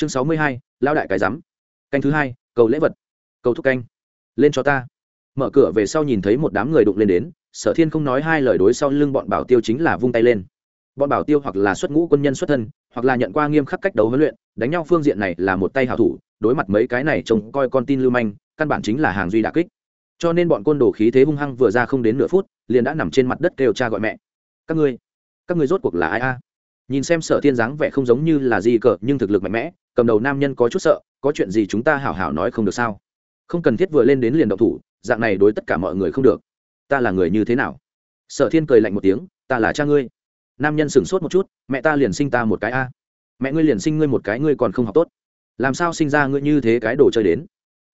chương sáu mươi hai lao đại cái rắm canh thứ hai, cầu lễ vật. Cầu thúc canh. Lên cho ta. Mở cửa về sau nhìn thấy một đám người đụng lên đến, sở thiên không nói hai lời đối sau lưng bọn bảo tiêu chính là vung tay lên. Bọn bảo tiêu hoặc là xuất ngũ quân nhân xuất thân, hoặc là nhận qua nghiêm khắc cách đấu huấn luyện, đánh nhau phương diện này là một tay hào thủ, đối mặt mấy cái này trông coi con tin lưu manh, căn bản chính là hàng duy đà kích. Cho nên bọn côn đồ khí thế hung hăng vừa ra không đến nửa phút, liền đã nằm trên mặt đất kêu cha gọi mẹ. Các ngươi các ngươi rốt cuộc là ai a? Nhìn xem sở thiên dáng vẻ không giống như là gì cờ, nhưng thực lực mạnh mẽ cầm đầu nam nhân có chút sợ, có chuyện gì chúng ta hảo hảo nói không được sao? Không cần thiết vừa lên đến liền động thủ, dạng này đối tất cả mọi người không được. Ta là người như thế nào? Sở thiên cười lạnh một tiếng, ta là cha ngươi. Nam nhân sửng sốt một chút, mẹ ta liền sinh ta một cái a. Mẹ ngươi liền sinh ngươi một cái, ngươi còn không học tốt. Làm sao sinh ra ngươi như thế cái đồ chơi đến?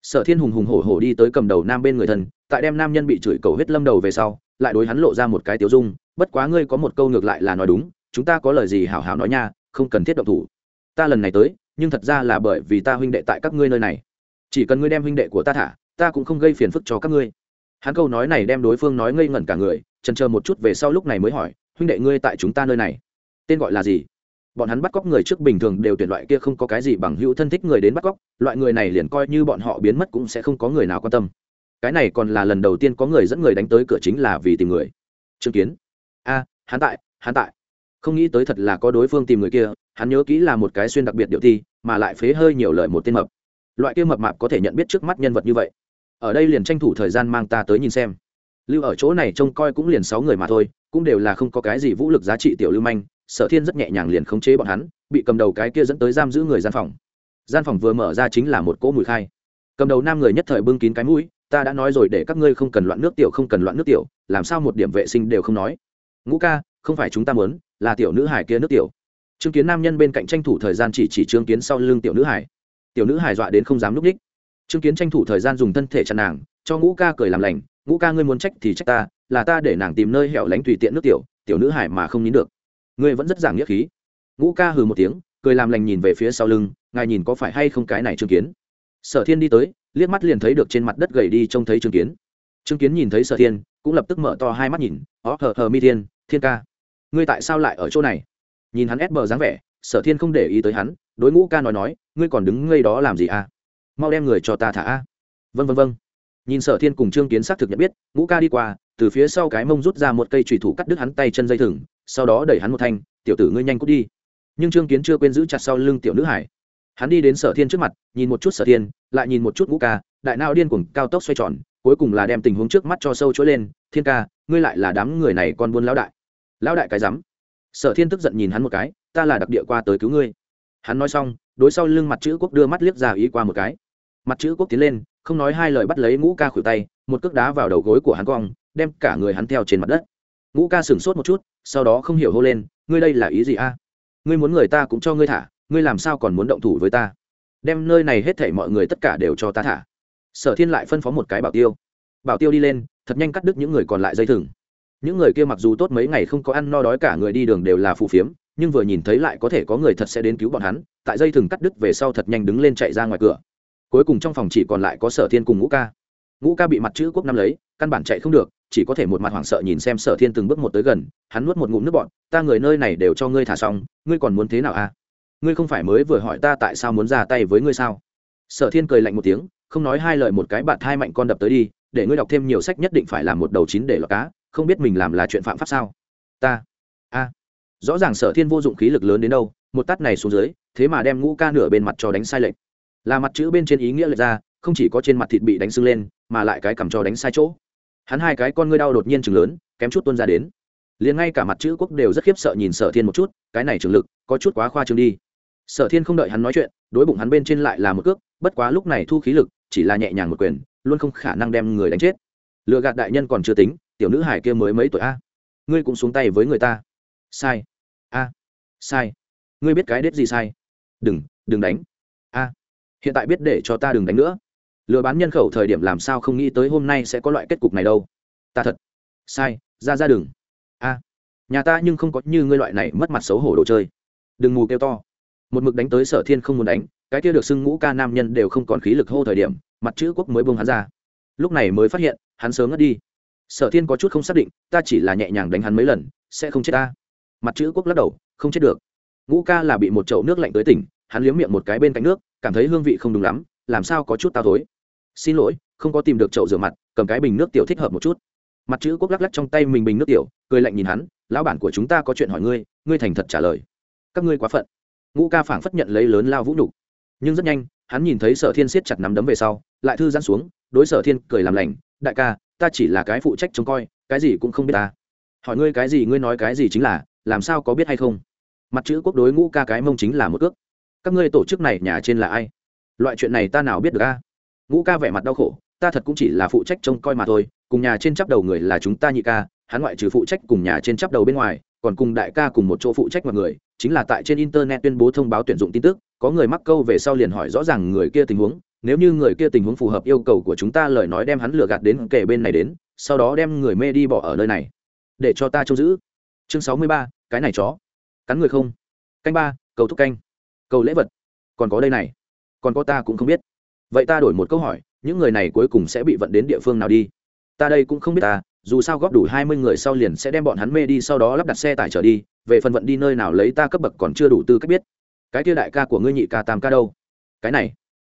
Sở thiên hùng hùng hổ hổ đi tới cầm đầu nam bên người thân, tại đem nam nhân bị chửi cầu hết lâm đầu về sau, lại đối hắn lộ ra một cái tiểu dung, bất quá ngươi có một câu ngược lại là nói đúng, chúng ta có lời gì hảo hảo nói nha, không cần thiết động thủ. Ta lần này tới nhưng thật ra là bởi vì ta huynh đệ tại các ngươi nơi này. Chỉ cần ngươi đem huynh đệ của ta thả, ta cũng không gây phiền phức cho các ngươi. Hắn câu nói này đem đối phương nói ngây ngẩn cả người trần chờ một chút về sau lúc này mới hỏi, huynh đệ ngươi tại chúng ta nơi này, tên gọi là gì? Bọn hắn bắt cóc người trước bình thường đều tuyển loại kia không có cái gì bằng hữu thân thích người đến bắt cóc, loại người này liền coi như bọn họ biến mất cũng sẽ không có người nào quan tâm. Cái này còn là lần đầu tiên có người dẫn người đánh tới cửa chính là vì tìm người. Chứng kiến. A, hắn tại hắn tại. Không nghĩ tới thật là có đối phương tìm người kia hắn nhớ kỹ là một cái xuyên đặc biệt điệu thi, mà lại phế hơi nhiều lời một tên mập. Loại kia mập mạp có thể nhận biết trước mắt nhân vật như vậy. Ở đây liền tranh thủ thời gian mang ta tới nhìn xem. Lưu ở chỗ này trông coi cũng liền sáu người mà thôi, cũng đều là không có cái gì vũ lực giá trị tiểu lưu manh, sở thiên rất nhẹ nhàng liền khống chế bọn hắn, bị cầm đầu cái kia dẫn tới giam giữ người gian phòng. Gian phòng vừa mở ra chính là một cỗ mùi khai. Cầm đầu nam người nhất thời bưng kín cái mũi, ta đã nói rồi để các ngươi không cần loạn nước tiểu, không cần loạn nước tiểu, làm sao một điểm vệ sinh đều không nói? Ngũ ca, không phải chúng ta muốn, là tiểu nữ hải kia nước tiểu chứng kiến nam nhân bên cạnh tranh thủ thời gian chỉ chỉ chứng kiến sau lưng tiểu nữ hải tiểu nữ hải dọa đến không dám núp ních chứng kiến tranh thủ thời gian dùng thân thể chặn nàng, cho ngũ ca cười làm lành, ngũ ca ngươi muốn trách thì trách ta, là ta để nàng tìm nơi hẻo lánh tùy tiện nước tiểu tiểu nữ hải mà không nín được. Ngươi vẫn rất giảng nghĩa khí. Ngũ ca hừ một tiếng, cười làm lành nhìn về phía sau lưng, ngài nhìn có phải hay không cái này chứng kiến? Sở thiên đi tới, liếc mắt liền thấy được trên mặt đất gầy đi trông thấy chứng kiến. Chứng kiến nhìn thấy sở thiên, cũng lập tức mở to hai mắt nhìn, ó, hờ hờ, mi thiên thiên ca, ngươi tại sao lại ở chỗ này? Nhìn hắn ép bờ dáng vẻ, sở thiên không để ý tới hắn, đối ngũ ca nói nói, ngươi còn đứng ngây đó làm gì à? Mau đem người cho ta thả a. Vân vân vân nhìn sở thiên cùng trương kiến xác thực nhận biết, ngũ ca đi qua, từ phía sau cái mông rút ra một cây trùy thủ cắt đứt hắn tay chân dây thừng, sau đó đẩy hắn một thanh, tiểu tử ngươi nhanh cút đi. Nhưng trương kiến chưa quên giữ chặt sau lưng tiểu nữ hải. Hắn đi đến sở thiên trước mặt, nhìn một chút sở thiên, lại nhìn một chút ngũ ca, đại nao điên cuồng, cao tốc xoay tròn, cuối cùng là đem tình huống trước mắt cho sâu chối lên, thiên ca, ngươi lại là đám người này con buôn lão đại. Lão đại cái rắm sở thiên tức giận nhìn hắn một cái, ta là đặc địa qua tới cứu ngươi. Hắn nói xong, đối sau lưng mặt chữ quốc đưa mắt liếc ra ý qua một cái. Mặt chữ quốc tiến lên, không nói hai lời bắt lấy ngũ ca khuỷu tay, một cước đá vào đầu gối của hắn cong, đem cả người hắn theo trên mặt đất. Ngũ ca sửng sốt một chút, sau đó không hiểu hô lên, ngươi đây là ý gì a? Ngươi muốn người ta cũng cho ngươi thả, ngươi làm sao còn muốn động thủ với ta? Đem nơi này hết thảy mọi người tất cả đều cho ta thả. Sở thiên lại phân phó một cái bảo tiêu. Bảo tiêu đi lên, thật nhanh cắt đứt những người còn lại dây thừng những người kia mặc dù tốt mấy ngày không có ăn no đói cả người đi đường đều là phù phiếm, nhưng vừa nhìn thấy lại có thể có người thật sẽ đến cứu bọn hắn, tại dây thừng cắt đứt về sau thật nhanh đứng lên chạy ra ngoài cửa. Cuối cùng trong phòng chỉ còn lại có sở thiên cùng ngũ ca. Ngũ ca bị mặt chữ quốc năm lấy, căn bản chạy không được, chỉ có thể một mặt hoảng sợ nhìn xem sở thiên từng bước một tới gần, hắn nuốt một ngụm nước bọn ta người nơi này đều cho ngươi thả xong, ngươi còn muốn thế nào à? Ngươi không phải mới vừa hỏi ta tại sao muốn ra tay với ngươi sao? Sở thiên cười lạnh một tiếng, không nói hai lời một cái bạn thai mạnh con đập tới đi, để ngươi đọc thêm nhiều sách nhất định phải làm một đầu chín để lọt cá không biết mình làm là chuyện phạm pháp sao? Ta, a, rõ ràng sở thiên vô dụng khí lực lớn đến đâu, một tắt này xuống dưới, thế mà đem ngũ ca nửa bên mặt cho đánh sai lệch. Là mặt chữ bên trên ý nghĩa lệch ra, không chỉ có trên mặt thịt bị đánh sưng lên, mà lại cái cầm cho đánh sai chỗ. Hắn hai cái con ngươi đau đột nhiên chừng lớn, kém chút tuân ra đến. Liền ngay cả mặt chữ quốc đều rất khiếp sợ nhìn sở thiên một chút, cái này trường lực, có chút quá khoa trương đi. Sở thiên không đợi hắn nói chuyện, đối bụng hắn bên trên lại là một cước, bất quá lúc này thu khí lực, chỉ là nhẹ nhàng một quyền, luôn không khả năng đem người đánh chết. Lựa gạt đại nhân còn chưa tính tiểu nữ hải kia mới mấy tuổi a? Ngươi cũng xuống tay với người ta. Sai. A. Sai. Ngươi biết cái đếp gì sai? Đừng đừng đánh. A. Hiện tại biết để cho ta đừng đánh nữa. Lừa bán nhân khẩu thời điểm làm sao không nghĩ tới hôm nay sẽ có loại kết cục này đâu. Ta thật. Sai, ra ra đừng. A. Nhà ta nhưng không có như ngươi loại này mất mặt xấu hổ đồ chơi. Đừng mù kêu to. Một mực đánh tới sở thiên không muốn đánh, cái kia được xưng ngũ ca nam nhân đều không còn khí lực hô thời điểm, mặt chữ quốc mới bông hắn ra. Lúc này mới phát hiện, hắn sớm ngất đi sở thiên có chút không xác định, ta chỉ là nhẹ nhàng đánh hắn mấy lần, sẽ không chết ta. Mặt chữ quốc lắc đầu, không chết được. Ngũ ca là bị một chậu nước lạnh tới tỉnh, hắn liếm miệng một cái bên cạnh nước, cảm thấy hương vị không đúng lắm, làm sao có chút tao thối. Xin lỗi, không có tìm được chậu rửa mặt, cầm cái bình nước tiểu thích hợp một chút. Mặt chữ quốc lắc lắc trong tay mình bình nước tiểu, cười lạnh nhìn hắn, lão bản của chúng ta có chuyện hỏi ngươi ngươi thành thật trả lời. Các ngươi quá phận. Ngũ ca phảng phất nhận lấy lớn lao vũ nhục. Nhưng rất nhanh, hắn nhìn thấy sở thiên siết chặt nắm đấm về sau, lại thư giãn xuống, đối sở thiên cười làm lành, đại ca ta chỉ là cái phụ trách trông coi, cái gì cũng không biết ta. Hỏi ngươi cái gì, ngươi nói cái gì chính là, làm sao có biết hay không? Mặt chữ quốc đối ngũ ca cái mông chính là một ước. Các ngươi tổ chức này nhà trên là ai? Loại chuyện này ta nào biết được a? Ngũ ca vẻ mặt đau khổ, ta thật cũng chỉ là phụ trách trông coi mà thôi, cùng nhà trên chắp đầu người là chúng ta nhị ca, hắn ngoại trừ phụ trách cùng nhà trên chắp đầu bên ngoài, còn cùng đại ca cùng một chỗ phụ trách mọi người, chính là tại trên internet tuyên bố thông báo tuyển dụng tin tức, có người mắc câu về sau liền hỏi rõ ràng người kia tình huống nếu như người kia tình huống phù hợp yêu cầu của chúng ta, lời nói đem hắn lừa gạt đến kể bên này đến, sau đó đem người mê đi bỏ ở nơi này. Để cho ta trông giữ. Chương sáu mươi ba, cái này chó. Cắn người không? Canh ba, cầu thúc canh. Cầu lễ vật. Còn có đây này. Còn có ta cũng không biết. Vậy ta đổi một câu hỏi, những người này cuối cùng sẽ bị vận đến địa phương nào đi? Ta đây cũng không biết ta, dù sao góp đủ hai mươi người sau liền sẽ đem bọn hắn mê đi, sau đó lắp đặt xe tải trở đi, về phần vận đi nơi nào lấy ta cấp bậc còn chưa đủ tư cách biết. Cái kia đại ca của ngươi nhị ca tam ca đâu? Cái này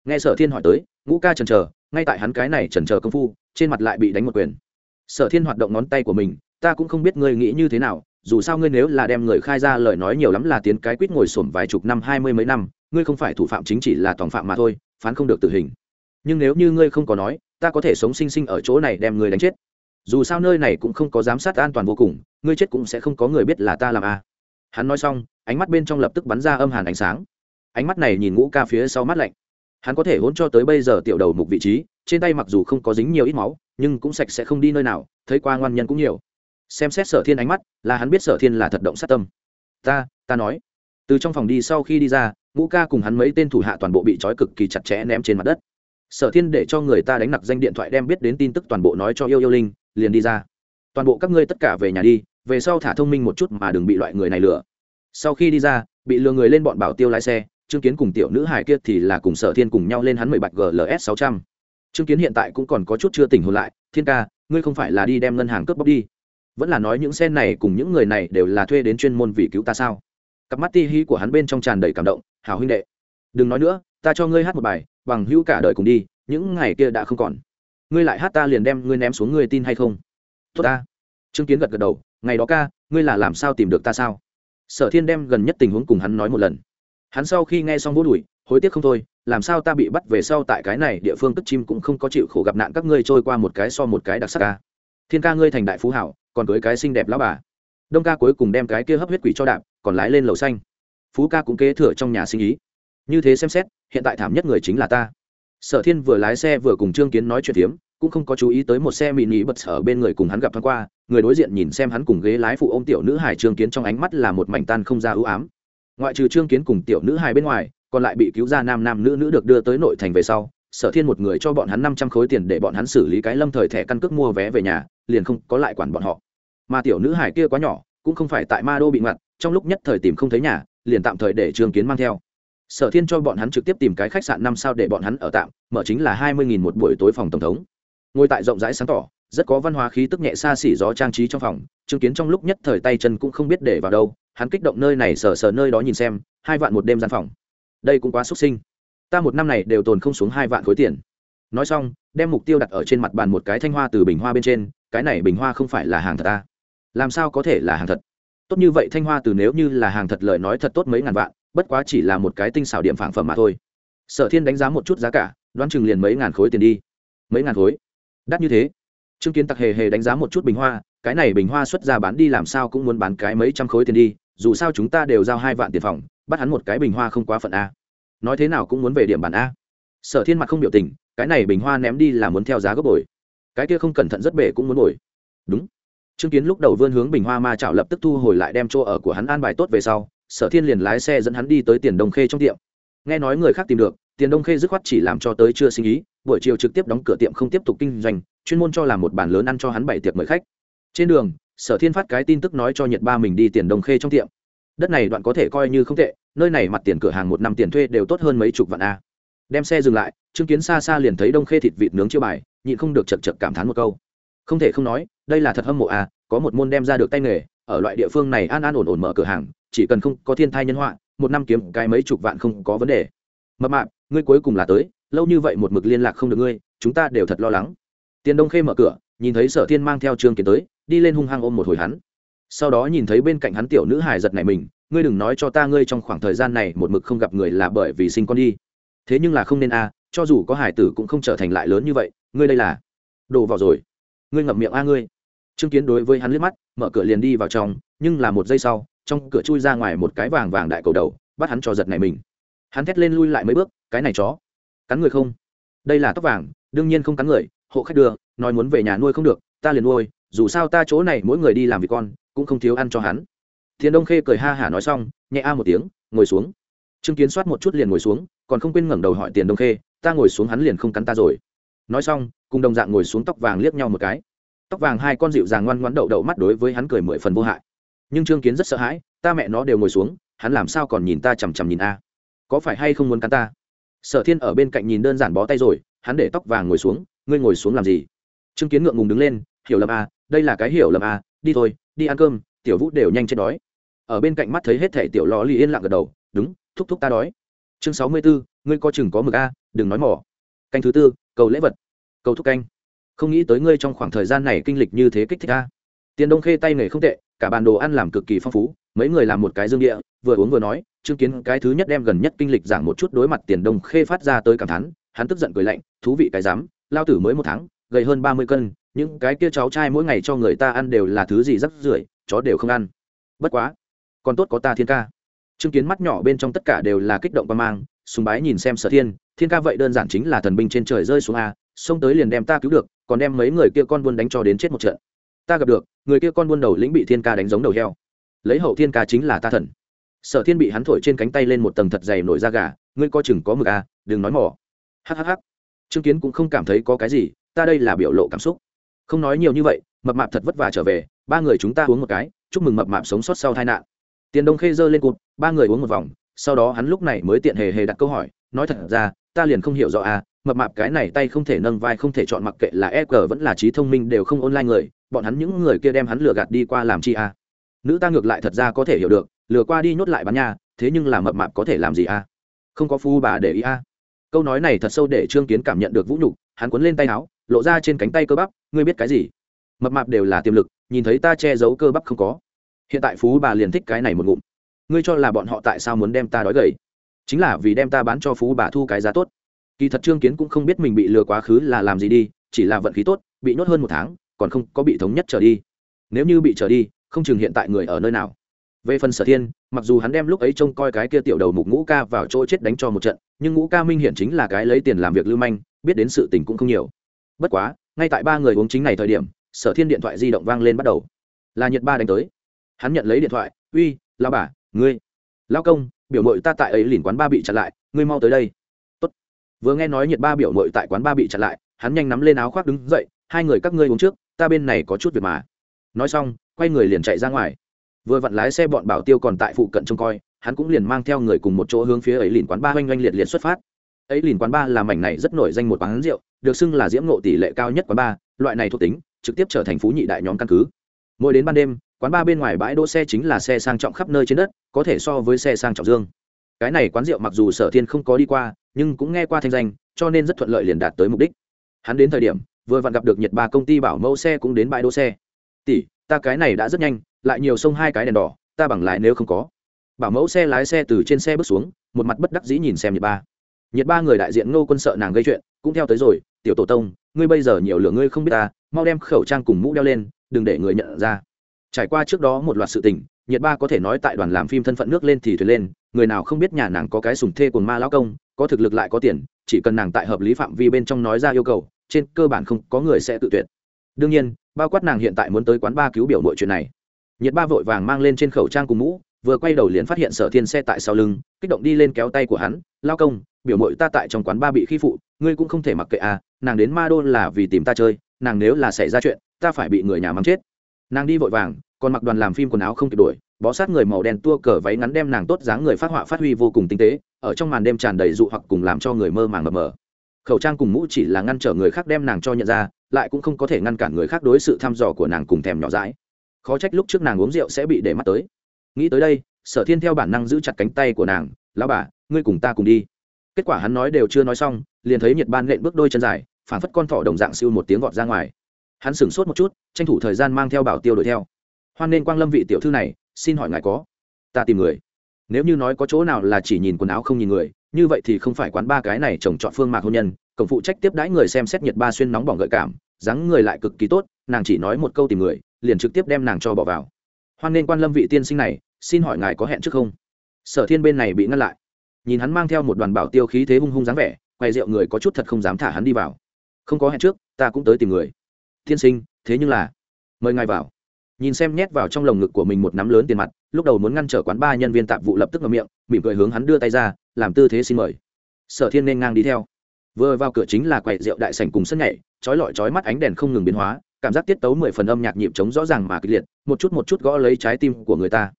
nghe sở thiên hỏi tới, ngũ ca trần trờ ngay tại hắn cái này trần trờ công phu, trên mặt lại bị đánh một quyền. Sở thiên hoạt động ngón tay của mình, ta cũng không biết ngươi nghĩ như thế nào, dù sao ngươi nếu là đem người khai ra lời nói nhiều lắm là tiến cái quýt ngồi sổm vài chục năm, hai mươi mấy năm, ngươi không phải thủ phạm chính chỉ là tòng phạm mà thôi, phán không được tử hình. Nhưng nếu như ngươi không có nói, ta có thể sống sinh sinh ở chỗ này đem người đánh chết. Dù sao nơi này cũng không có giám sát an toàn vô cùng, ngươi chết cũng sẽ không có người biết là ta làm à? hắn nói xong, ánh mắt bên trong lập tức bắn ra âm hàn ánh sáng. Ánh mắt này nhìn ngũ ca phía sau mắt lạnh hắn có thể hỗn cho tới bây giờ tiểu đầu mục vị trí, trên tay mặc dù không có dính nhiều ít máu, nhưng cũng sạch sẽ không đi nơi nào, thấy qua ngoan nhân cũng nhiều. Xem xét sở thiên ánh mắt, là hắn biết sở thiên là thật động sát tâm. Ta ta nói. Từ trong phòng đi sau khi đi ra, ngũ ca cùng hắn mấy tên thủ hạ toàn bộ bị trói cực kỳ chặt chẽ ném trên mặt đất. Sở thiên để cho người ta đánh nặc danh điện thoại đem biết đến tin tức toàn bộ nói cho yêu yêu linh, liền đi ra. Toàn bộ các ngươi tất cả về nhà đi, về sau thả thông minh một chút mà đừng bị loại người này lừa. Sau khi đi ra, bị lừa người lên bọn bảo tiêu lái xe trương kiến cùng tiểu nữ hải kia thì là cùng sở thiên cùng nhau lên hắn mười bạch gls sáu trăm. Trương kiến hiện tại cũng còn có chút chưa tỉnh hồn lại, thiên ca, ngươi không phải là đi đem ngân hàng cướp bóc đi. Vẫn là nói những xe này cùng những người này đều là thuê đến chuyên môn vì cứu ta sao? Cặp mắt ti hí của hắn bên trong tràn đầy cảm động hào huynh đệ, đừng nói nữa, ta cho ngươi hát một bài, bằng hữu cả đời cùng đi, những ngày kia đã không còn. Ngươi lại hát ta liền đem ngươi ném xuống ngươi tin hay không? Tốt ta. Trương kiến gật gật đầu, ngày đó ca, ngươi là làm sao tìm được ta sao? Sở thiên đem gần nhất tình huống cùng hắn nói một lần hắn sau khi nghe xong vô đùi hối tiếc không thôi, làm sao ta bị bắt về sau tại cái này địa phương cất chim cũng không có chịu khổ gặp nạn các ngươi trôi qua một cái so một cái đặc sắc ca. Thiên ca ngươi thành đại phú hảo, còn cưới cái xinh đẹp lão bà. Đông ca cuối cùng đem cái kia hấp huyết quỷ cho đạp, còn lái lên lầu xanh. Phú ca cũng kế thừa trong nhà sinh ý. Như thế xem xét, hiện tại thảm nhất người chính là ta. Sở thiên vừa lái xe vừa cùng trương kiến nói chuyện phiếm, cũng không có chú ý tới một xe mị nhị bật sở bên người cùng hắn gặp thoáng qua, người đối diện nhìn xem hắn cùng ghế lái phụ ô m tiểu nữ hải trương kiến trong ánh mắt là một mảnh tan không ra ưu ám ngoại trừ trương kiến cùng tiểu nữ hai bên ngoài, còn lại bị cứu ra nam nam nữ nữ được đưa tới nội thành về sau, sở thiên một người cho bọn hắn năm trăm khối tiền để bọn hắn xử lý cái lâm thời thẻ căn cước mua vé về nhà, liền không có lại quản bọn họ. Mà tiểu nữ hải kia quá nhỏ, cũng không phải tại ma đô bị ngặt trong lúc nhất thời tìm không thấy nhà, liền tạm thời để trương kiến mang theo. Sở thiên cho bọn hắn trực tiếp tìm cái khách sạn năm sao để bọn hắn ở tạm, mở chính là hai mươi một buổi tối phòng tổng thống. Ngồi tại rộng rãi sáng tỏ, rất có văn hóa khí tức nhẹ xa xỉ gió trang trí trong phòng chứng kiến trong lúc nhất thời tay chân cũng không biết để vào đâu hắn kích động nơi này sờ sờ nơi đó nhìn xem, hai vạn một đêm gian phòng. Đây cũng quá xuất sinh. Ta một năm này đều tồn không xuống hai vạn khối tiền. Nói xong, đem mục tiêu đặt ở trên mặt bàn một cái thanh hoa từ bình hoa bên trên, cái này bình hoa không phải là hàng thật ta làm sao có thể là hàng thật? Tốt như vậy thanh hoa từ nếu như là hàng thật lời nói thật tốt mấy ngàn vạn, bất quá chỉ là một cái tinh xảo điểm phản phẩm mà thôi. Sở thiên đánh giá một chút giá cả, đoán chừng liền mấy ngàn khối tiền đi. Mấy ngàn khối? Đắt như thế. Trương kiến tặc hề hề đánh giá một chút bình hoa, cái này bình hoa xuất ra bán đi làm sao cũng muốn bán cái mấy trăm khối tiền đi dù sao chúng ta đều giao hai vạn tiền phòng, bắt hắn một cái bình hoa không quá phận a. Nói thế nào cũng muốn về điểm bản a. Sở thiên mặt không biểu tình, cái này bình hoa ném đi là muốn theo giá gấp bồi cái kia không cẩn thận rất bể cũng muốn bồi. Đúng. Trương kiến lúc đầu vươn hướng bình hoa ma chảo lập tức thu hồi lại đem chỗ ở của hắn an bài tốt về sau, sở thiên liền lái xe dẫn hắn đi tới tiền đông khê trong tiệm. Nghe nói người khác tìm được, tiền đông khê dứt khoát chỉ làm cho tới chưa sinh ý, buổi chiều trực tiếp đóng cửa tiệm không tiếp tục kinh doanh, chuyên môn cho làm một bàn lớn ăn cho hắn bảy tiệc mời khách. Trên đường sở thiên phát cái tin tức nói cho nhật ba mình đi tiền đông khê trong tiệm. Đất này đoạn có thể coi như không tệ, nơi này mặt tiền cửa hàng một năm tiền thuê đều tốt hơn mấy chục vạn a. Đem xe dừng lại chứng kiến xa xa liền thấy đông khê thịt vịt nướng chiêu bài, nhịn không được chật chật cảm thán một câu. Không thể không nói, đây là thật hâm mộ a, có một môn đem ra được tay nghề, ở loại địa phương này an an ổn ổn mở cửa hàng, chỉ cần không có thiên thai nhân họa, một năm kiếm cái mấy chục vạn không có vấn đề. Mập mạp, ngươi cuối cùng là tới, lâu như vậy một mực liên lạc không được ngươi, chúng ta đều thật lo lắng. Tiền đông khê mở cửa, nhìn thấy sở thiên mang theo trương kiến tới đi lên hung hăng ôm một hồi hắn. Sau đó nhìn thấy bên cạnh hắn tiểu nữ hài giật này mình, ngươi đừng nói cho ta ngươi trong khoảng thời gian này một mực không gặp người là bởi vì sinh con đi. Thế nhưng là không nên a à, cho dù có hải tử cũng không trở thành lại lớn như vậy, ngươi đây là đồ vào rồi. Ngươi ngậm miệng a ngươi. Trương kiến đối với hắn liếc mắt, mở cửa liền đi vào trong, nhưng là một giây sau, trong cửa chui ra ngoài một cái vàng vàng đại cầu đầu, bắt hắn cho giật này mình. Hắn thét lên lui lại mấy bước, cái này chó, cắn người không? Đây là tóc vàng, đương nhiên không cắn người, hộ khách đưa, nói muốn về nhà nuôi không được, ta liền nuôi dù sao ta chỗ này mỗi người đi làm việc con, cũng không thiếu ăn cho hắn. Thiên đông khê cười ha hả nói xong, nhẹ a một tiếng, ngồi xuống. Trương kiến soát một chút liền ngồi xuống, còn không quên ngẩng đầu hỏi tiền đông khê, ta ngồi xuống hắn liền không cắn ta rồi. Nói xong, cùng đồng dạng ngồi xuống tóc vàng liếc nhau một cái. Tóc vàng hai con dịu dàng ngoan ngoãn đậu đậu mắt đối với hắn cười mười phần vô hại. Nhưng trương kiến rất sợ hãi, ta mẹ nó đều ngồi xuống, hắn làm sao còn nhìn ta chằm chằm nhìn a? Có phải hay không muốn cắn ta? Sở thiên ở bên cạnh nhìn đơn giản bó tay rồi, hắn để tóc vàng ngồi xuống, ngươi ngồi xuống làm gì? Trương kiến ngượng ngùng đứng lên, hiểu lầm a đây là cái hiểu lầm à đi thôi, đi ăn cơm, tiểu vũ đều nhanh chết đói. Ở bên cạnh mắt thấy hết thẻ tiểu lò lì yên lặng gật đầu, đúng, thúc thúc ta đói. Chương sáu mươi bốn ngươi có chừng có mực a, đừng nói mỏ. Canh thứ tư, cầu lễ vật. Cầu thúc canh. Không nghĩ tới ngươi trong khoảng thời gian này kinh lịch như thế kích thích a. Tiền đông khê tay nghề không tệ, cả bàn đồ ăn làm cực kỳ phong phú, mấy người làm một cái dương địa, vừa uống vừa nói, chứng kiến cái thứ nhất đem gần nhất kinh lịch giảng một chút đối mặt tiền đông khê phát ra tới cảm thán, hắn tức giận cười lạnh, thú vị cái dám lao tử mới một tháng, gầy hơn ba mươi cân những cái kia cháu trai mỗi ngày cho người ta ăn đều là thứ gì rắc rưởi, chó đều không ăn. Bất quá, còn tốt có ta thiên ca. Chứng kiến mắt nhỏ bên trong tất cả đều là kích động và mang, sùng bái nhìn xem sở thiên thiên ca vậy đơn giản chính là thần binh trên trời rơi xuống a, xông tới liền đem ta cứu được, còn đem mấy người kia con buôn đánh cho đến chết một trận. Ta gặp được, người kia con buôn đầu lĩnh bị thiên ca đánh giống đầu heo. Lấy hậu thiên ca chính là ta thần. Sở thiên bị hắn thổi trên cánh tay lên một tầng thật dày nổi da gà, ngươi coi chừng có mực a, đừng nói mỏ. Hhh chứng kiến cũng không cảm thấy có cái gì, ta đây là biểu lộ cảm xúc không nói nhiều như vậy, mập mạp thật vất vả trở về, ba người chúng ta uống một cái, chúc mừng mập mạp sống sót sau tai nạn. Tiền đông khê giơ lên cụt, ba người uống một vòng, sau đó hắn lúc này mới tiện hề hề đặt câu hỏi, nói thật ra, ta liền không hiểu rõ à mập mạp cái này tay không thể nâng vai, không thể chọn mặc kệ là e g vẫn là trí thông minh đều không online người, bọn hắn những người kia đem hắn lừa gạt đi qua làm chi à? Nữ ta ngược lại thật ra có thể hiểu được, lừa qua đi nhốt lại bán nhà, thế nhưng là mập mạp có thể làm gì à? Không có phu bà để ý à? Câu nói này thật sâu để trương kiến cảm nhận được vũ nhục, hắn quấn lên tay áo, lộ ra trên cánh tay cơ bắp, ngươi biết cái gì? Mập mạp đều là tiềm lực, nhìn thấy ta che giấu cơ bắp không có. Hiện tại phú bà liền thích cái này một ngụm. Ngươi cho là bọn họ tại sao muốn đem ta đói gầy? Chính là vì đem ta bán cho phú bà thu cái giá tốt. Kỳ thật trương kiến cũng không biết mình bị lừa quá khứ là làm gì đi, chỉ là vận khí tốt, bị nhốt hơn một tháng, còn không có bị thống nhất trở đi. Nếu như bị trở đi, không chừng hiện tại người ở nơi nào về phần sở thiên, mặc dù hắn đem lúc ấy trông coi cái kia tiểu đầu mục ngũ ca vào chỗ chết đánh cho một trận, nhưng ngũ ca minh hiển chính là cái lấy tiền làm việc lưu manh, biết đến sự tình cũng không nhiều. Bất quá, ngay tại ba người uống chính này thời điểm, sở thiên điện thoại di động vang lên bắt đầu. Là nhật ba đánh tới. Hắn nhận lấy điện thoại, uy lao bà, ngươi lao công, biểu mội ta tại ấy lìn quán ba bị chặn lại, ngươi mau tới đây. Tốt. vừa nghe nói nhiệt ba biểu mội tại quán ba bị chặn lại, hắn nhanh nắm lên áo khoác đứng dậy, hai người các ngươi uống trước, ta bên này có chút việc mà. Nói xong, quay người liền chạy ra ngoài vừa vặn lái xe bọn bảo tiêu còn tại phụ cận trông coi, hắn cũng liền mang theo người cùng một chỗ hướng phía ấy lìn quán ba oanh oanh liệt liệt xuất phát. Ấy lìn quán ba là mảnh này rất nổi danh một quán rượu, được xưng là diễm ngộ tỷ lệ cao nhất quán ba, loại này thuộc tính, trực tiếp trở thành phú nhị đại nhóm căn cứ. Mỗi đến ban đêm, quán ba bên ngoài bãi đỗ xe chính là xe sang trọng khắp nơi trên đất, có thể so với xe sang trọng dương. Cái này quán rượu mặc dù sở thiên không có đi qua, nhưng cũng nghe qua thanh danh, cho nên rất thuận lợi liền đạt tới mục đích. Hắn đến thời điểm, vừa vặn gặp được nhật ba công ty bảo mẫu xe cũng đến bãi đỗ xe. Tỷ, ta cái này đã rất nhanh lại nhiều sông hai cái đèn đỏ, ta bằng lại nếu không có. Bảo mẫu xe lái xe từ trên xe bước xuống, một mặt bất đắc dĩ nhìn xem nhiệt ba. Nhiệt ba người đại diện ngô quân sợ nàng gây chuyện, cũng theo tới rồi, tiểu tổ tông, ngươi bây giờ nhiều lửa ngươi không biết ta, mau đem khẩu trang cùng mũ đeo lên, đừng để người nhận ra. Trải qua trước đó một loạt sự tình nhiệt ba có thể nói tại đoàn làm phim thân phận nước lên thì thuyền lên, người nào không biết nhà nàng có cái sùng thê cồn ma lão công, có thực lực lại có tiền, chỉ cần nàng tại hợp lý phạm vi bên trong nói ra yêu cầu, trên cơ bản không có người sẽ tự tuyệt. Đương nhiên, bao quát nàng hiện tại muốn tới quán ba cứu biểu mọi chuyện này nhiệt ba vội vàng mang lên trên khẩu trang cùng mũ, vừa quay đầu liền phát hiện sở thiên xe tại sau lưng, kích động đi lên kéo tay của hắn, lao công, biểu mội ta tại trong quán ba bị khi phụ, ngươi cũng không thể mặc kệ à nàng đến ma đô là vì tìm ta chơi, nàng nếu là xảy ra chuyện, ta phải bị người nhà mắng chết. Nàng đi vội vàng, còn mặc đoàn làm phim quần áo không kịp đuổi, bó sát người màu đen tua cờ váy ngắn đem nàng tốt dáng người phát họa phát huy vô cùng tinh tế, ở trong màn đêm tràn đầy dụ hoặc cùng làm cho người mơ màng mờ mờ. Khẩu trang cùng mũ chỉ là ngăn trở người khác đem nàng cho nhận ra, lại cũng không có thể ngăn cản người khác đối sự thăm dò của nàng cùng thèm nhỏ dãi khó trách lúc trước nàng uống rượu sẽ bị để mắt tới. Nghĩ tới đây, sở thiên theo bản năng giữ chặt cánh tay của nàng lao bà, ngươi cùng ta cùng đi. Kết quả hắn nói đều chưa nói xong, liền thấy nhiệt ban lện bước đôi chân dài phản phất con thỏ đồng dạng siêu một tiếng vọt ra ngoài. Hắn sửng sốt một chút, tranh thủ thời gian mang theo bảo tiêu đuổi theo. Hoan nên quang lâm vị tiểu thư này, xin hỏi ngài có? Ta tìm người. Nếu như nói có chỗ nào là chỉ nhìn quần áo không nhìn người, như vậy thì không phải quán ba cái này trồng chọn phương mạc hôn nhân, cổng phụ trách tiếp đãi người xem xét nhiệt ba xuyên nóng bỏng gợi cảm, dáng người lại cực kỳ tốt, nàng chỉ nói một câu tìm người liền trực tiếp đem nàng cho bỏ vào. Hoan nên quan lâm vị tiên sinh này, xin hỏi ngài có hẹn trước không? Sở thiên bên này bị ngăn lại. Nhìn hắn mang theo một đoàn bảo tiêu khí thế hung hung dáng vẻ, quay rượu người có chút thật không dám thả hắn đi vào. Không có hẹn trước, ta cũng tới tìm người. Tiên sinh, thế nhưng là, mời ngài vào. Nhìn xem nhét vào trong lồng ngực của mình một nắm lớn tiền mặt, lúc đầu muốn ngăn trở quán ba nhân viên tạp vụ lập tức ngậm miệng, mỉm cười hướng hắn đưa tay ra, làm tư thế xin mời. Sở thiên nên ngang đi theo. Vừa vào cửa chính là quầy rượu đại sảnh cùng sân nhảy trói lọi trói mắt ánh đèn không ngừng biến hóa cảm giác tiết tấu mười phần âm nhạc nhịp trống rõ ràng mà kịch liệt, một chút một chút gõ lấy trái tim của người ta.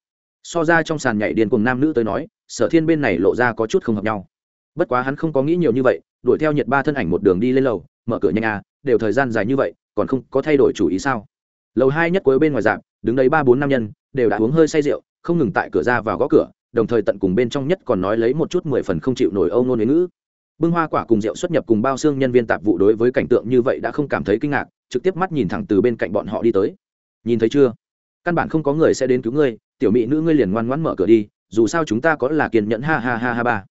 So ra trong sàn nhảy điên cùng nam nữ tới nói, sở thiên bên này lộ ra có chút không hợp nhau. Bất quá hắn không có nghĩ nhiều như vậy, đuổi theo nhiệt ba thân ảnh một đường đi lên lầu, mở cửa nhanh à đều thời gian dài như vậy, còn không có thay đổi chủ ý sao? Lầu hai nhất cuối bên ngoài dạp, đứng đấy ba bốn nam nhân, đều đã uống hơi say rượu, không ngừng tại cửa ra vào gõ cửa, đồng thời tận cùng bên trong nhất còn nói lấy một chút mười phần không chịu nổi âu nôn ngữ. Bưng hoa quả cùng rượu xuất nhập cùng bao xương nhân viên tạp vụ đối với cảnh tượng như vậy đã không cảm thấy kinh ngạc trực tiếp mắt nhìn thẳng từ bên cạnh bọn họ đi tới. Nhìn thấy chưa? Căn bản không có người sẽ đến cứu ngươi, tiểu mỹ nữ ngươi liền ngoan ngoãn mở cửa đi, dù sao chúng ta có là kiên nhẫn, ha ha ha ha ba.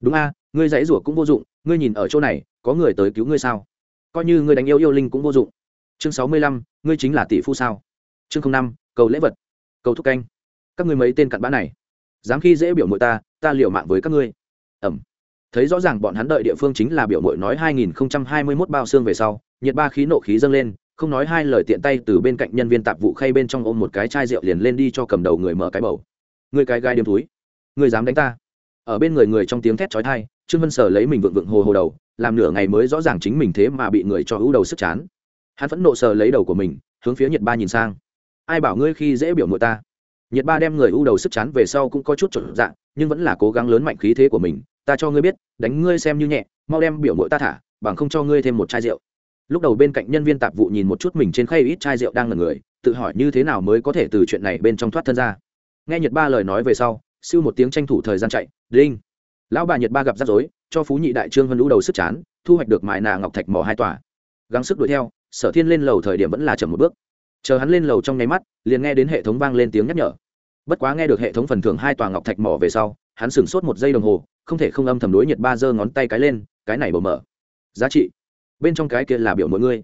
Đúng a, ngươi dãy rủa cũng vô dụng, ngươi nhìn ở chỗ này, có người tới cứu ngươi sao? Coi như ngươi đánh yêu yêu linh cũng vô dụng. Chương sáu mươi lăm, ngươi chính là tỷ phu sao? Chương năm, cầu lễ vật, cầu thúc canh. Các ngươi mấy tên cặn bã này, dám khi dễ biểu mội ta ta liệu mạng với các ngươi. Ẩm thấy rõ ràng bọn hắn đợi địa phương chính là biểu mội nói 2021 bao xương về sau, nhiệt ba khí nộ khí dâng lên, không nói hai lời tiện tay từ bên cạnh nhân viên tạp vụ khay bên trong ôm một cái chai rượu liền lên đi cho cầm đầu người mở cái bầu. Người cái gai điếm túi. Người dám đánh ta. Ở bên người người trong tiếng thét chói tai, trương vân sở lấy mình vượng vượng hồ hồ đầu, làm nửa ngày mới rõ ràng chính mình thế mà bị người cho hữu đầu sức chán. Hắn phẫn nộ sờ lấy đầu của mình, hướng phía nhiệt ba nhìn sang. Ai bảo ngươi khi dễ biểu mội ta? Nhiệt ba đem người ưu đầu sức chán về sau cũng có chút trộn dạng nhưng vẫn là cố gắng lớn mạnh khí thế của mình ta cho ngươi biết, đánh ngươi xem như nhẹ, mau đem biểu mội ta thả, bằng không cho ngươi thêm một chai rượu. Lúc đầu bên cạnh nhân viên tạp vụ nhìn một chút mình trên khay ít chai rượu đang ngần người, tự hỏi như thế nào mới có thể từ chuyện này bên trong thoát thân ra. Nghe nhật ba lời nói về sau, siêu một tiếng tranh thủ thời gian chạy, đinh. Lão bà nhật ba gặp rắc rối, cho phú nhị đại trương vân lũ đầu sức chán, thu hoạch được mại nà ngọc thạch mỏ hai tòa. Gắng sức đuổi theo, sở thiên lên lầu thời điểm vẫn là chậm một bước. Chờ hắn lên lầu trong nháy mắt, liền nghe đến hệ thống vang lên tiếng nhắc nhở. Bất quá nghe được hệ thống phần thưởng hai tòa ngọc thạch mỏ về sau, hắn sửng sốt một giây đồng hồ không thể không âm thầm đối nhiệt ba giơ ngón tay cái lên, cái này bầu mở. Giá trị. Bên trong cái kia là biểu mỗi ngươi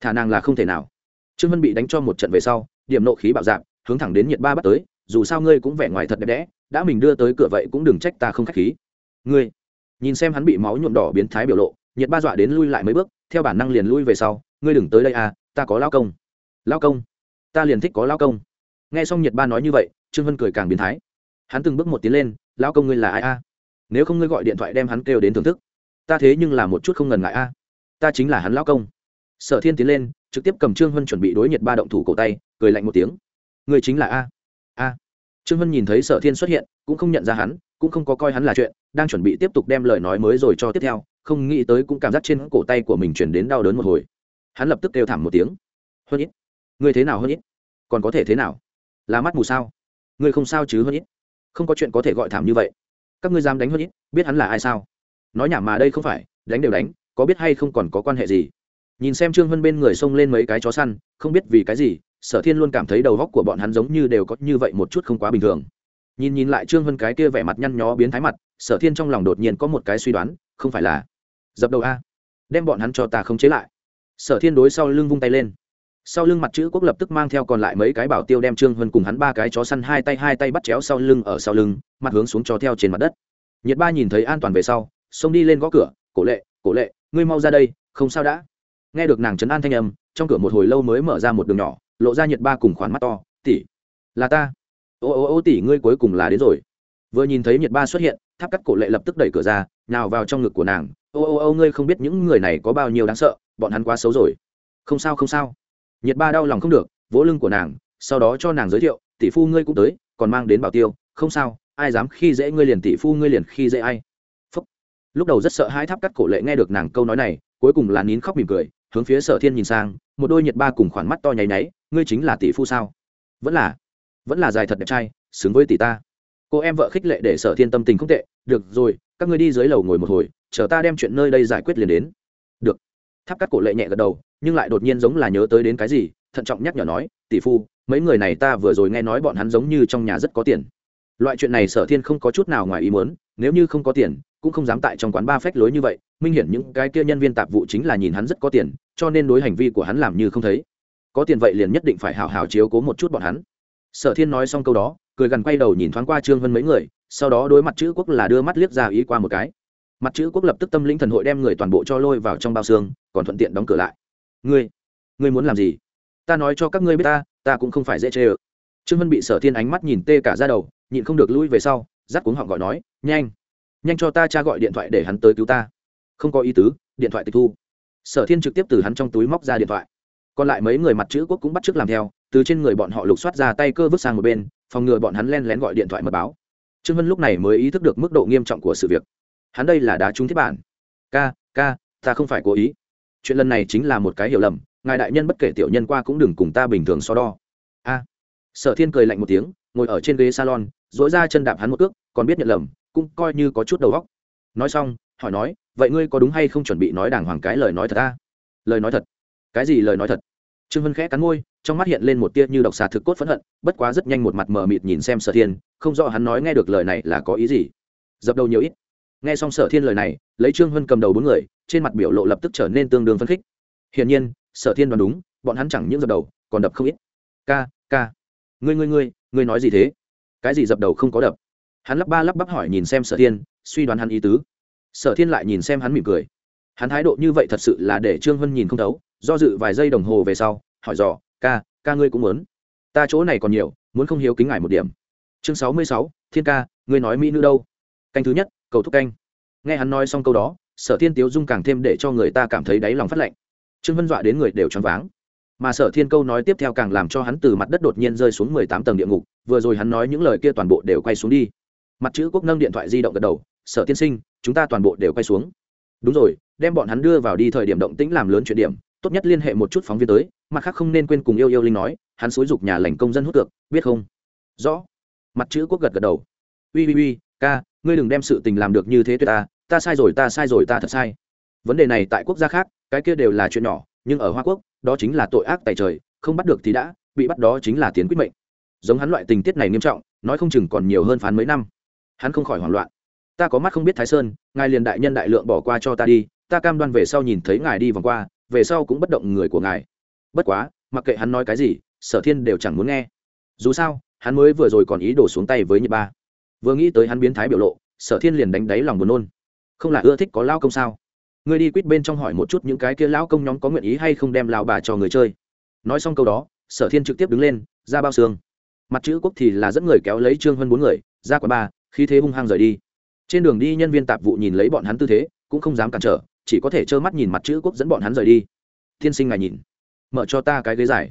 thả nàng là không thể nào. Trương vân bị đánh cho một trận về sau, điểm nộ khí bạo dạp hướng thẳng đến nhiệt ba bắt tới, dù sao ngươi cũng vẻ ngoài thật đẹp đẽ, đã mình đưa tới cửa vậy cũng đừng trách ta không khách khí. Ngươi, nhìn xem hắn bị máu nhuộm đỏ biến thái biểu lộ, nhiệt ba dọa đến lui lại mấy bước, theo bản năng liền lui về sau, ngươi đừng tới đây à ta có lao công. Lao công? Ta liền thích có lao công. Nghe xong nhiệt ba nói như vậy, trương vân cười càng biến thái. Hắn từng bước một tiến lên, lao công ngươi là ai a nếu không ngươi gọi điện thoại đem hắn kêu đến thưởng thức. Ta thế nhưng là một chút không ngần ngại a. Ta chính là hắn lao công. Sở thiên tiến lên, trực tiếp cầm trương vân chuẩn bị đối nhiệt ba động thủ cổ tay, cười lạnh một tiếng. Người chính là a. A. Trương vân nhìn thấy sở thiên xuất hiện, cũng không nhận ra hắn, cũng không có coi hắn là chuyện, đang chuẩn bị tiếp tục đem lời nói mới rồi cho tiếp theo, không nghĩ tới cũng cảm giác trên cổ tay của mình chuyển đến đau đớn một hồi. Hắn lập tức kêu thảm một tiếng. Hơn ít người thế nào hơn ít còn có thể thế nào? Là mắt mù sao? Người không sao chứ hơn ít không có chuyện có thể gọi thảm như vậy các ngươi dám đánh hơn ít, biết hắn là ai sao? Nói nhảm mà đây không phải, đánh đều đánh, có biết hay không còn có quan hệ gì? Nhìn xem trương hân bên người xông lên mấy cái chó săn, không biết vì cái gì, sở thiên luôn cảm thấy đầu góc của bọn hắn giống như đều có như vậy một chút không quá bình thường. Nhìn nhìn lại trương hân cái kia vẻ mặt nhăn nhó biến thái mặt, sở thiên trong lòng đột nhiên có một cái suy đoán, không phải là dập đầu a. Đem bọn hắn cho ta không chế lại. Sở thiên đối sau lưng vung tay lên sau lưng mặt chữ quốc lập tức mang theo còn lại mấy cái bảo tiêu đem trương vân cùng hắn ba cái chó săn hai tay hai tay bắt chéo sau lưng ở sau lưng, mặt hướng xuống cho theo trên mặt đất. Nhiệt ba nhìn thấy an toàn về sau, xông đi lên gõ cửa, cổ lệ cổ lệ, ngươi mau ra đây, không sao đã. Nghe được nàng trấn an thanh âm, trong cửa một hồi lâu mới mở ra một đường nhỏ, lộ ra nhiệt ba cùng khoản mắt to, tỷ, là ta. Ô ô ô, tỷ, ngươi cuối cùng là đến rồi. Vừa nhìn thấy nhiệt ba xuất hiện, tháp cắt cổ lệ lập tức đẩy cửa ra nào vào trong ngực của nàng, ô ô ô, ngươi không biết những người này có bao nhiêu đáng sợ, bọn hắn quá xấu rồi. Không sao không sao nhiệt ba đau lòng không được, vỗ lưng của nàng, sau đó cho nàng giới thiệu, tỷ phu ngươi cũng tới, còn mang đến bảo tiêu. Không sao, ai dám khi dễ ngươi liền tỷ phu ngươi liền khi dễ ai. Phúc. lúc đầu rất sợ hai tháp cắt cổ lệ nghe được nàng câu nói này, cuối cùng là nín khóc mỉm cười, hướng phía sở thiên nhìn sang, một đôi nhiệt ba cùng khoản mắt to nháy nháy, ngươi chính là tỷ phu sao? Vẫn là vẫn là dài thật đẹp trai, xứng với tỷ ta. Cô em vợ khích lệ để sở thiên tâm tình không tệ, được rồi, các ngươi đi dưới lầu ngồi một hồi, chờ ta đem chuyện nơi đây giải quyết liền đến. Được. Tháp cắt cổ lệ nhẹ gật đầu nhưng lại đột nhiên giống là nhớ tới đến cái gì, thận trọng nhắc nhở nói, tỷ phu, mấy người này ta vừa rồi nghe nói bọn hắn giống như trong nhà rất có tiền. Loại chuyện này sở thiên không có chút nào ngoài ý muốn, nếu như không có tiền, cũng không dám tại trong quán ba phách lối như vậy, minh hiển những cái kia nhân viên tạp vụ chính là nhìn hắn rất có tiền, cho nên đối hành vi của hắn làm như không thấy. Có tiền vậy liền nhất định phải hào hào chiếu cố một chút bọn hắn. Sở thiên nói xong câu đó, cười gần quay đầu nhìn thoáng qua trương vân mấy người, sau đó đối mặt chữ quốc là đưa mắt liếc ra ý qua một cái. Mặt chữ quốc lập tức tâm linh thần hội đem người toàn bộ cho lôi vào trong bao xương, còn thuận tiện đóng cửa lại ngươi ngươi muốn làm gì? Ta nói cho các ngươi biết ta ta cũng không phải dễ chê ơ. Trương vân bị sở thiên ánh mắt nhìn tê cả ra đầu, nhịn không được lui về sau dắt cuống họng gọi nói, nhanh nhanh cho ta cha gọi điện thoại để hắn tới cứu ta. Không có ý tứ, điện thoại tịch thu. Sở thiên trực tiếp từ hắn trong túi móc ra điện thoại. Còn lại mấy người mặt chữ quốc cũng bắt t làm theo, từ trên người bọn họ lục soát ra tay cơ vứt sang một bên, phòng ngừa bọn hắn len lén gọi điện thoại mật báo. Trương vân lúc này mới ý thức được mức độ nghiêm trọng của sự việc. Hắn đây là đá trúng thiết bản. Ca ca, ta không phải cố ý chuyện lần này chính là một cái hiểu lầm, ngài đại nhân bất kể tiểu nhân qua cũng đừng cùng ta bình thường so đo. A. Sở thiên cười lạnh một tiếng, ngồi ở trên ghế salon dỗi ra chân đạp hắn một cước, còn biết nhận lầm, cũng coi như có chút đầu óc. Nói xong, hỏi nói, vậy ngươi có đúng hay không chuẩn bị nói đàng hoàng cái lời nói thật ta? Lời nói thật. Cái gì lời nói thật? Trương vân khẽ cắn môi, trong mắt hiện lên một tia như độc xà thực cốt phẫn hận, bất quá rất nhanh một mặt mờ mịt nhìn xem sở thiên, không rõ hắn nói nghe được lời này là có ý gì. Dập đầu nhiều ít nghe xong sở thiên lời này, lấy trương huân cầm đầu bốn người, trên mặt biểu lộ lập tức trở nên tương đương phấn khích. Hiển nhiên, sở thiên đoán đúng, bọn hắn chẳng những dập đầu, còn đập không ít. Ca ca, ngươi ngươi ngươi ngươi nói gì thế? Cái gì dập đầu không có đập? Hắn lắp ba lắp bắp hỏi nhìn xem sở thiên, suy đoán hắn ý tứ. Sở thiên lại nhìn xem hắn mỉm cười. Hắn thái độ như vậy thật sự là để trương huân nhìn không thấu, do dự vài giây đồng hồ về sau, hỏi dò, ca ca ngươi cũng muốn? Ta chỗ này còn nhiều, muốn không hiếu kính ngài một điểm. Chương sáu mươi sáu, thiên ca, ngươi nói mỹ nữ đâu? Canh thứ nhất cầu thúc canh. Nghe hắn nói xong câu đó, sở thiên tiếu dung càng thêm để cho người ta cảm thấy đáy lòng phát lạnh. Trương vân dọa đến người đều choáng váng. Mà sở thiên câu nói tiếp theo càng làm cho hắn từ mặt đất đột nhiên rơi xuống mười tám tầng địa ngục, vừa rồi hắn nói những lời kia toàn bộ đều quay xuống đi. Mặt chữ quốc nâng điện thoại di động gật đầu, sở tiên sinh, chúng ta toàn bộ đều quay xuống. Đúng rồi, đem bọn hắn đưa vào đi thời điểm động tĩnh làm lớn chuyện điểm, tốt nhất liên hệ một chút phóng viên tới, mặt khác không nên quên cùng yêu yêu linh nói, hắn xúi dục nhà lành công dân hút cược, biết không? Rõ. Mặt chữ quốc gật gật đầu. Ui ui ui, ca ngươi đừng đem sự tình làm được như thế tuyệt ta ta sai rồi, ta sai rồi, ta thật sai. Vấn đề này tại quốc gia khác, cái kia đều là chuyện nhỏ, nhưng ở hoa quốc, đó chính là tội ác tại trời, không bắt được thì đã, bị bắt đó chính là tiến quyết mệnh. Giống hắn loại tình tiết này nghiêm trọng, nói không chừng còn nhiều hơn phán mấy năm. Hắn không khỏi hoảng loạn. Ta có mắt không biết thái sơn, ngài liền đại nhân đại lượng bỏ qua cho ta đi, ta cam đoan về sau nhìn thấy ngài đi vòng qua, về sau cũng bất động người của ngài. Bất quá, mặc kệ hắn nói cái gì, sở thiên đều chẳng muốn nghe. Dù sao, hắn mới vừa rồi còn ý đổ xuống tay với nhật ba vừa nghĩ tới hắn biến thái biểu lộ, sở thiên liền đánh đáy lòng buồn nôn. Không là ưa thích có lao công sao? Ngươi đi quýt bên trong hỏi một chút những cái kia lão công nhóm có nguyện ý hay không đem lao bà cho người chơi. Nói xong câu đó, sở thiên trực tiếp đứng lên, ra bao xương. Mặt chữ quốc thì là dẫn người kéo lấy trương hơn bốn người, ra quán ba khi thế hung hăng rời đi. Trên đường đi nhân viên tạp vụ nhìn lấy bọn hắn tư thế, cũng không dám cản trở, chỉ có thể trơ mắt nhìn mặt chữ quốc dẫn bọn hắn rời đi. Thiên sinh ngài nhìn, mở cho ta cái ghế dài.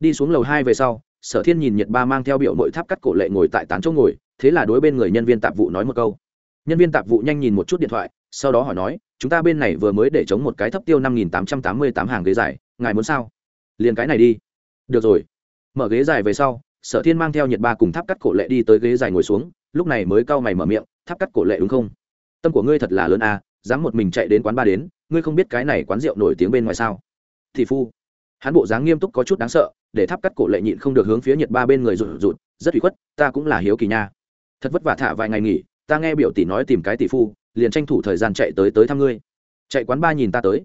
Đi xuống lầu hai về sau, sở thiên nhìn nhiệt ba mang theo biểu mội tháp cắt cổ lệ ngồi tại tán chỗ ngồi thế là đối bên người nhân viên tạp vụ nói một câu. Nhân viên tạp vụ nhanh nhìn một chút điện thoại, sau đó hỏi nói, chúng ta bên này vừa mới để chống một cái thấp tiêu năm nghìn tám trăm tám mươi tám hàng ghế dài, ngài muốn sao? Liền cái này đi. Được rồi. Mở ghế dài về sau, sở thiên mang theo nhiệt ba cùng tháp cắt cổ lệ đi tới ghế dài ngồi xuống, lúc này mới cau mày mở miệng, tháp cắt cổ lệ đúng không? Tâm của ngươi thật là lớn à dám một mình chạy đến quán ba đến, ngươi không biết cái này quán rượu nổi tiếng bên ngoài sao? Thì phu. Hắn bộ dáng nghiêm túc có chút đáng sợ, để tháp cắt cổ lệ nhịn không được hướng phía nhiệt ba bên người rụt rụt, rất ủy khuất, ta cũng là hiếu kỳ nha thật vất vả thả vài ngày nghỉ, ta nghe biểu tỷ nói tìm cái tỷ phu, liền tranh thủ thời gian chạy tới tới thăm ngươi. Chạy quán ba nhìn ta tới.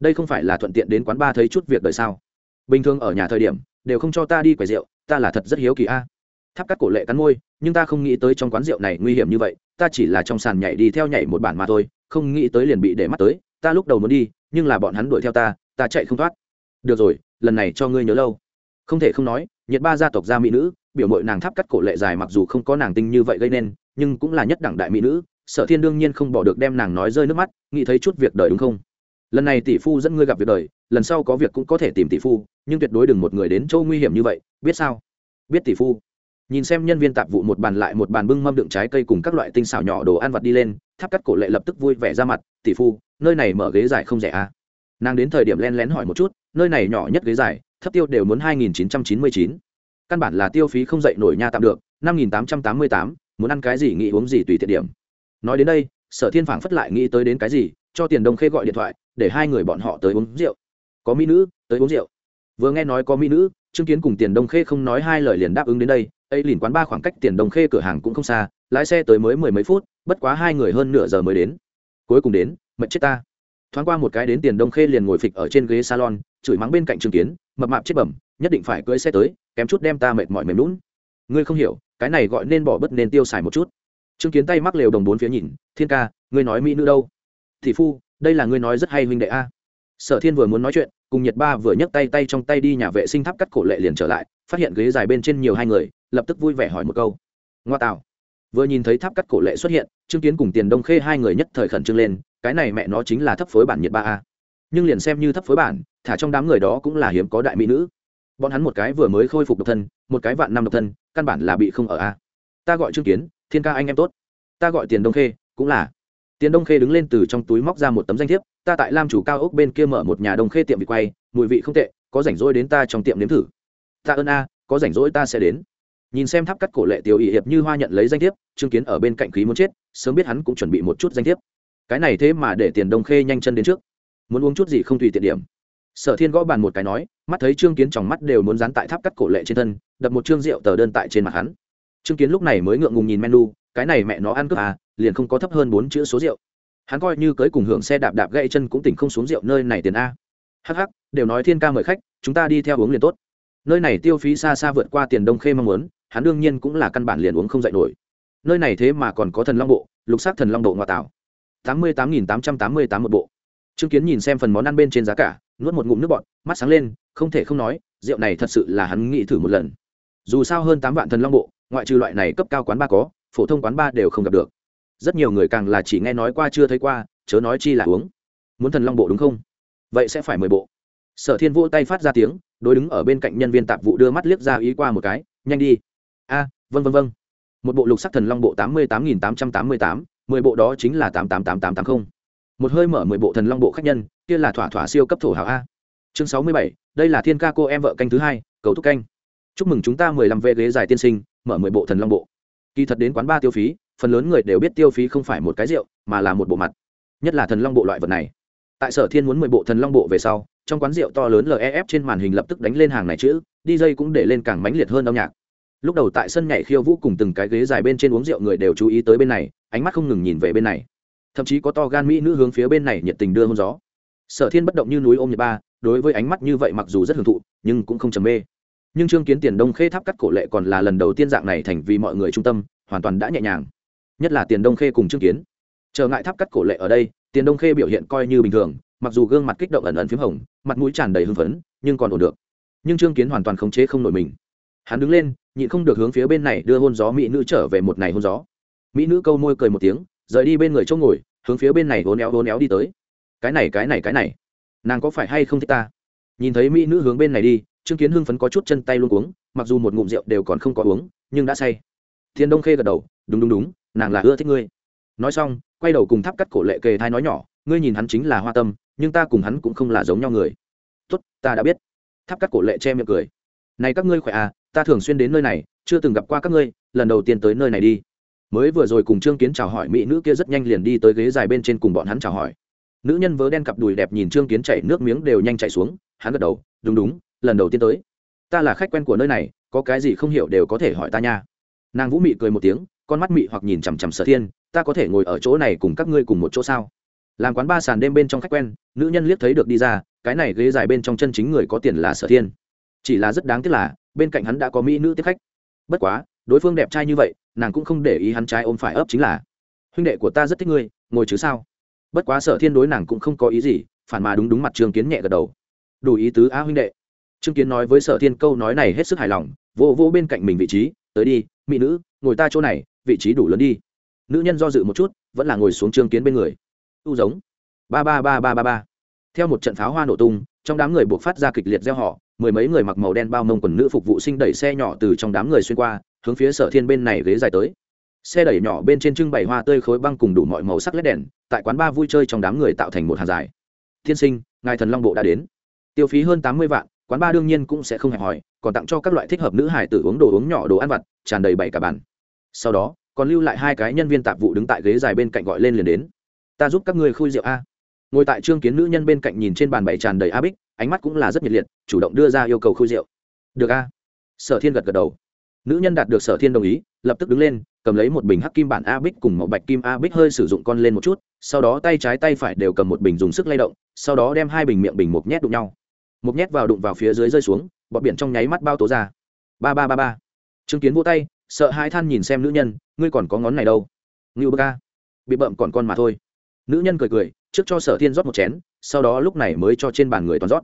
Đây không phải là thuận tiện đến quán ba thấy chút việc đời sao? Bình thường ở nhà thời điểm, đều không cho ta đi quầy rượu, ta là thật rất hiếu kỳ a. Tháp cắt cổ lệ cắn môi, nhưng ta không nghĩ tới trong quán rượu này nguy hiểm như vậy, ta chỉ là trong sàn nhảy đi theo nhảy một bản mà thôi, không nghĩ tới liền bị để mắt tới, ta lúc đầu muốn đi, nhưng là bọn hắn đuổi theo ta ta chạy không thoát. Được rồi, lần này cho ngươi nhớ lâu. Không thể không nói nhiệt ba gia tộc gia mỹ nữ, biểu mội nàng tháp cắt cổ lệ dài mặc dù không có nàng tinh như vậy gây nên, nhưng cũng là nhất đẳng đại mỹ nữ. Sở thiên đương nhiên không bỏ được đem nàng nói rơi nước mắt, nghĩ thấy chút việc đời đúng không? Lần này tỷ phu dẫn ngươi gặp việc đời, lần sau có việc cũng có thể tìm tỷ phu, nhưng tuyệt đối đừng một người đến chỗ nguy hiểm như vậy, biết sao? Biết tỷ phu. Nhìn xem nhân viên tạp vụ một bàn lại một bàn bưng mâm đựng trái cây cùng các loại tinh xảo nhỏ đồ ăn vặt đi lên, tháp cắt cổ lệ lập tức vui vẻ ra mặt, tỷ phu, nơi này mở ghế dài không rẻ à? Nàng đến thời điểm len lén hỏi một chút, nơi này nhỏ nhất ghế dài thấp tiêu đều muốn hai nghìn chín trăm chín mươi chín. Căn bản là tiêu phí không dậy nổi nha tạm được, năm nghìn tám trăm tám mươi tám, muốn ăn cái gì nghĩ uống gì tùy tiện điểm. Nói đến đây, sở thiên phảng phất lại nghĩ tới đến cái gì, cho tiền đông khê gọi điện thoại, để hai người bọn họ tới uống rượu. Có mỹ nữ, tới uống rượu. Vừa nghe nói có mỹ nữ, trương kiến cùng tiền đông khê không nói hai lời liền đáp ứng đến đây. Ấy liền quán ba khoảng cách tiền đông khê cửa hàng cũng không xa, lái xe tới mới mười mấy phút, bất quá hai người hơn nửa giờ mới đến. Cuối cùng đến, mệt chết ta thoáng qua một cái đến tiền đông khê liền ngồi phịch ở trên ghế salon, chửi mắng bên cạnh trường kiến, mập mạp chết bẩm, nhất định phải cưỡi xe tới, kém chút đem ta mệt mỏi mềm lún ngươi không hiểu, cái này gọi nên bỏ bớt nên tiêu xài một chút. Trương kiến tay mắc lều đồng bốn phía nhìn, thiên ca, ngươi nói mỹ nữ đâu? Thị phu, đây là ngươi nói rất hay huynh đệ a. Sở thiên vừa muốn nói chuyện, cùng nhật ba vừa nhấc tay tay trong tay đi nhà vệ sinh tháp cắt cổ lệ liền trở lại, phát hiện ghế dài bên trên nhiều hai người, lập tức vui vẻ hỏi một câu. Ngoa tạo vừa nhìn thấy tháp cắt cổ lệ xuất hiện, trương kiến cùng tiền đông khê hai người nhất thời khẩn trương lên cái này mẹ nó chính là thấp phối bản nhiệt ba a. Nhưng liền xem như thấp phối bản, thả trong đám người đó cũng là hiếm có đại mỹ nữ. Bọn hắn một cái vừa mới khôi phục độc thân, một cái vạn năm độc thân, căn bản là bị không ở a. Ta gọi trương kiến, thiên ca anh em tốt. Ta gọi tiền đông khê, cũng là. Tiền đông khê đứng lên từ trong túi móc ra một tấm danh thiếp, ta tại lam chủ cao ốc bên kia mở một nhà đông khê tiệm vị quay, mùi vị không tệ, có rảnh rỗi đến ta trong tiệm nếm thử. Ta ơn a, có rảnh rỗi ta sẽ đến. Nhìn xem tháp cắt cổ lệ tiểu ỵ hiệp như hoa nhận lấy danh thiếp, trương kiến ở bên cạnh khí muốn chết, sớm biết hắn cũng chuẩn bị một chút danh thiếp cái này thế mà để tiền đông khê nhanh chân đến trước. Muốn uống chút gì không tùy tiện điểm. Sở thiên gõ bàn một cái nói, mắt thấy trương kiến trong mắt đều muốn dán tại tháp cắt cổ lệ trên thân, đập một chương rượu tờ đơn tại trên mặt hắn. Trương kiến lúc này mới ngượng ngùng nhìn menu, cái này mẹ nó ăn cướp à liền không có thấp hơn bốn chữ số rượu. Hắn coi như cưới cùng hưởng xe đạp đạp gãy chân cũng tỉnh không xuống rượu nơi này tiền a. Hh đều nói thiên ca mời khách, chúng ta đi theo uống liền tốt. Nơi này tiêu phí xa xa vượt qua tiền đông khê mong muốn, hắn đương nhiên cũng là căn bản liền uống không dạy nổi. Nơi này thế mà còn có thần long bộ, lục sắc thần long độ ngoại tảo tám mươi tám nghìn tám trăm tám mươi tám một bộ. Trương kiến nhìn xem phần món ăn bên trên giá cả, nuốt một ngụm nước bọt, mắt sáng lên, không thể không nói, rượu này thật sự là hắn nghĩ thử một lần. Dù sao hơn tám vạn thần long bộ, ngoại trừ loại này cấp cao quán ba có, phổ thông quán ba đều không gặp được. Rất nhiều người càng là chỉ nghe nói qua chưa thấy qua, chớ nói chi là uống. Muốn thần long bộ đúng không? Vậy sẽ phải mười bộ. Sở thiên vỗ tay phát ra tiếng, đối đứng ở bên cạnh nhân viên tạp vụ đưa mắt liếc ra ý qua một cái, nhanh đi. A vân vân vân một bộ lục sắc thần long bộ tám mươi tám nghìn tám trăm tám mươi tám mười bộ đó chính là tám tám tám tám tám mươi một hơi mở mười bộ thần long bộ khách nhân, kia là thỏa thỏa siêu cấp thổ hào a. Chương sáu mươi bảy, đây là thiên ca cô em vợ canh thứ hai, cầu thúc canh. Chúc mừng chúng ta mười lăm vệ ghế dài tiên sinh, mở mười bộ thần long bộ. Kỳ thật đến quán ba tiêu phí, phần lớn người đều biết tiêu phí không phải một cái rượu, mà là một bộ mặt. Nhất là thần long bộ loại vật này. Tại sở thiên muốn mười bộ thần long bộ về sau, trong quán rượu to lớn lef trên màn hình lập tức đánh lên hàng này chữ dj cũng để lên càng mãnh liệt hơn âm nhạc. Lúc đầu tại sân nhảy khiêu vũ cùng từng cái ghế dài bên trên uống rượu người đều chú ý tới bên này ánh mắt không ngừng nhìn về bên này. Thậm chí có to gan mỹ nữ hướng phía bên này nhiệt tình đưa hôn gió. Sở thiên bất động như núi ôm nhật ba, đối với ánh mắt như vậy mặc dù rất hưởng thụ, nhưng cũng không trầm mê. Nhưng trương kiến tiền đông khê tháp cắt cổ lệ còn là lần đầu tiên dạng này thành vì mọi người trung tâm, hoàn toàn đã nhẹ nhàng. Nhất là tiền đông khê cùng trương kiến. Trở ngại tháp cắt cổ lệ ở đây, tiền đông khê biểu hiện coi như bình thường, mặc dù gương mặt kích động ẩn ẩn p h í m hồng, mặt mũi tràn đầy hưng phấn, nhưng còn ổn được. Nhưng trương kiến hoàn toàn khống chế không nổi mình. Hắn đứng lên, nhịn không được hướng phía bên này đưa hôn gió mỹ nữ trở về một ngày hôn gió mỹ nữ câu môi cười một tiếng, rời đi bên người chỗ ngồi, hướng phía bên này hôn éo hôn éo đi tới. Cái này cái này cái này. Nàng có phải hay không thích ta? Nhìn thấy mỹ nữ hướng bên này đi, trương kiến hưng phấn có chút chân tay luôn uống mặc dù một ngụm rượu đều còn không có uống, nhưng đã say. Thiên đông khê gật đầu, đúng đúng đúng, nàng là ưa thích ngươi. Nói xong, quay đầu cùng tháp cắt cổ lệ kề thai nói nhỏ, ngươi nhìn hắn chính là hoa tâm, nhưng ta cùng hắn cũng không là giống nhau người. Tốt, ta đã biết. Tháp cắt cổ lệ che miệng cười. Này các ngươi khỏe à ta thường xuyên đến nơi này, chưa từng gặp qua các ngươi, lần đầu tiên tới nơi này đi mới vừa rồi cùng trương kiến chào hỏi, mỹ nữ kia rất nhanh liền đi tới ghế dài bên trên cùng bọn hắn chào hỏi. Nữ nhân vớ đen cặp đùi đẹp nhìn trương kiến chảy nước miếng đều nhanh chảy xuống, hắn gật đầu, đúng đúng, lần đầu tiên tới. Ta là khách quen của nơi này, có cái gì không hiểu đều có thể hỏi ta nha. Nàng vũ mị cười một tiếng, con mắt mị hoặc nhìn chằm chằm sở thiên, ta có thể ngồi ở chỗ này cùng các ngươi cùng một chỗ sao? Làm quán ba sàn đêm bên trong khách quen, nữ nhân liếc thấy được đi ra, cái này ghế dài bên trong chân chính người có tiền là sở thiên. Chỉ là rất đáng tiếc là, bên cạnh hắn đã có mỹ nữ tiếp khách. Bất quá đối phương đẹp trai như vậy, nàng cũng không để ý hắn trai ôm phải ấp chính là, huynh đệ của ta rất thích ngươi, ngồi chứ sao? Bất quá sở thiên đối nàng cũng không có ý gì, phản mà đúng đúng mặt trường kiến nhẹ gật đầu. Đủ ý tứ a huynh đệ. Trương kiến nói với sở thiên câu nói này hết sức hài lòng, vô vô bên cạnh mình vị trí, tới đi, mỹ nữ, ngồi ta chỗ này, vị trí đủ lớn đi. Nữ nhân do dự một chút, vẫn là ngồi xuống trương kiến bên người. Tu giống. Ba ba ba ba ba ba. Theo một trận pháo hoa nổ tung, trong đám người buộc phát ra kịch liệt gieo họ mười mấy người mặc màu đen bao mông quần nữ phục vụ sinh đẩy xe nhỏ từ trong đám người xuyên qua hướng phía sở thiên bên này ghế dài tới. Xe đẩy nhỏ bên trên trưng bày hoa tươi khối băng cùng đủ mọi màu sắc lét đèn, tại quán ba vui chơi trong đám người tạo thành một hàng dài. Thiên sinh, ngài thần long bộ đã đến. Tiêu phí hơn tám mươi vạn, quán ba đương nhiên cũng sẽ không hẹp hòi, còn tặng cho các loại thích hợp nữ hải tử uống đồ uống nhỏ đồ ăn vặt, tràn đầy bảy cả bàn. Sau đó, còn lưu lại hai cái nhân viên tạp vụ đứng tại ghế dài bên cạnh gọi lên liền đến. Ta giúp các ngươi khui rượu a. Ngồi tại trương kiến nữ nhân bên cạnh nhìn trên bàn bày tràn đầy a bích, ánh mắt cũng là rất nhiệt liệt, chủ động đưa ra yêu cầu khui rượu. Được a. Sở thiên gật gật đầu nữ nhân đạt được sở thiên đồng ý, lập tức đứng lên, cầm lấy một bình hắc kim bản a bích cùng một bạch kim a bích hơi sử dụng con lên một chút, sau đó tay trái tay phải đều cầm một bình dùng sức lay động, sau đó đem hai bình miệng bình một nhét đụng nhau. Một nhét vào đụng vào phía dưới rơi xuống, bọt biển trong nháy mắt bao tố ra. Ba ba ba ba. Chứng kiến vô tay, sợ hai than nhìn xem nữ nhân, ngươi còn có ngón này đâu. Ngưu bơ ca bị bậm còn con mà thôi. Nữ nhân cười cười, trước cho sở thiên rót một chén, sau đó lúc này mới cho trên bàn người toàn rót.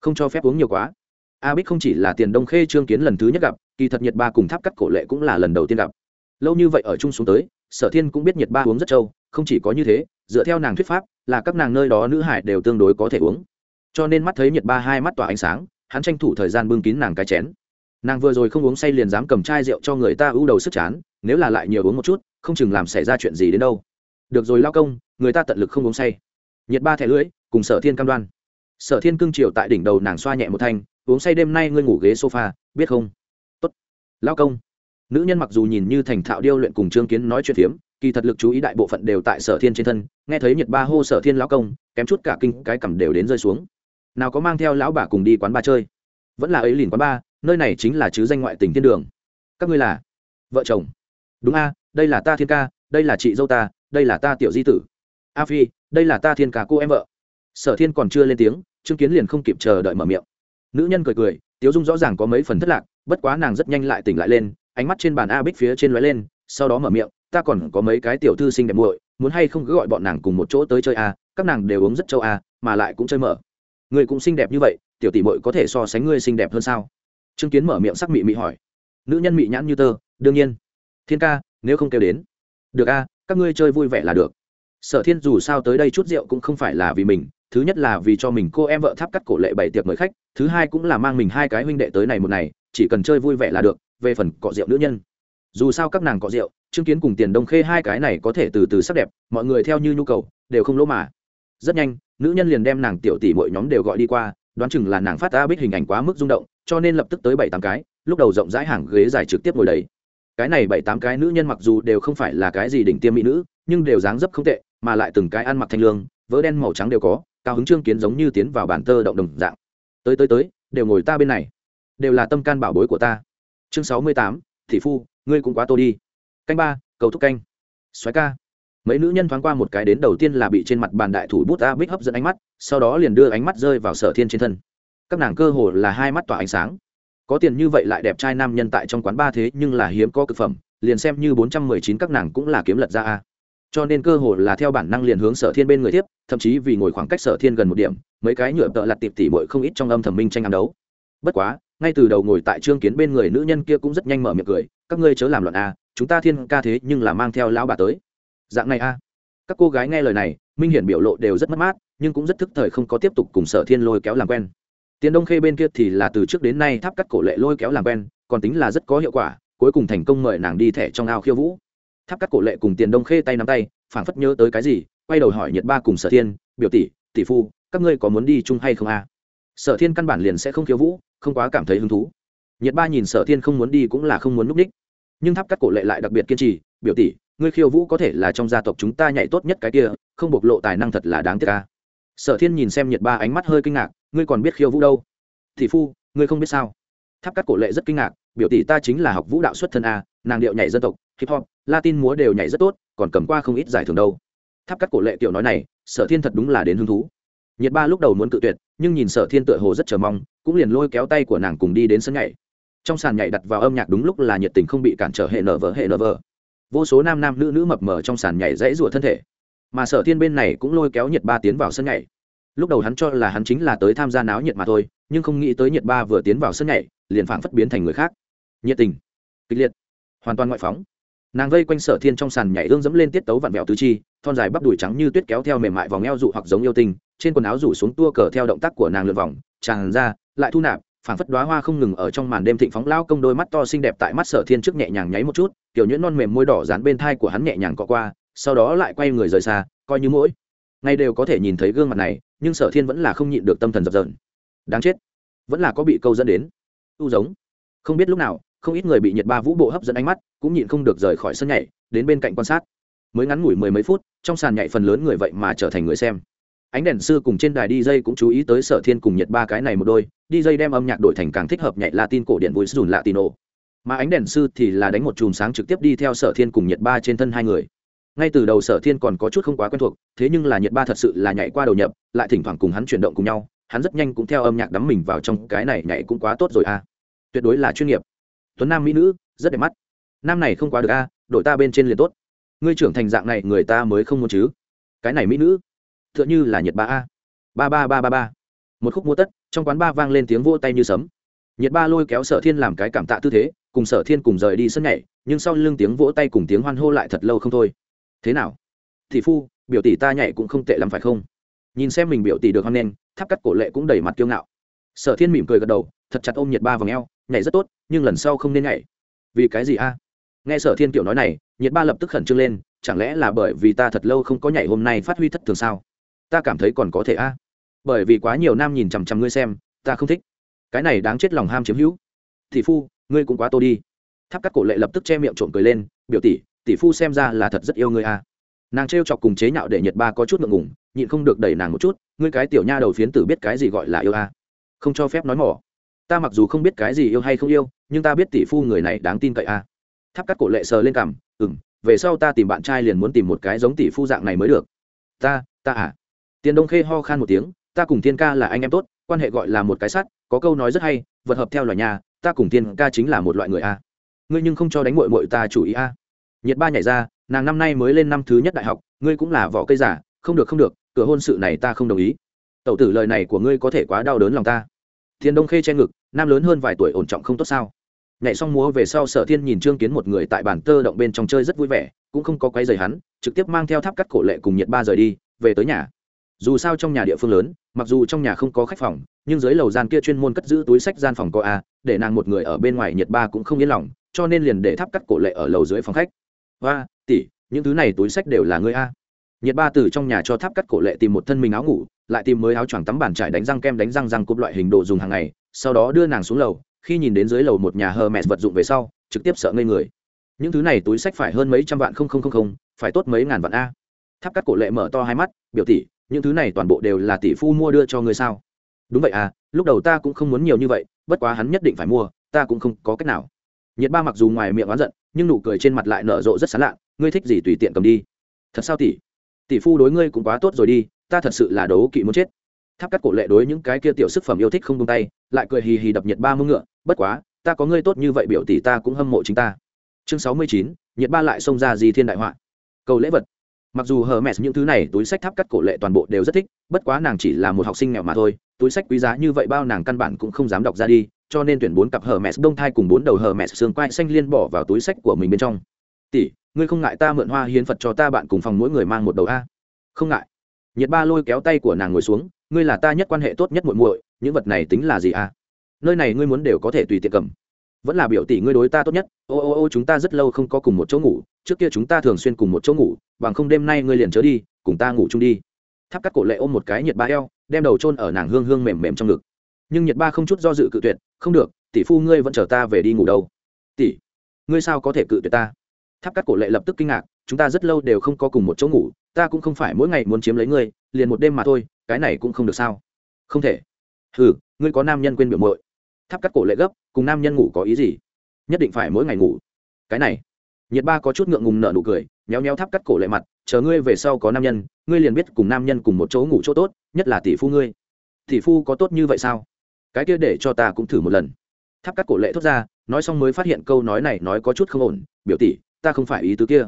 Không cho phép uống nhiều quá. A bích không chỉ là tiền đông khê trương kiến lần thứ nhất gặp kỳ thật nhiệt ba cùng tháp cắt cổ lệ cũng là lần đầu tiên gặp. Lâu như vậy ở chung xuống tới, sở thiên cũng biết nhiệt ba uống rất trâu, không chỉ có như thế, dựa theo nàng thuyết pháp, là các nàng nơi đó nữ hải đều tương đối có thể uống. Cho nên mắt thấy nhiệt ba hai mắt tỏa ánh sáng, hắn tranh thủ thời gian bưng kín nàng cái chén. Nàng vừa rồi không uống say liền dám cầm chai rượu cho người ta ưu đầu sức chán, nếu là lại nhiều uống một chút, không chừng làm xảy ra chuyện gì đến đâu. Được rồi lao công, người ta tận lực không uống say. Nhiệt ba thẻ lưỡi, cùng sở thiên cam đoan. Sở thiên cưng chiều tại đỉnh đầu nàng xoa nhẹ một thanh, uống say đêm nay ngươi ngủ ghế sofa, biết không? Lao công. Nữ nhân mặc dù nhìn như thành thạo điêu luyện cùng trương kiến nói chuyện phiếm, kỳ thật lực chú ý đại bộ phận đều tại sở thiên trên thân, nghe thấy nhiệt ba hô sở thiên lão công, kém chút cả kinh cái cầm đều đến rơi xuống. Nào có mang theo lão bà cùng đi quán ba chơi? Vẫn là ấy liền quán ba, nơi này chính là chứ danh ngoại tỉnh thiên đường. Các ngươi là vợ chồng. Đúng a, đây là ta thiên ca, đây là chị dâu ta, đây là ta tiểu di tử. A phi, đây là ta thiên ca cô em vợ. Sở thiên còn chưa lên tiếng chứng kiến liền không kịp chờ đợi mở miệng. Nữ nhân cười cười, tiếu dung rõ ràng có mấy phần thất lạc bất quá nàng rất nhanh lại tỉnh lại lên, ánh mắt trên bàn a bích phía trên lóe lên, sau đó mở miệng, ta còn có mấy cái tiểu thư xinh đẹp muội, muốn hay không cứ gọi bọn nàng cùng một chỗ tới chơi a, các nàng đều uống rất châu a, mà lại cũng chơi mở. Người cũng xinh đẹp như vậy, tiểu tỷ muội có thể so sánh ngươi xinh đẹp hơn sao? Trương kiến mở miệng sắc mị mị hỏi. Nữ nhân mị nhãn như tơ, đương nhiên. Thiên ca, nếu không kêu đến. Được a, các ngươi chơi vui vẻ là được. Sở thiên dù sao tới đây chút rượu cũng không phải là vì mình thứ nhất là vì cho mình cô em vợ tháp cắt cổ lệ bảy tiệc mời khách, thứ hai cũng là mang mình hai cái huynh đệ tới này một này chỉ cần chơi vui vẻ là được, về phần cọ rượu nữ nhân. Dù sao các nàng cọ rượu chứng kiến cùng tiền đông khê hai cái này có thể từ từ sắc đẹp, mọi người theo như nhu cầu, đều không lỗ mà. Rất nhanh, nữ nhân liền đem nàng tiểu tỷ mọi nhóm đều gọi đi qua, đoán chừng là nàng phát ra bích hình ảnh quá mức rung động, cho nên lập tức tới bảy tám cái, lúc đầu rộng rãi hàng ghế dài trực tiếp ngồi đấy cái này bảy tám cái nữ nhân mặc dù đều không phải là cái gì đỉnh tiêm mỹ nữ, nhưng đều dáng dấp không tệ, mà lại từng cái ăn mặc thanh lương vỡ đen màu trắng đều có cao hứng trương kiến giống như tiến vào bản tơ động đồng dạng. Tới tới tới, đều ngồi ta bên này. Đều là tâm can bảo bối của ta. Chương sáu mươi tám, thị phu, ngươi cũng quá tô đi. Canh ba, cầu thúc canh. Xoáy ca. Mấy nữ nhân thoáng qua một cái đến đầu tiên là bị trên mặt bàn đại thủ bút a bích hấp dẫn ánh mắt, sau đó liền đưa ánh mắt rơi vào sở thiên trên thân. Các nàng cơ hồ là hai mắt tỏa ánh sáng. Có tiền như vậy lại đẹp trai nam nhân tại trong quán ba thế nhưng là hiếm có cực phẩm, liền xem như bốn trăm mười chín các nàng cũng là kiếm lật ra a. Cho nên cơ hồ là theo bản năng liền hướng sở thiên bên người tiếp thậm chí vì ngồi khoảng cách sở thiên gần một điểm, mấy cái nhựa tợ lặt tiệp tỉ bội không ít trong âm thầm minh tranh ăn đấu. Bất quá, ngay từ đầu ngồi tại trương kiến bên người nữ nhân kia cũng rất nhanh mở miệng cười, các ngươi chớ làm loạn a, chúng ta thiên ca thế nhưng là mang theo lão bà tới. Dạng này a. Các cô gái nghe lời này, minh hiển biểu lộ đều rất mất mát, nhưng cũng rất thức thời không có tiếp tục cùng sở thiên lôi kéo làm quen. Tiền đông khê bên kia thì là từ trước đến nay tháp cắt cổ lệ lôi kéo làm quen, còn tính là rất có hiệu quả, cuối cùng thành công mời nàng đi thẻ trong ao khiêu vũ. Tháp cắt cổ lệ cùng tiền đông khê tay nắm tay, phảng phất nhớ tới cái gì quay đầu hỏi nhiệt ba cùng sở thiên, biểu tỷ tỷ phu, các ngươi có muốn đi chung hay không a? Sở thiên căn bản liền sẽ không khiêu vũ, không quá cảm thấy hứng thú. Nhiệt ba nhìn sở thiên không muốn đi cũng là không muốn núp đích. Nhưng tháp cắt cổ lệ lại đặc biệt kiên trì, biểu tỷ, ngươi khiêu vũ có thể là trong gia tộc chúng ta nhảy tốt nhất cái kia, không bộc lộ tài năng thật là đáng tiếc ca sở thiên nhìn xem nhiệt ba ánh mắt hơi kinh ngạc, ngươi còn biết khiêu vũ đâu? Thì phu, ngươi không biết sao? Tháp cắt cổ lệ rất kinh ngạc, biểu tỷ ta chính là học vũ đạo xuất thân a, nàng điệu nhảy dân tộc, hip hop, latin múa đều nhảy rất tốt, còn cầm qua không ít giải thưởng đâu tháp cắt cổ lệ tiểu nói này, sở thiên thật đúng là đến hứng thú. Nhiệt ba lúc đầu muốn cự tuyệt, nhưng nhìn sở thiên tựa hồ rất chờ mong, cũng liền lôi kéo tay của nàng cùng đi đến sân nhảy. Trong sàn nhảy đặt vào âm nhạc đúng lúc là nhiệt tình không bị cản trở hệ nở vỡ hệ nở vỡ vô số nam nam nữ nữ mập mờ trong sàn nhảy dãy rụa thân thể. Mà sở thiên bên này cũng lôi kéo nhiệt ba tiến vào sân nhảy. Lúc đầu hắn cho là hắn chính là tới tham gia náo nhiệt mà thôi, nhưng không nghĩ tới nhiệt ba vừa tiến vào sân nhảy, liền phảng phất biến thành người khác. Nhiệt tình. Kịch liệt. Hoàn toàn ngoại phóng nàng vây quanh sở thiên trong sàn nhảy ương dẫm lên tiết tấu vặn vẹo tứ chi, thon dài bắp đùi trắng như tuyết kéo theo mềm mại vòng eo dụ hoặc giống yêu tinh, trên quần áo rủ xuống tua cờ theo động tác của nàng lượn vòng, tràn ra, lại thu nạp, phảng phất đoá hoa không ngừng ở trong màn đêm thịnh phóng lao công đôi mắt to xinh đẹp tại mắt sở thiên trước nhẹ nhàng nháy một chút kiểu nhuyễn non mềm môi đỏ dán bên thai của hắn nhẹ nhàng cọ qua, sau đó lại quay người rời xa, coi như mỗi ngay đều có thể nhìn thấy gương mặt này, nhưng sở thiên vẫn là không nhịn được tâm thần dập dờn. Đáng chết, vẫn là có bị câu dẫn đến. U giống. Không biết lúc nào không ít người bị nhiệt ba vũ bộ hấp dẫn ánh mắt, cũng nhịn không được rời khỏi sân nhảy, đến bên cạnh quan sát. Mới ngắn ngủi mười mấy phút, trong sàn nhảy phần lớn người vậy mà trở thành người xem. Ánh đèn sư cùng trên đài DJ cũng chú ý tới sở thiên cùng nhiệt ba cái này một đôi DJ đem âm nhạc đổi thành càng thích hợp nhảy latin cổ điển vui dùn latino. Mà ánh đèn sư thì là đánh một chùm sáng trực tiếp đi theo sở thiên cùng nhiệt ba trên thân hai người. Ngay từ đầu sở thiên còn có chút không quá quen thuộc, thế nhưng là nhiệt ba thật sự là nhảy qua đầu nhập, lại thỉnh thoảng cùng hắn chuyển động cùng nhau, hắn rất nhanh cũng theo âm nhạc đắm mình vào trong, cái này nhảy cũng quá tốt rồi a à. tuyệt đối là chuyên nghiệp tuấn nam mỹ nữ rất đẹp mắt. Nam này không quá được a à, đội ta bên trên liền tốt. Ngươi trưởng thành dạng này người ta mới không muốn chứ. Cái này mỹ nữ t h ư ợ n h ư là nhiệt ba a. Ba ba ba ba ba. Một khúc múa tất trong quán ba vang lên tiếng vô tay như sấm. Nhiệt ba lôi kéo sở thiên làm cái cảm tạ tư thế cùng sở thiên cùng rời đi sân nhảy nhưng sau lưng tiếng vỗ tay cùng tiếng hoan hô lại thật lâu không thôi. Thế nào? Thị phu biểu tỷ ta nhảy cũng không tệ lắm phải không? Nhìn xem mình biểu tỷ được hoan nghênh tháp cắt cổ lệ cũng đầy mặt kiêu ngạo. Sở thiên mỉm cười gật đầu thật chặt ôm nhiệt ba vòng eo, nhảy rất tốt, nhưng lần sau không nên nhảy. Vì cái gì a? Nghe sở thiên kiểu nói này, nhiệt ba lập tức khẩn trương lên, chẳng lẽ là bởi vì ta thật lâu không có nhảy hôm nay phát huy thất thường sao? Ta cảm thấy còn có thể a. Bởi vì quá nhiều nam nhìn chằm chằm ngươi xem, ta không thích. Cái này đáng chết lòng ham chiếm hữu. Tỷ phu, ngươi cũng quá tô đi. Tháp cắt cổ lệ lập tức che miệng trộm cười lên, biểu tỷ tỷ phu xem ra là thật rất yêu ngươi a. Nàng trêu chọc cùng chế nhạo để nhiệt ba có chút ngượng ngùng, nhịn không được đẩy nàng một chút, ngươi cái tiểu nha đầu phiến tử biết cái gì gọi là yêu a. Không cho phép nói mỏ ta mặc dù không biết cái gì yêu hay không yêu, nhưng ta biết tỷ phu người này đáng tin cậy a. Tháp cắt cổ lệ sờ lên cằm ừ m về sau ta tìm bạn trai liền muốn tìm một cái giống tỷ phu dạng này mới được. Ta ta à? Tiền đông khê ho khan một tiếng, ta cùng thiên ca là anh em tốt, quan hệ gọi là một cái sắt, có câu nói rất hay, vật hợp theo loài nhà, ta cùng thiên ca chính là một loại người a. Ngươi nhưng không cho đánh mội mội ta chủ ý a. Nhiệt ba nhảy ra, nàng năm nay mới lên năm thứ nhất đại học, ngươi cũng là vỏ cây giả, không được không được, cửa hôn sự này ta không đồng ý. Tẩu tử lời này của ngươi có thể quá đau đớn lòng ta thiên đông khê che ngực, nam lớn hơn vài tuổi ổn trọng không tốt sao? Nhảy xong múa về sau sở thiên nhìn trương kiến một người tại bản tơ động bên trong chơi rất vui vẻ, cũng không có quấy rầy hắn, trực tiếp mang theo tháp cắt cổ lệ cùng nhiệt ba rời đi, về tới nhà. Dù sao trong nhà địa phương lớn, mặc dù trong nhà không có khách phòng, nhưng dưới lầu gian kia chuyên môn cất giữ túi sách gian phòng có a, để nàng một người ở bên ngoài nhiệt ba cũng không yên lòng, cho nên liền để tháp cắt cổ lệ ở lầu dưới phòng khách. Và tỷ, những thứ này túi sách đều là ngươi a nhiệt ba từ trong nhà cho tháp cắt cổ lệ tìm một thân mình áo ngủ, lại tìm mới áo choàng tắm bàn trải đánh răng kem đánh răng răng cụp loại hình đồ dùng hàng ngày, sau đó đưa nàng xuống lầu, khi nhìn đến dưới lầu một nhà hờ mẹ vật dụng về sau, trực tiếp sợ ngây người. Những thứ này túi sách phải hơn mấy trăm vạn không không không không, phải tốt mấy ngàn vạn a. Tháp cắt cổ lệ mở to hai mắt, biểu tỷ, những thứ này toàn bộ đều là tỷ phu mua đưa cho ngươi sao? Đúng vậy à lúc đầu ta cũng không muốn nhiều như vậy, bất quá hắn nhất định phải mua, ta cũng không có cách nào. Nhiệt ba mặc dù ngoài miệng oán giận, nhưng nụ cười trên mặt lại nở rộ rất sán lạ, ngươi thích gì tùy tiện cầm đi. Thật sao tỷ? Tỷ phu đối ngươi cũng quá tốt rồi đi, ta thật sự là đấu kỵ muốn chết. Tháp cắt cổ lệ đối những cái kia tiểu sức phẩm yêu thích không tung tay, lại cười hì hì đập nhiệt ba mưng ngựa, bất quá, ta có ngươi tốt như vậy biểu tỷ ta cũng hâm mộ chính ta. Chương sáu mươi chín, nhiệt ba lại xông ra di thiên đại họa. Cầu lễ vật. Mặc dù hờ mẹ những thứ này túi sách tháp cắt cổ lệ toàn bộ đều rất thích, bất quá nàng chỉ là một học sinh nghèo mà thôi, túi sách quý giá như vậy bao nàng căn bản cũng không dám đọc ra đi, cho nên tuyển bốn cặp hờ mẹ đông thai cùng bốn đầu hờ mẹ xương quai xanh liên bỏ vào túi sách của mình bên trong tỷ, ngươi không ngại ta mượn hoa hiến phật cho ta bạn cùng phòng mỗi người mang một đầu a? Không ngại. Nhiệt ba lôi kéo tay của nàng ngồi xuống, ngươi là ta nhất quan hệ tốt nhất muội muội, những vật này tính là gì a? Nơi này ngươi muốn đều có thể tùy tiện cầm. Vẫn là biểu tỷ ngươi đối ta tốt nhất, ô ô ô, chúng ta rất lâu không có cùng một chỗ ngủ, trước kia chúng ta thường xuyên cùng một chỗ ngủ, bằng không đêm nay ngươi liền chớ đi, cùng ta ngủ chung đi. Tháp cắt cổ lệ ôm một cái nhiệt ba eo, đem đầu trôn ở nàng hương hương mềm mềm trong ngực. Nhưng nhiệt ba không chút do dự cự tuyệt, không được, tỷ phu ngươi vẫn chờ ta về đi ngủ đâu. Tỷ, ngươi sao có thể cự tuyệt ta? Tháp cắt cổ lệ lập tức kinh ngạc, chúng ta rất lâu đều không có cùng một chỗ ngủ, ta cũng không phải mỗi ngày muốn chiếm lấy ngươi, liền một đêm mà thôi, cái này cũng không được sao? Không thể. Ừ ngươi có nam nhân quên biểu mội tháp cắt cổ lệ gấp, cùng nam nhân ngủ có ý gì? Nhất định phải mỗi ngày ngủ. Cái này. Nhiệt ba có chút ngượng ngùng nở nụ cười nhéo nhéo tháp cắt cổ lệ mặt, chờ ngươi về sau có nam nhân, ngươi liền biết cùng nam nhân cùng một chỗ ngủ chỗ tốt, nhất là tỷ phu ngươi. Tỷ phu có tốt như vậy sao? Cái kia để cho ta cũng thử một lần. Tháp cắt cổ lệ thốt ra, nói xong mới phát hiện câu nói này nói có chút không ổn, biểu tỷ ta không phải ý tứ kia.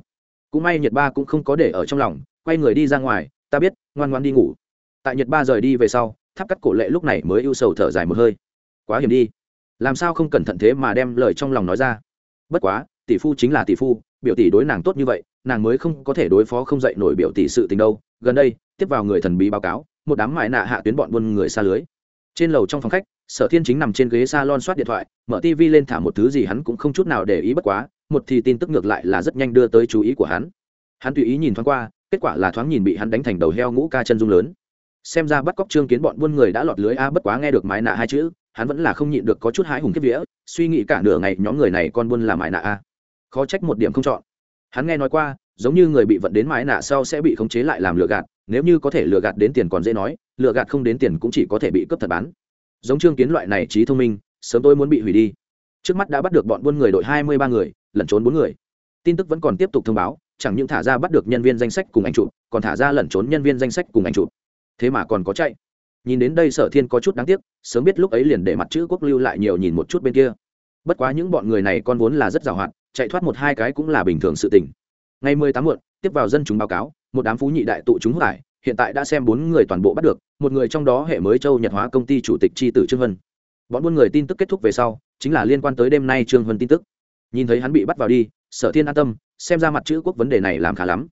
Cũng may Nhật ba cũng không có để ở trong lòng, quay người đi ra ngoài, ta biết, ngoan ngoan đi ngủ. Tại Nhật ba rời đi về sau, tháp cắt cổ lệ lúc này mới ưu sầu thở dài một hơi. Quá hiểm đi. Làm sao không cẩn thận thế mà đem lời trong lòng nói ra? Bất quá, tỷ phu chính là tỷ phu, biểu tỷ đối nàng tốt như vậy, nàng mới không có thể đối phó không dậy nổi biểu tỷ sự tình đâu. Gần đây, tiếp vào người thần bí báo cáo, một đám mại nạ hạ tuyến bọn buôn người xa lưới. Trên lầu trong phòng khách, sở thiên chính nằm trên ghế s a lon soát điện thoại, mở tv lên thả một thứ gì hắn cũng không chút nào để ý bất quá một thì tin tức ngược lại là rất nhanh đưa tới chú ý của hắn. Hắn tùy ý nhìn thoáng qua, kết quả là thoáng nhìn bị hắn đánh thành đầu heo ngũ ca chân dung lớn. Xem ra bắt cóc trương kiến bọn buôn người đã lọt lưới a, bất quá nghe được mái nạ hai chữ, hắn vẫn là không nhịn được có chút hãi hùng kiếp vía, suy nghĩ cả nửa ngày nhóm người này con buôn là mái nạ a. Khó trách một điểm không chọn. Hắn nghe nói qua, giống như người bị vận đến mái nạ sau sẽ bị khống chế lại làm lừa gạt, nếu như có thể lừa gạt đến tiền còn dễ nói, lừa gạt không đến tiền cũng chỉ có thể bị cướp thật bán. Giống trương kiến loại này trí thông minh, sớm tôi muốn bị hủy đi. Trước mắt đã bắt được bọn buôn người đội hai mươi ba người lẩn trốn bốn người. Tin tức vẫn còn tiếp tục thông báo, chẳng những thả ra bắt được nhân viên danh sách cùng anh chụp, còn thả ra lẩn trốn nhân viên danh sách cùng anh chụp. Thế mà còn có chạy. Nhìn đến đây sở thiên có chút đáng tiếc, sớm biết lúc ấy liền để mặt chữ quốc lưu lại nhiều nhìn một chút bên kia. Bất quá những bọn người này con vốn là rất giàu hạn, chạy thoát một hai cái cũng là bình thường sự tình. Ngày mười tám muộn, tiếp vào dân chúng báo cáo, một đám phú nhị đại tụ chúng hút hải, hiện tại đã xem bốn người toàn bộ bắt được, một người trong đó hệ mới châu nhật hóa công ty chủ tịch tri tử trương vân. Bọn buôn người tin tức kết thúc về sau, chính là liên quan tới đêm nay trương vân tin tức nhìn thấy hắn bị bắt vào đi, sở thiên an tâm, xem ra mặt chữ quốc vấn đề này làm khá lắm.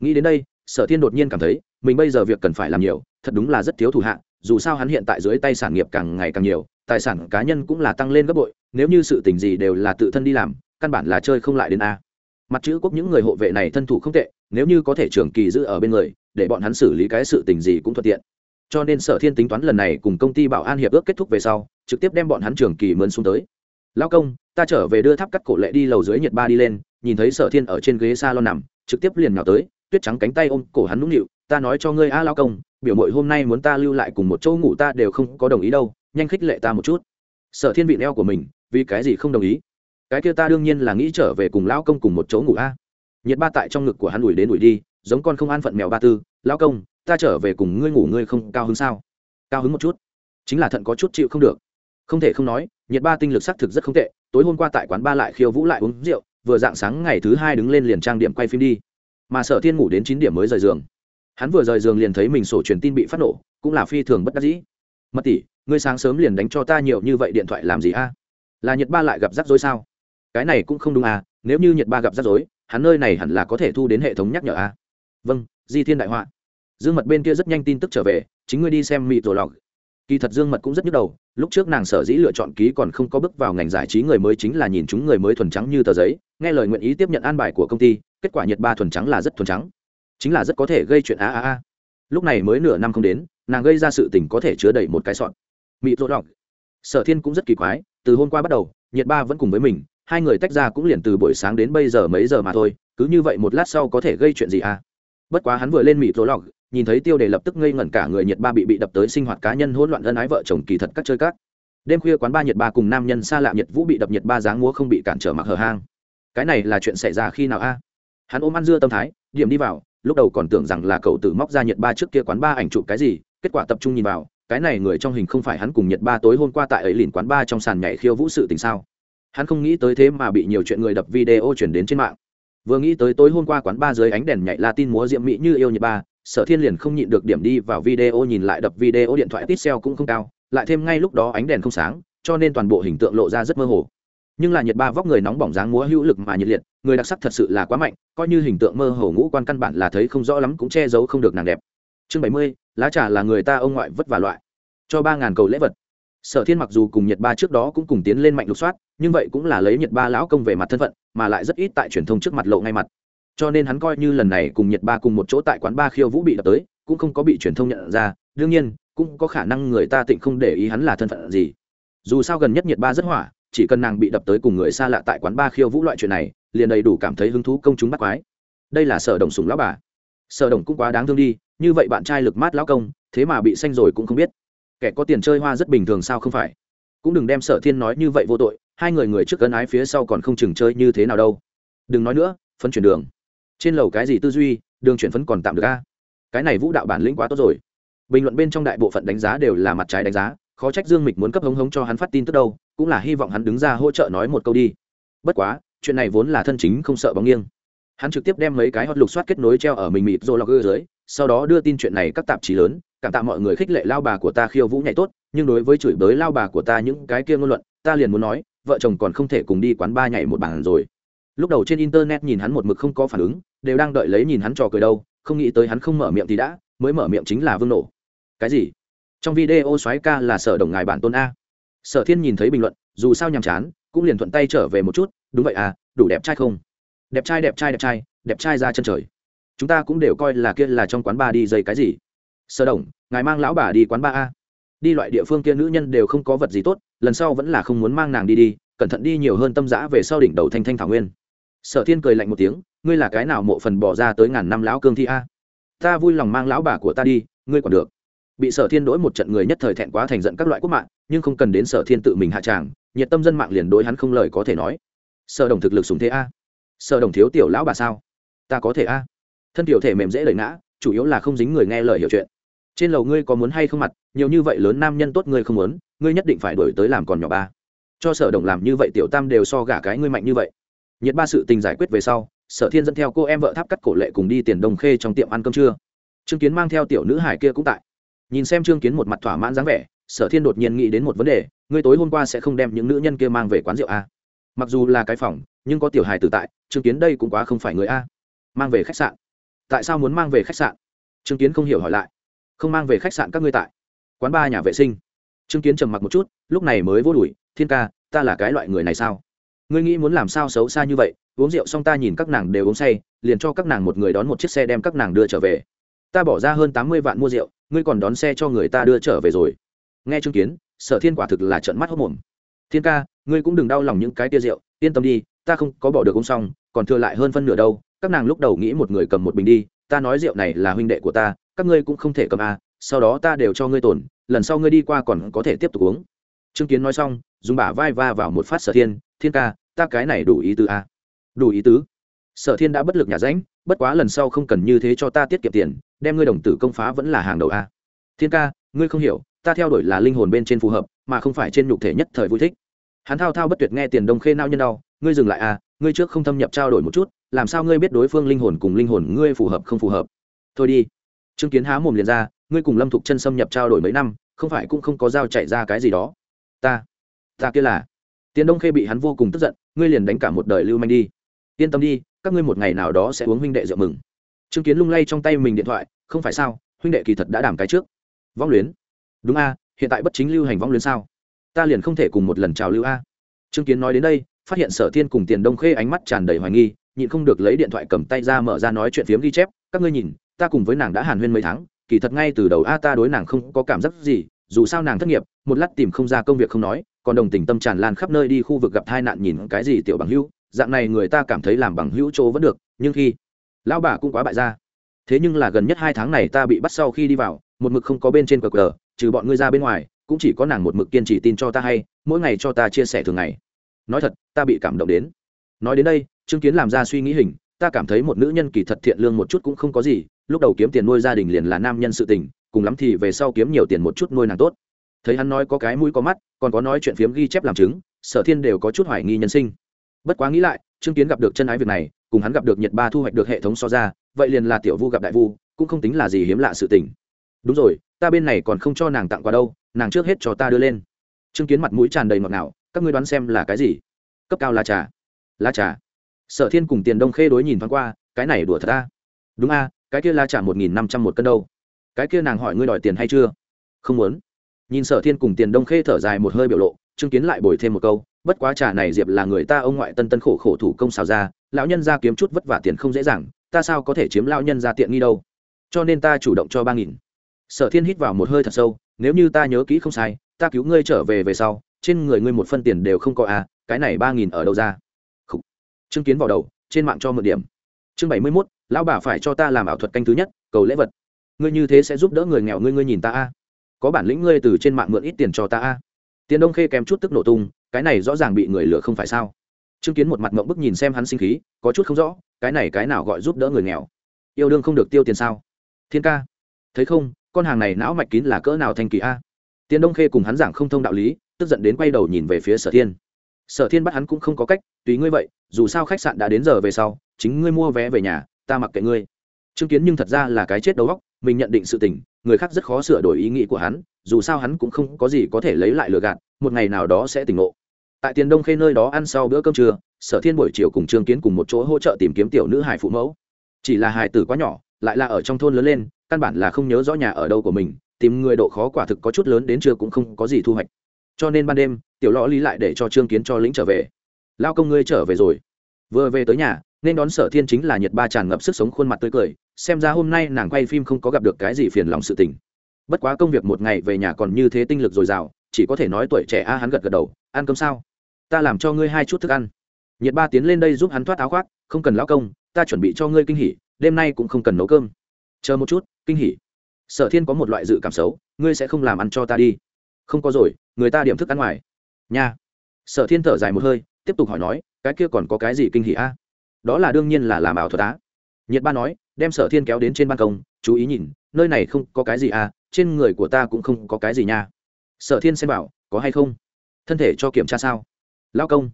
Nghĩ đến đây, sở thiên đột nhiên cảm thấy, mình bây giờ việc cần phải làm nhiều, thật đúng là rất thiếu thủ hạ, dù sao hắn hiện tại dưới tay sản nghiệp càng ngày càng nhiều, tài sản cá nhân cũng là tăng lên gấp bội, nếu như sự tình gì đều là tự thân đi làm, căn bản là chơi không lại đến a. Mặt chữ quốc những người hộ vệ này thân thủ không tệ, nếu như có thể trường kỳ giữ ở bên người, để bọn hắn xử lý cái sự tình gì cũng thuận tiện. Cho nên sở thiên tính toán lần này cùng công ty bảo an hiệp ước kết thúc về sau, trực tiếp đem bọn hắn trường kỳ mướn xuống tới. Lão công, ta trở về đưa tháp cắt cổ lệ đi lầu dưới nhiệt ba đi lên. Nhìn thấy sở thiên ở trên ghế s a lon nằm, trực tiếp liền nào tới, tuyết trắng cánh tay ôm cổ hắn nũng nịu, ta nói cho ngươi a lao công, biểu mội hôm nay muốn ta lưu lại cùng một chỗ ngủ ta đều không có đồng ý đâu, nhanh khích lệ ta một chút. Sở thiên vị neo của mình, vì cái gì không đồng ý? Cái kia ta đương nhiên là nghĩ trở về cùng lão công cùng một chỗ ngủ a nhiệt ba tại trong ngực của hắn ủi đến ủi đi, giống con không an phận mèo ba tư, lão công, ta trở về cùng ngươi ngủ, ngươi không cao hứng sao? Cao hứng một chút, chính là thận có chút chịu không được không thể không nói, nhiệt ba tinh lực xác thực rất không tệ, tối hôm qua tại quán ba lại khiêu vũ lại uống rượu, vừa dạng sáng ngày thứ hai đứng lên liền trang điểm quay phim đi. Mà sở thiên ngủ đến chín điểm mới rời giường. Hắn vừa rời giường liền thấy mình sổ truyền tin bị phát nổ, cũng là phi thường bất đắc dĩ. Mật tỷ, ngươi sáng sớm liền đánh cho ta nhiều như vậy điện thoại làm gì a? Là nhiệt ba lại gặp rắc rối sao? Cái này cũng không đúng à nếu như nhiệt ba gặp rắc rối, hắn nơi này hẳn là có thể thu đến hệ thống nhắc nhở a. Vâng di thiên đại họa. Dương mật bên kia rất nhanh tin tức trở về, chính ngươi đi xem mịt rồi lọc kỳ thật dương mật cũng rất nhức đầu, lúc trước nàng sở dĩ lựa chọn ký còn không có bước vào ngành giải trí người mới chính là nhìn chúng người mới thuần trắng như tờ giấy, nghe lời nguyện ý tiếp nhận an bài của công ty, kết quả nhiệt ba thuần trắng là rất thuần trắng. Chính là rất có thể gây chuyện a a a. Lúc này mới nửa năm không đến, nàng gây ra sự tình có thể chứa đầy một cái sọn Mị rồi đọc. Sở thiên cũng rất kỳ quái, từ hôm qua bắt đầu nhiệt ba vẫn cùng với mình, hai người tách ra cũng liền từ buổi sáng đến bây giờ mấy giờ mà thôi, cứ như vậy một lát sau có thể gây chuyện gì à bất quá hắn vừa lên mịt tố lọc, nhìn thấy tiêu đề lập tức ngây ngẩn cả người nhiệt ba bị bị đập tới sinh hoạt cá nhân hỗn loạn ân ái vợ chồng kỳ thật các chơi các. Đêm khuya quán ba nhiệt ba cùng nam nhân xa lạ nhiệt vũ bị đập nhiệt ba dáng múa không bị cản trở mặc hở hang. Cái này là chuyện xảy ra khi nào a? Hắn ôm ăn dưa tâm thái, điểm đi vào, lúc đầu còn tưởng rằng là cậu tử móc ra nhiệt ba trước kia quán ba ảnh chụp cái gì, kết quả tập trung nhìn vào, cái này người trong hình không phải hắn cùng nhiệt ba tối hôm qua tại ấy lìn quán ba trong sàn nhảy khiêu vũ sự tình sao? Hắn không nghĩ tới thế mà bị nhiều chuyện người đập video chuyển đến trên mạng vừa nghĩ tới tối hôm qua quán ba dưới ánh đèn nhảy latin múa diễm mỹ như yêu nhiệt ba, sở thiên liền không nhịn được điểm đi vào video nhìn lại đập video điện thoại tít xeo cũng không cao, lại thêm ngay lúc đó ánh đèn không sáng, cho nên toàn bộ hình tượng lộ ra rất mơ hồ. Nhưng là nhiệt ba vóc người nóng bỏng dáng múa hữu lực mà nhiệt liệt, người đặc sắc thật sự là quá mạnh, coi như hình tượng mơ hồ ngũ quan căn bản là thấy không rõ lắm cũng che giấu không được nàng đẹp. Chương bảy mươi, lá trà là người ta ông ngoại vất vả loại. Cho ba ngàn cầu lễ vật sở thiên mặc dù cùng nhật ba trước đó cũng cùng tiến lên mạnh lục soát, nhưng vậy cũng là lấy nhật ba lão công về mặt thân phận, mà lại rất ít tại truyền thông trước mặt lộ ngay mặt. Cho nên hắn coi như lần này cùng nhật ba cùng một chỗ tại quán ba khiêu vũ bị đập tới, cũng không có bị truyền thông nhận ra, đương nhiên, cũng có khả năng người ta tịnh không để ý hắn là thân phận gì. Dù sao gần nhất nhật ba rất hỏa, chỉ cần nàng bị đập tới cùng người xa lạ tại quán ba khiêu vũ loại chuyện này, liền đầy đủ cảm thấy hứng thú công chúng bắt quái. Đây là sở đồng sùng lão bà. Sở đồng cũng quá đáng thương đi, như vậy bạn trai lực mát lão công, thế mà bị xanh rồi cũng không biết kẻ có tiền chơi hoa rất bình thường sao không phải? Cũng đừng đem sở thiên nói như vậy vô tội, hai người người trước cân ái phía sau còn không chừng chơi như thế nào đâu. Đừng nói nữa phân chuyển đường. Trên lầu cái gì tư duy, đường chuyển phấn còn tạm được a? Cái này vũ đạo bản lĩnh quá tốt rồi. Bình luận bên trong đại bộ phận đánh giá đều là mặt trái đánh giá, khó trách dương mịch muốn cấp hống hống cho hắn phát tin tức đâu, cũng là hy vọng hắn đứng ra hỗ trợ nói một câu đi. Bất quá, chuyện này vốn là thân chính không sợ bóng nghiêng. Hắn trực tiếp đem mấy cái hot lục soát kết nối treo ở mình mịt rồi lọc gơ dưới sau đó đưa tin chuyện này các tạp chí lớn, cảm tạ mọi người khích lệ lao bà của ta khiêu vũ nhảy tốt, nhưng đối với chửi bới lao bà của ta những cái kia ngôn luận, ta liền muốn nói, vợ chồng còn không thể cùng đi quán ba nhảy một bàn rồi. Lúc đầu trên internet nhìn hắn một mực không có phản ứng, đều đang đợi lấy nhìn hắn trò cười đâu, không nghĩ tới hắn không mở miệng thì đã, mới mở miệng chính là vương nổ. Cái gì? Trong video xoáy ca là sở đồng ngài bản tôn a. Sở thiên nhìn thấy bình luận, dù sao nhàm chán, cũng liền thuận tay trở về một chút, đúng vậy à đủ đẹp trai không? Đẹp trai đẹp trai đẹp trai đẹp trai ra chân trời chúng ta cũng đều coi là kia là trong quán ba đi dây cái gì. Sở đồng, ngài mang lão bà đi quán ba a. Đi loại địa phương kia nữ nhân đều không có vật gì tốt, lần sau vẫn là không muốn mang nàng đi đi, cẩn thận đi nhiều hơn tâm giã về sau đỉnh đầu thanh thanh thảo nguyên. Sở thiên cười lạnh một tiếng, ngươi là cái nào mộ phần bỏ ra tới ngàn năm lão cương thi a? Ta vui lòng mang lão bà của ta đi, ngươi còn được. Bị sở thiên đối một trận người nhất thời thẹn quá thành giận các loại quốc mạng, nhưng không cần đến sở thiên tự mình hạ tràng, nhiệt tâm dân mạng liền đối hắn không lời có thể nói. Sở đồng thực lực sùng thế a. Sở đồng thiếu tiểu lão bà sao? Ta có thể a thân tiểu thể mềm dễ lời ngã, chủ yếu là không dính người nghe lời hiểu chuyện. Trên lầu ngươi có muốn hay không mặt, nhiều như vậy lớn nam nhân tốt ngươi không muốn, ngươi nhất định phải đổi tới làm còn nhỏ ba. Cho sở đồng làm như vậy tiểu tam đều so gả cái ngươi mạnh như vậy. Nhiệt ba sự tình giải quyết về sau, sở thiên dẫn theo cô em vợ tháp cắt cổ lệ cùng đi tiền đồng khê trong tiệm ăn cơm trưa. Trương kiến mang theo tiểu nữ hải kia cũng tại. Nhìn xem trương kiến một mặt thỏa mãn dáng vẻ, sở thiên đột nhiên nghĩ đến một vấn đề, ngươi tối hôm qua sẽ không đem những nữ nhân kia mang về quán rượu a mặc dù là cái phòng, nhưng có tiểu hài tử tại, trương kiến đây cũng quá không phải người a. Mang về khách sạn tại sao muốn mang về khách sạn? Trương kiến không hiểu hỏi lại. Không mang về khách sạn các ngươi tại. Quán ba nhà vệ sinh. Trương kiến trầm mặc một chút, lúc này mới vô đùi thiên ca, ta là cái loại người này sao? Ngươi nghĩ muốn làm sao xấu xa như vậy? Uống rượu xong ta nhìn các nàng đều uống say, liền cho các nàng một người đón một chiếc xe đem các nàng đưa trở về. Ta bỏ ra hơn tám mươi vạn mua rượu, ngươi còn đón xe cho người ta đưa trở về rồi. Nghe chứng kiến, sở thiên quả thực là trận mắt hốc mồm. Thiên ca, ngươi cũng đừng đau lòng những cái tia rượu, yên tâm đi, ta không có bỏ được uống xong, còn thừa lại hơn phân nửa đâu các nàng lúc đầu nghĩ một người cầm một bình đi, ta nói rượu này là huynh đệ của ta, các ngươi cũng không thể cầm à sau đó ta đều cho ngươi tổn, lần sau ngươi đi qua còn có thể tiếp tục uống. Trương kiến nói xong, dùng bả vai va vào một phát sở thiên thiên ca, ta cái này đủ ý tứ à. đủ ý tứ. Sở thiên đã bất lực nhà ránh, bất quá lần sau không cần như thế cho ta tiết kiệm tiền, đem ngươi đồng tử công phá vẫn là hàng đầu a thiên ca, ngươi không hiểu, ta theo đuổi là linh hồn bên trên phù hợp, mà không phải trên nhục thể nhất thời vui thích. Hắn thao thao bất tuyệt nghe tiền đông khê nao nhân đau, ngươi dừng lại à ngươi trước không thâm nhập trao đổi một chút, làm sao ngươi biết đối phương linh hồn cùng linh hồn ngươi phù hợp không phù hợp? Thôi đi. Chứng kiến há mồm liền ra, ngươi cùng lâm thục chân xâm nhập trao đổi mấy năm, không phải cũng không có dao chạy ra cái gì đó. Ta ta kia là. Tiến đông khê bị hắn vô cùng tức giận, ngươi liền đánh cả một đời lưu manh đi. Yên tâm đi, các ngươi một ngày nào đó sẽ uống huynh đệ rượu mừng. Chứng kiến lung lay trong tay mình điện thoại, không phải sao, huynh đệ kỳ thật đã đảm cái trước. Vong luyến. Đúng a, hiện tại bất chính lưu hành vong luyến sao? Ta liền không thể cùng một lần chào lưu a. Chứng kiến nói đến đây phát hiện sở thiên cùng tiền đông khê ánh mắt tràn đầy hoài nghi, nhịn không được lấy điện thoại cầm tay ra mở ra nói chuyện phiếm ghi chép, các ngươi nhìn, ta cùng với nàng đã hàn huyên mấy tháng, kỳ thật ngay từ đầu a ta đối nàng không có cảm giác gì, dù sao nàng thất nghiệp, một lát tìm không ra công việc không nói, còn đồng tình tâm tràn lan khắp nơi đi khu vực gặp tai nạn nhìn cái gì tiểu bằng hữu, dạng này người ta cảm thấy làm bằng hữu chỗ vẫn được, nhưng khi lão bà cũng quá bại ra. Thế nhưng là gần nhất hai tháng này ta bị bắt sau khi đi vào, một mực không có bên trên cờ cờ trừ bọn ngươi ra bên ngoài, cũng chỉ có nàng một mực kiên trì tin cho ta hay, mỗi ngày cho ta chia sẻ thường ngày nói thật, ta bị cảm động đến. Nói đến đây chứng kiến làm ra suy nghĩ hình, ta cảm thấy một nữ nhân kỳ thật thiện lương một chút cũng không có gì, lúc đầu kiếm tiền nuôi gia đình liền là nam nhân sự tình, cùng lắm thì về sau kiếm nhiều tiền một chút nuôi nàng tốt. Thấy hắn nói có cái mũi có mắt, còn có nói chuyện phiếm ghi chép làm chứng, sở thiên đều có chút hoài nghi nhân sinh. Bất quá nghĩ lại chứng kiến gặp được chân ái việc này, cùng hắn gặp được nhiệt ba thu hoạch được hệ thống so ra, vậy liền là tiểu vu gặp đại vu, cũng không tính là gì hiếm lạ sự tình. Đúng rồi, ta bên này còn không cho nàng tặng quà đâu, nàng trước hết cho ta đưa lên. Chứng kiến mặt mũi tràn đầy ngọt ngào các ngươi đoán xem là cái gì? Cấp cao là trà. Lá trà. Sở thiên cùng tiền đông khê đối nhìn thoáng qua, cái này đùa thật ta đúng a cái kia lá trà một nghìn năm trăm một cân đâu. Cái kia nàng hỏi ngươi đòi tiền hay chưa? Không muốn. Nhìn sở thiên cùng tiền đông khê thở dài một hơi biểu lộ, chứng kiến lại bồi thêm một câu, bất quá trà này diệp là người ta ông ngoại tân tân khổ khổ thủ công xào ra, lão nhân ra kiếm chút vất vả tiền không dễ dàng, ta sao có thể chiếm lão nhân ra tiện nghi đâu? Cho nên ta chủ động cho ba nghìn. Sở thiên hít vào một hơi thật sâu, nếu như ta nhớ kỹ không sai, ta cứu ngươi trở về về sau trên người ngươi một phân tiền đều không có à cái này ba nghìn ở đâu ra? Khủ. chứng kiến vào đầu, trên mạng cho mượn điểm. Chương bảy mươi mốt, lão bà phải cho ta làm ảo thuật canh thứ nhất, cầu lễ vật. Ngươi như thế sẽ giúp đỡ người nghèo ngươi ngươi nhìn ta a. Có bản lĩnh ngươi từ trên mạng mượn ít tiền cho ta a. Tiền đông khê kèm chút tức nổ tung, cái này rõ ràng bị người lừa không phải sao? Chứng kiến một mặt mộng bức nhìn xem hắn sinh khí, có chút không rõ, cái này cái nào gọi giúp đỡ người nghèo? Yêu đương không được tiêu tiền sao? Thiên ca. Thấy không, con hàng này não mạch kín là cỡ nào thanh kỳ a? Tiền đông khê cùng hắn giảng không thông đạo lý tức giận đến quay đầu nhìn về phía sở thiên. Sở thiên bắt hắn cũng không có cách, tùy ngươi vậy, dù sao khách sạn đã đến giờ về sau, chính ngươi mua vé về nhà, ta mặc kệ ngươi. Chứng kiến nhưng thật ra là cái chết đầu óc, mình nhận định sự tình, người khác rất khó sửa đổi ý nghĩ của hắn, dù sao hắn cũng không có gì có thể lấy lại lừa gạt, một ngày nào đó sẽ tỉnh ngộ. Tại tiền đông khê nơi đó ăn sau bữa cơm trưa, sở thiên buổi chiều cùng trương kiến cùng một chỗ hỗ trợ tìm kiếm tiểu nữ hải phụ mẫu. Chỉ là hải tử quá nhỏ, lại là ở trong thôn lớn lên, căn bản là không nhớ rõ nhà ở đâu của mình, tìm người độ khó quả thực có chút lớn đến trưa cũng không có gì thu hoạch cho nên ban đêm, tiểu lõ lý lại để cho trương kiến cho lĩnh trở về. Lao công ngươi trở về rồi. Vừa về tới nhà, nên đón sở thiên chính là nhiệt ba tràn ngập sức sống khuôn mặt tươi cười, xem ra hôm nay nàng quay phim không có gặp được cái gì phiền lòng sự tình. Bất quá công việc một ngày về nhà còn như thế tinh lực dồi dào, chỉ có thể nói tuổi trẻ a, hắn gật gật đầu, ăn cơm sao? Ta làm cho ngươi hai chút thức ăn. Nhiệt ba tiến lên đây giúp hắn thoát áo khoác, không cần lão công, ta chuẩn bị cho ngươi kinh hỉ, đêm nay cũng không cần nấu cơm. Chờ một chút, kinh hỉ. Sở thiên có một loại dự cảm xấu, ngươi sẽ không làm ăn cho ta đi không có rồi, người ta điểm thức ăn ngoài. Nha. Sở thiên thở dài một hơi, tiếp tục hỏi nói, cái kia còn có cái gì kinh hỉ a? Đó là đương nhiên là làm ảo thuật á. Nhiệt ba nói, đem sở thiên kéo đến trên ban công, chú ý nhìn, nơi này không có cái gì à trên người của ta cũng không có cái gì nha. Sở thiên xem bảo, có hay không? Thân thể cho kiểm tra sao? Lao công.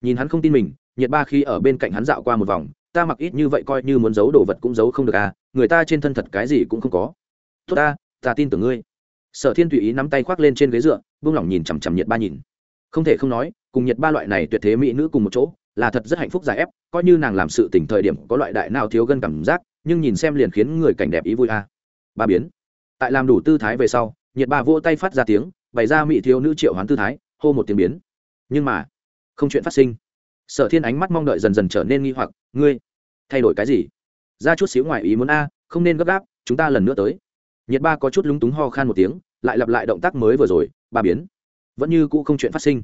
Nhìn hắn không tin mình, nhiệt ba khi ở bên cạnh hắn dạo qua một vòng, ta mặc ít như vậy coi như muốn giấu đồ vật cũng giấu không được à người ta trên thân thật cái gì cũng không có. Tốt ta ta tin tưởng ngươi sở thiên tùy ý nắm tay khoác lên trên ghế dựa buông lỏng nhìn chằm chằm nhiệt ba nhìn. Không thể không nói, cùng nhiệt ba loại này tuyệt thế mỹ nữ cùng một chỗ, là thật rất hạnh phúc giải ép, coi như nàng làm sự tỉnh thời điểm có loại đại nào thiếu gân cảm giác, nhưng nhìn xem liền khiến người cảnh đẹp ý vui a. À. ba biến. Tại làm đủ tư thái về sau, nhiệt ba vỗ tay phát ra tiếng, bày ra mỹ thiếu nữ triệu hoán tư thái, hô một tiếng biến. Nhưng mà, không chuyện phát sinh. Sở thiên ánh mắt mong đợi dần dần trở nên nghi hoặc, ngươi, thay đổi cái gì? Ra chút xíu ngoài ý muốn a, không nên gấp gáp, chúng ta lần nữa tới nhiệt ba có chút lúng túng ho khan một tiếng, lại lặp lại động tác mới vừa rồi, ba biến. Vẫn như cũ không chuyện phát sinh.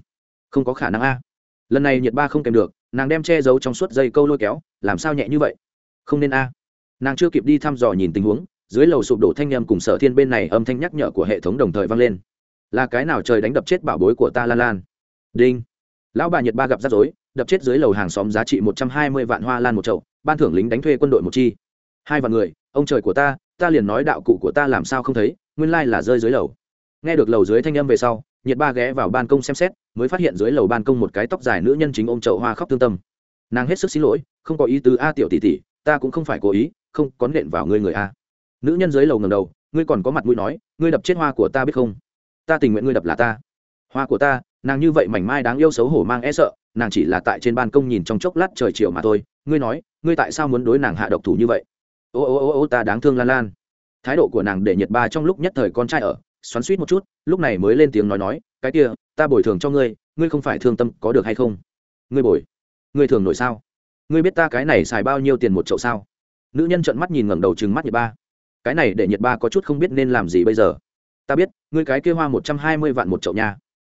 Không có khả năng a. Lần này nhiệt ba không kèm được, nàng đem che giấu trong suốt dây câu lôi kéo, làm sao nhẹ như vậy? Không nên a. Nàng chưa kịp đi thăm dò nhìn tình huống, dưới lầu sụp đổ thanh â m cùng sở thiên bên này âm thanh nhắc nhở của hệ thống đồng thời vang lên. Là cái nào trời đánh đập chết bảo bối của ta lan lan? Đinh. Lão bà nhiệt ba gặp rắc rối, đập chết dưới lầu hàng xóm giá trị một trăm hai mươi vạn hoa lan một chậu, ban thưởng lính đánh thuê quân đội một chi. Hai vạn người, ông trời của ta ta liền nói đạo cụ của ta làm sao không thấy, nguyên lai là rơi dưới lầu. Nghe được lầu dưới thanh âm về sau, nhiệt ba ghé vào ban công xem xét, mới phát hiện dưới lầu ban công một cái tóc dài nữ nhân chính ôm chậu hoa khóc thương tâm. Nàng hết sức xin lỗi, không có ý tứ a tiểu tỷ tỷ, ta cũng không phải cố ý, không, có nện vào ngươi người a. Nữ nhân dưới lầu ngầm đầu, ngươi còn có mặt mũi nói, ngươi đập chết hoa của ta biết không? Ta tình nguyện ngươi đập là ta. Hoa của ta, nàng như vậy mảnh mai đáng yêu xấu hổ mang e sợ, nàng chỉ là tại trên ban công nhìn trong chốc lát trời chiều mà thôi. Ngươi nói, ngươi tại sao muốn đối nàng hạ độc thủ như vậy? Ô ô ô ô, ta đáng thương lan lan. Thái độ của nàng để nhiệt ba trong lúc nhất thời con trai ở, xoắn suýt một chút, lúc này mới lên tiếng nói nói, cái kia, ta bồi thường cho ngươi ngươi không phải thương tâm có được hay không? Ngươi bồi? Ngươi thường nổi sao? Ngươi biết ta cái này xài bao nhiêu tiền một chậu sao? Nữ nhân trợn mắt nhìn ngẩng đầu chừng mắt nhiệt ba. Cái này để nhiệt ba có chút không biết nên làm gì bây giờ. Ta biết, ngươi cái kia hoa một trăm hai mươi vạn một chậu nha.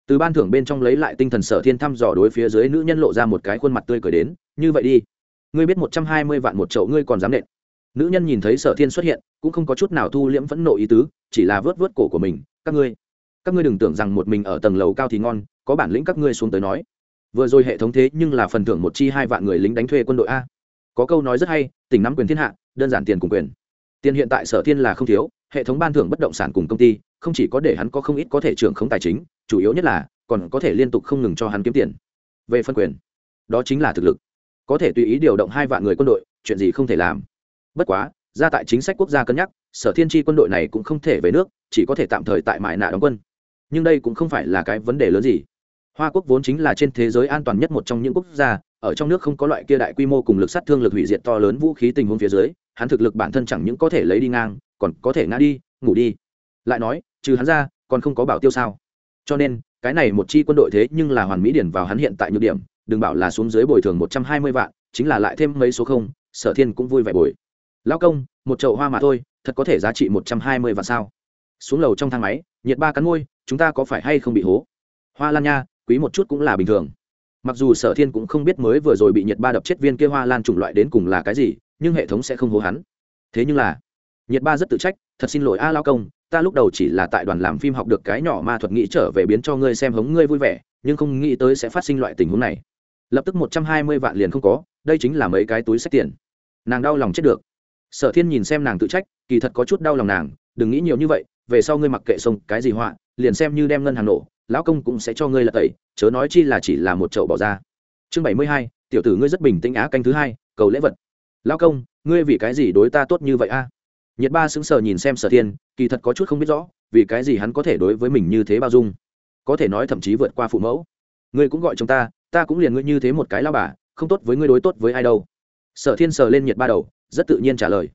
Từ ban thưởng bên trong lấy lại tinh thần sở thiên thăm dò đối phía dưới nữ nhân lộ ra một cái khuôn mặt tươi cười đến, như vậy đi. Ngươi biết một trăm hai mươi vạn một chậu ngươi còn dám nện nữ nhân nhìn thấy sở thiên xuất hiện, cũng không có chút nào thu liễm phẫn nộ ý tứ, chỉ là vớt vớt cổ của mình. Các ngươi các ngươi đừng tưởng rằng một mình ở tầng lầu cao thì ngon, có bản lĩnh các ngươi xuống tới nói. Vừa rồi hệ thống thế nhưng là phần thưởng một chi hai vạn người lính đánh thuê quân đội a. Có câu nói rất hay, tỉnh nắm quyền thiên hạ, đơn giản tiền cùng quyền. Tiền hiện tại sở thiên là không thiếu, hệ thống ban thưởng bất động sản cùng công ty, không chỉ có để hắn có không ít có thể trưởng không tài chính, chủ yếu nhất là, còn có thể liên tục không ngừng cho hắn kiếm tiền. Về phân quyền, đó chính là thực lực. Có thể tùy ý điều động hai vạn người quân đội, chuyện gì không thể làm bất quá, ra tại chính sách quốc gia cân nhắc, sở thiên tri quân đội này cũng không thể về nước, chỉ có thể tạm thời tại mại nạ đóng quân. Nhưng đây cũng không phải là cái vấn đề lớn gì. Hoa quốc vốn chính là trên thế giới an toàn nhất một trong những quốc gia, ở trong nước không có loại kia đại quy mô cùng lực sát thương lực hủy diệt to lớn vũ khí tình huống phía dưới, hắn thực lực bản thân chẳng những có thể lấy đi ngang, còn có thể ngã đi, ngủ đi. Lại nói, trừ hắn ra, còn không có bảo tiêu sao? Cho nên, cái này một chi quân đội thế nhưng là hoàn mỹ điển vào hắn hiện tại nhược điểm, đừng bảo là xuống dưới bồi thường một trăm hai mươi vạn, chính là lại thêm mấy số không, sở thiên cũng vui vẻ bồi lao công, một chậu hoa mà thôi, thật có thể giá trị một trăm hai mươi vạn sao? Xuống lầu trong thang máy, nhiệt ba cắn môi, chúng ta có phải hay không bị hố? Hoa lan nha, quý một chút cũng là bình thường. Mặc dù sở thiên cũng không biết mới vừa rồi bị nhiệt ba đập chết viên kia hoa lan chủng loại đến cùng là cái gì, nhưng hệ thống sẽ không hố hắn. Thế nhưng là, nhiệt ba rất tự trách, thật xin lỗi a lao công, ta lúc đầu chỉ là tại đoàn làm phim học được cái nhỏ ma thuật nghĩ trở về biến cho ngươi xem hống ngươi vui vẻ, nhưng không nghĩ tới sẽ phát sinh loại tình huống này. Lập tức một trăm hai mươi vạn liền không có, đây chính là mấy cái túi sách tiền. Nàng đau lòng chết được sở thiên nhìn xem nàng tự trách, kỳ thật có chút đau lòng nàng, đừng nghĩ nhiều như vậy, về sau ngươi mặc kệ sông cái gì họa, liền xem như đem ngân hàng nổ, lão công cũng sẽ cho ngươi là tẩy, chớ nói chi là chỉ là một chậu bỏ ra. Chương bảy mươi hai, tiểu tử ngươi rất bình tĩnh á, canh thứ hai, cầu lễ vật. Lão công, ngươi vì cái gì đối ta tốt như vậy a nhiệt ba sững sờ nhìn xem sở thiên, kỳ thật có chút không biết rõ, vì cái gì hắn có thể đối với mình như thế bao dung. Có thể nói thậm chí vượt qua phụ mẫu. Ngươi cũng gọi chúng ta ta cũng liền ngươi như thế một cái lao bà, không tốt với ngươi đối tốt với ai đâu. Sở thiên sờ lên nhiệt ba đầu rất tự nhiên trả lời.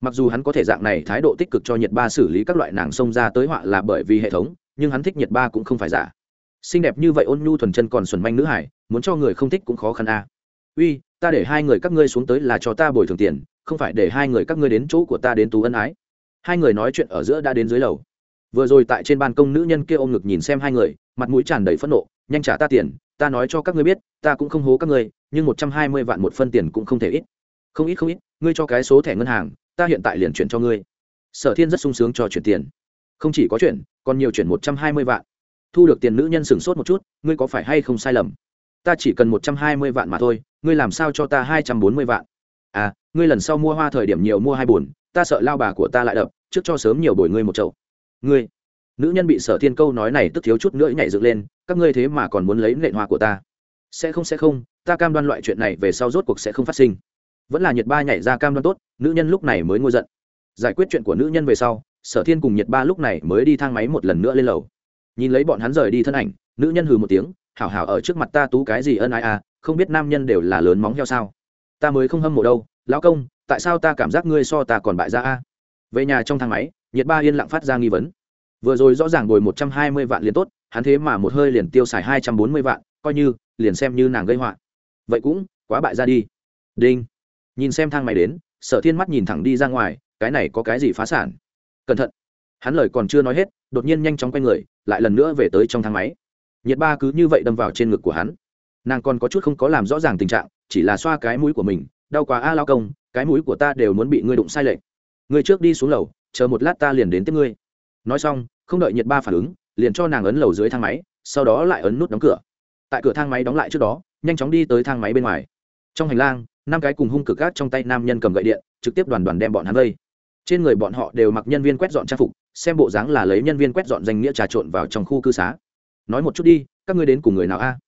Mặc dù hắn có thể dạng này thái độ tích cực cho nhiệt ba xử lý các loại nàng xông ra tới họa là bởi vì hệ thống, nhưng hắn thích nhiệt ba cũng không phải giả. Xinh đẹp như vậy ôn nhu thuần chân còn xuẩn manh nữ hải, muốn cho người không thích cũng khó khăn a. À. uy, ta để hai người các ngươi xuống tới là cho ta bồi thường tiền, không phải để hai người các ngươi đến chỗ của ta đến tú ân ái. Hai người nói chuyện ở giữa đã đến dưới lầu. Vừa rồi tại trên ban công nữ nhân kia ôm ngực nhìn xem hai người, mặt mũi tràn đầy phẫn nộ, nhanh trả ta tiền, ta nói cho các ngươi biết, ta cũng không hố các ngươi, nhưng một trăm hai mươi vạn một phân tiền cũng không thể ít. Không ít không ít ngươi cho cái số thẻ ngân hàng, ta hiện tại liền chuyển cho ngươi. Sở thiên rất sung sướng cho chuyển tiền. Không chỉ có chuyển, còn nhiều chuyển một trăm hai mươi vạn. Thu được tiền nữ nhân sửng sốt một chút, ngươi có phải hay không sai lầm? Ta chỉ cần một trăm hai mươi vạn mà thôi, ngươi làm sao cho ta hai trăm bốn mươi vạn? À ngươi lần sau mua hoa thời điểm nhiều mua hai bồn ta sợ lao bà của ta lại đập, trước cho sớm nhiều bồi ngươi một chậu. Ngươi. Nữ nhân bị sở thiên câu nói này tức thiếu chút nữa nhảy dựng lên, các ngươi thế mà còn muốn lấy nện hoa của ta. Sẽ không sẽ không, ta cam đoan loại chuyện này về sau rốt cuộc sẽ không phát sinh vẫn là nhiệt ba nhảy ra cam đoan tốt, nữ nhân lúc này mới ngôi giận. Giải quyết chuyện của nữ nhân về sau, sở thiên cùng nhiệt ba lúc này mới đi thang máy một lần nữa lên lầu. Nhìn lấy bọn hắn rời đi thân ảnh, nữ nhân hừ một tiếng, hảo hảo ở trước mặt ta tú cái gì ân ai à không biết nam nhân đều là lớn móng heo sao? Ta mới không hâm mộ đâu, lão công, tại sao ta cảm giác ngươi so ta còn bại ra a? Về nhà trong thang máy nhiệt ba yên lặng phát ra nghi vấn. Vừa rồi rõ ràng bồi một trăm hai mươi vạn liền tốt, hắn thế mà một hơi liền tiêu xài hai trăm bốn mươi vạn, coi như, liền xem như nàng gây họa. Vậy cũng quá bại ra đi. Đinh nhìn xem thang máy đến, sở thiên mắt nhìn thẳng đi ra ngoài, cái này có cái gì phá sản? Cẩn thận. Hắn lời còn chưa nói hết, đột nhiên nhanh chóng quay người, lại lần nữa về tới trong thang máy. Nhiệt ba cứ như vậy đâm vào trên ngực của hắn. Nàng còn có chút không có làm rõ ràng tình trạng, chỉ là xoa cái mũi của mình, đau quá a lao công, cái mũi của ta đều muốn bị ngươi đụng sai lệch. Ngươi trước đi xuống lầu, chờ một lát ta liền đến tiếp ngươi. Nói xong, không đợi nhiệt ba phản ứng, liền cho nàng ấn lầu dưới thang máy, sau đó lại ấn nút đóng cửa. Tại cửa thang máy đóng lại trước đó, nhanh chóng đi tới thang máy bên ngoài. Trong hành lang năm cái cùng hung cực gác trong tay nam nhân cầm gậy điện, trực tiếp đoàn đoàn đem bọn hắn vây. Trên người bọn họ đều mặc nhân viên quét dọn trang phục, xem bộ dáng là lấy nhân viên quét dọn danh nghĩa trà trộn vào trong khu cư xá. Nói một chút đi, các ngươi đến cùng người nào a?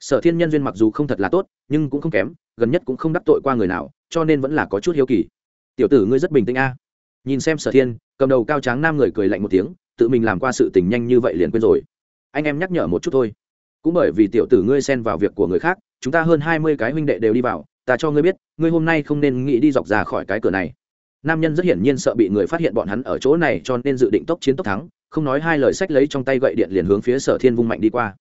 Sở thiên nhân duyên mặc dù không thật là tốt, nhưng cũng không kém, gần nhất cũng không đắc tội qua người nào, cho nên vẫn là có chút hiếu kỳ. Tiểu tử ngươi rất bình tĩnh a. Nhìn xem sở thiên, cầm đầu cao tráng nam người cười lạnh một tiếng, tự mình làm qua sự tình nhanh như vậy liền quên rồi. Anh em nhắc nhở một chút thôi. Cũng bởi vì tiểu tử ngươi xen vào việc của người khác, chúng ta hơn hai mươi cái huynh đệ đều đi vào ta cho ngươi biết, ngươi hôm nay không nên nghĩ đi dọc ra khỏi cái cửa này. Nam nhân rất hiển nhiên sợ bị người phát hiện bọn hắn ở chỗ này cho nên dự định tốc chiến tốc thắng, không nói hai lời sách lấy trong tay gậy điện liền hướng phía sở thiên vung mạnh đi qua.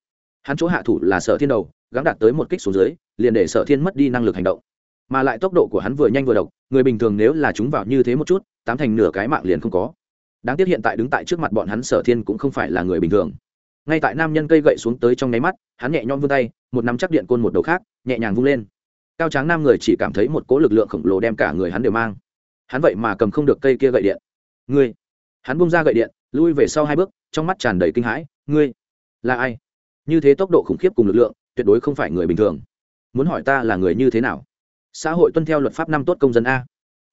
Hắn chỗ hạ thủ là sở thiên đầu, gắng đạt tới một kích xuống dưới, liền để sở thiên mất đi năng lực hành động. Mà lại tốc độ của hắn vừa nhanh vừa độc, người bình thường nếu là chúng vào như thế một chút, tám thành nửa cái mạng liền không có. Đáng tiếc hiện tại đứng tại trước mặt bọn hắn sở thiên cũng không phải là người bình thường. Ngay tại nam nhân cây gậy xuống tới trong nháy mắt, hắn nhẹ nhõm vươn tay, một nắm chắc điện côn một đầu khác, nhẹ nhàng vung lên cao tráng nam người chỉ cảm thấy một cỗ lực lượng khổng lồ đem cả người hắn đều mang. Hắn vậy mà cầm không được cây kia gậy điện. Ngươi! Hắn bung ra gậy điện, lui về sau hai bước, trong mắt tràn đầy kinh hãi. Ngươi! Là ai? Như thế tốc độ khủng khiếp cùng lực lượng, tuyệt đối không phải người bình thường. Muốn hỏi ta là người như thế nào? Xã hội tuân theo luật pháp năm tốt công dân a.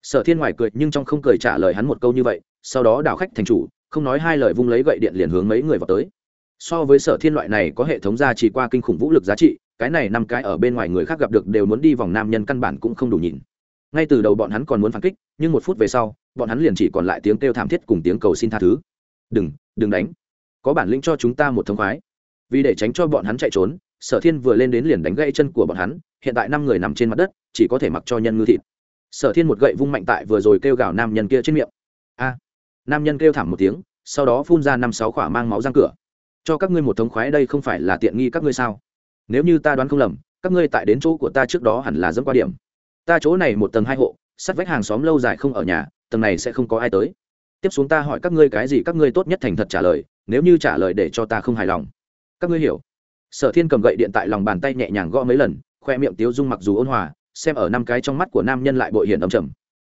Sở thiên ngoài cười nhưng trong không cười trả lời hắn một câu như vậy, sau đó đảo khách thành chủ, không nói hai lời vung lấy gậy điện liền hướng mấy người vào tới. So với sở thiên loại này có hệ thống gia trì qua kinh khủng vũ lực giá trị cái này năm cái ở bên ngoài người khác gặp được đều muốn đi vòng nam nhân căn bản cũng không đủ nhìn. Ngay từ đầu bọn hắn còn muốn phản kích, nhưng một phút về sau, bọn hắn liền chỉ còn lại tiếng kêu thảm thiết cùng tiếng cầu xin tha thứ. Đừng đừng đánh. Có bản lĩnh cho chúng ta một thông khoái. Vì để tránh cho bọn hắn chạy trốn, sở thiên vừa lên đến liền đánh gãy chân của bọn hắn, hiện tại năm người nằm trên mặt đất, chỉ có thể mặc cho nhân ngư thịt. Sở thiên một gậy vung mạnh tại vừa rồi kêu gào nam nhân kia trên miệng. A. Nam nhân kêu thảm một tiếng, sau đó phun ra năm sáu khỏa mang máu răng cửa. Cho các ngươi một thống khoái đây không phải là tiện nghi các ngươi sao? Nếu như ta đoán không lầm, các ngươi tại đến chỗ của ta trước đó hẳn là dẫm qua điểm. Ta chỗ này một tầng hai hộ, sắt vách hàng xóm lâu dài không ở nhà, tầng này sẽ không có ai tới. Tiếp xuống ta hỏi các ngươi cái gì các ngươi tốt nhất thành thật trả lời, nếu như trả lời để cho ta không hài lòng. Các ngươi hiểu. Sở thiên cầm gậy điện tại lòng bàn tay nhẹ nhàng gõ mấy lần, khoe miệng tiếu dung mặc dù ôn hòa, xem ở năm cái trong mắt của nam nhân lại bội hiển âm trầm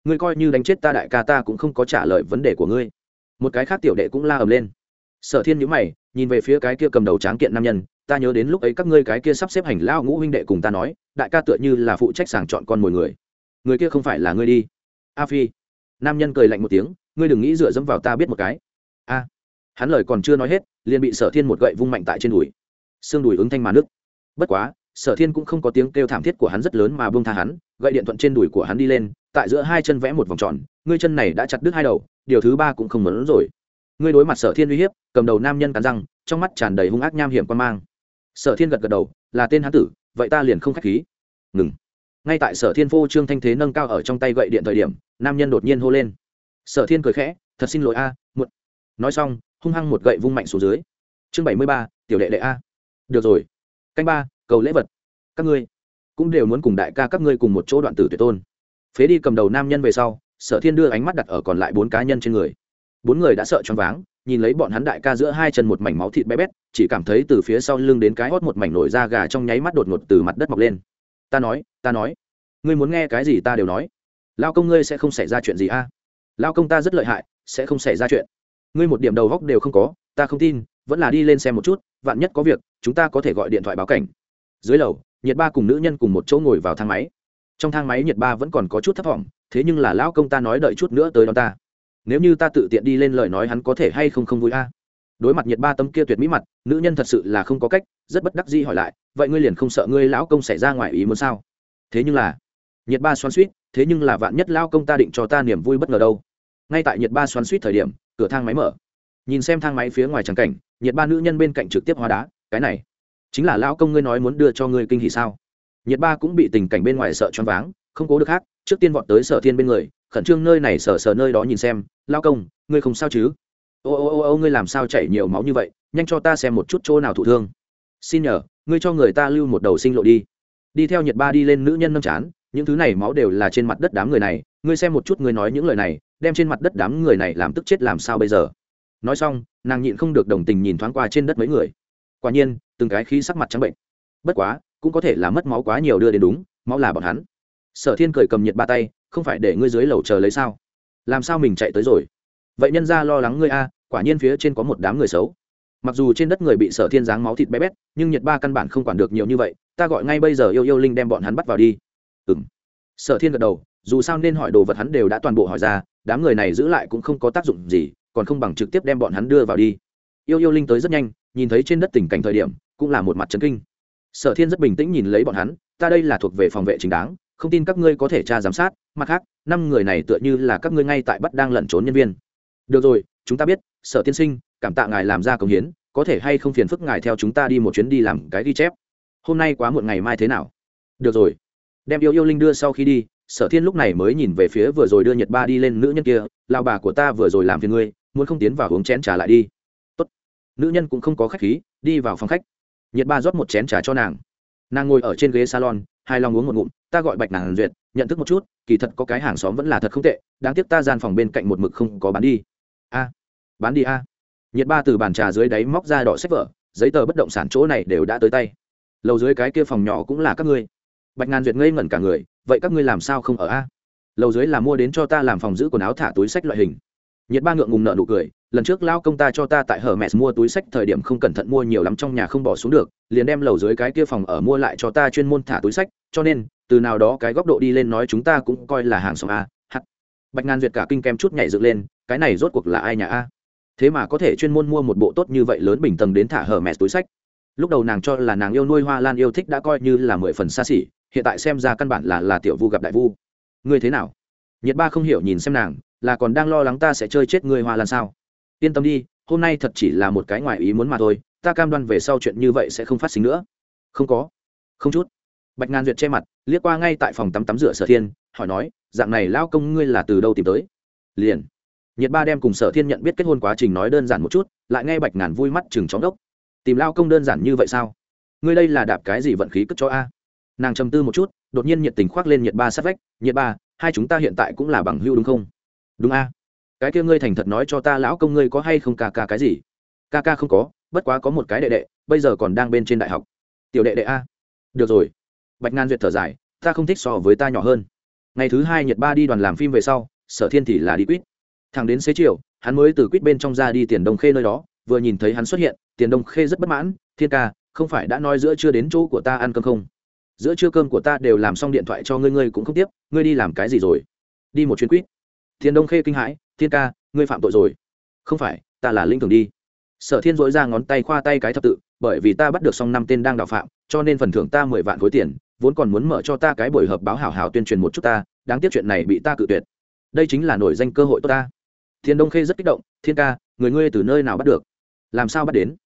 ngươi coi như đánh chết ta đại ca ta cũng không có trả lời vấn đề của ngươi. Một cái khác tiểu đệ cũng la ầm lên. Sở thiên nhữ mày, nhìn về phía cái kia cầm đầu tráng kiện nam nhân ta nhớ đến lúc ấy các ngươi cái kia sắp xếp hành lao ngũ huynh đệ cùng ta nói, đại ca tựa như là phụ trách sàng chọn con mồi người. Người kia không phải là ngươi đi. A phi. Nam nhân cười lạnh một tiếng, ngươi đừng nghĩ dựa dẫm vào ta biết một cái. A. Hắn lời còn chưa nói hết, liền bị sở thiên một gậy vung mạnh tại trên đùi. Xương đùi ứng thanh mà nước bất quá, sở thiên cũng không có tiếng kêu thảm thiết của hắn rất lớn mà bông tha hắn, gậy điện thuận trên đùi của hắn đi lên, tại giữa hai chân vẽ một vòng tròn, ngươi chân này đã chặt đứt hai đầu, điều thứ ba cũng không muốn rồi. Ngươi đối mặt sở thiên uy hiếp, cầm đầu nam nhân cắn răng, trong mắt tràn đầy hung ác nham hiểm quan mang sở thiên gật gật đầu là tên hán tử vậy ta liền không k h á c h khí. Ngừng. Ngay tại sở thiên phô trương thanh thế nâng cao ở trong tay gậy điện thời điểm nam nhân đột nhiên hô lên. Sở thiên cười khẽ thật xin lỗi a à, một nói xong hung hăng một gậy vung mạnh xuống dưới. Chương bảy mươi ba tiểu đệ đệ a. Được rồi canh ba cầu lễ vật. Các ngươi cũng đều muốn cùng đại ca các ngươi cùng một chỗ đoạn tử tuyệt tôn. Phế đi cầm đầu nam nhân về sau sở thiên đưa ánh mắt đặt ở còn lại bốn cá nhân trên người. Bốn người đã sợ choáng váng nhìn lấy bọn hắn đại ca giữa hai chân một mảnh máu thịt bé bét, chỉ cảm thấy từ phía sau lưng đến cái hót một mảnh nổi da gà trong nháy mắt đột ngột từ mặt đất mọc lên. Ta nói ta nói, ngươi muốn nghe cái gì ta đều nói. Lao công ngươi sẽ không xảy ra chuyện gì a? Lao công ta rất lợi hại, sẽ không xảy ra chuyện. Ngươi một điểm đầu góc đều không có, ta không tin, vẫn là đi lên xem một chút, vạn nhất có việc, chúng ta có thể gọi điện thoại báo cảnh. Dưới lầu nhiệt ba cùng nữ nhân cùng một chỗ ngồi vào thang máy. Trong thang máy nhiệt ba vẫn còn có chút thấp t thế nhưng là lão công ta nói đợi chút nữa tới đó ta nếu như ta tự tiện đi lên lời nói hắn có thể hay không không vui a? Đối mặt nhiệt ba tâm kia tuyệt mỹ mặt, nữ nhân thật sự là không có cách, rất bất đắc dĩ hỏi lại, vậy ngươi liền không sợ ngươi lão công xảy ra ngoài ý muốn sao? Thế nhưng là nhiệt ba xoắn suýt thế nhưng là vạn nhất lão công ta định cho ta niềm vui bất ngờ đâu? Ngay tại nhiệt ba xoắn suýt thời điểm, cửa thang máy mở. Nhìn xem thang máy phía ngoài trắng cảnh nhiệt ba nữ nhân bên cạnh trực tiếp hóa đá, cái này, chính là lão công ngươi nói muốn đưa cho ngươi kinh hỉ sao? Nhiệt ba cũng bị tình cảnh bên ngoài sợ choáng váng, không cố được khác, trước tiên vọt tới sở thiên bên người khẩn trương nơi này sờ sờ nơi đó nhìn xem, lao công, ngươi không sao chứ? Ô ô ô ô, ngươi làm sao chảy nhiều máu như vậy? Nhanh cho ta xem một chút chỗ nào thụ thương. Xin nhờ, ngươi cho người ta lưu một đầu sinh lộ đi. Đi theo nhiệt ba đi lên nữ nhân nâng chán, những thứ này máu đều là trên mặt đất đám người này, ngươi xem một chút ngươi nói những lời này, đem trên mặt đất đám người này làm tức chết làm sao bây giờ? Nói xong, nàng nhịn không được đồng tình nhìn thoáng qua trên đất mấy người. Quả nhiên, từng cái khí sắc mặt trắng bệnh. Bất quá, cũng có thể là mất máu quá nhiều đưa đến đúng, máu là bọn hắn. Sở thiên cười cầm nhiệt ba tay không phải để ngươi dưới lầu chờ lấy sao? Làm sao mình chạy tới rồi? Vậy nhân ra lo lắng ngươi a, quả nhiên phía trên có một đám người xấu. Mặc dù trên đất người bị sở thiên giáng máu thịt bé bét, nhưng nhiệt ba căn bản không quản được nhiều như vậy, ta gọi ngay bây giờ yêu yêu linh đem bọn hắn bắt vào đi. Ừ m sở thiên gật đầu, dù sao nên hỏi đồ vật hắn đều đã toàn bộ hỏi ra, đám người này giữ lại cũng không có tác dụng gì, còn không bằng trực tiếp đem bọn hắn đưa vào đi. Yêu yêu linh tới rất nhanh, nhìn thấy trên đất tình cảnh thời điểm, cũng là một mặt trấn kinh. Sở thiên rất bình tĩnh nhìn lấy bọn hắn, ta đây là thuộc về phòng vệ chính đáng không tin các ngươi có thể tra giám sát, mặt khác, năm người này tựa như là các ngươi ngay tại bắt đang lẩn trốn nhân viên. Được rồi, chúng ta biết, sở tiên sinh, cảm tạ ngài làm ra công hiến, có thể hay không phiền phức ngài theo chúng ta đi một chuyến đi làm cái ghi chép. Hôm nay quá muộn ngày mai thế nào? Được rồi. Đem yêu yêu linh đưa sau khi đi, sở thiên lúc này mới nhìn về phía vừa rồi đưa nhật ba đi lên nữ nhân kia lao bà của ta vừa rồi làm phiền ngươi, muốn không tiến vào uống chén trà lại đi. Tốt. nữ nhân cũng không có khách khí, đi vào phòng khách. Nhật ba rót một chén trà cho nàng. Nàng ngồi ở trên ghế salon hai lòng uống một ngụm, ta gọi bạch nàng duyệt, nhận thức một chút, kỳ thật có cái hàng xóm vẫn là thật không tệ, đáng tiếc ta gian phòng bên cạnh một mực không có bán đi. A, bán đi a. Nhiệt ba từ bàn trà dưới đáy móc ra đỏ sách vở, giấy tờ bất động sản chỗ này đều đã tới tay. Lầu dưới cái kia phòng nhỏ cũng là các ngươi. Bạch ngàn duyệt ngây ngẩn cả người, vậy các ngươi làm sao không ở a? Lầu dưới là mua đến cho ta làm phòng giữ quần áo thả túi sách loại hình nhiệt ba ngượng ngùng nợ nụ cười, lần trước lao công ta cho ta tại hở mẹ mua túi sách thời điểm không cẩn thận mua nhiều lắm trong nhà không bỏ xuống được, liền đem lầu dưới cái kia phòng ở mua lại cho ta chuyên môn thả túi sách, cho nên, từ nào đó cái góc độ đi lên nói chúng ta cũng coi là hàng xóm a h bạch ngàn duyệt cả kinh kem chút nhảy dựng lên, cái này rốt cuộc là ai nhà a? Thế mà có thể chuyên môn mua một bộ tốt như vậy lớn bình tầng đến thả hở mẹ túi sách. Lúc đầu nàng cho là nàng yêu nuôi hoa lan yêu thích đã coi như là mười phần xa xỉ, hiện tại xem ra căn bản là là tiểu vu gặp đại vu. Ngươi thế nào? Nhiệt ba không hiểu nhìn xem nàng là còn đang lo lắng ta sẽ chơi chết ngươi hoa lan sao? Yên tâm đi, hôm nay thật chỉ là một cái ngoài ý muốn mà thôi, ta cam đoan về sau chuyện như vậy sẽ không phát sinh nữa. Không có. Không chút. Bạch ngàn duyệt che mặt, liếc qua ngay tại phòng tắm tắm rửa sở thiên, hỏi nói, dạng này lao công ngươi là từ đâu tìm tới? Liền. Nhiệt ba đem cùng sở thiên nhận biết kết hôn quá trình nói đơn giản một chút, lại nghe bạch ngàn vui mắt chừng chóng đốc. Tìm lao công đơn giản như vậy sao? Ngươi đây là đạp cái gì vận khí cất cho a? Nàng trầm tư một chút, đột nhiên nhiệt tình khoác lên nhiệt ba sát vách, nhiệt ba, hai chúng ta hiện tại cũng là bằng hưu đúng không? Đúng a. Cái kia ngươi thành thật nói cho ta lão công ngươi có hay không ca ca cái gì? Ca ca không có, bất quá có một cái đệ đệ, bây giờ còn đang bên trên đại học. Tiểu đệ đệ a. Được rồi. Bạch ngàn duyệt thở dài, ta không thích so với ta nhỏ hơn. Ngày thứ hai nhật ba đi đoàn làm phim về sau, sở thiên thì là đi quýt. Thằng đến xế chiều, hắn mới từ quýt bên trong ra đi tiền đông khê nơi đó, vừa nhìn thấy hắn xuất hiện, tiền đông khê rất bất mãn, thiên ca, không phải đã nói giữa chưa đến chỗ của ta ăn cơm không? Giữa trưa cơm của ta đều làm xong điện thoại cho ngươi ngươi cũng không tiếp, ngươi đi làm cái gì rồi? Đi một chuyến quýt thiên đông khê kinh hãi, thiên ca, ngươi phạm tội rồi. Không phải, ta là linh thường đi. Sở thiên dỗi ra ngón tay khoa tay cái thập tự, bởi vì ta bắt được xong năm tên đang đào phạm, cho nên phần thưởng ta mười vạn khối tiền, vốn còn muốn mở cho ta cái buổi họp báo hảo hảo tuyên truyền một chút ta, đáng tiếc chuyện này bị ta cự tuyệt. Đây chính là nổi danh cơ hội tốt ta. Thiên đông khê rất kích động, thiên ca, người ngươi từ nơi nào bắt được? Làm sao bắt đến?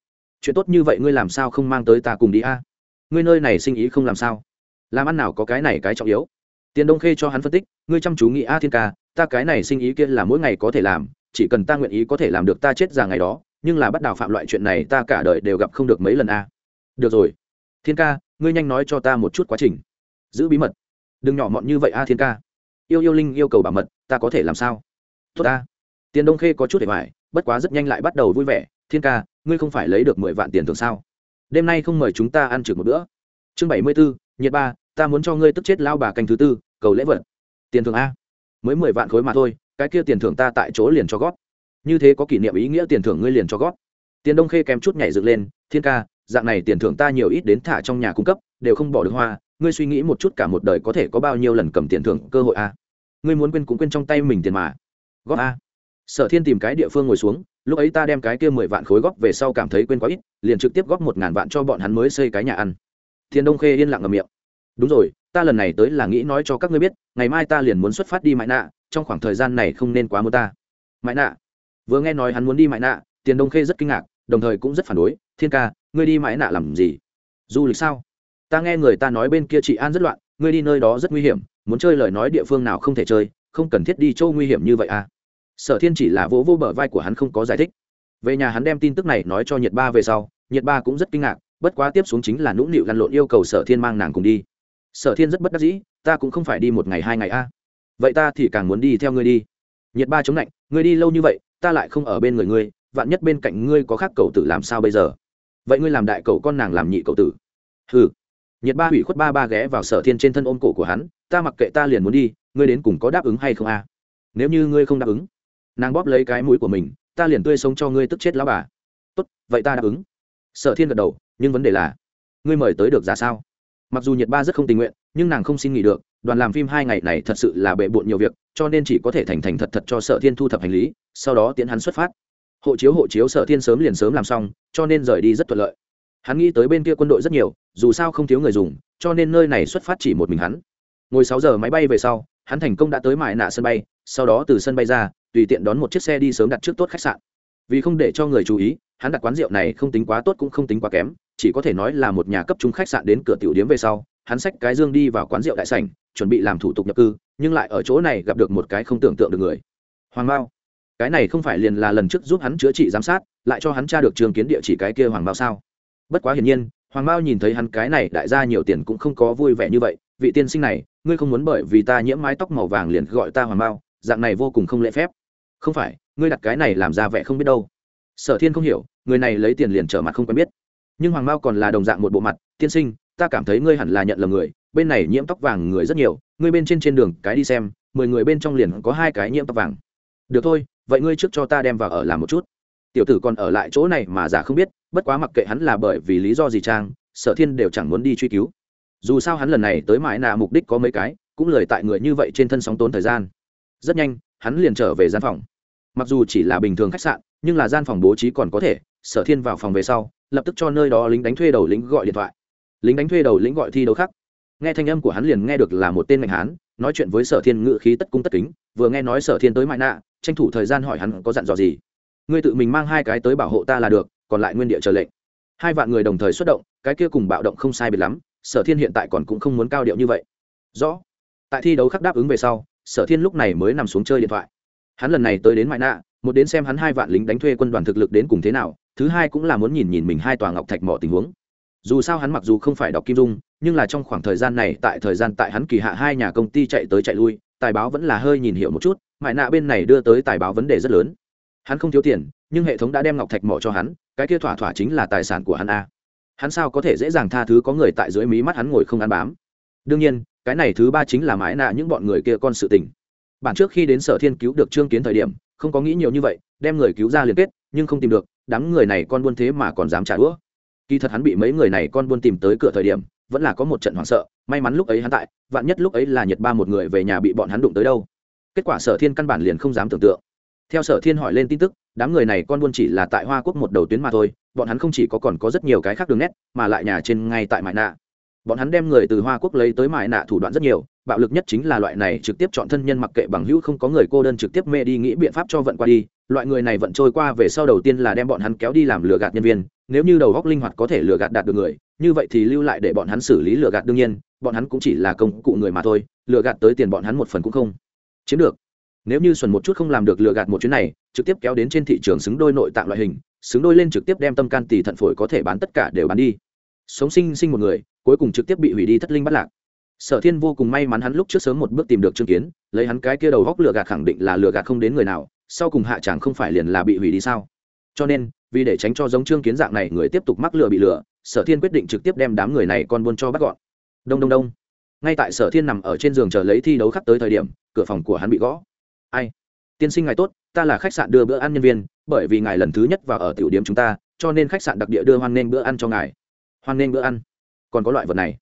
Chuyện tốt như vậy ngươi làm sao không mang tới ta cùng đi a? Ngươi nơi này sinh ý không làm sao? Làm ăn nào có cái này cái trọng yếu? Tiền đông khê cho hắn phân tích, ngươi chăm chú nghĩ a, thiên ca ta cái này sinh ý kia là mỗi ngày có thể làm, chỉ cần ta nguyện ý có thể làm được ta chết ra ngày đó, nhưng là bắt đầu phạm loại chuyện này ta cả đời đều gặp không được mấy lần a. Được rồi. Thiên ca, ngươi nhanh nói cho ta một chút quá trình. Giữ bí mật. Đừng nhỏ mọn như vậy a, thiên ca. Yêu yêu linh yêu cầu bảo mật, ta có thể làm sao? Tốt ta. Tiền đông khê có chút để hoài bất quá rất nhanh lại bắt đầu vui vẻ. Thiên ca, ngươi không phải lấy được mười vạn tiền thường sao? Đêm nay không mời chúng ta ăn trực một bữa. Chương bảy mươi bốn nhiệt ba, ta muốn cho ngươi tức chết lao bà canh thứ tư, cầu lễ vật. Tiền thường a mới mười vạn khối mà thôi, cái kia tiền thưởng ta tại chỗ liền cho gót như thế có kỷ niệm ý nghĩa tiền thưởng ngươi liền cho gót tiền đông khê kém chút nhảy dựng lên, thiên ca, dạng này tiền thưởng ta nhiều ít đến thả trong nhà cung cấp, đều không bỏ được hoa, ngươi suy nghĩ một chút cả một đời có thể có bao nhiêu lần cầm tiền thưởng cơ hội a? Ngươi muốn quên cũng quên trong tay mình tiền mà. Góp a. Sở thiên tìm cái địa phương ngồi xuống, lúc ấy ta đem cái kia mười vạn khối góp về sau cảm thấy quên quá ít, liền trực tiếp góp một ngàn vạn cho bọn hắn mới xây cái nhà ăn. Thiên đông khê yên lặng ngầm miệng đúng rồi, ta lần này tới là nghĩ nói cho các ngươi biết, ngày mai ta liền muốn xuất phát đi mãi nạ, trong khoảng thời gian này không nên quá mua ta. Mãi nạ. Vừa nghe nói hắn muốn đi mãi nạ, tiền đông khê rất kinh ngạc, đồng thời cũng rất phản đối. Thiên ca, ngươi đi mãi nạ làm gì? Du lịch sao? Ta nghe người ta nói bên kia chị an rất loạn, ngươi đi nơi đó rất nguy hiểm, muốn chơi lời nói địa phương nào không thể chơi, không cần thiết đi châu nguy hiểm như vậy à? Sở thiên chỉ là vỗ vô bờ vai của hắn không có giải thích. Về nhà hắn đem tin tức này nói cho nhiệt ba về sau, nhiệt ba cũng rất kinh ngạc, bất quá tiếp xuống chính là nũng nịu lăn lộn yêu cầu sở thiên mang nàng cùng đi sở thiên rất bất đắc dĩ, ta cũng không phải đi một ngày hai ngày a. À. vậy ta thì càng muốn đi theo ngươi đi. Nhiệt ba chống lạnh, ngươi đi lâu như vậy, ta lại không ở bên người ngươi, vạn nhất bên cạnh ngươi có khác cầu tử làm sao bây giờ? Vậy ngươi làm đại cầu con nàng làm nhị cầu tử. Ừ nhiệt ba hủy khuất ba ba ghé vào sở thiên trên thân ôm cổ của hắn, ta mặc kệ ta liền muốn đi, ngươi đến cùng có đáp ứng hay không a? Nếu như ngươi không đáp ứng. Nàng bóp lấy cái mũi của mình, ta liền tươi sống cho ngươi tức chết lão bà. Tốt, vậy ta đáp ứng. Sở thiên gật đầu, nhưng vấn đề là, ngươi mời tới được ra sao? Mặc dù nhiệt ba rất không tình nguyện, nhưng nàng không xin nghỉ được, đoàn làm phim hai ngày này thật sự là bệ bộn nhiều việc, cho nên chỉ có thể thành thành thật thật cho sở thiên thu thập hành lý, sau đó tiến hắn xuất phát. Hộ chiếu hộ chiếu sở thiên sớm liền sớm làm xong, cho nên rời đi rất thuận lợi. Hắn nghĩ tới bên kia quân đội rất nhiều, dù sao không thiếu người dùng, cho nên nơi này xuất phát chỉ một mình hắn. Ngồi sáu giờ máy bay về sau, hắn thành công đã tới mại nạ sân bay, sau đó từ sân bay ra, tùy tiện đón một chiếc xe đi sớm đặt trước tốt khách sạn. Vì không để cho người chú ý hắn đặt quán rượu này không tính quá tốt cũng không tính quá kém, chỉ có thể nói là một nhà cấp trung khách sạn đến cửa tiểu điếm về sau, hắn xách cái dương đi vào quán rượu đại sảnh, chuẩn bị làm thủ tục nhập cư, nhưng lại ở chỗ này gặp được một cái không tưởng tượng được người. Hoàng mao, cái này không phải liền là lần trước giúp hắn chữa trị giám sát, lại cho hắn tra được trường kiến địa chỉ cái kia hoàng mao sao? Bất quá hiển nhiên, hoàng mao nhìn thấy hắn cái này đại gia nhiều tiền cũng không có vui vẻ như vậy, vị tiên sinh này, ngươi không muốn bởi vì ta nhiễm mái tóc màu vàng liền gọi ta hoàng mao, dạng này vô cùng không lễ phép. Không phải, ngươi đặt cái này làm ra vẻ không biết đâu sở thiên không hiểu, người này lấy tiền liền trở mặt không quen biết. Nhưng hoàng mao còn là đồng dạng một bộ mặt, tiên sinh, ta cảm thấy ngươi hẳn là nhận lầm người, bên này nhiễm tóc vàng người rất nhiều, ngươi bên trên trên đường cái đi xem, mười người bên trong liền có hai cái nhiễm tóc vàng. Được thôi, vậy ngươi trước cho ta đem vào ở làm một chút. Tiểu tử còn ở lại chỗ này mà giả không biết, bất quá mặc kệ hắn là bởi vì lý do gì trang sở thiên đều chẳng muốn đi truy cứu. Dù sao hắn lần này tới mãi nạ mục đích có mấy cái, cũng lời tại người như vậy trên thân sóng tốn thời gian. Rất nhanh, hắn liền trở về gian phòng mặc dù chỉ là bình thường khách sạn, nhưng là gian phòng bố trí còn có thể, sở thiên vào phòng về sau, lập tức cho nơi đó lính đánh thuê đầu lính gọi điện thoại. Lính đánh thuê đầu lính gọi thi đấu khắc. nghe thanh âm của hắn liền nghe được là một tên mạnh hán, nói chuyện với sở thiên ngự khí tất cung tất kính, vừa nghe nói sở thiên tới mãi nạ, tranh thủ thời gian hỏi hắn có dặn dò gì. Ngươi tự mình mang hai cái tới bảo hộ ta là được, còn lại nguyên địa chờ lệnh. Hai vạn người đồng thời xuất động, cái kia cùng bạo động không sai biệt lắm, sở thiên hiện tại còn cũng không muốn cao điệu như vậy. Rõ. Tại thi đấu khắc đáp ứng về sau, sở thiên lúc này mới nằm xuống chơi điện thoại hắn lần này tới đến mại nạ, một đến xem hắn hai vạn lính đánh thuê quân đoàn thực lực đến cùng thế nào, thứ hai cũng là muốn nhìn nhìn mình hai tòa ngọc thạch mỏ tình huống. Dù sao hắn mặc dù không phải đọc kim dung, nhưng là trong khoảng thời gian này, tại thời gian tại hắn kỳ hạ hai nhà công ty chạy tới chạy lui, tài báo vẫn là hơi nhìn hiểu một chút, mại nạ bên này đưa tới tài báo vấn đề rất lớn. Hắn không thiếu tiền, nhưng hệ thống đã đem ngọc thạch mỏ cho hắn, cái kia thỏa thỏa chính là tài sản của hắn a. Hắn sao có thể dễ dàng tha thứ có người tại dưới mí mắt hắn ngồi không ăn bám? Đương nhiên, cái này thứ ba chính là mãi nạ những bọn người kia con sự tình bản trước khi đến sở thiên cứu được trương kiến thời điểm, không có nghĩ nhiều như vậy, đem người cứu ra liên kết, nhưng không tìm được, đám người này con buôn thế mà còn dám trả đũa. Kỳ thật hắn bị mấy người này con buôn tìm tới cửa thời điểm, vẫn là có một trận hoảng sợ, may mắn lúc ấy hắn tại, vạn nhất lúc ấy là nhiệt ba một người về nhà bị bọn hắn đụng tới đâu. Kết quả sở thiên căn bản liền không dám tưởng tượng. Theo sở thiên hỏi lên tin tức, đám người này con buôn chỉ là tại hoa quốc một đầu tuyến mà thôi, bọn hắn không chỉ có còn có rất nhiều cái khác đường nét, mà lại nhà trên ngay tại mại nạ bọn hắn đem người từ hoa quốc lấy tới mại nạ thủ đoạn rất nhiều, bạo lực nhất chính là loại này trực tiếp chọn thân nhân mặc kệ bằng hữu không có người cô đơn trực tiếp mê đi nghĩ biện pháp cho vận qua đi, loại người này vận trôi qua về sau đầu tiên là đem bọn hắn kéo đi làm lừa gạt nhân viên, nếu như đầu góc linh hoạt có thể lừa gạt đạt được người, như vậy thì lưu lại để bọn hắn xử lý lừa gạt đương nhiên, bọn hắn cũng chỉ là công cụ người mà thôi, lừa gạt tới tiền bọn hắn một phần cũng không chiếm được. Nếu như xuẩn một chút không làm được lừa gạt một chuyến này, trực tiếp kéo đến trên thị trường xứng đôi nội tạng loại hình, xứng đôi lên trực tiếp đem tâm can tỷ thận phổi có thể bán tất cả đều bán đi. Sống sinh sinh một người cuối cùng trực tiếp bị hủy đi thất linh bắt lạc. Sở thiên vô cùng may mắn hắn lúc trước sớm một bước tìm được trương kiến, lấy hắn cái kia đầu góc lừa gạt khẳng định là lừa gạt không đến người nào, sau cùng hạ chẳng không phải liền là bị hủy đi sao? Cho nên, vì để tránh cho giống trương kiến dạng này người tiếp tục mắc lừa bị lừa, sở thiên quyết định trực tiếp đem đám người này con buôn cho bắt gọn. Đông đông đông. Ngay tại sở thiên nằm ở trên giường chờ lấy thi đấu khắc tới thời điểm, cửa phòng của hắn bị gõ. Ai? Tiên sinh ngài tốt, ta là khách sạn đưa bữa ăn nhân viên, bởi vì ngài lần thứ nhất vào ở tiểu điểm chúng ta, cho nên khách sạn đặc địa đưa hoan nghênh bữa ăn cho ngài. Hoan nghênh bữa ăn còn có loại vật này.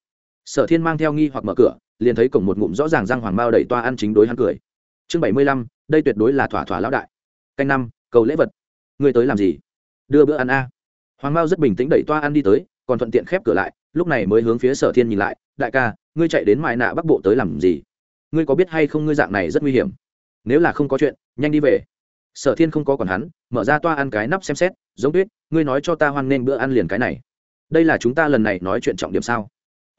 Sở thiên mang theo nghi hoặc mở cửa, liền thấy cổng một ngụm rõ ràng răng hoàng bao đẩy toa ăn chính đối hắn cười. Chương bảy mươi lăm, đây tuyệt đối là thỏa thỏa lão đại. Canh năm, cầu lễ vật. Ngươi tới làm gì? Đưa bữa ăn a. Hoàng mao rất bình tĩnh đẩy toa ăn đi tới, còn thuận tiện khép cửa lại, lúc này mới hướng phía sở thiên nhìn lại, đại ca, ngươi chạy đến mại nạ bắc bộ tới làm gì? Ngươi có biết hay không ngươi dạng này rất nguy hiểm? Nếu là không có chuyện, nhanh đi về. Sở thiên không có còn hắn, mở ra toa ăn cái nắp xem xét, giống tuyết, ngươi nói cho ta hoan nên bữa ăn liền cái này đây là chúng ta lần này nói chuyện trọng điểm sao?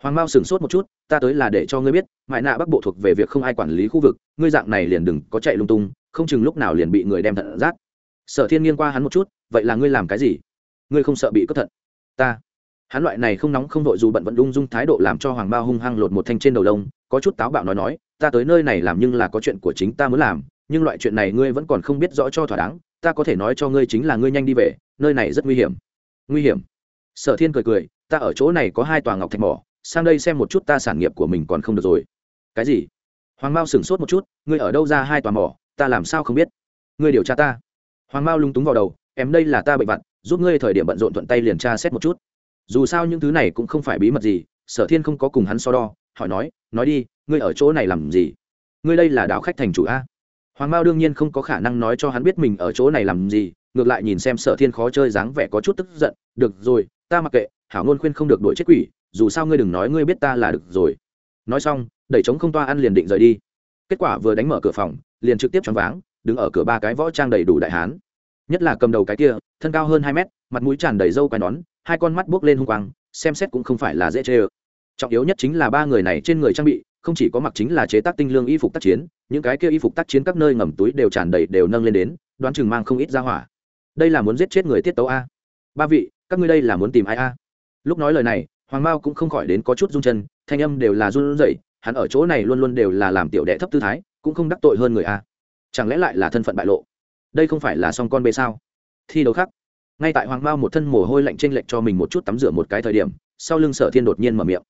Hoàng mao sửng sốt một chút, ta tới là để cho ngươi biết, mại nạ bắc bộ thuộc về việc không ai quản lý khu vực, ngươi dạng này liền đừng có chạy lung tung, không chừng lúc nào liền bị người đem thận rác. Sở thiên nghiêng qua hắn một chút, vậy là ngươi làm cái gì? Ngươi không sợ bị cất thận? Ta. Hắn loại này không nóng không vội dù bận vẫn lung dung thái độ làm cho hoàng Mao hung hăng lột một thanh trên đầu lông, có chút táo bạo nói nói, ta tới nơi này làm nhưng là có chuyện của chính ta muốn làm, nhưng loại chuyện này ngươi vẫn còn không biết rõ cho thỏa đáng, ta có thể nói cho ngươi chính là ngươi nhanh đi về, nơi này rất nguy hiểm. Nguy hiểm? Sở thiên cười cười, ta ở chỗ này có hai tòa ngọc thạch mỏ, sang đây xem một chút ta sản nghiệp của mình còn không được rồi. Cái gì? Hoàng mao sửng sốt một chút, ngươi ở đâu ra hai tòa mỏ, ta làm sao không biết? Ngươi điều tra ta. Hoàng mao lúng túng vào đầu, em đây là ta bệnh vặt, giúp ngươi thời điểm bận rộn thuận tay liền tra xét một chút. Dù sao những thứ này cũng không phải bí mật gì, sở thiên không có cùng hắn so đo, hỏi nói nói đi, ngươi ở chỗ này làm gì? Ngươi đây là đạo khách thành chủ a? Hoàng mao đương nhiên không có khả năng nói cho hắn biết mình ở chỗ này làm gì, ngược lại nhìn xem sở thiên khó chơi dáng vẻ có chút tức giận, được rồi ta mặc kệ, hảo ngôn khuyên không được đuổi chết quỷ, dù sao ngươi đừng nói ngươi biết ta là được rồi. Nói xong, đẩy trống không toa ăn liền định rời đi. Kết quả vừa đánh mở cửa phòng, liền trực tiếp choáng váng, đứng ở cửa ba cái võ trang đầy đủ đại hán. Nhất là cầm đầu cái kia, thân cao hơn hai mét, mặt mũi tràn đầy râu quai nón, hai con mắt buốc lên hung quang, xem xét cũng không phải là dễ chê ơ. Trọng yếu nhất chính là ba người này trên người trang bị, không chỉ có mặc chính là chế tác tinh lương y phục tác chiến, những cái kia y phục tác chiến các nơi ngầm túi đều tràn đầy đều nâng lên đến, đoán chừng mang không ít ra hỏa. Đây là muốn giết chết người tiết tấu a. Ba vị các ngươi đây là muốn tìm ai a? Lúc nói lời này, hoàng mao cũng không khỏi đến có chút run chân, thanh âm đều là run rẩy, hắn ở chỗ này luôn luôn đều là làm tiểu đệ thấp tư thái, cũng không đắc tội hơn người a. Chẳng lẽ lại là thân phận bại lộ? Đây không phải là song con bê sao? Thi đấu khác. Ngay tại hoàng mao một thân mồ hôi lạnh t r ê n lệch cho mình một chút tắm rửa một cái thời điểm, sau lưng sở thiên đột nhiên mở miệng.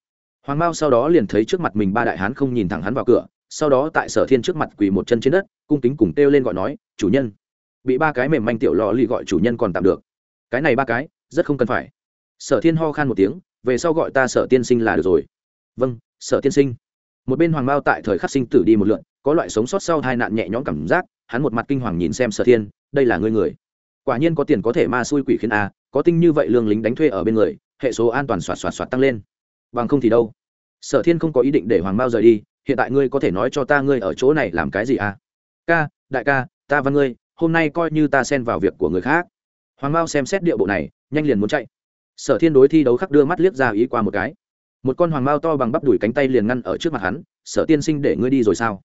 Hoàng mao sau đó liền thấy trước mặt mình ba đại hán không nhìn thẳng hắn vào cửa, sau đó tại sở thiên trước mặt quỳ một chân trên đất, cung kính cùng kêu lên gọi nói, chủ nhân. Bị ba cái mềm manh tiểu lò lì gọi chủ nhân còn tạm được. Cái này ba cái rất không cần phải. Sở thiên ho khan một tiếng, về sau gọi ta sở tiên sinh là được rồi. Vâng sở tiên sinh. Một bên hoàng mao tại thời khắc sinh tử đi một lượn, có loại sống sót sau hai nạn nhẹ nhõm cảm giác, hắn một mặt kinh hoàng nhìn xem sở thiên, đây là ngươi người. Quả nhiên có tiền có thể ma xui quỷ khiến a, có tinh như vậy lương lính đánh thuê ở bên người, hệ số an toàn xoạt xoạt xoạt tăng lên. Bằng không thì đâu? Sở thiên không có ý định để hoàng mao rời đi, hiện tại ngươi có thể nói cho ta ngươi ở chỗ này làm cái gì a? ca, đại ca, ta văn ngươi, hôm nay coi như ta xen vào việc của người khác hoàng mao xem xét địa bộ này, nhanh liền muốn chạy. Sở thiên đối thi đấu khắc đưa mắt liếc ra ý qua một cái. Một con hoàng mao to bằng bắp đùi cánh tay liền ngăn ở trước mặt hắn, sở tiên sinh để ngươi đi rồi sao?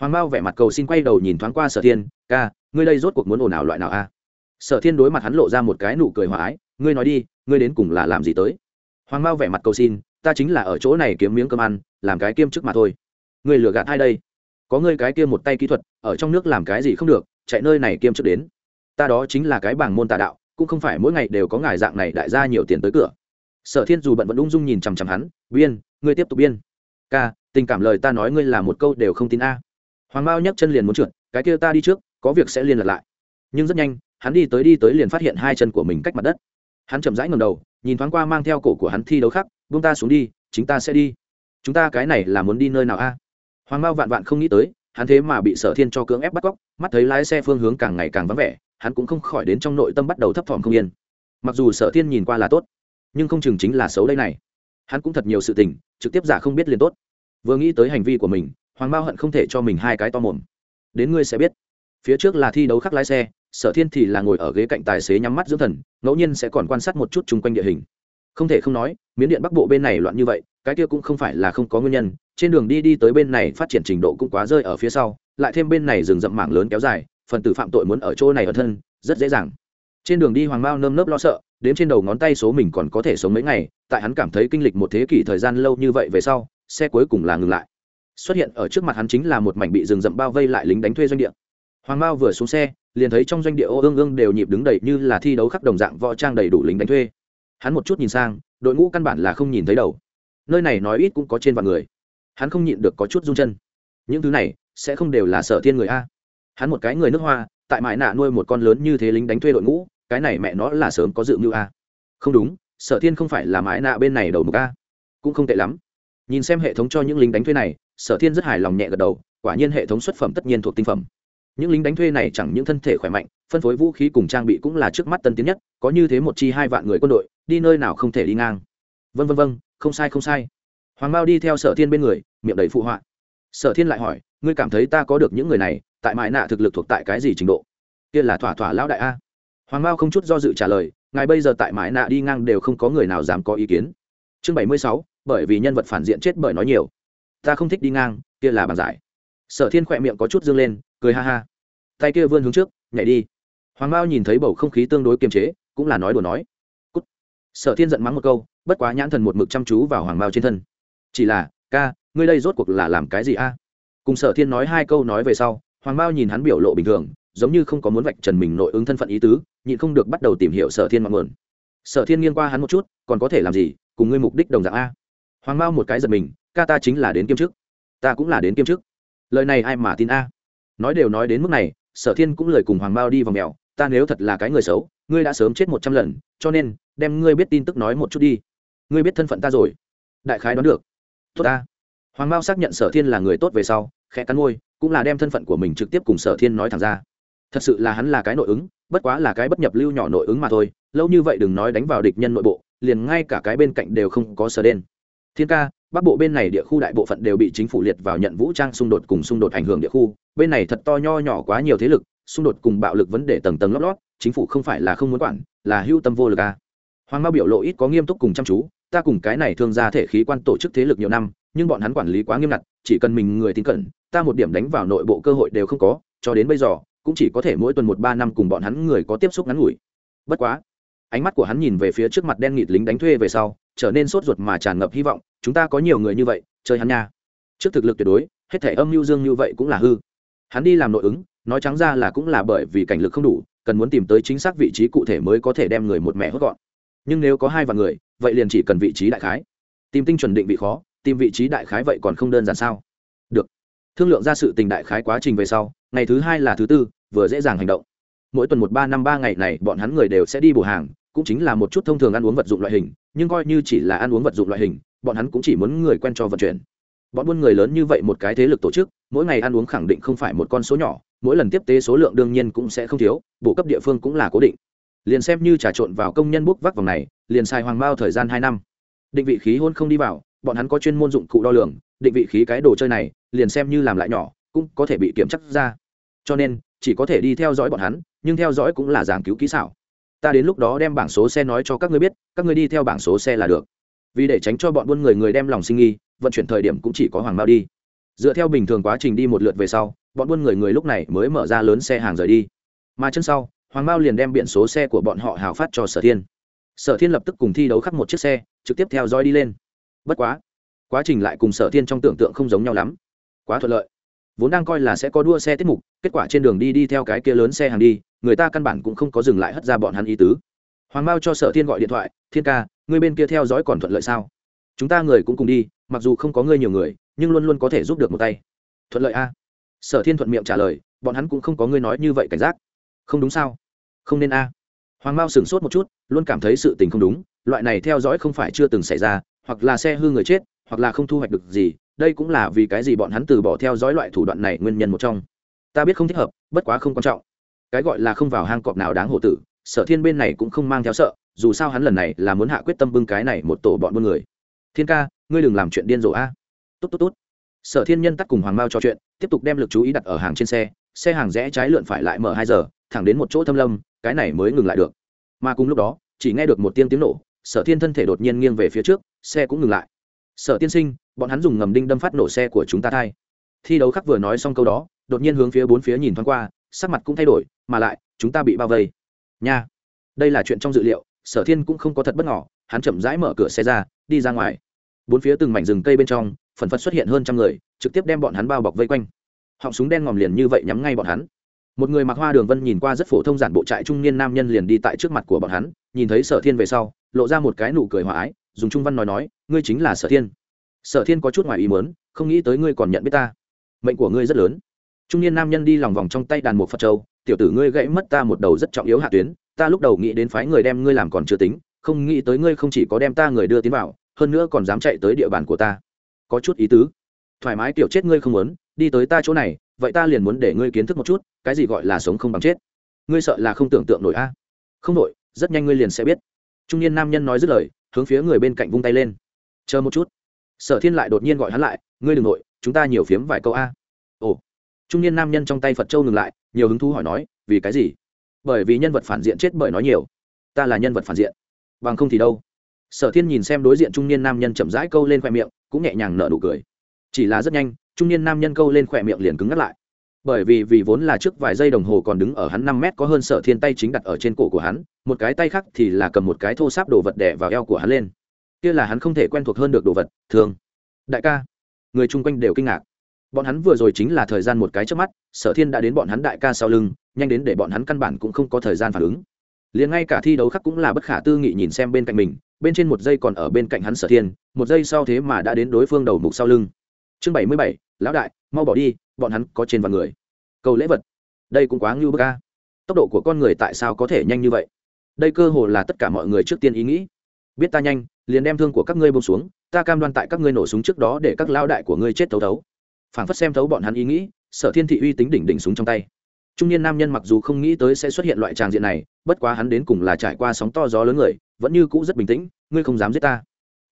Hoàng mao vẻ mặt cầu xin quay đầu nhìn thoáng qua sở thiên, ca, ngươi đây rốt cuộc muốn ồn ào loại nào a? Sở thiên đối mặt hắn lộ ra một cái nụ cười hòa ái, ngươi nói đi, ngươi đến cùng là làm gì tới? Hoàng mao vẻ mặt cầu xin, ta chính là ở chỗ này kiếm miếng cơm ăn, làm cái kiêm chức mà thôi. Ngươi lừa gạt ai đây? Có ngươi cái kia một tay kỹ thuật, ở trong nước làm cái gì không được, chạy nơi này kiêm chức đến ta đó chính là cái bảng môn tà đạo, cũng không phải mỗi ngày đều có ngài dạng này đại gia nhiều tiền tới cửa. Sở thiên dù bận vẫn ung dung nhìn chằm chằm hắn, biên, ngươi tiếp tục biên. Ca, tình cảm lời ta nói ngươi là một câu đều không tin a. Hoàng mao nhấc chân liền muốn trượt, cái kia ta đi trước, có việc sẽ liên lạc lại. Nhưng rất nhanh, hắn đi tới đi tới liền phát hiện hai chân của mình cách mặt đất. Hắn chậm rãi ngầm đầu, nhìn thoáng qua mang theo cổ của hắn thi đấu khác buông ta xuống đi, chính ta sẽ đi. Chúng ta cái này là muốn đi nơi nào a? Hoàng mao vạn vạn không nghĩ tới, hắn thế mà bị sở thiên cho cưỡng ép bắt cóc, mắt thấy lái xe phương hướng càng ngày càng vắng vẻ hắn cũng không khỏi đến trong nội tâm bắt đầu thấp thỏm không yên. Mặc dù sở thiên nhìn qua là tốt, nhưng không chừng chính là xấu đây này. Hắn cũng thật nhiều sự tình, trực tiếp giả không biết liền tốt. Vừa nghĩ tới hành vi của mình, hoàng mao hận không thể cho mình hai cái to mồm. Đến ngươi sẽ biết. Phía trước là thi đấu khắc lái xe, sở thiên thì là ngồi ở ghế cạnh tài xế nhắm mắt dưỡng thần, ngẫu nhiên sẽ còn quan sát một chút chung quanh địa hình. Không thể không nói, miến điện bắc bộ bên này loạn như vậy, cái kia cũng không phải là không có nguyên nhân, trên đường đi đi tới bên này phát triển trình độ cũng quá rơi ở phía sau, lại thêm bên này rừng rậm mảng lớn kéo dài phần tử phạm tội muốn ở chỗ này ở thân, rất dễ dàng. Trên đường đi hoàng mao nơm nớp lo sợ đến trên đầu ngón tay số mình còn có thể sống mấy ngày, tại hắn cảm thấy kinh lịch một thế kỷ thời gian lâu như vậy về sau, xe cuối cùng là ngừng lại. Xuất hiện ở trước mặt hắn chính là một mảnh bị rừng rậm bao vây lại lính đánh thuê doanh địa. Hoàng mao vừa xuống xe, liền thấy trong doanh địa ô ương ương đều nhịp đứng đầy như là thi đấu khắc đồng dạng võ trang đầy đủ lính đánh thuê. Hắn một chút nhìn sang, đội ngũ căn bản là không nhìn thấy đầu. Nơi này nói ít cũng có trên vạn người. Hắn không nhịn được có chút run chân. Những thứ này sẽ không đều là sở thiên người a hắn một cái người nước hoa, tại mãi nạ nuôi một con lớn như thế lính đánh thuê đội ngũ, cái này mẹ nó là sớm có dự mưu a. Không đúng, sở thiên không phải là mãi nạ bên này đầu mục a. Cũng không tệ lắm. Nhìn xem hệ thống cho những lính đánh thuê này, sở thiên rất hài lòng nhẹ gật đầu, quả nhiên hệ thống xuất phẩm tất nhiên thuộc tinh phẩm. Những lính đánh thuê này chẳng những thân thể khỏe mạnh, phân phối vũ khí cùng trang bị cũng là trước mắt tân tiến nhất, có như thế một chi hai vạn người quân đội, đi nơi nào không thể đi ngang. Vân vân vân, không sai không sai. Hoàng mao đi theo sở thiên bên người, miệng đầy phụ họa. Sở thiên lại hỏi ngươi cảm thấy ta có được những người này, tại mãi nạ thực lực thuộc tại cái gì trình độ? Kia là thỏa thỏa lão đại a. Hoàng mao không chút do dự trả lời, ngài bây giờ tại mãi nạ đi ngang đều không có người nào dám có ý kiến. Chương bảy mươi sáu, bởi vì nhân vật phản diện chết bởi nói nhiều. Ta không thích đi ngang, kia là bàn giải. Sở thiên khỏe miệng có chút dương lên, cười ha ha. Tay kia vươn hướng trước, nhảy đi. Hoàng mao nhìn thấy bầu không khí tương đối kiềm chế, cũng là nói đùa nói. Cút. sở thiên giận mắng một câu, bất quá nhãn thần một mực chăm chú vào hoàng mao trên thân. Chỉ là, ca, ngươi đây rốt cuộc là làm cái gì a? Cùng sở thiên nói hai câu nói về sau, hoàng mao nhìn hắn biểu lộ bình thường, giống như không có muốn vạch trần mình nội ứng thân phận ý tứ, nhịn không được bắt đầu tìm hiểu sở thiên mặn mượn sở thiên nghiêng qua hắn một chút, còn có thể làm gì? Cùng ngươi mục đích đồng dạng a. Hoàng mao một cái giật mình, ca ta chính là đến kiêm chức. Ta cũng là đến kiêm chức. Lời này ai mà tin a? Nói đều nói đến mức này, sở thiên cũng lời cùng hoàng mao đi vào mèo, ta nếu thật là cái người xấu, ngươi đã sớm chết một trăm lần, cho nên, đem ngươi biết tin tức nói một chút đi. Ngươi biết thân phận ta rồi. Đại khái đoán được. Tốt ta hoàng mao xác nhận sở thiên là người tốt về sau, khẽ cắn môi, cũng là đem thân phận của mình trực tiếp cùng sở thiên nói thẳng ra thật sự là hắn là cái nội ứng, bất quá là cái bất nhập lưu nhỏ nội ứng mà thôi, lâu như vậy đừng nói đánh vào địch nhân nội bộ, liền ngay cả cái bên cạnh đều không có sở đen thiên ca, bắc bộ bên này địa khu đại bộ phận đều bị chính phủ liệt vào nhận vũ trang xung đột cùng xung đột ảnh hưởng địa khu, bên này thật to nho nhỏ quá nhiều thế lực, xung đột cùng bạo lực vấn đề tầng tầng lót lót, chính phủ không phải là không muốn quản, là hưu tâm vô lực à. hoàng mao biểu lộ ít có nghiêm túc cùng chăm chú, ta cùng cái này thương ra thể khí quan tổ chức thế lực nhiều năm nhưng bọn hắn quản lý quá nghiêm ngặt, chỉ cần mình người tin cẩn, ta một điểm đánh vào nội bộ cơ hội đều không có, cho đến bây giờ, cũng chỉ có thể mỗi tuần một ba năm cùng bọn hắn người có tiếp xúc ngắn ngủi. Bất quá, ánh mắt của hắn nhìn về phía trước mặt đen nghịt lính đánh thuê về sau, trở nên sốt ruột mà tràn ngập hy vọng, chúng ta có nhiều người như vậy, chơi hắn nha. Trước thực lực tuyệt đối, hết thể âm mưu dương như vậy cũng là hư. Hắn đi làm nội ứng, nói trắng ra là cũng là bởi vì cảnh lực không đủ, cần muốn tìm tới chính xác vị trí cụ thể mới có thể đem người một mẹ hốt gọn. Nhưng nếu có hai vạn người, vậy liền chỉ cần vị trí đại khái. Tìm tinh chuẩn định vị khó tìm vị trí đại khái vậy còn không đơn giản sao? Được. Thương lượng ra sự tình đại khái quá trình về sau, ngày thứ hai là thứ tư, vừa dễ dàng hành động. Mỗi tuần một ba năm ba ngày này, bọn hắn người đều sẽ đi bổ hàng, cũng chính là một chút thông thường ăn uống vật dụng loại hình, nhưng coi như chỉ là ăn uống vật dụng loại hình, bọn hắn cũng chỉ muốn người quen cho vận chuyển. Bọn buôn người lớn như vậy một cái thế lực tổ chức, mỗi ngày ăn uống khẳng định không phải một con số nhỏ, mỗi lần tiếp tế số lượng đương nhiên cũng sẽ không thiếu, bộ cấp địa phương cũng là cố định. Liền xem như trà trộn vào công nhân bốc vác vòng này, liền xài hoàng bao thời gian hai năm. Định vị khí hôn không đi vào bọn hắn có chuyên môn dụng cụ đo lường, định vị khí cái đồ chơi này, liền xem như làm lại nhỏ, cũng có thể bị kiểm chắc ra. Cho nên, chỉ có thể đi theo dõi bọn hắn, nhưng theo dõi cũng là giảng cứu kỹ xảo. Ta đến lúc đó đem bảng số xe nói cho các ngươi biết, các ngươi đi theo bảng số xe là được. Vì để tránh cho bọn buôn người người đem lòng sinh nghi, vận chuyển thời điểm cũng chỉ có hoàng mao đi. Dựa theo bình thường quá trình đi một lượt về sau, bọn buôn người người lúc này mới mở ra lớn xe hàng rời đi. Mà chân sau, hoàng mao liền đem biển số xe của bọn họ hào phát cho sở thiên. Sở thiên lập tức cùng thi đấu khắc một chiếc xe, trực tiếp theo dõi đi lên bất quá quá trình lại cùng sở thiên trong tưởng tượng không giống nhau lắm. Quá thuận lợi. Vốn đang coi là sẽ có đua xe tiết mục, kết quả trên đường đi đi theo cái kia lớn xe hàng đi, người ta căn bản cũng không có dừng lại hất ra bọn hắn ý tứ. Hoàng mao cho sở thiên gọi điện thoại, thiên ca người bên kia theo dõi còn thuận lợi sao? Chúng ta người cũng cùng đi, mặc dù không có ngươi nhiều người, nhưng luôn luôn có thể giúp được một tay. Thuận lợi a? Sở thiên thuận miệng trả lời, bọn hắn cũng không có ngươi nói như vậy cảnh giác. Không đúng sao? Không nên a? Hoàng mao sửng sốt một chút, luôn cảm thấy sự tình không đúng, loại này theo dõi không phải chưa từng xảy ra hoặc là xe hư người chết, hoặc là không thu hoạch được gì, đây cũng là vì cái gì bọn hắn từ bỏ theo dõi loại thủ đoạn này nguyên nhân một trong. Ta biết không thích hợp, bất quá không quan trọng. Cái gọi là không vào hang cọp nào đáng hổ tử, sở thiên bên này cũng không mang theo sợ, dù sao hắn lần này là muốn hạ quyết tâm bưng cái này một tổ bọn buôn người. Thiên ca, ngươi đừng làm chuyện điên rồ a. Tốt tốt tốt. Sở thiên nhân tắt cùng hoàng mao trò chuyện, tiếp tục đem lực chú ý đặt ở hàng trên xe xe hàng rẽ trái lượn phải lại mở hai giờ, thẳng đến một chỗ thâm lâm, cái này mới ngừng lại được. Mà cùng lúc đó, chỉ nghe được một tiếng tiếng nổ, sở thiên thân thể đột nhiên nghiêng về phía trước xe cũng ngừng lại. Sở tiên sinh, bọn hắn dùng ngầm đinh đâm phát nổ xe của chúng ta thay. Thi đấu khắc vừa nói xong câu đó, đột nhiên hướng phía bốn phía nhìn thoáng qua, sắc mặt cũng thay đổi, mà lại, chúng ta bị bao vây. Nha. Đây là chuyện trong dự liệu, sở thiên cũng không có thật bất ngỏ hắn chậm rãi mở cửa xe ra, đi ra ngoài. Bốn phía từng mảnh rừng cây bên trong, phần phật xuất hiện hơn trăm người, trực tiếp đem bọn hắn bao bọc vây quanh. Họng súng đen ngòm liền như vậy nhắm ngay bọn hắn. Một người mặc hoa đường vân nhìn qua rất phổ thông giản bộ trại trung niên nam nhân liền đi tại trước mặt của bọn hắn, nhìn thấy sở thiên về sau, lộ ra một cái nụ cười hòa ái dùng trung văn nói nói, ngươi chính là sở thiên. Sở thiên có chút ngoài ý muốn, không nghĩ tới ngươi còn nhận biết ta. Mệnh của ngươi rất lớn. Trung niên nam nhân đi lòng vòng trong tay đàn một phật châu, tiểu tử ngươi gãy mất ta một đầu rất trọng yếu hạ tuyến, ta lúc đầu nghĩ đến phái người đem ngươi làm còn chưa tính, không nghĩ tới ngươi không chỉ có đem ta người đưa tiến vào, hơn nữa còn dám chạy tới địa bàn của ta. Có chút ý tứ. Thoải mái, tiểu chết ngươi không muốn, đi tới ta chỗ này, vậy ta liền muốn để ngươi kiến thức một chút, cái gì gọi là sống không bằng chết. Ngươi sợ là không tưởng tượng nổi a. Không nổi, rất nhanh ngươi liền sẽ biết. Trung niên nam nhân nói dứt lời hướng phía người bên cạnh vung tay lên. Chờ một chút. Sở thiên lại đột nhiên gọi hắn lại, ngươi đ ừ n g nội, chúng ta nhiều phiếm vài câu a. Ồ. Trung niên nam nhân trong tay phật châu ngừng lại, nhiều hứng thú hỏi nói, vì cái gì? Bởi vì nhân vật phản diện chết bởi nói nhiều. Ta là nhân vật phản diện. Bằng không thì đâu. Sở thiên nhìn xem đối diện trung niên nam nhân chậm rãi câu lên khoe miệng, cũng nhẹ nhàng nở nụ cười. Chỉ là rất nhanh, trung niên nam nhân câu lên khoe miệng liền cứng ngắt lại bởi vì vì vốn là trước vài giây đồng hồ còn đứng ở hắn năm mét có hơn sở thiên tay chính đặt ở trên cổ của hắn, một cái tay khác thì là cầm một cái thô sáp đồ vật đẻ vào eo của hắn lên. Kia là hắn không thể quen thuộc hơn được đồ vật, thường. Đại ca. Người chung quanh đều kinh ngạc. Bọn hắn vừa rồi chính là thời gian một cái trước mắt, sở thiên đã đến bọn hắn đại ca sau lưng, nhanh đến để bọn hắn căn bản cũng không có thời gian phản ứng. Liền ngay cả thi đấu khác cũng là bất khả tư nghị nhìn xem bên cạnh mình, bên trên một giây còn ở bên cạnh hắn sở thiên, một giây sau thế mà đã đến đối phương đầu mục sau lưng. Chương bảy mươi bảy, lão đại, mau bỏ đi bọn hắn có trên vạn người. Cầu lễ vật. Đây cũng quá ngưu bức ca tốc độ của con người tại sao có thể nhanh như vậy? Đây cơ hồ là tất cả mọi người trước tiên ý nghĩ. Biết ta nhanh, liền đem thương của các ngươi bông xuống, ta cam đoan tại các ngươi nổ súng trước đó để các lão đại của ngươi chết thấu thấu. Phảng phất xem thấu bọn hắn ý nghĩ, sở thiên thị uy tính đỉnh đỉnh súng trong tay. Trung niên nam nhân mặc dù không nghĩ tới sẽ xuất hiện loại tràng diện này, bất quá hắn đến cùng là trải qua sóng to gió lớn người, vẫn như cũ rất bình tĩnh, ngươi không dám giết ta.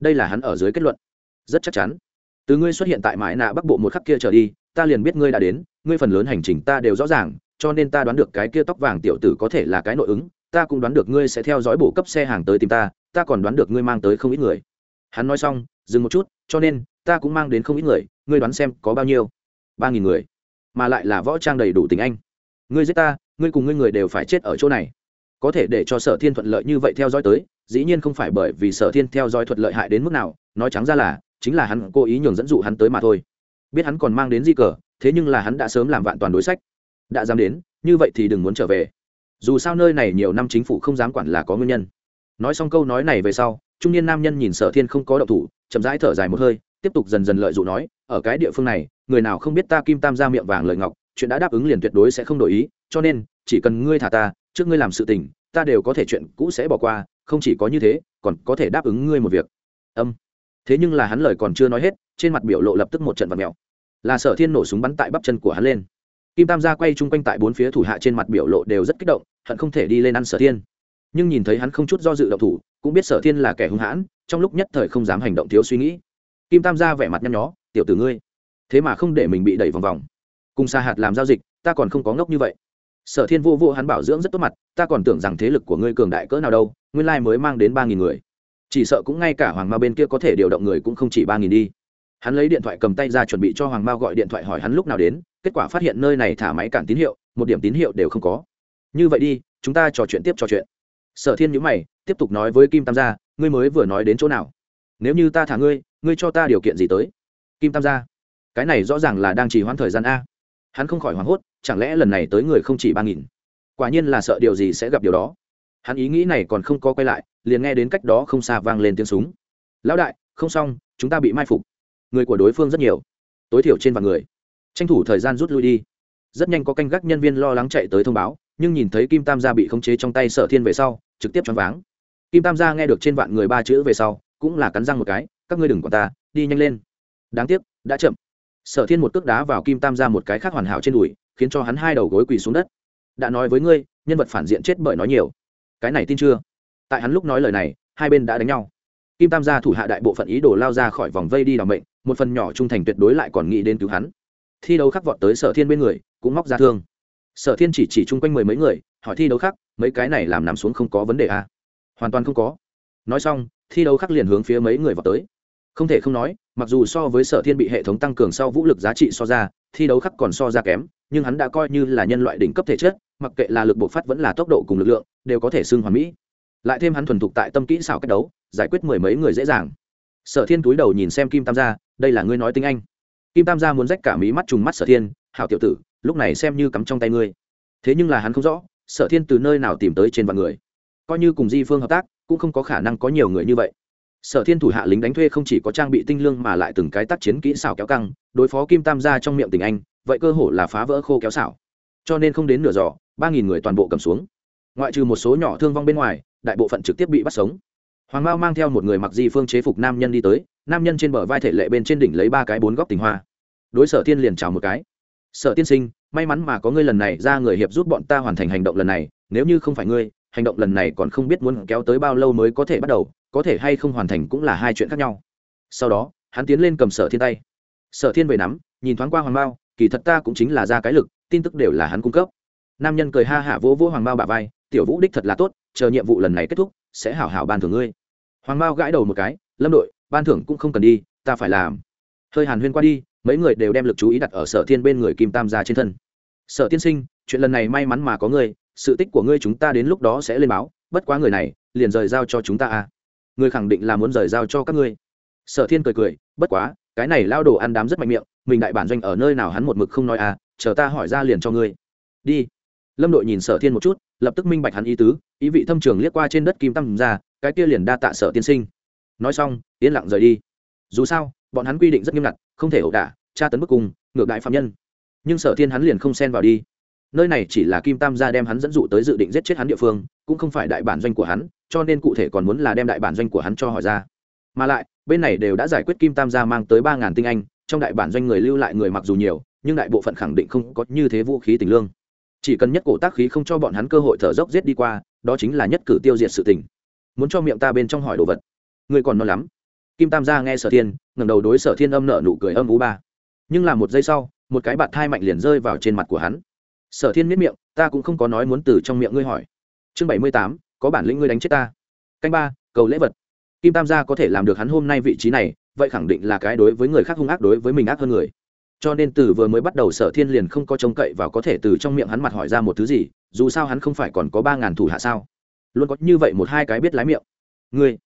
Đây là hắn ở dưới kết luận. Rất chắc chắn. Từ ngươi xuất hiện tại mãi nạ bắc bộ một khắc kia trở đi ta liền biết ngươi đã đến, ngươi phần lớn hành trình ta đều rõ ràng, cho nên ta đoán được cái kia tóc vàng tiểu tử có thể là cái nội ứng, ta cũng đoán được ngươi sẽ theo dõi bổ cấp xe hàng tới tìm ta ta còn đoán được ngươi mang tới không ít người. Hắn nói xong, dừng một chút, cho nên, ta cũng mang đến không ít người, ngươi đoán xem có bao nhiêu? Ba nghìn người. Mà lại là võ trang đầy đủ tình anh. Ngươi giết ta, ngươi cùng ngươi người đều phải chết ở chỗ này. Có thể để cho sở thiên thuận lợi như vậy theo dõi tới, dĩ nhiên không phải bởi vì sở thiên theo dõi thuận lợi hại đến mức nào, nói trắng ra là, chính là hắn cố ý nhường dẫn dụ hắn tới mà thôi biết hắn còn mang đến di cờ, thế nhưng là hắn đã sớm làm vạn toàn đối sách. Đã dám đến, như vậy thì đừng muốn trở về. Dù sao nơi này nhiều năm chính phủ không dám quản là có nguyên nhân. Nói xong câu nói này về sau, trung niên nam nhân nhìn sở thiên không có động thủ, chậm rãi thở dài một hơi, tiếp tục dần dần lợi dụng nói, ở cái địa phương này, người nào không biết ta kim tam ra miệng vàng lời ngọc, chuyện đã đáp ứng liền tuyệt đối sẽ không đổi ý, cho nên, chỉ cần ngươi thả ta, trước ngươi làm sự tình, ta đều có thể chuyện cũ sẽ bỏ qua, không chỉ có như thế, còn có thể đáp ứng ngươi một việc. Âm. Thế nhưng là hắn lời còn chưa nói hết, trên mặt biểu lộ lập tức một trận vật mèo là sở thiên nổ súng bắn tại bắp chân của hắn lên. Kim tam gia quay chung quanh tại bốn phía thủ hạ trên mặt biểu lộ đều rất kích động, hận không thể đi lên ăn sở thiên. Nhưng nhìn thấy hắn không chút do dự động thủ, cũng biết sở thiên là kẻ hung hãn, trong lúc nhất thời không dám hành động thiếu suy nghĩ. Kim tam gia vẻ mặt nhăn nhó, tiểu tử ngươi, thế mà không để mình bị đẩy vòng vòng. Cùng xa hạt làm giao dịch, ta còn không có ngốc như vậy. Sở thiên vô vô hắn bảo dưỡng rất tốt mặt, ta còn tưởng rằng thế lực của ngươi cường đại cỡ nào đâu, nguyên lai mới mang đến ba nghìn người. Chỉ sợ cũng ngay cả hoàng ma bên kia có thể điều động người cũng không chỉ ba nghìn đi hắn lấy điện thoại cầm tay ra chuẩn bị cho hoàng mao gọi điện thoại hỏi hắn lúc nào đến, kết quả phát hiện nơi này thả máy cản tín hiệu, một điểm tín hiệu đều không có. Như vậy đi, chúng ta trò chuyện tiếp trò chuyện. Sở thiên nhữ mày, tiếp tục nói với kim tam gia, ngươi mới vừa nói đến chỗ nào? Nếu như ta thả ngươi ngươi cho ta điều kiện gì tới? Kim tam gia, cái này rõ ràng là đang trì hoãn thời gian a. Hắn không khỏi hoảng hốt, chẳng lẽ lần này tới người không chỉ ba nghìn? Quả nhiên là sợ điều gì sẽ gặp điều đó. Hắn ý nghĩ này còn không có quay lại, liền nghe đến cách đó không xa vang lên tiếng súng. Lão đại, không xong, chúng ta bị mai phục người của đối phương rất nhiều. Tối thiểu trên vạn người. Tranh thủ thời gian rút lui đi. Rất nhanh có canh gác nhân viên lo lắng chạy tới thông báo, nhưng nhìn thấy kim tam gia bị khống chế trong tay sở thiên về sau, trực tiếp choáng váng. Kim tam gia nghe được trên vạn người ba chữ về sau, cũng là cắn răng một cái, các ngươi đừng quản ta, đi nhanh lên. Đáng tiếc, đã chậm. Sở thiên một cước đá vào kim tam gia một cái khác hoàn hảo trên đùi, khiến cho hắn hai đầu gối quỳ xuống đất. Đã nói với ngươi, nhân vật phản diện chết bởi nói nhiều. Cái này tin chưa? Tại hắn lúc nói lời này, hai bên đã đánh nhau. Kim tam gia thủ hạ đại bộ phận ý đồ lao ra khỏi vòng vây đi đ ò n mệnh một phần nhỏ trung thành tuyệt đối lại còn nghĩ đến cứu hắn. Thi đấu khắc vọt tới sở thiên bên người, cũng móc ra thương. Sở thiên chỉ chỉ chung quanh mười mấy người, hỏi thi đấu khắc, mấy cái này làm nằm xuống không có vấn đề à? hoàn toàn không có. Nói xong, thi đấu khắc liền hướng phía mấy người vào tới. Không thể không nói, mặc dù so với sở thiên bị hệ thống tăng cường sau vũ lực giá trị so ra, thi đấu khắc còn so ra kém, nhưng hắn đã coi như là nhân loại đỉnh cấp thể chất, mặc kệ là lực bộ phát vẫn là tốc độ cùng lực lượng, đều có thể xưng hoàn mỹ. Lại thêm hắn thuần thục tại tâm kỹ xảo cách đấu, giải quyết mười mấy người dễ dàng sở thiên túi đầu nhìn xem kim tam gia, đây là ngươi nói tiếng anh. Kim tam gia muốn rách cả mí mắt trùng mắt sở thiên, hảo tiểu tử, lúc này xem như cắm trong tay ngươi. Thế nhưng là hắn không rõ, sở thiên từ nơi nào tìm tới trên vạn người. Coi như cùng di phương hợp tác, cũng không có khả năng có nhiều người như vậy. Sở thiên thủ hạ lính đánh thuê không chỉ có trang bị tinh lương mà lại từng cái tác chiến kỹ xảo kéo căng, đối phó kim tam gia trong miệng tình anh, vậy cơ hồ là phá vỡ khô kéo xảo. Cho nên không đến nửa giỏ ba nghìn người toàn bộ cầm xuống. Ngoại trừ một số nhỏ thương vong bên ngoài, đại bộ phận trực tiếp bị bắt sống hoàng mao mang theo một người mặc di phương chế phục nam nhân đi tới, nam nhân trên bờ vai thể lệ bên trên đỉnh lấy ba cái bốn góc tình hoa. Đối sở thiên liền chào một cái. Sở tiên sinh, may mắn mà có ngươi lần này ra người hiệp giúp bọn ta hoàn thành hành động lần này, nếu như không phải ngươi, hành động lần này còn không biết muốn kéo tới bao lâu mới có thể bắt đầu, có thể hay không hoàn thành cũng là hai chuyện khác nhau. Sau đó, hắn tiến lên cầm sở thiên tay. Sở thiên về nắm, nhìn thoáng qua hoàng bao kỳ thật ta cũng chính là ra cái lực, tin tức đều là hắn cung cấp. Nam nhân cười ha hả vỗ vỗ hoàng bao bà vai, tiểu vũ đích thật là tốt, chờ nhiệm vụ lần này kết thúc, sẽ hảo hảo ban thưởng ngươi hoàng Mao gãi đầu một cái, lâm đội, ban thưởng cũng không cần đi, ta phải làm. Hơi hàn huyên qua đi, mấy người đều đem lực chú ý đặt ở sở thiên bên người kim tam gia trên thân. Sở tiên sinh, chuyện lần này may mắn mà có ngươi, sự tích của ngươi chúng ta đến lúc đó sẽ lên báo, bất quá người này, liền rời giao cho chúng ta à. Người khẳng định là muốn rời giao cho các ngươi. Sở thiên cười cười, bất quá, cái này lao đồ ăn đám rất mạnh miệng, mình đại bản doanh ở nơi nào hắn một mực không nói à chờ ta hỏi ra liền cho ngươi. Đi. Lâm đội nhìn sở thiên một chút, lập tức minh bạch hắn ý tứ, ý vị thâm trường liếc qua trên đất kim Tam ra cái kia liền đa tạ sở tiên sinh. Nói xong, yên lặng rời đi. Dù sao, bọn hắn quy định rất nghiêm ngặt, không thể ẩu đả, tra tấn bức cung, ngược đại phạm nhân. Nhưng sở thiên hắn liền không xen vào đi. Nơi này chỉ là kim tam gia đem hắn dẫn dụ tới dự định giết chết hắn địa phương, cũng không phải đại bản doanh của hắn, cho nên cụ thể còn muốn là đem đại bản doanh của hắn cho hỏi ra. Mà lại, bên này đều đã giải quyết kim tam gia mang tới ba ngàn tinh anh, trong đại bản doanh người lưu lại người mặc dù nhiều, nhưng đại bộ phận khẳng định không có như thế vũ khí tình lương. Chỉ cần nhất cổ tác khí không cho bọn hắn cơ hội thở dốc giết đi qua, đó chính là nhất cử tiêu diệt sự tình muốn cho miệng ta bên trong hỏi đồ vật. Ngươi còn non lắm. Kim tam gia nghe sở thiên, ngẩng đầu đối sở thiên âm nợ nụ cười âm ú ba. Nhưng là một giây sau, một cái bạt thai mạnh liền rơi vào trên mặt của hắn. Sở thiên miết miệng, ta cũng không có nói muốn từ trong miệng ngươi hỏi. Chương bảy mươi tám, có bản lĩnh ngươi đánh chết ta. Canh ba, cầu lễ vật. Kim tam gia có thể làm được hắn hôm nay vị trí này, vậy khẳng định là cái đối với người khác hung ác đối với mình ác hơn người. Cho nên từ vừa mới bắt đầu sở thiên liền không có trông cậy và có thể từ trong miệng hắn mặt hỏi ra một thứ gì, dù sao hắn không phải còn có ba ngàn thủ hạ sao? Luôn có như vậy một hai cái biết lái miệng. Ngươi,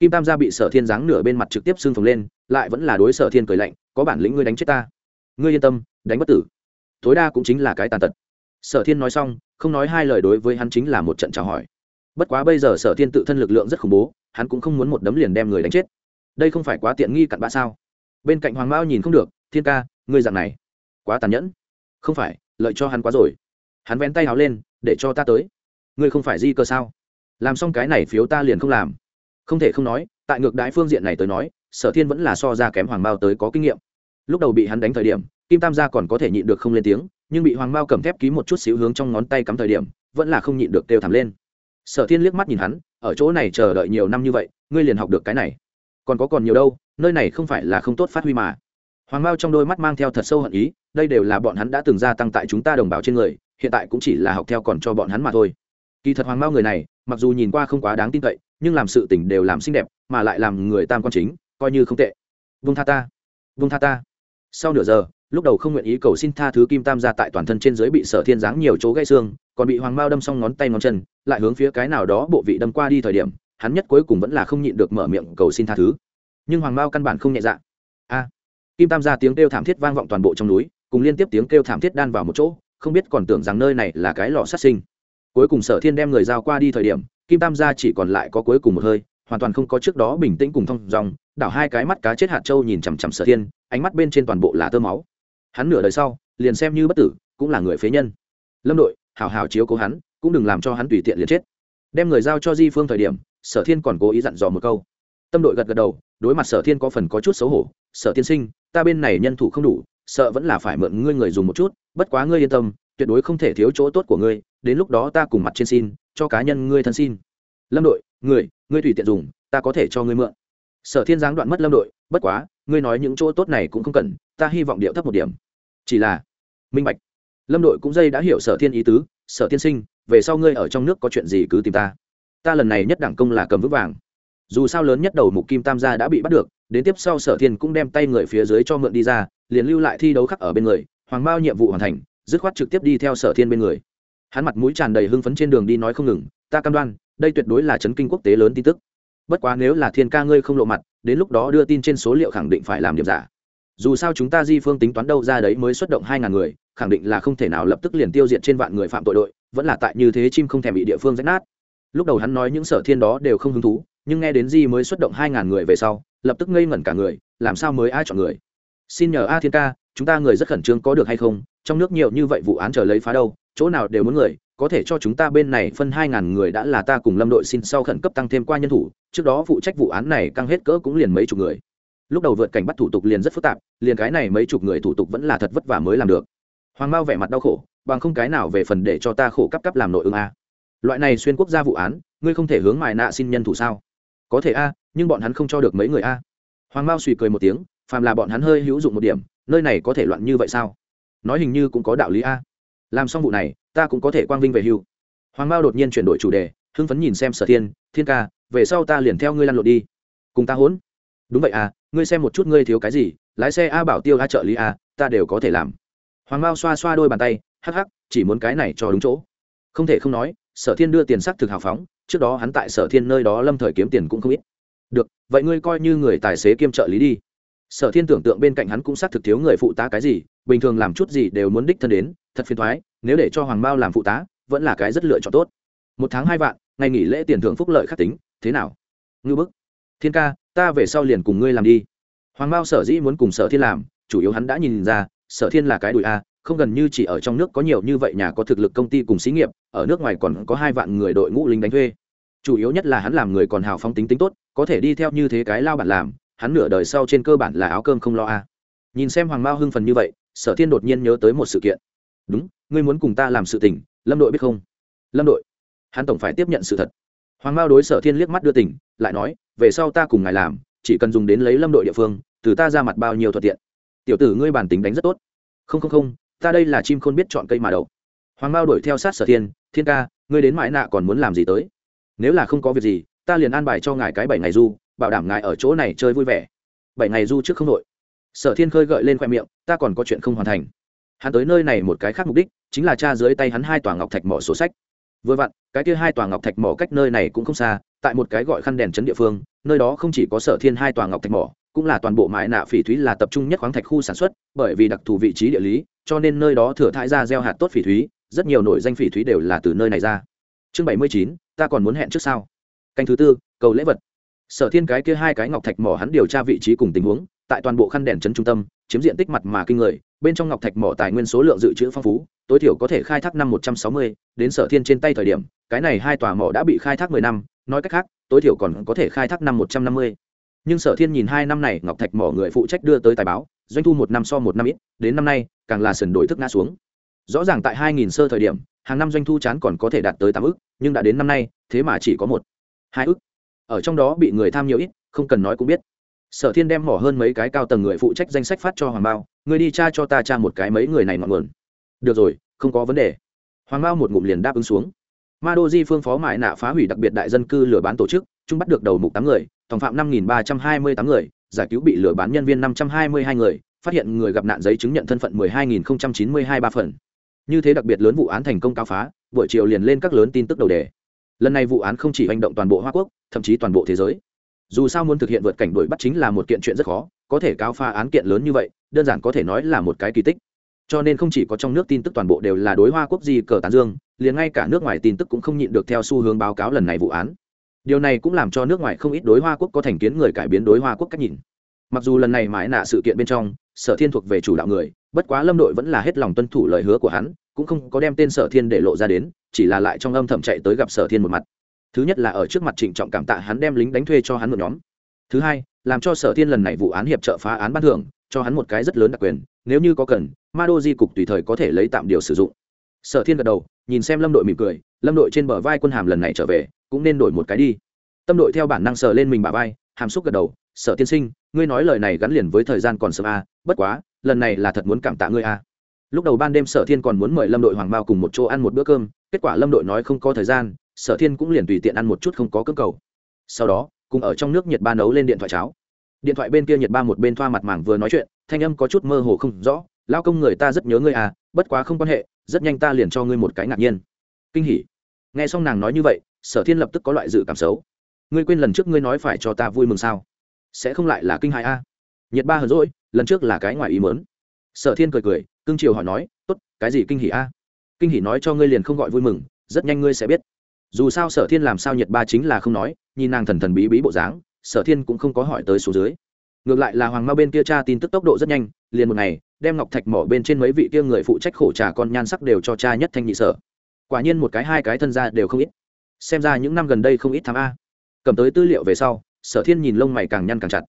kim tam gia bị sở thiên giáng nửa bên mặt trực tiếp xương phồng lên, lại vẫn là đối sở thiên cười lạnh, có bản lĩnh ngươi đánh chết ta. Ngươi yên tâm, đánh bất tử. Tối đa cũng chính là cái tàn tật. Sở thiên nói xong, không nói hai lời đối với hắn chính là một trận chào hỏi. Bất quá bây giờ sở thiên tự thân lực lượng rất khủng bố, hắn cũng không muốn một đấm liền đem người đánh chết. Đây không phải quá tiện nghi cặn bã sao? Bên cạnh hoàng mao nhìn không được, thiên ca, ngươi dạng này, quá tàn nhẫn. Không phải, lợi cho hắn quá rồi. Hắn vén tay áo lên, để cho ta tới. Ngươi không phải di cơ sao? Làm xong cái này phiếu ta liền không làm. Không thể không nói, tại ngược đái phương diện này tới nói, sở thiên vẫn là so ra kém hoàng mao tới có kinh nghiệm. Lúc đầu bị hắn đánh thời điểm, kim tam gia còn có thể nhịn được không lên tiếng, nhưng bị hoàng mao cầm thép ký một chút xíu hướng trong ngón tay cắm thời điểm, vẫn là không nhịn được kêu thảm lên. Sở thiên liếc mắt nhìn hắn, ở chỗ này chờ đợi nhiều năm như vậy, ngươi liền học được cái này. Còn có còn nhiều đâu, nơi này không phải là không tốt phát huy mà. Hoàng mao trong đôi mắt mang theo thật sâu hận ý, đây đều là bọn hắn đã từng gia tăng tại chúng ta đồng bào trên người, hiện tại cũng chỉ là học theo còn cho bọn hắn mà thôi kỳ thật hoàng mao người này, mặc dù nhìn qua không quá đáng tin cậy, nhưng làm sự tình đều làm xinh đẹp, mà lại làm người tam quan chính, coi như không tệ. Vung tha ta. Vung tha ta. Sau nửa giờ, lúc đầu không nguyện ý cầu xin tha thứ kim tam ra tại toàn thân trên dưới bị sở thiên giáng nhiều chỗ gãy xương, còn bị hoàng mao đâm xong ngón tay ngón chân, lại hướng phía cái nào đó bộ vị đâm qua đi thời điểm, hắn nhất cuối cùng vẫn là không nhịn được mở miệng cầu xin tha thứ. Nhưng hoàng mao căn bản không nhẹ dạ. A. Kim tam ra tiếng kêu thảm thiết vang vọng toàn bộ trong núi, cùng liên tiếp tiếng kêu thảm thiết đan vào một chỗ, không biết còn tưởng rằng nơi này là cái lò sát sinh cuối cùng sở thiên đem người giao qua đi thời điểm, kim tam gia chỉ còn lại có cuối cùng một hơi, hoàn toàn không có trước đó bình tĩnh cùng thông dòng, đảo hai cái mắt cá chết hạt trâu nhìn chằm chằm sở thiên, ánh mắt bên trên toàn bộ là tơ máu. Hắn nửa đời sau, liền xem như bất tử, cũng là người phế nhân. Lâm đội, hảo hảo chiếu cố hắn, cũng đừng làm cho hắn tùy tiện liền chết. Đem người giao cho di phương thời điểm, sở thiên còn cố ý dặn dò một câu. Tâm đội gật gật đầu, đối mặt sở thiên có phần có chút xấu hổ, sở tiên sinh, ta bên này nhân thủ không đủ, sợ vẫn là phải mượn ngươi người dùng một chút, bất quá ngươi yên tâm tuyệt đối không thể thiếu chỗ tốt của ngươi, đến lúc đó ta cùng mặt trên xin, cho cá nhân ngươi thân xin. Lâm đội, người, ngươi tùy tiện dùng, ta có thể cho ngươi mượn. Sở thiên giáng đoạn mất lâm đội, bất quá, ngươi nói những chỗ tốt này cũng không cần, ta hy vọng điệu thấp một điểm. Chỉ là, minh bạch. Lâm đội cũng dây đã hiểu sở thiên ý tứ, sở tiên sinh, về sau ngươi ở trong nước có chuyện gì cứ tìm ta. Ta lần này nhất đẳng công là cầm vững vàng. Dù sao lớn nhất đầu mục kim tam gia đã bị bắt được, đến tiếp sau sở thiên cũng đem tay người phía dưới cho mượn đi ra, liền lưu lại thi đấu khắc ở bên người, hoàng bao nhiệm vụ hoàn thành dứt khoát trực tiếp đi theo sở thiên bên người. Hắn mặt mũi tràn đầy hưng phấn trên đường đi nói không ngừng, ta cam đoan, đây tuyệt đối là chấn kinh quốc tế lớn tin tức. Bất quá nếu là thiên ca ngươi không lộ mặt, đến lúc đó đưa tin trên số liệu khẳng định phải làm điểm giả. Dù sao chúng ta di phương tính toán đâu ra đấy mới xuất động hai ngàn người, khẳng định là không thể nào lập tức liền tiêu diệt trên vạn người phạm tội đội, vẫn là tại như thế chim không thèm bị địa phương rách nát. Lúc đầu hắn nói những sở thiên đó đều không hứng thú, nhưng nghe đến di mới xuất động hai ngàn người về sau, lập tức ngây ngẩn cả người, làm sao mới ai chọn người? Xin nhờ a thiên ca chúng ta người rất khẩn trương có được hay không, trong nước nhiều như vậy vụ án chờ lấy phá đâu, chỗ nào đều muốn người, có thể cho chúng ta bên này phân hai ngàn người đã là ta cùng lâm đội xin sau khẩn cấp tăng thêm qua nhân thủ, trước đó phụ trách vụ án này căng hết cỡ cũng liền mấy chục người. Lúc đầu vượt cảnh bắt thủ tục liền rất phức tạp, liền cái này mấy chục người thủ tục vẫn là thật vất vả mới làm được. Hoàng mao vẻ mặt đau khổ, bằng không cái nào về phần để cho ta khổ cấp cấp làm nội ứng a. Loại này xuyên quốc gia vụ án, ngươi không thể hướng mài nạ xin nhân thủ sao? Có thể a, nhưng bọn hắn không cho được mấy người a. Hoàng mao suy cười một tiếng, phàm là bọn hắn hơi hữu dụng một điểm nơi này có thể loạn như vậy sao? Nói hình như cũng có đạo lý a. Làm xong vụ này, ta cũng có thể quang vinh về hưu. Hoàng mao đột nhiên chuyển đổi chủ đề, hưng phấn nhìn xem sở thiên thiên ca, về sau ta liền theo ngươi lăn lộn đi. Cùng ta hỗn. Đúng vậy à ngươi xem một chút ngươi thiếu cái gì, lái xe a bảo tiêu a trợ lý a, ta đều có thể làm. Hoàng mao xoa xoa đôi bàn tay, hắc hắc, chỉ muốn cái này cho đúng chỗ. Không thể không nói, sở thiên đưa tiền sắc thực hào phóng, trước đó hắn tại sở thiên nơi đó lâm thời kiếm tiền cũng không ít. Được, vậy ngươi coi như người tài xế kiêm trợ lý đi sở thiên tưởng tượng bên cạnh hắn cũng xác thực thiếu người phụ tá cái gì, bình thường làm chút gì đều muốn đích thân đến, thật phiền thoái nếu để cho hoàng mao làm phụ tá, vẫn là cái rất lựa chọn tốt. Một tháng hai vạn, ngày nghỉ lễ tiền thưởng phúc lợi khắc tính, thế nào? Ngư bức. Thiên ca, ta về sau liền cùng ngươi làm đi. Hoàng mao sở dĩ muốn cùng sở thiên làm, chủ yếu hắn đã nhìn ra, sở thiên là cái đùi a, không gần như chỉ ở trong nước có nhiều như vậy nhà có thực lực công ty cùng xí nghiệp, ở nước ngoài còn có hai vạn người đội ngũ lính đánh thuê. Chủ yếu nhất là hắn làm người còn hào phóng tính tính tốt, có thể đi theo như thế cái lao bản làm hắn nửa đời sau trên cơ bản là áo cơm không lo a. Nhìn xem hoàng mao hưng phần như vậy, sở thiên đột nhiên nhớ tới một sự kiện. Đúng, ngươi muốn cùng ta làm sự tình, lâm đội biết không? Lâm đội, hắn tổng phải tiếp nhận sự thật. Hoàng mao đối sở thiên liếc mắt đưa tỉnh lại nói, về sau ta cùng ngài làm, chỉ cần dùng đến lấy lâm đội địa phương, từ ta ra mặt bao nhiêu thuận tiện. Tiểu tử ngươi bản tính đánh rất tốt. Không không không, ta đây là chim khôn biết chọn cây mà đậu. Hoàng mao đuổi theo sát sở thiên thiên ca, ngươi đến mãi nạ còn muốn làm gì tới? Nếu là không có việc gì, ta liền an bài cho ngài cái bảy ngày du bảo đảm ngài ở chỗ này chơi vui vẻ. Bảy ngày du trước không đội sở thiên khơi gợi lên khoe miệng, ta còn có chuyện không hoàn thành. Hắn tới nơi này một cái khác mục đích, chính là cha dưới tay hắn hai tòa ngọc thạch mỏ sổ sách. Vừa vặn, cái kia hai tòa ngọc thạch mỏ cách nơi này cũng không xa, tại một cái gọi khăn đèn chấn địa phương, nơi đó không chỉ có sở thiên hai tòa ngọc thạch mỏ, cũng là toàn bộ mãi nạ phỉ thúy là tập trung nhất khoáng thạch khu sản xuất, bởi vì đặc thù vị trí địa lý, cho nên nơi đó thừa thãi ra gieo hạt tốt phỉ thúy, rất nhiều nổi danh phỉ thúy đều là từ nơi này ra. Chương bảy mươi chín, ta còn muốn hẹn trước sao? Canh thứ tư, cầu lễ vật sở thiên cái kia hai cái ngọc thạch mỏ hắn điều tra vị trí cùng tình huống, tại toàn bộ khăn đèn chấn trung tâm, chiếm diện tích mặt mà kinh người, bên trong ngọc thạch mỏ tài nguyên số lượng dự trữ phong phú, tối thiểu có thể khai thác năm một trăm sáu mươi, đến sở thiên trên tay thời điểm, cái này hai tòa mỏ đã bị khai thác mười năm, nói cách khác, tối thiểu còn có thể khai thác năm một trăm năm mươi. Nhưng sở thiên nhìn hai năm này ngọc thạch mỏ người phụ trách đưa tới tài báo, doanh thu một năm so một năm ít, đến năm nay, càng là sườn đổi thức ngã xuống. Rõ ràng tại hai nghìn sơ thời điểm, hàng năm doanh thu chán còn có thể đạt tới tám ức, nhưng đã đến năm nay, thế mà chỉ có một, hai ức ở trong đó bị người tham nhiều ít, không cần nói cũng biết. Sở thiên đem mỏ hơn mấy cái cao tầng người phụ trách danh sách phát cho hoàng bao người đi tra cho ta tra một cái mấy người này ngọn nguồn. Được rồi, không có vấn đề. Hoàng bao một ngụm liền đáp ứng xuống. Ma đô di phương phó mại nạ phá hủy đặc biệt đại dân cư lừa bán tổ chức trung bắt được đầu mục tám người tòng phạm năm nghìn ba trăm hai mươi tám người, giải cứu bị lừa bán nhân viên năm trăm hai mươi hai người, phát hiện người gặp nạn giấy chứng nhận thân phận mười hai nghìn chín mươi hai ba phần. Như thế đặc biệt lớn vụ án thành công cao phá, buổi chiều liền lên các lớn tin tức đầu đề lần này vụ án không chỉ hành động toàn bộ hoa quốc, thậm chí toàn bộ thế giới. Dù sao muốn thực hiện vượt cảnh đuổi bắt chính là một kiện chuyện rất khó, có thể cao pha án kiện lớn như vậy, đơn giản có thể nói là một cái kỳ tích. Cho nên không chỉ có trong nước tin tức toàn bộ đều là đối hoa quốc gì cờ tán dương, liền ngay cả nước ngoài tin tức cũng không nhịn được theo xu hướng báo cáo lần này vụ án. Điều này cũng làm cho nước ngoài không ít đối hoa quốc có thành kiến người cải biến đối hoa quốc cách nhìn. Mặc dù lần này mãi nạ sự kiện bên trong, sở thiên thuộc về chủ đạo người bất quá lâm đội vẫn là hết lòng tuân thủ lời hứa của hắn, cũng không có đem tên sở thiên để lộ ra đến, chỉ là lại trong âm thầm chạy tới gặp sở thiên một mặt. Thứ nhất là ở trước mặt trịnh trọng cảm tạ hắn đem lính đánh thuê cho hắn một nhóm. Thứ hai, làm cho sở thiên lần này vụ án hiệp trợ phá án ban thưởng, cho hắn một cái rất lớn đặc quyền, nếu như có cần ma đô di cục tùy thời có thể lấy tạm điều sử dụng. Sở thiên gật đầu, nhìn xem lâm đội mỉm cười, lâm đội trên bờ vai quân hàm lần này trở về, cũng nên đổi một cái đi. Tâm đội theo bản năng sờ lên mình bà vai, hàm xúc gật đầu sở tiên sinh ngươi nói lời này gắn liền với thời gian còn sớm a à, bất quá lần này là thật muốn cảm tạ ngươi a à. lúc đầu ban đêm sở thiên còn muốn mời lâm đội hoàng bao cùng một chỗ ăn một bữa cơm kết quả lâm đội nói không có thời gian sở thiên cũng liền tùy tiện ăn một chút không có cơ cầu. Sau đó cùng ở trong nước nhiệt ba nấu lên điện thoại cháo. Điện thoại bên kia nhiệt ba một bên thoa mặt màng vừa nói chuyện thanh âm có chút mơ hồ không rõ lao công người ta rất nhớ ngươi à bất quá không quan hệ rất nhanh ta liền cho ngươi một cái ngạc nhiên. Kinh hỉ. Nghe xong nàng nói như vậy sở thiên lập tức có loại dự cảm xấu. Ngươi quên lần trước ngươi nói phải cho ta vui mừng sao? Sẽ không lại là kinh hại a. Nhiệt ba hờn rỗi lần trước là cái ngoài ý mớn sở thiên cười cười, cưng chiều hỏi nói, tốt, cái gì kinh hỉ a? Kinh hỉ nói cho ngươi liền không gọi vui mừng, rất nhanh ngươi sẽ biết. Dù sao sở thiên làm sao nhiệt ba chính là không nói, nhìn nàng thần thần bí bí bộ dáng, sở thiên cũng không có hỏi tới số dưới. Ngược lại là hoàng mao bên kia cha tin tức tốc độ rất nhanh, liền một ngày, đem ngọc thạch mỏ bên trên mấy vị kia người phụ trách khổ trà con nhan sắc đều cho cha nhất thanh nhị sở. Quả nhiên một cái hai cái thân ra đều không ít. Xem ra những năm gần đây không ít tham a. Cầm tới tư liệu về sau sở thiên nhìn lông mày càng nhăn càng chặt.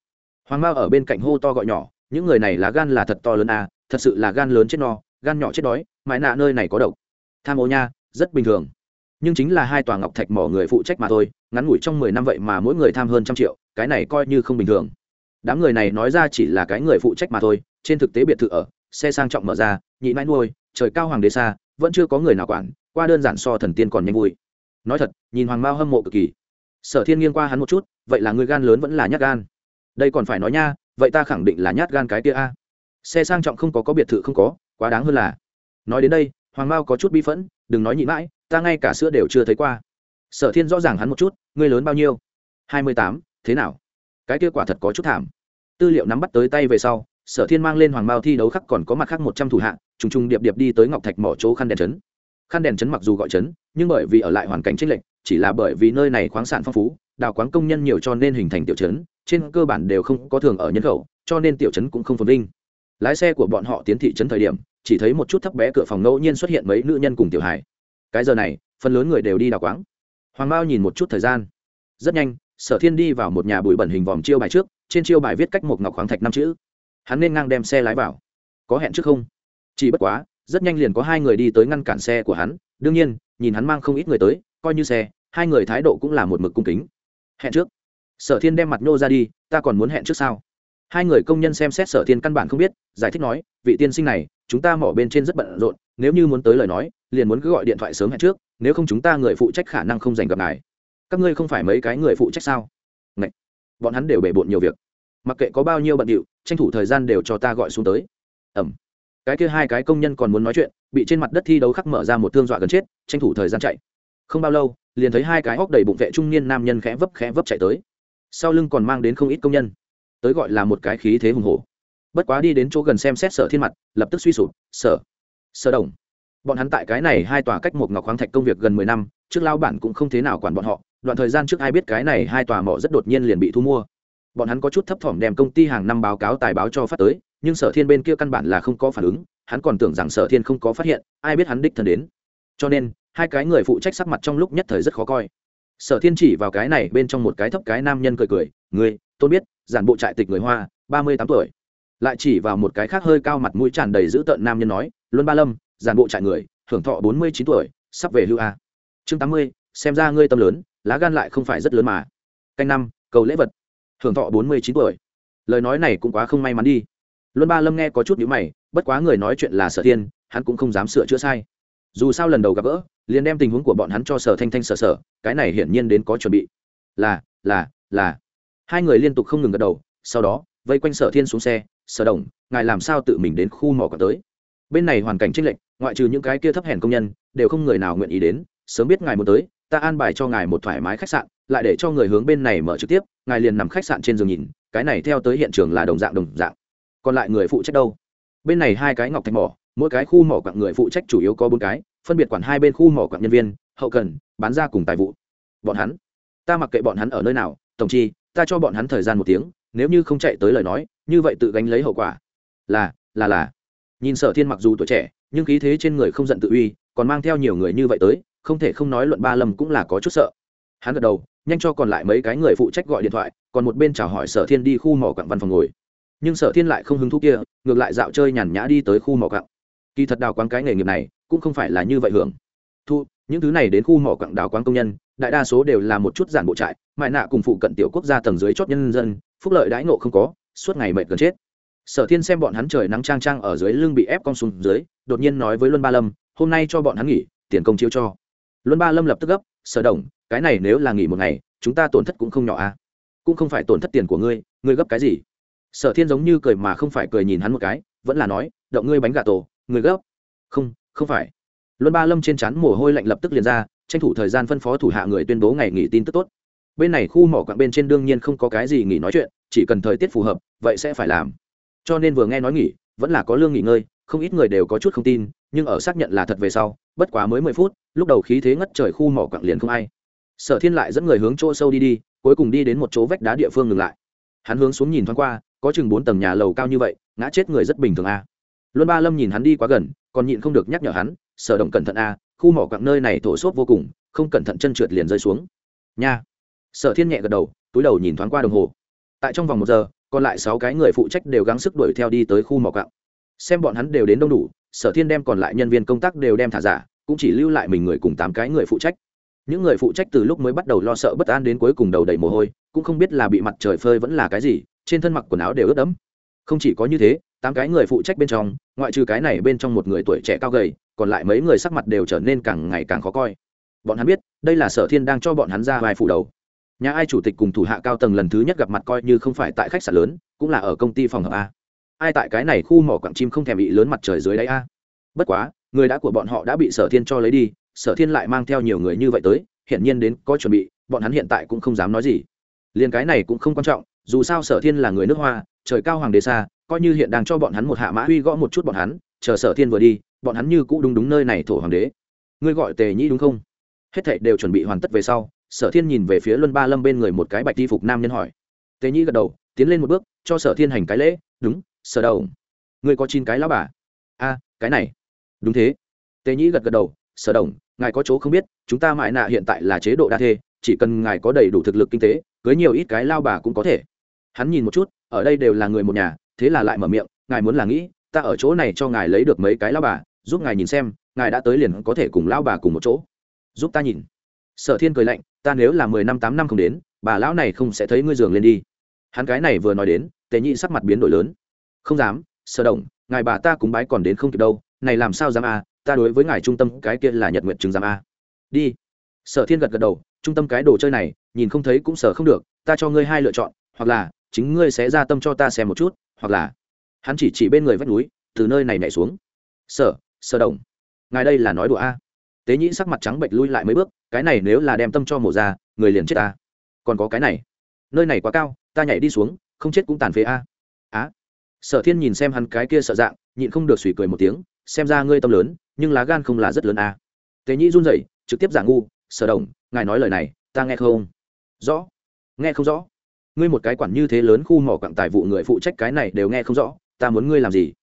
Hoàng mao ở bên cạnh hô to gọi nhỏ những người này lá gan là thật to lớn à, thật sự là gan lớn chết no gan nhỏ chết đói mãi nạ nơi này có độc. Tham ô nha rất bình thường. Nhưng chính là hai tòa ngọc thạch mỏ người phụ trách mà thôi ngắn ngủi trong mười năm vậy mà mỗi người tham hơn trăm triệu cái này coi như không bình thường. Đám người này nói ra chỉ là cái người phụ trách mà thôi trên thực tế biệt thự ở xe sang trọng mở ra nhị mãi nuôi trời cao hoàng đế xa vẫn chưa có người nào quản qua đơn giản so thần tiên còn nhanh vui. Nói thật nhìn hoàng mao hâm mộ cực kỳ sở thiên nghiêng qua hắn một chút, vậy là người gan lớn vẫn là nhát gan. Đây còn phải nói nha, vậy ta khẳng định là nhát gan cái kia a. Xe sang trọng không có có biệt thự không có, quá đáng hơn là. Nói đến đây, hoàng mao có chút bi phẫn, đừng nói nhị mãi, ta ngay cả sữa đều chưa thấy qua. Sở thiên rõ ràng hắn một chút, ngươi lớn bao nhiêu? Hai mươi tám, thế nào? Cái kia quả thật có chút thảm. Tư liệu nắm bắt tới tay về sau, sở thiên mang lên hoàng mao thi đấu khắc còn có mặt khác một trăm thủ hạ, trùng trùng điệp điệp đi tới ngọc thạch mỏ chỗ khăn đèn trấn. Khăn đèn trấn mặc dù gọi trấn, nhưng bởi vì ở lại hoàn cảnh t r ê n lệch chỉ là bởi vì nơi này khoáng sản phong phú, đào quáng công nhân nhiều cho nên hình thành tiểu trấn, trên cơ bản đều không có thường ở nhân khẩu, cho nên tiểu trấn cũng không phồn vinh. Lái xe của bọn họ tiến thị trấn thời điểm, chỉ thấy một chút thấp bé cửa phòng ngẫu nhiên xuất hiện mấy nữ nhân cùng tiểu hải cái giờ này, phần lớn người đều đi đào quáng. Hoàng bao nhìn một chút thời gian. Rất nhanh, sở thiên đi vào một nhà bụi bẩn hình vòm chiêu bài trước, trên chiêu bài viết cách một ngọc khoáng thạch năm chữ. Hắn nên ngang đem xe lái vào. Có hẹn trước không? Chỉ bất quá, rất nhanh liền có hai người đi tới ngăn cản xe của hắn. Đương nhiên, nhìn hắn mang không ít người tới, coi như xe hai người thái độ cũng là một mực cung kính. Hẹn trước. Sở thiên đem mặt nhô ra đi, ta còn muốn hẹn trước sao? Hai người công nhân xem xét sở thiên căn bản không biết, giải thích nói, vị tiên sinh này, chúng ta mỏ bên trên rất bận rộn, nếu như muốn tới lời nói, liền muốn cứ gọi điện thoại sớm hẹn trước, nếu không chúng ta người phụ trách khả năng không dành gặp ngài. Các ngươi không phải mấy cái người phụ trách sao? Ngậy! bọn hắn đều bể bộn nhiều việc. Mặc kệ có bao nhiêu bận điệu, tranh thủ thời gian đều cho ta gọi xuống tới. Ẩm. Cái kia hai cái công nhân còn muốn nói chuyện, bị trên mặt đất thi đấu khắc mở ra một thương dọa gần chết, tranh thủ thời gian chạy không bao lâu, liền thấy hai cái hóc đầy bụng vệ trung niên nam nhân khẽ vấp khẽ vấp chạy tới. Sau lưng còn mang đến không ít công nhân. Tới gọi là một cái khí thế hùng hổ. Bất quá đi đến chỗ gần xem xét sở thiên mặt, lập tức suy sụp, sở sở đồng, bọn hắn tại cái này hai tòa cách một ngọc khoáng thạch công việc gần mười năm, trước lao bản cũng không thế nào quản bọn họ, đoạn thời gian trước ai biết cái này hai tòa mỏ rất đột nhiên liền bị thu mua. Bọn hắn có chút thấp thỏm đem công ty hàng năm báo cáo tài báo cho phát tới, nhưng sở thiên bên kia căn bản là không có phản ứng, hắn còn tưởng rằng sở thiên không có phát hiện, ai biết hắn đích thân đến. Cho nên hai cái người phụ trách sắc mặt trong lúc nhất thời rất khó coi. Sở thiên chỉ vào cái này bên trong một cái thấp cái nam nhân cười cười người tôi biết, giản bộ trại tịch người hoa, ba mươi tám tuổi. Lại chỉ vào một cái khác hơi cao mặt mũi tràn đầy dữ tợn nam nhân nói, luân ba lâm, giản bộ trại người, hưởng thọ bốn mươi chín tuổi, sắp về hưu a. Chương tám mươi, xem ra ngươi tâm lớn, lá gan lại không phải rất lớn mà. Canh năm, cầu lễ vật. Hưởng thọ bốn mươi chín tuổi. Lời nói này cũng quá không may mắn đi. Luân ba lâm nghe có chút nhữ mày, bất quá người nói chuyện là sở thiên, hắn cũng không dám sửa chữa sai dù sao lần đầu gặp gỡ, liền đem tình huống của bọn hắn cho sở thanh thanh sở sở cái này hiển nhiên đến có chuẩn bị. Là là là. Hai người liên tục không ngừng gật đầu, sau đó, vây quanh sở thiên xuống xe, sở đồng, ngài làm sao tự mình đến khu mỏ còn tới? Bên này hoàn cảnh tranh lệch, ngoại trừ những cái kia thấp hèn công nhân, đều không người nào nguyện ý đến, sớm biết ngài muốn tới, ta an bài cho ngài một thoải mái khách sạn, lại để cho người hướng bên này mở trực tiếp, ngài liền nằm khách sạn trên giường nhìn, cái này theo tới hiện trường là đồng dạng đồng dạng. Còn lại người phụ trách đâu? Bên này hai cái ngọc thạch mỏ mỗi cái khu mỏ quặng người phụ trách chủ yếu có bốn cái, phân biệt quản hai bên khu mỏ quặng nhân viên, hậu cần, bán ra cùng tài vụ. Bọn hắn, ta mặc kệ bọn hắn ở nơi nào, tổng chi, ta cho bọn hắn thời gian một tiếng, nếu như không chạy tới lời nói, như vậy tự gánh lấy hậu quả. Là là là. Nhìn sở thiên mặc dù tuổi trẻ, nhưng khí thế trên người không giận tự uy, còn mang theo nhiều người như vậy tới, không thể không nói luận ba lâm cũng là có chút sợ. Hắn gật đầu, nhanh cho còn lại mấy cái người phụ trách gọi điện thoại, còn một bên chào hỏi sở thiên đi khu mỏ quặng văn phòng ngồi. Nhưng sở thiên lại không hứng thú kia, ngược lại dạo chơi nhàn nhã đi tới khu mỏ quặng kỳ thật đào quán cái nghề nghiệp này cũng không phải là như vậy hưởng. Thu, những thứ này đến khu mỏ quặng đào quán công nhân, đại đa số đều là một chút giản bộ trại, mại nạ cùng phụ cận tiểu quốc gia tầng dưới chót nhân dân, phúc lợi đãi ngộ không có, suốt ngày mệt gần chết. Sở thiên xem bọn hắn trời nắng trang trang ở dưới lưng bị ép cong xuống dưới, đột nhiên nói với luân ba lâm, hôm nay cho bọn hắn nghỉ, tiền công chiếu cho. Luân ba lâm lập tức gấp, sở đồng, cái này nếu là nghỉ một ngày, chúng ta tổn thất cũng không nhỏ à? Cũng không phải tổn thất tiền của ngươi ngươi gấp cái gì? Sở thiên giống như cười mà không phải cười nhìn hắn một cái, vẫn là nói, động ngươi bánh gà tổ người gấp. Không không phải. Luân ba lâm trên chắn mồ hôi lạnh lập tức liền ra, tranh thủ thời gian phân phó thủ hạ người tuyên bố ngày nghỉ tin tức tốt. Bên này khu mỏ quặng bên trên đương nhiên không có cái gì nghỉ nói chuyện, chỉ cần thời tiết phù hợp, vậy sẽ phải làm. Cho nên vừa nghe nói nghỉ, vẫn là có lương nghỉ ngơi, không ít người đều có chút không tin, nhưng ở xác nhận là thật về sau, bất quá mới mười phút, lúc đầu khí thế ngất trời khu mỏ quặng liền không ai. Sở thiên lại dẫn người hướng chỗ sâu đi đi, cuối cùng đi đến một chỗ vách đá địa phương ngừng lại. Hắn hướng xuống nhìn thoáng qua, có chừng bốn tầng nhà lầu cao như vậy, ngã chết người rất bình thường a luân ba lâm nhìn hắn đi quá gần, còn nhịn không được nhắc nhở hắn, sở động cẩn thận a, khu mỏ quặng nơi này thổ xốp vô cùng, không cẩn thận chân trượt liền rơi xuống. Nha. Sở thiên nhẹ gật đầu, túi đầu nhìn thoáng qua đồng hồ. Tại trong vòng một giờ, còn lại sáu cái người phụ trách đều gắng sức đuổi theo đi tới khu mỏ quặng. Xem bọn hắn đều đến đông đủ, sở thiên đem còn lại nhân viên công tác đều đem thả giả, cũng chỉ lưu lại mình người cùng tám cái người phụ trách. Những người phụ trách từ lúc mới bắt đầu lo sợ bất an đến cuối cùng đầu đầy mồ hôi, cũng không biết là bị mặt trời phơi vẫn là cái gì, trên thân mặc quần áo đều ướt đẫm. Không chỉ có như thế tám cái người phụ trách bên trong, ngoại trừ cái này bên trong một người tuổi trẻ cao gầy, còn lại mấy người sắc mặt đều trở nên càng ngày càng khó coi. Bọn hắn biết, đây là sở thiên đang cho bọn hắn ra vài phủ đầu. Nhà ai chủ tịch cùng thủ hạ cao tầng lần thứ nhất gặp mặt coi như không phải tại khách sạn lớn, cũng là ở công ty phòng hợp a. Ai tại cái này khu mỏ quảng chim không thèm bị lớn mặt trời dưới đáy a. Bất quá, người đã của bọn họ đã bị sở thiên cho lấy đi, sở thiên lại mang theo nhiều người như vậy tới, hiển nhiên đến có chuẩn bị, bọn hắn hiện tại cũng không dám nói gì. Liền cái này cũng không quan trọng, dù sao sở thiên là người nước hoa, trời cao hoàng đế xa coi như hiện đang cho bọn hắn một hạ mã huy gõ một chút bọn hắn, chờ sở thiên vừa đi, bọn hắn như cũ đúng đúng nơi này thổ hoàng đế. Ngươi gọi tề nhĩ đúng không? Hết thảy đều chuẩn bị hoàn tất về sau, sở thiên nhìn về phía luân ba lâm bên người một cái bạch đi phục nam nhân hỏi. Tề nhĩ gật đầu, tiến lên một bước, cho sở thiên hành cái lễ, đúng, sở đầu. Ngươi có chín cái lão bà? A, cái này. Đúng thế. Tề nhĩ gật gật đầu, sở đồng ngài có chỗ không biết, chúng ta mại nạ hiện tại là chế độ đa thê, chỉ cần ngài có đầy đủ thực lực kinh tế, cưới nhiều ít cái lao bà cũng có thể. Hắn nhìn một chút, ở đây đều là người một nhà thế là lại mở miệng ngài muốn là nghĩ ta ở chỗ này cho ngài lấy được mấy cái lao bà giúp ngài nhìn xem ngài đã tới liền có thể cùng lao bà cùng một chỗ. Giúp ta nhìn. Sở thiên cười lạnh ta nếu là mười năm tám năm không đến bà lão này không sẽ thấy ngươi giường lên đi. Hắn cái này vừa nói đến tề nhị sắc mặt biến đổi lớn. Không dám sở động, ngài bà ta cúng bái còn đến không kịp đâu này làm sao dám a ta đối với ngài trung tâm cái kia là nhật nguyện chứng dám a à. đi. Sở thiên gật gật đầu trung tâm cái đồ chơi này nhìn không thấy cũng sở không được ta cho ngươi hai lựa chọn hoặc là chính ngươi sẽ ra tâm cho ta xem một chút hoặc là hắn chỉ chỉ bên người vách núi, từ nơi này nhảy xuống. Sở sở đồng, ngài đây là nói đùa a? Tế nhĩ sắc mặt trắng bệnh lui lại mấy bước, cái này nếu là đem tâm cho mổ ra, người liền chết ta. Còn có cái này, nơi này quá cao, ta nhảy đi xuống, không chết cũng tàn phế a. Á? Sở thiên nhìn xem hắn cái kia sợ dạng, nhịn không được suy cười một tiếng, xem ra ngươi tâm lớn, nhưng lá gan không là rất lớn a. Tế nhĩ run rẩy, trực tiếp giả ngu, sở đồng, ngài nói lời này, ta nghe không? Rõ. Nghe không rõ ngươi một cái quản như thế lớn khu mỏ quặng tài vụ người phụ trách cái này đều nghe không rõ, ta muốn ngươi làm gì?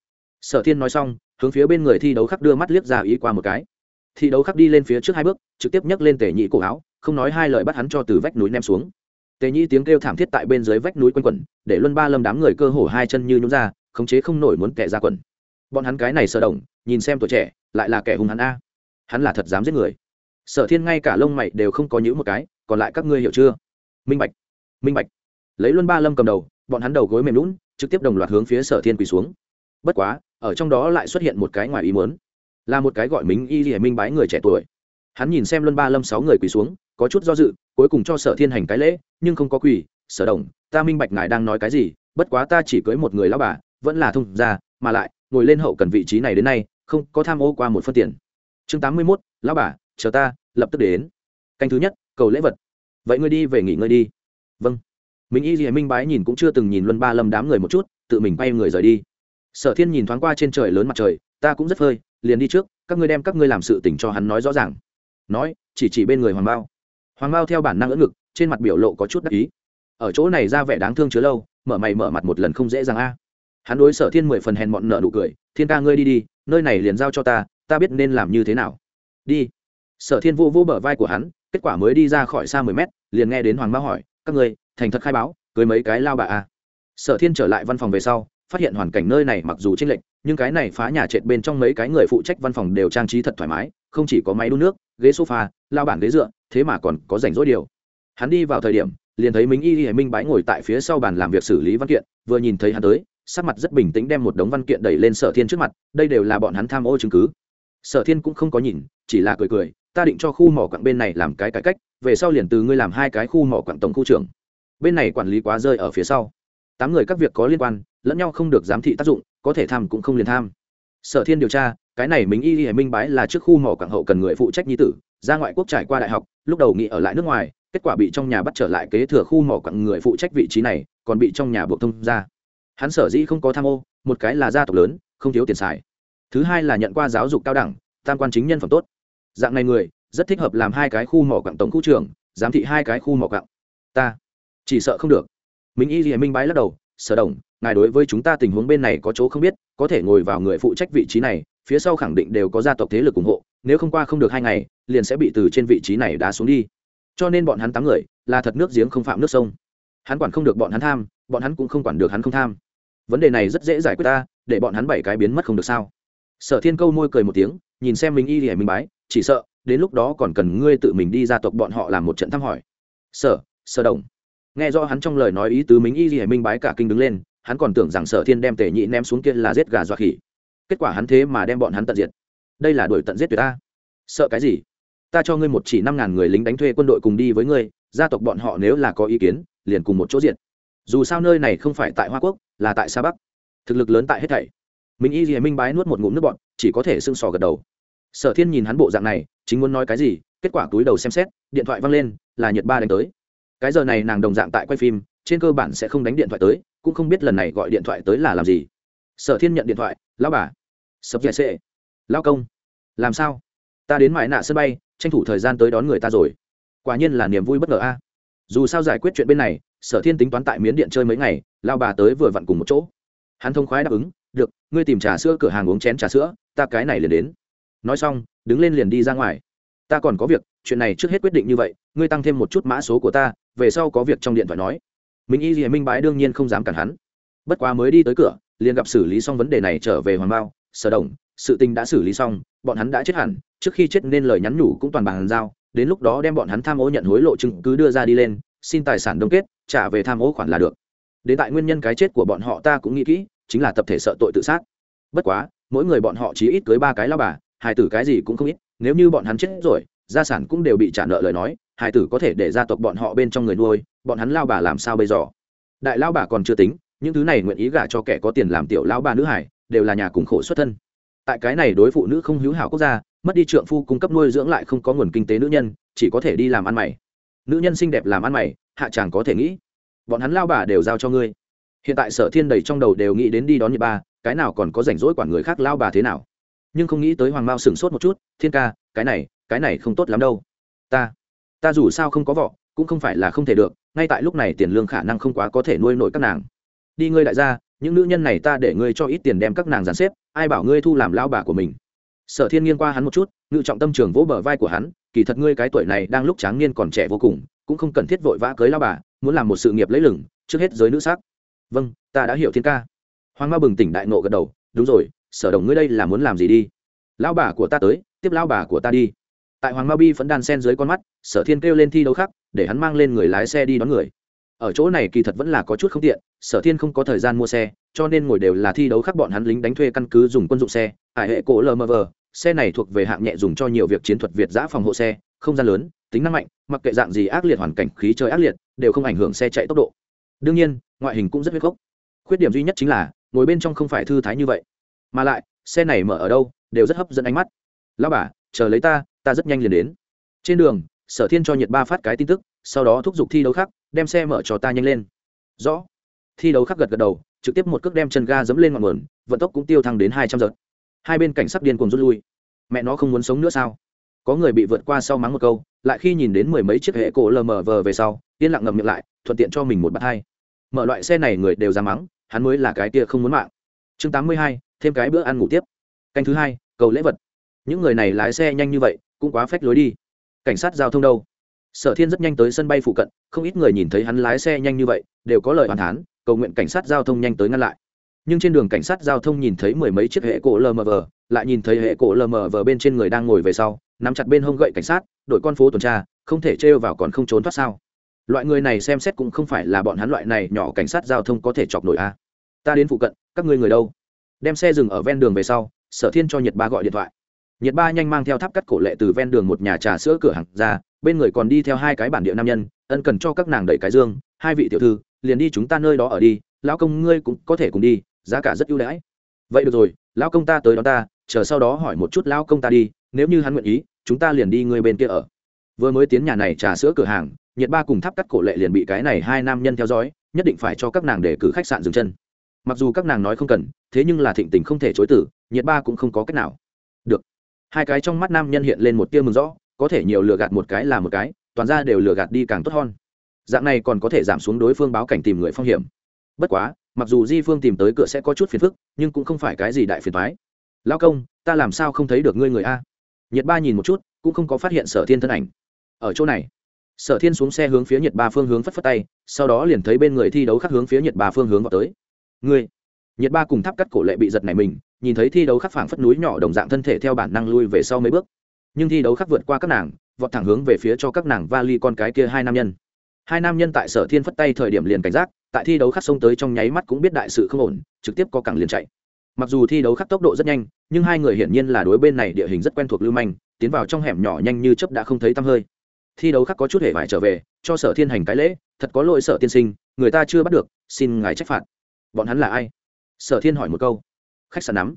Sở thiên nói xong, hướng phía bên người thi đấu khắc đưa mắt liếc ra ý qua một cái. Thi đấu khắc đi lên phía trước hai bước, trực tiếp nhấc lên tề nhị cổ áo, không nói hai lời bắt hắn cho từ vách núi ném xuống. Tề nhị tiếng kêu thảm thiết tại bên dưới vách núi quanh quẩn, để luân ba lâm đám người cơ hồ hai chân như nhún ra, khống chế không nổi muốn kẻ ra quần. Bọn hắn cái này sợ động, nhìn xem tuổi trẻ, lại là kẻ hung hắn a. Hắn là thật dám giết người. Sở thiên ngay cả lông mày đều không có những một cái, còn lại các ngươi hiểu chưa? Minh bạch minh bạch lấy luân ba lâm cầm đầu, bọn hắn đầu gối mềm lún trực tiếp đồng loạt hướng phía sở thiên quỳ xuống. Bất quá, ở trong đó lại xuất hiện một cái ngoài ý muốn, là một cái gọi mình y hiển minh bái người trẻ tuổi. Hắn nhìn xem luân ba lâm sáu người quỳ xuống, có chút do dự, cuối cùng cho sở thiên hành cái lễ, nhưng không có quỳ. Sở đồng, ta minh bạch ngài đang nói cái gì, bất quá ta chỉ cưới một người lao bà, vẫn là thông gia, mà lại, ngồi lên hậu cần vị trí này đến nay, không có tham ô qua một phân tiền. Chương tám mươi mốt lao bà, chờ ta, lập tức đến. Canh thứ nhất, cầu lễ vật. Vậy ngươi đi về nghỉ ngơi đi. Vâng mình y gì minh bái nhìn cũng chưa từng nhìn luân ba lâm đám người một chút, tự mình bay người rời đi. Sở thiên nhìn thoáng qua trên trời lớn mặt trời, ta cũng rất phơi, liền đi trước, các ngươi đem các ngươi làm sự tình cho hắn nói rõ ràng. Nói, chỉ chỉ bên người hoàng bao hoàng bao theo bản năng ưỡn ngực, trên mặt biểu lộ có chút đắc ý. Ở chỗ này ra vẻ đáng thương chứa lâu, mở mày mở mặt một lần không dễ dàng a. Hắn đối sở thiên mười phần hèn mọn nợ nụ cười, thiên ca ngươi đi đi, nơi này liền giao cho ta ta biết nên làm như thế nào. Đi. Sở thiên vô vô bờ vai của hắn, kết quả mới đi ra khỏi xa mười mét, liền nghe đến hoàng bao hỏi, các ngươi thành thật khai báo, cưới mấy cái lao bà a. Sở thiên trở lại văn phòng về sau, phát hiện hoàn cảnh nơi này mặc dù chênh lệch, nhưng cái này phá nhà trệt bên trong mấy cái người phụ trách văn phòng đều trang trí thật thoải mái, không chỉ có máy đun nước, ghế sofa, lao bản ghế dựa, thế mà còn có rảnh rỗi điều. Hắn đi vào thời điểm, liền thấy minh y y minh bái ngồi tại phía sau bàn làm việc xử lý văn kiện, vừa nhìn thấy hắn tới, sắc mặt rất bình tĩnh đem một đống văn kiện đẩy lên sở thiên trước mặt, đây đều là bọn hắn tham ô chứng cứ. Sở thiên cũng không có nhìn, chỉ là cười cười, ta định cho khu mỏ quặng bên này làm cái cải cách, về sau liền từ ngươi làm hai cái khu mỏ quặng tổng khu trưởng bên này quản lý quá rơi ở phía sau. Tám người các việc có liên quan, lẫn nhau không được giám thị tác dụng, có thể tham cũng không liền tham. Sở thiên điều tra, cái này mình y y minh bái là trước khu mỏ quảng hậu cần người phụ trách nhi tử, ra ngoại quốc trải qua đại học, lúc đầu nghĩ ở lại nước ngoài, kết quả bị trong nhà bắt trở lại kế thừa khu mỏ quặng người phụ trách vị trí này, còn bị trong nhà buộc thông ra. Hắn sở dĩ không có tham ô, một cái là gia tộc lớn, không thiếu tiền xài. Thứ hai là nhận qua giáo dục cao đẳng, tam quan chính nhân phẩm tốt. Dạng này người, rất thích hợp làm hai cái khu mỏ quặng tổng khu trưởng, giám thị hai cái khu mỏ quặng ta chỉ sợ không được. Minh y gì minh bái lắc đầu, sở đồng, ngài đối với chúng ta tình huống bên này có chỗ không biết, có thể ngồi vào người phụ trách vị trí này, phía sau khẳng định đều có gia tộc thế lực ủng hộ, nếu không qua không được hai ngày, liền sẽ bị từ trên vị trí này đá xuống đi. Cho nên bọn hắn tám người, là thật nước giếng không phạm nước sông. Hắn quản không được bọn hắn tham, bọn hắn cũng không quản được hắn không tham. Vấn đề này rất dễ giải quyết ta, để bọn hắn bảy cái biến mất không được sao. Sở thiên câu môi cười một tiếng, nhìn xem mình y hề minh bái, chỉ sợ, đến lúc đó còn cần ngươi tự mình đi gia tộc bọn họ làm một trận thăm hỏi. Sở sở đồng nghe do hắn trong lời nói ý tứ minh y hề minh bái cả kinh đứng lên, hắn còn tưởng rằng sở thiên đem tề nhị ném xuống kia là giết gà dọa khỉ. Kết quả hắn thế mà đem bọn hắn tận diệt. Đây là đuổi tận giết tuyệt ta. Sợ cái gì? Ta cho ngươi một chỉ năm ngàn người lính đánh thuê quân đội cùng đi với ngươi, gia tộc bọn họ nếu là có ý kiến, liền cùng một chỗ diện. dù sao nơi này không phải tại hoa quốc, là tại xa bắc. Thực lực lớn tại hết thảy. Minh y gì minh bái nuốt một ngụm nước bọn chỉ có thể sưng sò gật đầu. Sở thiên nhìn hắn bộ dạng này, chính muốn nói cái gì, kết quả túi đầu xem xét, điện thoại văng lên, là nhật ba đánh tới cái giờ này nàng đồng dạng tại quay phim, trên cơ bản sẽ không đánh điện thoại tới, cũng không biết lần này gọi điện thoại tới là làm gì. Sở thiên nhận điện thoại, lão bà, sập dạy xệ lao công, làm sao? Ta đến mãi nạ sân bay, tranh thủ thời gian tới đón người ta rồi. Quả nhiên là niềm vui bất ngờ a. Dù sao giải quyết chuyện bên này, sở thiên tính toán tại miến điện chơi mấy ngày lao bà tới vừa vặn cùng một chỗ. Hắn thông khoái đáp ứng, được, ngươi tìm trà sữa cửa hàng uống chén trà sữa, ta cái này liền đến. Nói xong, đứng lên liền đi ra ngoài ta còn có việc, chuyện này trước hết quyết định như vậy, ngươi tăng thêm một chút mã số của ta, về sau có việc trong điện thoại nói. Mình y gì minh bái đương nhiên không dám cản hắn. Bất quá mới đi tới cửa, liền gặp xử lý xong vấn đề này trở về hoàng bao sở đồng, sự tình đã xử lý xong, bọn hắn đã chết hẳn, trước khi chết nên lời nhắn nhủ cũng toàn bàn giao, đến lúc đó đem bọn hắn tham ô nhận hối lộ chứng cứ đưa ra đi lên, xin tài sản đông kết, trả về tham ô khoản là được. Đến tại nguyên nhân cái chết của bọn họ ta cũng nghĩ kỹ, chính là tập thể sợ tội tự sát. Bất quá, mỗi người bọn họ chỉ ít cưới ba cái lao bà, hài tử cái gì cũng không ít nếu như bọn hắn chết rồi, gia sản cũng đều bị trả nợ lời nói, hải tử có thể để gia tộc bọn họ bên trong người nuôi, bọn hắn lao bà làm sao bây giờ? Đại lao bà còn chưa tính, những thứ này nguyện ý gả cho kẻ có tiền làm tiểu lao bà nữ hải, đều là nhà cùng khổ xuất thân. Tại cái này đối phụ nữ không hữu hảo quốc gia, mất đi trượng phu cung cấp nuôi dưỡng lại không có nguồn kinh tế nữ nhân, chỉ có thể đi làm ăn mày. Nữ nhân xinh đẹp làm ăn mày, hạ chàng có thể nghĩ. Bọn hắn lao bà đều giao cho ngươi. Hiện tại sở thiên đầy trong đầu đều nghĩ đến đi đón nhị ba, cái nào còn có rảnh rỗi quản người khác lao bà thế nào? Nhưng không nghĩ tới hoàng mao sửng sốt một chút, thiên ca, cái này cái này không tốt lắm đâu. Ta ta dù sao không có vợ, cũng không phải là không thể được, ngay tại lúc này tiền lương khả năng không quá có thể nuôi nổi các nàng. Đi ngươi đại gia, những nữ nhân này ta để ngươi cho ít tiền đem các nàng dàn xếp, ai bảo ngươi thu làm lao bà của mình? Sở thiên nghiêng qua hắn một chút, ngự trọng tâm trường vỗ bờ vai của hắn, kỳ thật ngươi cái tuổi này đang lúc tráng niên còn trẻ vô cùng, cũng không cần thiết vội vã cưới lao bà, muốn làm một sự nghiệp lấy lửng trước hết giới nữ sắc. Vâng ta đã hiểu thiên ca. Hoàng ma bừng tỉnh đại nộ gật đầu, đúng rồi sở đồng ngươi đây là muốn làm gì đi? Lão bà của ta tới, tiếp lão bà của ta đi. Tại hoàng ma bi vẫn đan sen dưới con mắt, sở thiên kêu lên thi đấu khác để hắn mang lên người lái xe đi đón người. Ở chỗ này kỳ thật vẫn là có chút không tiện, sở thiên không có thời gian mua xe, cho nên ngồi đều là thi đấu khác bọn hắn lính đánh thuê căn cứ dùng quân dụng xe hải hệ cổ lmv xe này thuộc về hạng nhẹ dùng cho nhiều việc chiến thuật việt giã phòng hộ xe, không gian lớn, tính năng mạnh, mặc kệ dạng gì ác liệt hoàn cảnh khí trời ác liệt, đều không ảnh hưởng xe chạy tốc độ. Đương nhiên, ngoại hình cũng rất huyết gốc khuyết điểm duy nhất chính là, ngồi bên trong không phải thư thái như vậy mà lại, xe này mở ở đâu, đều rất hấp dẫn ánh mắt. Lao bà, chờ lấy ta ta rất nhanh liền đến. Trên đường, sở thiên cho nhiệt ba phát cái tin tức, sau đó thúc giục thi đấu khác, đem xe mở cho ta nhanh lên. Rõ. Thi đấu khắc gật gật đầu, trực tiếp một cước đem chân ga dẫm lên ngọn nguồn, vận tốc cũng tiêu thăng đến hai trăm giật. Hai bên cảnh sát điên cùng rút lui. Mẹ nó không muốn sống nữa sao? Có người bị vượt qua sau mắng một câu, lại khi nhìn đến mười mấy chiếc hệ cổ lờ mờ vờ về sau, yên lặng ngậm miệng lại, thuận tiện cho mình một bát hai. Mở loại xe này người đều ra mắng, hắn mới là cái kia không muốn mạng chương tám mươi hai, thêm cái bữa ăn ngủ tiếp. Canh thứ hai, cầu lễ vật. Những người này lái xe nhanh như vậy, cũng quá phách lối đi. Cảnh sát giao thông đâu? Sở thiên rất nhanh tới sân bay phụ cận, không ít người nhìn thấy hắn lái xe nhanh như vậy, đều có lời hoàn thán, cầu nguyện cảnh sát giao thông nhanh tới ngăn lại. Nhưng trên đường cảnh sát giao thông nhìn thấy mười mấy chiếc hệ cổ lmv lại nhìn thấy hệ cổ lmv bên trên người đang ngồi về sau, nắm chặt bên hông gậy cảnh sát, đội con phố tuần tra, không thể trêu vào còn không trốn thoát sao? Loại người này xem xét cũng không phải là bọn hắn loại này nhỏ cảnh sát giao thông có thể chọc nổi a. Ta đến phụ cận các ngươi người đâu? Đem xe dừng ở ven đường về sau, sở thiên cho nhật ba gọi điện thoại. Nhật ba nhanh mang theo tháp cắt cổ lệ từ ven đường một nhà trà sữa cửa hàng ra, bên người còn đi theo hai cái bản địa nam nhân, ân cần cho các nàng đẩy cái dương, hai vị tiểu thư, liền đi chúng ta nơi đó ở đi, lão công ngươi cũng có thể cùng đi, giá cả rất ưu đãi. Vậy được rồi, lão công ta tới đó ta, chờ sau đó hỏi một chút lão công ta đi, nếu như hắn nguyện ý, chúng ta liền đi ngươi bên kia ở. Vừa mới tiến nhà này trà sữa cửa hàng nhiệt ba cùng tháp cắt cổ lệ liền bị cái này hai nam nhân theo dõi, nhất định phải cho các nàng để cử khách sạn dừng chân mặc dù các nàng nói không cần, thế nhưng là thịnh tình không thể chối tử nhiệt ba cũng không có cách nào. Được. Hai cái trong mắt nam nhân hiện lên một tia mừng rõ có thể nhiều lừa gạt một cái là một cái, toàn ra đều lừa gạt đi càng tốt hơn. Dạng này còn có thể giảm xuống đối phương báo cảnh tìm người phong hiểm. Bất quá, mặc dù di phương tìm tới cửa sẽ có chút phiền phức, nhưng cũng không phải cái gì đại phiền thoái lao công, ta làm sao không thấy được ngươi người a? Nhiệt ba nhìn một chút, cũng không có phát hiện sở thiên thân ảnh. Ở chỗ này, sở thiên xuống xe hướng phía nhiệt ba phương hướng phất phất tay, sau đó liền thấy bên người thi đấu khắc hướng phía nhiệt ba phương hướng vào tới ngươi. Nhiệt ba cùng tháp cắt cổ lệ bị giật này mình, nhìn thấy thi đấu khắc phảng phất núi nhỏ đồng dạng thân thể theo bản năng lui về sau mấy bước. Nhưng thi đấu khắc vượt qua các nàng, vọt thẳng hướng về phía cho các nàng vali con cái kia hai nam nhân. Hai nam nhân tại sở thiên phất tay thời điểm liền cảnh giác, tại thi đấu khắc xông tới trong nháy mắt cũng biết đại sự không ổn, trực tiếp có cẳng liền chạy. Mặc dù thi đấu khắc tốc độ rất nhanh, nhưng hai người hiển nhiên là đối bên này địa hình rất quen thuộc lưu manh, tiến vào trong hẻm nhỏ nhanh như chớp đã không thấy tăm hơi. Thi đấu khắc có chút hề phải trở về, cho sở thiên hành cái lễ, thật có lỗi sở tiên sinh, người ta chưa bắt được, xin ngài trách phạt bọn hắn là ai? Sở thiên hỏi một câu. Khách sạn nắm.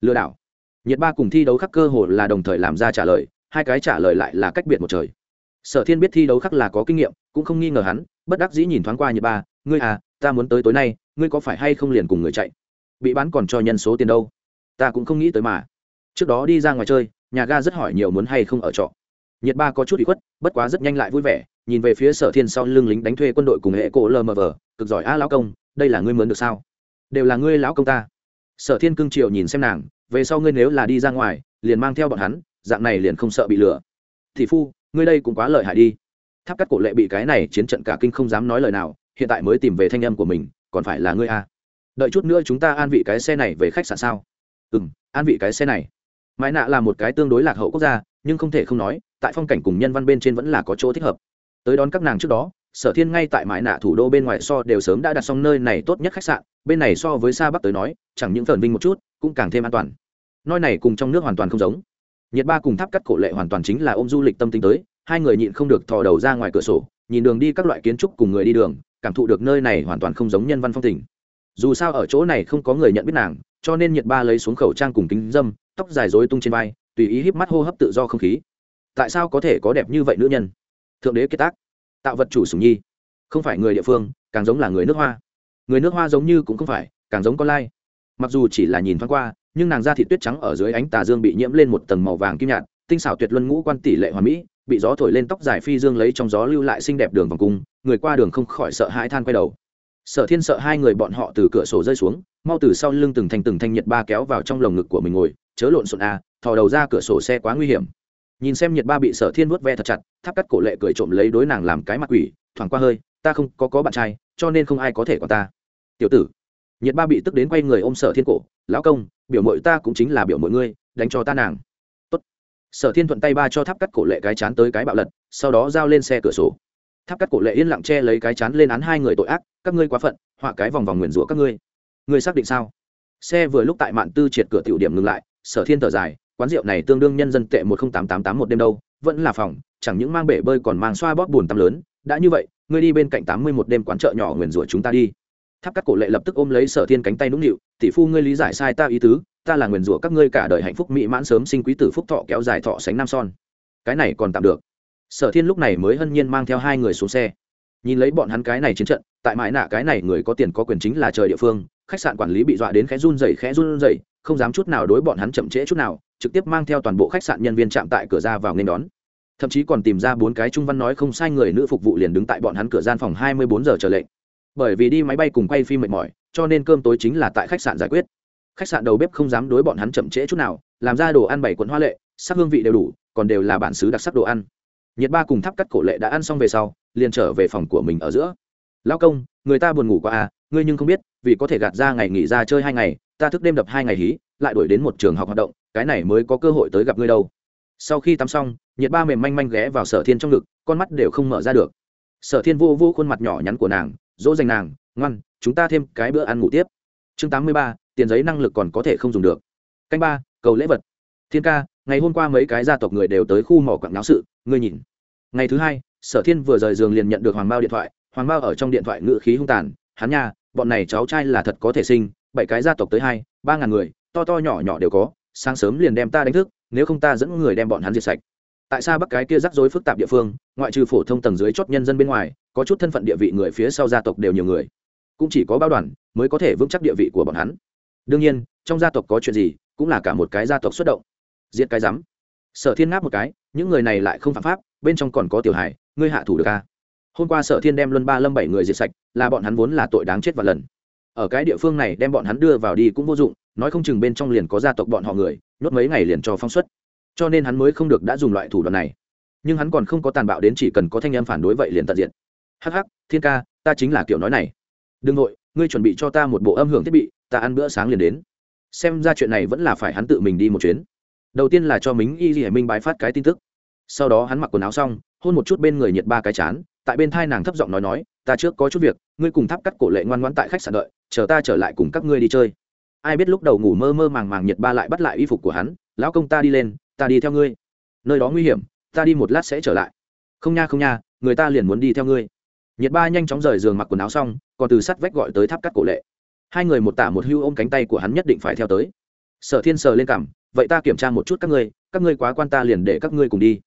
Lừa đảo. Nhiệt ba cùng thi đấu khắc cơ hồ là đồng thời làm ra trả lời, hai cái trả lời lại là cách biệt một trời. Sở thiên biết thi đấu khắc là có kinh nghiệm, cũng không nghi ngờ hắn, bất đắc dĩ nhìn thoáng qua nhiệt ba, ngươi à ta muốn tới tối nay, ngươi có phải hay không liền cùng người chạy? Bị bán còn cho nhân số tiền đâu? Ta cũng không nghĩ tới mà. Trước đó đi ra ngoài chơi, nhà ga rất hỏi nhiều muốn hay không ở trọ. Nhiệt ba có chút bị khuất, bất quá rất nhanh lại vui vẻ nhìn về phía sở thiên sau lưng lính đánh thuê quân đội cùng hệ cổ lmv cực giỏi. A, lão công, đây là ngươi mướn được sao? Đều là ngươi lão công ta. Sở thiên cưng triều nhìn xem nàng, về sau ngươi nếu là đi ra ngoài, liền mang theo bọn hắn, dạng này liền không sợ bị lừa. Thì phu, ngươi đây cũng quá lợi hại đi. Tháp cắt cổ lệ bị cái này chiến trận cả kinh không dám nói lời nào, hiện tại mới tìm về thanh âm của mình, còn phải là ngươi a. Đợi chút nữa chúng ta an vị cái xe này về khách sạn sao? Ừ m an vị cái xe này. Mãi nạ là một cái tương đối lạc hậu quốc gia, nhưng không thể không nói, tại phong cảnh cùng nhân văn bên trên vẫn là có chỗ thích hợp tới đón các nàng trước đó, sở thiên ngay tại mãi nạ thủ đô bên ngoài so đều sớm đã đặt xong nơi này tốt nhất khách sạn, bên này so với xa bắc tới nói, chẳng những phờn vinh một chút, cũng càng thêm an toàn. Nơi này cùng trong nước hoàn toàn không giống. Nhiệt ba cùng tháp cắt cổ lệ hoàn toàn chính là ôm du lịch tâm tính tới, hai người nhịn không được thò đầu ra ngoài cửa sổ, nhìn đường đi các loại kiến trúc cùng người đi đường, cảm thụ được nơi này hoàn toàn không giống nhân văn phong tình. Dù sao ở chỗ này không có người nhận biết nàng, cho nên nhiệt ba lấy xuống khẩu trang cùng kính dâm, tóc dài dối tung trên vai, tùy ý híp mắt hô hấp tự do không khí. Tại sao có thể có đẹp như vậy nữ nhân? Thượng đế kết tác tạo vật chủ sùng nhi không phải người địa phương càng giống là người nước hoa. Người nước hoa giống như cũng không phải càng giống con lai. Mặc dù chỉ là nhìn thoáng qua nhưng nàng da thịt tuyết trắng ở dưới ánh tà dương bị nhiễm lên một tầng màu vàng kim nhạt tinh xảo tuyệt luân ngũ quan tỷ lệ hoàn mỹ bị gió thổi lên tóc dài phi dương lấy trong gió lưu lại xinh đẹp đường vòng cung người qua đường không khỏi sợ hãi than quay đầu. Sở thiên sợ hai người bọn họ từ cửa sổ rơi xuống mau từ sau lưng từng thành từng thanh nhiệt ba kéo vào trong lồng ngực của mình ngồi chớ lộn xộn a à, thò đầu ra cửa sổ xe quá nguy hiểm nhìn xem nhiệt ba bị sở thiên vuốt ve thật chặt, tháp cắt cổ lệ cười trộm lấy đối nàng làm cái mặt quỷ, thoảng qua hơi, ta không, có có bạn trai, cho nên không ai có thể có ta. Tiểu tử. Nhiệt ba bị tức đến quay người ôm sở thiên cổ, lão công, biểu mội ta cũng chính là biểu mội ngươi, đánh cho ta nàng. Tốt. sở thiên thuận tay ba cho tháp cắt cổ lệ cái chán tới cái bạo lật, sau đó giao lên xe cửa sổ. Tháp cắt cổ lệ yên lặng che lấy cái chán lên án hai người tội ác, các ngươi quá phận, họa cái vòng vòng nguyền rủa các ngươi. Ngươi xác định sao? Xe vừa lúc tại mạn tư triệt cửa tiểu điểm ngừng lại, sở thiên thở dài quán rượu này tương đương nhân dân tệ một không tám tám tám một đêm đâu, vẫn là phòng, chẳng những mang bể bơi còn mang xoa bóp bùn tắm lớn, đã như vậy, ngươi đi bên cạnh tám mươi một đêm quán chợ nhỏ nguyền rủa chúng ta đi. Tháp các cổ lệ lập tức ôm lấy sở thiên cánh tay nũng nịu, tỷ phu ngươi lý giải sai ta ý tứ, ta là nguyền rủa các ngươi cả đời hạnh phúc mỹ mãn sớm sinh quý tử phúc thọ kéo dài thọ sánh nam son. Cái này còn tạm được. Sở thiên lúc này mới hân nhiên mang theo hai người xuống xe. Nhìn lấy bọn hắn cái này chiến trận, tại mãi nạ cái này người có tiền có quyền chính là trời địa phương, khách sạn quản lý bị dọa đến khẽ run rẩy khẽ run rẩy không dám chút nào đối bọn hắn chậm trễ chút nào, trực tiếp mang theo toàn bộ khách sạn nhân viên chạm tại cửa ra vào nên đón. Thậm chí còn tìm ra bốn cái trung văn nói không sai người nữ phục vụ liền đứng tại bọn hắn cửa gian phòng hai mươi bốn giờ chờ lệnh. Bởi vì đi máy bay cùng quay phim mệt mỏi, cho nên cơm tối chính là tại khách sạn giải quyết. Khách sạn đầu bếp không dám đối bọn hắn chậm trễ chút nào, làm ra đồ ăn bảy quận hoa lệ, sắc hương vị đều đủ, còn đều là bản xứ đặc sắc đồ ăn. Nhiệt ba cùng tháp cắt cổ lệ đã ăn xong về sau, liền trở về phòng của mình ở giữa. Lão công, người ta buồn ngủ quá à ngươi nhưng không biết, vì có thể gạt ra ngày nghỉ ra chơi hai ngày ta thức đêm đập hai ngày hí, lại đổi đến một trường học hoạt động, cái này mới có cơ hội tới gặp ngươi đâu. Sau khi tắm xong, nhiệt ba mềm manh manh ghé vào sở thiên trong ngực, con mắt đều không mở ra được. Sở thiên vô vô khuôn mặt nhỏ nhắn của nàng, dỗ dành nàng, ngoan, chúng ta thêm cái bữa ăn ngủ tiếp. Chương tám mươi ba, tiền giấy năng lực còn có thể không dùng được. Canh ba, cầu lễ vật. Thiên ca, ngày hôm qua mấy cái gia tộc người đều tới khu mỏ quảng náo sự, ngươi nhìn. Ngày thứ hai, sở thiên vừa rời giường liền nhận được hoàng bao điện thoại, hoàng bao ở trong điện thoại ngự khí hung tàn, hắn nha, bọn này cháu trai là thật có thể sinh bảy cái gia tộc tới hai, ba ngàn người, to to nhỏ nhỏ đều có, sáng sớm liền đem ta đánh thức, nếu không ta dẫn người đem bọn hắn diệt sạch. Tại sao bắc cái kia rắc rối phức tạp địa phương, ngoại trừ phổ thông tầng dưới chót nhân dân bên ngoài, có chút thân phận địa vị người phía sau gia tộc đều nhiều người. Cũng chỉ có bao đoàn mới có thể vững chắc địa vị của bọn hắn. Đương nhiên, trong gia tộc có chuyện gì, cũng là cả một cái gia tộc xuất động. Diệt cái rắm. Sở thiên ngáp một cái, những người này lại không phạm pháp, bên trong còn có tiểu hải ngươi hạ thủ được a hôm qua sở thiên đem luân ba lâm bảy người diệt sạch, là bọn hắn vốn là tội đáng chết và lần ở cái địa phương này đem bọn hắn đưa vào đi cũng vô dụng, nói không chừng bên trong liền có gia tộc bọn họ người, nhốt mấy ngày liền cho phong xuất. Cho nên hắn mới không được đã dùng loại thủ đoạn này. Nhưng hắn còn không có tàn bạo đến chỉ cần có thanh em phản đối vậy liền tận diện hắc hắc, thiên ca, ta chính là kiểu nói này. Đừng nội ngươi chuẩn bị cho ta một bộ âm hưởng thiết bị, ta ăn bữa sáng liền đến. Xem ra chuyện này vẫn là phải hắn tự mình đi một chuyến. Đầu tiên là cho mính y di hải minh bái phát cái tin tức sau đó hắn mặc quần áo xong, hôn một chút bên người nhiệt ba cái chán, tại bên thai nàng thấp giọng nói nói, ta trước có chút việc, ngươi cùng tháp cắt cổ lệ ngoan ngoãn tại khách sạn đợi, chờ ta trở lại cùng các ngươi đi chơi. Ai biết lúc đầu ngủ mơ mơ màng màng nhiệt ba lại bắt lại y phục của hắn, lão công ta đi lên, ta đi theo ngươi. Nơi đó nguy hiểm, ta đi một lát sẽ trở lại. Không nha không nha, người ta liền muốn đi theo ngươi. Nhiệt ba nhanh chóng rời giường mặc quần áo xong, còn từ sắt vách gọi tới tháp cắt cổ lệ. Hai người một tả một hưu ôm cánh tay của hắn nhất định phải theo tới. Sở thiên sờ lên cảm vậy ta kiểm tra một chút các ngươi các ngươi quá quan ta liền để các ngươi cùng đi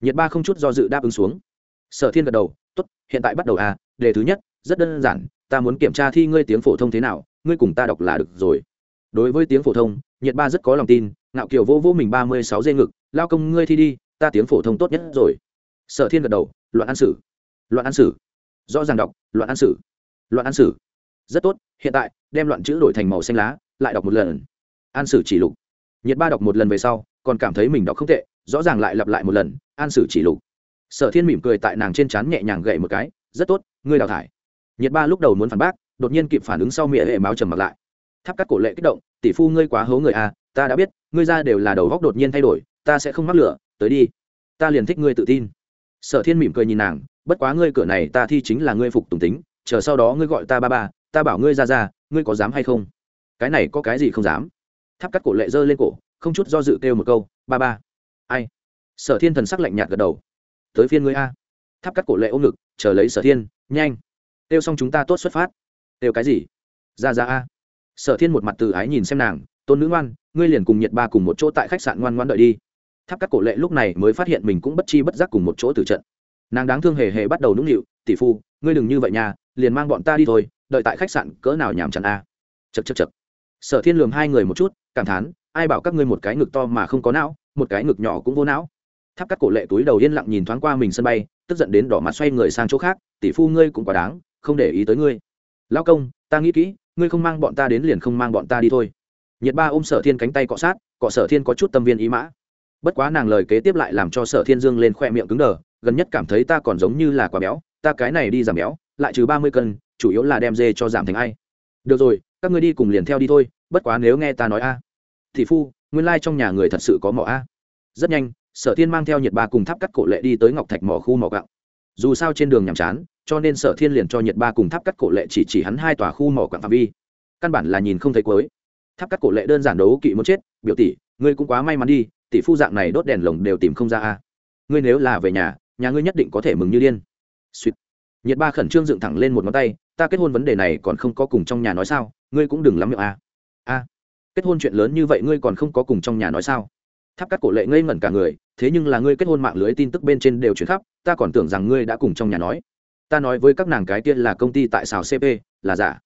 nhiệt ba không chút do dự đáp ứng xuống. Sở thiên gật đầu, tốt, hiện tại bắt đầu à đề thứ nhất, rất đơn giản, ta muốn kiểm tra thi ngươi tiếng phổ thông thế nào, ngươi cùng ta đọc là được rồi. Đối với tiếng phổ thông, nhiệt ba rất có lòng tin, ngạo kiều vô vô mình ba mươi sáu dây ngực, lao công ngươi thi đi, ta tiếng phổ thông tốt nhất rồi. Sở thiên gật đầu, loạn an sử, loạn an sử, rõ ràng đọc, loạn an sử, loạn an sử. Rất tốt, hiện tại, đem loạn chữ đổi thành màu xanh lá, lại đọc một lần. An sử chỉ lục. Nhiệt ba đọc một lần về sau, còn cảm thấy mình đọc không tệ rõ ràng lại lặp lại một lần an sử chỉ lục. Sở thiên mỉm cười tại nàng trên trán nhẹ nhàng gậy một cái rất tốt ngươi đào thải. Nhiệt ba lúc đầu muốn phản bác đột nhiên kịp phản ứng sau miệng hệ máu trầm mặt lại. Tháp các cổ lệ kích động tỷ phu ngươi quá hố người a à, ta đã biết ngươi ra đều là đầu góc đột nhiên thay đổi ta sẽ không mắc lửa tới đi. Ta liền thích ngươi tự tin. Sở thiên mỉm cười nhìn nàng bất quá ngươi cửa này ta thi chính là ngươi phục tùng tính chờ sau đó ngươi gọi ta ba ba ta bảo ngươi ra ra ngươi có dám hay không? Cái này có cái gì không dám? Tháp cắt cổ lệ giơ lên cổ không chút do dự kêu một câu ba ba ai? Sở thiên thần sắc lạnh nhạt gật đầu. Tới phiên ngươi a. Tháp cắt cổ lệ ôm ngực, chờ lấy sở thiên, nhanh. Têu xong chúng ta tốt xuất phát. Têu cái gì? Ra ra a. Sở thiên một mặt từ ái nhìn xem nàng, tôn nữ ngoan, ngươi liền cùng nhiệt ba cùng một chỗ tại khách sạn ngoan ngoan đợi đi. Tháp cắt cổ lệ lúc này mới phát hiện mình cũng bất chi bất giác cùng một chỗ từ trận. Nàng đáng thương hề hề bắt đầu nũng nịu, tỷ phu, ngươi đừng như vậy nha, liền mang bọn ta đi thôi, đợi tại khách sạn cỡ nào nhàm chán a. Chật chật chật sở thiên lường hai người một chút, cảm thán, ai bảo các ngươi một cái ngực to mà không có não một cái ngực nhỏ cũng vô não. Tháp cắt cổ lệ túi đầu yên lặng nhìn thoáng qua mình sân bay, tức giận đến đỏ mặt xoay người sang chỗ khác, tỷ phu ngươi cũng quá đáng, không để ý tới ngươi. Lao công, ta nghĩ kỹ, ngươi không mang bọn ta đến liền không mang bọn ta đi thôi. Nhiệt ba ôm sở thiên cánh tay cọ sát, cọ sở thiên có chút tâm viên ý mã. Bất quá nàng lời kế tiếp lại làm cho sở thiên dương lên khoe miệng cứng đờ, gần nhất cảm thấy ta còn giống như là quả béo, ta cái này đi giảm béo, lại trừ ba mươi cân, chủ yếu là đem dê cho giảm thành ai. Được rồi, các ngươi đi cùng liền theo đi thôi, bất quá nếu nghe ta nói a. Thì phu nguyên lai trong nhà người thật sự có mỏ a. Rất nhanh, sở thiên mang theo nhiệt ba cùng tháp cắt cổ lệ đi tới ngọc thạch mỏ khu mỏ gạo. Dù sao trên đường nhàm chán, cho nên sở thiên liền cho nhiệt ba cùng tháp cắt cổ lệ chỉ chỉ hắn hai tòa khu mỏ quạng phạm vi. Căn bản là nhìn không thấy cuối. Tháp cắt cổ lệ đơn giản đấu kỵ muốn chết, biểu tỷ, ngươi cũng quá may mắn đi, tỷ phu dạng này đốt đèn lồng đều tìm không ra a. Ngươi nếu là về nhà nhà ngươi nhất định có thể mừng như điên. Suýt nhiệt ba khẩn trương dựng thẳng lên một ngón tay, ta kết hôn vấn đề này còn không có cùng trong nhà nói sao, ngươi cũng đừng lắm miệng a. A kết hôn chuyện lớn như vậy ngươi còn không có cùng trong nhà nói sao? Tháp cắt cổ lệ ngây ngẩn cả người, thế nhưng là ngươi kết hôn mạng lưới tin tức bên trên đều chuyển khắp, ta còn tưởng rằng ngươi đã cùng trong nhà nói. Ta nói với các nàng cái tiên là công ty tại xào cp là giả.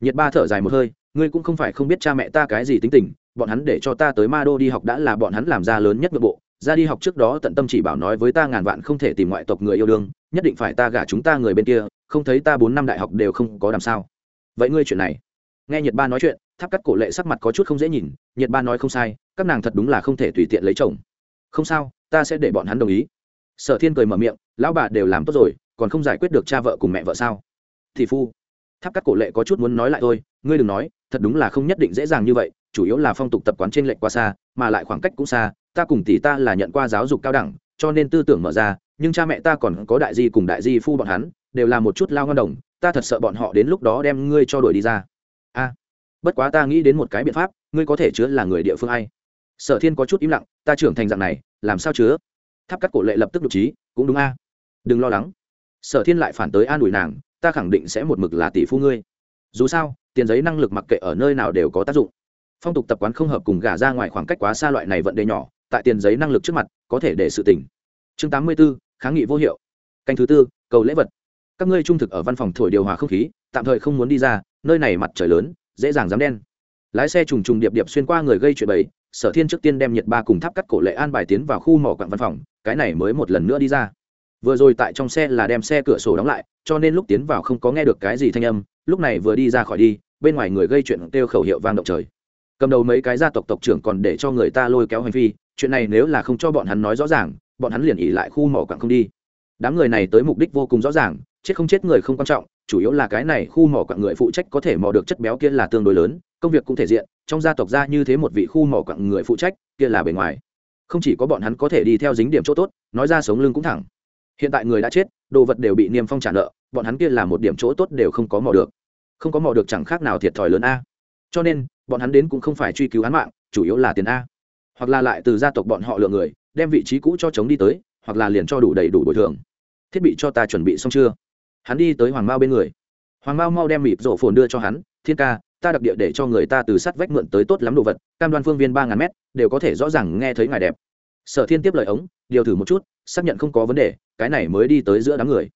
Nhiệt ba thở dài một hơi, ngươi cũng không phải không biết cha mẹ ta cái gì tính tình, bọn hắn để cho ta tới ma đô đi học đã là bọn hắn làm ra lớn nhất nội bộ. Ra đi học trước đó tận tâm chỉ bảo nói với ta ngàn vạn không thể tìm ngoại tộc người yêu đương, nhất định phải ta gả chúng ta người bên kia, không thấy ta bốn năm đại học đều không có làm sao. Vậy ngươi chuyện này? Nghe nhiệt ba nói chuyện tháp cắt cổ lệ sắc mặt có chút không dễ nhìn, nhiệt ba nói không sai, các nàng thật đúng là không thể tùy tiện lấy chồng. Không sao, ta sẽ để bọn hắn đồng ý. Sở thiên cười mở miệng, lão bà đều làm tốt rồi, còn không giải quyết được cha vợ cùng mẹ vợ sao? Thì phu, tháp cắt cổ lệ có chút muốn nói lại thôi, ngươi đừng nói, thật đúng là không nhất định dễ dàng như vậy, chủ yếu là phong tục tập quán trên lệch qua xa, mà lại khoảng cách cũng xa, ta cùng tỷ ta là nhận qua giáo dục cao đẳng, cho nên tư tưởng mở ra, nhưng cha mẹ ta còn có đại di cùng đại di phu bọn hắn, đều là một chút lao ngon đồng, ta thật sợ bọn họ đến lúc đó đem ngươi cho đuổi đi ra. A bất quá ta nghĩ đến một cái biện pháp, ngươi có thể chứa là người địa phương ai? Sở thiên có chút im lặng, ta trưởng thành dạng này, làm sao chứa? Tháp cắt cổ lệ lập tức đ ộ trí, cũng đúng a. Đừng lo lắng. Sở thiên lại phản tới an ủi nàng, ta khẳng định sẽ một mực là tỷ phu ngươi. Dù sao, tiền giấy năng lực mặc kệ ở nơi nào đều có tác dụng. Phong tục tập quán không hợp cùng gả ra ngoài khoảng cách quá xa loại này vận đề nhỏ, tại tiền giấy năng lực trước mặt, có thể để sự tỉnh chương tám mươi b ố kháng nghị vô hiệu. Canh thứ tư, cầu lễ vật. Các ngươi trung thực ở văn phòng thổi điều hòa không khí, tạm thời không muốn đi ra, nơi này mặt trời lớn dễ dàng dám đen. Lái xe trùng trùng điệp điệp xuyên qua người gây chuyện bẫy sở thiên trước tiên đem nhiệt ba cùng tháp cắt cổ lệ an bài tiến vào khu mỏ quặng văn phòng, cái này mới một lần nữa đi ra. Vừa rồi tại trong xe là đem xe cửa sổ đóng lại, cho nên lúc tiến vào không có nghe được cái gì thanh âm, lúc này vừa đi ra khỏi đi, bên ngoài người gây chuyện kêu khẩu hiệu vang động trời. Cầm đầu mấy cái gia tộc tộc trưởng còn để cho người ta lôi kéo hành vi, chuyện này nếu là không cho bọn hắn nói rõ ràng, bọn hắn liền ỉ lại khu mỏ quặng không đi. Đám người này tới mục đích vô cùng rõ ràng, chết không chết người không quan trọng chủ yếu là cái này khu mỏ quặng người phụ trách có thể mò được chất béo kia là tương đối lớn, công việc cũng thể diện, trong gia tộc ra như thế một vị khu mỏ quặng người phụ trách, kia là bề ngoài. Không chỉ có bọn hắn có thể đi theo dính điểm chỗ tốt, nói ra sống lưng cũng thẳng. Hiện tại người đã chết, đồ vật đều bị niêm phong trả nợ, bọn hắn kia là một điểm chỗ tốt đều không có mò được. Không có mò được chẳng khác nào thiệt thòi lớn a. Cho nên, bọn hắn đến cũng không phải truy cứu án mạng, chủ yếu là tiền a. Hoặc là lại từ gia tộc bọn họ lựa người, đem vị trí cũ cho chống đi tới, hoặc là liền cho đủ đầy đủ bồi thường. Thiết bị cho ta chuẩn bị xong chưa? Hắn đi tới hoàng mao bên người. Hoàng mao mau đem mịp rổ phồn đưa cho hắn, thiên ca, ta đặc địa để cho người ta từ sắt vách mượn tới tốt lắm đồ vật, cam đoan phương viên ba ngàn mét, đều có thể rõ ràng nghe thấy ngài đẹp. Sở thiên tiếp lời ống, điều thử một chút, xác nhận không có vấn đề, cái này mới đi tới giữa đám người.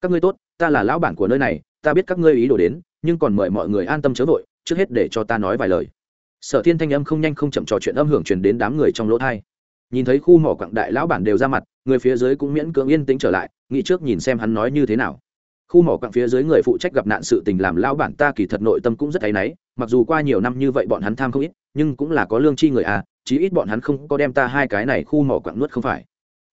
Các ngươi tốt, ta là lão bản của nơi này, ta biết các ngươi ý đồ đến, nhưng còn mời mọi người an tâm chớ vội, trước hết để cho ta nói vài lời. Sở thiên thanh âm không nhanh không chậm trò chuyện âm hưởng truyền đến đám người trong lỗ thai nhìn thấy khu mỏ quặng đại lão bản đều ra mặt, người phía dưới cũng miễn cưỡng yên tĩnh trở lại, nghĩ trước nhìn xem hắn nói như thế nào khu mỏ quặng phía dưới người phụ trách gặp nạn sự tình làm lão bản ta kỳ thật nội tâm cũng rất áy náy, mặc dù qua nhiều năm như vậy bọn hắn tham không ít, nhưng cũng là có lương chi người à chí ít bọn hắn không có đem ta hai cái này khu mỏ quặng nuốt không phải.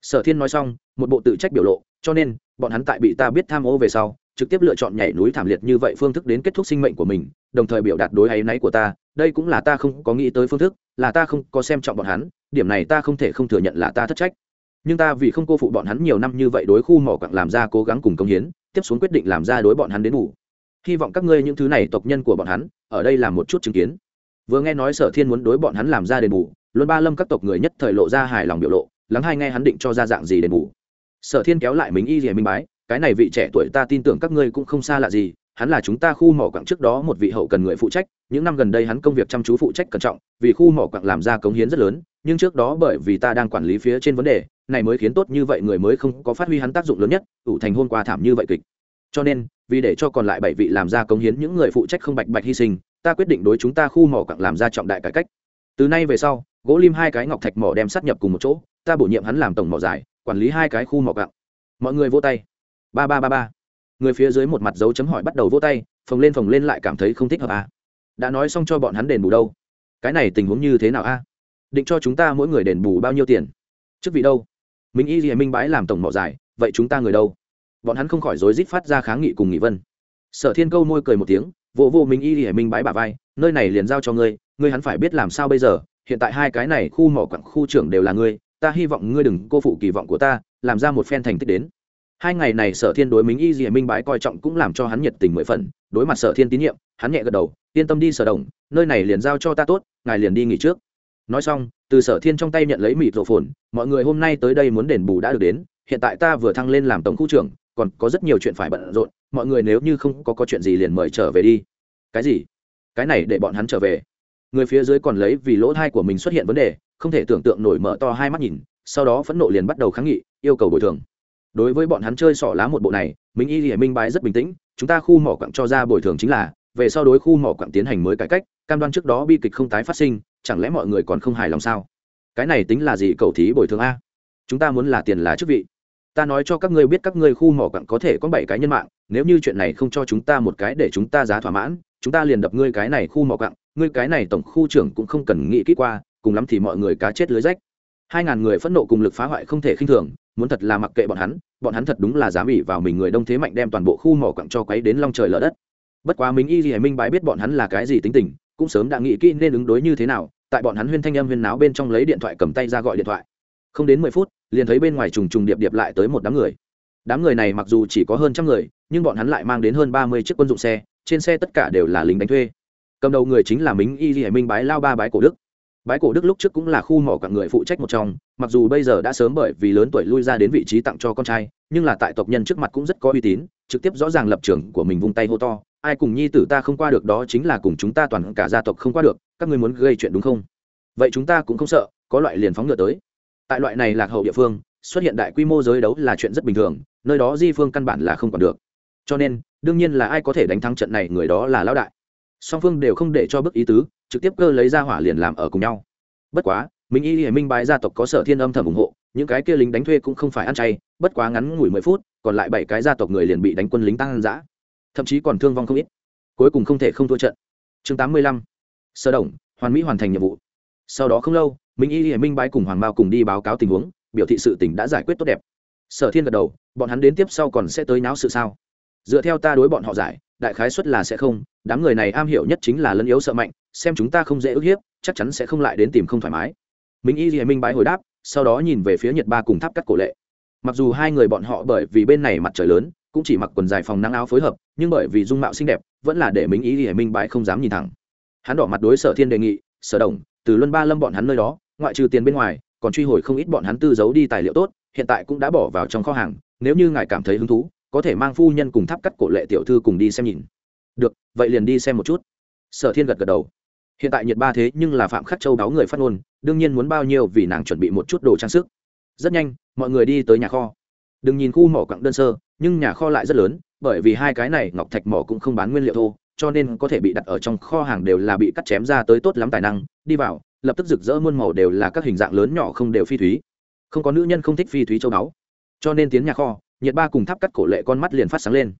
Sở thiên nói xong, một bộ tự trách biểu lộ, cho nên, bọn hắn tại bị ta biết tham ô về sau, trực tiếp lựa chọn nhảy núi thảm liệt như vậy phương thức đến kết thúc sinh mệnh của mình, đồng thời biểu đạt đối áy náy của ta, đây cũng là ta không có nghĩ tới phương thức, là ta không có xem trọng bọn hắn, điểm này ta không thể không thừa nhận là ta thất trách. Nhưng ta vì không cô phụ bọn hắn nhiều năm như vậy đối khu mỏ quặng làm ra cố gắng cùng công hiến tiếp xuống quyết định làm ra đối bọn hắn đến ngủ hy vọng các ngươi những thứ này tộc nhân của bọn hắn, ở đây làm một chút chứng kiến. Vừa nghe nói sở thiên muốn đối bọn hắn làm ra đền bù luôn ba lâm các tộc người nhất thời lộ ra hài lòng biểu lộ, lắng hai nghe hắn định cho ra dạng gì đền bù. Sở thiên kéo lại mình y rìa minh bái, cái này vị trẻ tuổi ta tin tưởng các ngươi cũng không xa lạ gì, hắn là chúng ta khu mỏ quặng trước đó một vị hậu cần người phụ trách, những năm gần đây hắn công việc chăm chú phụ trách cẩn trọng, vì khu mỏ quặng làm ra cống hiến rất lớn, nhưng trước đó bởi vì ta đang quản lý phía trên vấn đề này mới khiến tốt như vậy người mới không có phát huy hắn tác dụng lớn nhất, ủ thành hôn qua thảm như vậy kịch. Cho nên, vì để cho còn lại bảy vị làm ra cống hiến những người phụ trách không bạch bạch hy sinh, ta quyết định đối chúng ta khu mỏ quặng làm ra trọng đại cải cách. Từ nay về sau, gỗ lim hai cái ngọc thạch mỏ đem sát nhập cùng một chỗ, ta bổ nhiệm hắn làm tổng mỏ giải, quản lý hai cái khu mỏ quặng. Mọi người vỗ tay. Ba ba ba ba. Người phía dưới một mặt dấu chấm hỏi bắt đầu vỗ tay, phồng lên phồng lên lại cảm thấy không thích hợp à. đã nói xong cho bọn hắn đền bù đâu? Cái này tình huống như thế nào a à? định cho chúng ta mỗi người đền bù bao nhiêu tiền? Chức vị đâu? Mình y gì minh bái làm tổng mỏ giải, vậy chúng ta người đâu? Bọn hắn không khỏi rối rít phát ra kháng nghị cùng nghị vân. Sở thiên câu môi cười một tiếng vô vô mình y gì minh bái bà vai, nơi này liền giao cho ngươi ngươi hắn phải biết làm sao bây giờ, hiện tại hai cái này khu mỏ quặng khu trưởng đều là ngươi, ta hy vọng ngươi đừng cô phụ kỳ vọng của ta, làm ra một phen thành tích đến. Hai ngày này sở thiên đối minh y dì minh bái coi trọng cũng làm cho hắn nhiệt tình mười phần, đối mặt sở thiên tín nhiệm, hắn nhẹ gật đầu, yên tâm đi sở đồng, nơi này liền giao cho ta tốt, ngài liền đi nghỉ trước nói xong từ sở thiên trong tay nhận lấy mịt rộ phồn mọi người hôm nay tới đây muốn đền bù đã được đến hiện tại ta vừa thăng lên làm tổng khu trưởng còn có rất nhiều chuyện phải bận rộn mọi người nếu như không có, có chuyện gì liền mời trở về đi. Cái gì? Cái này để bọn hắn trở về? Người phía dưới còn lấy vì lỗ thai của mình xuất hiện vấn đề không thể tưởng tượng nổi mở to hai mắt nhìn sau đó phẫn nộ liền bắt đầu kháng nghị yêu cầu bồi thường. Đối với bọn hắn chơi sỏ lá một bộ này minh y hiển minh bái rất bình tĩnh chúng ta khu mỏ quặng cho ra bồi thường chính là về sau đối khu mỏ quặng tiến hành mới cải cách cam đoan trước đó bi kịch không tái phát sinh chẳng lẽ mọi người còn không hài lòng sao? Cái này tính là gì cầu thí bồi thường a? Chúng ta muốn là tiền là chức vị. Ta nói cho các ngươi biết các ngươi khu mỏ quặng có thể có bảy cái nhân mạng, nếu như chuyện này không cho chúng ta một cái để chúng ta giá thỏa mãn, chúng ta liền đập ngươi cái này khu mỏ quặng, ngươi cái này tổng khu trưởng cũng không cần nghĩ kỹ qua, cùng lắm thì mọi người cá chết lưới rách. Hai ngàn người phẫn nộ cùng lực phá hoại không thể khinh thường, muốn thật là mặc kệ bọn hắn bọn hắn thật đúng là dám ỉ vào mình người đông thế mạnh đem toàn bộ khu mỏ quặng cho quấy đến long trời lở đất. Bất quá mình y gì minh bái biết bọn hắn là cái gì tính tình cũng sớm đã nghĩ kỹ nên ứng đối như thế nào, tại bọn hắn huyên thanh âm huyên náo bên trong lấy điện thoại cầm tay ra gọi điện thoại. Không đến mười phút, liền thấy bên ngoài trùng trùng điệp điệp lại tới một đám người. Đám người này mặc dù chỉ có hơn trăm người, nhưng bọn hắn lại mang đến hơn ba mươi chiếc quân dụng xe, trên xe tất cả đều là lính đánh thuê. Cầm đầu người chính là mính y di minh bái lao ba bái cổ đức. Bái cổ đức lúc trước cũng là khu mỏ cả người phụ trách một trong, mặc dù bây giờ đã sớm bởi vì lớn tuổi lui ra đến vị trí tặng cho con trai, nhưng là tại tộc nhân trước mặt cũng rất có uy tín, trực tiếp rõ ràng lập trường của mình vung tay hô to ai cùng nhi tử ta không qua được đó chính là cùng chúng ta toàn cả gia tộc không qua được, các ngươi muốn gây chuyện đúng không? Vậy chúng ta cũng không sợ, có loại liền phóng ngựa tới. Tại loại này lạc hậu địa phương, xuất hiện đại quy mô giới đấu là chuyện rất bình thường, nơi đó di phương căn bản là không còn được. Cho nên, đương nhiên là ai có thể đánh thắng trận này người đó là lão đại. Song phương đều không để cho bức ý tứ, trực tiếp cơ lấy ra hỏa liền làm ở cùng nhau. Bất quá, minh y hệ minh bái gia tộc có sở thiên âm thầm ủng hộ, những cái kia lính đánh thuê cũng không phải ăn chay, bất quá ngắn ngủi mười phút, còn lại bảy cái gia tộc người liền bị đánh quân lính tăng ăn dã thậm chí còn thương vong không ít. Cuối cùng không thể không thua trận. Chương tám mươi lăm. Sơ đồng hoàn mỹ hoàn thành nhiệm vụ. Sau đó không lâu, minh y hiển minh bái cùng hoàng mao cùng đi báo cáo tình huống, biểu thị sự tỉnh đã giải quyết tốt đẹp. Sở thiên gật đầu, bọn hắn đến tiếp sau còn sẽ tới náo sự sao? Dựa theo ta đối bọn họ giải, đại khái suất là sẽ không, đám người này am hiểu nhất chính là lân yếu sợ mạnh, xem chúng ta không dễ ức hiếp, chắc chắn sẽ không lại đến tìm không thoải mái. Minh y hiển minh bái hồi đáp, sau đó nhìn về phía nhật ba cùng tháp cắt cổ lệ. Mặc dù hai người bọn họ bởi vì bên này mặt trời lớn cũng chỉ mặc quần dài phòng nắng áo phối hợp, nhưng bởi vì dung mạo xinh đẹp, vẫn là để minh ý hiển minh bái không dám nhìn thẳng. Hắn đỏ mặt đối sở thiên đề nghị, sở đồng, từ luân ba lâm bọn hắn nơi đó, ngoại trừ tiền bên ngoài, còn truy hồi không ít bọn hắn tư giấu đi tài liệu tốt, hiện tại cũng đã bỏ vào trong kho hàng, nếu như ngài cảm thấy hứng thú, có thể mang phu nhân cùng tháp cắt cổ lệ tiểu thư cùng đi xem nhìn. Được, vậy liền đi xem một chút. Sở thiên gật gật đầu. Hiện tại nhiệt ba thế nhưng là phạm khắc châu đáo người phát ngôn, đương nhiên muốn bao nhiêu vì nàng chuẩn bị một chút đồ trang sức. Rất nhanh, mọi người đi tới nhà kho đừng nhìn khu mỏ quặng đơn sơ, nhưng nhà kho lại rất lớn, bởi vì hai cái này ngọc thạch mỏ cũng không bán nguyên liệu thô, cho nên có thể bị đặt ở trong kho hàng đều là bị cắt chém ra tới tốt lắm tài năng, đi vào, lập tức rực rỡ muôn màu đều là các hình dạng lớn nhỏ không đều phi thúy. Không có nữ nhân không thích phi thúy châu báu. Cho nên tiến nhà kho, nhiệt ba cùng tháp cắt cổ lệ con mắt liền phát sáng lên.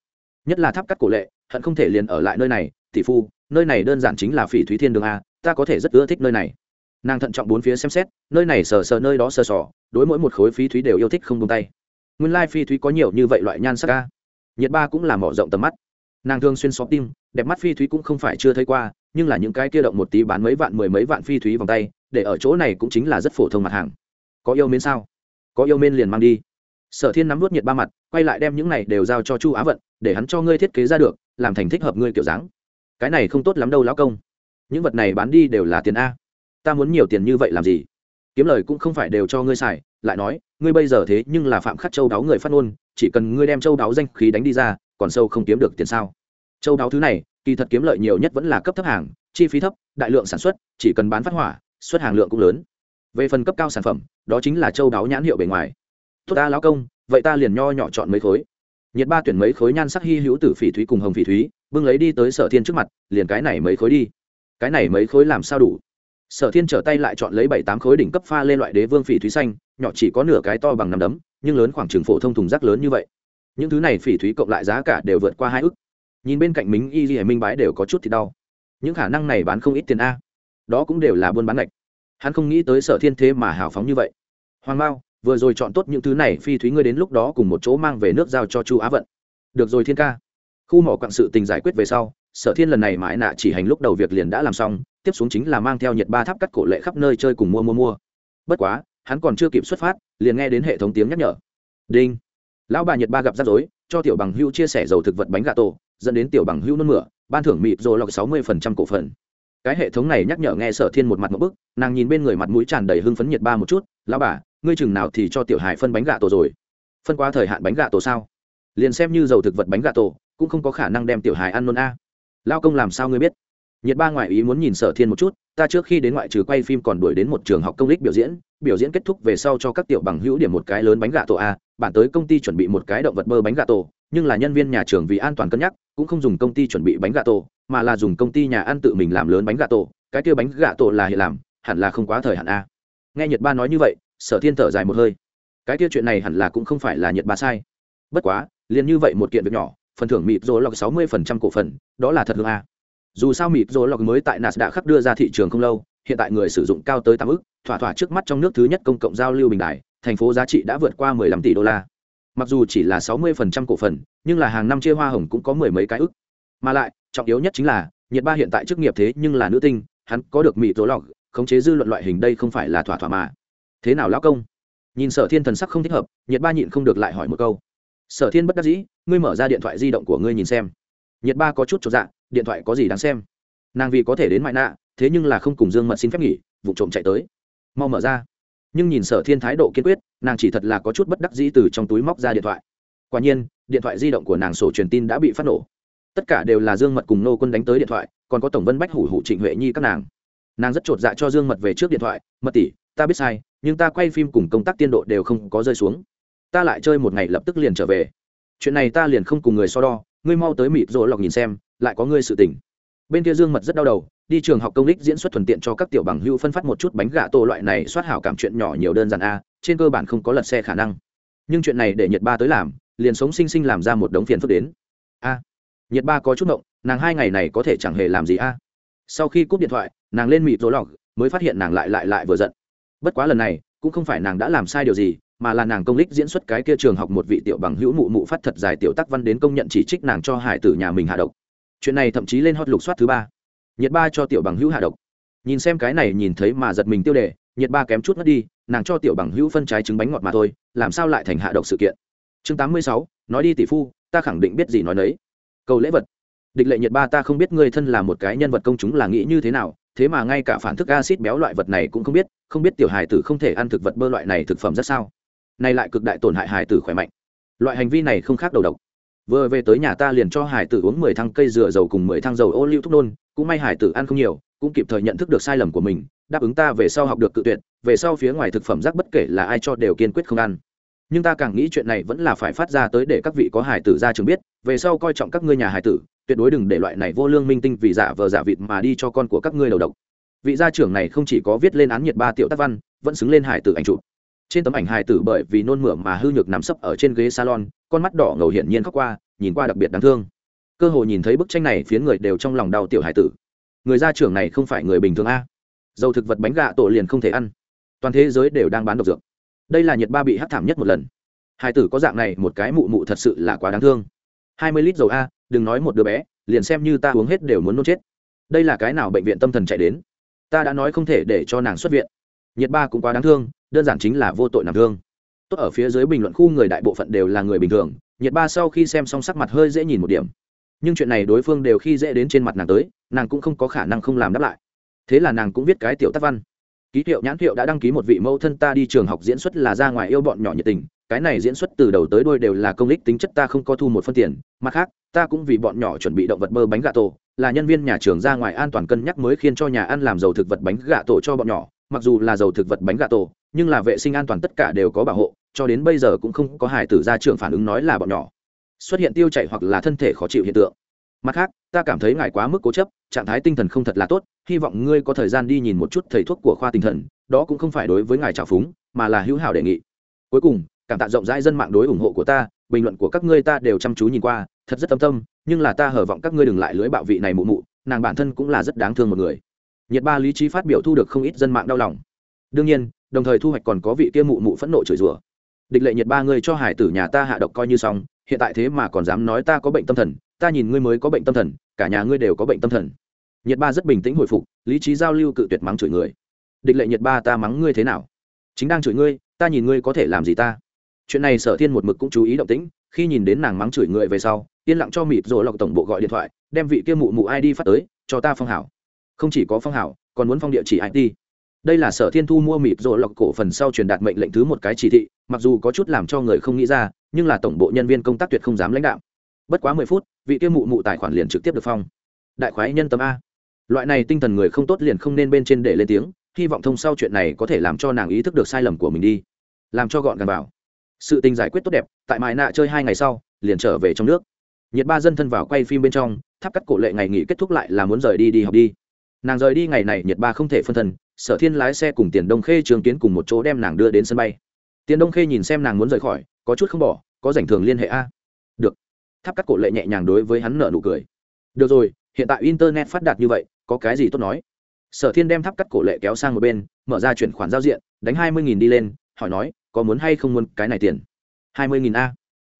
Nhất là tháp cắt cổ lệ, hận không thể liền ở lại nơi này, tỷ phu, nơi này đơn giản chính là phỉ thúy thiên đường a, ta có thể rất ưa thích nơi này. Nàng thận trọng bốn phía xem xét, nơi này sờ sờ, nơi đó sờ sò, đối mỗi một khối phí thúy đều yêu thích không tung tay nguyên lai phi thúy có nhiều như vậy loại nhan sắc ca nhiệt ba cũng là mở rộng tầm mắt. Nàng thường xuyên xóp tim đẹp mắt phi thúy cũng không phải chưa thấy qua, nhưng là những cái kia động một tí bán mấy vạn, mười mấy vạn phi thúy vòng tay, để ở chỗ này cũng chính là rất phổ thông mặt hàng. Có yêu mến sao? Có yêu mến liền mang đi. Sở thiên nắm vút nhiệt ba mặt, quay lại đem những này đều giao cho chu á vận, để hắn cho ngươi thiết kế ra được, làm thành thích hợp ngươi kiểu dáng. Cái này không tốt lắm đâu lão công. Những vật này bán đi đều là tiền a. Ta muốn nhiều tiền như vậy làm gì? Kiếm lời cũng không phải đều cho ngươi xài, lại nói ngươi bây giờ thế nhưng là phạm khắc châu đáo người phát ngôn, chỉ cần ngươi đem châu đáo danh khí đánh đi ra, còn sâu không kiếm được tiền sao? Châu đáo thứ này, kỳ thật kiếm lợi nhiều nhất vẫn là cấp thấp hàng, chi phí thấp, đại lượng sản xuất, chỉ cần bán phát hỏa, xuất hàng lượng cũng lớn. Về phần cấp cao sản phẩm, đó chính là châu đáo nhãn hiệu bề ngoài. Tốt ta lão công, vậy ta liền nho nhỏ chọn mấy khối. Nhiệt ba tuyển mấy khối nhan sắc hy hữu tử phỉ thúy cùng hồng phỉ thúy, bưng lấy đi tới sở thiên trước mặt, liền cái này mấy khối đi. Cái này mấy khối làm sao đủ? Sở thiên trở tay lại chọn lấy bảy tám khối đỉnh cấp pha lên loại đế vương phỉ thúy xanh, nhỏ chỉ có nửa cái to bằng nằm đấm, nhưng lớn khoảng trường phổ thông thùng rác lớn như vậy. Những thứ này phỉ thúy cộng lại giá cả đều vượt qua hai ức. Nhìn bên cạnh mính y hải minh bái đều có chút thì đau. Những khả năng này bán không ít tiền a. Đó cũng đều là buôn bán lệch hắn không nghĩ tới sở thiên thế mà hào phóng như vậy. Hoàng mao, vừa rồi chọn tốt những thứ này phi thúy ngươi đến lúc đó cùng một chỗ mang về nước giao cho chu á vận. Được rồi thiên ca. Khu mỏ quặng sự tình giải quyết về sau, sở thiên lần này mãi nạ chỉ hành lúc đầu việc liền đã làm xong tiếp xuống chính là mang theo nhiệt ba tháp cắt cổ lệ khắp nơi chơi cùng mua mua mua. Bất quá, hắn còn chưa kịp xuất phát, liền nghe đến hệ thống tiếng nhắc nhở. Đinh. Lão bà nhiệt ba gặp rắc rối, cho tiểu bằng hưu chia sẻ dầu thực vật bánh gà tổ, dẫn đến tiểu bằng hưu nôn mửa, ban thưởng mịt rồi lọc sáu mươi phần trăm cổ phần. Cái hệ thống này nhắc nhở nghe sở thiên một mặt một bức, nàng nhìn bên người mặt mũi tràn đầy hưng phấn nhiệt ba một chút, lão bà, ngươi chừng nào thì cho tiểu hải phân bánh gà tổ rồi? Phân qua thời hạn bánh gà tổ sao? Liền xem như dầu thực vật bánh gà tổ, cũng không có khả năng đem tiểu hải ăn nôn a. Lao công làm sao ngươi biết? Nhiệt ba ngoại ý muốn nhìn sở thiên một chút, ta trước khi đến ngoại trừ quay phim còn đuổi đến một trường học công lích biểu diễn biểu diễn kết thúc về sau cho các tiểu bằng hữu điểm một cái lớn bánh gà tổ a bản tới công ty chuẩn bị một cái động vật bơ bánh gà tổ, nhưng là nhân viên nhà trường vì an toàn cân nhắc, cũng không dùng công ty chuẩn bị bánh gà tổ, mà là dùng công ty nhà ăn tự mình làm lớn bánh gà tổ, cái kia bánh gà tổ là hiện làm, hẳn là không quá thời hạn a. Nghe nhật ba nói như vậy, sở thiên thở dài một hơi. Cái kia chuyện này hẳn là cũng không phải là nhật ba sai. Bất quá, liền như vậy một kiện việc nhỏ, phần thưởng mịt rồi lọc sáu mươi phần trăm cổ phần, đó là thật hương a dù sao mịt rô lọc mới tại nas đã khắp đưa ra thị trường không lâu, hiện tại người sử dụng cao tới tám ức thỏa thỏa trước mắt trong nước thứ nhất công cộng giao lưu bình đại, thành phố giá trị đã vượt qua mười lăm tỷ đô la. Mặc dù chỉ là sáu mươi phần trăm cổ phần, nhưng là hàng năm chia hoa hồng cũng có mười mấy cái ức mà lại, trọng yếu nhất chính là nhiệt ba hiện tại chức nghiệp thế nhưng là nữ tinh, hắn có được mịt rô lọc, khống chế dư luận loại hình đây không phải là thỏa thỏa mà. Thế nào lão công? Nhìn sở thiên thần sắc không thích hợp nhiệt ba nhịn không được lại hỏi một câu. Sở thiên bất đắc dĩ, ngươi mở ra điện thoại di động của ngươi nhìn xem. Nhiệt ba có chút cho dạ điện thoại có gì đáng xem? Nàng vì có thể đến mại nạ, thế nhưng là không cùng dương mật xin phép nghỉ, vụ trộm chạy tới. Mau mở ra. Nhưng nhìn sở thiên thái độ kiên quyết, nàng chỉ thật là có chút bất đắc dĩ từ trong túi móc ra điện thoại. Quả nhiên, điện thoại di động của nàng sổ truyền tin đã bị phát nổ. Tất cả đều là dương mật cùng nô quân đánh tới điện thoại, còn có tổng vân bách hủ hủ trịnh huệ nhi các nàng. Nàng rất chột dạ cho dương mật về trước điện thoại, mật tỷ, ta biết sai, nhưng ta quay phim cùng công tác tiên độ đều không có rơi xuống. Ta lại chơi một ngày lập tức liền trở về. Chuyện này ta liền không cùng người so đo, ngươi mau tới mịt rồi lọc nhìn xem lại có ngươi sự tình. Bên kia dương mật rất đau đầu, đi trường học công lích diễn xuất thuận tiện cho các tiểu bằng hưu phân phát một chút bánh gà tổ loại này soát hảo cảm chuyện nhỏ nhiều đơn giản a, trên cơ bản không có lật xe khả năng. Nhưng chuyện này để nhật ba tới làm, liền sống sinh sinh làm ra một đống phiền phức đến. A, nhật ba có chút động nàng hai ngày này có thể chẳng hề làm gì a. Sau khi cúp điện thoại, nàng lên mịt rối lọc, mới phát hiện nàng lại lại lại vừa giận. Bất quá lần này, cũng không phải nàng đã làm sai điều gì, mà là nàng công lích diễn xuất cái kia trường học một vị tiểu bằng hữu mụ mụ phát thật dài tiểu tác văn đến công nhận chỉ trích nàng cho hải tử nhà mình hạ độc chuyện này thậm chí lên hot lục soát thứ ba. Nhiệt ba cho tiểu bằng hữu hạ độc. Nhìn xem cái này nhìn thấy mà giật mình tiêu đề nhiệt ba kém chút mất đi, nàng cho tiểu bằng hữu phân trái trứng bánh ngọt mà thôi, làm sao lại thành hạ độc sự kiện? Chương tám mươi sáu, nói đi tỷ phu, ta khẳng định biết gì nói nấy. Cầu lễ vật. Địch lệ nhiệt ba ta không biết người thân là một cái nhân vật công chúng là nghĩ như thế nào, thế mà ngay cả phản thức acid béo loại vật này cũng không biết không biết tiểu hài tử không thể ăn thực vật bơ loại này thực phẩm rất sao. Này lại cực đại tổn hại hài tử khỏe mạnh. Loại hành vi này không khác đầu độc vừa về tới nhà ta liền cho hải tử uống mười thăng cây dừa dầu cùng mười thăng dầu ô liu thuốc nôn, cũng may hải tử ăn không nhiều, cũng kịp thời nhận thức được sai lầm của mình, đáp ứng ta về sau học được cự tuyệt, về sau phía ngoài thực phẩm rác bất kể là ai cho đều kiên quyết không ăn. Nhưng ta càng nghĩ chuyện này vẫn là phải phát ra tới để các vị có hải tử ra trường biết, về sau coi trọng các ngươi nhà hải tử, tuyệt đối đừng để loại này vô lương minh tinh vì giả vờ giả vịt mà đi cho con của các ngươi đầu độc. Vị gia trưởng này không chỉ có viết lên án nhiệt ba tiểu tác văn, vẫn xứng lên hải tử ảnh chụp trên tấm ảnh hài tử bởi vì nôn mửa mà hư nhược nằm sấp ở trên ghế salon, con mắt đỏ ngầu hiển nhiên khóc qua, nhìn qua đặc biệt đáng thương. Cơ hồ nhìn thấy bức tranh này phiến người đều trong lòng đau tiểu hài tử. Người gia trưởng này không phải người bình thường a. Dầu thực vật bánh gạ tổ liền không thể ăn. Toàn thế giới đều đang bán độc dược. Đây là nhiệt ba bị hắt thảm nhất một lần. Hài tử có dạng này một cái mụ mụ thật sự là quá đáng thương. Hai mươi lít dầu a, đừng nói một đứa bé, liền xem như ta uống hết đều muốn nôn chết. Đây là cái nào bệnh viện tâm thần chạy đến? Ta đã nói không thể để cho nàng xuất viện. Nhiệt ba cũng quá đáng thương đơn giản chính là vô tội nằm thương. Tốt ở phía dưới bình luận khu người đại bộ phận đều là người bình thường nhiệt ba sau khi xem xong sắc mặt hơi dễ nhìn một điểm. Nhưng chuyện này đối phương đều khi dễ đến trên mặt nàng tới, nàng cũng không có khả năng không làm đáp lại. Thế là nàng cũng viết cái tiểu tác văn. Ký hiệu nhãn hiệu đã đăng ký một vị mẫu thân ta đi trường học diễn xuất là ra ngoài yêu bọn nhỏ nhiệt tình, cái này diễn xuất từ đầu tới đôi đều là công lích tính chất ta không có thu một phân tiền, mặt khác, ta cũng vì bọn nhỏ chuẩn bị động vật bơ bánh gà tổ, là nhân viên nhà trường ra ngoài an toàn cân nhắc mới khiến cho nhà ăn làm dầu thực vật bánh gà tổ cho bọn nhỏ, mặc dù là dầu thực vật bánh gà tổ nhưng là vệ sinh an toàn tất cả đều có bảo hộ, cho đến bây giờ cũng không có hải tử ra trường phản ứng nói là bọn nhỏ. Xuất hiện tiêu chảy hoặc là thân thể khó chịu hiện tượng. Mặt khác, ta cảm thấy ngài quá mức cố chấp, trạng thái tinh thần không thật là tốt, hy vọng ngươi có thời gian đi nhìn một chút thầy thuốc của khoa tinh thần, đó cũng không phải đối với ngài trào phúng, mà là hữu hảo đề nghị. Cuối cùng, cảm tạ rộng rãi dân mạng đối ủng hộ của ta, bình luận của các ngươi ta đều chăm chú nhìn qua, thật rất tâm tâm, nhưng là ta hở vọng các ngươi đừng lại lưới bạo vị này mụ mụ, nàng bản thân cũng là rất đáng thương một người. Nhiệt ba lý trí phát biểu thu được không ít dân mạng đau lòng. Đương nhiên đồng thời thu hoạch còn có vị kia mụ mụ phẫn nộ chửi rủa. Địch lệ nhiệt ba người cho hải tử nhà ta hạ độc coi như xong, hiện tại thế mà còn dám nói ta có bệnh tâm thần, ta nhìn ngươi mới có bệnh tâm thần, cả nhà ngươi đều có bệnh tâm thần. Nhiệt ba rất bình tĩnh hồi phục, lý trí giao lưu cự tuyệt mắng chửi người. Địch lệ nhiệt ba ta mắng ngươi thế nào? Chính đang chửi ngươi, ta nhìn ngươi có thể làm gì ta? Chuyện này sở thiên một mực cũng chú ý động tĩnh, khi nhìn đến nàng mắng chửi người về sau, yên lặng cho mịt rồi lọc tổng bộ gọi điện thoại, đem vị kia mụ mụ id phát tới, cho ta phong hảo. Không chỉ có phong hảo, còn muốn phong địa chỉ it đây là sở thiên thu mua mịp rồi lọc cổ phần sau truyền đạt mệnh lệnh thứ một cái chỉ thị, mặc dù có chút làm cho người không nghĩ ra, nhưng là tổng bộ nhân viên công tác tuyệt không dám lãnh đạo bất quá mười phút, vị kia mụ mụ tài khoản liền trực tiếp được phong. Đại khoái nhân tâm a. Loại này tinh thần người không tốt liền không nên bên trên để lên tiếng, hy vọng thông sau chuyện này có thể làm cho nàng ý thức được sai lầm của mình đi. Làm cho gọn gàng vào. Sự tình giải quyết tốt đẹp, tại mại nạ chơi hai ngày sau, liền trở về trong nước. Nhiệt ba dân thân vào quay phim bên trong, tháp cắt cổ lệ ngày nghỉ kết thúc lại là muốn rời đi đi học đi. Nàng rời đi ngày này, nhiệt ba không thể phân thần sở thiên lái xe cùng tiền đông khê trường kiến cùng một chỗ đem nàng đưa đến sân bay. Tiền đông khê nhìn xem nàng muốn rời khỏi, có chút không bỏ, có rảnh thường liên hệ a. Được. Tháp cắt cổ lệ nhẹ nhàng đối với hắn nợ nụ cười. Được rồi, hiện tại internet phát đạt như vậy, có cái gì tốt nói? Sở thiên đem tháp cắt cổ lệ kéo sang một bên, mở ra chuyển khoản giao diện, đánh hai mươi đi lên, hỏi nói, có muốn hay không muốn cái này tiền? hai mươi a.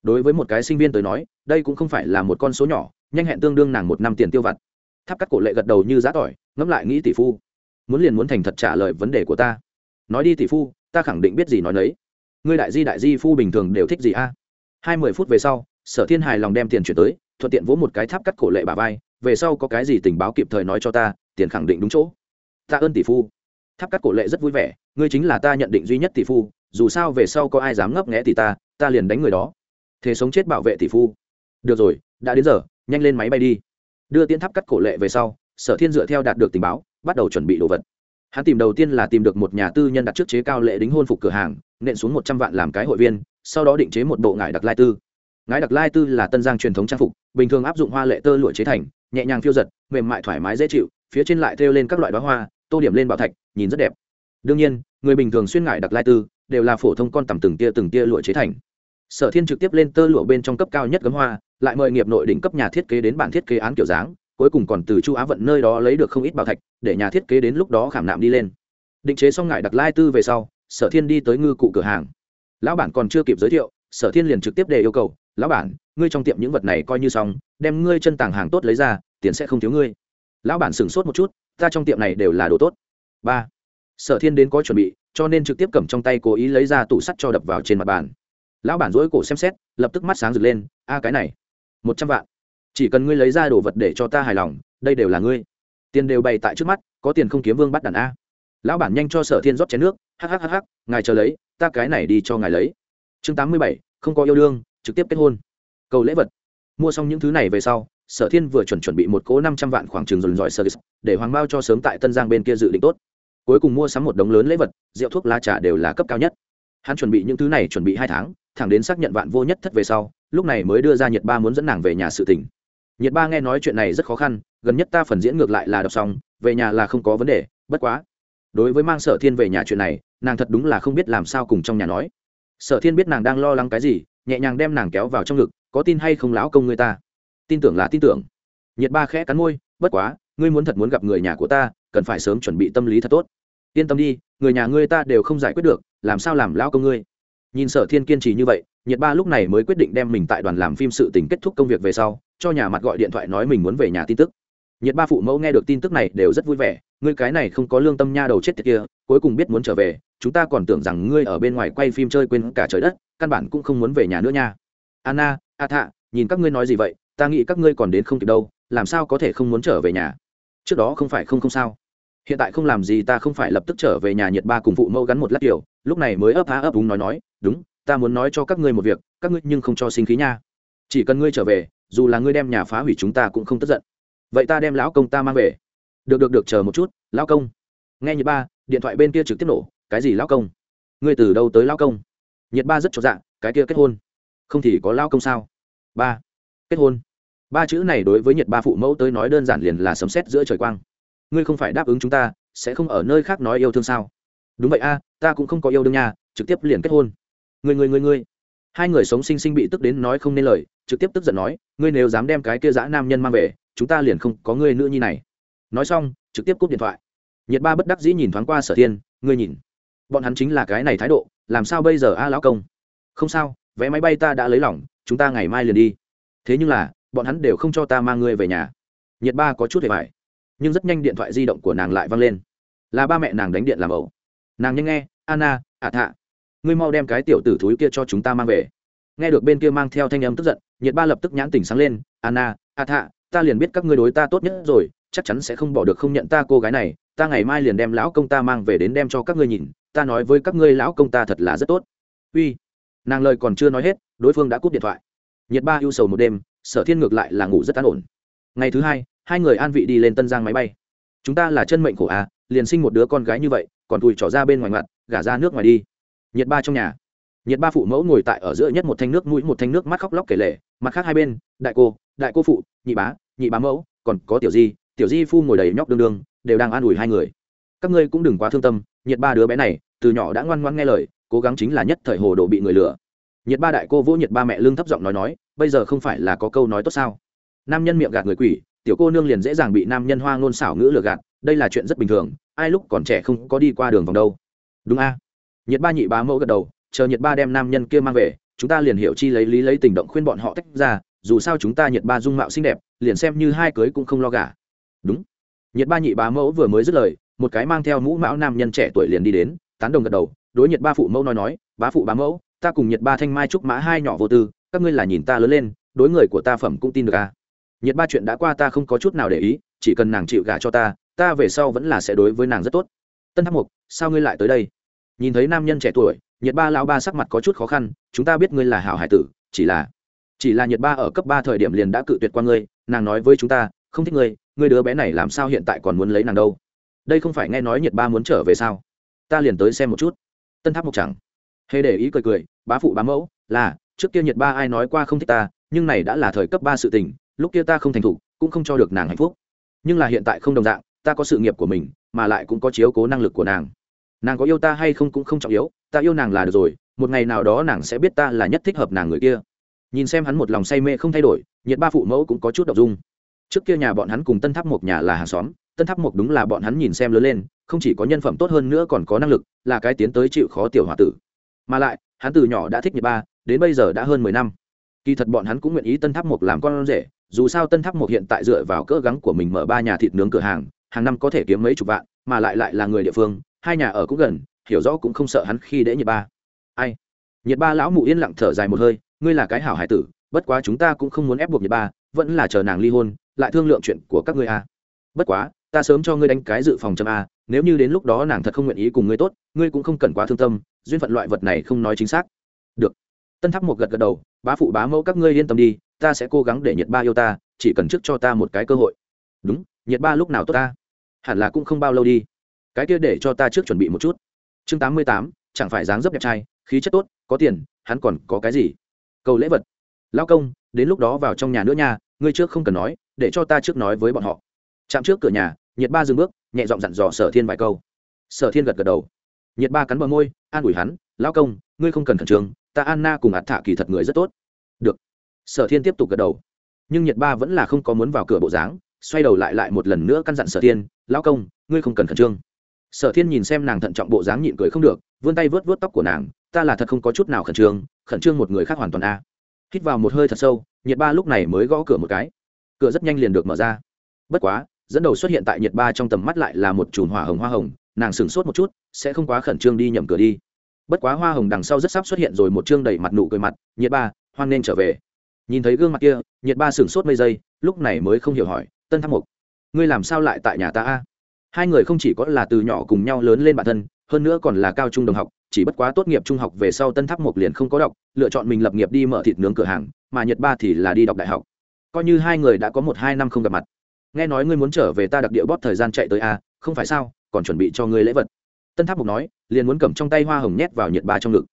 Đối với một cái sinh viên tới nói, đây cũng không phải là một con số nhỏ, nhanh hẹn tương đương nàng một năm tiền tiêu vặt. Tháp cắt cổ lệ gật đầu như giá tỏi, ngẫm lại nghĩ tỷ phu muốn liền muốn thành thật trả lời vấn đề của ta. Nói đi tỷ phu, ta khẳng định biết gì nói nấy. Ngươi đại di đại di phu bình thường đều thích gì a? Hai mươi phút về sau, sở thiên hài lòng đem tiền chuyển tới, thuận tiện vỗ một cái tháp cắt cổ lệ bà vai, về sau có cái gì tình báo kịp thời nói cho ta, tiền khẳng định đúng chỗ. Ta ơn tỷ phu. Tháp cắt cổ lệ rất vui vẻ, ngươi chính là ta nhận định duy nhất tỷ phu, dù sao về sau có ai dám ngấp nghẽ thì ta ta liền đánh người đó. Thế sống chết bảo vệ tỷ phu. Được rồi, đã đến giờ, nhanh lên máy bay đi. Đưa tiến tháp cắt cổ lệ về sau sở thiên dựa theo đạt được tình báo, bắt đầu chuẩn bị đồ vật. Hắn tìm đầu tiên là tìm được một nhà tư nhân đặt trước chế cao lệ đính hôn phục cửa hàng, nện xuống một trăm vạn làm cái hội viên, sau đó định chế một bộ ngải đặc lai tư. Ngải đặc lai tư là tân giang truyền thống trang phục, bình thường áp dụng hoa lệ tơ lụa chế thành, nhẹ nhàng phiêu giật, mềm mại thoải mái dễ chịu, phía trên lại thêu lên các loại bá hoa, tô điểm lên bảo thạch, nhìn rất đẹp. Đương nhiên, người bình thường xuyên ngải đặc lai tư đều là phổ thông con tầm từng tia từng tia lụa chế thành. Sở thiên trực tiếp lên tơ lụa bên trong cấp cao nhất gấm hoa, lại mời nghiệp nội đỉnh cấp nhà thiết kế đến bản thiết kế án kiểu dáng cuối cùng còn từ chu á vận nơi đó lấy được không ít bảo thạch, để nhà thiết kế đến lúc đó khảm nạm đi lên. Định chế xong ngải đặc lai tư về sau, sở thiên đi tới ngư cụ cửa hàng. Lão bản còn chưa kịp giới thiệu, sở thiên liền trực tiếp đề yêu cầu, lão bản, ngươi trong tiệm những vật này coi như xong, đem ngươi chân tàng hàng tốt lấy ra, tiền sẽ không thiếu ngươi. Lão bản sửng sốt một chút, ta trong tiệm này đều là đồ tốt. Ba. Sở thiên đến có chuẩn bị, cho nên trực tiếp cầm trong tay cố ý lấy ra tủ sắt cho đập vào trên mặt bàn. Lão bản dỗi cổ xem xét, lập tức mắt sáng rực lên, a, cái này, một trăm vạn chỉ cần ngươi lấy ra đồ vật để cho ta hài lòng, đây đều là ngươi. Tiền đều bày tại trước mắt, có tiền không kiếm vương bắt đàn a. Lão bản nhanh cho sở thiên rót chén nước hhhh ngài chờ lấy, ta cái này đi cho ngài lấy. Chương tám mươi bảy, không có yêu đương, trực tiếp kết hôn. Cầu lễ vật. Mua xong những thứ này về sau, sở thiên vừa chuẩn chuẩn bị một cố năm trăm vạn khoảng trường dồn dọi sơ để hoàng bao cho sớm tại tân giang bên kia dự định tốt. Cuối cùng mua sắm một đống lớn lễ vật, rượu thuốc lá trà đều là cấp cao nhất. Hắn chuẩn bị những thứ này chuẩn bị hai tháng, thẳng đến xác nhận vạn vô nhất thất về sau, lúc này mới đưa ra nhiệt ba muốn dẫn nàng về nhà sự tỉnh nhiệt ba nghe nói chuyện này rất khó khăn, gần nhất ta phần diễn ngược lại là đọc xong, về nhà là không có vấn đề, bất quá. Đối với mang sở thiên về nhà chuyện này, nàng thật đúng là không biết làm sao cùng trong nhà nói. Sở thiên biết nàng đang lo lắng cái gì, nhẹ nhàng đem nàng kéo vào trong ngực, có tin hay không lão công người ta? Tin tưởng là tin tưởng. Nhiệt ba khẽ cắn môi, bất quá, ngươi muốn thật muốn gặp người nhà của ta, cần phải sớm chuẩn bị tâm lý thật tốt. Yên tâm đi, người nhà ngươi ta đều không giải quyết được, làm sao làm lão công ngươi? Nhìn sở thiên kiên trì như vậy nhiệt ba lúc này mới quyết định đem mình tại đoàn làm phim sự tình kết thúc công việc về sau, cho nhà mặt gọi điện thoại nói mình muốn về nhà tin tức. Nhiệt ba phụ mẫu nghe được tin tức này đều rất vui vẻ, ngươi cái này không có lương tâm nha đầu chết tiệt kia, cuối cùng biết muốn trở về, chúng ta còn tưởng rằng ngươi ở bên ngoài quay phim chơi quên cả trời đất, căn bản cũng không muốn về nhà nữa nha. Anna, a thạ, nhìn các ngươi nói gì vậy, ta nghĩ các ngươi còn đến không kịp đâu, làm sao có thể không muốn trở về nhà? Trước đó không phải không không sao. Hiện tại không làm gì ta không phải lập tức trở về nhà. Nhiệt ba cùng phụ mẫu gắn một lát kiểu, lúc này mới ấp há ấp úng nói nói, đúng ta muốn nói cho các ngươi một việc, các ngươi nhưng không cho sinh khí nha. Chỉ cần ngươi trở về, dù là ngươi đem nhà phá hủy chúng ta cũng không tức giận. Vậy ta đem lão công ta mang về. Được được được, chờ một chút, lão công. Nghe nhiệt ba, điện thoại bên kia trực tiếp nổ, cái gì lão công? Ngươi từ đâu tới lão công? Nhiệt ba rất cho dạ cái kia kết hôn. Không thì có lão công sao? Ba, kết hôn. Ba chữ này đối với nhiệt ba phụ mẫu tới nói đơn giản liền là sấm sét giữa trời quang. Ngươi không phải đáp ứng chúng ta, sẽ không ở nơi khác nói yêu thương sao? Đúng vậy a, ta cũng không có yêu đương nha, trực tiếp liền kết hôn người người người người hai người sống sinh sinh bị tức đến nói không nên lời, trực tiếp tức giận nói, ngươi nếu dám đem cái kia dã nam nhân mang về, chúng ta liền không có ngươi nữa như này. Nói xong, trực tiếp cúp điện thoại. Nhiệt ba bất đắc dĩ nhìn thoáng qua sở thiên, ngươi nhìn. Bọn hắn chính là cái này thái độ, làm sao bây giờ a, lão công? Không sao, vé máy bay ta đã lấy lỏng, chúng ta ngày mai liền đi. Thế nhưng là, bọn hắn đều không cho ta mang ngươi về nhà. Nhiệt ba có chút hề vải nhưng rất nhanh điện thoại di động của nàng lại văng lên. Là ba mẹ nàng đánh điện làm ẩu. Nàng nhanh nghe, anna ạ thạ ngươi mau đem cái tiểu tử thúi kia cho chúng ta mang về. Nghe được bên kia mang theo thanh âm tức giận, nhiệt ba lập tức nhãn tỉnh sáng lên, anna, a thạ, ta liền biết các ngươi đối ta tốt nhất rồi, chắc chắn sẽ không bỏ được không nhận ta cô gái này, ta ngày mai liền đem lão công ta mang về đến đem cho các ngươi nhìn, ta nói với các ngươi lão công ta thật là rất tốt. Uy. Nàng lời còn chưa nói hết, đối phương đã cúp điện thoại. Nhiệt ba ưu sầu một đêm, sở thiên ngược lại là ngủ rất an ổn. Ngày thứ hai hai người an vị đi lên tân giang máy bay. Chúng ta là chân mệnh khổ à liền sinh một đứa con gái như vậy, còn tùi trỏ ra bên ngoài mặt, gả ra nước ngoài đi nhiệt ba trong nhà. Nhiệt ba phụ mẫu ngồi tại ở giữa nhất một thanh nước mũi, một thanh nước mắt khóc lóc kể lể. Mặt khác hai bên, đại cô đại cô phụ, nhị bá nhị bá mẫu, còn có tiểu di tiểu di phu ngồi đầy nhóc đương đương, đều đang an ủi hai người. Các ngươi cũng đừng quá thương tâm, nhiệt ba đứa bé này, từ nhỏ đã ngoan ngoan nghe lời, cố gắng chính là nhất thời hồ đồ bị người lừa. Nhiệt ba đại cô vỗ nhiệt ba mẹ lương thấp giọng nói nói, bây giờ không phải là có câu nói tốt sao? Nam nhân miệng gạt người quỷ, tiểu cô nương liền dễ dàng bị nam nhân hoa ngôn xảo ngữ lừa gạt, đây là chuyện rất bình thường, ai lúc còn trẻ không có đi qua đường vòng đâu. Đúng a? Nhiệt ba nhị bá mẫu gật đầu, chờ nhiệt ba đem nam nhân kia mang về, chúng ta liền hiểu chi lấy lý lấy tình động khuyên bọn họ tách ra, dù sao chúng ta nhiệt ba dung mạo xinh đẹp, liền xem như hai cưới cũng không lo gả. Đúng. Nhiệt ba nhị bá mẫu vừa mới dứt lời, một cái mang theo mũ mão nam nhân trẻ tuổi liền đi đến, tán đồng gật đầu, đối nhiệt ba phụ mẫu nói nói, bá phụ bá mẫu, ta cùng nhiệt ba thanh mai trúc mã hai nhỏ vô tư, các ngươi là nhìn ta lớn lên, đối người của ta phẩm cũng tin được à? Nhiệt ba chuyện đã qua ta không có chút nào để ý, chỉ cần nàng chịu gả cho ta ta về sau vẫn là sẽ đối với nàng rất tốt. Tân tháp mục sao ngươi lại tới đây? Nhìn thấy nam nhân trẻ tuổi nhiệt ba lão ba sắc mặt có chút khó khăn, chúng ta biết ngươi là hảo hải tử, chỉ là chỉ là nhiệt ba ở cấp ba thời điểm liền đã cự tuyệt qua ngươi, nàng nói với chúng ta, không thích ngươi ngươi đứa bé này làm sao hiện tại còn muốn lấy nàng đâu? Đây không phải nghe nói nhiệt ba muốn trở về sao? Ta liền tới xem một chút. Tân tháp mộc chẳng hề để ý cười cười, bá phụ bá mẫu, là, trước kia nhiệt ba ai nói qua không thích ta, nhưng này đã là thời cấp ba sự tình, lúc kia ta không thành thục, cũng không cho được nàng hạnh phúc. Nhưng là hiện tại không đồng dạng, ta có sự nghiệp của mình, mà lại cũng có chiếu cố năng lực của nàng nàng có yêu ta hay không cũng không trọng yếu, ta yêu nàng là được rồi, một ngày nào đó nàng sẽ biết ta là nhất thích hợp nàng người kia. Nhìn xem hắn một lòng say mê không thay đổi, nhiệt ba phụ mẫu cũng có chút đ ộ n g dung. Trước kia nhà bọn hắn cùng tân tháp một nhà là hàng xóm, tân tháp một đúng là bọn hắn nhìn xem lớn lên, không chỉ có nhân phẩm tốt hơn nữa còn có năng lực, là cái tiến tới chịu khó tiểu h o a tử. Mà lại, hắn từ nhỏ đã thích nhiệt ba, đến bây giờ đã hơn mười năm. Kỳ thật bọn hắn cũng nguyện ý tân tháp một làm con rể, dù sao tân tháp một hiện tại dựa vào cỡ gắng của mình mở ba nhà thịt nướng cửa hàng hàng năm có thể kiếm mấy chục vạn, mà lại lại là người địa phương hai nhà ở cũng gần, hiểu rõ cũng không sợ hắn khi đễ nhiệt ba. Ai? Nhiệt ba lão mụ yên lặng thở dài một hơi, ngươi là cái hảo hải tử, bất quá chúng ta cũng không muốn ép buộc nhiệt ba, vẫn là chờ nàng ly hôn, lại thương lượng chuyện của các ngươi a. Bất quá, ta sớm cho ngươi đánh cái dự phòng châm a, nếu như đến lúc đó nàng thật không nguyện ý cùng ngươi tốt, ngươi cũng không cần quá thương tâm, duyên phận loại vật này không nói chính xác. Được. Tân tháp một gật gật đầu, bá phụ bá mẫu các ngươi yên tâm đi, ta sẽ cố gắng để nhiệt ba yêu ta, chỉ cần trước cho ta một cái cơ hội. Đúng nhiệt ba lúc nào tốt ta? Hẳn là cũng không bao lâu đi cái kia để cho ta trước chuẩn bị một chút. Chương tám mươi tám, chẳng phải dáng dấp đẹp trai, khí chất tốt, có tiền, hắn còn có cái gì? Cầu lễ vật. Lao công, đến lúc đó vào trong nhà nữa nha, ngươi trước không cần nói, để cho ta trước nói với bọn họ. Chạm trước cửa nhà, nhiệt ba dừng bước, nhẹ giọng dặn dò sở thiên vài câu. Sở thiên gật gật đầu. Nhiệt ba cắn bờ môi, an ủi hắn, lao công, ngươi không cần khẩn trương, ta anna cùng ạt thả kỳ thật người rất tốt. Được. Sở thiên tiếp tục gật đầu. Nhưng nhiệt ba vẫn là không có muốn vào cửa bộ dáng, xoay đầu lại lại một lần nữa căn dặn sở thiên, lao công, ngươi không cần khẩn trương sở thiên nhìn xem nàng thận trọng bộ dáng nhịn cười không được, vươn tay vớt vớt tóc của nàng, ta là thật không có chút nào khẩn trương khẩn trương một người khác hoàn toàn a. Hít vào một hơi thật sâu, nhiệt ba lúc này mới gõ cửa một cái. Cửa rất nhanh liền được mở ra. Bất quá, dẫn đầu xuất hiện tại nhiệt ba trong tầm mắt lại là một chùm hỏa hồng hoa hồng, nàng sửng sốt một chút, sẽ không quá khẩn trương đi nhầm cửa đi. Bất quá hoa hồng đằng sau rất sắp xuất hiện rồi một chương đầy mặt nụ cười mặt, nhiệt ba, hoan nên trở về. Nhìn thấy gương mặt kia, nhiệt ba sửng sốt mấy giây, lúc này mới không hiểu hỏi, tân thăng mục ngươi làm sao lại tại nhà ta a? Hai người không chỉ có là từ nhỏ cùng nhau lớn lên bản thân, hơn nữa còn là cao trung đồng học, chỉ bất quá tốt nghiệp trung học về sau tân tháp một liền không có đọc, lựa chọn mình lập nghiệp đi mở thịt nướng cửa hàng, mà nhật ba thì là đi đọc đại học. Coi như hai người đã có một hai năm không gặp mặt. Nghe nói ngươi muốn trở về ta đặc địa bóp thời gian chạy tới a, không phải sao, còn chuẩn bị cho ngươi lễ vật. Tân tháp mục nói, liền muốn cầm trong tay hoa hồng nhét vào nhiệt ba trong ngực.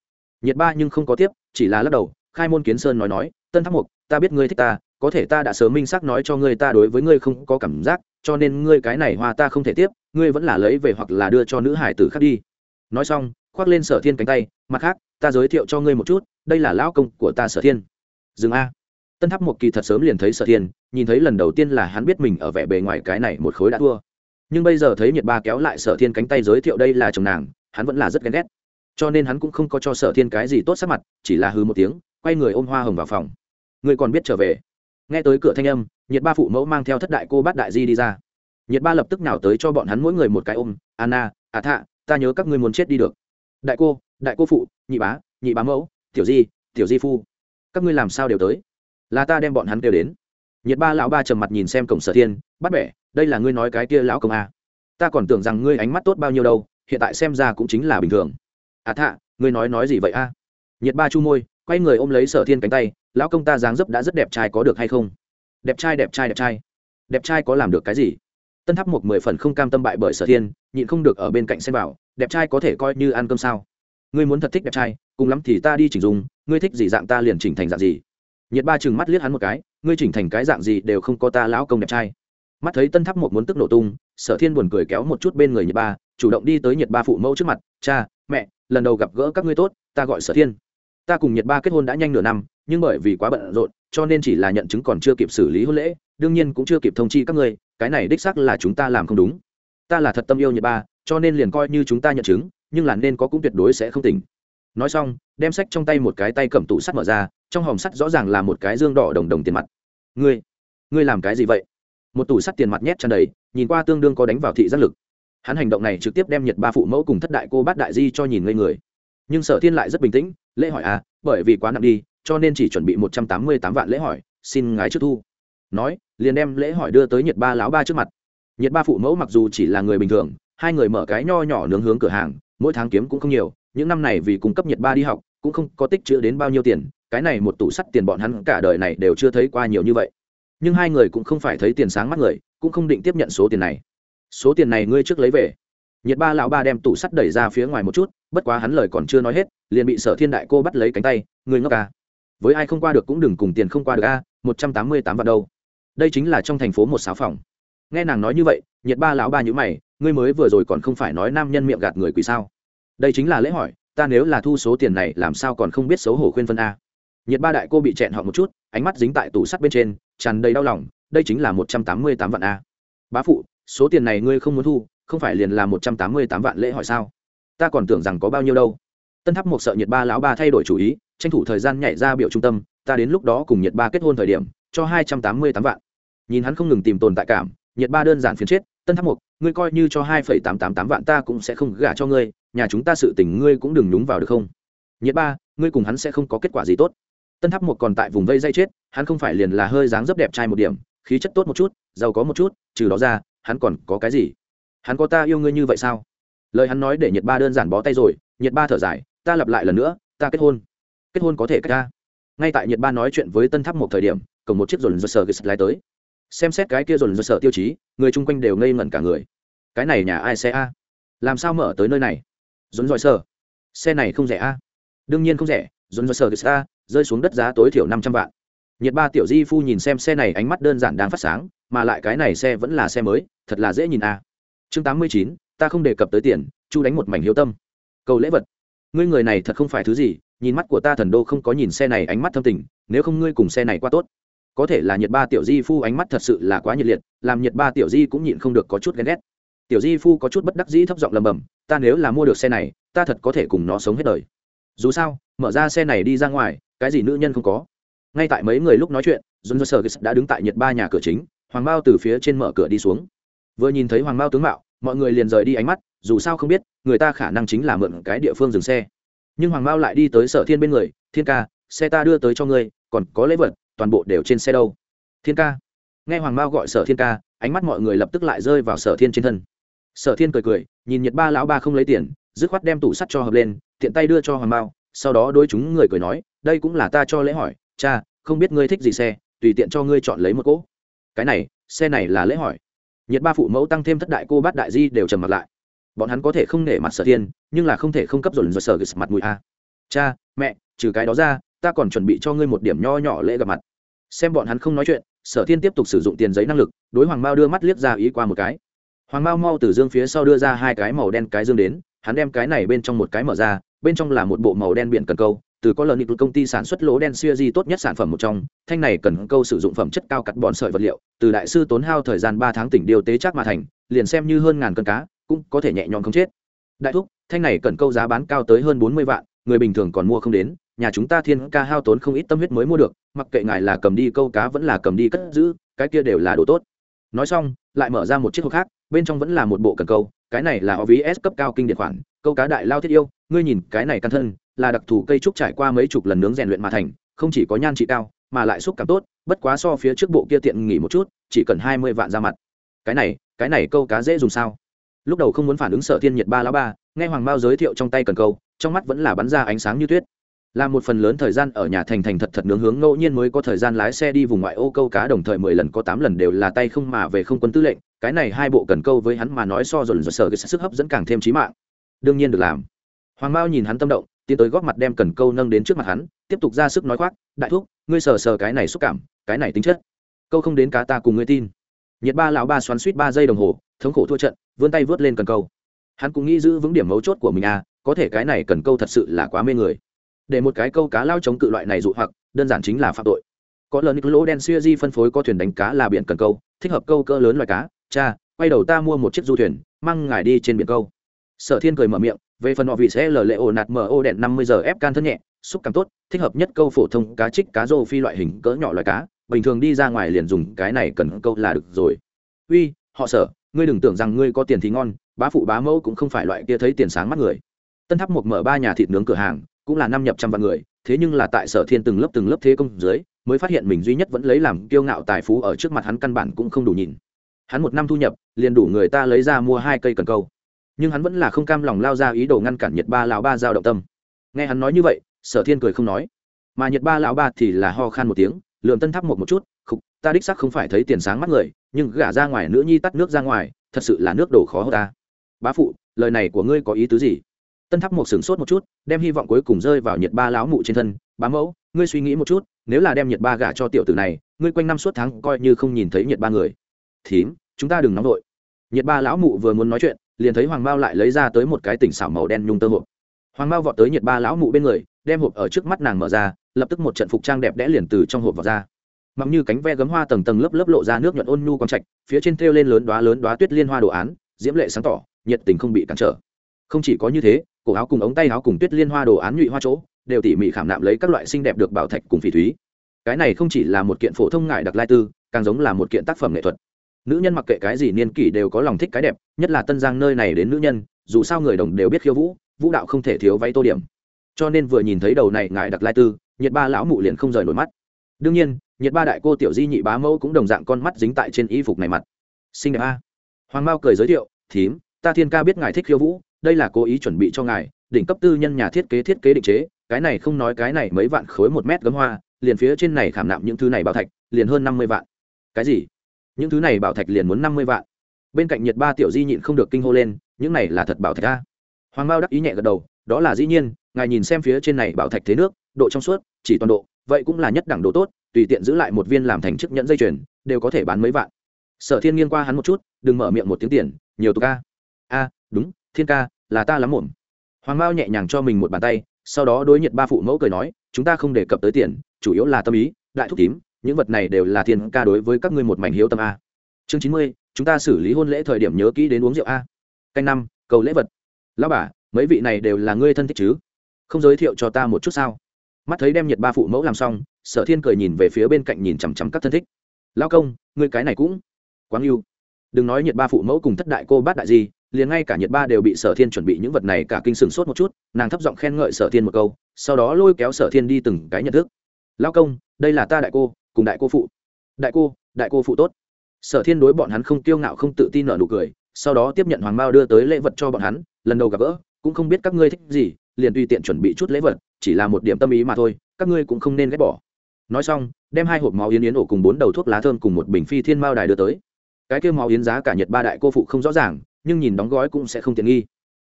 Nhiệt ba nhưng không có tiếp, chỉ là lắc đầu, khai môn kiến sơn nói nói, tân tháp mục ta biết ngươi thích ta, có thể ta đã sớm minh xác nói cho ngươi ta đối với ngươi không có cảm giác cho nên ngươi cái này hoa ta không thể tiếp, ngươi vẫn là lấy về hoặc là đưa cho nữ hải tử khác đi. Nói xong, khoác lên sở thiên cánh tay, mặt khác, ta giới thiệu cho ngươi một chút, đây là lão công của ta sở thiên. Dừng a. Tân tháp một kỳ thật sớm liền thấy sở thiên, nhìn thấy lần đầu tiên là hắn biết mình ở vẻ bề ngoài cái này một khối đã thua. Nhưng bây giờ thấy nhiệt ba kéo lại sở thiên cánh tay giới thiệu đây là chồng nàng, hắn vẫn là rất ghen ghét. Cho nên hắn cũng không có cho sở thiên cái gì tốt sắc mặt, chỉ là hư một tiếng, quay người ôm hoa hồng vào phòng. Ngươi còn biết trở về nghe tới cửa thanh âm, nhiệt ba phụ mẫu mang theo thất đại cô bát đại di đi ra. Nhiệt ba lập tức nào tới cho bọn hắn mỗi người một cái ôm, anna à thạ, ta nhớ các ngươi muốn chết đi được. Đại cô đại cô phụ, nhị bá nhị bá mẫu, tiểu di tiểu di phu, các ngươi làm sao đều tới? Là ta đem bọn hắn kêu đến. Nhiệt ba lão ba trầm mặt nhìn xem cổng sở thiên bắt bẻ, đây là ngươi nói cái kia lão công a. Ta còn tưởng rằng ngươi ánh mắt tốt bao nhiêu đâu, hiện tại xem ra cũng chính là bình thường. À thạ, ngươi nói nói gì vậy a? Nhiệt ba chu môi, quay người ôm lấy sở thiên cánh tay lão công ta dáng dấp đã rất đẹp trai có được hay không? Đẹp trai đẹp trai đẹp trai. Đẹp trai có làm được cái gì? Tân tháp một mười phần không cam tâm bại bởi sở thiên, nhịn không được ở bên cạnh xem vào đẹp trai có thể coi như ăn cơm sao? Ngươi muốn thật thích đẹp trai, cùng lắm thì ta đi chỉnh dùng ngươi thích gì dạng ta liền chỉnh thành dạng gì. Nhiệt ba chừng mắt liếc hắn một cái, ngươi chỉnh thành cái dạng gì đều không có ta lão công đẹp trai. Mắt thấy tân tháp một muốn tức nổ tung, sở thiên buồn cười kéo một chút bên người nhiệt ba, chủ động đi tới nhiệt ba phụ mẫu trước mặt, cha, mẹ, lần đầu gặp gỡ các ngươi tốt, ta gọi sở thiên ta cùng nhật ba kết hôn đã nhanh nửa năm, nhưng bởi vì quá bận rộn, cho nên chỉ là nhận chứng còn chưa kịp xử lý hôn lễ, đương nhiên cũng chưa kịp thông chi các ngươi, cái này đích xác là chúng ta làm không đúng. Ta là thật tâm yêu nhật ba, cho nên liền coi như chúng ta nhận chứng, nhưng là nên có cũng tuyệt đối sẽ không tỉnh. Nói xong, đem sách trong tay một cái tay cầm tủ sắt mở ra, trong hòm sắt rõ ràng là một cái dương đỏ đồng đồng tiền mặt. Ngươi ngươi làm cái gì vậy? Một tủ sắt tiền mặt nhét tràn đầy, nhìn qua tương đương có đánh vào thị giác lực. Hắn hành động này trực tiếp đem nhiệt ba phụ mẫu cùng thất đại cô bát đại di cho nhìn ngây người. Nhưng sở thiên lại rất bình tĩnh lễ hỏi à bởi vì quá nặng đi, cho nên chỉ chuẩn bị một trăm tám mươi tám vạn lễ hỏi, xin ngài trước thu. Nói, liền đem lễ hỏi đưa tới nhiệt ba lão ba trước mặt. Nhiệt ba phụ mẫu mặc dù chỉ là người bình thường, hai người mở cái nho nhỏ nướng hướng cửa hàng, mỗi tháng kiếm cũng không nhiều, những năm này vì cung cấp nhiệt ba đi học, cũng không có tích chữ đến bao nhiêu tiền, cái này một tủ sắt tiền bọn hắn cả đời này đều chưa thấy qua nhiều như vậy. Nhưng hai người cũng không phải thấy tiền sáng mắt người, cũng không định tiếp nhận số tiền này. Số tiền này ngươi trước lấy về nhiệt ba lão ba đem tủ sắt đẩy ra phía ngoài một chút, bất quá hắn lời còn chưa nói hết, liền bị sở thiên đại cô bắt lấy cánh tay, ngươi ngốc à. với ai không qua được cũng đừng cùng tiền không qua được a, một trăm tám mươi tám vạn đâu. Đây chính là trong thành phố một xáo phòng. Nghe nàng nói như vậy, nhiệt ba lão ba nhữ mày, ngươi mới vừa rồi còn không phải nói nam nhân miệng gạt người quỷ sao? Đây chính là lễ hỏi, ta nếu là thu số tiền này, làm sao còn không biết xấu hổ khuyên phân a? Nhiệt ba đại cô bị chẹn họ một chút, ánh mắt dính tại tủ sắt bên trên, tràn đầy đau lòng, đây chính là một trăm tám mươi tám vạn a. Bá phụ, số tiền này ngươi không muốn thu không phải liền là một trăm tám mươi tám vạn lễ hỏi sao? Ta còn tưởng rằng có bao nhiêu đâu. Tân tháp một sợ nhiệt ba lão ba thay đổi chủ ý, tranh thủ thời gian nhảy ra biểu trung tâm, ta đến lúc đó cùng nhiệt ba kết hôn thời điểm, cho hai trăm tám mươi tám vạn. Nhìn hắn không ngừng tìm tồn tại cảm nhiệt ba đơn giản phiền chết, tân tháp một ngươi coi như cho hai phẩy tám tám tám vạn ta cũng sẽ không gả cho ngươi, nhà chúng ta sự tình ngươi cũng đừng nhúng vào được không? Nhiệt ba, ngươi cùng hắn sẽ không có kết quả gì tốt. Tân tháp một còn tại vùng vây dây chết, hắn không phải liền là hơi dáng dấp đẹp trai một điểm, khí chất tốt một chút, giàu có một chút, trừ đó ra, hắn còn có cái gì? Hắn có ta yêu ngươi như vậy sao? Lời hắn nói để nhiệt ba đơn giản bó tay rồi nhiệt ba thở dài, ta lặp lại lần nữa, ta kết hôn. Kết hôn có thể cách ta. Ngay tại nhiệt ba nói chuyện với tân tháp một thời điểm cầm một chiếc dồn dơ sờ lái tới. Xem xét cái kia dồn dơ sờ tiêu chí, người chung quanh đều ngây ngẩn cả người. Cái này nhà ai xe a? Làm sao mở tới nơi này? Dồn dòi sờ xe này không rẻ a. Đương nhiên không rẻ dồn dơ sờ a, rơi xuống đất giá tối thiểu năm trăm vạn. Nhiệt ba tiểu di phu nhìn xem xe này ánh mắt đơn giản đang phát sáng, mà lại cái này xe vẫn là xe mới, thật là dễ nhìn a chương tám mươi chín, ta không đề cập tới tiền, chu đánh một mảnh hiếu tâm. Cầu lễ vật. Ngươi người này thật không phải thứ gì, nhìn mắt của ta thần đô không có nhìn xe này ánh mắt thâm tình, nếu không ngươi cùng xe này qua tốt. Có thể là nhiệt ba tiểu di phu ánh mắt thật sự là quá nhiệt liệt, làm nhiệt ba tiểu di cũng nhịn không được có chút ghen ghét. Tiểu di phu có chút bất đắc dĩ thấp giọng lầm bầm ta nếu là mua được xe này, ta thật có thể cùng nó sống hết đời. Dù sao, mở ra xe này đi ra ngoài, cái gì nữ nhân không có? Ngay tại mấy người lúc nói chuyện, john sơ đã đứng tại nhiệt ba nhà cửa chính, hoàng bao từ phía trên mở cửa đi xuống vừa nhìn thấy hoàng mao tướng mạo, mọi người liền rời đi ánh mắt, dù sao không biết, người ta khả năng chính là mượn cái địa phương dừng xe. Nhưng hoàng mao lại đi tới sở thiên bên người, thiên ca, xe ta đưa tới cho ngươi, còn có lễ vật, toàn bộ đều trên xe đâu. Thiên ca? Nghe hoàng mao gọi sở thiên ca, ánh mắt mọi người lập tức lại rơi vào sở thiên trên thân. Sở thiên cười cười, nhìn nhật ba lão ba không lấy tiền, dứt khoát đem tủ sắt cho hợp lên, tiện tay đưa cho hoàng mao, sau đó đôi chúng người cười nói, đây cũng là ta cho lễ hỏi, cha, không biết ngươi thích gì xe, tùy tiện cho ngươi chọn lấy một cỗ. Cái này, xe này là lễ hỏi nhiệt ba phụ mẫu tăng thêm thất đại cô bát đại di đều trầm mặt lại. Bọn hắn có thể không nể mặt sở thiên, nhưng là không thể không cấp dồn dồn sở mặt mũi a. Cha, mẹ, trừ cái đó ra, ta còn chuẩn bị cho ngươi một điểm nho nhỏ lễ gặp mặt. Xem bọn hắn không nói chuyện, sở thiên tiếp tục sử dụng tiền giấy năng lực, đối hoàng mao đưa mắt liếc ra ý qua một cái. Hoàng mao mau từ dương phía sau đưa ra hai cái màu đen cái dương đến, hắn đem cái này bên trong một cái mở ra, bên trong là một bộ màu đen biển cần câu từ có lợn công ty sản xuất lỗ đen xuya di tốt nhất sản phẩm một trong, thanh này cần câu sử dụng phẩm chất cao cắt bọn sợi vật liệu, từ đại sư tốn hao thời gian ba tháng tỉnh điều tế chắc mà thành, liền xem như hơn ngàn cân cá, cũng có thể nhẹ nhõm không chết. Đại thúc, thanh này cần câu giá bán cao tới hơn bốn mươi vạn, người bình thường còn mua không đến, nhà chúng ta thiên ca hao tốn không ít tâm huyết mới mua được, mặc kệ ngài là cầm đi câu cá vẫn là cầm đi cất giữ, cái kia đều là đồ tốt. Nói xong, lại mở ra một chiếc hộp khác, bên trong vẫn là một bộ cần câu, cái này là ovs cấp cao kinh điển khoản, câu cá đại lao thiết yêu, ngươi nhìn cái này căn thân là đặc thù cây trúc trải qua mấy chục lần nướng rèn luyện mà thành, không chỉ có nhan trị cao, mà lại xúc cảm tốt, bất quá so phía trước bộ kia tiện nghỉ một chút, chỉ cần hai mươi vạn ra mặt. Cái này cái này câu cá dễ dùng sao? Lúc đầu không muốn phản ứng sở thiên nhiệt ba lá ba, nghe hoàng mao giới thiệu trong tay cần câu, trong mắt vẫn là bắn ra ánh sáng như tuyết. Là một phần lớn thời gian ở nhà thành thành thật thật nướng hướng, ngẫu nhiên mới có thời gian lái xe đi vùng ngoại ô câu cá đồng thời mười lần có tám lần đều là tay không mà về không quân tư lệnh, cái này hai bộ cần câu với hắn mà nói so dồn dồn sở cái sức hấp dẫn càng thêm trí mạng. Đương nhiên được làm. Hoàng mao nhìn hắn tâm động tiến tới góp mặt đem cần câu nâng đến trước mặt hắn, tiếp tục ra sức nói khoác, đại thúc, ngươi sờ sờ cái này xúc cảm, cái này tính chất. Câu không đến cá ta cùng ngươi tin. Nhiệt ba lão ba xoắn suýt ba giây đồng hồ, thống khổ thua trận, vươn tay vớt lên cần câu. Hắn cũng nghĩ giữ vững điểm mấu chốt của mình à có thể cái này cần câu thật sự là quá mê người. Để một cái câu cá lao chống cự loại này dụ hoặc, đơn giản chính là phạm tội. Có lần lỗ đen xuya di phân phối có thuyền đánh cá là biển cần câu, thích hợp câu cỡ lớn loài cá. Cha, quay đầu ta mua một chiếc du thuyền, mang ngài đi trên biển câu sở thiên cười mở miệng, về phần họ vị sẽ lờ lệ ổ nạt mờ ô đèn năm mươi giờ ép can thân nhẹ, xúc cảm tốt, thích hợp nhất câu phổ thông cá trích cá rô phi loại hình cỡ nhỏ loài cá, bình thường đi ra ngoài liền dùng cái này cần câu là được rồi. Uy, họ sở, ngươi đừng tưởng rằng ngươi có tiền thì ngon, bá phụ bá mẫu cũng không phải loại kia thấy tiền sáng mắt người. Tân tháp một mở ba nhà thịt nướng cửa hàng, cũng là năm nhập trăm vạn người, thế nhưng là tại sở thiên từng lớp từng lớp thế công dưới, mới phát hiện mình duy nhất vẫn lấy làm kiêu ngạo tài phú ở trước mặt hắn căn bản cũng không đủ nhìn. Hắn một năm thu nhập, liền đủ người ta lấy ra mua hai cây cần câu nhưng hắn vẫn là không cam lòng lao ra ý đồ ngăn cản nhiệt ba lão ba giao động tâm. Nghe hắn nói như vậy, sở thiên cười không nói. Mà nhiệt ba lão ba thì là ho khan một tiếng, lượm tân tháp một một chút, khục, ta đích sắc không phải thấy tiền sáng mắt người, nhưng gả ra ngoài nữ nhi tắt nước ra ngoài, thật sự là nước đổ khó hơn ta. Bá phụ, lời này của ngươi có ý tứ gì? Tân tháp một sửng sốt một chút, đem hy vọng cuối cùng rơi vào nhiệt ba lão mụ trên thân. Bá mẫu, ngươi suy nghĩ một chút, nếu là đem nhiệt ba gả cho tiểu tử này, ngươi quanh năm suốt tháng coi như không nhìn thấy nhiệt ba người. Thím, chúng ta đừng nóng vội. Nhiệt ba lão mụ vừa muốn nói chuyện liền thấy hoàng mao lại lấy ra tới một cái tỉnh xảo màu đen nhung tơ hộp. Hoàng mao vọt tới nhiệt ba lão mụ bên người, đem hộp ở trước mắt nàng mở ra, lập tức một trận phục trang đẹp đẽ liền từ trong hộp vào ra. Mặc như cánh ve gấm hoa tầng tầng lớp lớp lộ ra nước nhuận ôn nhu quang trạch, phía trên thêu lên lớn đoá lớn đoá tuyết liên hoa đồ án, diễm lệ sáng tỏ, nhiệt tình không bị cản trở. Không chỉ có như thế, cổ áo cùng ống tay áo cùng tuyết liên hoa đồ án nhụy hoa chỗ, đều tỉ mỉ khảm nạm lấy các loại xinh đẹp được bảo thạch cùng phỉ thúy. Cái này không chỉ là một kiện phổ thông ngại đặc lai tư, càng giống là một kiện tác phẩm nghệ thuật nữ nhân mặc kệ cái gì niên kỷ đều có lòng thích cái đẹp, nhất là tân giang nơi này đến nữ nhân, dù sao người đồng đều biết khiêu vũ vũ đạo không thể thiếu váy tô điểm. Cho nên vừa nhìn thấy đầu này ngài đặc lai tư, nhiệt ba lão mụ liền không rời nổi mắt. Đương nhiên, nhiệt ba đại cô tiểu di nhị bá mẫu cũng đồng dạng con mắt dính tại trên y phục này mặt. Xinh đẹp a. Hoàng mao cười giới thiệu, thím, ta thiên ca biết ngài thích khiêu vũ, đây là cố ý chuẩn bị cho ngài, đỉnh cấp tư nhân nhà thiết kế thiết kế định chế, cái này không nói cái này mấy vạn khối một mét gấm hoa, liền phía trên này khảm nạm những thứ này bảo thạch, liền hơn năm mươi vạn. Cái gì? Những thứ này bảo thạch liền muốn năm mươi vạn. Bên cạnh nhiệt ba tiểu di nhịn không được kinh hô lên, những này là thật bảo thạch a. Hoàng mao đắc ý nhẹ gật đầu, đó là dĩ nhiên, ngài nhìn xem phía trên này bảo thạch thế nước, độ trong suốt, chỉ toàn độ, vậy cũng là nhất đẳng độ tốt, tùy tiện giữ lại một viên làm thành chức nhẫn dây chuyền, đều có thể bán mấy vạn. Sở thiên nghiêng qua hắn một chút, đừng mở miệng một tiếng tiền, nhiều tù ca a, đúng, thiên ca, là ta lắm muộn. Hoàng mao nhẹ nhàng cho mình một bàn tay, sau đó đối nhiệt ba phụ mẫu cười nói, chúng ta không đề cập tới tiền, chủ yếu là tâm ý, đại thúc tím những vật này đều là thiên ca đối với các ngươi một mảnh hiếu tâm a. Chương chín mươi, chúng ta xử lý hôn lễ thời điểm nhớ kỹ đến uống rượu a. Canh năm, cầu lễ vật. Lão bà, mấy vị này đều là ngươi thân thích chứ? Không giới thiệu cho ta một chút sao? Mắt thấy đem nhiệt ba phụ mẫu làm xong, sở thiên cười nhìn về phía bên cạnh nhìn chằm chằm các thân thích. Lao công, ngươi cái này cũng quáng yêu đừng nói nhiệt ba phụ mẫu cùng thất đại cô bát đại gì liền ngay cả nhiệt ba đều bị sở thiên chuẩn bị những vật này cả kinh sừng sốt một chút, nàng thấp giọng khen ngợi sở thiên một câu, sau đó lôi kéo sở thiên đi từng cái nhận thức. Lao công, đây là ta đại cô cùng đại cô phụ. Đại cô đại cô phụ tốt. Sở thiên đối bọn hắn không kiêu ngạo không tự tin nở nụ cười, sau đó tiếp nhận hoàng mao đưa tới lễ vật cho bọn hắn, lần đầu gặp gỡ, cũng không biết các ngươi thích gì, liền tùy tiện chuẩn bị chút lễ vật, chỉ là một điểm tâm ý mà thôi, các ngươi cũng không nên ghét bỏ. Nói xong, đem hai hộp máu yến yến ổ cùng bốn đầu thuốc lá thơm cùng một bình phi thiên mao đài đưa tới. Cái kêu máu yến giá cả nhật ba đại cô phụ không rõ ràng, nhưng nhìn đóng gói cũng sẽ không tiện nghi.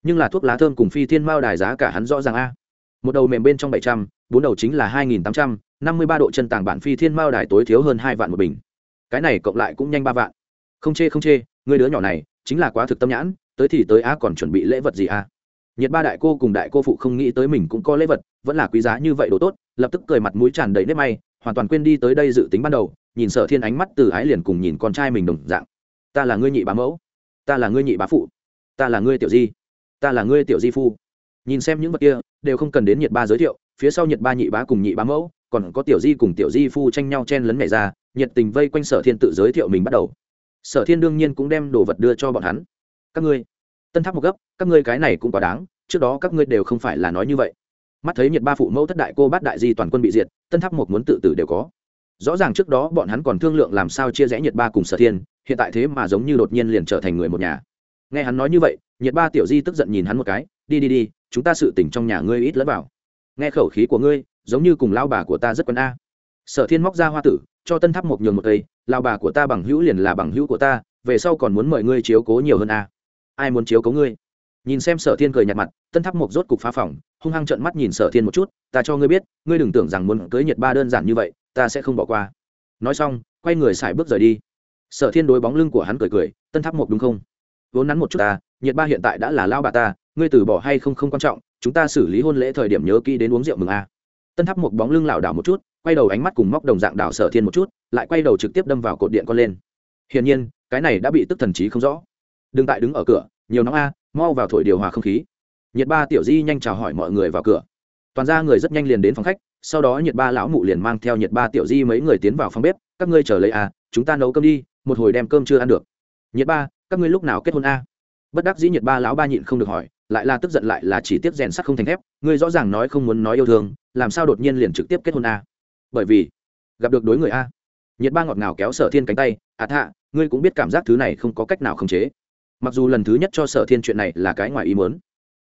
Nhưng là thuốc lá thơm cùng phi thiên mao đài giá cả hắn rõ ràng a. Một đầu mềm bên trong bảy trăm, bốn đầu chính là hai nghìn tám trăm năm mươi ba độ chân tàng bản phi thiên mao đài tối thiếu hơn hai vạn một bình. Cái này cộng lại cũng nhanh ba vạn. Không chê không chê, người đứa nhỏ này chính là quá thực tâm nhãn, tới thì tới a còn chuẩn bị lễ vật gì a nhiệt ba đại cô cùng đại cô phụ không nghĩ tới mình cũng có lễ vật, vẫn là quý giá như vậy đồ tốt, lập tức cười mặt mũi tràn đầy nếp may, hoàn toàn quên đi tới đây dự tính ban đầu, nhìn sở thiên ánh mắt từ ái liền cùng nhìn con trai mình đồng dạng. Ta là ngươi nhị bá mẫu, ta là ngươi nhị bá phụ, ta là ngươi tiểu di, ta là ngươi tiểu di phu. Nhìn xem những vật kia, đều không cần đến nhiệt ba giới thiệu, phía sau nhiệt ba nhị bá cùng nhị bá mẫu còn có tiểu di cùng tiểu di phu tranh nhau chen lấn nhảy ra, nhiệt tình vây quanh sở thiên tự giới thiệu mình bắt đầu. Sở thiên đương nhiên cũng đem đồ vật đưa cho bọn hắn. Các ngươi, tân tháp một gấp, các ngươi cái này cũng quá đáng, trước đó các ngươi đều không phải là nói như vậy. Mắt thấy nhiệt ba phụ mẫu thất đại cô bát đại di toàn quân bị diệt, tân tháp một muốn tự tử đều có. Rõ ràng trước đó bọn hắn còn thương lượng làm sao chia rẽ nhiệt ba cùng sở thiên, hiện tại thế mà giống như đột nhiên liền trở thành người một nhà. Nghe hắn nói như vậy, nhiệt ba tiểu di tức giận nhìn hắn một cái, đi đi đi, chúng ta sự tỉnh trong nhà ngươi ít lẫn vào. Nghe khẩu khí của ngươi giống như cùng lao bà của ta rất quen a. Sở thiên móc ra hoa tử, cho tân tháp một nhường một cây, lao bà của ta bằng hữu liền là bằng hữu của ta, về sau còn muốn mời ngươi chiếu cố nhiều hơn a. Ai muốn chiếu cố ngươi? Nhìn xem sở thiên cười nhạt mặt, tân tháp Mộc rốt cục phá phòng, hung hăng trợn mắt nhìn sở thiên một chút, ta cho ngươi biết, ngươi đừng tưởng rằng muốn cưới nhiệt ba đơn giản như vậy, ta sẽ không bỏ qua. Nói xong, quay người xài bước rời đi. Sở thiên đối bóng lưng của hắn cười cười, tân tháp Mộc đúng không? Vốn nắn một chút ta nhiệt ba hiện tại đã là lao bà ta, ngươi từ bỏ hay không không quan trọng, chúng ta xử lý hôn lễ thời điểm nhớ kỹ đến uống rượu mừng a tân tháp một bóng lưng lảo đảo một chút, quay đầu ánh mắt cùng móc đồng dạng đảo sở thiên một chút, lại quay đầu trực tiếp đâm vào cột điện con lên. Hiển nhiên, cái này đã bị tức thần trí không rõ. Đừng tại đứng ở cửa, nhiều nóng a, mau vào thổi điều hòa không khí. Nhiệt ba tiểu di nhanh chào hỏi mọi người vào cửa. Toàn ra người rất nhanh liền đến phòng khách, sau đó nhiệt ba lão mụ liền mang theo nhiệt ba tiểu di mấy người tiến vào phòng bếp, các ngươi chờ lấy a, chúng ta nấu cơm đi, một hồi đem cơm chưa ăn được. Nhiệt ba, các ngươi lúc nào kết hôn a? Bất đắc dĩ nhiệt ba lão ba nhịn không được hỏi, lại là tức giận lại là chỉ tiếp rèn sắt không thành thép, ngươi rõ ràng nói không muốn nói yêu thương làm sao đột nhiên liền trực tiếp kết hôn a? Bởi vì, gặp được đối người a. Nhiệt ba ngọt ngào kéo sở thiên cánh tay ạt hạ, ngươi cũng biết cảm giác thứ này không có cách nào khống chế. Mặc dù lần thứ nhất cho sở thiên chuyện này là cái ngoài ý mớn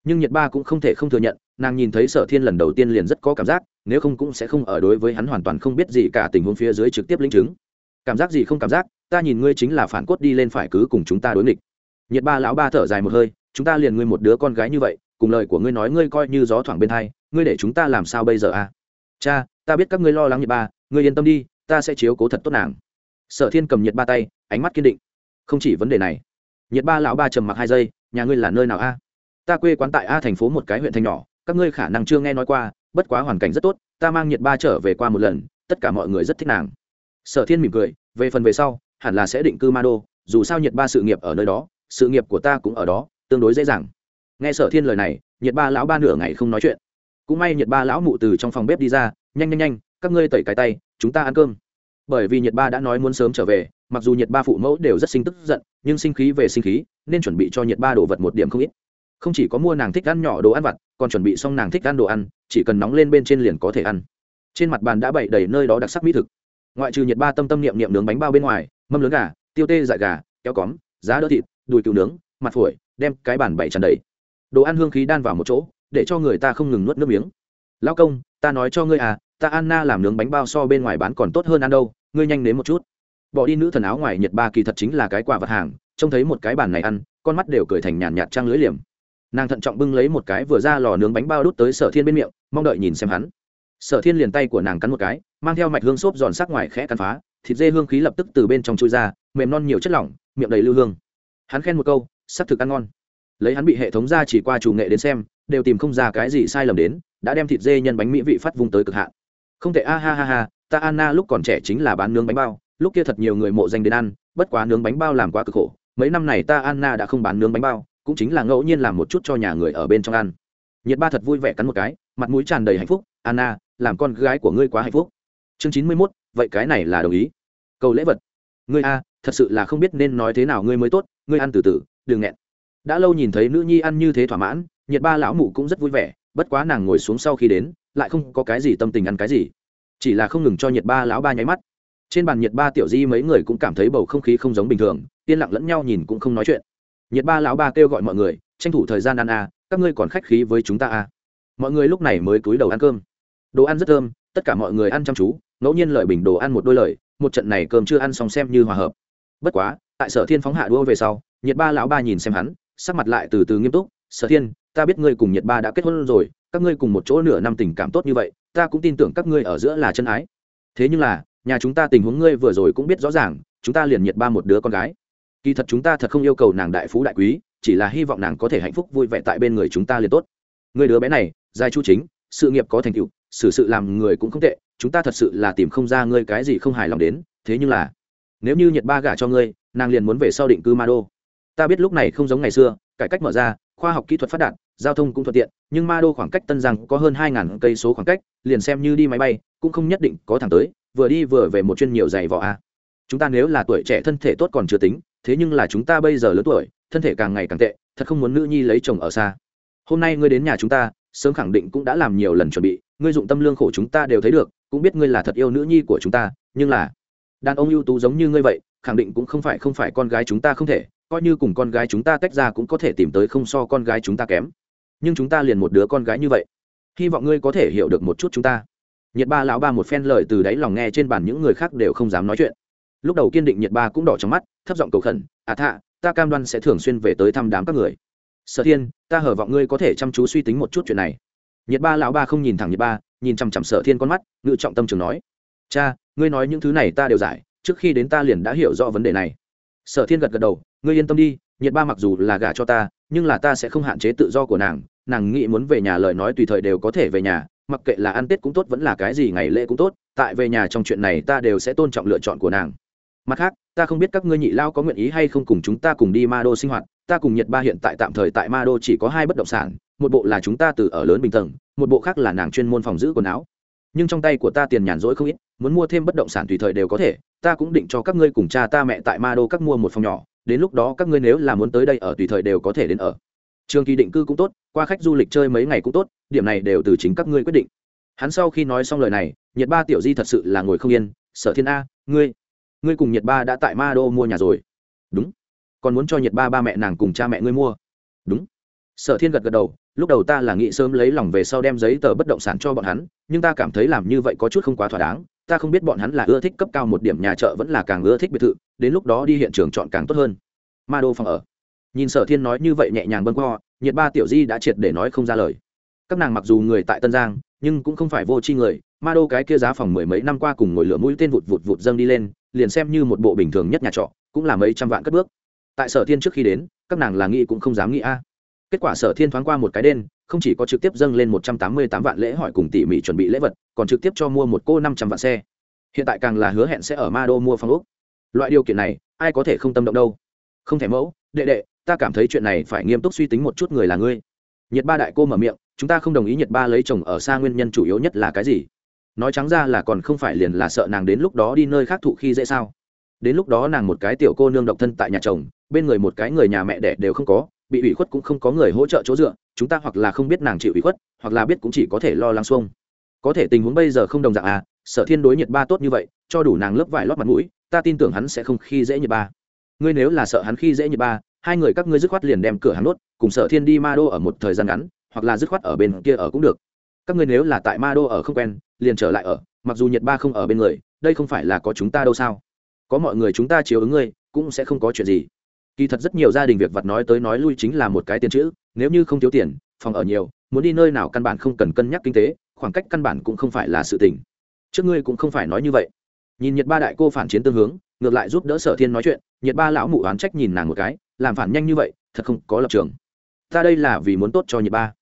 nhưng nhiệt ba cũng không thể không thừa nhận, nàng nhìn thấy sở thiên lần đầu tiên liền rất có cảm giác, nếu không cũng sẽ không ở đối với hắn hoàn toàn không biết gì cả tình huống phía dưới trực tiếp linh chứng. Cảm giác gì không cảm giác, ta nhìn ngươi chính là phản cốt đi lên phải cứ cùng chúng ta đối nghịch. Nhiệt ba lão ba thở dài một hơi, chúng ta liền ngươi một đứa con gái như vậy, cùng lời của ngươi nói ngươi coi như gió thoảng bên hai ngươi để chúng ta làm sao bây giờ a cha, ta biết các ngươi lo lắng nhiệt ba, ngươi yên tâm đi, ta sẽ chiếu cố thật tốt nàng. Sở thiên cầm nhiệt ba tay, ánh mắt kiên định. Không chỉ vấn đề này nhiệt ba lão ba trầm mặc hai giây, nhà ngươi là nơi nào a? Ta quê quán tại a thành phố một cái huyện thành nhỏ, các ngươi khả năng chưa nghe nói qua, bất quá hoàn cảnh rất tốt, ta mang nhiệt ba trở về qua một lần, tất cả mọi người rất thích nàng. Sở thiên mỉm cười, về phần về sau, hẳn là sẽ định cư ma đô dù sao nhiệt ba sự nghiệp ở nơi đó, sự nghiệp của ta cũng ở đó, tương đối dễ dàng. Nghe sở thiên lời này nhiệt ba lão ba nửa ngày không nói chuyện cũng may nhiệt ba lão mụ từ trong phòng bếp đi ra, nhanh nhanh nhanh, các ngươi tẩy cái tay, chúng ta ăn cơm. Bởi vì nhiệt ba đã nói muốn sớm trở về, mặc dù nhiệt ba phụ mẫu đều rất sinh tức giận, nhưng sinh khí về sinh khí, nên chuẩn bị cho nhiệt ba đồ vật một điểm không ít. Không chỉ có mua nàng thích ăn nhỏ đồ ăn vặt, còn chuẩn bị xong nàng thích ăn đồ ăn, chỉ cần nóng lên bên trên liền có thể ăn. Trên mặt bàn đã bày đầy nơi đó đặc sắc mỹ thực. Ngoại trừ nhiệt ba tâm tâm niệm niệm nướng bánh bao bên ngoài, mâm lớn gà, tiêu tê dại gà, kéo cóm, giá đỡ thịt, đùi cừu nướng, mặt phổi, đem cái bàn bày tràn đầy. Đồ ăn hương khí đan vào một chỗ để cho người ta không ngừng nuốt nước miếng. Lao công, ta nói cho ngươi à ta anna làm nướng bánh bao so bên ngoài bán còn tốt hơn ăn đâu, ngươi nhanh đến một chút. Bỏ đi nữ thần áo ngoài nhiệt ba kỳ thật chính là cái quả vật hàng, trông thấy một cái bàn này ăn, con mắt đều cười thành nhàn nhạt trang lưới liềm. Nàng thận trọng bưng lấy một cái vừa ra lò nướng bánh bao đút tới sở thiên bên miệng, mong đợi nhìn xem hắn. Sở thiên liền tay của nàng cắn một cái, mang theo mạch hương xốp giòn sắc ngoài khẽ cắn phá, thịt dê hương khí lập tức từ bên trong chui ra, mềm non nhiều chất lỏng, miệng đầy lưu hương. Hắn khen một câu sắc thực ăn ngon. Lấy hắn bị hệ thống ra chỉ qua chủ nghệ đến xem đều tìm không ra cái gì sai lầm đến, đã đem thịt dê nhân bánh mỹ vị phát vung tới cực hạn. Không thể, a ha ha ha, ta anna lúc còn trẻ chính là bán nướng bánh bao, lúc kia thật nhiều người mộ danh đến ăn, bất quá nướng bánh bao làm quá cực khổ, mấy năm này ta anna đã không bán nướng bánh bao, cũng chính là ngẫu nhiên làm một chút cho nhà người ở bên trong ăn. Nhiệt ba thật vui vẻ cắn một cái, mặt mũi tràn đầy hạnh phúc, anna, làm con gái của ngươi quá hạnh phúc. Chương chín mươi mốt, vậy cái này là đồng ý. Câu lễ vật. Ngươi a, thật sự là không biết nên nói thế nào ngươi mới tốt, ngươi ăn từ từ, đừng nghẹn. Đã lâu nhìn thấy nữ nhi ăn như thế thỏa mãn nhiệt ba lão mụ cũng rất vui vẻ, bất quá nàng ngồi xuống sau khi đến, lại không có cái gì tâm tình ăn cái gì. Chỉ là không ngừng cho nhiệt ba lão ba nháy mắt. Trên bàn nhiệt ba tiểu di mấy người cũng cảm thấy bầu không khí không giống bình thường, yên lặng lẫn nhau nhìn cũng không nói chuyện. Nhiệt ba lão ba kêu gọi mọi người, tranh thủ thời gian ăn à các ngươi còn khách khí với chúng ta à. Mọi người lúc này mới cúi đầu ăn cơm. Đồ ăn rất thơm, tất cả mọi người ăn chăm chú, ngẫu nhiên lời bình đồ ăn một đôi lời, một trận này cơm chưa ăn xong xem như hòa hợp. Bất quá, tại sở thiên phóng hạ đua về sau, nhiệt ba lão ba nhìn xem hắn, sắc mặt lại từ từ nghiêm túc, sở thiên ta biết ngươi cùng nhiệt ba đã kết hôn rồi, các ngươi cùng một chỗ nửa năm tình cảm tốt như vậy, ta cũng tin tưởng các ngươi ở giữa là chân ái. Thế nhưng là, nhà chúng ta tình huống ngươi vừa rồi cũng biết rõ ràng, chúng ta liền nhiệt ba một đứa con gái. Kỳ thật chúng ta thật không yêu cầu nàng đại phú đại quý, chỉ là hy vọng nàng có thể hạnh phúc vui vẻ tại bên người chúng ta liền tốt. Người đứa bé này, giai chu chính, sự nghiệp có thành tựu, xử sự làm người cũng không tệ, chúng ta thật sự là tìm không ra ngươi cái gì không hài lòng đến, thế nhưng là, nếu như nhiệt ba gả cho ngươi, nàng liền muốn về sau định cư ma đô. Ta biết lúc này không giống ngày xưa, cải cách mở ra, khoa học kỹ thuật phát đạt giao thông cũng thuận tiện, nhưng ma đô khoảng cách tân giang có hơn hai ngàn cây số khoảng cách, liền xem như đi máy bay, cũng không nhất định có thẳng tới, vừa đi vừa về một chuyên nhiều giày vỏ a. Chúng ta nếu là tuổi trẻ thân thể tốt còn chưa tính, thế nhưng là chúng ta bây giờ lớn tuổi, thân thể càng ngày càng tệ, thật không muốn nữ nhi lấy chồng ở xa. Hôm nay ngươi đến nhà chúng ta, sớm khẳng định cũng đã làm nhiều lần chuẩn bị, ngươi dụng tâm lương khổ chúng ta đều thấy được, cũng biết ngươi là thật yêu nữ nhi của chúng ta, nhưng là, đàn ông ưu tú giống như ngươi vậy, khẳng định cũng không phải không phải con gái chúng ta không thể, coi như cùng con gái chúng ta tách ra cũng có thể tìm tới không so con gái chúng ta kém nhưng chúng ta liền một đứa con gái như vậy. Hy vọng ngươi có thể hiểu được một chút chúng ta. Nhiệt ba lão ba một phen lời từ đáy lòng nghe trên bàn những người khác đều không dám nói chuyện. Lúc đầu kiên định nhiệt ba cũng đỏ trong mắt, thấp giọng cầu khẩn à thạ, ta cam đoan sẽ thường xuyên về tới thăm đám các người. Sở thiên, ta hở vọng ngươi có thể chăm chú suy tính một chút chuyện này. Nhiệt ba lão ba không nhìn thẳng nhiệt ba, nhìn chằm chằm sở thiên con mắt, ngự trọng tâm trường nói, cha, ngươi nói những thứ này ta đều giải, trước khi đến ta liền đã hiểu rõ vấn đề này. Sở thiên gật gật đầu, ngươi yên tâm đi nhiệt ba mặc dù là gả cho ta, nhưng là ta sẽ không hạn chế tự do của nàng nàng nghĩ muốn về nhà lời nói tùy thời đều có thể về nhà, mặc kệ là ăn tết cũng tốt, vẫn là cái gì ngày lễ cũng tốt, tại về nhà trong chuyện này ta đều sẽ tôn trọng lựa chọn của nàng. Mặt khác, ta không biết các ngươi nhị lao có nguyện ý hay không cùng chúng ta cùng đi ma đô sinh hoạt, ta cùng nhật ba hiện tại tạm thời tại ma đô chỉ có hai bất động sản, một bộ là chúng ta từ ở lớn bình tầng, một bộ khác là nàng chuyên môn phòng giữ quần áo. Nhưng trong tay của ta tiền nhàn rỗi không ít, muốn mua thêm bất động sản tùy thời đều có thể, ta cũng định cho các ngươi cùng cha ta mẹ tại ma đô các mua một phòng nhỏ, đến lúc đó các ngươi nếu là muốn tới đây ở tùy thời đều có thể đến ở trường kỳ định cư cũng tốt, qua khách du lịch chơi mấy ngày cũng tốt, điểm này đều từ chính các ngươi quyết định. Hắn sau khi nói xong lời này nhiệt ba tiểu di thật sự là ngồi không yên, sở thiên a, ngươi ngươi cùng nhiệt ba đã tại ma đô mua nhà rồi. Đúng, còn muốn cho nhiệt ba ba mẹ nàng cùng cha mẹ ngươi mua. Đúng. Sở thiên gật gật đầu, lúc đầu ta là nghĩ sớm lấy lòng về sau đem giấy tờ bất động sản cho bọn hắn, nhưng ta cảm thấy làm như vậy có chút không quá thỏa đáng, ta không biết bọn hắn là ưa thích cấp cao một điểm nhà chợ vẫn là càng ưa thích biệt thự, đến lúc đó đi hiện trường chọn càng tốt hơn. Ma đô phòng ở nhìn sở thiên nói như vậy nhẹ nhàng bâng co nhiệt ba tiểu di đã triệt để nói không ra lời. Các nàng mặc dù người tại tân giang, nhưng cũng không phải vô tri người, ma đô cái kia giá phòng mười mấy năm qua cùng ngồi lửa mũi tên vụt vụt vụt dâng đi lên, liền xem như một bộ bình thường nhất nhà trọ, cũng là mấy trăm vạn cất bước. Tại sở thiên trước khi đến, các nàng là nghĩ cũng không dám nghĩ a. Kết quả sở thiên thoáng qua một cái đen, không chỉ có trực tiếp dâng lên một trăm tám mươi tám vạn lễ hỏi cùng tỉ mỉ chuẩn bị lễ vật, còn trực tiếp cho mua một cô năm trăm vạn xe. Hiện tại càng là hứa hẹn sẽ ở ma đô mua phòng úc loại điều kiện này, ai có thể không tâm động đâu. Không thể mẫu, đệ đệ ta cảm thấy chuyện này phải nghiêm túc suy tính một chút người là ngươi. Nhiệt ba đại cô mở miệng, chúng ta không đồng ý nhiệt ba lấy chồng ở xa nguyên nhân chủ yếu nhất là cái gì? Nói trắng ra là còn không phải liền là sợ nàng đến lúc đó đi nơi khác thụ khi dễ sao? Đến lúc đó nàng một cái tiểu cô nương độc thân tại nhà chồng, bên người một cái người nhà mẹ đẻ đều không có, bị ủy khuất cũng không có người hỗ trợ chỗ dựa, chúng ta hoặc là không biết nàng chịu ủy khuất, hoặc là biết cũng chỉ có thể lo lắng xuông. Có thể tình huống bây giờ không đồng dạng à sở thiên đối nhiệt ba tốt như vậy, cho đủ nàng lớp vải lót mặt mũi, ta tin tưởng hắn sẽ không khi dễ nhiệt ba. Ngươi nếu là sợ hắn khi dễ nhiệt ba hai người các ngươi dứt khoát liền đem cửa hắn nốt cùng sở thiên đi ma đô ở một thời gian ngắn, hoặc là dứt khoát ở bên kia ở cũng được. Các ngươi nếu là tại ma đô ở không quen, liền trở lại ở, mặc dù nhiệt ba không ở bên người, đây không phải là có chúng ta đâu sao? Có mọi người chúng ta chiếu ứng ngươi, cũng sẽ không có chuyện gì. Kỳ thật rất nhiều gia đình việc vặt nói tới nói lui chính là một cái tiền chữ, nếu như không thiếu tiền, phòng ở nhiều, muốn đi nơi nào căn bản không cần cân nhắc kinh tế, khoảng cách căn bản cũng không phải là sự tình. Trước ngươi cũng không phải nói như vậy. Nhìn nhiệt ba đại cô phản chiến tương hướng, ngược lại giúp đỡ sở thiên nói chuyện nhiệt ba lão mụ oán trách nhìn nàng một cái làm phản nhanh như vậy, thật không có lập trường. Ta đây là vì muốn tốt cho nhiệt ba.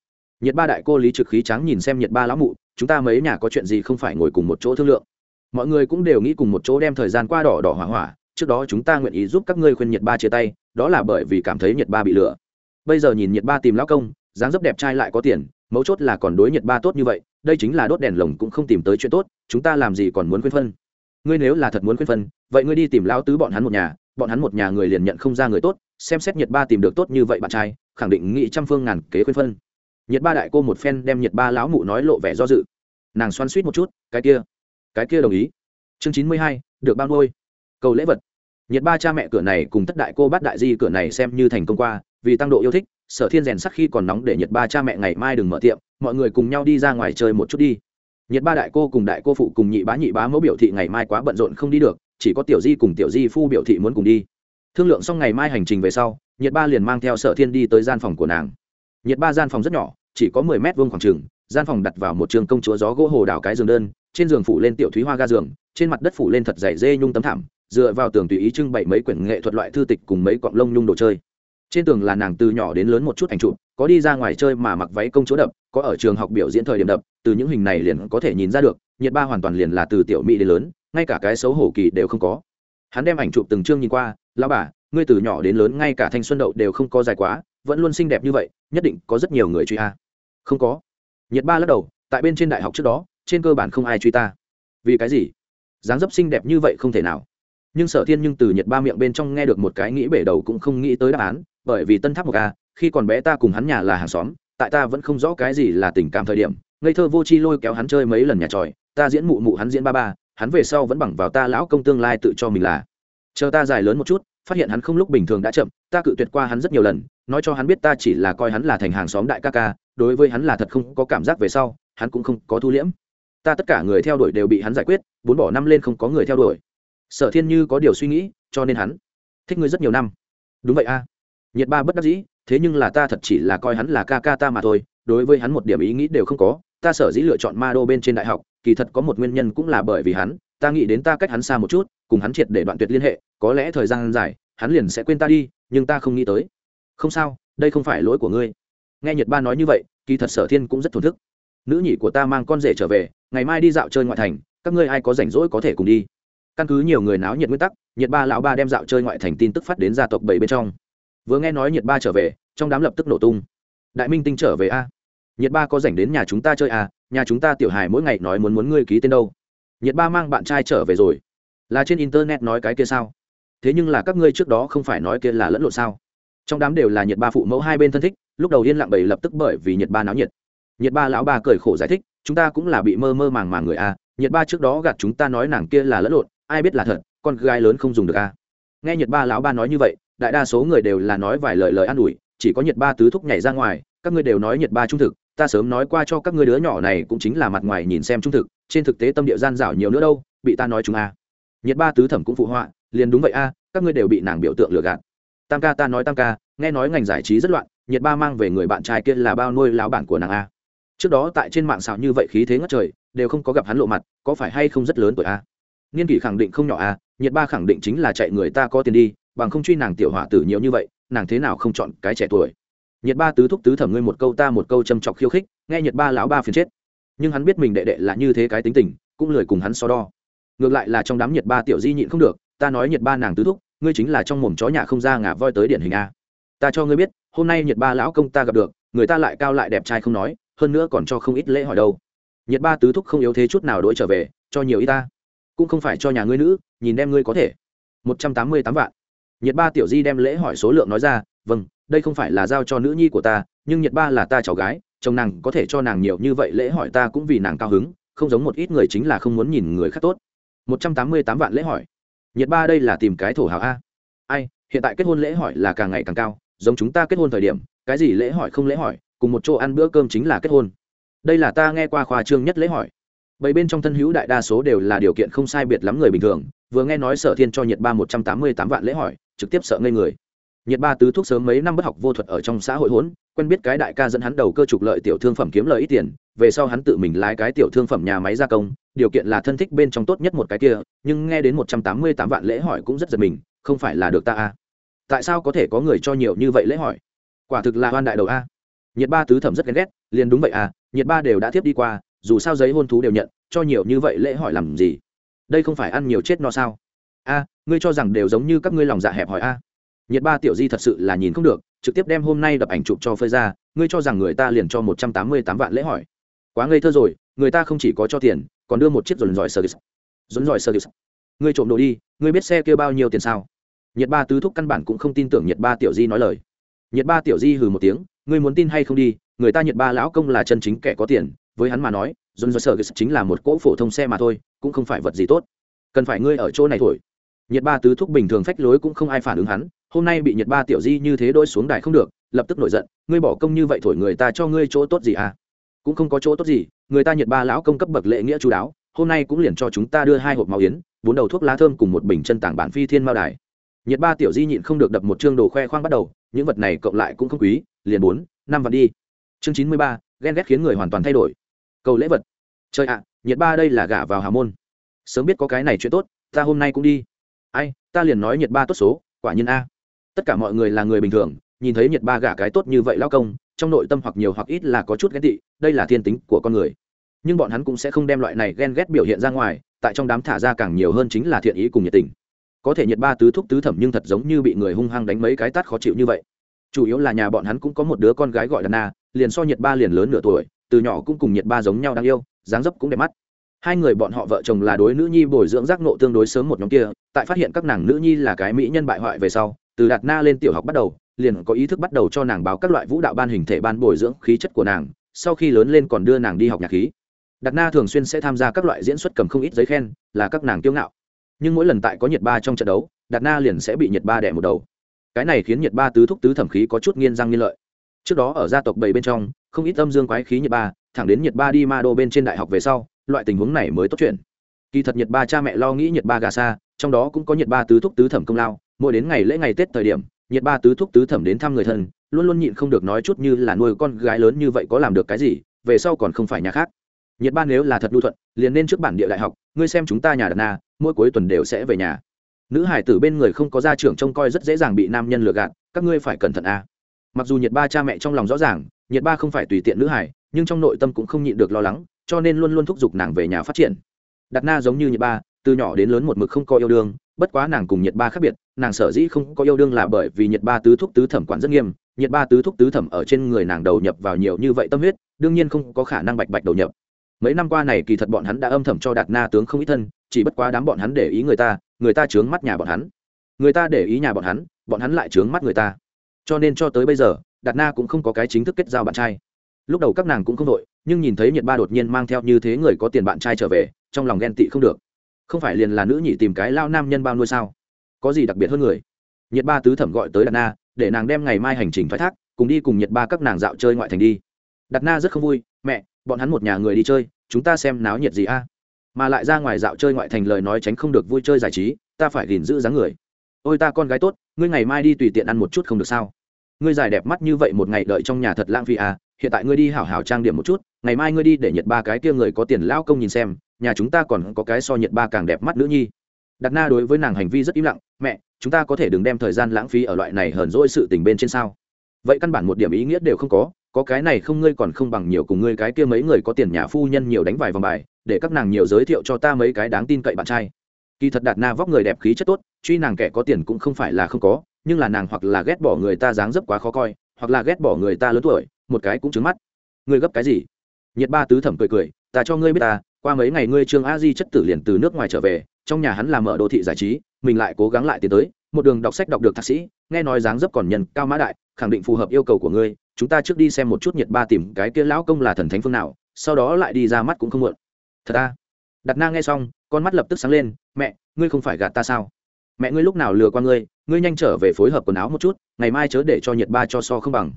Nhiệt ba đại cô lý trực khí trắng nhìn xem nhiệt ba lão mụ, chúng ta mấy nhà có chuyện gì không phải ngồi cùng một chỗ thương lượng. Mọi người cũng đều nghĩ cùng một chỗ đem thời gian qua đỏ đỏ hỏa hỏa, trước đó chúng ta nguyện ý giúp các ngươi khuyên nhiệt ba chia tay, đó là bởi vì cảm thấy nhiệt ba bị lừa. Bây giờ nhìn nhiệt ba tìm lão công, dáng dấp đẹp trai lại có tiền, mấu chốt là còn đối nhiệt ba tốt như vậy, đây chính là đốt đèn lồng cũng không tìm tới chuyện tốt, chúng ta làm gì còn muốn khuyên phân. Ngươi nếu là thật muốn khuyên phân, vậy ngươi đi tìm lão tứ bọn hắn một nhà, bọn hắn một nhà người liền nhận không ra người tốt xem xét nhiệt ba tìm được tốt như vậy bạn trai, khẳng định nghĩ trăm phương ngàn kế khuyên phân. Nhiệt ba đại cô một phen đem nhiệt ba lão mụ nói lộ vẻ do dự. Nàng xoắn suýt một chút, cái kia cái kia đồng ý. Chương chín mươi hai, được bao nuôi. Cầu lễ vật. Nhiệt ba cha mẹ cửa này cùng tất đại cô bát đại di cửa này xem như thành công qua, vì tăng độ yêu thích, sở thiên rèn sắc khi còn nóng để nhiệt ba cha mẹ ngày mai đừng mở tiệm, mọi người cùng nhau đi ra ngoài chơi một chút đi. Nhiệt ba đại cô cùng đại cô phụ cùng nhị bá nhị bá mẫu biểu thị ngày mai quá bận rộn không đi được, chỉ có tiểu di cùng tiểu di phu biểu thị muốn cùng đi thương lượng xong ngày mai hành trình về sau nhiệt ba liền mang theo sở thiên đi tới gian phòng của nàng. Nhiệt ba gian phòng rất nhỏ, chỉ có mười mét vuông khoảng trừng gian phòng đặt vào một trường công chúa gió gỗ hồ đào cái giường đơn, trên giường phủ lên tiểu thúy hoa ga giường, trên mặt đất phủ lên thật dày dê nhung tấm thảm, dựa vào tường tùy ý trưng bày mấy quyển nghệ thuật loại thư tịch cùng mấy cọng lông nhung đồ chơi. Trên tường là nàng từ nhỏ đến lớn một chút ảnh chụp, có đi ra ngoài chơi mà mặc váy công chúa đập, có ở trường học biểu diễn thời điểm đập, từ những hình này liền có thể nhìn ra được nhiệt ba hoàn toàn liền là từ tiểu mỹ đến lớn, ngay cả cái xấu hổ kỳ đều không có. Hắn đem ảnh chụp từng chương nhìn qua lao bà, ngươi từ nhỏ đến lớn ngay cả thanh xuân đậu đều không có dài quá, vẫn luôn xinh đẹp như vậy, nhất định có rất nhiều người truy a. Không có. Nhiệt ba lắc đầu, tại bên trên đại học trước đó, trên cơ bản không ai truy ta. Vì cái gì? Dáng dấp xinh đẹp như vậy không thể nào. Nhưng sở thiên nhưng từ nhiệt ba miệng bên trong nghe được một cái nghĩ bể đầu cũng không nghĩ tới đáp án, bởi vì tân tháp một a, khi còn bé ta cùng hắn nhà là hàng xóm, tại ta vẫn không rõ cái gì là tình cảm thời điểm, ngây thơ vô chi lôi kéo hắn chơi mấy lần nhà tròi, ta diễn mụ mụ hắn diễn ba ba, hắn về sau vẫn bằng vào ta lão công tương lai tự cho mình là chờ ta dài lớn một chút, phát hiện hắn không lúc bình thường đã chậm, ta cự tuyệt qua hắn rất nhiều lần, nói cho hắn biết ta chỉ là coi hắn là thành hàng xóm đại ca ca, đối với hắn là thật không có cảm giác về sau, hắn cũng không có thu liễm. Ta tất cả người theo đuổi đều bị hắn giải quyết, bốn bỏ năm lên không có người theo đuổi. Sở thiên như có điều suy nghĩ, cho nên hắn thích ngươi rất nhiều năm. Đúng vậy a. Nhiệt ba bất đắc dĩ, thế nhưng là ta thật chỉ là coi hắn là ca ca ta mà thôi, đối với hắn một điểm ý nghĩ đều không có, ta sở dĩ lựa chọn ma đô bên trên đại học, kỳ thật có một nguyên nhân cũng là bởi vì hắn ta nghĩ đến ta cách hắn xa một chút, cùng hắn triệt để đoạn tuyệt liên hệ, có lẽ thời gian dài, hắn liền sẽ quên ta đi, nhưng ta không nghĩ tới. Không sao, đây không phải lỗi của ngươi. Nghe nhật ba nói như vậy, kỳ thật sở thiên cũng rất thổn thức. Nữ nhị của ta mang con rể trở về, ngày mai đi dạo chơi ngoại thành, các ngươi ai có rảnh rỗi có thể cùng đi. Căn cứ nhiều người náo nhiệt nguyên tắc nhiệt ba lão ba đem dạo chơi ngoại thành tin tức phát đến gia tộc bảy bên trong. Vừa nghe nói nhiệt ba trở về, trong đám lập tức nổ tung. Đại minh tinh trở về a. Nhiệt ba có rảnh đến nhà chúng ta chơi a nhà chúng ta tiểu hài mỗi ngày nói muốn muốn ngươi ký tên đâu? Nhiệt ba mang bạn trai trở về rồi. Là trên internet nói cái kia sao? Thế nhưng là các ngươi trước đó không phải nói kia là lẫn lộn sao? Trong đám đều là nhiệt ba phụ mẫu hai bên thân thích, lúc đầu yên lặng bầy lập tức bởi vì nhiệt ba náo nhiệt. Nhiệt ba lão ba cười khổ giải thích, chúng ta cũng là bị mơ mơ màng màng người a, nhiệt ba trước đó gạt chúng ta nói nàng kia là lẫn lộn, ai biết là thật, con gái lớn không dùng được a. Nghe nhiệt ba lão ba nói như vậy, đại đa số người đều là nói vài lời lời an ủi, chỉ có nhiệt ba tứ thúc nhảy ra ngoài, các ngươi đều nói nhiệt ba trung thực, ta sớm nói qua cho các ngươi đứa nhỏ này cũng chính là mặt ngoài nhìn xem trung thực trên thực tế tâm địa gian dảo nhiều nữa đâu, bị ta nói chúng a. Nhiệt ba tứ thẩm cũng phụ họa, liền đúng vậy a, các ngươi đều bị nàng biểu tượng lừa gạt. Tam ca ta nói tam ca, nghe nói ngành giải trí rất loạn, nhiệt ba mang về người bạn trai kia là bao nuôi lão bản của nàng a. Trước đó tại trên mạng xạo như vậy khí thế ngất trời, đều không có gặp hắn lộ mặt, có phải hay không rất lớn tuổi a? Niên kỷ khẳng định không nhỏ a, nhiệt ba khẳng định chính là chạy người ta có tiền đi, bằng không truy nàng tiểu hỏa tử nhiều như vậy, nàng thế nào không chọn cái trẻ tuổi. Nhiệt ba tứ thúc tứ thẩm ngươi một câu ta một câu châm chọc khiêu khích, nghe nhiệt ba lão ba phiền chết nhưng hắn biết mình đệ đệ là như thế cái tính tình, cũng lười cùng hắn so đo. Ngược lại là trong đám nhiệt ba tiểu di nhịn không được, ta nói nhiệt ba nàng tứ thúc, ngươi chính là trong mồm chó nhà không ra ngả voi tới điển hình a. Ta cho ngươi biết, hôm nay nhiệt ba lão công ta gặp được, người ta lại cao lại đẹp trai không nói, hơn nữa còn cho không ít lễ hỏi đâu. Nhiệt ba tứ thúc không yếu thế chút nào đổi trở về, cho nhiều y ta. Cũng không phải cho nhà ngươi nữ, nhìn đem ngươi có thể. Một trăm tám mươi tám vạn. Nhiệt ba tiểu di đem lễ hỏi số lượng nói ra vâng đây không phải là giao cho nữ nhi của ta, nhưng nhiệt ba là ta cháu gái chồng nàng có thể cho nàng nhiều như vậy lễ hỏi ta cũng vì nàng cao hứng, không giống một ít người chính là không muốn nhìn người khác tốt. Một trăm tám mươi tám vạn lễ hỏi. Nhiệt ba đây là tìm cái thổ hào a. Ai, hiện tại kết hôn lễ hỏi là càng ngày càng cao, giống chúng ta kết hôn thời điểm, cái gì lễ hỏi không lễ hỏi, cùng một chỗ ăn bữa cơm chính là kết hôn. Đây là ta nghe qua khoa trương nhất lễ hỏi. Bảy bên trong thân hữu đại đa số đều là điều kiện không sai biệt lắm người bình thường, vừa nghe nói sở thiên cho nhiệt ba một trăm tám mươi tám vạn lễ hỏi, trực tiếp sợ ngây người nhiệt ba tứ thuốc sớm mấy năm bất học vô thuật ở trong xã hội hỗn, quen biết cái đại ca dẫn hắn đầu cơ trục lợi tiểu thương phẩm kiếm lợi ít tiền, về sau hắn tự mình lái cái tiểu thương phẩm nhà máy gia công, điều kiện là thân thích bên trong tốt nhất một cái kia, nhưng nghe đến một trăm tám mươi tám vạn lễ hỏi cũng rất giật mình, không phải là được ta a à? tại sao có thể có người cho nhiều như vậy lễ hỏi? Quả thực là hoan đại đầu a. Nhiệt ba tứ thẩm rất ghen ghét, liền đúng vậy à nhiệt ba đều đã tiếp đi qua, dù sao giấy hôn thú đều nhận, cho nhiều như vậy lễ hỏi làm gì? Đây không phải ăn nhiều chết no sao? A, ngươi cho rằng đều giống như các ngươi lòng dạ hẹp hỏi a nhiệt ba tiểu di thật sự là nhìn không được, trực tiếp đem hôm nay đập ảnh chụp cho phơi ra, ngươi cho rằng người ta liền cho một trăm tám mươi tám vạn lễ hỏi. Quá ngây thơ rồi, người ta không chỉ có cho tiền, còn đưa một chiếc dồn dòi service. Dồn dòi service. Ngươi trộm đồ đi, ngươi biết xe kêu bao nhiêu tiền sao? Nhiệt ba tứ thúc căn bản cũng không tin tưởng nhiệt ba tiểu di nói lời. Nhiệt ba tiểu di hừ một tiếng, ngươi muốn tin hay không đi, người ta nhiệt ba lão công là chân chính kẻ có tiền, với hắn mà nói dồn dòi service chính là một cỗ phổ thông xe mà thôi, cũng không phải vật gì tốt. Cần phải ngươi ở chỗ này thổi. Nhiệt ba tứ thúc bình thường phách lối cũng không ai phản ứng hắn hôm nay bị nhiệt ba tiểu di như thế đôi xuống đài không được, lập tức nổi giận, ngươi bỏ công như vậy thổi người ta cho ngươi chỗ tốt gì à? Cũng không có chỗ tốt gì, người ta nhiệt ba lão công cấp bậc lệ nghĩa chú đáo, hôm nay cũng liền cho chúng ta đưa hai hộp máu yến, bốn đầu thuốc lá thơm cùng một bình chân tảng bản phi thiên mao đài. Nhiệt ba tiểu di nhịn không được đập một chương đồ khoe khoang bắt đầu, những vật này cộng lại cũng không quý, liền bốn, năm vạn đi. Chương chín mươi ba, ghen ghét khiến người hoàn toàn thay đổi. Cầu lễ vật. Trời ạ nhiệt ba đây là gả vào hà môn. Sớm biết có cái này chuyện tốt, ta hôm nay cũng đi. Ai, ta liền nói nhiệt ba tốt số, quả nhiên a tất cả mọi người là người bình thường, nhìn thấy nhiệt ba gả cái tốt như vậy lao công, trong nội tâm hoặc nhiều hoặc ít là có chút ghét tị, đây là thiên tính của con người. Nhưng bọn hắn cũng sẽ không đem loại này ghen ghét biểu hiện ra ngoài, tại trong đám thả ra càng nhiều hơn chính là thiện ý cùng nhiệt tình. Có thể nhiệt ba tứ thúc tứ thẩm nhưng thật giống như bị người hung hăng đánh mấy cái tát khó chịu như vậy. Chủ yếu là nhà bọn hắn cũng có một đứa con gái gọi là na, liền so nhiệt ba liền lớn nửa tuổi, từ nhỏ cũng cùng nhiệt ba giống nhau đáng yêu, dáng dấp cũng đẹp mắt. Hai người bọn họ vợ chồng là đối nữ nhi bồi dưỡng giác nộ tương đối sớm một nhóm kia, tại phát hiện các nàng nữ nhi là cái mỹ nhân bại hoại về sau từ đạt na lên tiểu học bắt đầu, liền có ý thức bắt đầu cho nàng báo các loại vũ đạo ban hình thể ban bồi dưỡng khí chất của nàng, sau khi lớn lên còn đưa nàng đi học nhạc khí. Đạt na thường xuyên sẽ tham gia các loại diễn xuất cầm không ít giấy khen, là các nàng kiêu ngạo. Nhưng mỗi lần tại có nhiệt ba trong trận đấu, đạt na liền sẽ bị nhiệt ba đẻ một đầu. Cái này khiến nhiệt ba tứ thúc tứ thẩm khí có chút nghiên răng nghiên lợi. Trước đó ở gia tộc bảy bên trong, không ít âm dương quái khí nhiệt ba, thẳng đến nhiệt ba đi ma đô bên trên đại học về sau, loại tình huống này mới tốt chuyện. Kỳ thật nhiệt ba cha mẹ lo nghĩ nhiệt ba gà xa trong đó cũng có nhiệt ba tứ thúc tứ thẩm công lao, mỗi đến ngày lễ ngày tết thời điểm, nhiệt ba tứ thúc tứ thẩm đến thăm người thân, luôn luôn nhịn không được nói chút như là nuôi con gái lớn như vậy có làm được cái gì, về sau còn không phải nhà khác. Nhiệt ba nếu là thật lưu thuận, liền nên trước bản địa đại học, ngươi xem chúng ta nhà đàn na, mỗi cuối tuần đều sẽ về nhà. Nữ hải tử bên người không có gia trưởng trông coi rất dễ dàng bị nam nhân lừa gạt, các ngươi phải cẩn thận a. Mặc dù nhiệt ba cha mẹ trong lòng rõ ràng, nhiệt ba không phải tùy tiện nữ hải, nhưng trong nội tâm cũng không nhịn được lo lắng, cho nên luôn luôn thúc giục nàng về nhà phát triển. Đặt na giống như nhiệt ba từ nhỏ đến lớn một mực không có yêu đương, bất quá nàng cùng nhiệt ba khác biệt, nàng sở dĩ không có yêu đương là bởi vì nhiệt ba tứ thúc tứ thẩm quản rất nghiêm nhiệt ba tứ thúc tứ thẩm ở trên người nàng đầu nhập vào nhiều như vậy tâm huyết, đương nhiên không có khả năng bạch bạch đầu nhập. Mấy năm qua này kỳ thật bọn hắn đã âm thầm cho đạt na tướng không ít thân, chỉ bất quá đám bọn hắn để ý người ta người ta chướng mắt nhà bọn hắn. Người ta để ý nhà bọn hắn bọn hắn lại chướng mắt người ta. Cho nên cho tới bây giờ, đạt na cũng không có cái chính thức kết giao bạn trai. Lúc đầu các nàng cũng không đội, nhưng nhìn thấy nhiệt ba đột nhiên mang theo như thế người có tiền bạn trai trở về, trong lòng ghen tị không được không phải liền là nữ nhị tìm cái lao nam nhân bao nuôi sao? Có gì đặc biệt hơn người? Nhiệt ba tứ thẩm gọi tới đạt na, để nàng đem ngày mai hành trình thoái thác, cùng đi cùng nhiệt ba các nàng dạo chơi ngoại thành đi. Đạt na rất không vui, mẹ, bọn hắn một nhà người đi chơi, chúng ta xem náo nhiệt gì a? Mà lại ra ngoài dạo chơi ngoại thành lời nói tránh không được vui chơi giải trí, ta phải gìn giữ dáng người. Ôi ta con gái tốt, ngươi ngày mai đi tùy tiện ăn một chút không được sao? Ngươi dài đẹp mắt như vậy một ngày đợi trong nhà thật lãng phí à hiện tại ngươi đi hảo hảo trang điểm một chút, ngày mai ngươi đi để nhiệt ba cái kia người có tiền lao công nhìn xem nhà chúng ta còn có cái so nhiệt ba càng đẹp mắt nữ nhi. Đặt na đối với nàng hành vi rất im lặng, mẹ, chúng ta có thể đừng đem thời gian lãng phí ở loại này hờn dỗi sự tình bên trên sao? Vậy căn bản một điểm ý nghĩa đều không có có cái này không ngươi còn không bằng nhiều cùng ngươi cái kia mấy người có tiền nhà phu nhân nhiều đánh vài vòng bài, để các nàng nhiều giới thiệu cho ta mấy cái đáng tin cậy bạn trai. Kỳ thật đạt na vóc người đẹp khí chất tốt, truy nàng kẻ có tiền cũng không phải là không có, nhưng là nàng hoặc là ghét bỏ người ta dáng dấp quá khó coi, hoặc là ghét bỏ người ta lớn tuổi, một cái cũng trứng mắt. Ngươi gấp cái gì? Nhiệt ba tứ thẩm cười cười, ta cho ngươi biết ta qua mấy ngày ngươi trương a di chất tử liền từ nước ngoài trở về, trong nhà hắn làm ở đô thị giải trí, mình lại cố gắng lại tiến tới, một đường đọc sách đọc được thạc sĩ, nghe nói dáng dấp còn nhân cao mã đại, khẳng định phù hợp yêu cầu của ngươi, chúng ta trước đi xem một chút nhiệt ba tìm cái kia lão công là thần thánh phương nào, sau đó lại đi ra mắt cũng không muộn. Thật ta đặt na nghe xong, con mắt lập tức sáng lên, mẹ, ngươi không phải gạt ta sao? Mẹ ngươi lúc nào lừa qua ngươi ngươi nhanh trở về phối hợp quần áo một chút, ngày mai chớ để cho nhiệt ba cho so không bằng.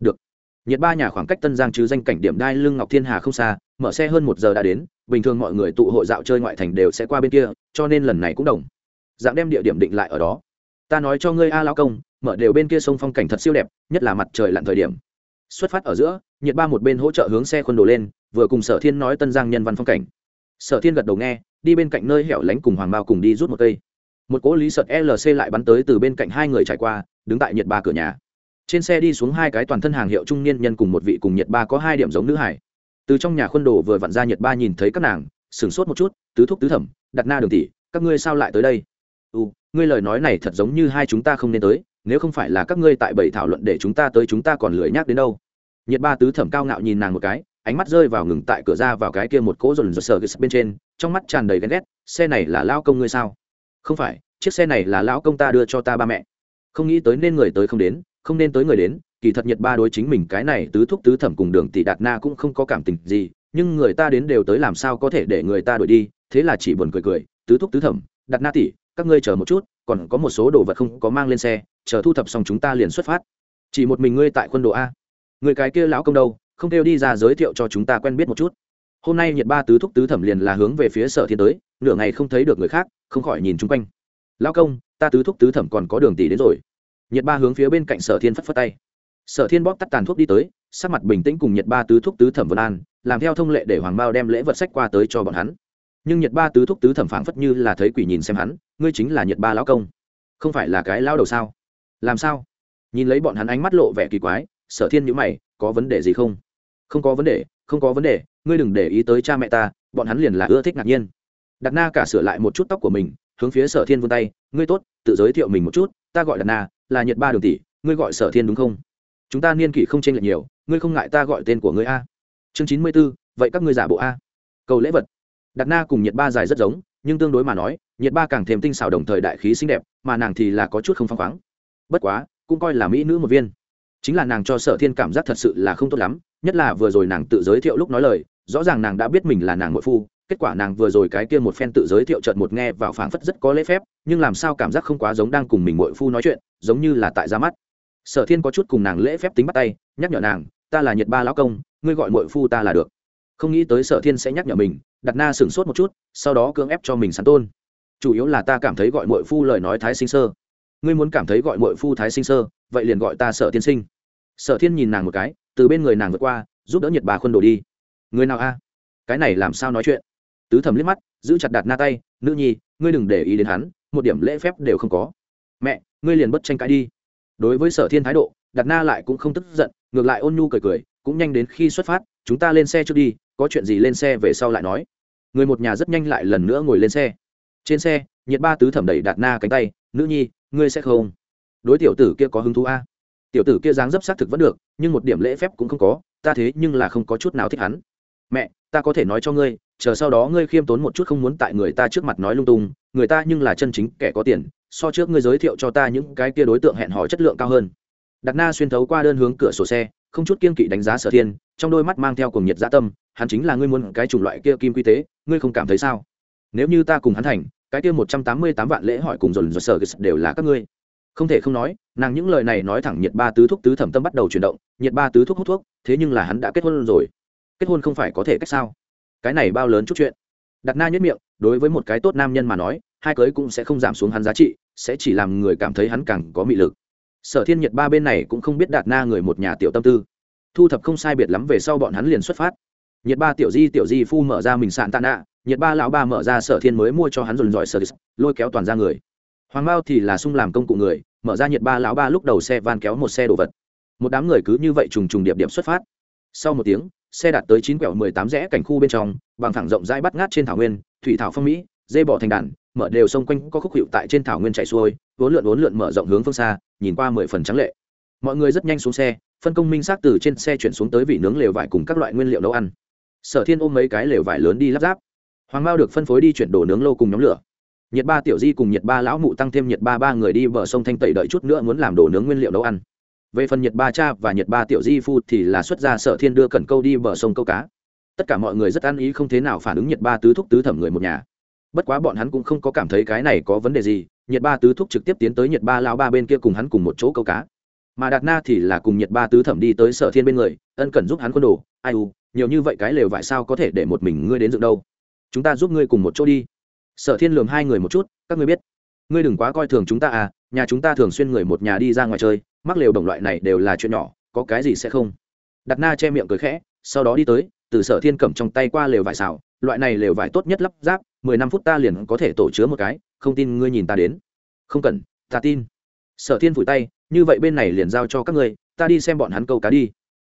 Được. Nhiệt ba nhà khoảng cách tân giang chứ danh cảnh điểm đai lưng ngọc thiên hà không xa mở xe hơn một giờ đã đến, bình thường mọi người tụ hội dạo chơi ngoại thành đều sẽ qua bên kia, cho nên lần này cũng đồng. Dạng đem địa điểm định lại ở đó. Ta nói cho ngươi a lao công, mở đều bên kia sông phong cảnh thật siêu đẹp, nhất là mặt trời lặn thời điểm. Xuất phát ở giữa, nhiệt ba một bên hỗ trợ hướng xe khuôn đồ lên, vừa cùng sở thiên nói tân giang nhân văn phong cảnh. Sở thiên gật đầu nghe, đi bên cạnh nơi hẻo lánh cùng hoàng mao cùng đi rút một cây. Một cỗ lý sợt lc lại bắn tới từ bên cạnh hai người trải qua, đứng tại nhiệt ba cửa nhà. Trên xe đi xuống hai cái toàn thân hàng hiệu trung niên nhân cùng một vị cùng nhiệt ba có hai điểm giống nữ hải từ trong nhà khuôn đồ vừa vặn ra nhiệt ba nhìn thấy các nàng, sửng sốt một chút, tứ thúc, tứ thẩm, đặt na đường tỷ, các ngươi sao lại tới đây? U ngươi lời nói này thật giống như hai chúng ta không nên tới, nếu không phải là các ngươi tại bảy thảo luận để chúng ta tới, chúng ta còn lười nhắc đến đâu. Nhiệt ba tứ thẩm cao ngạo nhìn nàng một cái, ánh mắt rơi vào ngừng tại cửa ra vào cái kia một cỗ dồn dồn sờ bên trên, trong mắt tràn đầy ghen ghét, xe này là lao công ngươi sao? Không phải, chiếc xe này là lão công ta đưa cho ta ba mẹ. Không nghĩ tới nên người tới không đến, không nên tới người đến kỳ thật nhiệt ba đối chính mình cái này tứ thúc tứ thẩm cùng đường tỷ đạt na cũng không có cảm tình gì, nhưng người ta đến đều tới làm sao có thể để người ta đuổi đi, thế là chỉ buồn cười cười, tứ thúc tứ thẩm, đạt na tỷ, các ngươi chờ một chút, còn có một số đồ vật không có mang lên xe, chờ thu thập xong chúng ta liền xuất phát. Chỉ một mình ngươi tại quân đồ a? Người cái kia lão công đâu, không kêu đi ra giới thiệu cho chúng ta quen biết một chút. Hôm nay nhiệt ba tứ thúc tứ thẩm liền là hướng về phía sở thiên tới, nửa ngày không thấy được người khác, không khỏi nhìn chung quanh. Lão công, ta tứ thúc tứ thẩm còn có đường tỷ đến rồi. Nhiệt ba hướng phía bên cạnh sở thiên phất phất tay sở thiên bóp tắt tàn thuốc đi tới, sắc mặt bình tĩnh cùng Nhật ba tứ thuốc tứ thẩm vân an, làm theo thông lệ để hoàng bao đem lễ vật sách qua tới cho bọn hắn. Nhưng Nhật ba tứ thúc tứ thẩm phảng phất như là thấy quỷ nhìn xem hắn, ngươi chính là Nhật ba lão công, không phải là cái lão đầu sao? Làm sao? Nhìn lấy bọn hắn ánh mắt lộ vẻ kỳ quái, sở thiên nhữ mày, có vấn đề gì không? Không có vấn đề, không có vấn đề, ngươi đừng để ý tới cha mẹ ta, bọn hắn liền là ưa thích ngạc nhiên. Đặt na cả sửa lại một chút tóc của mình, hướng phía sở thiên vươn tay, ngươi tốt, tự giới thiệu mình một chút, ta gọi đặt na, là Nhật ba đường tỷ, ngươi gọi sở thiên đúng không? Chúng ta niên kỷ không chênh lệch nhiều, ngươi không ngại ta gọi tên của ngươi a? Chương chín mươi b ố vậy các ngươi giả bộ a? Cầu lễ vật. Đặt na cùng nhiệt ba dài rất giống, nhưng tương đối mà nói, nhiệt ba càng thêm tinh xảo đồng thời đại khí xinh đẹp, mà nàng thì là có chút không phăng khoáng. Bất quá, cũng coi là mỹ nữ một viên. Chính là nàng cho sở thiên cảm giác thật sự là không tốt lắm, nhất là vừa rồi nàng tự giới thiệu lúc nói lời, rõ ràng nàng đã biết mình là nàng nội phu, kết quả nàng vừa rồi cái kia một phen tự giới thiệu chợt một nghe vào phảng phất rất có lễ phép, nhưng làm sao cảm giác không quá giống đang cùng mình mội phu nói chuyện, giống như là tại ra mắt sở thiên có chút cùng nàng lễ phép tính bắt tay, nhắc nhở nàng, ta là nhật ba lão công, ngươi gọi mội phu ta là được. Không nghĩ tới sở thiên sẽ nhắc nhở mình, đặt na sửng sốt một chút, sau đó cưỡng ép cho mình sắn tôn. Chủ yếu là ta cảm thấy gọi mội phu lời nói thái sinh sơ. Ngươi muốn cảm thấy gọi mội phu thái sinh sơ, vậy liền gọi ta sở tiên sinh. Sở thiên nhìn nàng một cái, từ bên người nàng vượt qua, giúp đỡ nhật bà khuân đồ đi. Người nào a? Cái này làm sao nói chuyện? Tứ thẩm liếc mắt, giữ chặt đạt na tay, nữ nhi, ngươi đừng để ý đến hắn, một điểm lễ phép đều không có. Mẹ, ngươi liền bất tranh cãi đi đối với sở thiên thái độ, đạt na lại cũng không tức giận, ngược lại ôn nhu cười cười, cũng nhanh đến khi xuất phát, chúng ta lên xe trước đi, có chuyện gì lên xe về sau lại nói. Người một nhà rất nhanh lại lần nữa ngồi lên xe. Trên xe, nhiệt ba tứ thẩm đẩy đạt na cánh tay, nữ nhi, ngươi sẽ không? Đối tiểu tử kia có hứng thú a? Tiểu tử kia dáng dấp xác thực vẫn được, nhưng một điểm lễ phép cũng không có, ta thế nhưng là không có chút nào thích hắn. Mẹ, ta có thể nói cho ngươi, chờ sau đó ngươi khiêm tốn một chút không muốn tại người ta trước mặt nói lung tung, người ta nhưng là chân chính kẻ có tiền so trước ngươi giới thiệu cho ta những cái kia đối tượng hẹn hò chất lượng cao hơn. Đặt na xuyên thấu qua đơn hướng cửa sổ xe, không chút kiên kỵ đánh giá sở thiên, trong đôi mắt mang theo cùng nhiệt dã tâm, hắn chính là ngươi muốn cái chủng loại kia kim quy tế, ngươi không cảm thấy sao? Nếu như ta cùng hắn thành, cái kia một trăm tám mươi tám vạn lễ hỏi cùng dồn dồn sở đều là các ngươi. Không thể không nói, nàng những lời này nói thẳng nhiệt ba tứ thuốc tứ thẩm tâm bắt đầu chuyển động, nhiệt ba tứ thuốc hút thuốc, thế nhưng là hắn đã kết hôn rồi. Kết hôn không phải có thể cách sao? Cái này bao lớn chút chuyện. Đặt na nhất miệng, đối với một cái tốt nam nhân mà nói, hai cưới cũng sẽ không giảm xuống hắn giá trị sẽ chỉ làm người cảm thấy hắn càng có mị lực. Sở thiên nhiệt ba bên này cũng không biết đạt na người một nhà tiểu tâm tư. Thu thập không sai biệt lắm về sau bọn hắn liền xuất phát. Nhiệt ba tiểu di tiểu di phu mở ra mình sạn tạ nạ nhiệt ba lão ba mở ra sở thiên mới mua cho hắn dồn dọi sở lôi kéo toàn ra người. Hoàng bao thì là sung làm công cụ người, mở ra nhiệt ba lão ba lúc đầu xe van kéo một xe đồ vật. Một đám người cứ như vậy trùng trùng điệp điệp xuất phát. Sau một tiếng, xe đạt tới chín quẹo mười tám rẽ cảnh khu bên trong, bằng thẳng rộng rãi bắt ngát trên thảo nguyên, thủy thảo phong mỹ, dê bỏ thành đàn mở đều xung quanh có khúc hiệu tại trên thảo nguyên chạy xuôi, vốn lượn vốn lượn mở rộng hướng phương xa, nhìn qua mười phần trắng lệ. Mọi người rất nhanh xuống xe, phân công minh xác từ trên xe chuyển xuống tới vị nướng lều vải cùng các loại nguyên liệu nấu ăn. Sở thiên ôm mấy cái lều vải lớn đi lắp ráp. Hoàng mao được phân phối đi chuyển đồ nướng lô cùng nhóm lửa. Nhiệt ba tiểu di cùng nhiệt ba lão mụ tăng thêm nhiệt ba ba người đi bờ sông thanh tẩy đợi chút nữa muốn làm đồ nướng nguyên liệu nấu ăn. Về phần nhiệt ba cha và nhiệt ba tiểu di phu thì là xuất ra sở thiên đưa cần câu đi bờ sông câu cá. Tất cả mọi người rất ăn ý không thế nào phản ứng nhiệt ba tứ thúc tứ thẩm người một nhà bất quá bọn hắn cũng không có cảm thấy cái này có vấn đề gì nhiệt ba tứ thúc trực tiếp tiến tới nhiệt ba lao ba bên kia cùng hắn cùng một chỗ câu cá. Mà đạt na thì là cùng nhiệt ba tứ thẩm đi tới sở thiên bên người, ân cần giúp hắn quân đồ. Ai u, nhiều như vậy cái lều vải sao có thể để một mình ngươi đến dựng đâu? Chúng ta giúp ngươi cùng một chỗ đi. Sở thiên lường hai người một chút, các ngươi biết. Ngươi đừng quá coi thường chúng ta à nhà chúng ta thường xuyên người một nhà đi ra ngoài chơi, mắc lều đồng loại này đều là chuyện nhỏ, có cái gì sẽ không? Đặt na che miệng cười khẽ, sau đó đi tới, từ sở thiên cầm trong tay qua lều vải xào, loại này lều vải tốt nhất lắp ráp mười năm phút ta liền có thể tổ chứa một cái, không tin ngươi nhìn ta đến. Không cần, ta tin. Sở thiên vùi tay, như vậy bên này liền giao cho các ngươi, ta đi xem bọn hắn câu cá đi.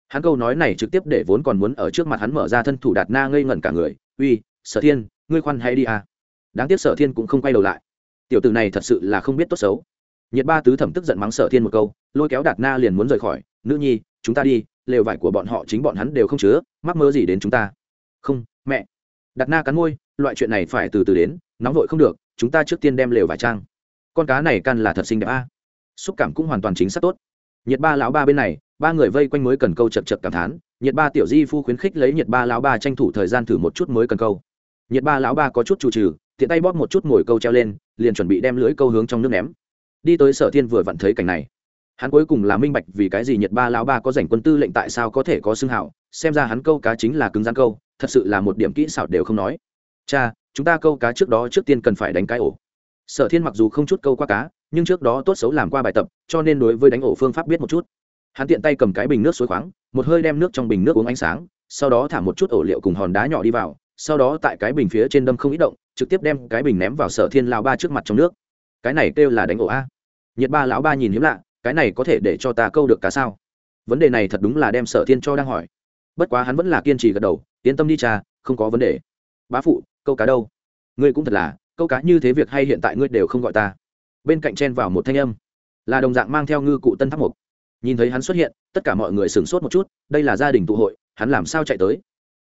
Hắn câu nói này trực tiếp để vốn còn muốn ở trước mặt hắn mở ra thân thủ đạt na ngây ngẩn cả người. Uy, sở thiên, ngươi khoan hay đi à? Đáng tiếc sở thiên cũng không quay đầu lại. Tiểu t ử này thật sự là không biết tốt xấu. Nhiệt ba tứ thẩm tức giận mắng sở thiên một câu, lôi kéo đạt na liền muốn rời khỏi. Nữ nhi, chúng ta đi, lều vải của bọn họ chính bọn hắn đều không chứa, mắc mơ gì đến chúng ta? Không, mẹ đặt na cắn môi, loại chuyện này phải từ từ đến, nóng vội không được, chúng ta trước tiên đem lều vải trang. Con cá này căn là thật xinh đẹp a. Xúc cảm cũng hoàn toàn chính xác tốt. Nhiệt ba lão ba bên này, ba người vây quanh mới cần câu chật chật cảm thán, nhiệt ba tiểu di phu khuyến khích lấy nhiệt ba lão ba tranh thủ thời gian thử một chút mới cần câu. Nhiệt ba lão ba có chút chủ trừ, tiện tay bóp một chút mồi câu treo lên, liền chuẩn bị đem lưới câu hướng trong nước ném. Đi tới sở thiên vừa vặn thấy cảnh này. Hắn cuối cùng là minh bạch vì cái gì nhiệt ba lão ba có giành quân tư lệnh tại sao có thể có xương hảo, xem ra hắn câu cá chính là cứng rắn câu thật sự là một điểm kỹ xảo đều không nói. Cha, chúng ta câu cá trước đó trước tiên cần phải đánh cái ổ. Sở thiên mặc dù không chút câu qua cá, nhưng trước đó tốt xấu làm qua bài tập, cho nên đối với đánh ổ phương pháp biết một chút. Hắn tiện tay cầm cái bình nước suối khoáng, một hơi đem nước trong bình nước uống ánh sáng, sau đó thả một chút ổ liệu cùng hòn đá nhỏ đi vào, sau đó tại cái bình phía trên đâm không ít động, trực tiếp đem cái bình ném vào sở thiên lao ba trước mặt trong nước. Cái này kêu là đánh ổ a. Nhiệt ba lão ba nhìn hiếm lạ, cái này có thể để cho ta câu được cá sao? Vấn đề này thật đúng là đem sở thiên cho đang hỏi. Bất quá hắn vẫn là kiên trì gật đầu yên tâm đi cha, không có vấn đề. Bá phụ, câu cá đâu? Ngươi cũng thật là, câu cá như thế việc hay hiện tại ngươi đều không gọi ta. Bên cạnh chen vào một thanh âm. Là đồng dạng mang theo ngư cụ tân tháp mục nhìn thấy hắn xuất hiện, tất cả mọi người sửng sốt một chút, đây là gia đình tụ hội, hắn làm sao chạy tới?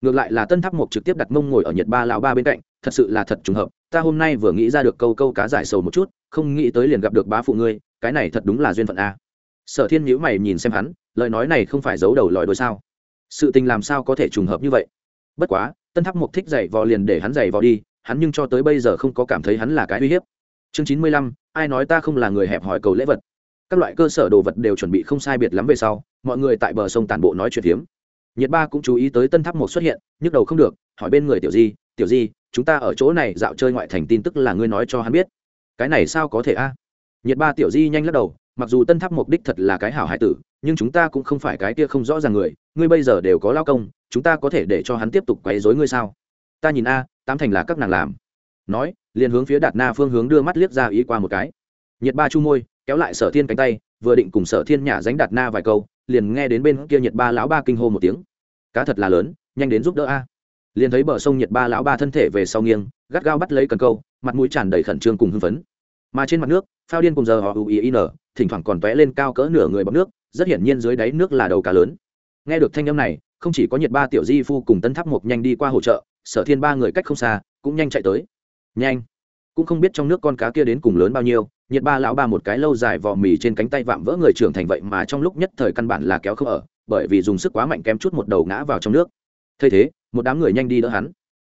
Ngược lại là tân tháp mục trực tiếp đặt mông ngồi ở nhật ba lão ba bên cạnh, thật sự là thật trùng hợp, ta hôm nay vừa nghĩ ra được câu câu cá giải sầu một chút, không nghĩ tới liền gặp được bá phụ ngươi, cái này thật đúng là duyên phận a. Sở thiên nhữ mày nhìn xem hắn, lời nói này không phải giấu đầu lòi đôi sao? Sự tình làm sao có thể trùng hợp như vậy? Bất quá, tân tháp mục thích giày vò liền để hắn giày vò đi, hắn nhưng cho tới bây giờ không có cảm thấy hắn là cái uy hiếp. Chương chín mươi lăm, ai nói ta không là người hẹp hỏi cầu lễ vật? Các loại cơ sở đồ vật đều chuẩn bị không sai biệt lắm về sau, mọi người tại bờ sông tàn bộ nói chuyện hiếm. Nhiệt ba cũng chú ý tới tân tháp một xuất hiện, nhức đầu không được, hỏi bên người tiểu di tiểu di, chúng ta ở chỗ này dạo chơi ngoại thành tin tức là ngươi nói cho hắn biết. Cái này sao có thể a? Nhiệt ba tiểu di nhanh lắc đầu mặc dù tân tháp mục đích thật là cái hảo hải tử, nhưng chúng ta cũng không phải cái kia không rõ ràng người, ngươi bây giờ đều có lao công, chúng ta có thể để cho hắn tiếp tục quấy dối ngươi sao? Ta nhìn a, tám thành là các nàng làm. Nói, liền hướng phía đạt na phương hướng đưa mắt liếc ra ý qua một cái. Nhiệt ba chu môi, kéo lại sở thiên cánh tay, vừa định cùng sở thiên nhả dánh đạt na vài câu, liền nghe đến bên kia nhiệt ba lão ba kinh hô một tiếng. Cá thật là lớn, nhanh đến giúp đỡ a. Liền thấy bờ sông nhiệt ba lão ba thân thể về sau nghiêng, gắt gao bắt lấy cần câu, mặt mũi tràn đầy khẩn trương cùng hưng phấn mà trên mặt nước, phao điên cùng giờ họ ui in thỉnh thoảng còn tóe lên cao cỡ nửa người bọc nước, rất hiển nhiên dưới đáy nước là đầu cá lớn. Nghe được thanh âm này, không chỉ có nhiệt ba tiểu di phu cùng tân tháp mộc nhanh đi qua hỗ trợ, sở thiên ba người cách không xa, cũng nhanh chạy tới. Nhanh. Cũng không biết trong nước con cá kia đến cùng lớn bao nhiêu nhiệt ba lão ba một cái lâu dài vò mì trên cánh tay vạm vỡ người trưởng thành vậy mà trong lúc nhất thời căn bản là kéo không ở, bởi vì dùng sức quá mạnh kém chút một đầu ngã vào trong nước. Thấy thế, một đám người nhanh đi đỡ hắn.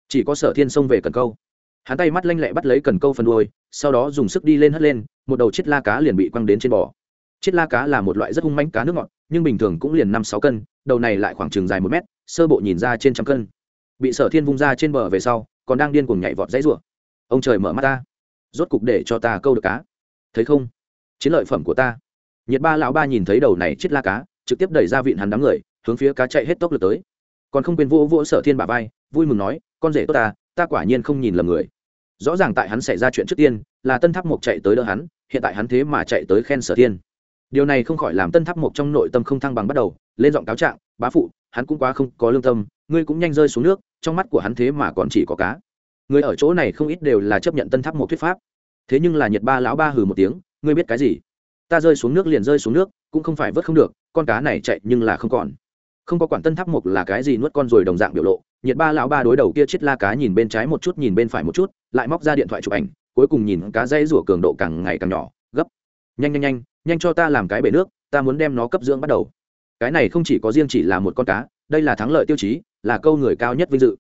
Chỉ có sở thiên xông về cần câu hắn tay mắt lanh lẹ bắt lấy cần câu phần đuôi, sau đó dùng sức đi lên hất lên, một đầu chiết la cá liền bị quăng đến trên bò. Chiết la cá là một loại rất hung manh cá nước ngọt, nhưng bình thường cũng liền năm sáu cân, đầu này lại khoảng chừng dài một mét, sơ bộ nhìn ra trên trăm cân. Bị sở thiên vung ra trên bờ về sau, còn đang điên cuồng nhảy vọt dãy rủa. Ông trời mở mắt ta, rốt cục để cho ta câu được cá. Thấy không? Chiến lợi phẩm của ta. Nhiệt ba lão ba nhìn thấy đầu này chết la cá, trực tiếp đẩy ra vịn hắn đám người, hướng phía cá chạy hết tốc lực tới. Còn không quên vô vô sở thiên bà vai, vui mừng nói, con rể tốt ta ta quả nhiên không nhìn lầm người. Rõ ràng tại hắn xảy ra chuyện trước tiên, là tân tháp mộc chạy tới đỡ hắn, hiện tại hắn thế mà chạy tới khen sở thiên. Điều này không khỏi làm tân tháp mộc trong nội tâm không thăng bằng bắt đầu, lên giọng cáo trạng, bá phụ, hắn cũng quá không có lương tâm, ngươi cũng nhanh rơi xuống nước, trong mắt của hắn thế mà còn chỉ có cá. Người ở chỗ này không ít đều là chấp nhận tân tháp mộc thuyết pháp. Thế nhưng là nhật ba lão ba hừ một tiếng, ngươi biết cái gì? Ta rơi xuống nước liền rơi xuống nước, cũng không phải vớt không được, con cá này chạy nhưng là không còn. Không có quản tân tháp mộc là cái gì nuốt con rồi đồng dạng biểu lộ nhiệt ba lão ba đối đầu kia chết la cá nhìn bên trái một chút, nhìn bên phải một chút, lại móc ra điện thoại chụp ảnh, cuối cùng nhìn cá dây rủa cường độ càng ngày càng nhỏ, gấp. Nhanh nhanh nhanh nhanh cho ta làm cái bể nước, ta muốn đem nó cấp dưỡng bắt đầu. Cái này không chỉ có riêng chỉ là một con cá, đây là thắng lợi tiêu chí, là câu người cao nhất vinh dự.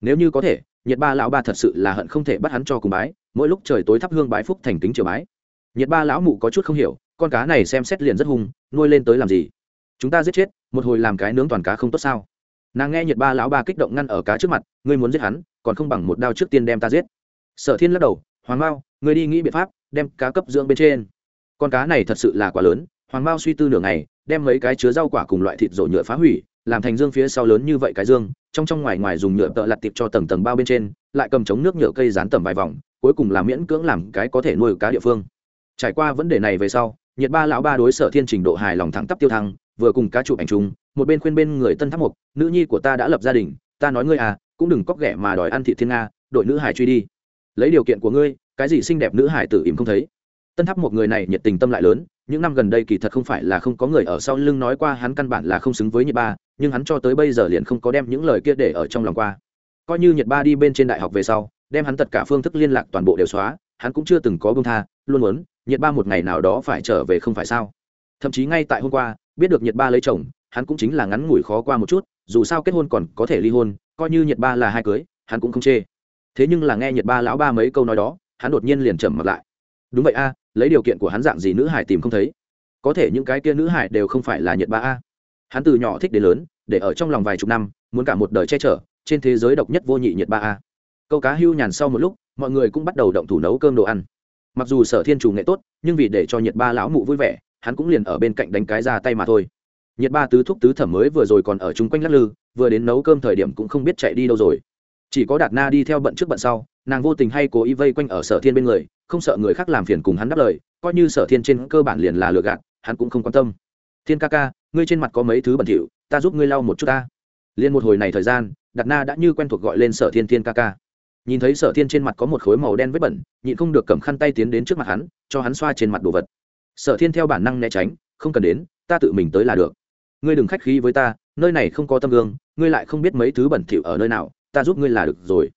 Nếu như có thể, nhiệt ba lão ba thật sự là hận không thể bắt hắn cho cùng bái, mỗi lúc trời tối thắp hương bái phúc thành kính triều bái. Nhiệt ba lão mụ có chút không hiểu, con cá này xem xét liền rất hung, nuôi lên tới làm gì? Chúng ta giết chết, một hồi làm cái nướng toàn cá không tốt sao? Nàng nghe nhiệt ba lão ba kích động ngăn ở cá trước mặt ngươi muốn giết hắn còn không bằng một đao trước tiên đem ta giết sở thiên lắc đầu hoàng mao ngươi đi nghĩ biện pháp đem cá cấp dưỡng bên trên con cá này thật sự là quá lớn hoàng mao suy tư nửa ngày đem mấy cái chứa rau quả cùng loại thịt rổ nhựa phá hủy làm thành dương phía sau lớn như vậy cái dương trong trong ngoài ngoài dùng nhựa tợ lặt tiệp cho tầng tầng bao bên trên lại cầm chống nước nhựa cây dán tầm vài vòng cuối cùng là miễn cưỡng làm cái có thể nuôi cá địa phương trải qua vấn đề này về sau nhiệt ba lão ba đối sở thiên trình độ hài lòng thẳng tắp tiêu thăng vừa cùng cá chụp ảnh chung một bên khuyên bên người tân tháp mục, nữ nhi của ta đã lập gia đình, ta nói ngươi à cũng đừng cóc ghẻ mà đòi ăn thị thiên nga, đội nữ hải truy đi. Lấy điều kiện của ngươi, cái gì xinh đẹp nữ hải tử ìm không thấy. Tân tháp một người này nhiệt tình tâm lại lớn, những năm gần đây kỳ thật không phải là không có người ở sau lưng nói qua hắn căn bản là không xứng với nhiệt ba, nhưng hắn cho tới bây giờ liền không có đem những lời kia để ở trong lòng qua. Coi như nhiệt ba đi bên trên đại học về sau, đem hắn tất cả phương thức liên lạc toàn bộ đều xóa, hắn cũng chưa từng có bông tha, luôn muốn nhiệt ba một ngày nào đó phải trở về không phải sao? Thậm chí ngay tại hôm qua, biết được nhiệt ba lấy chồng hắn cũng chính là ngắn ngủi khó qua một chút, dù sao kết hôn còn có thể ly hôn, coi như nhiệt ba là hai cưới, hắn cũng không chê. Thế nhưng là nghe nhiệt ba lão ba mấy câu nói đó, hắn đột nhiên liền trầm mặt lại. Đúng vậy a, lấy điều kiện của hắn dạng gì nữ hải tìm không thấy? Có thể những cái kia nữ hải đều không phải là nhiệt ba a. Hắn từ nhỏ thích đến lớn, để ở trong lòng vài chục năm, muốn cả một đời che chở, trên thế giới độc nhất vô nhị nhiệt ba a. Câu cá hưu nhàn sau một lúc, mọi người cũng bắt đầu động thủ nấu cơm đồ ăn. Mặc dù sở thiên chủ nghệ tốt, nhưng vì để cho nhiệt ba lão mụ vui vẻ, hắn cũng liền ở bên cạnh đánh cái ra tay mà thôi nhiệt ba tứ thúc tứ thẩm mới vừa rồi còn ở chung quanh lắc lư, vừa đến nấu cơm thời điểm cũng không biết chạy đi đâu rồi. Chỉ có đạt na đi theo bận trước bận sau, nàng vô tình hay cố ý vây quanh ở sở thiên bên người, không sợ người khác làm phiền cùng hắn đáp lời, coi như sở thiên trên cơ bản liền là lừa gạt, hắn cũng không quan tâm. Thiên ca ca, ngươi trên mặt có mấy thứ bẩn thỉu, ta giúp ngươi lau một chút ta. Liền một hồi này thời gian, đạt na đã như quen thuộc gọi lên sở thiên thiên ca ca. Nhìn thấy sở thiên trên mặt có một khối màu đen vết bẩn, nhịn không được cầm khăn tay tiến đến trước mặt hắn, cho hắn xoa trên mặt đồ vật. Sở thiên theo bản năng né tránh, không cần đến, ta tự mình tới là được ngươi đừng khách khí với ta, nơi này không có tâm gương, ngươi lại không biết mấy thứ bẩn thỉu ở nơi nào, ta giúp ngươi là được rồi.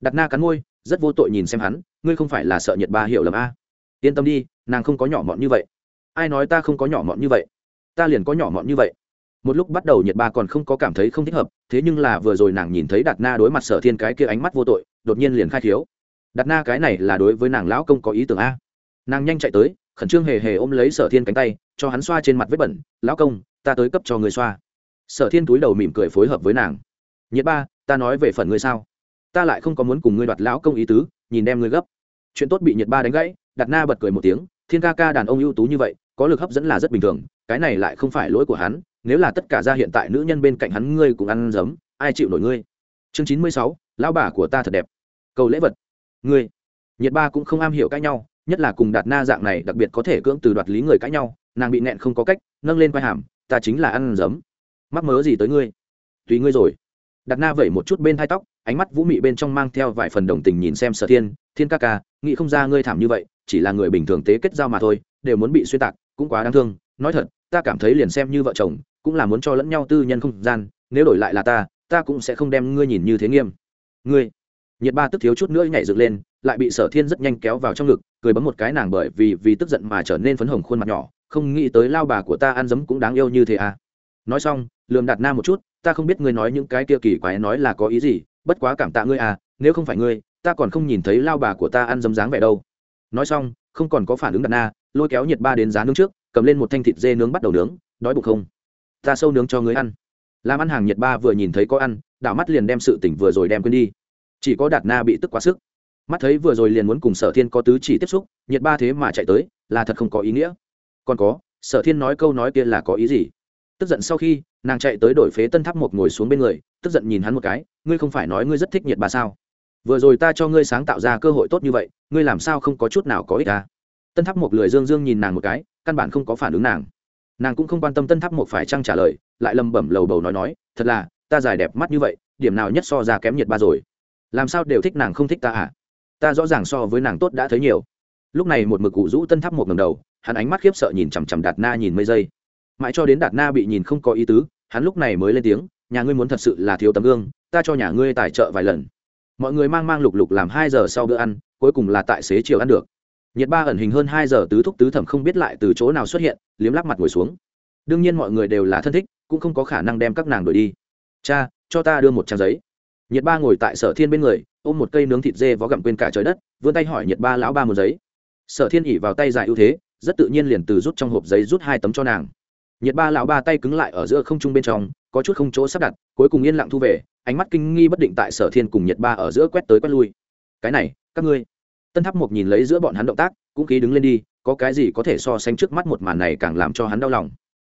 Đặt na cắn môi, rất vô tội nhìn xem hắn, ngươi không phải là sợ nhiệt ba hiểu lầm a? Yên tâm đi, nàng không có nhỏ mọn như vậy. Ai nói ta không có nhỏ mọn như vậy? Ta liền có nhỏ mọn như vậy. Một lúc bắt đầu nhiệt ba còn không có cảm thấy không thích hợp, thế nhưng là vừa rồi nàng nhìn thấy đạt na đối mặt sở thiên cái kia ánh mắt vô tội, đột nhiên liền khai thiếu đạt na cái này là đối với nàng lão công có ý tưởng a? Nàng nhanh chạy tới, khẩn trương hề hề ôm lấy sở thiên cánh tay, cho hắn xoa trên mặt vết bẩn. Lão công ta tới cấp cho người xoa. Sở thiên túi đầu mỉm cười phối hợp với nàng. Nhiệt ba, ta nói về phần ngươi sao? Ta lại không có muốn cùng ngươi đoạt lão công ý tứ, nhìn đem ngươi gấp. Chuyện tốt bị nhiệt ba đánh gãy đặt na bật cười một tiếng, thiên ca ca đàn ông ưu tú như vậy, có lực hấp dẫn là rất bình thường, cái này lại không phải lỗi của hắn, nếu là tất cả ra hiện tại nữ nhân bên cạnh hắn ngươi cũng ăn giấm ai chịu nổi ngươi? Chương chín mươi sáu, lão bà của ta thật đẹp. Cầu lễ vật. Ngươi. Nhiệt ba cũng không am hiểu cãi nhau, nhất là cùng đạt na dạng này đặc biệt có thể cưỡng từ đoạt lý người cãi nhau, nàng bị nẹn không có cách, nâng lên vai hàm ta chính là ăn giấm. Mắc mớ gì tới ngươi? Tùy ngươi rồi. Đặt na vẩy một chút bên hai tóc, ánh mắt vũ mị bên trong mang theo vài phần đồng tình nhìn xem sở thiên. Thiên ca ca, nghĩ không ra ngươi thảm như vậy, chỉ là người bình thường tế kết giao mà thôi, đều muốn bị xuyên tạc, cũng quá đáng thương. Nói thật, ta cảm thấy liền xem như vợ chồng, cũng là muốn cho lẫn nhau tư nhân không gian, nếu đổi lại là ta ta cũng sẽ không đem ngươi nhìn như thế nghiêm. Ngươi. Nhiệt ba tức thiếu chút nữa nhảy dựng lên, lại bị sở thiên rất nhanh kéo vào trong ngực, cười bấm một cái nàng bởi vì vì tức giận mà trở nên phấn hồng khuôn mặt nhỏ không nghĩ tới lao bà của ta ăn dấm cũng đáng yêu như thế à. Nói xong, lườm đạt na một chút, ta không biết ngươi nói những cái kia kỳ quái nói là có ý gì, bất quá cảm tạ ngươi à nếu không phải ngươi, ta còn không nhìn thấy lao bà của ta ăn dấm dáng vẻ đâu. Nói xong, không còn có phản ứng đạt na, lôi kéo nhiệt ba đến giá nướng trước, cầm lên một thanh thịt dê nướng bắt đầu nướng, đói bụng không? Ta sâu nướng cho ngươi ăn. Làm ăn hàng nhiệt ba vừa nhìn thấy có ăn, đảo mắt liền đem sự tỉnh vừa rồi đem quên đi. Chỉ có đạt na bị tức quá sức. Mắt thấy vừa rồi liền muốn cùng sở thiên có tứ chỉ tiếp xúc, nhiệt ba thế mà chạy tới, là thật không có ý nghĩa còn có, sở thiên nói câu nói kia là có ý gì? Tức giận sau khi, nàng chạy tới đổi phế tân tháp một ngồi xuống bên người, tức giận nhìn hắn một cái, ngươi không phải nói ngươi rất thích nhiệt bà sao? Vừa rồi ta cho ngươi sáng tạo ra cơ hội tốt như vậy, ngươi làm sao không có chút nào có ích ta tân tháp một lười dương dương nhìn nàng một cái, căn bản không có phản ứng nàng. Nàng cũng không quan tâm tân tháp một phải trăng trả lời, lại lầm bẩm lầu bầu nói nói, thật là, ta dài đẹp mắt như vậy, điểm nào nhất so ra kém nhiệt ba rồi? Làm sao đều thích nàng không thích ta à? Ta rõ ràng so với nàng tốt đã thấy nhiều. Lúc này một mực cụ rũ tân tháp một ngầm đầu hắn ánh mắt khiếp sợ nhìn chằm chằm đạt na nhìn mấy giây mãi cho đến đạt na bị nhìn không có ý tứ, hắn lúc này mới lên tiếng, nhà ngươi muốn thật sự là thiếu tấm gương, ta cho nhà ngươi tài trợ vài lần. Mọi người mang mang lục lục làm hai giờ sau bữa ăn, cuối cùng là tại xế chiều ăn được. Nhiệt ba ẩn hình hơn hai giờ tứ thúc tứ thẩm không biết lại từ chỗ nào xuất hiện, liếm lắc mặt ngồi xuống. Đương nhiên mọi người đều là thân thích, cũng không có khả năng đem các nàng đổi đi. Cha, cho ta đưa một trang giấy. Nhiệt ba ngồi tại sở thiên bên người, ôm một cây nướng thịt dê vó gặm quên cả trời đất, vươn tay hỏi nhiệt ba, lão ba một giấy? Sở thiên ỉ vào tay dài ưu thế rất tự nhiên liền từ rút trong hộp giấy rút hai tấm cho nàng. Nhiệt ba lão ba tay cứng lại ở giữa không trung bên trong, có chút không chỗ sắp đặt, cuối cùng yên lặng thu về, ánh mắt kinh nghi bất định tại sở thiên cùng nhiệt ba ở giữa quét tới quét lui. Cái này, các ngươi. Tân tháp mục nhìn lấy giữa bọn hắn động tác, cũng khí đứng lên đi, có cái gì có thể so sánh trước mắt một màn này càng làm cho hắn đau lòng.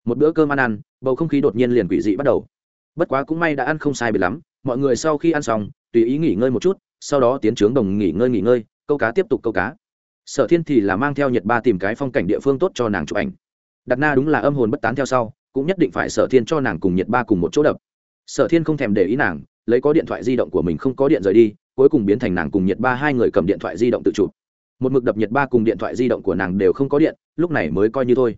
Một bữa cơm ăn ăn, bầu không khí đột nhiên liền quỷ dị bắt đầu. Bất quá cũng may đã ăn không sai biệt lắm, mọi người sau khi ăn xong, tùy ý nghỉ ngơi một chút, sau đó tiến trướng đồng nghỉ ngơi nghỉ ngơi, câu cá tiếp tục câu cá sở thiên thì là mang theo nhật ba tìm cái phong cảnh địa phương tốt cho nàng chụp ảnh. Đặt na đúng là âm hồn bất tán theo sau, cũng nhất định phải sở thiên cho nàng cùng nhật ba cùng một chỗ đập. Sở thiên không thèm để ý nàng, lấy có điện thoại di động của mình không có điện rời đi, cuối cùng biến thành nàng cùng nhật ba hai người cầm điện thoại di động tự chụp. Một mực đập nhật ba cùng điện thoại di động của nàng đều không có điện, lúc này mới coi như thôi.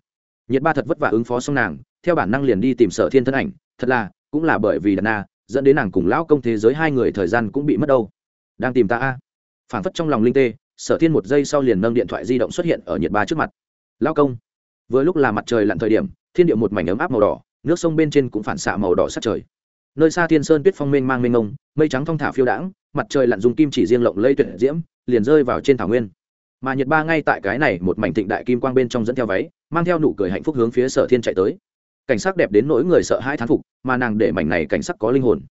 Nhật ba thật vất vả ứng phó xong nàng, theo bản năng liền đi tìm sở thiên thân ảnh, thật là, cũng là bởi vì đàn na, dẫn đến nàng cùng lão công thế giới hai người thời gian cũng bị mất đâu. Đang tìm ta a. Phản phất trong lòng linh tê sở thiên một giây sau liền nâng điện thoại di động xuất hiện ở nhiệt ba trước mặt. Lão công. Vừa lúc là mặt trời lặn thời điểm, thiên điệu một mảnh ấm áp màu đỏ, nước sông bên trên cũng phản xạ màu đỏ sát trời. Nơi xa thiên sơn tuyết phong mênh mang mênh mông, mây trắng thong thả phiêu đãng, mặt trời lặn dùng kim chỉ riêng lộng lây tuyệt diễm, liền rơi vào trên thảo nguyên. Mà nhiệt ba ngay tại cái này một mảnh thịnh đại kim quang bên trong dẫn theo váy, mang theo nụ cười hạnh phúc hướng phía sở thiên chạy tới. Cảnh sắc đẹp đến nỗi người sợ hai thán phục, mà nàng để mảnh này cảnh sắc có linh hồn.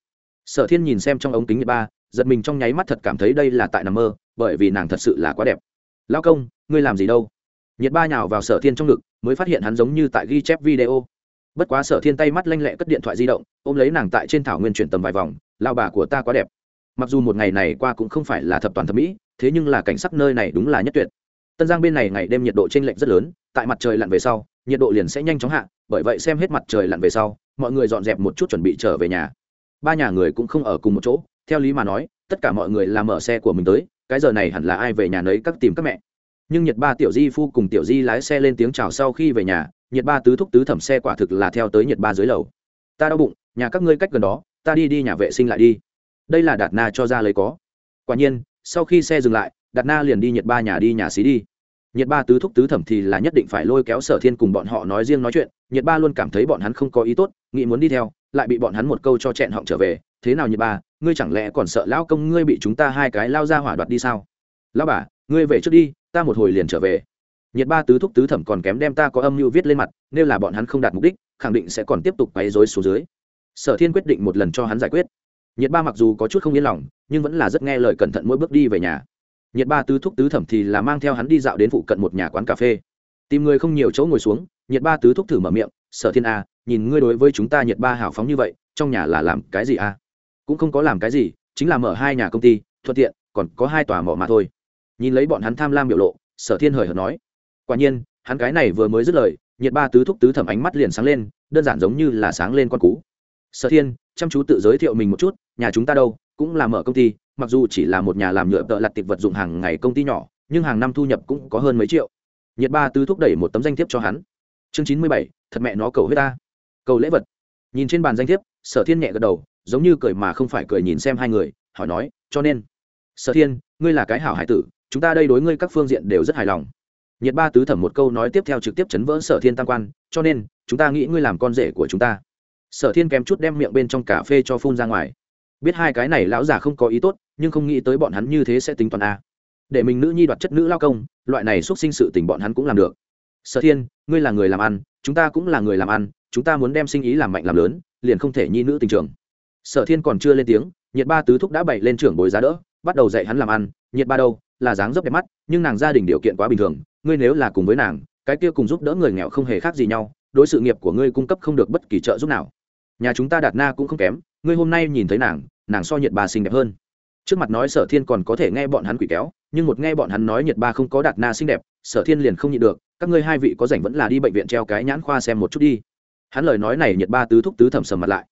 Sở thiên nhìn xem trong ống kính nhiệt ba giật mình trong nháy mắt thật cảm thấy đây là tại nằm mơ, bởi vì nàng thật sự là quá đẹp. Lao công, ngươi làm gì đâu? Nhiệt ba nhào vào sở thiên trong ngực, mới phát hiện hắn giống như tại ghi chép video. Bất quá sở thiên tay mắt lanh lẹ cất điện thoại di động, ôm lấy nàng tại trên thảo nguyên chuyển tầm vài vòng lao bà của ta quá đẹp. Mặc dù một ngày này qua cũng không phải là thập toàn thẩm mỹ, thế nhưng là cảnh sắc nơi này đúng là nhất tuyệt. Tân giang bên này ngày đêm nhiệt độ t r ê n lệch rất lớn, tại mặt trời lặn về sau, nhiệt độ liền sẽ nhanh chóng hạ, bởi vậy xem hết mặt trời lặn về sau, mọi người dọn dẹp một chút chuẩn bị trở về nhà. Ba nhà người cũng không ở cùng một chỗ theo lý mà nói, tất cả mọi người làm mở xe của mình tới, cái giờ này hẳn là ai về nhà nấy các tìm các mẹ. Nhưng nhiệt ba tiểu di phu cùng tiểu di lái xe lên tiếng chào sau khi về nhà nhiệt ba tứ thúc tứ thẩm xe quả thực là theo tới nhiệt ba dưới lầu. Ta đau bụng, nhà các ngươi cách gần đó, ta đi đi nhà vệ sinh lại đi. Đây là đạt na cho ra lấy có. Quả nhiên, sau khi xe dừng lại, đạt na liền đi nhiệt ba nhà đi nhà xí đi. Nhiệt ba tứ thúc tứ thẩm thì là nhất định phải lôi kéo sở thiên cùng bọn họ nói riêng nói chuyện nhiệt ba luôn cảm thấy bọn hắn không có ý tốt, nghĩ muốn đi theo, lại bị bọn hắn một câu cho chẹn họng trở về thế nào nhiệt bà, ngươi chẳng lẽ còn sợ lão công ngươi bị chúng ta hai cái lao ra hỏa đoạt đi sao? Lão bà ngươi về trước đi ta một hồi liền trở về. Nhiệt ba tứ thúc tứ thẩm còn kém đem ta có âm mưu viết lên mặt nếu là bọn hắn không đạt mục đích khẳng định sẽ còn tiếp tục quấy rối xuống dưới. Sở thiên quyết định một lần cho hắn giải quyết. Nhiệt ba mặc dù có chút không yên lòng nhưng vẫn là rất nghe lời cẩn thận mỗi bước đi về nhà. Nhiệt ba tứ thúc tứ thẩm thì là mang theo hắn đi dạo đến phụ cận một nhà quán cà phê. Tìm người không nhiều chỗ ngồi xuống nhiệt ba tứ thúc thử mở miệng sở thiên a nhìn ngươi đối với chúng ta nhiệt ba hào phóng như vậy trong nhà là làm cái gì a cũng không có làm cái gì, chính là mở hai nhà công ty, thuận tiện, còn có hai tòa mỏ mà thôi. Nhìn lấy bọn hắn tham lam biểu lộ, sở thiên hời hợt nói. Quả nhiên, hắn cái này vừa mới dứt lời, nhiệt ba tứ thúc tứ thẩm ánh mắt liền sáng lên, đơn giản giống như là sáng lên con cú. Sở thiên, chăm chú tự giới thiệu mình một chút, nhà chúng ta đâu, cũng là mở công ty, mặc dù chỉ là một nhà làm nhựa tợ lặt tiệp vật dụng hàng ngày công ty nhỏ, nhưng hàng năm thu nhập cũng có hơn mấy triệu. Nhiệt ba tứ thúc đẩy một tấm danh thiếp cho hắn. Chương chín mươi bảy, thật mẹ nó cầu huyết ta. Cầu lễ vật. Nhìn trên bàn danh thiếp, sở thiên nhẹ gật đầu giống như cười mà không phải cười nhìn xem hai người, hỏi nói, cho nên, sở thiên, ngươi là cái hảo hải tử, chúng ta đây đối ngươi các phương diện đều rất hài lòng. Nhiệt ba tứ thẩm một câu nói tiếp theo trực tiếp chấn vỡ sở thiên tam quan, cho nên, chúng ta nghĩ ngươi làm con rể của chúng ta. Sở thiên kém chút đem miệng bên trong cà phê cho phun ra ngoài. Biết hai cái này lão già không có ý tốt, nhưng không nghĩ tới bọn hắn như thế sẽ tính toán a. Để mình nữ nhi đoạt chất nữ lao công, loại này x sinh sự tình bọn hắn cũng làm được. Sở thiên, ngươi là người làm ăn, chúng ta cũng là người làm ăn, chúng ta muốn đem sinh ý làm mạnh làm lớn, liền không thể nhi nữ tình trường sở thiên còn chưa lên tiếng, nhiệt ba tứ thúc đã bày lên trưởng bồi giá đỡ, bắt đầu dạy hắn làm ăn. Nhiệt ba đâu? Là dáng dấp đẹp mắt, nhưng nàng gia đình điều kiện quá bình thường, ngươi nếu là cùng với nàng, cái kia cùng giúp đỡ người nghèo không hề khác gì nhau, đối sự nghiệp của ngươi cung cấp không được bất kỳ trợ giúp nào. Nhà chúng ta đạt na cũng không kém, ngươi hôm nay nhìn thấy nàng nàng so nhiệt ba xinh đẹp hơn. Trước mặt nói sở thiên còn có thể nghe bọn hắn quỷ kéo, nhưng một nghe bọn hắn nói nhiệt ba không có đạt na xinh đẹp, sở thiên liền không nhịn được, các ngươi hai vị có rảnh vẫn là đi bệnh viện treo cái nhãn khoa xem một chút đi. Hắn lời nói này nhiệt ba tứ thúc tứ thẩm sầm mặt lại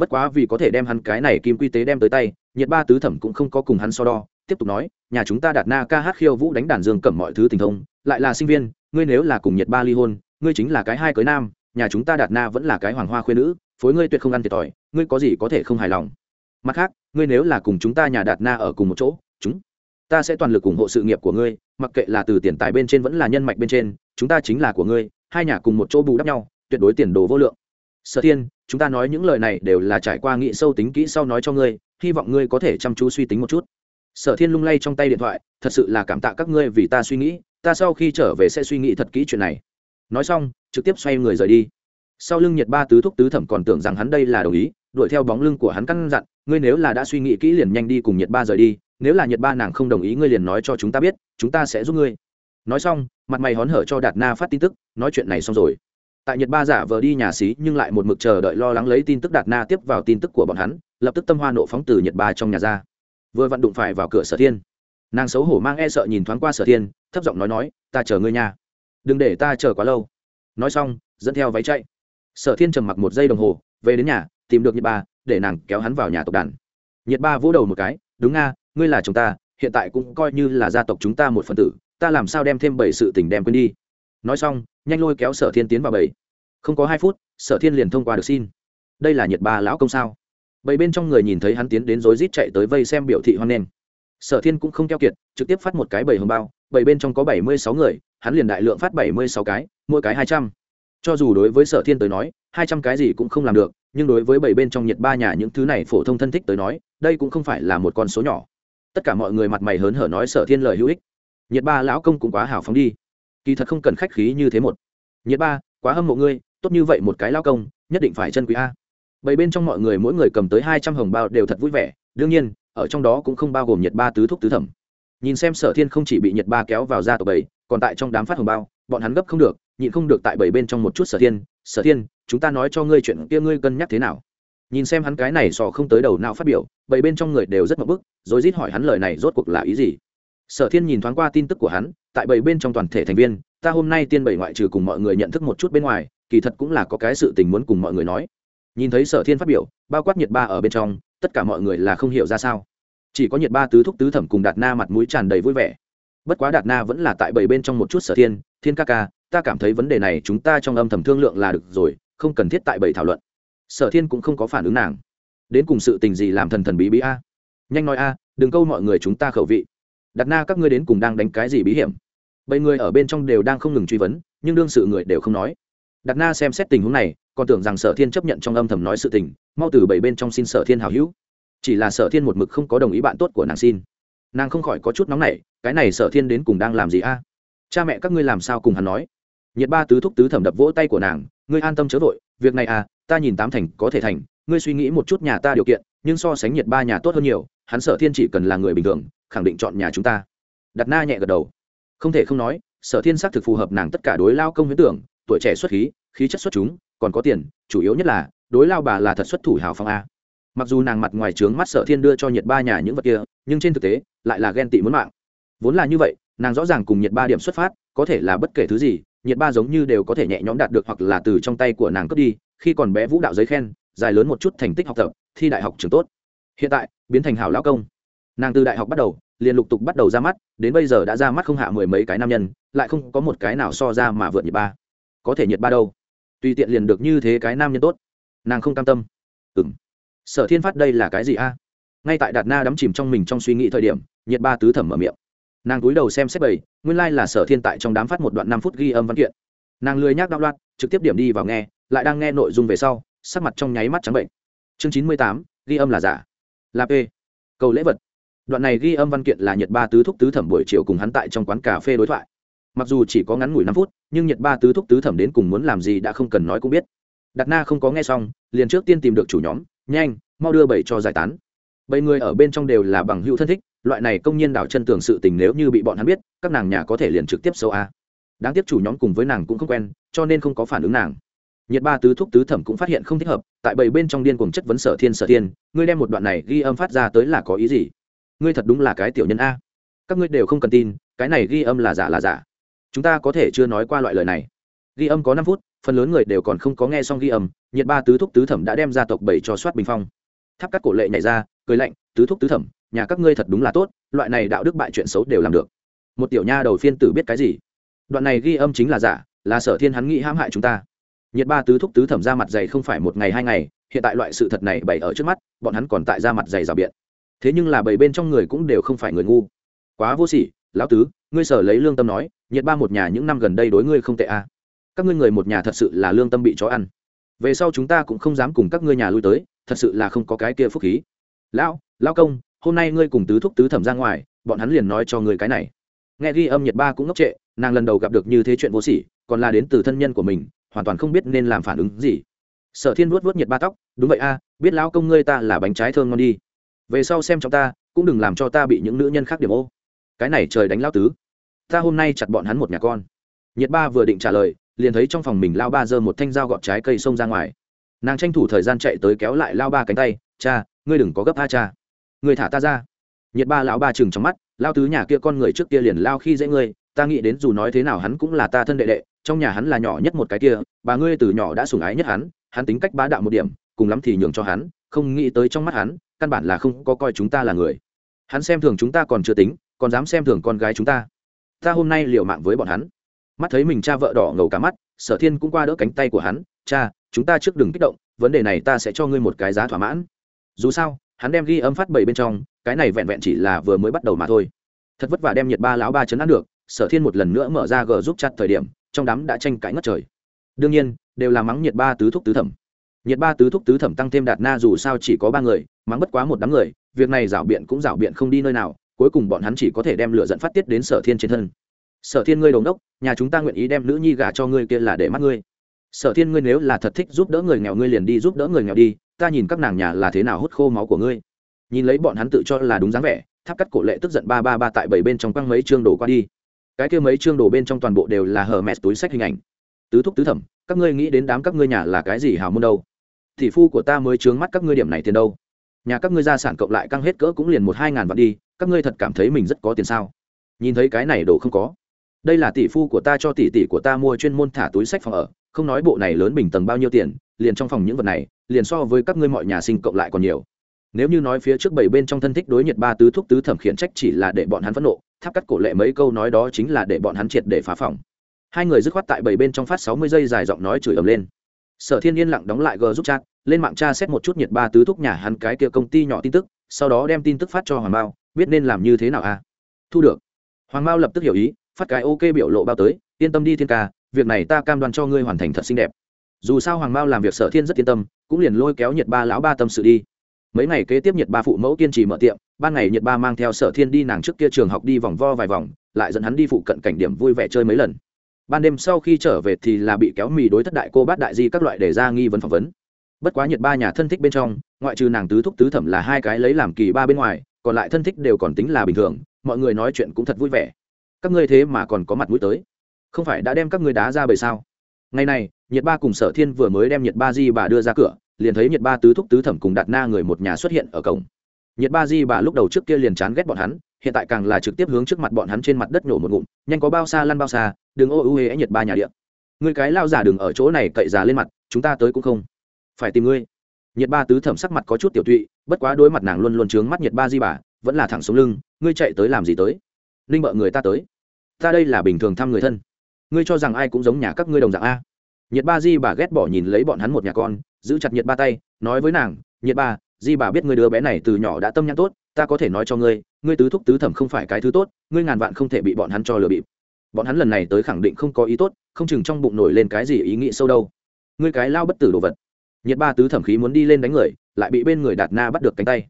bất quá vì có thể đem hắn cái này kim quy tế đem tới tay, nhiệt ba tứ thẩm cũng không có cùng hắn so đo, tiếp tục nói, nhà chúng ta đạt na ca hát khiêu vũ đánh đàn dương cầm mọi thứ tình thông, lại là sinh viên, ngươi nếu là cùng nhiệt ba ly hôn, ngươi chính là cái hai cưới nam, nhà chúng ta đạt na vẫn là cái hoàng hoa khuyên nữ, phối ngươi tuyệt không ăn thiệt thòi, ngươi có gì có thể không hài lòng. Mặt khác, ngươi nếu là cùng chúng ta nhà đạt na ở cùng một chỗ, chúng ta sẽ toàn lực ủng hộ sự nghiệp của ngươi, mặc kệ là từ tiền tài bên trên vẫn là nhân mạch bên trên, chúng ta chính là của ngươi, hai nhà cùng một chỗ bù đắp nhau, tuyệt đối tiền đồ vô lượng sở thiên, chúng ta nói những lời này đều là trải qua nghị sâu tính kỹ sau nói cho ngươi, hy vọng ngươi có thể chăm chú suy tính một chút. Sở thiên lung lay trong tay điện thoại, thật sự là cảm tạ các ngươi vì ta suy nghĩ, ta sau khi trở về sẽ suy nghĩ thật kỹ chuyện này. Nói xong, trực tiếp xoay người rời đi. Sau lưng nhiệt ba tứ thúc tứ thẩm còn tưởng rằng hắn đây là đồng ý, đuổi theo bóng lưng của hắn căn dặn, ngươi nếu là đã suy nghĩ kỹ liền nhanh đi cùng nhiệt ba rời đi, nếu là nhiệt ba nàng không đồng ý ngươi liền nói cho chúng ta biết, chúng ta sẽ giúp ngươi. Nói xong, mặt mày hón hở cho đạt na phát tin tức, nói chuyện này xong rồi tại nhật ba giả vờ đi nhà xí, nhưng lại một mực chờ đợi lo lắng lấy tin tức đạt na tiếp vào tin tức của bọn hắn, lập tức tâm hoa nộ phóng từ nhật ba trong nhà ra. Vừa vặn đụng phải vào cửa sở thiên. Nàng xấu hổ mang e sợ nhìn thoáng qua sở thiên, thấp giọng nói nói, ta chờ ngươi nhà đừng để ta chờ quá lâu. Nói xong, dẫn theo váy chạy. Sở thiên trầm mặc một giây đồng hồ, về đến nhà, tìm được nhật ba, để nàng kéo hắn vào nhà tộc đàn. Nhật ba vỗ đầu một cái, đúng nga, ngươi là chúng ta, hiện tại cũng coi như là gia tộc chúng ta một phần tử, ta làm sao đem thêm bảy sự tình đem quên đi? Nói xong, nhanh lôi kéo sở thiên tiến vào bảy không có hai phút, sở thiên liền thông qua được xin. Đây là nhiệt ba lão công sao? Bảy bên trong người nhìn thấy hắn tiến đến rối rít chạy tới vây xem biểu thị hoan nghênh. Sở thiên cũng không keo kiệt, trực tiếp phát một cái bảy hồng bao bảy bên trong có bảy mươi sáu người, hắn liền đại lượng phát bảy mươi sáu cái, mỗi cái hai trăm. Cho dù đối với sở thiên tới nói, hai trăm cái gì cũng không làm được, nhưng đối với bảy bên trong nhiệt ba nhà những thứ này phổ thông thân thích tới nói, đây cũng không phải là một con số nhỏ. Tất cả mọi người mặt mày hớn hở nói sở thiên lời hữu ích. Nhiệt ba lão công cũng quá hào phóng đi. Kỳ thật không cần khách khí như thế một. Nhiệt ba, quá hâm mộ ngươi tốt như vậy một cái lão công, nhất định phải chân quý a. Bảy bên trong mọi người, mỗi người cầm tới hai trăm hồng bao đều thật vui vẻ. Đương nhiên, ở trong đó cũng không bao gồm nhiệt ba tứ thúc tứ thẩm. Nhìn xem sở thiên không chỉ bị nhiệt ba kéo vào ra tổ bảy, còn tại trong đám phát hồng bao, bọn hắn gấp không được, nhịn không được tại bảy bên trong một chút sở thiên sở thiên, chúng ta nói cho ngươi chuyện kia ngươi cân nhắc thế nào? Nhìn xem hắn cái này sò không tới đầu nào phát biểu, bảy bên trong người đều rất mập bức, rồi rít hỏi hắn lời này rốt cuộc là ý gì. Sở thiên nhìn thoáng qua tin tức của hắn, tại bảy bên trong toàn thể thành viên ta hôm nay tiên bảy ngoại trừ cùng mọi người nhận thức một chút bên ngoài, kỳ thật cũng là có cái sự tình muốn cùng mọi người nói. Nhìn thấy sở thiên phát biểu, bao quát nhiệt ba ở bên trong, tất cả mọi người là không hiểu ra sao. Chỉ có nhiệt ba tứ thúc tứ thẩm cùng đạt na mặt mũi tràn đầy vui vẻ. Bất quá đạt na vẫn là tại bảy bên trong một chút sở thiên thiên ca ca, ta cảm thấy vấn đề này chúng ta trong âm thầm thương lượng là được rồi, không cần thiết tại bảy thảo luận. Sở thiên cũng không có phản ứng nàng. Đến cùng sự tình gì làm thần thần bí bí a? Nhanh nói a, đừng câu mọi người chúng ta khẩu vị. Đặt na, các ngươi đến cùng đang đánh cái gì bí hiểm? Bảy người ở bên trong đều đang không ngừng truy vấn, nhưng đương sự người đều không nói. Đặt na xem xét tình huống này, còn tưởng rằng sở thiên chấp nhận trong âm thầm nói sự tình, mau từ bảy bên trong xin sở thiên hào hữu. Chỉ là sở thiên một mực không có đồng ý bạn tốt của nàng xin. Nàng không khỏi có chút nóng nảy, cái này sở thiên đến cùng đang làm gì a? Cha mẹ các ngươi làm sao cùng hắn nói? Nhiệt ba tứ thúc tứ thẩm đập vỗ tay của nàng, ngươi an tâm chớ vội, việc này à ta nhìn tám thành có thể thành, ngươi suy nghĩ một chút nhà ta điều kiện, nhưng so sánh nhiệt ba nhà tốt hơn nhiều, hắn sở thiên chỉ cần là người bình thường, khẳng định chọn nhà chúng ta. Đặt na nhẹ gật đầu không thể không nói, sở thiên xác thực phù hợp nàng tất cả đối lao công huyễn tưởng, tuổi trẻ xuất khí khí chất xuất chúng, còn có tiền, chủ yếu nhất là, đối lao bà là thật xuất thủ hào phong a. Mặc dù nàng mặt ngoài trướng mắt sở thiên đưa cho nhiệt ba nhà những vật kia, nhưng trên thực tế, lại là ghen tị muốn mạng. Vốn là như vậy, nàng rõ ràng cùng nhiệt ba điểm xuất phát, có thể là bất kể thứ gì nhiệt ba giống như đều có thể nhẹ nhõm đạt được hoặc là từ trong tay của nàng cướp đi, khi còn bé vũ đạo giấy khen, dài lớn một chút thành tích học tập, thi đại học trường tốt. Hiện tại, biến thành hảo lao công. Nàng từ đại học bắt đầu liền lục tục bắt đầu ra mắt, đến bây giờ đã ra mắt không hạ mười mấy cái nam nhân, lại không có một cái nào so ra mà vượt nhiệt ba. Có thể nhiệt ba đâu? Tùy tiện liền được như thế cái nam nhân tốt. Nàng không cam tâm. Ừ m sở thiên phát đây là cái gì a? Ngay tại đạt na đắm chìm trong mình trong suy nghĩ thời điểm nhiệt ba tứ thẩm mở miệng. Nàng cúi đầu xem xét bầy, nguyên lai、like、là sở thiên tại trong đám phát một đoạn năm phút ghi âm văn kiện. Nàng lười nhác đạo loạt, trực tiếp điểm đi vào nghe, lại đang nghe nội dung về sau, sắc mặt trong nháy mắt trắng bệnh. Chương chín mươi tám, ghi âm là giả. Là p. Cầu lễ vật đoạn này ghi âm văn kiện là nhật ba tứ thúc tứ thẩm buổi chiều cùng hắn tại trong quán cà phê đối thoại. Mặc dù chỉ có ngắn ngủi năm phút, nhưng nhật ba tứ thúc tứ thẩm đến cùng muốn làm gì đã không cần nói cũng biết. Đặt na không có nghe xong, liền trước tiên tìm được chủ nhóm, nhanh, mau đưa bảy cho giải tán. Bảy người ở bên trong đều là bằng hữu thân thích, loại này công nhân đảo chân tường sự tình nếu như bị bọn hắn biết, các nàng nhà có thể liền trực tiếp sâu a. Đáng tiếc chủ nhóm cùng với nàng cũng không quen, cho nên không có phản ứng nàng. Nhiệt ba tứ thúc tứ thẩm cũng phát hiện không thích hợp, tại bảy bên trong điên cùng chất vấn sở thiên sở thiên, ngươi đem một đoạn này ghi âm phát ra tới là có ý gì? Ngươi thật đúng là cái tiểu nhân a. Các ngươi đều không cần tin, cái này ghi âm là giả là giả. Chúng ta có thể chưa nói qua loại lời này. Ghi âm có năm phút, phần lớn người đều còn không có nghe xong ghi âm, nhiệt ba tứ thúc tứ thẩm đã đem ra tộc bảy cho soát bình phong. Tháp các cổ lệ nhảy ra, cười lạnh, tứ thúc tứ thẩm, nhà các ngươi thật đúng là tốt, loại này đạo đức bại chuyện xấu đều làm được. Một tiểu nha đầu phiên tử biết cái gì? Đoạn này ghi âm chính là giả, là sở thiên hắn nghĩ hãm hại chúng ta. Nhiệt ba tứ thúc tứ thẩm ra mặt dày không phải một ngày hai ngày, hiện tại loại sự thật này bày ở trước mắt, bọn hắn còn tại ra mặt dày rào biện thế nhưng là bảy bên trong người cũng đều không phải người ngu. Quá vô sỉ, lão tứ, ngươi sở lấy lương tâm nói, nhiệt ba một nhà những năm gần đây đối ngươi không tệ a à. các ngươi người một nhà thật sự là lương tâm bị chó ăn. Về sau chúng ta cũng không dám cùng các ngươi nhà lui tới, thật sự là không có cái kia phúc khí. Lão lão công, hôm nay ngươi cùng tứ thúc tứ thẩm ra ngoài, bọn hắn liền nói cho ngươi cái này. Nghe ghi âm nhiệt ba cũng ngốc trệ, nàng lần đầu gặp được như thế chuyện vô sỉ, còn là đến từ thân nhân của mình, hoàn toàn không biết nên làm phản ứng gì. Sở thiên vuốt vuốt nhiệt ba tóc, đúng vậy a, biết lão công ngươi ta là bánh trái thơm ngon đi về sau xem trong ta, cũng đừng làm cho ta bị những nữ nhân khác điểm ô. Cái này trời đánh lao tứ. Ta hôm nay chặt bọn hắn một nhà con. Nhiệt ba vừa định trả lời, liền thấy trong phòng mình lao ba giơ một thanh dao gọt trái cây xông ra ngoài. Nàng tranh thủ thời gian chạy tới kéo lại lao ba cánh tay, cha, ngươi đừng có gấp ha cha. Ngươi thả ta ra. Nhiệt ba lão ba chừng trong mắt lao tứ nhà kia con người trước kia liền lao khi dễ ngươi, ta nghĩ đến dù nói thế nào hắn cũng là ta thân đệ đệ, trong nhà hắn là nhỏ nhất một cái kia, bà ngươi từ nhỏ đã sủng ái nhất hắn hắn tính cách bá đạo một điểm, cùng lắm thì nhường cho hắn, không nghĩ tới trong mắt hắn căn bản là không có coi chúng ta là người. Hắn xem thường chúng ta còn chưa tính, còn dám xem thường con gái chúng ta. Ta hôm nay liều mạng với bọn hắn. Mắt thấy mình cha vợ đỏ ngầu cả mắt, sở thiên cũng qua đỡ cánh tay của hắn, cha, chúng ta trước đừng kích động, vấn đề này ta sẽ cho ngươi một cái giá thỏa mãn. Dù sao, hắn đem ghi âm phát bảy bên trong, cái này vẹn vẹn chỉ là vừa mới bắt đầu mà thôi. Thật vất vả đem nhiệt ba lão ba chấn áp được, sở thiên một lần nữa mở ra g giúp chặt thời điểm, trong đám đã tranh cãi ngất trời. Đương nhiên, đều là mắng nhiệt ba tứ thúc tứ thẩm. Nhiệt ba tứ thúc tứ thẩm tăng thêm đạt na dù sao chỉ có ba người mắng bất quá một đám người, việc này rảo biện cũng rảo biện không đi nơi nào, cuối cùng bọn hắn chỉ có thể đem lửa dẫn phát tiết đến sở thiên trên thân. Sở thiên ngươi đồn đốc, nhà chúng ta nguyện ý đem nữ nhi gả cho ngươi kia là để mắt ngươi. Sở thiên ngươi nếu là thật thích giúp đỡ người nghèo ngươi liền đi giúp đỡ người nghèo đi, ta nhìn các nàng nhà là thế nào hút khô máu của ngươi. Nhìn lấy bọn hắn tự cho là đúng dáng vẻ, tháp cắt cổ lệ tức giận ba ba ba tại bảy bên trong quăng mấy chương đồ qua đi. Cái kia mấy chương đồ bên trong toàn bộ đều là hở mẹt túi sách hình ảnh. Tứ thúc tứ thẩm, các ngươi nghĩ đến đám các ngươi nhà là cái gì hào môn đâu? Thì phu của ta mới trướng mắt các ngươi điểm này tiền đâu? Nhà các ngươi gia sản cộng lại căng hết cỡ cũng liền một hai ngàn vạn đi, các ngươi thật cảm thấy mình rất có tiền sao? Nhìn thấy cái này đồ không có. Đây là tỷ phu của ta cho tỷ tỷ của ta mua chuyên môn thả túi sách phòng ở, không nói bộ này lớn bình tầng bao nhiêu tiền, liền trong phòng những vật này, liền so với các ngươi mọi nhà sinh cộng lại còn nhiều. Nếu như nói phía trước bảy bên trong thân thích đối nhiệt ba tứ thúc tứ thẩm khiển trách chỉ là để bọn hắn phẫn nộ, tháp cắt cổ lệ mấy câu nói đó chính là để bọn hắn triệt để phá phòng. Hai người dứt khoát tại bảy bên trong phát sáu mươi giây dài giọng nói chửi ầm lên sở thiên yên lặng đóng lại g giúp chat, lên mạng tra xét một chút nhiệt ba tứ thúc nhà hắn cái kia công ty nhỏ tin tức, sau đó đem tin tức phát cho hoàng mao, biết nên làm như thế nào à? Thu được. Hoàng mao lập tức hiểu ý, phát cái ok biểu lộ bao tới, yên tâm đi thiên ca, việc này ta cam đoan cho ngươi hoàn thành thật xinh đẹp. Dù sao hoàng mao làm việc sở thiên rất yên tâm, cũng liền lôi kéo nhiệt ba lão ba tâm sự đi. Mấy ngày kế tiếp nhiệt ba phụ mẫu kiên trì mở tiệm, ban ngày nhiệt ba mang theo sở thiên đi nàng trước kia trường học đi vòng vo vài vòng, lại dẫn hắn đi phụ cận cảnh điểm vui vẻ chơi mấy lần ban đêm sau khi trở về thì là bị kéo mì đối thất đại cô bát đại di các loại để ra nghi vấn phỏng vấn. Bất quá nhiệt ba nhà thân thích bên trong, ngoại trừ nàng tứ thúc tứ thẩm là hai cái lấy làm kỳ ba bên ngoài, còn lại thân thích đều còn tính là bình thường, mọi người nói chuyện cũng thật vui vẻ. Các ngươi thế mà còn có mặt mũi tới. Không phải đã đem các ngươi đá ra bởi sao? Ngày này nhiệt ba cùng sở thiên vừa mới đem nhiệt ba di bà đưa ra cửa, liền thấy nhiệt ba tứ thúc tứ thẩm cùng đạt na người một nhà xuất hiện ở cổng. Nhiệt ba di bà lúc đầu trước kia liền chán ghét bọn hắn hiện tại càng là trực tiếp hướng trước mặt bọn hắn trên mặt đất nhổ một ngụm, nhanh có bao xa lăn bao xa, đừng ô ưu hễ nhiệt ba nhà điện người cái lao giả đừng ở chỗ này cậy già lên mặt, chúng ta tới cũng không phải tìm ngươi. Nhiệt ba tứ thẩm sắc mặt có chút tiểu tụy, bất quá đối mặt nàng luôn luôn trướng mắt nhiệt ba di bà, vẫn là thẳng sống lưng, ngươi chạy tới làm gì tới? Ninh bợ người ta tới. Ta đây là bình thường thăm người thân. Ngươi cho rằng ai cũng giống nhà các ngươi đồng dạng a? Nhiệt ba di bà ghét bỏ nhìn lấy bọn hắn một nhà con, giữ chặt nhiệt ba tay, nói với nàng nhiệt ba, di bà biết ngươi đứa bé này từ nhỏ đã tâm nhãn tốt, ta có thể nói cho ngươi ngươi tứ thúc tứ thẩm không phải cái thứ tốt, ngươi ngàn vạn không thể bị bọn hắn cho lừa bịp. Bọn hắn lần này tới khẳng định không có ý tốt, không chừng trong bụng nổi lên cái gì ý nghĩ sâu đâu. Ngươi cái lao bất tử đồ vật. Nhiệt ba tứ thẩm khí muốn đi lên đánh người, lại bị bên người đạt na bắt được cánh tay.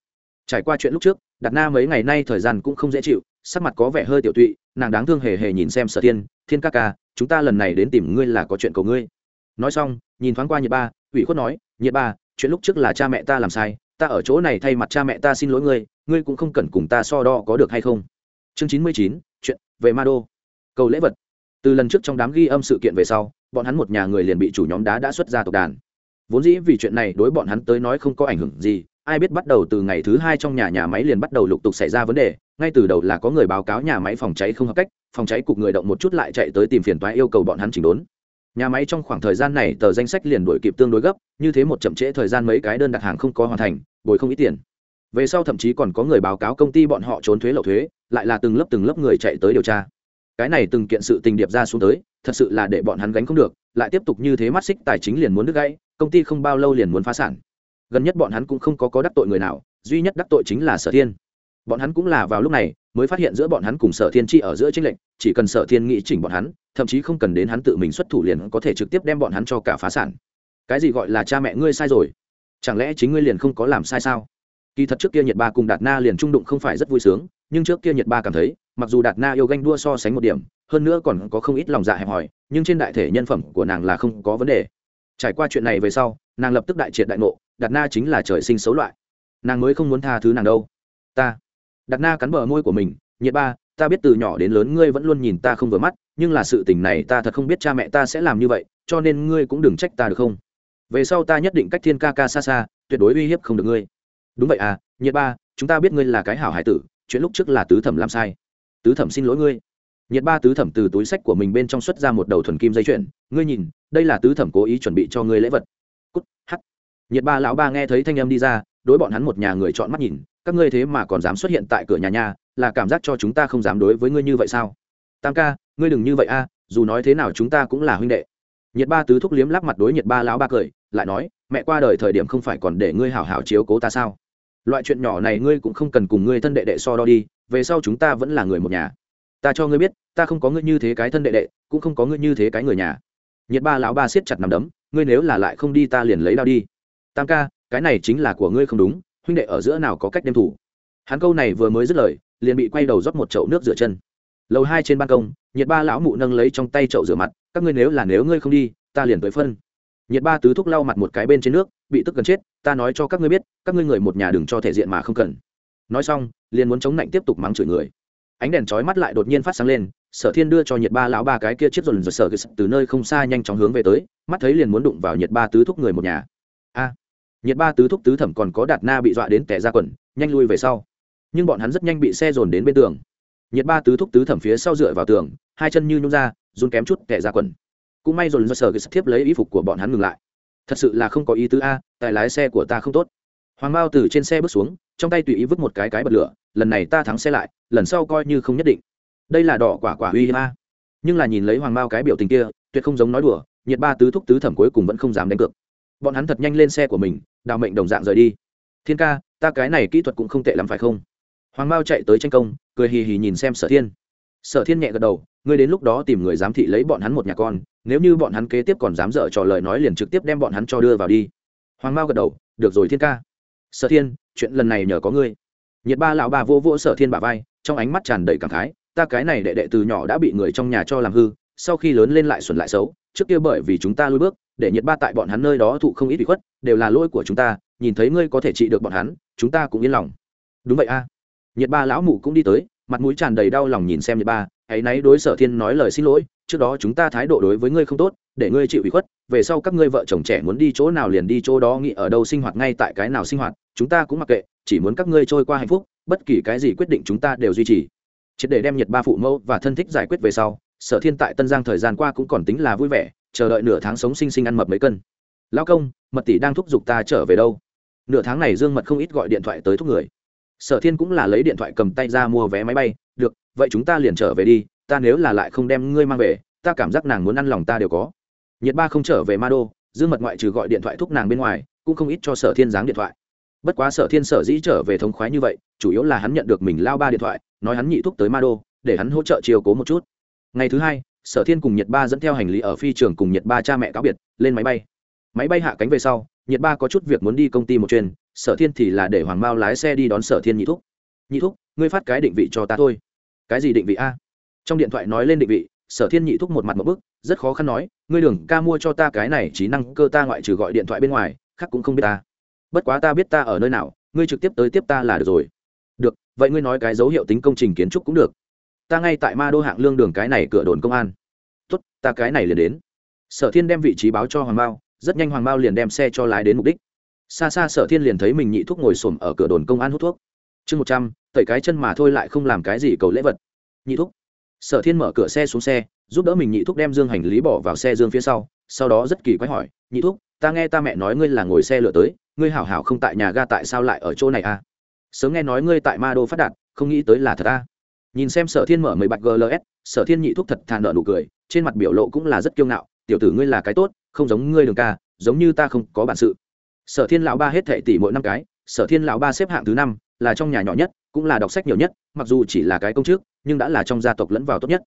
Trải qua chuyện lúc trước, đạt na mấy ngày nay thời gian cũng không dễ chịu, sắc mặt có vẻ hơi tiểu tụy, nàng đáng thương hề hề nhìn xem sở thiên thiên ca ca, chúng ta lần này đến tìm ngươi là có chuyện cầu ngươi. Nói xong, nhìn thoáng qua nhiệt ba, ủy khuất nói, nhiệt ba, chuyện lúc trước là cha mẹ ta làm sai ta ở chỗ này thay mặt cha mẹ ta xin lỗi ngươi ngươi cũng không cần cùng ta so đo có được hay không. Chương chín mươi chín, chuyện về ma đô. Cầu lễ vật. Từ lần trước trong đám ghi âm sự kiện về sau, bọn hắn một nhà người liền bị chủ nhóm đá đã xuất ra tộc đàn. Vốn dĩ vì chuyện này đối bọn hắn tới nói không có ảnh hưởng gì, ai biết bắt đầu từ ngày thứ hai trong nhà nhà máy liền bắt đầu lục tục xảy ra vấn đề, ngay từ đầu là có người báo cáo nhà máy phòng cháy không hợp cách, phòng cháy cục người động một chút lại chạy tới tìm phiền toái yêu cầu bọn hắn chỉnh đốn nhà máy trong khoảng thời gian này tờ danh sách liền đổi kịp tương đối gấp, như thế một chậm trễ thời gian mấy cái đơn đặt hàng không có hoàn thành, bồi không ít tiền. Về sau thậm chí còn có người báo cáo công ty bọn họ trốn thuế lậu thuế, lại là từng lớp từng lớp người chạy tới điều tra. Cái này từng kiện sự tình điệp ra xuống tới, thật sự là để bọn hắn gánh không được, lại tiếp tục như thế mắt xích tài chính liền muốn đứt gãy, công ty không bao lâu liền muốn phá sản. Gần nhất bọn hắn cũng không có có đắc tội người nào, duy nhất đắc tội chính là sở thiên. Bọn hắn cũng là vào lúc này mới phát hiện giữa bọn hắn cùng sở thiên chi ở giữa tranh lệnh chỉ cần sở thiên nghĩ chỉnh bọn hắn, thậm chí không cần đến hắn tự mình xuất thủ liền có thể trực tiếp đem bọn hắn cho cả phá sản. Cái gì gọi là cha mẹ ngươi sai rồi? Chẳng lẽ chính ngươi liền không có làm sai sao? Kỳ thật trước kia nhiệt ba cùng đạt na liền trung đụng không phải rất vui sướng, nhưng trước kia nhiệt ba cảm thấy, mặc dù đạt na yêu ganh đua so sánh một điểm, hơn nữa còn có không ít lòng dạ hẹp hòi, nhưng trên đại thể nhân phẩm của nàng là không có vấn đề. Trải qua chuyện này về sau, nàng lập tức đại triệt đại ngộ, đạt na chính là trời sinh xấu loại. Nàng mới không muốn tha thứ nàng đâu. Ta đạt na cắn bờ môi của mình nhiệt ba, ta biết từ nhỏ đến lớn ngươi vẫn luôn nhìn ta không vừa mắt, nhưng là sự tình này ta thật không biết cha mẹ ta sẽ làm như vậy, cho nên ngươi cũng đừng trách ta được không? Về sau ta nhất định cách thiên ca ca xa xa, tuyệt đối uy hiếp không được ngươi. Đúng vậy à nhiệt ba, chúng ta biết ngươi là cái hảo hải tử, chuyện lúc trước là tứ thẩm làm sai. Tứ thẩm xin lỗi ngươi. Nhiệt ba tứ thẩm từ túi sách của mình bên trong xuất ra một đầu thuần kim dây chuyền, ngươi nhìn, đây là tứ thẩm cố ý chuẩn bị cho ngươi lễ vật. Cút, hắt. Nhiệt ba lão ba nghe thấy thanh âm đi ra, đối bọn hắn một nhà người chọn mắt nhìn các ngươi thế mà còn dám xuất hiện tại cửa nhà nhà, là cảm giác cho chúng ta không dám đối với ngươi như vậy sao? Tam ca, ngươi đừng như vậy a, dù nói thế nào chúng ta cũng là huynh đệ. Nhiệt ba tứ thúc liếm lắp mặt đối nhiệt ba lão ba cười, lại nói, mẹ qua đời thời điểm không phải còn để ngươi hảo hảo chiếu cố ta sao? Loại chuyện nhỏ này ngươi cũng không cần cùng ngươi thân đệ đệ so đo đi, về sau chúng ta vẫn là người một nhà. Ta cho ngươi biết, ta không có ngươi như thế cái thân đệ đệ, cũng không có ngươi như thế cái người nhà. Nhiệt ba lão ba siết chặt nằm đấm, ngươi nếu là lại không đi ta liền lấy đao đi. Tam ca, cái này chính là của ngươi không đúng huynh đệ ở giữa nào có cách đem thủ? Hắn câu này vừa mới dứt lời, liền bị quay đầu rót một chậu nước rửa chân. Lầu hai trên ban công nhiệt ba lão mụ nâng lấy trong tay chậu rửa mặt, các ngươi nếu là nếu ngươi không đi, ta liền tới phân. Nhiệt ba tứ thúc lau mặt một cái bên trên nước, bị tức gần chết, ta nói cho các ngươi biết, các ngươi người một nhà đừng cho thể diện mà không cần. Nói xong, liền muốn chống lạnh tiếp tục mắng chửi người. Ánh đèn chói mắt lại đột nhiên phát sáng lên, sở thiên đưa cho nhiệt ba lão ba cái kia chiếc dồn dồn sở từ nơi không xa nhanh chóng hướng về tới, mắt thấy liền muốn đụng vào nhiệt ba tứ thúc người một nhà. A nhiệt ba tứ thúc tứ thẩm còn có đạt na bị dọa đến tẻ ra quần, nhanh lui về sau. Nhưng bọn hắn rất nhanh bị xe dồn đến bên tường. Nhiệt ba tứ thúc tứ thẩm phía sau dựa vào tường, hai chân như nhung ra, run kém chút tẻ ra quần. Cũng may dồn dồn sở thiếp lấy ý phục của bọn hắn ngừng lại. Thật sự là không có ý tứ a tài lái xe của ta không tốt. Hoàng Mao từ trên xe bước xuống, trong tay tùy ý vứt một cái cái bật lửa, lần này ta thắng xe lại, lần sau coi như không nhất định. Đây là đỏ quả quả uy hiếm a. Nhưng là nhìn lấy hoàng Mao cái biểu tình kia, tuyệt không giống nói đùa, nhiệt ba tứ thúc tứ thẩm cuối cùng vẫn không dám đánh cược bọn hắn thật nhanh lên xe của mình, đào mệnh đồng dạng rời đi. Thiên ca, ta cái này kỹ thuật cũng không tệ lắm phải không? Hoàng mao chạy tới tranh công, cười hì hì nhìn xem sở thiên. Sở thiên nhẹ gật đầu, ngươi đến lúc đó tìm người giám thị lấy bọn hắn một nhà con, nếu như bọn hắn kế tiếp còn dám dở trò lời nói liền trực tiếp đem bọn hắn cho đưa vào đi. Hoàng mao gật đầu, được rồi thiên ca. Sở thiên, chuyện lần này nhờ có ngươi. Nhiệt ba lão bà vô vỗ sở thiên bà vai, trong ánh mắt tràn đầy cảm khái, ta cái này đệ đệ từ nhỏ đã bị người trong nhà cho làm hư, sau khi lớn lên lại xuẩn lại xấu trước kia bởi vì chúng ta lui bước, để nhiệt ba tại bọn hắn nơi đó thụ không ít bị khuất, đều là lỗi của chúng ta, nhìn thấy ngươi có thể trị được bọn hắn, chúng ta cũng yên lòng. Đúng vậy a. Nhiệt ba lão mụ cũng đi tới, mặt mũi tràn đầy đau lòng nhìn xem nhiệt ba hãy náy đối sở thiên nói lời xin lỗi, trước đó chúng ta thái độ đối với ngươi không tốt, để ngươi chịu ủy khuất, về sau các ngươi vợ chồng trẻ muốn đi chỗ nào liền đi chỗ đó nghĩ ở đâu sinh hoạt ngay tại cái nào sinh hoạt, chúng ta cũng mặc kệ, chỉ muốn các ngươi trôi qua hạnh phúc, bất kỳ cái gì quyết định chúng ta đều duy trì. Triệt để đem nhiệt ba phụ mẫu và thân thích giải quyết về sau sở thiên tại tân giang thời gian qua cũng còn tính là vui vẻ, chờ đợi nửa tháng sống sinh sinh ăn mập mấy cân. Lão công, mật tỷ đang thúc giục ta trở về đâu? Nửa tháng này dương mật không ít gọi điện thoại tới thúc người. Sở thiên cũng là lấy điện thoại cầm tay ra mua vé máy bay, được, vậy chúng ta liền trở về đi, ta nếu là lại không đem ngươi mang về, ta cảm giác nàng muốn ăn lòng ta đều có. Nhiệt ba không trở về ma đô, dương mật ngoại trừ gọi điện thoại thúc nàng bên ngoài, cũng không ít cho sở thiên giáng điện thoại. Bất quá sở thiên sở dĩ trở về thống khoái như vậy, chủ yếu là hắn nhận được mình lao ba điện thoại, nói hắn nhị thúc tới ma đô, để hắn hỗ trợ chiều cố một chút ngày thứ hai, sở thiên cùng nhiệt ba dẫn theo hành lý ở phi trường cùng nhiệt ba cha mẹ cáo biệt, lên máy bay. Máy bay hạ cánh về sau nhiệt ba có chút việc muốn đi công ty một chuyên sở thiên thì là để hoàng mao lái xe đi đón sở thiên nhị thúc. Nhị thúc, ngươi phát cái định vị cho ta thôi. Cái gì định vị a? Trong điện thoại nói lên định vị, sở thiên nhị thúc một mặt một bức, rất khó khăn nói, ngươi đường ca mua cho ta cái này, trí năng cơ ta ngoại trừ gọi điện thoại bên ngoài, khác cũng không biết ta. Bất quá ta biết ta ở nơi nào, ngươi trực tiếp tới tiếp ta là được rồi. Được, vậy ngươi nói cái dấu hiệu tính công trình kiến trúc cũng được ta ngay tại ma đô hạng lương đường cái này cửa đồn công an. Tốt, ta cái này liền đến. Sở thiên đem vị trí báo cho hoàng bao rất nhanh hoàng bao liền đem xe cho lái đến mục đích. Xa xa sở thiên liền thấy mình nhị thuốc ngồi xổm ở cửa đồn công an hút thuốc. Chương một trăm, tẩy cái chân mà thôi lại không làm cái gì cầu lễ vật. Nhị thuốc sở thiên mở cửa xe xuống xe, giúp đỡ mình nhị thuốc đem dương hành lý bỏ vào xe dương phía sau sau đó rất kỳ quái hỏi, nhị thuốc ta nghe ta mẹ nói ngươi là ngồi xe lửa tới, ngươi hảo hảo không tại nhà ga tại sao lại ở chỗ này à? Sớm nghe nói ngươi tại ma đô phát đạt, không nghĩ tới là thật à? Nhìn xem sở thiên mở mười bạch gls sở thiên nhị thúc thật thà nợ nụ cười, trên mặt biểu lộ cũng là rất kiêu ngạo, tiểu tử ngươi là cái tốt, không giống ngươi đường ca, giống như ta không có bản sự. Sở thiên lão ba hết thệ tỷ mỗi năm cái, sở thiên lão ba xếp hạng thứ năm, là trong nhà nhỏ nhất, cũng là đọc sách nhiều nhất, mặc dù chỉ là cái công chức, nhưng đã là trong gia tộc lẫn vào tốt nhất.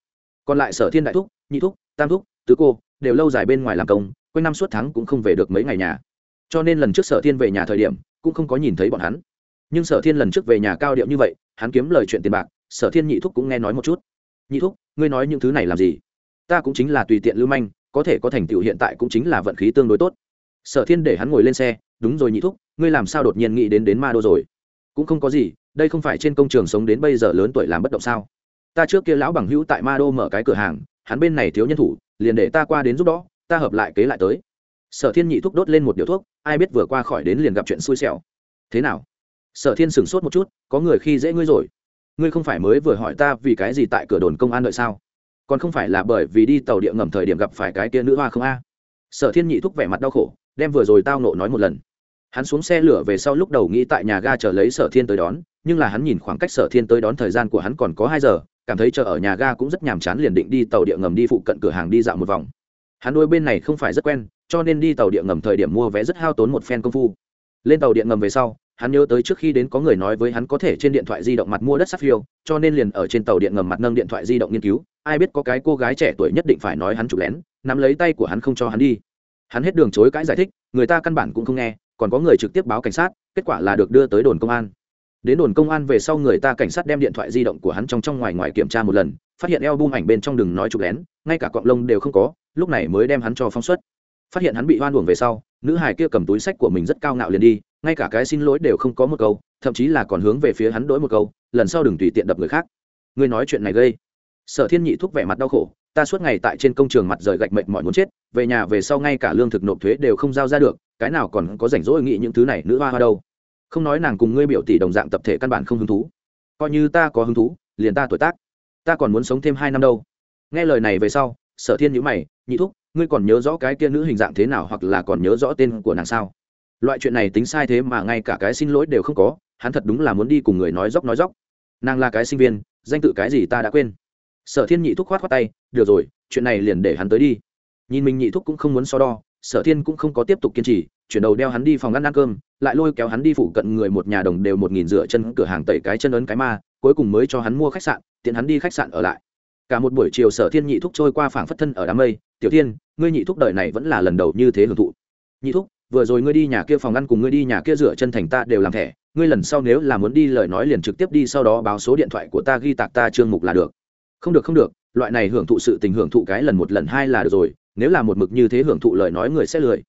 Còn lại sở thiên đại thúc, nhị thúc, tam thúc, tứ cô, đều lâu dài bên ngoài làm công, quanh năm suốt tháng cũng không về được mấy ngày nhà. Cho nên lần trước sở thiên về nhà thời điểm, cũng không có nhìn thấy bọn hắn. Nhưng sở thiên lần trước về nhà cao điệu như vậy, hắn kiếm lời chuyện tiền bạc sở thiên nhị thúc cũng nghe nói một chút. Nhị thúc, ngươi nói những thứ này làm gì? Ta cũng chính là tùy tiện lưu manh, có thể có thành tựu hiện tại cũng chính là vận khí tương đối tốt. Sở thiên để hắn ngồi lên xe, đúng rồi nhị thúc, ngươi làm sao đột nhiên nghĩ đến đến ma đô rồi? Cũng không có gì, đây không phải trên công trường sống đến bây giờ lớn tuổi làm bất động sao? Ta trước kia lão bằng hữu tại ma đô mở cái cửa hàng, hắn bên này thiếu nhân thủ, liền để ta qua đến giúp đó, ta hợp lại kế lại tới. Sở thiên nhị thúc đốt lên một điếu thuốc, ai biết vừa qua khỏi đến liền gặp chuyện xui xẻo. Thế nào? Sở thiên sửng sốt một chút, có người khi dễ ngươi rồi ngươi không phải mới vừa hỏi ta vì cái gì tại cửa đồn công an đợi sao? Còn không phải là bởi vì đi tàu địa ngầm thời điểm gặp phải cái kia nữ hoa không a? Sở thiên nhị thúc vẻ mặt đau khổ, đem vừa rồi tao nộ nói một lần. Hắn xuống xe lửa về sau lúc đầu nghĩ tại nhà ga chờ lấy sở thiên tới đón, nhưng là hắn nhìn khoảng cách sở thiên tới đón thời gian của hắn còn có hai giờ, cảm thấy chờ ở nhà ga cũng rất nhàm chán liền định đi tàu địa ngầm đi phụ cận cửa hàng đi dạo một vòng. Hắn đôi bên này không phải rất quen, cho nên đi tàu địa ngầm thời điểm mua vé rất hao tốn một phen công phu. Lên tàu điện ngầm về sau hắn nhớ tới trước khi đến có người nói với hắn có thể trên điện thoại di động mặt mua đất sắp phiêu, cho nên liền ở trên tàu điện ngầm mặt nâng điện thoại di động nghiên cứu. Ai biết có cái cô gái trẻ tuổi nhất định phải nói hắn chụp lén, nắm lấy tay của hắn không cho hắn đi. Hắn hết đường chối cãi giải thích, người ta căn bản cũng không nghe, còn có người trực tiếp báo cảnh sát, kết quả là được đưa tới đồn công an. Đến đồn công an về sau người ta cảnh sát đem điện thoại di động của hắn trong trong ngoài ngoài kiểm tra một lần, phát hiện eo bung ảnh bên trong đừng nói chụp lén, ngay cả cọng lông đều không có, lúc này mới đem hắn cho phóng xuất. Phát hiện hắn bị hoan uổng về sau, nữ hài kia cầm túi sách của mình rất cao ngạo liền đi ngay cả cái xin lỗi đều không có một câu, thậm chí là còn hướng về phía hắn đỗi một câu, lần sau đừng tùy tiện đập người khác. Ngươi nói chuyện này gây. Sở thiên nhị thúc vẻ mặt đau khổ, ta suốt ngày tại trên công trường mặt rời gạch mệnh mọi muốn chết, về nhà về sau ngay cả lương thực nộp thuế đều không giao ra được, cái nào còn có rảnh rỗi nghĩ những thứ này nữ hoa hoa đâu. Không nói nàng cùng ngươi biểu tỷ đồng dạng tập thể căn bản không hứng thú. Coi như ta có hứng thú, liền ta tuổi tác. Ta còn muốn sống thêm hai năm đâu. Nghe lời này về sau, sở thiên nhữ mày, nhị thúc, ngươi còn nhớ rõ cái kia nữ hình dạng thế nào hoặc là còn nhớ rõ tên của nàng sao? Loại chuyện này tính sai thế mà ngay cả cái xin lỗi đều không có, hắn thật đúng là muốn đi cùng người nói dốc nói dốc. Nàng là cái sinh viên, danh tự cái gì ta đã quên. Sở thiên nhị thúc khoát khoát tay, được rồi, chuyện này liền để hắn tới đi. Nhìn mình nhị thúc cũng không muốn so đo, sở thiên cũng không có tiếp tục kiên trì, chuyển đầu đeo hắn đi phòng ăn ăn cơm, lại lôi kéo hắn đi phụ cận người một nhà đồng đều một nghìn dựa chân cửa hàng tẩy cái chân ấn cái ma, cuối cùng mới cho hắn mua khách sạn, tiện hắn đi khách sạn ở lại. Cả một buổi chiều sở thiên nhị thúc trôi qua phảng phất thân ở đám mây, tiểu thiên, ngươi nhị thúc đời này vẫn là lần đầu như thế hưởng thụ. Nhị thúc vừa rồi ngươi đi nhà kia phòng ăn cùng ngươi đi nhà kia rửa chân thành ta đều làm thẻ, ngươi lần sau nếu là muốn đi lời nói liền trực tiếp đi sau đó báo số điện thoại của ta ghi tạc ta trương mục là được. Không được không được, loại này hưởng thụ sự tình hưởng thụ cái lần một lần hai là được rồi, nếu là một mực như thế hưởng thụ lời nói người sẽ lười.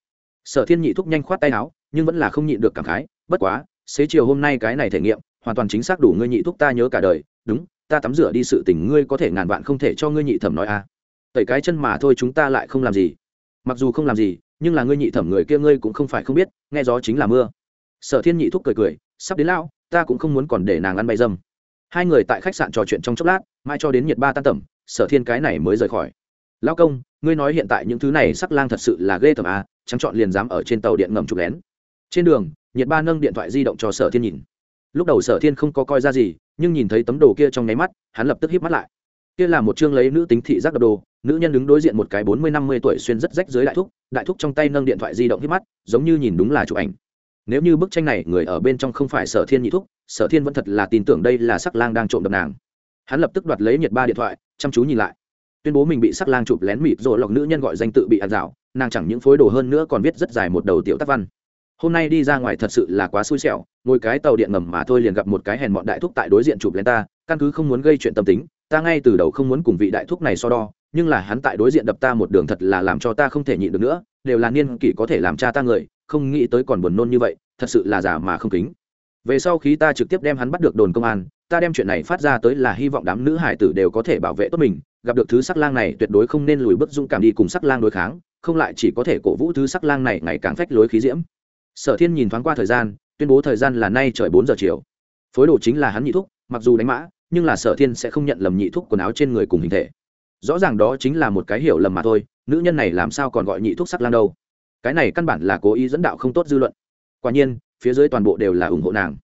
Sở thiên nhị thúc nhanh khoát tay áo, nhưng vẫn là không nhịn được cảm khái, bất quá, xế chiều hôm nay cái này thể nghiệm, hoàn toàn chính xác đủ ngươi nhị thúc ta nhớ cả đời, đúng, ta tắm rửa đi sự tình ngươi có thể ngàn vạn không thể cho ngươi nhị thẩm nói a à. tẩy cái chân mà thôi chúng ta lại không làm gì. Mặc dù không làm gì nhưng là ngươi nhị thẩm người kia ngươi cũng không phải không biết, nghe gió chính là mưa. Sở thiên nhị thúc cười cười, sắp đến lão, ta cũng không muốn còn để nàng ăn bay dâm. Hai người tại khách sạn trò chuyện trong chốc lát mai cho đến nhiệt ba tan tẩm sở thiên cái này mới rời khỏi. Lão công, ngươi nói hiện tại những thứ này sắc lang thật sự là ghê tởm à trắng chọn liền dám ở trên tàu điện ngầm chụp lén. Trên đường, nhiệt ba nâng điện thoại di động cho sở thiên nhìn. Lúc đầu sở thiên không có coi ra gì, nhưng nhìn thấy tấm đồ kia trong nháy mắt, hắn lập tức híp mắt lại kia là một chương lấy nữ tính thị giác đập đồ, nữ nhân đứng đối diện một cái bốn mươi năm mươi tuổi xuyên rất rách dưới đại thúc đại thúc trong tay nâng điện thoại di động hít mắt, giống như nhìn đúng là chụp ảnh. Nếu như bức tranh này người ở bên trong không phải sở thiên nhị thúc, sở thiên vẫn thật là tin tưởng đây là sắc lang đang trộm đập nàng. Hắn lập tức đoạt lấy nhiệt ba điện thoại, chăm chú nhìn lại. Tuyên bố mình bị sắc lang chụp lén mịt rồi lọc nữ nhân gọi danh tự bị ăn dạo nàng chẳng những phối đồ hơn nữa còn viết rất dài một đầu tiểu tác văn. Hôm nay đi ra ngoài thật sự là quá xui xẻo, ngồi cái tàu điện ngầm mà thôi liền gặp một cái hèn mọn đại thúc tại đối diện chụp lên ta, căn cứ không muốn gây chuyện tâm tính ta ngay từ đầu không muốn cùng vị đại thúc này so đo, nhưng là hắn tại đối diện đập ta một đường thật là làm cho ta không thể nhịn được nữa, đều là niên kỷ có thể làm cha ta người, không nghĩ tới còn buồn nôn như vậy, thật sự là giả mà không kính. Về sau khi ta trực tiếp đem hắn bắt được đồn công an, ta đem chuyện này phát ra tới là hy vọng đám nữ hải tử đều có thể bảo vệ tốt mình, gặp được thứ sắc lang này tuyệt đối không nên lùi bước dung cảm đi cùng sắc lang đối kháng, không lại chỉ có thể cổ vũ thứ sắc lang này ngày càng phách lối khí diễm. Sở thiên nhìn thoáng qua thời gian, tuyên bố thời gian là nay trời bốn giờ chiều. Phối đồ chính là hắn nhị thúc, mặc dù đánh mã nhưng là sở thiên sẽ không nhận lầm nhị thúc quần áo trên người cùng hình thể. Rõ ràng đó chính là một cái hiểu lầm mà thôi, nữ nhân này làm sao còn gọi nhị thúc sắc lang đâu? Cái này căn bản là cố ý dẫn đạo không tốt dư luận. Quả nhiên, phía dưới toàn bộ đều là ủng hộ nàng.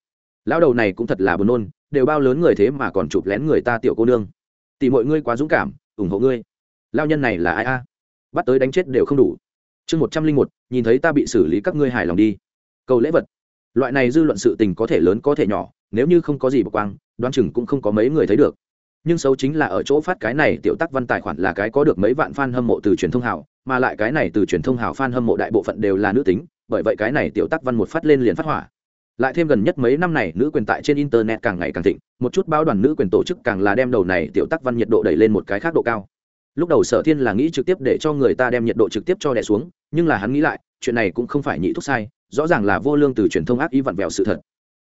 Lão đầu này cũng thật là buồn nôn, đều bao lớn người thế mà còn chụp lén người ta tiểu cô nương. Tỷ mọi ngươi quá dũng cảm, ủng hộ ngươi. Lao nhân này là ai a? Bắt tới đánh chết đều không đủ. Chương một trăm linh một, nhìn thấy ta bị xử lý các ngươi hài lòng đi. Cầu lễ vật. Loại này dư luận sự tình có thể lớn có thể nhỏ, nếu như không có gì bọc quang đoán chừng cũng không có mấy người thấy được. Nhưng xấu chính là ở chỗ phát cái này tiểu tác văn tài khoản là cái có được mấy vạn fan hâm mộ từ truyền thông hảo mà lại cái này từ truyền thông hảo fan hâm mộ đại bộ phận đều là nữ tính, bởi vậy cái này tiểu tác văn một phát lên liền phát hỏa. Lại thêm gần nhất mấy năm này nữ quyền tại trên internet càng ngày càng thịnh, một chút báo đoàn nữ quyền tổ chức càng là đem đầu này tiểu tác văn nhiệt độ đẩy lên một cái khác độ cao. Lúc đầu sở thiên là nghĩ trực tiếp để cho người ta đem nhiệt độ trực tiếp cho đẻ xuống, nhưng là hắn nghĩ lại, chuyện này cũng không phải nhị thúc sai, rõ ràng là vô lương từ truyền thông ác ý vặn vẹo sự thật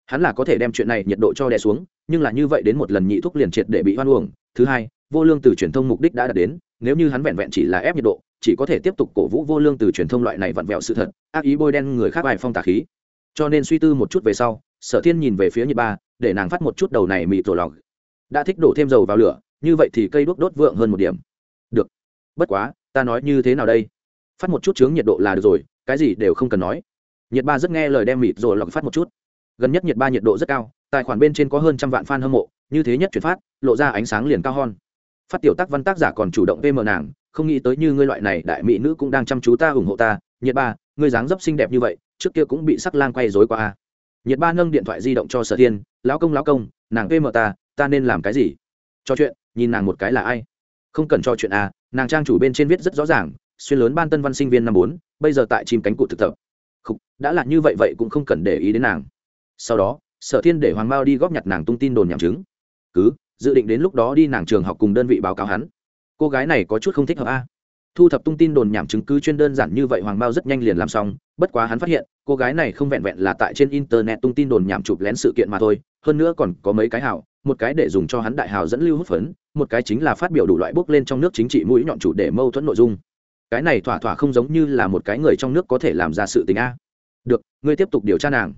hắn là có thể đem chuyện này nhiệt độ cho đè xuống, nhưng là như vậy đến một lần nhị thúc liền triệt để bị hoan uổng. Thứ hai, vô lương từ truyền thông mục đích đã đạt đến, nếu như hắn vẹn vẹn chỉ là ép nhiệt độ, chỉ có thể tiếp tục cổ vũ vô lương từ truyền thông loại này vặn vẹo sự thật, ác ý bôi đen người khác bài phong tà khí. Cho nên suy tư một chút về sau, sở thiên nhìn về phía nhị ba, để nàng phát một chút đầu này mịt rồi lòng đã thích đổ thêm dầu vào lửa, như vậy thì cây đuốc đốt vượng hơn một điểm. Được. Bất quá, ta nói như thế nào đây? Phát một chút chướng nhiệt độ là được rồi, cái gì đều không cần nói. Nhiệt ba rất nghe lời đem mịt rồi lọc phát một chút gần nhất nhiệt ba nhiệt độ rất cao tài khoản bên trên có hơn trăm vạn fan hâm mộ như thế nhất chuyển phát lộ ra ánh sáng liền cao hon. Phát tiểu tác văn tác giả còn chủ động vm nàng không nghĩ tới như ngươi loại này đại mỹ nữ cũng đang chăm chú ta ủng hộ ta nhiệt ba ngươi dáng dấp xinh đẹp như vậy trước kia cũng bị sắc lang quay dối qua a. Nhiệt ba nâng điện thoại di động cho sở thiên lão công lão công nàng vm ta ta nên làm cái gì? Cho chuyện nhìn nàng một cái là ai? Không cần cho chuyện a nàng trang chủ bên trên viết rất rõ ràng xuyên lớn ban tân văn sinh viên năm bốn bây giờ tại chim cánh cụt thực tập. Khúc, đã là như vậy vậy cũng không cần để ý đến nàng sau đó, sở thiên để hoàng mao đi góp nhặt nàng tung tin đồn nhảm chứng. Cứ, dự định đến lúc đó đi nàng trường học cùng đơn vị báo cáo hắn. Cô gái này có chút không thích hợp a. Thu thập tung tin đồn nhảm chứng cứ chuyên đơn giản như vậy hoàng mao rất nhanh liền làm xong, bất quá hắn phát hiện, cô gái này không vẹn vẹn là tại trên internet tung tin đồn nhảm chụp lén sự kiện mà thôi, hơn nữa còn có mấy cái hảo một cái để dùng cho hắn đại hào dẫn lưu hút phấn, một cái chính là phát biểu đủ loại bốc lên trong nước chính trị mũi nhọn chủ để mâu thuẫn nội dung. Cái này thỏa thỏa không giống như là một cái người trong nước có thể làm ra sự tình a. Được, ngươi tiếp tục điều tra nàng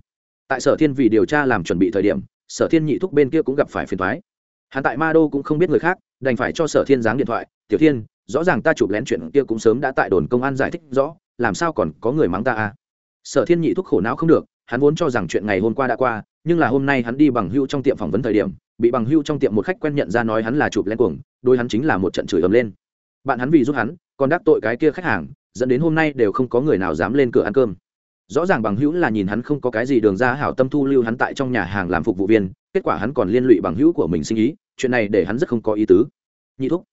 tại sở thiên vì điều tra làm chuẩn bị thời điểm, sở thiên nhị thúc bên kia cũng gặp phải phiền thoái hắn tại ma đô cũng không biết người khác, đành phải cho sở thiên giáng điện thoại, tiểu thiên, rõ ràng ta chụp lén chuyện kia cũng sớm đã tại đồn công an giải thích rõ, làm sao còn có người mắng ta à? Sở thiên nhị thúc khổ não không được, hắn vốn cho rằng chuyện ngày hôm qua đã qua, nhưng là hôm nay hắn đi bằng hưu trong tiệm phỏng vấn thời điểm, bị bằng hưu trong tiệm một khách quen nhận ra nói hắn là chụp lén cuồng đôi hắn chính là một trận chửi ầm lên. Bạn hắn vì giúp hắn, còn đắc tội cái kia khách hàng, dẫn đến hôm nay đều không có người nào dám lên cửa ăn cơm rõ ràng bằng hữu là nhìn hắn không có cái gì đường ra hảo tâm thu lưu hắn tại trong nhà hàng làm phục vụ viên, kết quả hắn còn liên lụy bằng hữu của mình sinh ý, chuyện này để hắn rất không có ý tứ. Nhị thúc,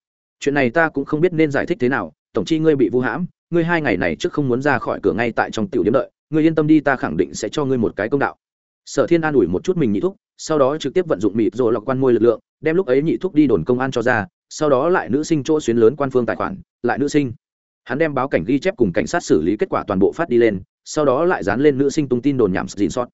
chuyện này ta cũng không biết nên giải thích thế nào, tổng chi ngươi bị vu hãm, ngươi hai ngày này trước không muốn ra khỏi cửa ngay tại trong tiểu điểm đợi, ngươi yên tâm đi ta khẳng định sẽ cho ngươi một cái công đạo. Sở thiên an ủi một chút mình nhị thúc, sau đó trực tiếp vận dụng mịt rồi lọc quan môi lực lượng, đem lúc ấy nhị thúc đi đồn công an cho ra, sau đó lại nữ sinh chỗ xuyến lớn quan phương tài khoản, lại nữ sinh. Hắn đem báo cảnh ghi chép cùng cảnh sát xử lý kết quả toàn bộ phát đi lên sau đó lại dán lên nữ sinh tung tin đồn nhảm dìn sót.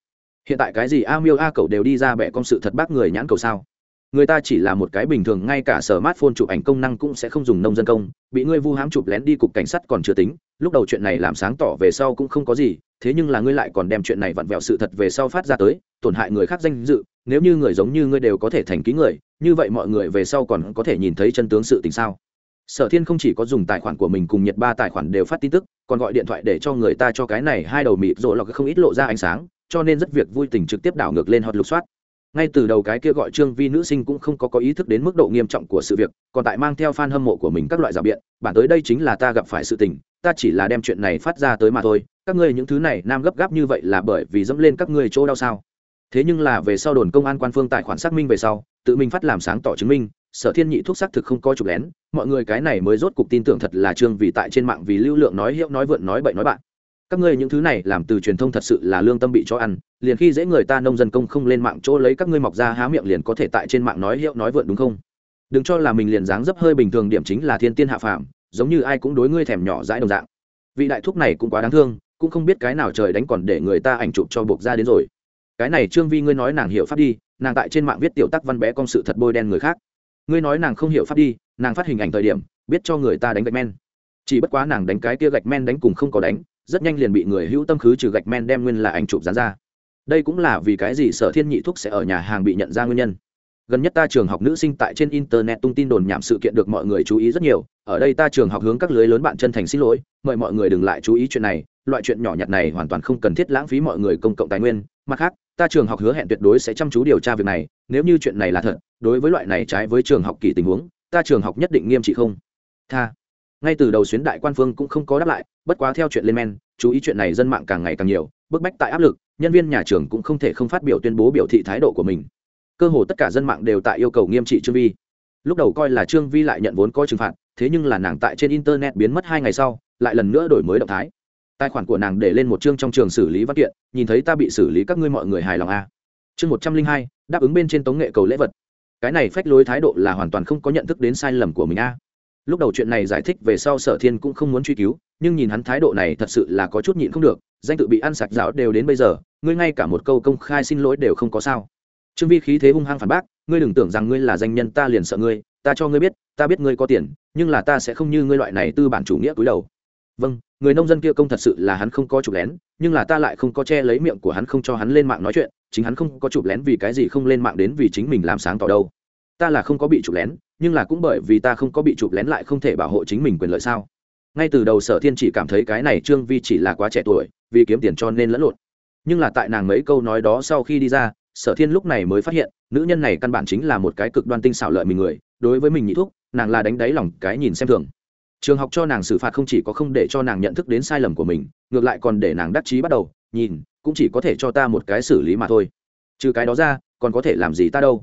Hiện tại cái gì a miêu a cậu đều đi ra bẻ công sự thật bác người nhãn cầu sao? Người ta chỉ là một cái bình thường, ngay cả sở mát phone chụp ảnh công năng cũng sẽ không dùng nông dân công. Bị ngươi vu hám chụp lén đi cục cảnh sát còn chưa tính. Lúc đầu chuyện này làm sáng tỏ về sau cũng không có gì, thế nhưng là ngươi lại còn đem chuyện này vặn vẹo sự thật về sau phát ra tới, tổn hại người khác danh dự. Nếu như người giống như ngươi đều có thể thành ký người, như vậy mọi người về sau còn có thể nhìn thấy chân tướng sự tình sao? Sở thiên không chỉ có dùng tài khoản của mình cùng nhật ba tài khoản đều phát tin tức, còn gọi điện thoại để cho người ta cho cái này hai đầu mịt rồi lọc không ít lộ ra ánh sáng, cho nên rất việc vui tình trực tiếp đảo ngược lên hot lục soát. Ngay từ đầu cái kia gọi trương vi nữ sinh cũng không có có ý thức đến mức độ nghiêm trọng của sự việc, còn tại mang theo fan hâm mộ của mình các loại rào biện, bản tới đây chính là ta gặp phải sự tình, ta chỉ là đem chuyện này phát ra tới mà thôi, các ngươi những thứ này nam gấp gáp như vậy là bởi vì dẫm lên các ngươi chỗ đau sao? Thế nhưng là về sau đồn công an quan phương tài khoản xác minh về sau, tự mình phát làm sáng tỏ chứng minh sở thiên nhị thuốc xác thực không có chụp lén, mọi người cái này mới rốt cục tin tưởng thật là trương vì tại trên mạng vì lưu lượng nói hiệu nói vượn nói bậy nói bạn. Các ngươi những thứ này làm từ truyền thông thật sự là lương tâm bị cho ăn, liền khi dễ người ta nông dân công không lên mạng chỗ lấy các ngươi mọc ra há miệng liền có thể tại trên mạng nói hiệu nói vượn đúng không? Đừng cho là mình liền dáng dấp hơi bình thường điểm chính là thiên tiên hạ phàm, giống như ai cũng đối ngươi thèm nhỏ dãi đồng dạng. Vị đại thúc này cũng quá đáng thương, cũng không biết cái nào trời đánh còn để người ta ảnh chụp cho buộc ra đến rồi. Cái này trương vi ngươi nói nàng hiểu pháp đi, nàng tại trên mạng viết tiểu tắc văn bé công sự thật bôi đen người khác ngươi nói nàng không hiểu pháp đi, nàng phát hình ảnh thời điểm, biết cho người ta đánh gạch men. Chỉ bất quá nàng đánh cái kia gạch men đánh cùng không có đánh, rất nhanh liền bị người hữu tâm khứ trừ gạch men đem nguyên là ảnh chụp dán ra. Đây cũng là vì cái gì sở thiên nhị thúc sẽ ở nhà hàng bị nhận ra nguyên nhân. Gần nhất ta trường học nữ sinh tại trên internet tung tin đồn nhảm sự kiện được mọi người chú ý rất nhiều, ở đây ta trường học hướng các lưới lớn bạn chân thành xin lỗi, mời mọi người đừng lại chú ý chuyện này, loại chuyện nhỏ nhặt này hoàn toàn không cần thiết lãng phí mọi người công cộng tài nguyên, mặt khác ta trường học hứa hẹn tuyệt đối sẽ chăm chú điều tra việc này, nếu như chuyện này là thật, đối với loại này trái với trường học kỳ tình huống, ta trường học nhất định nghiêm trị không. Tha. Ngay từ đầu xuyến đại quan phương cũng không có đáp lại, bất quá theo chuyện lên men, chú ý chuyện này dân mạng càng ngày càng nhiều, bức bách tại áp lực, nhân viên nhà trường cũng không thể không phát biểu tuyên bố biểu thị thái độ của mình. Cơ hồ tất cả dân mạng đều tại yêu cầu nghiêm trị trương vi. Lúc đầu coi là trương vi lại nhận vốn coi trừng phạt, thế nhưng là nàng tại trên internet biến mất hai ngày sau, lại lần nữa đổi mới động thái tài khoản của nàng để lên một chương trong trường xử lý văn kiện, nhìn thấy ta bị xử lý các ngươi mọi người hài lòng a chương một trăm linh hai, đáp ứng bên trên tống nghệ cầu lễ vật. Cái này phách lối thái độ là hoàn toàn không có nhận thức đến sai lầm của mình a lúc đầu chuyện này giải thích về sau sở thiên cũng không muốn truy cứu, nhưng nhìn hắn thái độ này thật sự là có chút nhịn không được, danh tự bị ăn sạch dạo đều đến bây giờ, ngươi ngay cả một câu công khai xin lỗi đều không có sao. Trương vi khí thế hung hăng phản bác, ngươi đừng tưởng rằng ngươi là danh nhân ta liền sợ ngươi, ta cho ngươi biết, ta biết ngươi có tiền, nhưng là ta sẽ không như ngươi loại này tư bản chủ nghĩa cúi đầu vâng người nông dân kia công thật sự là hắn không có chụp lén, nhưng là ta lại không có che lấy miệng của hắn không cho hắn lên mạng nói chuyện, chính hắn không có chụp lén vì cái gì không lên mạng đến vì chính mình làm sáng tỏ đâu. Ta là không có bị chụp lén, nhưng là cũng bởi vì ta không có bị chụp lén lại không thể bảo hộ chính mình quyền lợi sao? Ngay từ đầu sở thiên chỉ cảm thấy cái này trương vi chỉ là quá trẻ tuổi, vì kiếm tiền cho nên lẫn lộn. Nhưng là tại nàng mấy câu nói đó sau khi đi ra, sở thiên lúc này mới phát hiện, nữ nhân này căn bản chính là một cái cực đoan tinh xảo lợi mình người, đối với mình nhị thúc, nàng là đánh đáy lòng cái nhìn xem thường trường học cho nàng xử phạt không chỉ có không để cho nàng nhận thức đến sai lầm của mình, ngược lại còn để nàng đắc chí bắt đầu, nhìn, cũng chỉ có thể cho ta một cái xử lý mà thôi. Trừ cái đó ra, còn có thể làm gì ta đâu.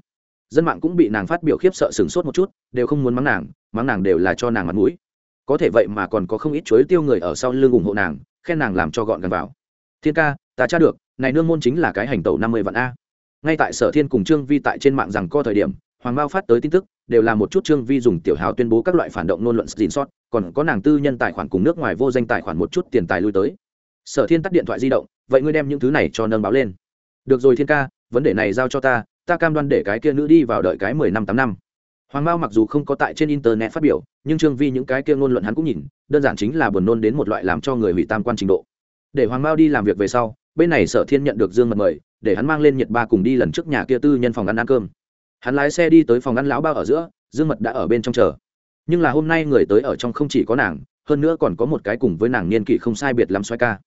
Dân mạng cũng bị nàng phát biểu khiếp sợ sửng sốt một chút, đều không muốn mắng nàng mắng nàng đều là cho nàng mặt mũi. Có thể vậy mà còn có không ít chuối tiêu người ở sau lưng ủng hộ nàng, khen nàng làm cho gọn gần vào. Thiên ca, ta tra được, này nương môn chính là cái hành tẩu năm mươi vạn a. Ngay tại sở thiên cùng trương vi tại trên mạng rằng co thời điểm hoàng mao phát tới tin tức, đều là một chút trương vi dùng tiểu hào tuyên bố các loại phản động nôn luận xin sót, còn có nàng tư nhân tài khoản cùng nước ngoài vô danh tài khoản một chút tiền tài lui tới. Sở thiên tắt điện thoại di động, vậy ngươi đem những thứ này cho nâng báo lên. Được rồi thiên ca, vấn đề này giao cho ta ta cam đoan để cái kia nữ đi vào đợi cái mười năm tám năm. Hoàng mao mặc dù không có tại trên internet phát biểu, nhưng trương vi những cái kia ngôn luận hắn cũng nhìn, đơn giản chính là buồn nôn đến một loại làm cho người hủy tam quan trình độ. Để hoàng mao đi làm việc về sau, bên này sở thiên nhận được dương mật mời, để hắn mang lên nhiệt ba cùng đi lần trước nhà kia tư nhân phòng ăn ăn cơm hắn lái xe đi tới phòng ăn lão bao ở giữa, dương mật đã ở bên trong chờ. Nhưng là hôm nay người tới ở trong không chỉ có nàng, hơn nữa còn có một cái cùng với nàng niên kỷ không sai biệt lắm xoay ca.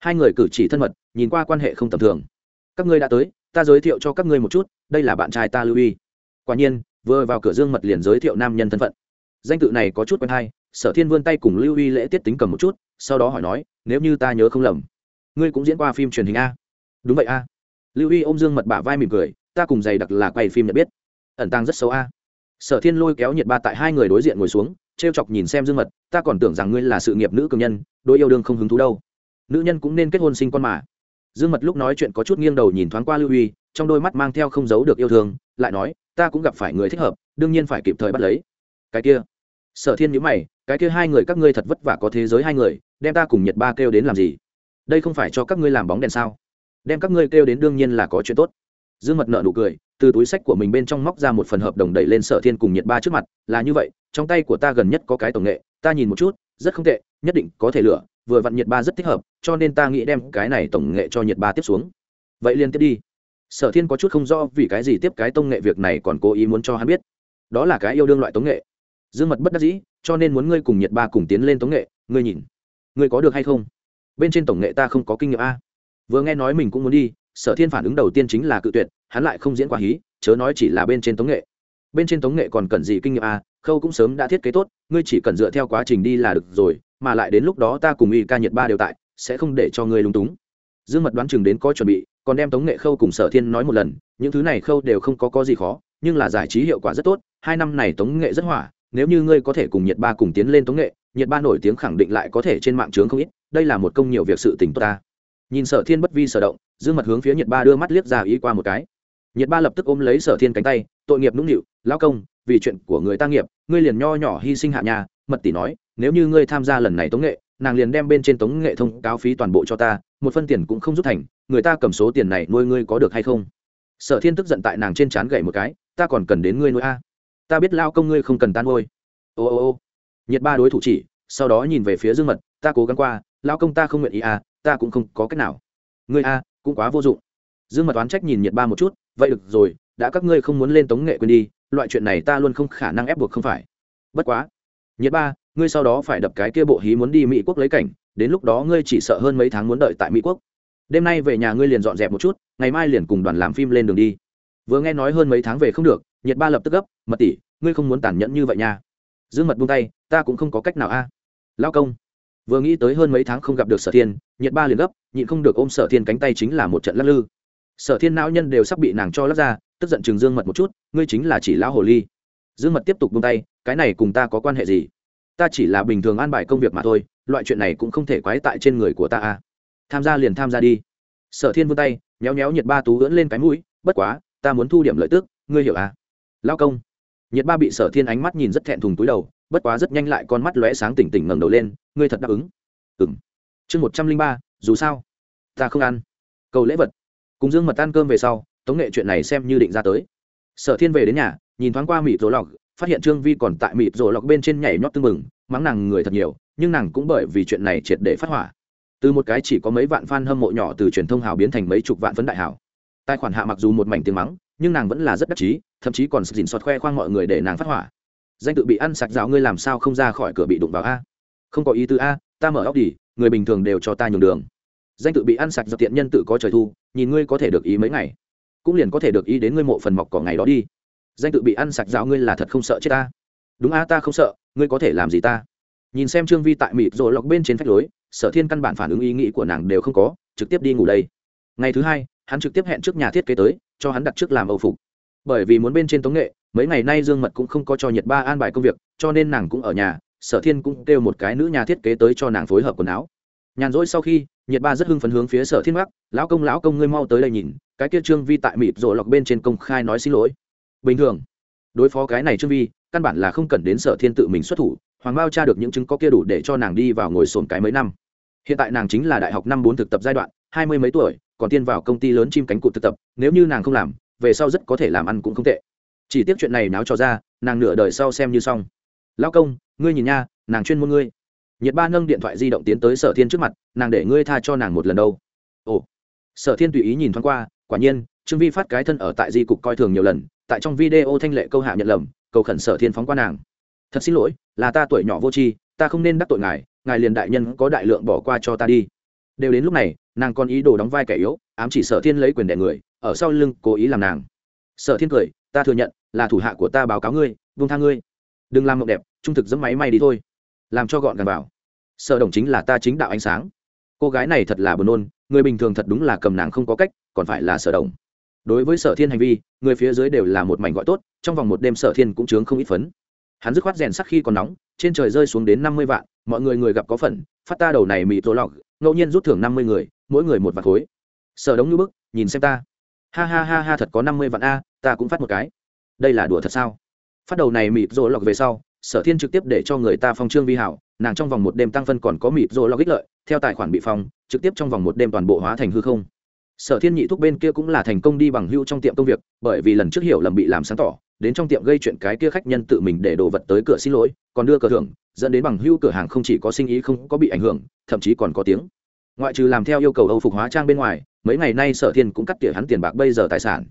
Hai người cử chỉ thân mật, nhìn qua quan hệ không tầm thường. Các ngươi đã tới, ta giới thiệu cho các ngươi một chút, đây là bạn trai ta lưu y quả nhiên, vừa vào cửa dương mật liền giới thiệu nam nhân thân phận. Danh tự này có chút quen hay, sở thiên vươn tay cùng lưu y lễ tiết tính cầm một chút, sau đó hỏi nói, nếu như ta nhớ không lầm, ngươi cũng diễn qua phim truyền hình a? Đúng vậy a. Lưu y ôm dương mật bả vai mỉm cười, ta cùng giày đặc là quay phim nhận biết ẩn tàng rất xấu a. Sở thiên lôi kéo nhiệt ba tại hai người đối diện ngồi xuống t r e o chọc nhìn xem dương mật ta còn tưởng rằng ngươi là sự nghiệp nữ cường nhân đôi yêu đương không hứng thú đâu. Nữ nhân cũng nên kết hôn sinh con mà. Dương mật lúc nói chuyện có chút nghiêng đầu nhìn thoáng qua lưu Huy, trong đôi mắt mang theo không giấu được yêu thương lại nói ta cũng gặp phải người thích hợp đương nhiên phải kịp thời bắt lấy. Cái kia. Sở thiên nhữ mày cái kia hai người các ngươi thật vất vả có thế giới hai người đem ta cùng nhiệt ba kêu đến làm gì? Đây không phải cho các ngươi làm bóng đèn sao? Đem các ngươi kêu đến đương nhiên là có chuyện tốt dương mật nợ nụ cười, từ túi sách của mình bên trong móc ra một phần hợp đồng đẩy lên sở thiên cùng nhiệt ba trước mặt, là như vậy, trong tay của ta gần nhất có cái tổng nghệ, ta nhìn một chút, rất không tệ, nhất định có thể lựa, vừa vặn nhiệt ba rất thích hợp, cho nên ta nghĩ đem cái này tổng nghệ cho nhiệt ba tiếp xuống. Vậy liên tiếp đi. Sở thiên có chút không rõ vì cái gì tiếp cái tông nghệ việc này còn cố ý muốn cho hắn biết. Đó là cái yêu đương loại tống nghệ. Dương mật bất đắc dĩ, cho nên muốn ngươi cùng nhiệt ba cùng tiến lên tống nghệ, ngươi nhìn, ngươi có được hay không? Bên trên tổng nghệ ta không có kinh nghiệm a. Vừa nghe nói mình cũng muốn đi sở thiên phản ứng đầu tiên chính là cự tuyệt, hắn lại không diễn quá hí, chớ nói chỉ là bên trên tống nghệ. Bên trên tống nghệ còn cần gì kinh nghiệm à? Khâu cũng sớm đã thiết kế tốt, ngươi chỉ cần dựa theo quá trình đi là được rồi, mà lại đến lúc đó ta cùng y ca nhiệt ba đều tại, sẽ không để cho ngươi lung túng. Dương mật đoán chừng đến có chuẩn bị, còn đem tống nghệ khâu cùng sở thiên nói một lần, những thứ này khâu đều không có có gì khó, nhưng là giải trí hiệu quả rất tốt, hai năm này tống nghệ rất hỏa, nếu như ngươi có thể cùng nhiệt ba cùng tiến lên tống nghệ nhiệt ba nổi tiếng khẳng định lại có thể trên mạng trướng không ít, đây là một công nhiều việc sự tỉnh tốt ta nhìn sở thiên bất vi sở động, dương mật hướng phía nhiệt ba đưa mắt liếc ra ý qua một cái. Nhiệt ba lập tức ôm lấy sở thiên cánh tay, tội nghiệp nũng nịu lao công, vì chuyện của người ta nghiệp, ngươi liền nho nhỏ hy sinh hạ nhà. Mật tỷ nói, nếu như ngươi tham gia lần này tống nghệ, nàng liền đem bên trên tống nghệ thông cáo phí toàn bộ cho ta, một phân tiền cũng không rút thành, người ta cầm số tiền này nuôi ngươi có được hay không? Sở thiên tức giận tại nàng trên trán gậy một cái, ta còn cần đến ngươi nuôi a. Ta biết lao công ngươi không cần tan nuôi. ô ô ô. Nhiệt ba đối thủ chỉ, sau đó nhìn về phía dương mật, ta cố gắng qua lao công ta không nguyện ý a ta cũng không có cách nào. Ngươi a cũng quá vô dụng. Dương mật oán trách nhìn nhiệt ba một chút, vậy được rồi, đã các ngươi không muốn lên tống nghệ quên đi, loại chuyện này ta luôn không khả năng ép buộc không phải. Bất quá. Nhiệt ba, ngươi sau đó phải đập cái kia bộ hí muốn đi mỹ quốc lấy cảnh, đến lúc đó ngươi chỉ sợ hơn mấy tháng muốn đợi tại mỹ quốc. Đêm nay về nhà ngươi liền dọn dẹp một chút, ngày mai liền cùng đoàn làm phim lên đường đi. Vừa nghe nói hơn mấy tháng về không được, nhiệt ba lập tức gấp, mật tỷ, ngươi không muốn tàn nhẫn như vậy nha. Dương mật buông tay, ta cũng không có cách nào a. À. lao công vừa nghĩ tới hơn mấy tháng không gặp được sở thiên, nhiệt ba liền gấp, nhịn không được ôm sở thiên cánh tay chính là một trận lắc lư. Sở thiên não nhân đều sắp bị nàng cho lắc ra, tức giận chừng dương mật một chút, ngươi chính là chỉ lão hồ ly. Dương mật tiếp tục buông tay, cái này cùng ta có quan hệ gì? Ta chỉ là bình thường an bài công việc mà thôi, loại chuyện này cũng không thể quái tại trên người của ta à? tham gia liền tham gia đi. Sở thiên vươn tay nhéo nhéo nhiệt ba tú ưỡn lên cái mũi, bất quá, ta muốn thu điểm lợi tức, ngươi hiểu à? Lao công. Nhiệt ba bị sở thiên ánh mắt nhìn rất thẹn thùng túi đầu bất quá rất nhanh lại con mắt lóe sáng tỉnh tỉnh ngẩng đầu lên, ngươi thật đáp ứng. Ừng chương một trăm linh ba, dù sao, ta không ăn. Cầu lễ vật. Cùng dương mật ăn cơm về sau, tống nghệ chuyện này xem như định ra tới. Sở thiên về đến nhà, nhìn thoáng qua mịt rồ lọc, phát hiện trương vi còn tại mịt rồ lọc bên trên nhảy nhót tưng mừng mắng nàng người thật nhiều, nhưng nàng cũng bởi vì chuyện này triệt để phát hỏa. Từ một cái chỉ có mấy vạn fan hâm mộ nhỏ từ truyền thông hào biến thành mấy chục vạn phấn đại hảo tài khoản hạ mặc dù một mảnh tiếng mắng, nhưng nàng vẫn là rất đắc chí, thậm chí còn dình soạt khoe khoang mọi người để nàng phát hỏa danh tự bị ăn sạch giáo ngươi làm sao không ra khỏi cửa bị đụng vào a? Không có ý tứ a, ta mở óc đi, người bình thường đều cho ta nhường đường. Danh tự bị ăn sạch do tiện nhân tự có trời thu, nhìn ngươi có thể được ý mấy ngày, cũng liền có thể được ý đến ngươi mộ phần mọc cỏ ngày đó đi. Danh tự bị ăn sạch giáo ngươi là thật không sợ chết ta. Đúng a, ta không sợ, ngươi có thể làm gì ta? Nhìn xem trương vi tại mịt rồi lọc bên trên phách lối, sở thiên căn bản phản ứng ý nghĩ của nàng đều không có, trực tiếp đi ngủ đây. Ngày thứ hai, hắn trực tiếp hẹn trước nhà thiết kế tới, cho hắn đặt trước làm âu phục. Bởi vì muốn bên trên tống nghệ mấy ngày nay dương mật cũng không có cho nhật ba an bài công việc, cho nên nàng cũng ở nhà, sở thiên cũng kêu một cái nữ nhà thiết kế tới cho nàng phối hợp quần áo. Nhàn rỗi sau khi, nhật ba rất hưng phấn hướng phía sở thiên mắc lão công lão công ngươi mau tới đây nhìn, cái kia trương vi tại mịt rồi lọc bên trên công khai nói xin lỗi. Bình thường, đối phó cái này trương vi, căn bản là không cần đến sở thiên tự mình xuất thủ, hoàng bao tra được những chứng có kia đủ để cho nàng đi vào ngồi sồn cái mấy năm. Hiện tại nàng chính là đại học năm bốn thực tập giai đoạn, hai mươi mấy tuổi, còn tiên vào công ty lớn chim cánh cụt thực tập, nếu như nàng không làm, về sau rất có thể làm ăn cũng không tệ chỉ tiếc chuyện này náo cho ra, nàng nửa đời sau xem như xong. Lão công, ngươi nhìn nha, nàng chuyên môn ngươi. Nhiệt ba nâng điện thoại di động tiến tới sở thiên trước mặt, nàng để ngươi tha cho nàng một lần đâu. Ồ. Sở thiên tùy ý nhìn thoáng qua, quả nhiên, trương vi phát cái thân ở tại di cục coi thường nhiều lần, tại trong video thanh lệ câu hạ nhận lầm, cầu khẩn sở thiên phóng qua nàng. Thật xin lỗi, là ta tuổi nhỏ vô tri, ta không nên đắc tội ngài ngài liền đại nhân có đại lượng bỏ qua cho ta đi. Đều đến lúc này, nàng còn ý đồ đóng vai kẻ yếu, ám chỉ sở thiên lấy quyền đẻ người, ở sau lưng cố ý làm nàng. Sở thiên cười ta thừa nhận, là thủ hạ của ta báo cáo ngươi vung tha ngươi. Đừng làm mộng đẹp, trung thực dẫm máy may đi thôi. Làm cho gọn gàng vào. Sở đồng chính là ta chính đạo ánh sáng. Cô gái này thật là buồn nôn, người bình thường thật đúng là cầm nàng không có cách, còn phải là sở đồng. Đối với sở thiên hành vi, người phía dưới đều là một mảnh gọi tốt, trong vòng một đêm sở thiên cũng chướng không ít phấn. Hắn dứt khoát rèn sắc khi còn nóng, trên trời rơi xuống đến năm mươi vạn, mọi người người gặp có phần phát ta đầu này mị tổ lọc, ngẫu nhiên rút thưởng năm mươi người, mỗi người một vạt khối. Sở đống như bức, nhìn xem ta ha ha ha ha, thật có năm mươi vạn a, ta cũng phát một cái. Đây là đùa thật sao? Phát đầu này mịp rỗ lọc về sau, sở thiên trực tiếp để cho người ta phong trương vi hảo, nàng trong vòng một đêm tăng phân còn có mịp rỗ lọc ích lợi, theo tài khoản bị phong, trực tiếp trong vòng một đêm toàn bộ hóa thành hư không. Sở thiên nhị thuốc bên kia cũng là thành công đi bằng hưu trong tiệm công việc, bởi vì lần trước hiểu lầm bị làm sáng tỏ, đến trong tiệm gây chuyện cái kia khách nhân tự mình để đồ vật tới cửa xin lỗi, còn đưa cờ thưởng, dẫn đến bằng hưu cửa hàng không chỉ có sinh ý không có bị ảnh hưởng, thậm chí còn có tiếng. Ngoại trừ làm theo yêu cầu âu phục hóa trang bên ngoài mấy ngày nay sở thiên cũng cắt tỉa hắn tiền bạc bây giờ tài sản.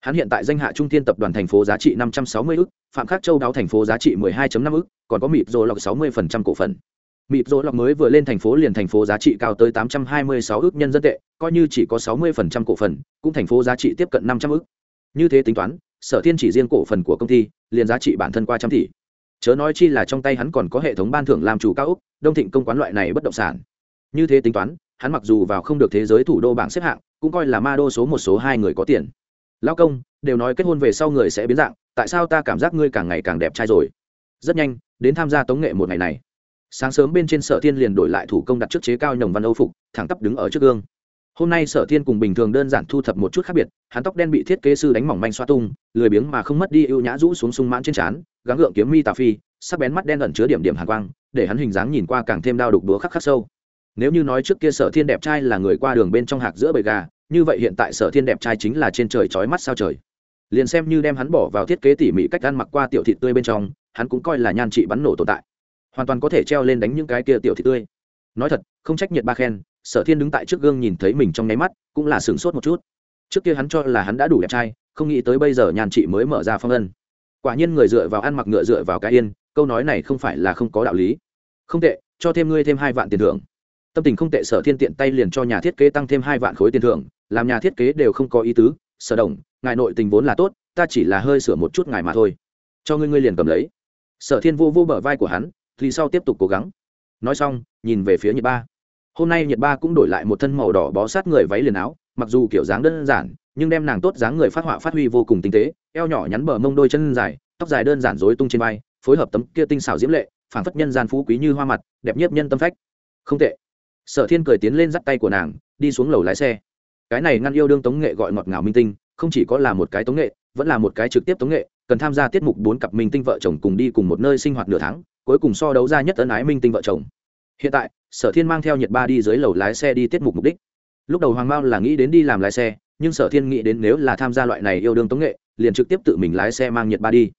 Hắn hiện tại danh hạ trung thiên tập đoàn thành phố giá trị năm trăm sáu mươi ức, phạm khắc châu đáo thành phố giá trị mười hai năm ức, còn có mịp rô lọc sáu mươi phần trăm cổ phần. Mịp rô lọc mới vừa lên thành phố liền thành phố giá trị cao tới tám trăm hai mươi sáu ức nhân dân tệ, coi như chỉ có sáu mươi phần trăm cổ phần, cũng thành phố giá trị tiếp cận năm trăm ức. Như thế tính toán, sở thiên chỉ riêng cổ phần của công ty, liền giá trị bản thân qua trăm tỷ. Chớ nói chi là trong tay hắn còn có hệ thống ban thưởng làm chủ cao úc đông thịnh công quán loại này bất động sản. Như thế tính toán hắn mặc dù vào không được thế giới thủ đô bảng xếp hạng, cũng coi là ma đô số một số hai người có tiền. Lao công, đều nói kết hôn về sau người sẽ biến dạng, tại sao ta cảm giác ngươi càng ngày càng đẹp trai rồi? Rất nhanh, đến tham gia tống nghệ một ngày này. Sáng sớm bên trên sở thiên liền đổi lại thủ công đặt trước chế cao nhồng văn âu phục, thẳng tắp đứng ở trước gương. Hôm nay sở thiên cùng bình thường đơn giản thu thập một chút khác biệt, hắn tóc đen bị thiết kế sư đánh mỏng manh xoa tung, lười biếng mà không mất đi ưu nhã rũ xuống sung mãn trên trán, gắng gượng kiếm mi tà phi, sắc bén mắt đen ẩn chứa điểm điểm hàn quang, để hắn hình dáng nhìn qua càng thêm đau đục đúa khắc khắc sâu nếu như nói trước kia sở thiên đẹp trai là người qua đường bên trong hạc giữa bầy gà, như vậy hiện tại sở thiên đẹp trai chính là trên trời trói mắt sao trời. Liền xem như đem hắn bỏ vào thiết kế tỉ mỉ cách ăn mặc qua tiểu thị tươi bên trong, hắn cũng coi là nhan trị bắn nổ tồn tại. Hoàn toàn có thể treo lên đánh những cái kia tiểu thị tươi. Nói thật, không trách nhiệt ba khen, sở thiên đứng tại trước gương nhìn thấy mình trong nháy mắt, cũng là sửng sốt một chút. Trước kia hắn cho là hắn đã đủ đẹp trai, không nghĩ tới bây giờ nhàn trị mới mở ra phong ân. Quả nhiên người dựa vào ăn mặc ngựa dựa vào cái yên, câu nói này không phải là không có đạo lý. Không tệ, cho thêm ngươi thêm hai vạn tiền thưởng tâm tình không tệ sở thiên tiện tay liền cho nhà thiết kế tăng thêm hai vạn khối tiền thưởng, làm nhà thiết kế đều không có ý tứ, sở đồng, ngài nội tình vốn là tốt, ta chỉ là hơi sửa một chút ngài mà thôi. Cho ngươi ngươi liền cầm lấy. Sở thiên vô vô bờ vai của hắn, thì sau tiếp tục cố gắng. Nói xong, nhìn về phía nhiệt ba. Hôm nay nhiệt ba cũng đổi lại một thân màu đỏ bó sát người váy liền áo, mặc dù kiểu dáng đơn giản, nhưng đem nàng tốt dáng người phát họa phát huy vô cùng tinh tế, eo nhỏ nhắn bờ mông đôi chân dài, tóc dài đơn giản rối tung trên vai, phối hợp tấm kia tinh xảo diễm lệ phản phất nhân gian phú quý như hoa mặt, đẹp nhất nhân tâm phách. Không tệ sở thiên cười tiến lên dắt tay của nàng, đi xuống lầu lái xe. Cái này ngăn yêu đương tống nghệ gọi ngọt ngào minh tinh, không chỉ có là một cái tống nghệ, vẫn là một cái trực tiếp tống nghệ, cần tham gia tiết mục bốn cặp minh tinh vợ chồng cùng đi cùng một nơi sinh hoạt nửa tháng, cuối cùng so đấu ra nhất ân ái minh tinh vợ chồng. Hiện tại, sở thiên mang theo nhiệt ba đi dưới lầu lái xe đi tiết mục mục đích. Lúc đầu hoàng mao là nghĩ đến đi làm lái xe, nhưng sở thiên nghĩ đến nếu là tham gia loại này yêu đương tống nghệ, liền trực tiếp tự mình lái xe mang nhiệt ba đi.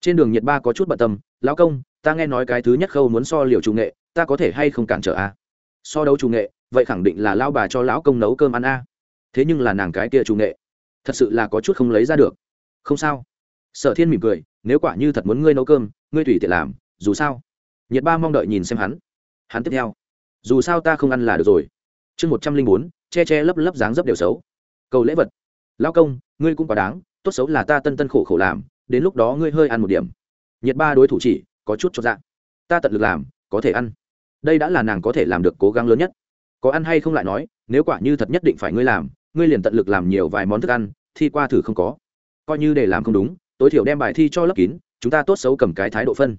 Trên đường nhiệt ba có chút bận tâm, lão công, ta nghe nói cái thứ nhất khâu muốn so liều trung nghệ, ta có thể hay không cản trở a à? So đấu chủ nghệ, vậy khẳng định là lao bà cho lão công nấu cơm ăn a. À? thế nhưng là nàng cái kia chủ nghệ, thật sự là có chút không lấy ra được. Không sao. Sở thiên mỉm cười, nếu quả như thật muốn ngươi nấu cơm, ngươi tùy tiện làm, dù sao. Nhiệt ba mong đợi nhìn xem hắn. Hắn tiếp theo. Dù sao ta không ăn là được rồi. Chương một trăm linh bốn, che che lấp lấp dáng dấp đều xấu. Cầu lễ vật. Lao công, ngươi cũng quá đáng, tốt xấu là ta tân tân khổ khổ làm, đến lúc đó ngươi hơi ăn một điểm. Nhiệt ba đối thủ chỉ, có chút cho dạng ta tận lực làm, có thể ăn đây đã là nàng có thể làm được cố gắng lớn nhất. Có ăn hay không lại nói, nếu quả như thật nhất định phải ngươi làm, ngươi liền tận lực làm nhiều vài món thức ăn, thi qua thử không có. Coi như để làm không đúng, tối thiểu đem bài thi cho lấp kín, chúng ta tốt xấu cầm cái thái độ phân.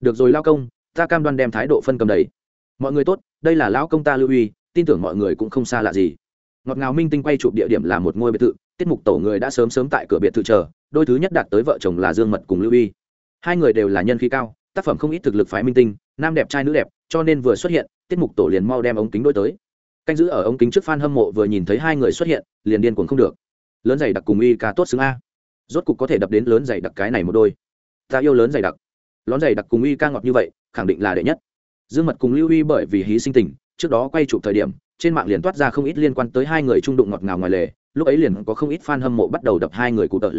Được rồi lao công, ta cam đoan đem thái độ phân cầm đầy. Mọi người tốt, đây là lão công ta lưu uy, tin tưởng mọi người cũng không xa lạ gì. Ngọt ngào minh tinh quay chụp địa điểm là một ngôi biệt thự, tiết mục tổ người đã sớm sớm tại cửa biệt thự chờ, đôi thứ nhất đạt tới vợ chồng là dương mật cùng lưu uy. Hai người đều là nhân khí cao tác phẩm không ít thực lực phái minh tinh, nam đẹp trai nữ đẹp, cho nên vừa xuất hiện, tiết mục tổ liền mau đem ống kính đôi tới. Canh giữ ở ống kính trước f a n hâm mộ vừa nhìn thấy hai người xuất hiện, liền điên cuồng không được. Lớn giày đặc cùng uy ca tốt xứng a. Rốt cục có thể đập đến lớn giày đặc cái này một đôi. Ta yêu lớn giày đặc. Lón giày đặc cùng uy ca ngọt như vậy, khẳng định là đệ nhất. Dương mật cùng lưu uy bởi vì hí sinh tình, trước đó quay chụp thời điểm, trên mạng liền toát ra không ít liên quan tới hai người trung đụng ngọt ngào ngoài lề, lúc ấy liền có không ít fan hâm mộ bắt đầu đập hai người cụ tợ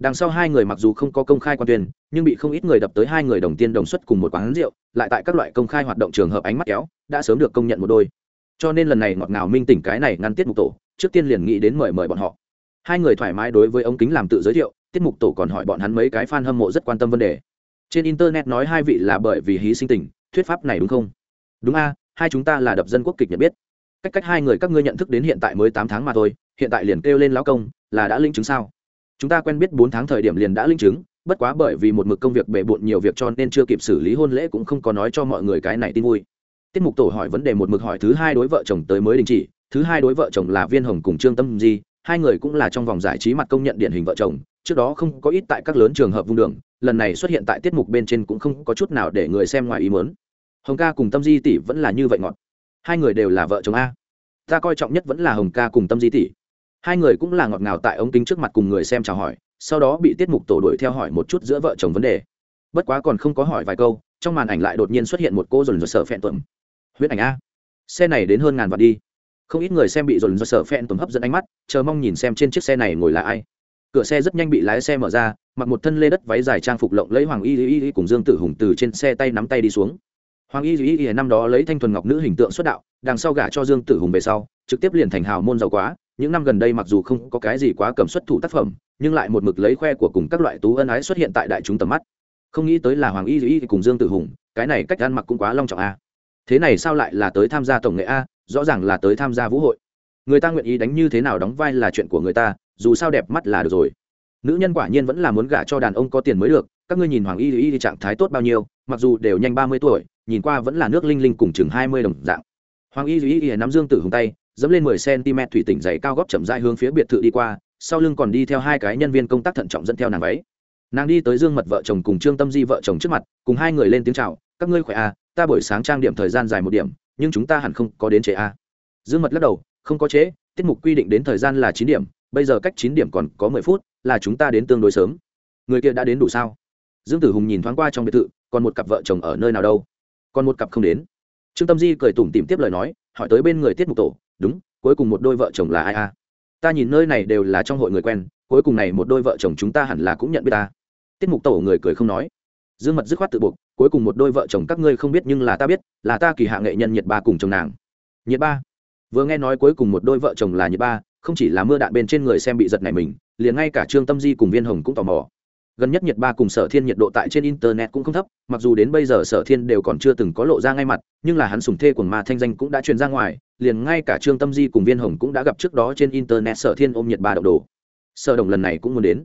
đằng sau hai người mặc dù không có công khai quan tuyên, nhưng bị không ít người đập tới hai người đồng tiên đồng xuất cùng một quán rượu, lại tại các loại công khai hoạt động trường hợp ánh mắt kéo, đã sớm được công nhận một đôi. Cho nên lần này ngọt ngào minh tỉnh cái này ngăn tiết mục tổ, trước tiên liền nghĩ đến mời mời bọn họ. Hai người thoải mái đối với ống kính làm tự giới thiệu, tiết mục tổ còn hỏi bọn hắn mấy cái fan hâm mộ rất quan tâm vấn đề. Trên internet nói hai vị là bởi vì hí sinh tình, thuyết pháp này đúng không? Đúng a, hai chúng ta là đập dân quốc kịch nhận biết. Cách cách hai người các ngươi nhận thức đến hiện tại mới tám tháng mà thôi, hiện tại liền kêu lên lão công, là đã linh chứng sao? Chúng ta quen biết bốn tháng thời điểm liền đã linh chứng, bất quá bởi vì một mực công việc bề bộn nhiều việc cho nên chưa kịp xử lý hôn lễ cũng không có nói cho mọi người cái này tin vui. Tiết mục tổ hỏi vấn đề một mực hỏi thứ hai đối vợ chồng tới mới đình chỉ, thứ hai đối vợ chồng là viên hồng cùng trương tâm di, hai người cũng là trong vòng giải trí mặt công nhận điển hình vợ chồng, trước đó không có ít tại các lớn trường hợp vung đường, lần này xuất hiện tại tiết mục bên trên cũng không có chút nào để người xem ngoài ý muốn. hồng ca cùng tâm di tỷ vẫn là như vậy ngọt. Hai người đều là vợ chồng a. Ta coi trọng nhất vẫn là hồng ca cùng tâm di tỷ hai người cũng là ngọt ngào tại ống kính trước mặt cùng người xem chào hỏi, sau đó bị tiết mục tổ đuổi theo hỏi một chút giữa vợ chồng vấn đề. Bất quá còn không có hỏi vài câu, trong màn ảnh lại đột nhiên xuất hiện một cô dồn dồn sợ phẹn tuẩm huyết ảnh a. Xe này đến hơn ngàn vạn đi. Không ít người xem bị dồn dồn sợ phẹn tuẩm hấp dẫn ánh mắt, chờ mong nhìn xem trên chiếc xe này ngồi là ai. Cửa xe rất nhanh bị lái xe mở ra, mặc một thân lê đất váy dài trang phục lộng lấy hoàng y y y cùng dương tử hùng từ trên xe tay nắm tay đi xuống. Hoàng y y y năm đó lấy thanh thuần ngọc nữ hình tượng xuất đạo, đằng sau gả cho dương tử hùng về sau, trực tiếp liền thành hào môn giàu quá những năm gần đây mặc dù không có cái gì quá cầm xuất thủ tác phẩm, nhưng lại một mực lấy khoe của cùng các loại tú ân ái xuất hiện tại đại chúng tầm mắt. Không nghĩ tới là hoàng y y cùng dương tử hùng, cái này cách ăn mặc cũng quá long trọng a. Thế này sao lại là tới tham gia tổng nghệ a? Rõ ràng là tới tham gia vũ hội. Người ta nguyện ý đánh như thế nào đóng vai là chuyện của người ta, dù sao đẹp mắt là được rồi. Nữ nhân quả nhiên vẫn là muốn gả cho đàn ông có tiền mới được, các ngươi nhìn hoàng y y trạng thái tốt bao nhiêu, mặc dù đều nhanh ba mươi tuổi, nhìn qua vẫn là nước linh linh cùng chừng hai mươi đồng dạng. Hoàng y y y nắm dương tử hùng tay dẫm lên mười cm thủy tỉnh dày cao góp chậm rãi hướng phía biệt thự đi qua, sau lưng còn đi theo hai cái nhân viên công tác thận trọng dẫn theo nàng váy. Nàng đi tới dương mật vợ chồng cùng trương tâm di vợ chồng trước mặt, cùng hai người lên tiếng chào, các ngươi khỏe à? Ta buổi sáng trang điểm thời gian dài một điểm, nhưng chúng ta hẳn không có đến trễ à. dương mật lắc đầu, không có trễ, tiết mục quy định đến thời gian là chín điểm, bây giờ cách chín điểm còn có mười phút, là chúng ta đến tương đối sớm. Người kia đã đến đủ sao? Dương tử hùng nhìn thoáng qua trong biệt thự, còn một cặp vợ chồng ở nơi nào đâu? Còn một cặp không đến. Trương tâm di cười tủm tỉm tiếp lời nói, hỏi tới bên người tiết mục tổ đúng, cuối cùng một đôi vợ chồng là ai a? Ta nhìn nơi này đều là trong hội người quen, cuối cùng này một đôi vợ chồng chúng ta hẳn là cũng nhận biết ta. Tiết mục tổ người cười không nói. Dương mật dứt khoát tự buộc, cuối cùng một đôi vợ chồng các ngươi không biết nhưng là ta biết, là ta kỳ hạ nghệ nhân nhiệt ba cùng chồng nàng. Nhiệt ba? Vừa nghe nói cuối cùng một đôi vợ chồng là nhiệt ba, không chỉ là mưa đạn bên trên người xem bị giật này mình, liền ngay cả trương tâm di cùng viên hồng cũng tò mò gần nhất nhiệt ba cùng sở thiên nhiệt độ tại trên internet cũng không thấp, mặc dù đến bây giờ sở thiên đều còn chưa từng có lộ ra ngay mặt, nhưng là hắn sùng thê của ma thanh danh cũng đã truyền ra ngoài, liền ngay cả trương tâm di cùng viên hồng cũng đã gặp trước đó trên internet sở thiên ôm nhiệt ba đậu đồ. Sở đồng lần này cũng muốn đến.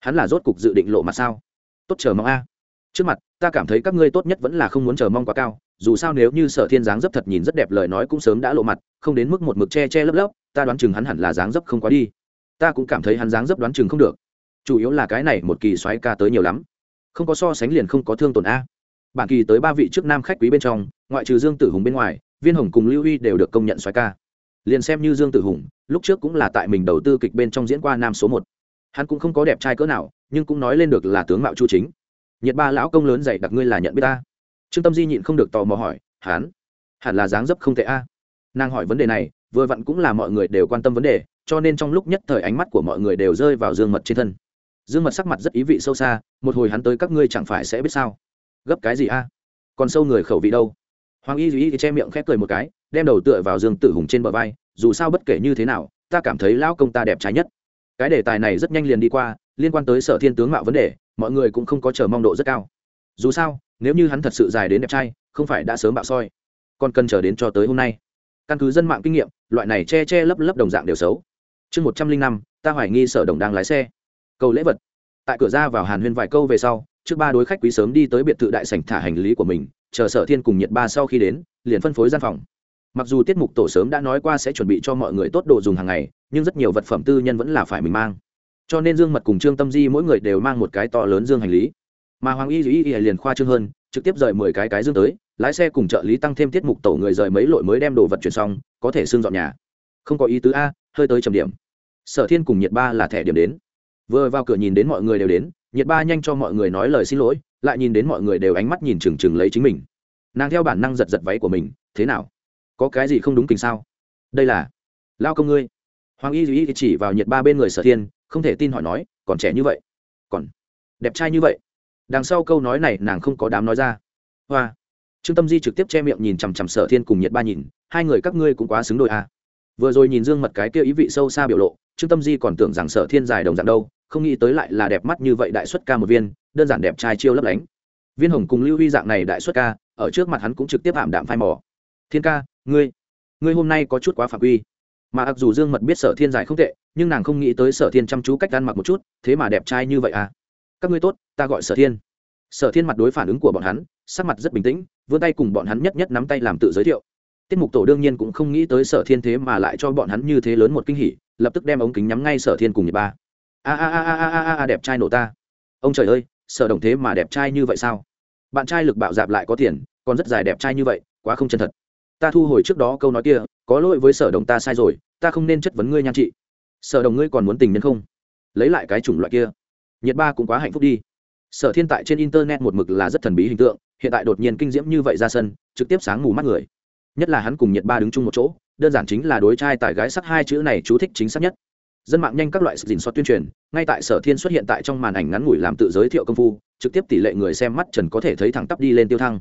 Hắn là rốt cục dự định lộ mặt sao? Tốt chờ mong a. Trước mặt, ta cảm thấy các ngươi tốt nhất vẫn là không muốn chờ mong quá cao, dù sao nếu như sở thiên dáng dấp thật nhìn rất đẹp lời nói cũng sớm đã lộ mặt, không đến mức một mực che che lấp lấp, ta đoán chừng hắn hẳn là dáng dấp không quá đi. Ta cũng cảm thấy hắn dáng dấp đoán chừng không được chủ yếu là cái này một kỳ xoáy ca tới nhiều lắm. Không có so sánh liền không có thương tổn a. Bản kỳ tới ba vị trước nam khách quý bên trong, ngoại trừ dương tử hùng bên ngoài, viên hồng cùng lưu huy đều được công nhận xoáy ca. Liền xem như dương tử hùng, lúc trước cũng là tại mình đầu tư kịch bên trong diễn qua nam số một. Hắn cũng không có đẹp trai cỡ nào, nhưng cũng nói lên được là tướng mạo chu chính. Nhiệt ba lão công lớn dạy đặc ngươi là nhận biết ta trương tâm di nhịn không được tò mò hỏi, hắn? Hẳn là dáng dấp không tệ a. Nàng hỏi vấn đề này, vừa vặn cũng là mọi người đều quan tâm vấn đề, cho nên trong lúc nhất thời ánh mắt của mọi người đều rơi vào dương mật trên thân dương mật sắc mặt rất ý vị sâu xa, một hồi hắn tới các ngươi chẳng phải sẽ biết sao? Gấp cái gì a? Còn sâu người khẩu vị đâu? Hoàng y duy che miệng khép cười một cái, đem đầu tựa vào dương tử hùng trên bờ vai, dù sao bất kể như thế nào, ta cảm thấy lão công ta đẹp trái nhất. Cái đề tài này rất nhanh liền đi qua, liên quan tới sở thiên tướng mạo vấn đề, mọi người cũng không có chờ mong độ rất cao. Dù sao, nếu như hắn thật sự dài đến đẹp trai, không phải đã sớm bạo soi, còn cần chờ đến cho tới hôm nay. Căn cứ dân mạng kinh nghiệm, loại này che che lấp lấp đồng dạng đều xấu. Chương một trăm linh năm, ta hoài nghi sở đồng đang lái xe câu lễ vật. Tại cửa ra vào hàn huyên vài câu về sau, trước ba đối khách quý sớm đi tới biệt thự đại sảnh thả hành lý của mình, chờ sở thiên cùng nhiệt ba sau khi đến, liền phân phối gian phòng. Mặc dù tiết mục tổ sớm đã nói qua sẽ chuẩn bị cho mọi người tốt đồ dùng hàng ngày, nhưng rất nhiều vật phẩm tư nhân vẫn là phải mình mang. Cho nên dương mật cùng trương tâm di mỗi người đều mang một cái to lớn dương hành lý. Mà hoàng y y y liền khoa trương hơn, trực tiếp rời mười cái cái dương tới, lái xe cùng trợ lý tăng thêm tiết mục tổ người rời mấy lội mới đem đồ vật chuyển xong, có thể xương dọn nhà. Không có ý tứ a, hơi tới trầm điểm. Sở thiên cùng nhiệt ba là thẻ điểm đến vừa vào cửa nhìn đến mọi người đều đến nhiệt ba nhanh cho mọi người nói lời xin lỗi, lại nhìn đến mọi người đều ánh mắt nhìn chừng chừng lấy chính mình. Nàng theo bản năng giật giật váy của mình, thế nào? Có cái gì không đúng tình sao? Đây là lao công ngươi. Hoàng y duy chỉ vào nhiệt ba bên người sở thiên, không thể tin hỏi nói, còn trẻ như vậy? Còn đẹp trai như vậy? Đằng sau câu nói này nàng không có đám nói ra. Hoa. Trương tâm di trực tiếp che miệng nhìn chằm chằm sở thiên cùng nhiệt ba nhìn, hai người các ngươi cũng quá xứng đôi à. vừa rồi nhìn dương mật cái kia ý vị sâu xa biểu lộ, trương tâm di còn tưởng rằng sở thiên dài đồng dạng đâu không nghĩ tới lại là đẹp mắt như vậy đại xuất ca một viên, đơn giản đẹp trai chiêu lấp lánh. Viên hồng cùng lưu huy dạng này đại xuất ca, ở trước mặt hắn cũng trực tiếp ảm đạm phai mỏ thiên ca, ngươi ngươi hôm nay có chút quá phạm quy. Mà mặc dù dương mật biết sở thiên dài không tệ, nhưng nàng không nghĩ tới sở thiên chăm chú cách ăn mặc một chút, thế mà đẹp trai như vậy à? Các ngươi tốt, ta gọi sở thiên. Sở thiên mặt đối phản ứng của bọn hắn, sắc mặt rất bình tĩnh, vươn tay cùng bọn hắn nhất nhất nắm tay làm tự giới thiệu. Tiết mục tổ đương nhiên cũng không nghĩ tới sở thiên thế mà lại cho bọn hắn như thế lớn một kinh hỉ, lập tức đem ống kính nhắm ngay sở thiên cùng nhật ba a a a a a a a đẹp trai nổ ta. Ông trời ơi, sở đồng thế mà đẹp trai như vậy sao? Bạn trai lực bạo dạp lại có tiền, còn rất dài đẹp trai như vậy, quá không chân thật. Ta thu hồi trước đó câu nói kia, có lỗi với sở đồng ta sai rồi, ta không nên chất vấn ngươi nhan chị. sở đồng ngươi còn muốn tình nhân không? Lấy lại cái chủng loại kia. Nhiệt ba cũng quá hạnh phúc đi. Sở thiên tại trên internet một mực là rất thần bí hình tượng, hiện tại đột nhiên kinh diễm như vậy ra sân, trực tiếp sáng mù mắt người. Nhất là hắn cùng nhiệt ba đứng chung một chỗ, đơn giản chính là đối trai tại gái sắc hai chữ này chú thích chính xác nhất dân mạng nhanh các loại dình soát tuyên truyền, ngay tại sở thiên xuất hiện tại trong màn ảnh ngắn ngủi làm tự giới thiệu công phu, trực tiếp tỷ lệ người xem mắt trần có thể thấy thẳng tắp đi lên tiêu thăng.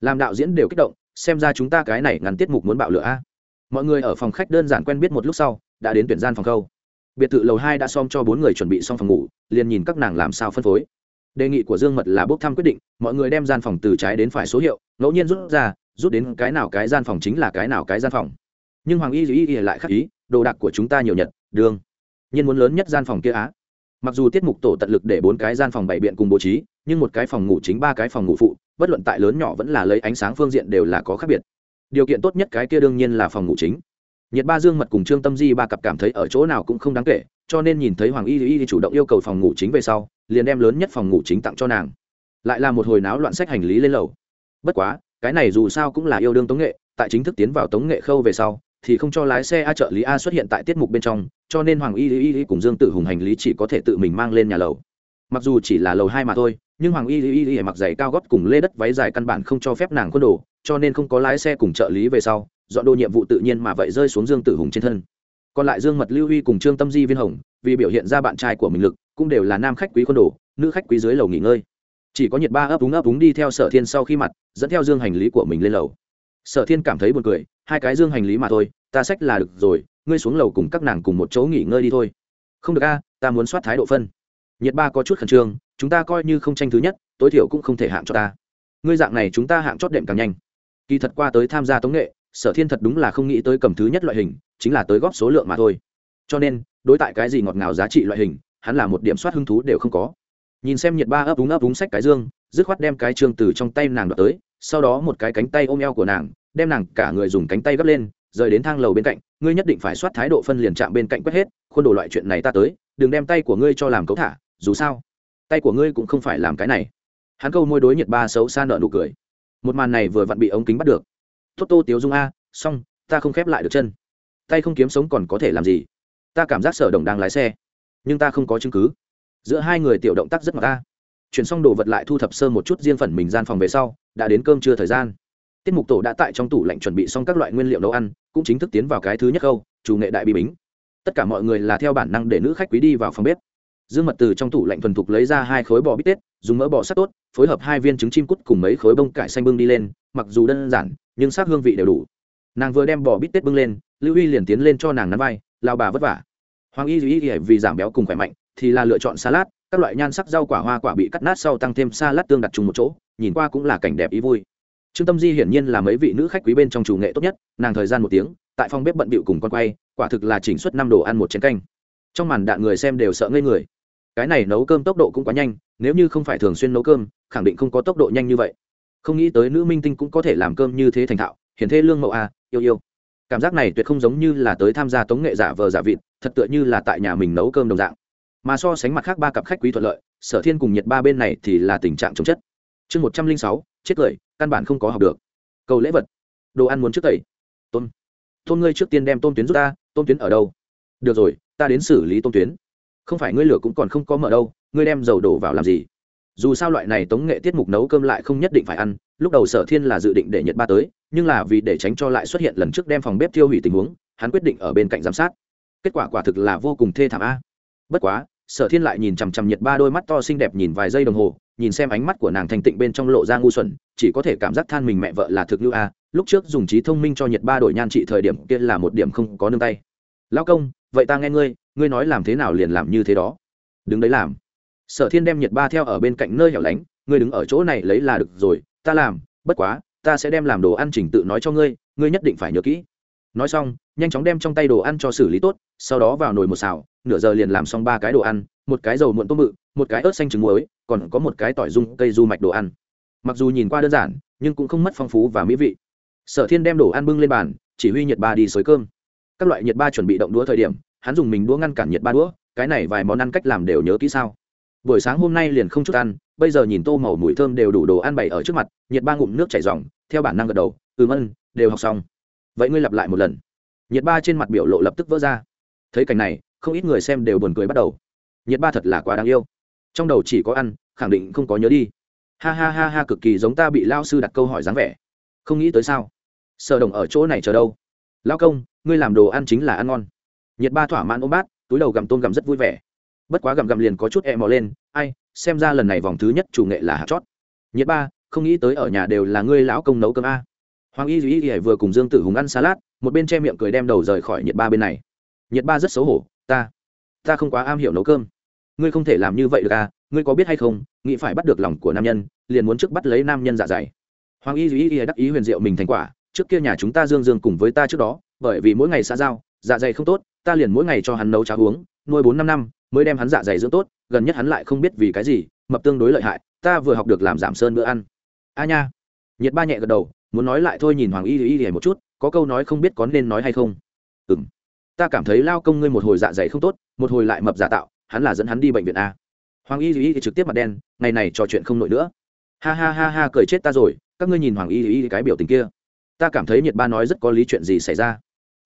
Làm đạo diễn đều kích động, xem ra chúng ta cái này ngắn tiết mục muốn bạo lửa a. Mọi người ở phòng khách đơn giản quen biết một lúc sau, đã đến tuyển gian phòng khâu biệt thự lầu hai đã xong cho bốn người chuẩn bị xong phòng ngủ, liền nhìn các nàng làm sao phân phối. Đề nghị của dương mật là bốc thăm quyết định, mọi người đem gian phòng từ trái đến phải số hiệu, ngẫu nhiên rút ra, rút đến cái nào cái gian phòng chính là cái nào cái gian phòng. Nhưng hoàng y duy y lại khắc ý, đồ đạc của chúng ta nhiều nhật, đường nhiên muốn lớn nhất gian phòng kia á. Mặc dù tiết mục tổ tận lực để bốn cái gian phòng bảy biện cùng bố trí, nhưng một cái phòng ngủ chính ba cái phòng ngủ phụ, bất luận tại lớn nhỏ vẫn là lấy ánh sáng phương diện đều là có khác biệt. Điều kiện tốt nhất cái kia đương nhiên là phòng ngủ chính. Nhiệt ba dương mật cùng trương tâm di ba cặp cảm thấy ở chỗ nào cũng không đáng kể, cho nên nhìn thấy hoàng y y chủ động yêu cầu phòng ngủ chính về sau, liền đem lớn nhất phòng ngủ chính tặng cho nàng. Lại là một hồi náo loạn sách hành lý lên lầu. Bất quá, cái này dù sao cũng là yêu đương tống nghệ, tại chính thức tiến vào tống nghệ khâu về sau thì không cho lái xe a trợ lý a xuất hiện tại tiết mục bên trong, cho nên hoàng y y y cùng dương tử hùng hành lý chỉ có thể tự mình mang lên nhà lầu. Mặc dù chỉ là lầu hai mà thôi, nhưng hoàng y y y mặc giày cao gót cùng lê đất váy dài căn bản không cho phép nàng quân đồ, cho nên không có lái xe cùng trợ lý về sau, dọn đồ nhiệm vụ tự nhiên mà vậy rơi xuống dương tử hùng trên thân. Còn lại dương mật lưu huy cùng trương tâm di viên hồng, vì biểu hiện ra bạn trai của mình lực, cũng đều là nam khách quý quân đồ, nữ khách quý dưới lầu nghỉ ngơi. Chỉ có nhiệt ba ấp úng ấp úng đi theo sở thiên sau khi mặt, dẫn theo dương hành lý của mình lên lầu sở thiên cảm thấy buồn cười, hai cái dương hành lý mà thôi, ta xách là được rồi, ngươi xuống lầu cùng các nàng cùng một chỗ nghỉ ngơi đi thôi. Không được a, ta muốn soát thái độ phân. Nhiệt ba có chút khẩn trương, chúng ta coi như không tranh thứ nhất, tối thiểu cũng không thể hạng cho ta. Ngươi dạng này chúng ta hạng chót đệm càng nhanh. Kỳ thật qua tới tham gia tống nghệ, sở thiên thật đúng là không nghĩ tới cầm thứ nhất loại hình, chính là tới góp số lượng mà thôi. Cho nên, đối tại cái gì ngọt ngào giá trị loại hình, hắn là một điểm soát hứng thú đều không có. Nhìn xem nhiệt ba ấp úng ấp úng sách cái dương, dứt khoát đem cái trương từ trong tay nàng đoạt tới sau đó một cái cánh tay ôm eo của nàng, đem nàng cả người dùng cánh tay gấp lên, rời đến thang lầu bên cạnh, ngươi nhất định phải soát thái độ phân liền chạm bên cạnh quét hết, khuôn đồ loại chuyện này ta tới, đừng đem tay của ngươi cho làm cấu thả, dù sao, tay của ngươi cũng không phải làm cái này. Hắn câu môi đối nhiệt ba xấu xa nợ nụ cười. Một màn này vừa vặn bị ống kính bắt được. Tốt tô tiếu dung a, xong, ta không khép lại được chân. Tay không kiếm sống còn có thể làm gì? Ta cảm giác sở đồng đang lái xe, nhưng ta không có chứng cứ. Giữa hai người tiểu động tác rất ngọt ta chuyển xong đồ vật lại thu thập sơ một chút riêng phần mình gian phòng về sau, đã đến cơm trưa thời gian. Tiết mục tổ đã tại trong tủ lạnh chuẩn bị xong các loại nguyên liệu nấu ăn, cũng chính thức tiến vào cái thứ nhất câu chủ nghệ đại bi bính. Tất cả mọi người là theo bản năng để nữ khách quý đi vào phòng bếp. Dương mật từ trong tủ lạnh thuần thục lấy ra hai khối bò bít tết, dùng mỡ bò sắt tốt, phối hợp hai viên trứng chim cút cùng mấy khối bông cải xanh bưng đi lên, mặc dù đơn giản, nhưng sắc hương vị đều đủ. Nàng vừa đem bò bít tết bưng lên, lưu y liền tiến lên cho nàng nắn vai lao bà vất vả. Hoàng y duy vì giảm béo cùng khỏe mạnh, thì là lựa chọn salad các loại nhan sắc rau quả hoa quả bị cắt nát sau tăng thêm salad tương đặt chung một chỗ, nhìn qua cũng là cảnh đẹp ý vui. Trương tâm di hiển nhiên là mấy vị nữ khách quý bên trong chủ nghệ tốt nhất, nàng thời gian một tiếng, tại phòng bếp bận bịu cùng con quay, quả thực là chỉnh suất năm đồ ăn một chén canh. Trong màn đạn người xem đều sợ ngây người. Cái này nấu cơm tốc độ cũng quá nhanh, nếu như không phải thường xuyên nấu cơm, khẳng định không có tốc độ nhanh như vậy. Không nghĩ tới nữ minh tinh cũng có thể làm cơm như thế thành thạo, hiển thế lương mẫu a, yêu yêu. Cảm giác này tuyệt không giống như là tới tham gia tống nghệ giả vờ giả vịt, thật tựa như là tại nhà mình nấu cơm đồng dạng mà so sánh mặt khác ba cặp khách quý thuận lợi, sở thiên cùng nhiệt ba bên này thì là tình trạng chống chất. Chương một trăm linh sáu, chết cười, căn bản không có học được. Cầu lễ vật. Đồ ăn muốn trước tẩy. Tôn tôn ngươi trước tiên đem tôn tuyến giúp ta tôn tuyến ở đâu? Được rồi, ta đến xử lý tôn tuyến. Không phải ngươi lửa cũng còn không có mở đâu, ngươi đem dầu đổ vào làm gì? Dù sao loại này tống nghệ tiết mục nấu cơm lại không nhất định phải ăn, lúc đầu sở thiên là dự định để nhật ba tới, nhưng là vì để tránh cho lại xuất hiện lần trước đem phòng bếp tiêu hủy tình huống, hắn quyết định ở bên cạnh giám sát. Kết quả quả thực là vô cùng thê thảm a. Bất quá sở thiên lại nhìn chằm chằm nhiệt ba đôi mắt to xinh đẹp nhìn vài giây đồng hồ, nhìn xem ánh mắt của nàng thanh tịnh bên trong lộ ra ngu xuẩn, chỉ có thể cảm giác than mình mẹ vợ là thực lưu a, lúc trước dùng trí thông minh cho nhiệt ba đổi nhan trị thời điểm kia là một điểm không có nương tay. Lão công, vậy ta nghe ngươi ngươi nói làm thế nào liền làm như thế đó? Đứng đấy làm. Sở thiên đem nhiệt ba theo ở bên cạnh nơi hẻo lánh, ngươi đứng ở chỗ này lấy là được rồi, ta làm, bất quá, ta sẽ đem làm đồ ăn chỉnh tự nói cho ngươi ngươi nhất định phải nhớ kỹ. Nói xong, nhanh chóng đem trong tay đồ ăn cho xử lý tốt, sau đó vào nồi một xào nửa giờ liền làm xong ba cái đồ ăn, một cái dầu muộn tôm mự một cái ớt xanh trứng muối, còn có một cái tỏi dung cây du mạch đồ ăn. Mặc dù nhìn qua đơn giản, nhưng cũng không mất phong phú và mỹ vị. Sở thiên đem đồ ăn bưng lên bàn, chỉ huy nhiệt ba đi xới cơm. Các loại nhiệt ba chuẩn bị động đũa thời điểm, hắn dùng mình đũa ngăn cản nhiệt ba đũa, cái này vài món ăn cách làm đều nhớ kỹ sao. Buổi sáng hôm nay liền không chút ăn, bây giờ nhìn tô màu mùi thơm đều đủ đồ ăn bày ở trước mặt nhiệt ba ngụm nước chảy dòng theo bản năng gật đầu, ừm ân, đều học xong. Vậy ngươi lặp lại một lần. Nhiệt ba trên mặt biểu lộ lập tức vỡ ra. Thấy cảnh này không ít người xem đều buồn cười bắt đầu. Nhiệt ba thật là quá đáng yêu. Trong đầu chỉ có ăn, khẳng định không có nhớ đi. Ha ha ha ha, cực kỳ giống ta bị lao sư đặt câu hỏi dáng vẻ. Không nghĩ tới sao? Sở đồng ở chỗ này chờ đâu? Lao công, ngươi làm đồ ăn chính là ăn ngon. Nhiệt ba thỏa mãn ôm bát, túi đầu gặm tôm gặm rất vui vẻ. Bất quá gặm gặm liền có chút e mò lên, ai, xem ra lần này vòng thứ nhất chủ nghệ là hạt chót. Nhiệt ba, không nghĩ tới ở nhà đều là ngươi lão công nấu cơm a. Hoàng y duy y vừa cùng dương tử hùng ăn salad, một bên che miệng cười đem đầu rời khỏi nhiệt ba bên này. Nhiệt ba rất xấu hổ ta ta không quá am hiểu nấu cơm. Ngươi không thể làm như vậy được à? Ngươi có biết hay không, nghĩ phải bắt được lòng của nam nhân, liền muốn trước bắt lấy nam nhân dạ dày. Hoàng y duy y đắc ý huyền diệu mình thành quả, trước kia nhà chúng ta dương dương cùng với ta trước đó, bởi vì mỗi ngày xã giao dạ dày không tốt, ta liền mỗi ngày cho hắn nấu cháo uống, nuôi bốn năm năm, mới đem hắn dạ dày dưỡng tốt, gần nhất hắn lại không biết vì cái gì, mập tương đối lợi hại, ta vừa học được làm giảm sơn bữa ăn. A nha. Nhiệt ba nhẹ gật đầu, muốn nói lại thôi nhìn hoàng y y y một chút, có câu nói không biết có nên nói hay không. Ừ m ta cảm thấy lao công ngươi một hồi dạ dày không tốt, một hồi lại mập giả tạo, hắn là dẫn hắn đi bệnh viện a hoàng y y trực tiếp mặt đen, ngày này trò chuyện không nổi nữa. Ha ha ha ha, cười chết ta rồi, các ngươi nhìn hoàng y y cái biểu tình kia. Ta cảm thấy nhiệt ba nói rất có lý chuyện gì xảy ra.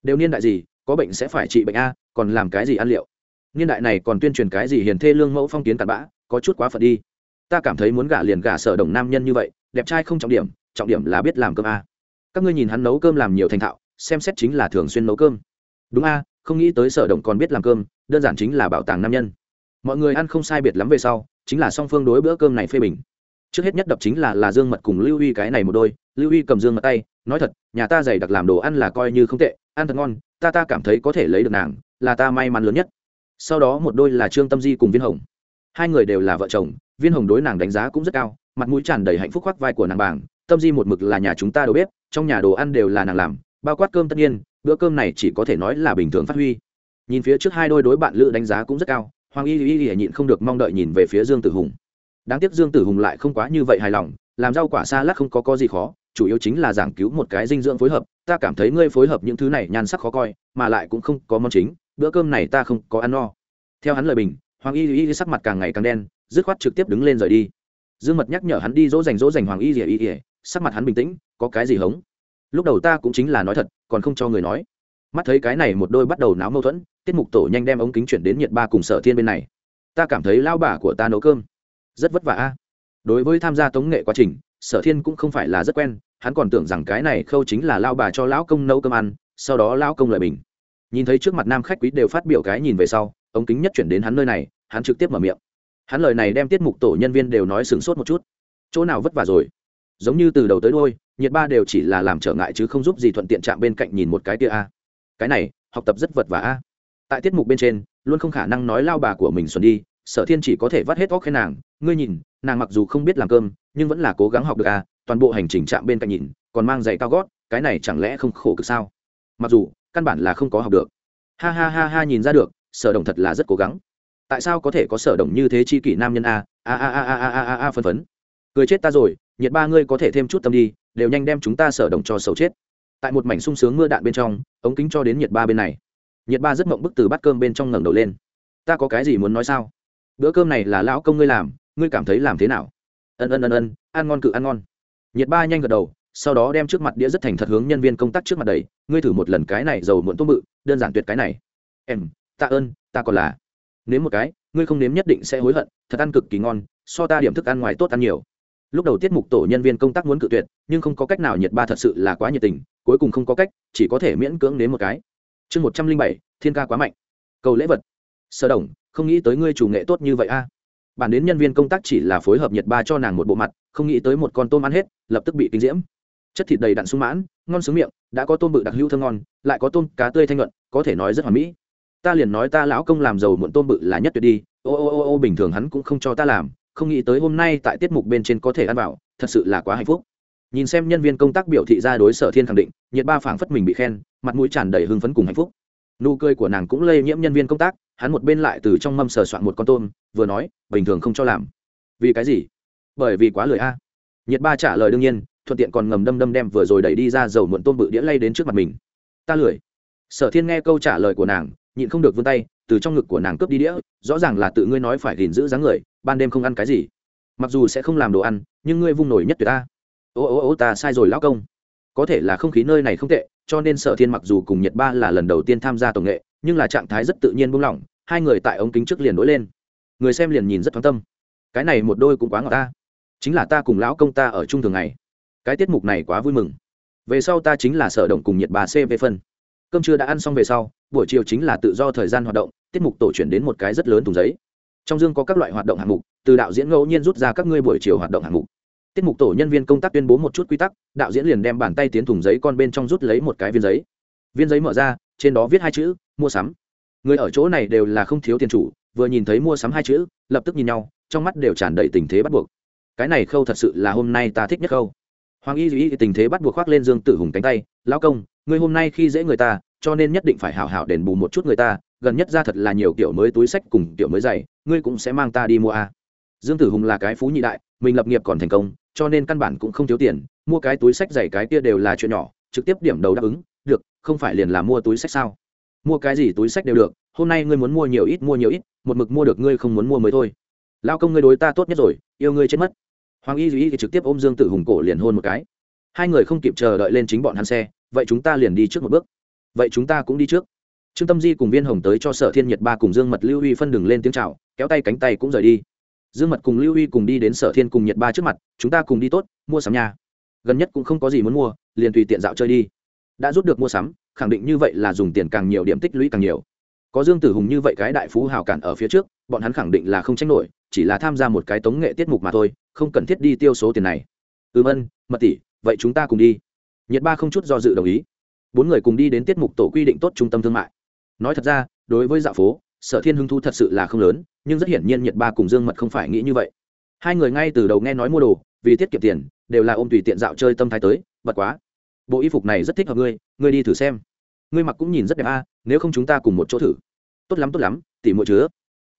Đều niên đại gì, có bệnh sẽ phải trị bệnh a còn làm cái gì ăn liệu? Niên đại này còn tuyên truyền cái gì hiền thê lương mẫu phong kiến cặn bã, có chút quá phận đi. Ta cảm thấy muốn gả liền gả sở đồng nam nhân như vậy, đẹp trai không trọng điểm trọng điểm là biết làm cơm a các ngươi nhìn hắn nấu cơm làm nhiều thành thạo, xem xét chính là thường xuyên nấu cơm đúng a, không nghĩ tới sở đồng còn biết làm cơm, đơn giản chính là bảo tàng nam nhân. Mọi người ăn không sai biệt lắm về sau, chính là song phương đối bữa cơm này phê bình. Trước hết nhất đập chính là là dương mật cùng lưu huy cái này một đôi, lưu huy cầm dương mật tay, nói thật, nhà ta dày đặc làm đồ ăn là coi như không tệ, ăn thật ngon, ta ta cảm thấy có thể lấy được nàng, là ta may mắn lớn nhất. Sau đó một đôi là trương tâm di cùng viên hồng. Hai người đều là vợ chồng, viên hồng đối nàng đánh giá cũng rất cao, mặt mũi tràn đầy hạnh phúc khoác vai của nàng bảng, tâm di một mực là nhà chúng ta đầu bếp, trong nhà đồ ăn đều là nàng làm, bao quát cơm tất nhiên bữa cơm này chỉ có thể nói là bình thường phát huy. Nhìn phía trước hai đôi đối bạn lữ đánh giá cũng rất cao, hoàng y y y nhịn không được mong đợi nhìn về phía dương tử hùng. Đáng tiếc dương tử hùng lại không quá như vậy hài lòng, làm rau quả xa lát không có có gì khó, chủ yếu chính là giảng cứu một cái dinh dưỡng phối hợp, ta cảm thấy ngươi phối hợp những thứ này nhan sắc khó coi, mà lại cũng không có món chính, bữa cơm này ta không có ăn no. Theo hắn lời bình, hoàng y y sắc mặt càng ngày càng đen, dứt khoát trực tiếp đứng lên rời đi. Dương mật nhắc nhở hắn đi dỗ dành dỗ dành hoàng y y y, sắc mặt hắn bình tĩnh, có cái gì hống? Lúc đầu ta cũng chính là nói thật, còn không cho người nói. Mắt thấy cái này một đôi bắt đầu náo mâu thuẫn, tiết mục tổ nhanh đem ống kính chuyển đến nhiệt ba cùng sở thiên bên này. Ta cảm thấy lao bà của ta nấu cơm. Rất vất vả a. Đối với tham gia tống nghệ quá trình, sở thiên cũng không phải là rất quen, hắn còn tưởng rằng cái này khâu chính là lao bà cho lão công nấu cơm ăn, sau đó lão công lợi bình. Nhìn thấy trước mặt nam khách quý đều phát biểu cái nhìn về sau, ống kính nhất chuyển đến hắn nơi này, hắn trực tiếp mở miệng. Hắn lời này đem tiết mục tổ nhân viên đều nói sửng sốt một chút. Chỗ nào vất vả rồi? Giống như từ đầu tới đôi nhiệt ba đều chỉ là làm trở ngại chứ không giúp gì thuận tiện chạm bên cạnh nhìn một cái kia a. Cái này, học tập rất vật vả a. Tại tiết mục bên trên, luôn không khả năng nói lao bà của mình xuân đi, sở thiên chỉ có thể vắt hết óc khen nàng. Ngươi nhìn, nàng mặc dù không biết làm cơm, nhưng vẫn là cố gắng học được a, toàn bộ hành trình chạm bên cạnh nhìn, còn mang giày cao gót, cái này chẳng lẽ không khổ cực sao? Mặc dù, căn bản là không có học được. Ha ha ha ha nhìn ra được, sở đồng thật là rất cố gắng. Tại sao có thể có sở đồng như thế chi kỷ nam nhân a a a a a a a a, phân phấn cười chết ta rồi, nhiệt ba ngươi có thể thêm chút tâm đi, đều nhanh đem chúng ta sở đồng cho sầu chết. Tại một mảnh sung sướng mưa đạn bên trong, ống kính cho đến nhiệt ba bên này. Nhiệt ba rất mộng bức từ bát cơm bên trong ngẩng đầu lên. Ta có cái gì muốn nói sao? Bữa cơm này là lão công ngươi làm, ngươi cảm thấy làm thế nào? Ân ân ân ân, ăn ngon cự ăn ngon. Nhiệt ba nhanh gật đầu, sau đó đem trước mặt đĩa rất thành thật hướng nhân viên công tác trước mặt đầy ngươi thử một lần cái này giàu muộn tôm bự, đơn giản tuyệt cái này. Em, tạ ơn, ta còn là. Nếm một cái, ngươi không nếm nhất định sẽ hối hận, thật ăn cực kỳ ngon, so ta điểm thức ăn ngoài tốt ăn nhiều lúc đầu tiết mục tổ nhân viên công tác muốn cự tuyệt, nhưng không có cách nào nhiệt ba thật sự là quá nhiệt tình, cuối cùng không có cách, chỉ có thể miễn cưỡng đến một cái. Chương một trăm linh bảy, thiên ca quá mạnh. Cầu lễ vật. Sơ đồng, không nghĩ tới ngươi chủ nghệ tốt như vậy a. Bản đến nhân viên công tác chỉ là phối hợp nhiệt ba cho nàng một bộ mặt, không nghĩ tới một con tôm ăn hết, lập tức bị kinh diễm. Chất thịt đầy đặn sung mãn, ngon sướng miệng, đã có tôm bự đặc hữu thơm ngon, lại có tôm cá tươi thanh luận có thể nói rất hoàn mỹ. Ta liền nói ta lão công làm giàu muộn tôm bự là nhất tuyệt đi, ô ô ô ô bình thường hắn cũng không cho ta làm không nghĩ tới hôm nay tại tiết mục bên trên có thể ăn vào, thật sự là quá hạnh phúc. Nhìn xem nhân viên công tác biểu thị ra đối sở thiên khẳng định, nhiệt ba phảng phất mình bị khen, mặt mũi tràn đầy hưng phấn cùng hạnh phúc. Nụ cười của nàng cũng lây nhiễm nhân viên công tác, hắn một bên lại từ trong mâm sờ soạn một con tôm, vừa nói, bình thường không cho làm. Vì cái gì? Bởi vì quá lười a. Nhiệt ba trả lời đương nhiên, thuận tiện còn ngầm đâm đâm đem vừa rồi đẩy đi ra dầu muộn tôm bự đĩa lay đến trước mặt mình. Ta lười. Sở thiên nghe câu trả lời của nàng, nhịn không được vươn tay từ trong ngực của nàng cướp đi đĩa, rõ ràng là tự ngươi nói phải gìn giữ dáng người, ban đêm không ăn cái gì. Mặc dù sẽ không làm đồ ăn, nhưng ngươi vung nổi nhất tuyệt ta. Ô ô ô, ta sai rồi lão công. Có thể là không khí nơi này không tệ, cho nên sở thiên mặc dù cùng nhật ba là lần đầu tiên tham gia tổng nghệ, nhưng là trạng thái rất tự nhiên buông lỏng, hai người tại ống kính trước liền nổi lên. Người xem liền nhìn rất thoáng tâm. Cái này một đôi cũng quá ngọt ta. Chính là ta cùng lão công ta ở chung thường ngày. Cái tiết mục này quá vui mừng. Về sau ta chính là sở động cùng nhiệt bà về phân. Cơm trưa đã ăn xong về sau buổi chiều chính là tự do thời gian hoạt động, tiết mục tổ chuyển đến một cái rất lớn thùng giấy. Trong dương có các loại hoạt động hạng mục, từ đạo diễn ngẫu nhiên rút ra các ngươi buổi chiều hoạt động hạng mục. Tiết mục tổ nhân viên công tác tuyên bố một chút quy tắc, đạo diễn liền đem bàn tay tiến thùng giấy con bên trong rút lấy một cái viên giấy. Viên giấy mở ra, trên đó viết hai chữ, mua sắm. Người ở chỗ này đều là không thiếu tiền chủ, vừa nhìn thấy mua sắm hai chữ, lập tức nhìn nhau, trong mắt đều tràn đầy tình thế bắt buộc. Cái này khâu thật sự là hôm nay ta thích nhất khâu. Hoàng y duy tình thế bắt buộc khoác lên dương tử hùng cánh tay, lão công, ngươi hôm nay khi dễ người ta cho nên nhất định phải hảo hảo đền bù một chút người ta, gần nhất ra thật là nhiều kiểu mới túi sách cùng kiểu mới dày ngươi cũng sẽ mang ta đi mua a. À. dương tử hùng là cái phú nhị đại, mình lập nghiệp còn thành công, cho nên căn bản cũng không thiếu tiền, mua cái túi sách dày cái kia đều là chuyện nhỏ, trực tiếp điểm đầu đáp ứng, được, không phải liền là mua túi sách sao? Mua cái gì túi sách đều được, hôm nay ngươi muốn mua nhiều ít, mua nhiều ít, một mực mua được ngươi không muốn mua mới thôi. Lao công ngươi đối ta tốt nhất rồi, yêu ngươi chết mất. Hoàng y duy trực tiếp ôm dương tử hùng cổ liền hôn một cái. Hai người không kịp chờ đợi lên chính bọn hắn xe, vậy chúng ta liền đi trước một bước vậy chúng ta cũng đi trước. Trương tâm di cùng viên hồng tới cho sở thiên nhật ba cùng dương mật lưu huy phân đường lên tiếng c h à o kéo tay cánh tay cũng rời đi. Dương mật cùng lưu huy cùng đi đến sở thiên cùng nhật ba trước mặt, chúng ta cùng đi tốt, mua sắm nhà gần nhất cũng không có gì muốn mua, liền tùy tiện dạo chơi đi. Đã rút được mua sắm, khẳng định như vậy là dùng tiền càng nhiều điểm tích lũy càng nhiều. Có dương tử hùng như vậy cái đại phú hào cản ở phía trước, bọn hắn khẳng định là không tránh nổi, chỉ là tham gia một cái tống nghệ tiết mục mà thôi, không cần thiết đi tiêu số tiền này. Ừm ân, mật tỷ, vậy chúng ta cùng đi. Nhật ba không chút do dự đồng ý bốn người cùng đi đến tiết mục tổ quy định tốt trung tâm thương mại. Nói thật ra, đối với dạo phố, sở thiên hưng thu thật sự là không lớn, nhưng rất hiển nhiên nhật ba cùng dương mật không phải nghĩ như vậy. Hai người ngay từ đầu nghe nói mua đồ, vì tiết kiệm tiền, đều là ôm tùy tiện dạo chơi tâm thái tới bật quá, bộ y phục này rất thích hợp ngươi ngươi đi thử xem. Ngươi mặc cũng nhìn rất đẹp a, nếu không chúng ta cùng một chỗ thử. Tốt lắm tốt lắm, tỉ mỗi chứa.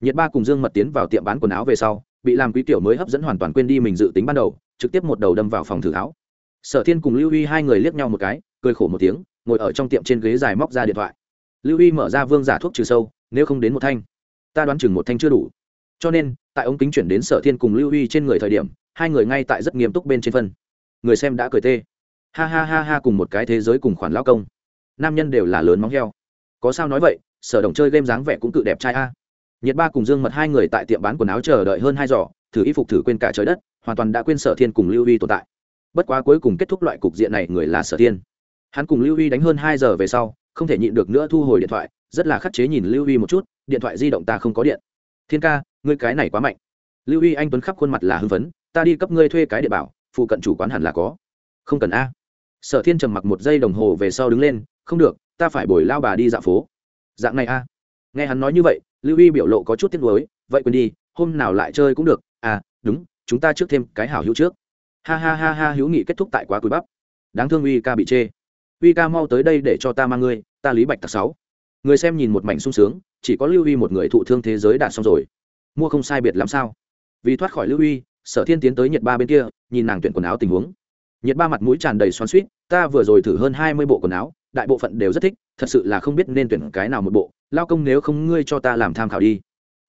Nhiệt ba cùng dương mật tiến vào tiệm bán quần áo về sau, bị làm quý tiểu mới hấp dẫn hoàn toàn quên đi mình dự tính ban đầu, trực tiếp một đầu đâm vào phòng thử áo sở thiên cùng lưu huy hai người liếc nhau một cái, cười khổ một tiếng, ngồi ở trong tiệm trên ghế dài móc ra điện thoại. Lưu huy mở ra vương giả thuốc trừ sâu, nếu không đến một thanh. Ta đoán chừng một thanh chưa đủ. Cho nên, tại ống kính chuyển đến sở thiên cùng lưu huy trên người thời điểm, hai người ngay tại rất nghiêm túc bên trên phân. Người xem đã cười tê. Ha ha ha ha cùng một cái thế giới cùng khoản lao công. Nam nhân đều là lớn móng heo. Có sao nói vậy, sở đồng chơi game dáng vẻ cũng cự đẹp trai a. Nhiệt ba cùng dương mật hai người tại tiệm bán quần áo chờ đợi hơn hai giỏ thử y phục thử quên cả trời đất, hoàn toàn đã quên sở thiên cùng lưu huy tồn tại bất quá cuối cùng kết thúc loại cục diện này, người là sở thiên. Hắn cùng lưu huy đánh hơn hai giờ về sau, không thể nhịn được nữa thu hồi điện thoại, rất là khắc chế nhìn lưu huy một chút, điện thoại di động ta không có điện. Thiên ca, ngươi cái này quá mạnh. Lưu huy anh tuấn khắp khuôn mặt là hưng phấn, ta đi cấp ngươi thuê cái điện bảo, phụ cận chủ quán hẳn là có. Không cần a. Sở thiên trầm mặc một giây đồng hồ về sau đứng lên, không được, ta phải bồi lao bà đi dạo phố. Dạng này a. Nghe hắn nói như vậy, lưu huy biểu lộ có chút tiếc nuối, vậy quên đi, hôm nào lại chơi cũng được. À đúng, chúng ta trước thêm cái hảo hữu trước ha ha ha ha, hữu nghị kết thúc tại quá cúi bắp. Đáng thương uy ca bị chê. Uy ca mau tới đây để cho ta mang ngươi, ta lý bạch tặc sáu. Người xem nhìn một mảnh sung sướng, chỉ có lưu huy một người thụ thương thế giới đạt xong rồi. Mua không sai biệt làm sao? Vì thoát khỏi lưu huy sở thiên tiến tới nhật ba bên kia, nhìn nàng tuyển quần áo tình huống. Nhật ba mặt mũi tràn đầy xoắn suýt ta vừa rồi thử hơn hai mươi bộ quần áo, đại bộ phận đều rất thích, thật sự là không biết nên tuyển cái nào một bộ, lao công nếu không ngươi cho ta làm tham khảo đi.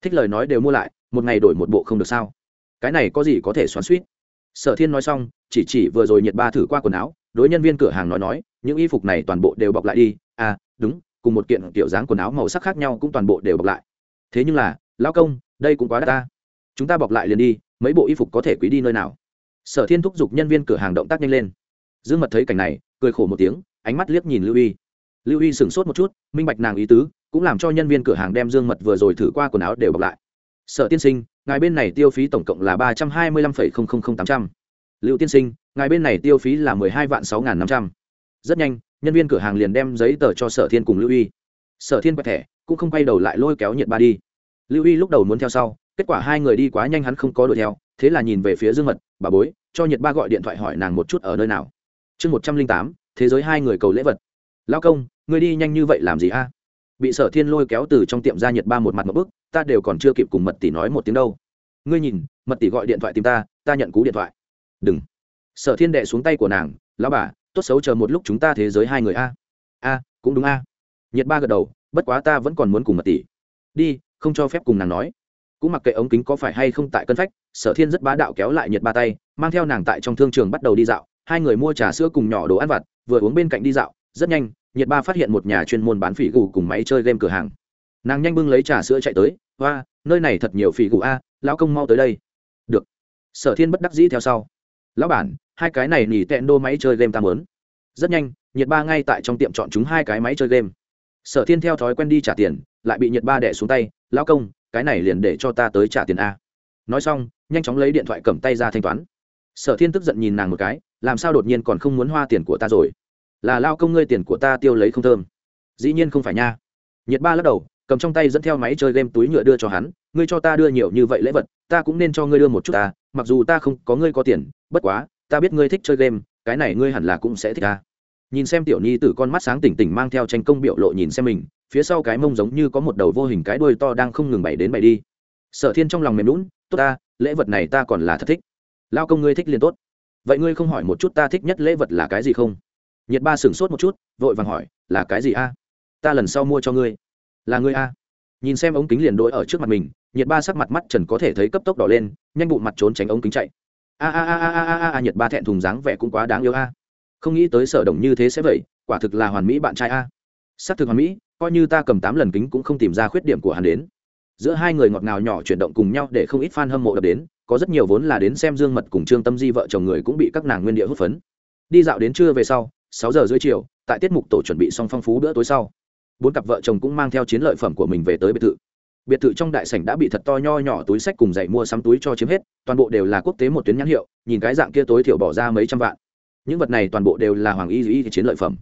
Thích lời nói đều mua lại, một ngày đổi một bộ không được sao? Cái này có gì có thể xoắn suýt sở thiên nói xong, chỉ chỉ vừa rồi nhiệt ba thử qua quần áo, đối nhân viên cửa hàng nói nói, những y phục này toàn bộ đều bọc lại đi. À đúng, cùng một kiện kiểu dáng quần áo màu sắc khác nhau cũng toàn bộ đều bọc lại. Thế nhưng là, lão công, đây cũng quá đắt ta. Chúng ta bọc lại liền đi, mấy bộ y phục có thể quý đi nơi nào? Sở thiên thúc giục nhân viên cửa hàng động tác nhanh lên. Dương mật thấy cảnh này, cười khổ một tiếng, ánh mắt liếc nhìn lưu y. Lưu y sửng sốt một chút, minh bạch nàng ý tứ, cũng làm cho nhân viên cửa hàng đem dương mật vừa rồi thử qua quần áo đều bọc lại sở tiên sinh, ngài bên này tiêu phí tổng cộng là ba trăm hai mươi lăm phẩy không không không tám trăm. Lưu tiên sinh, ngài bên này tiêu phí là mười hai vạn sáu n g h n năm trăm. Rất nhanh, nhân viên cửa hàng liền đem giấy tờ cho sở thiên cùng lưu y. Sở thiên quẹt thẻ, cũng không quay đầu lại lôi kéo nhiệt ba đi. Lưu y lúc đầu muốn theo sau, kết quả hai người đi quá nhanh hắn không có đuổi theo, thế là nhìn về phía dương mật, bà bối, cho nhiệt ba gọi điện thoại hỏi nàng một chút ở nơi nào? Chương một trăm linh tám, thế giới hai người cầu lễ vật. Lao công người đi nhanh như vậy làm gì a? Bị sở thiên lôi kéo từ trong tiệm ra nhiệt ba một mặt một bức, ta đều còn chưa kịp cùng mật tỷ nói một tiếng đâu. Ngươi nhìn, mật tỷ gọi điện thoại tìm ta ta nhận cú điện thoại. Đừng. Sở thiên đệ xuống tay của nàng, lão bà, tốt xấu chờ một lúc chúng ta thế giới hai người a. A, cũng đúng a. Nhiệt ba gật đầu, bất quá ta vẫn còn muốn cùng mật tỷ. Đi, không cho phép cùng nàng nói. Cũng mặc kệ ống kính có phải hay không tại cân phách, sở thiên rất bá đạo kéo lại nhiệt ba tay, mang theo nàng tại trong thương trường bắt đầu đi dạo. Hai người mua trà sữa cùng nhỏ đồ ăn vặt, vừa uống bên cạnh đi dạo, rất nhanh nhiệt ba phát hiện một nhà chuyên môn bán phỉ gù cùng máy chơi game cửa hàng. Nàng nhanh bưng lấy trà sữa chạy tới hoa nơi này thật nhiều phỉ gù a, lão công mau tới đây. Được. Sở thiên bất đắc dĩ theo sau. Lão bản, hai cái này nỉ tẹn đô máy chơi game ta mớn rất nhanh, nhiệt ba ngay tại trong tiệm chọn chúng hai cái máy chơi game. Sở thiên theo thói quen đi trả tiền, lại bị nhiệt ba đẻ xuống tay, lão công, cái này liền để cho ta tới trả tiền a. Nói xong, nhanh chóng lấy điện thoại cầm tay ra thanh toán. Sở thiên tức giận nhìn nàng một cái, làm sao đột nhiên còn không muốn hoa tiền của ta rồi? Là lao công ngươi tiền của ta tiêu lấy không thơm. Dĩ nhiên không phải nha. Nhiệt ba lắc đầu, cầm trong tay dẫn theo máy chơi game túi nhựa đưa cho hắn, ngươi cho ta đưa nhiều như vậy lễ vật, ta cũng nên cho ngươi đưa một chút ta, mặc dù ta không có ngươi có tiền, bất quá, ta biết ngươi thích chơi game, cái này ngươi hẳn là cũng sẽ thích ta. Nhìn xem tiểu nhi tử con mắt sáng tỉnh tỉnh mang theo tranh công biểu lộ nhìn xem mình, phía sau cái mông giống như có một đầu vô hình cái đuôi to đang không ngừng bày đến bày đi. Sở thiên trong lòng mềm lún tốt ta, lễ vật này ta còn là thật thích. Lao công ngươi thích liền tốt. Vậy ngươi không hỏi một chút ta thích nhất lễ vật là cái gì không? Nhiệt ba sửng sốt một chút, vội vàng hỏi, là cái gì a? Ta lần sau mua cho ngươi. Là ngươi a? Nhìn xem ống kính liền đỗi ở trước mặt mình, nhiệt ba sắc mặt mắt trần có thể thấy cấp tốc đỏ lên, nhanh bụng mặt trốn tránh ống kính chạy. A a a a a a a nhiệt ba thẹn thùng dáng vẻ cũng quá đáng yêu a. Không nghĩ tới sở đồng như thế sẽ vậy, quả thực là hoàn mỹ bạn trai a. S ắ c thực hoàn mỹ, coi như ta cầm tám lần kính cũng không tìm ra khuyết điểm của hắn đến. Giữa hai người ngọt ngào nhỏ chuyển động cùng nhau để không ít f a n hâm mộ đập đến, có rất nhiều vốn là đến xem dương mật cùng trương tâm di vợ chồng người cũng bị các nàng nguyên địa hút phấn. Đi dạo đến trưa về sau sáu giờ dưới chiều, tại tiết mục tổ chuẩn bị xong phong phú bữa tối sau, bốn cặp vợ chồng cũng mang theo chiến lợi phẩm của mình về tới biệt thự. Biệt thự trong đại sảnh đã bị thật to nho nhỏ túi sách cùng giày mua sắm túi cho chiếm hết, toàn bộ đều là quốc tế một tuyến nhãn hiệu, nhìn cái dạng kia tối thiểu bỏ ra mấy trăm vạn. Những vật này toàn bộ đều là hoàng y y chiến lợi phẩm.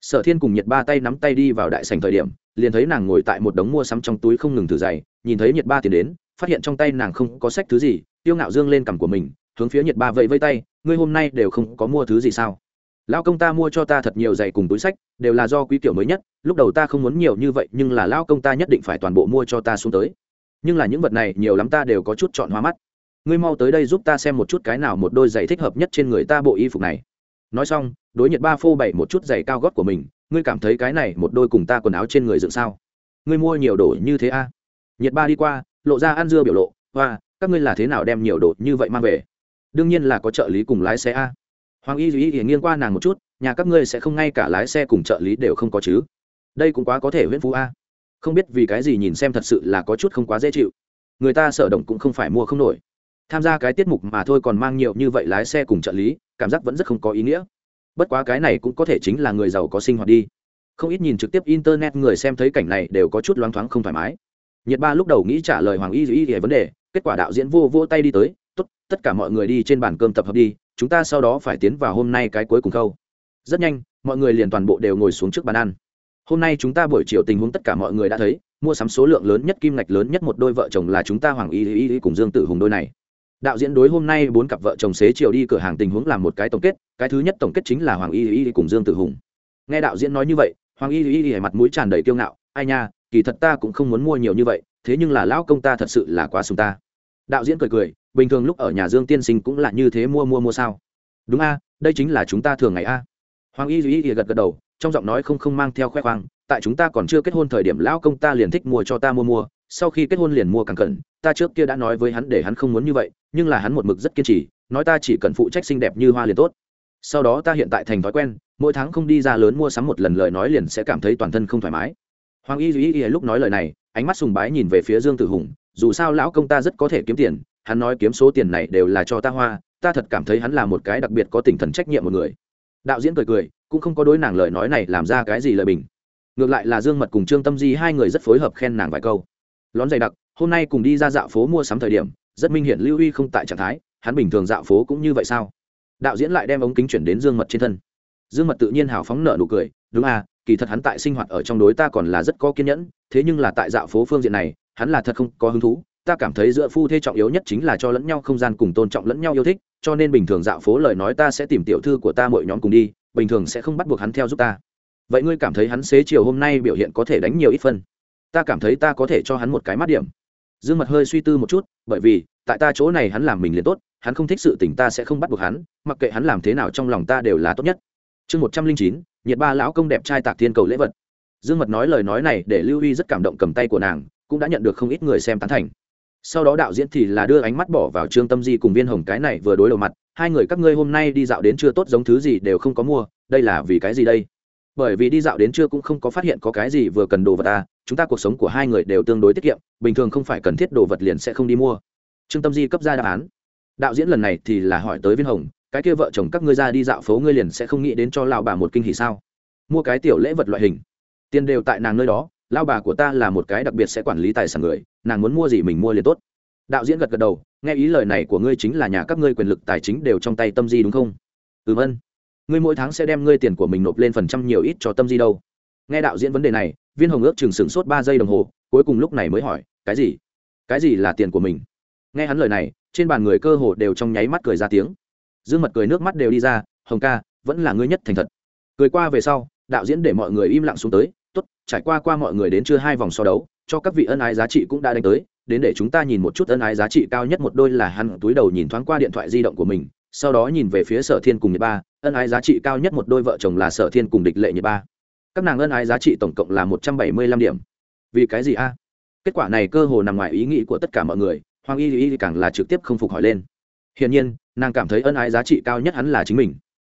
Sở thiên cùng nhiệt ba tay nắm tay đi vào đại sảnh thời điểm, liền thấy nàng ngồi tại một đống mua sắm trong túi không ngừng thử giày, nhìn thấy nhiệt ba tiến đến, phát hiện trong tay nàng không có sách thứ gì, tiêu ngạo dương lên cằm của mình, hướng phía nhiệt ba vẫy vây tay, ngươi hôm nay đều không có mua thứ gì sao? Lão công ta mua cho ta thật nhiều giày cùng túi sách, đều là do quý kiểu mới nhất, lúc đầu ta không muốn nhiều như vậy, nhưng là lão công ta nhất định phải toàn bộ mua cho ta xuống tới. Nhưng là những vật này nhiều lắm ta đều có chút chọn hoa mắt. Ngươi mau tới đây giúp ta xem một chút cái nào một đôi giày thích hợp nhất trên người ta bộ y phục này. Nói xong, đối nhiệt ba phô bày một chút giày cao gót của mình, ngươi cảm thấy cái này một đôi cùng ta quần áo trên người dựng sao? Ngươi mua nhiều đồ như thế a? À? nhiệt ba đi qua, lộ ra ăn dưa biểu lộ và các ngươi là thế nào đem nhiều đồ như vậy mang về? Đương nhiên là có trợ lý cùng lái xe a hoàng y duy hiển nghiêng qua nàng một chút, nhà các ngươi sẽ không ngay cả lái xe cùng trợ lý đều không có chứ? Đây cũng quá có thể huyễn phú a. Không biết vì cái gì nhìn xem thật sự là có chút không quá dễ chịu. Người ta sở động cũng không phải mua không nổi. Tham gia cái tiết mục mà thôi còn mang nhiều như vậy lái xe cùng trợ lý, cảm giác vẫn rất không có ý nghĩa. Bất quá cái này cũng có thể chính là người giàu có sinh hoạt đi. Không ít nhìn trực tiếp internet người xem thấy cảnh này đều có chút loáng thoáng không thoải mái. Nhiệt ba lúc đầu nghĩ trả lời hoàng y duy về vấn đề, kết quả đạo diễn vô vô tay đi tới, tốt, tất cả mọi người đi trên bàn cơm tập hợp đi chúng ta sau đó phải tiến vào hôm nay cái cuối cùng khâu. Rất nhanh, mọi người liền toàn bộ đều ngồi xuống trước bàn ăn. Hôm nay chúng ta buổi chiều tình huống tất cả mọi người đã thấy, mua sắm số lượng lớn nhất, kim ngạch lớn nhất một đôi vợ chồng là chúng ta hoàng y y y cùng dương tử hùng đôi này. Đạo diễn đối hôm nay bốn cặp vợ chồng xế chiều đi cửa hàng tình huống làm một cái tổng kết, cái thứ nhất tổng kết chính là hoàng y y cùng dương tử hùng. Nghe đạo diễn nói như vậy, hoàng y y y mặt mũi tràn đầy kiêu ngạo, ai nha, kỳ thật ta cũng không muốn mua nhiều như vậy, thế nhưng là lão công ta thật sự là quá sùng ta. Đạo diễn cười cười bình thường lúc ở nhà dương tiên sinh cũng là như thế mua mua mua sao? Đúng a, đây chính là chúng ta thường ngày a. Hoàng y duy gật gật đầu, trong giọng nói không không mang theo khoe khoang, tại chúng ta còn chưa kết hôn thời điểm lão công ta liền thích mua cho ta mua mua, sau khi kết hôn liền mua càng cần. ta trước kia đã nói với hắn để hắn không muốn như vậy, nhưng là hắn một mực rất kiên trì, nói ta chỉ cần phụ trách xinh đẹp như hoa liền tốt. Sau đó ta hiện tại thành thói quen, mỗi tháng không đi ra lớn mua sắm một lần lời nói liền sẽ cảm thấy toàn thân không thoải mái. Hoàng y duy lúc nói lời này, ánh mắt sùng bái nhìn về phía dương tử hùng, dù sao lão công ta rất có thể kiếm tiền hắn nói kiếm số tiền này đều là cho ta hoa, ta thật cảm thấy hắn là một cái đặc biệt có tinh thần trách nhiệm một người. Đạo diễn cười cười, cũng không có đối nàng lời nói này làm ra cái gì lời bình. Ngược lại là dương mật cùng trương tâm di hai người rất phối hợp khen nàng vài câu. Lón dày đặc, hôm nay cùng đi ra dạo phố mua sắm thời điểm, rất minh hiện lưu huy không tại trạng thái, hắn bình thường dạo phố cũng như vậy sao? Đạo diễn lại đem ống kính chuyển đến dương mật trên thân. Dương mật tự nhiên hào phóng nợ nụ cười, đúng à kỳ thật hắn tại sinh hoạt ở trong đối ta còn là rất có kiên nhẫn, thế nhưng là tại dạo phố phương diện này, hắn là thật không có hứng thú ta cảm thấy giữa phu thê trọng yếu nhất chính là cho lẫn nhau không gian cùng tôn trọng lẫn nhau yêu thích, cho nên bình thường dạo phố lời nói ta sẽ tìm tiểu thư của ta mỗi nhóm cùng đi, bình thường sẽ không bắt buộc hắn theo giúp ta. Vậy ngươi cảm thấy hắn xế chiều hôm nay biểu hiện có thể đánh nhiều ít phân? Ta cảm thấy ta có thể cho hắn một cái mắt điểm. Dương mật hơi suy tư một chút, bởi vì, tại ta chỗ này hắn làm mình liền tốt, hắn không thích sự tình ta sẽ không bắt buộc hắn, mặc kệ hắn làm thế nào trong lòng ta đều là tốt nhất. Chương một trăm linh chín, nhiệt ba lão công đẹp trai tạc thiên cầu lễ vật. Dương mật nói lời nói này để lưu huy rất cảm động cầm tay của nàng, cũng đã nhận được không ít người xem tán thành sau đó đạo diễn thì là đưa ánh mắt bỏ vào trương tâm di cùng viên hồng cái này vừa đối đầu mặt, hai người các ngươi hôm nay đi dạo đến chưa tốt giống thứ gì đều không có mua, đây là vì cái gì đây? Bởi vì đi dạo đến chưa cũng không có phát hiện có cái gì vừa cần đồ vật à chúng ta cuộc sống của hai người đều tương đối tiết kiệm, bình thường không phải cần thiết đồ vật liền sẽ không đi mua. Trương tâm di cấp ra đáp án. Đạo diễn lần này thì là hỏi tới viên hồng, cái kia vợ chồng các ngươi ra đi dạo phố ngươi liền sẽ không nghĩ đến cho lão bà một kinh hỉ sao? Mua cái tiểu lễ vật loại hình, tiền đều tại nàng nơi đó lao bà của ta là một cái đặc biệt sẽ quản lý tài sản người, nàng muốn mua gì mình mua liền tốt. Đạo diễn gật gật đầu, nghe ý lời này của ngươi chính là nhà các ngươi quyền lực tài chính đều trong tay tâm di đúng không? Ừm ân. Ngươi mỗi tháng sẽ đem ngươi tiền của mình nộp lên phần trăm nhiều ít cho tâm di đâu. Nghe đạo diễn vấn đề này, viên hồng ước chừng sửng sốt ba giây đồng hồ, cuối cùng lúc này mới hỏi, cái gì? Cái gì là tiền của mình? Nghe hắn lời này, trên bàn người cơ hồ đều trong nháy mắt cười ra tiếng. Dương mật cười nước mắt đều đi ra, hồng ca, vẫn là ngươi nhất thành thật. Cười qua về sau, đạo diễn để mọi người im lặng xuống tới trải qua qua mọi người đến chưa hai vòng so đấu, cho các vị ân ái giá trị cũng đã đánh tới, đến để chúng ta nhìn một chút ân ái giá trị cao nhất một đôi là hắn túi đầu nhìn thoáng qua điện thoại di động của mình, sau đó nhìn về phía sở thiên cùng nhật ba, ân ái giá trị cao nhất một đôi vợ chồng là sở thiên cùng địch lệ nhật ba. Các nàng ân ái giá trị tổng cộng là một trăm bảy mươi lăm điểm. Vì cái gì a? Kết quả này cơ hồ nằm ngoài ý nghĩ của tất cả mọi người, hoàng y y càng là trực tiếp không phục hỏi lên. Hiển nhiên, nàng cảm thấy ân ái giá trị cao nhất hắn là chính mình.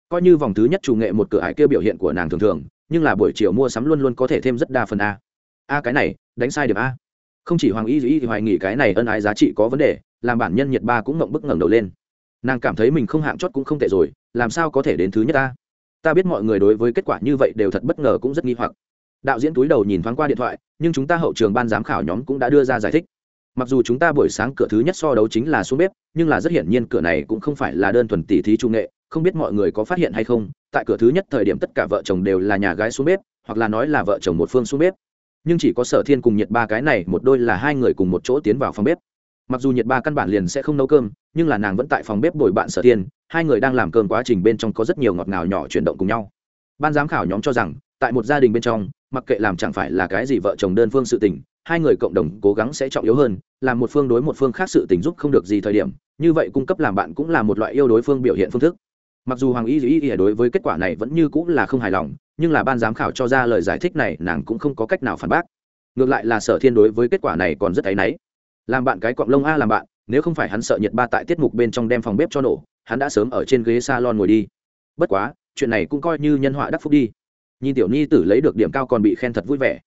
Coi như vòng thứ nhất chủ nghệ một cửa ải kia biểu hiện của nàng thường thường nhưng là buổi chiều mua sắm luôn luôn có thể thêm rất đa phần a. A cái này, đánh sai điểm a. Không chỉ hoàng y duy hoài nghỉ cái này ân ái giá trị có vấn đề, làm bản nhân nhiệt ba cũng mộng bức ngẩng đầu lên. Nàng cảm thấy mình không hạng chót cũng không tệ rồi, làm sao có thể đến thứ nhất ta ta biết mọi người đối với kết quả như vậy đều thật bất ngờ cũng rất nghi hoặc. Đạo diễn túi đầu nhìn thoáng qua điện thoại, nhưng chúng ta hậu trường ban giám khảo nhóm cũng đã đưa ra giải thích. Mặc dù chúng ta buổi sáng cửa thứ nhất so đấu chính là xuống bếp, nhưng là rất hiển nhiên cửa này cũng không phải là đơn thuần tỉ thí trung nghệ, không biết mọi người có phát hiện hay không tại cửa thứ nhất thời điểm tất cả vợ chồng đều là nhà gái xuống bếp, hoặc là nói là vợ chồng một phương xuống bếp. Nhưng chỉ có sở thiên cùng nhiệt ba cái này, một đôi là hai người cùng một chỗ tiến vào phòng bếp. Mặc dù nhiệt ba căn bản liền sẽ không nấu cơm, nhưng là nàng vẫn tại phòng bếp đổi bạn sở thiên, hai người đang làm cơm quá trình bên trong có rất nhiều ngọt ngào nhỏ chuyển động cùng nhau. Ban giám khảo nhóm cho rằng, tại một gia đình bên trong, mặc kệ làm chẳng phải là cái gì vợ chồng đơn phương sự tình, hai người cộng đồng cố gắng sẽ trọng yếu hơn, làm một phương đối một phương khác sự tình giúp không được gì thời điểm, như vậy cung cấp làm bạn cũng là một loại yêu đối phương biểu hiện phương thức mặc dù hoàng y dĩ y đối với kết quả này vẫn như cũng là không hài lòng, nhưng là ban giám khảo cho ra lời giải thích này, nàng cũng không có cách nào phản bác. Ngược lại là sở thiên đối với kết quả này còn rất áy náy. Làm bạn cái cọng lông a làm bạn, nếu không phải hắn sợ nhiệt ba tại tiết mục bên trong đem phòng bếp cho nổ, hắn đã sớm ở trên ghế salon ngồi đi. Bất quá, chuyện này cũng coi như nhân họa đắc phúc đi. Nhìn tiểu ni tử lấy được điểm cao còn bị khen thật vui vẻ.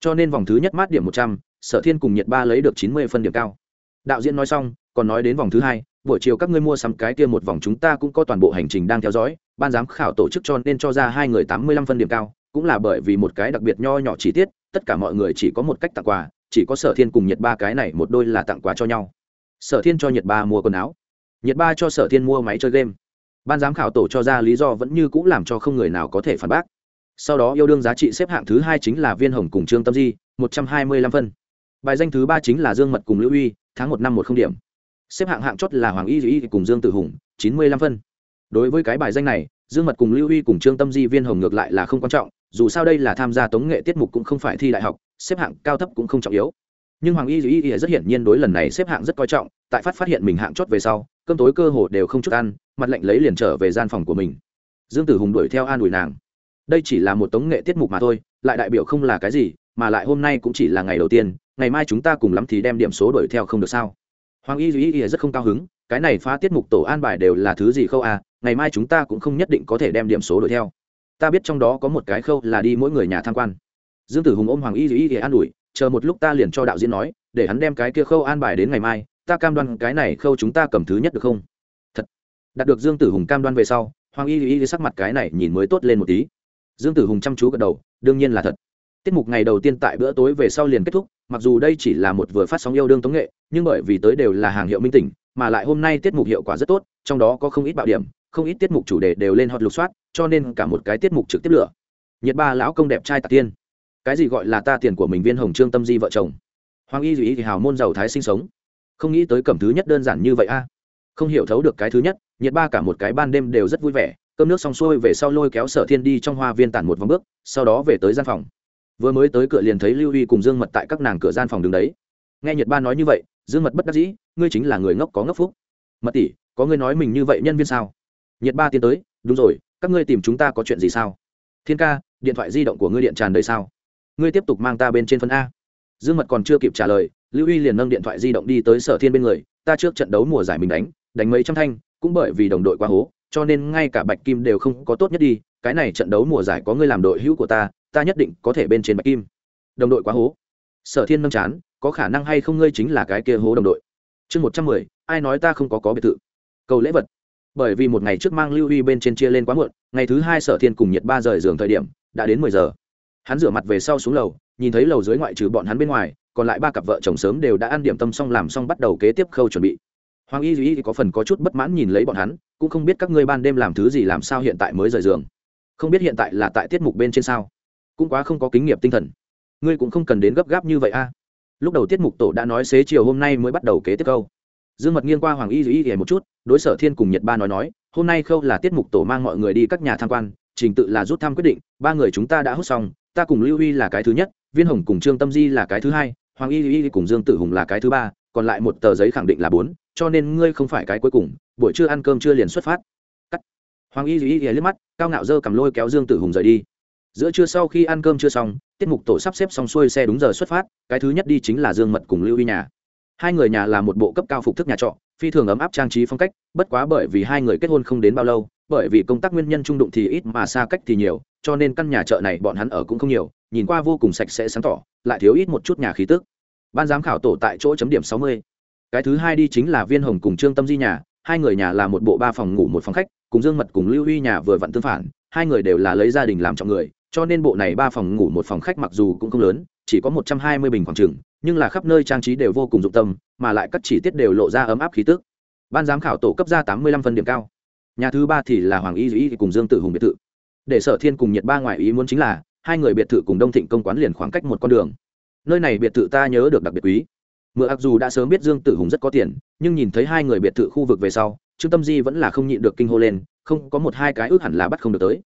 Cho nên vòng thứ nhất mát điểm một trăm, sở thiên cùng nhiệt ba lấy được chín mươi phân điểm cao. Đạo diễn nói xong, còn nói đến vòng thứ hai buổi chiều các ngươi mua sắm cái kia một vòng chúng ta cũng có toàn bộ hành trình đang theo dõi, ban giám khảo tổ chức cho nên cho ra hai người tám mươi lăm phân điểm cao, cũng là bởi vì một cái đặc biệt nho nhỏ chi tiết, tất cả mọi người chỉ có một cách tặng quà, chỉ có sở thiên cùng nhiệt ba cái này một đôi là tặng quà cho nhau. Sở thiên cho nhiệt ba mua quần áo nhiệt ba cho sở thiên mua máy chơi game. Ban giám khảo tổ cho ra lý do vẫn như cũng làm cho không người nào có thể phản bác. Sau đó yêu đương giá trị xếp hạng thứ hai chính là viên hồng cùng trương tâm di, một trăm hai mươi lăm phân. Bài danh thứ ba chính là dương mật cùng lữ uy, tháng một năm một không điểm xếp hạng hạng chót là hoàng y duy cùng dương tử hùng, chín mươi lăm phân. Đối với cái bài danh này, dương mật cùng lưu Huy cùng trương tâm di viên hồng ngược lại là không quan trọng, dù sao đây là tham gia tống nghệ tiết mục cũng không phải thi đại học, xếp hạng cao thấp cũng không trọng yếu. Nhưng hoàng y duy y rất hiển nhiên đối lần này xếp hạng rất coi trọng, tại phát phát hiện mình hạng chót về sau, cơm tối cơ hồ đều không chút ăn, mặt lạnh lấy liền trở về gian phòng của mình. Dương tử hùng đuổi theo an ủi nàng. Đây chỉ là một tống nghệ tiết mục mà thôi, lại đại biểu không là cái gì, mà lại hôm nay cũng chỉ là ngày đầu tiên, ngày mai chúng ta cùng lắm thì đem điểm số đuổi theo không được sao? Hoàng y duy y rất không cao hứng, cái này phá tiết mục tổ an bài đều là thứ gì khâu à ngày mai chúng ta cũng không nhất định có thể đem điểm số đuổi theo. Ta biết trong đó có một cái khâu là đi mỗi người nhà tham quan. Dương tử hùng ôm hoàng y duy y an ủi, chờ một lúc ta liền cho đạo diễn nói, để hắn đem cái kia khâu an bài đến ngày mai, ta cam đoan cái này khâu chúng ta cầm thứ nhất được không? Thật. Đạt được dương tử hùng cam đoan về sau, hoàng y y sắc mặt cái này nhìn mới tốt lên một tí. Dương tử hùng chăm chú gật đầu, đương nhiên là thật. Tiết mục ngày đầu tiên tại bữa tối về sau liền kết thúc mặc dù đây chỉ là một vừa phát sóng yêu đương tống nghệ, nhưng bởi vì tới đều là hàng hiệu minh tỉnh, mà lại hôm nay tiết mục hiệu quả rất tốt, trong đó có không ít bạo điểm, không ít tiết mục chủ đề đều lên hot lục soát, cho nên cả một cái tiết mục trực tiếp lửa. Nhiệt ba lão công đẹp trai tạc tiên. Cái gì gọi là ta tiền của mình viên hồng trương tâm di vợ chồng? Hoàng y duy thì hào môn giàu thái sinh sống. Không nghĩ tới cẩm thứ nhất đơn giản như vậy a. Không hiểu thấu được cái thứ nhất, nhiệt ba cả một cái ban đêm đều rất vui vẻ, cơm nước xong xuôi về sau lôi kéo sở thiên đi trong hoa viên tản một vòng bước, sau đó về tới gian phòng vừa mới tới cửa liền thấy lưu huy cùng dương mật tại các nàng cửa gian phòng đứng đấy. Nghe nhật ba nói như vậy, dương mật bất đắc dĩ, ngươi chính là người ngốc có ngốc phúc. Mật tỷ, có ngươi nói mình như vậy nhân viên sao? Nhật ba tiến tới, đúng rồi, các ngươi tìm chúng ta có chuyện gì sao? Thiên ca, điện thoại di động của ngươi điện tràn đầy sao? Ngươi tiếp tục mang ta bên trên phân a. Dương mật còn chưa kịp trả lời, lưu huy liền nâng điện thoại di động đi tới sở thiên bên người, ta trước trận đấu mùa giải mình đánh đánh mấy trăm thanh, cũng bởi vì đồng đội quá hố, cho nên ngay cả bạch kim đều không có tốt nhất đi, cái này trận đấu mùa giải có ngươi làm đội hữu của ta ta nhất định có thể bên trên bạch kim. Đồng đội quá hố. Sở thiên nâng chán, có khả năng hay không ngươi chính là cái kia hố đồng đội. Chương một trăm mười, ai nói ta không có có biệt thự? Cầu lễ vật. Bởi vì một ngày trước mang lưu huy bên trên chia lên quá muộn, ngày thứ hai sở thiên cùng nhiệt ba rời giường thời điểm, đã đến mười giờ. Hắn rửa mặt về sau xuống lầu, nhìn thấy lầu dưới ngoại trừ bọn hắn bên ngoài, còn lại ba cặp vợ chồng sớm đều đã ăn điểm tâm xong làm xong bắt đầu kế tiếp khâu chuẩn bị. Hoàng y duy có phần có chút bất mãn nhìn lấy bọn hắn, cũng không biết các ngươi ban đêm làm thứ gì làm sao hiện tại mới rời giường. Không biết hiện tại là tại tiết mục bên trên sao? Cũng quá không có kinh nghiệm tinh thần. Ngươi cũng không cần đến gấp gáp như vậy a. Lúc đầu tiết mục tổ đã nói xế chiều hôm nay mới bắt đầu kế tiếp câu. Dương mật nghiêng qua hoàng y y y một chút, đối sở thiên cùng nhật ba nói nói, hôm nay khâu là tiết mục tổ mang mọi người đi các nhà tham quan, trình tự là rút thăm quyết định, ba người chúng ta đã hút xong, ta cùng lưu huy là cái thứ nhất, viên hồng cùng trương tâm di là cái thứ hai, hoàng y y cùng dương tử hùng là cái thứ ba, còn lại một tờ giấy khẳng định là bốn, cho nên ngươi không phải cái cuối cùng, buổi trưa ăn cơm chưa liền xuất phát. Cắt. Hoàng y y y liếc mắt, cao ngạo dơ cầm lôi kéo dương tử hùng rời đi giữa trưa sau khi ăn cơm chưa xong, tiết mục tổ sắp xếp xong xuôi xe đúng giờ xuất phát, cái thứ nhất đi chính là dương mật cùng lưu huy nhà. Hai người nhà là một bộ cấp cao phục thức nhà trọ, phi thường ấm áp trang trí phong cách, bất quá bởi vì hai người kết hôn không đến bao lâu, bởi vì công tác nguyên nhân trung đụng thì ít mà xa cách thì nhiều, cho nên căn nhà chợ này bọn hắn ở cũng không nhiều, nhìn qua vô cùng sạch sẽ sáng tỏ, lại thiếu ít một chút nhà khí tức. Ban giám khảo tổ tại chỗ chấm điểm sáu mươi. Cái thứ hai đi chính là viên hồng cùng trương tâm di nhà, hai người nhà là một bộ ba phòng ngủ một phòng khách, cùng dương mật cùng lưu huy nhà vừa vặn tương phản, hai người đều là lấy gia đình làm trọng người cho nên bộ này ba phòng ngủ một phòng khách mặc dù cũng không lớn, chỉ có một trăm hai mươi bình khoảng trừng nhưng là khắp nơi trang trí đều vô cùng dụng tâm, mà lại các chỉ tiết đều lộ ra ấm áp khí tức. Ban giám khảo tổ cấp ra tám mươi lăm phân điểm cao. Nhà thứ ba thì là hoàng y Dĩ cùng dương tử hùng biệt thự. Để sở thiên cùng nhiệt ba ngoại ý muốn chính là, hai người biệt thự cùng đông thịnh công quán liền khoảng cách một con đường. Nơi này biệt thự ta nhớ được đặc biệt quý. Mượn ặc dù đã sớm biết dương tử hùng rất có tiền, nhưng nhìn thấy hai người biệt thự khu vực về sau, trương tâm di vẫn là không nhịn được kinh hô lên, không có một hai cái ước hẳn là bắt không được tới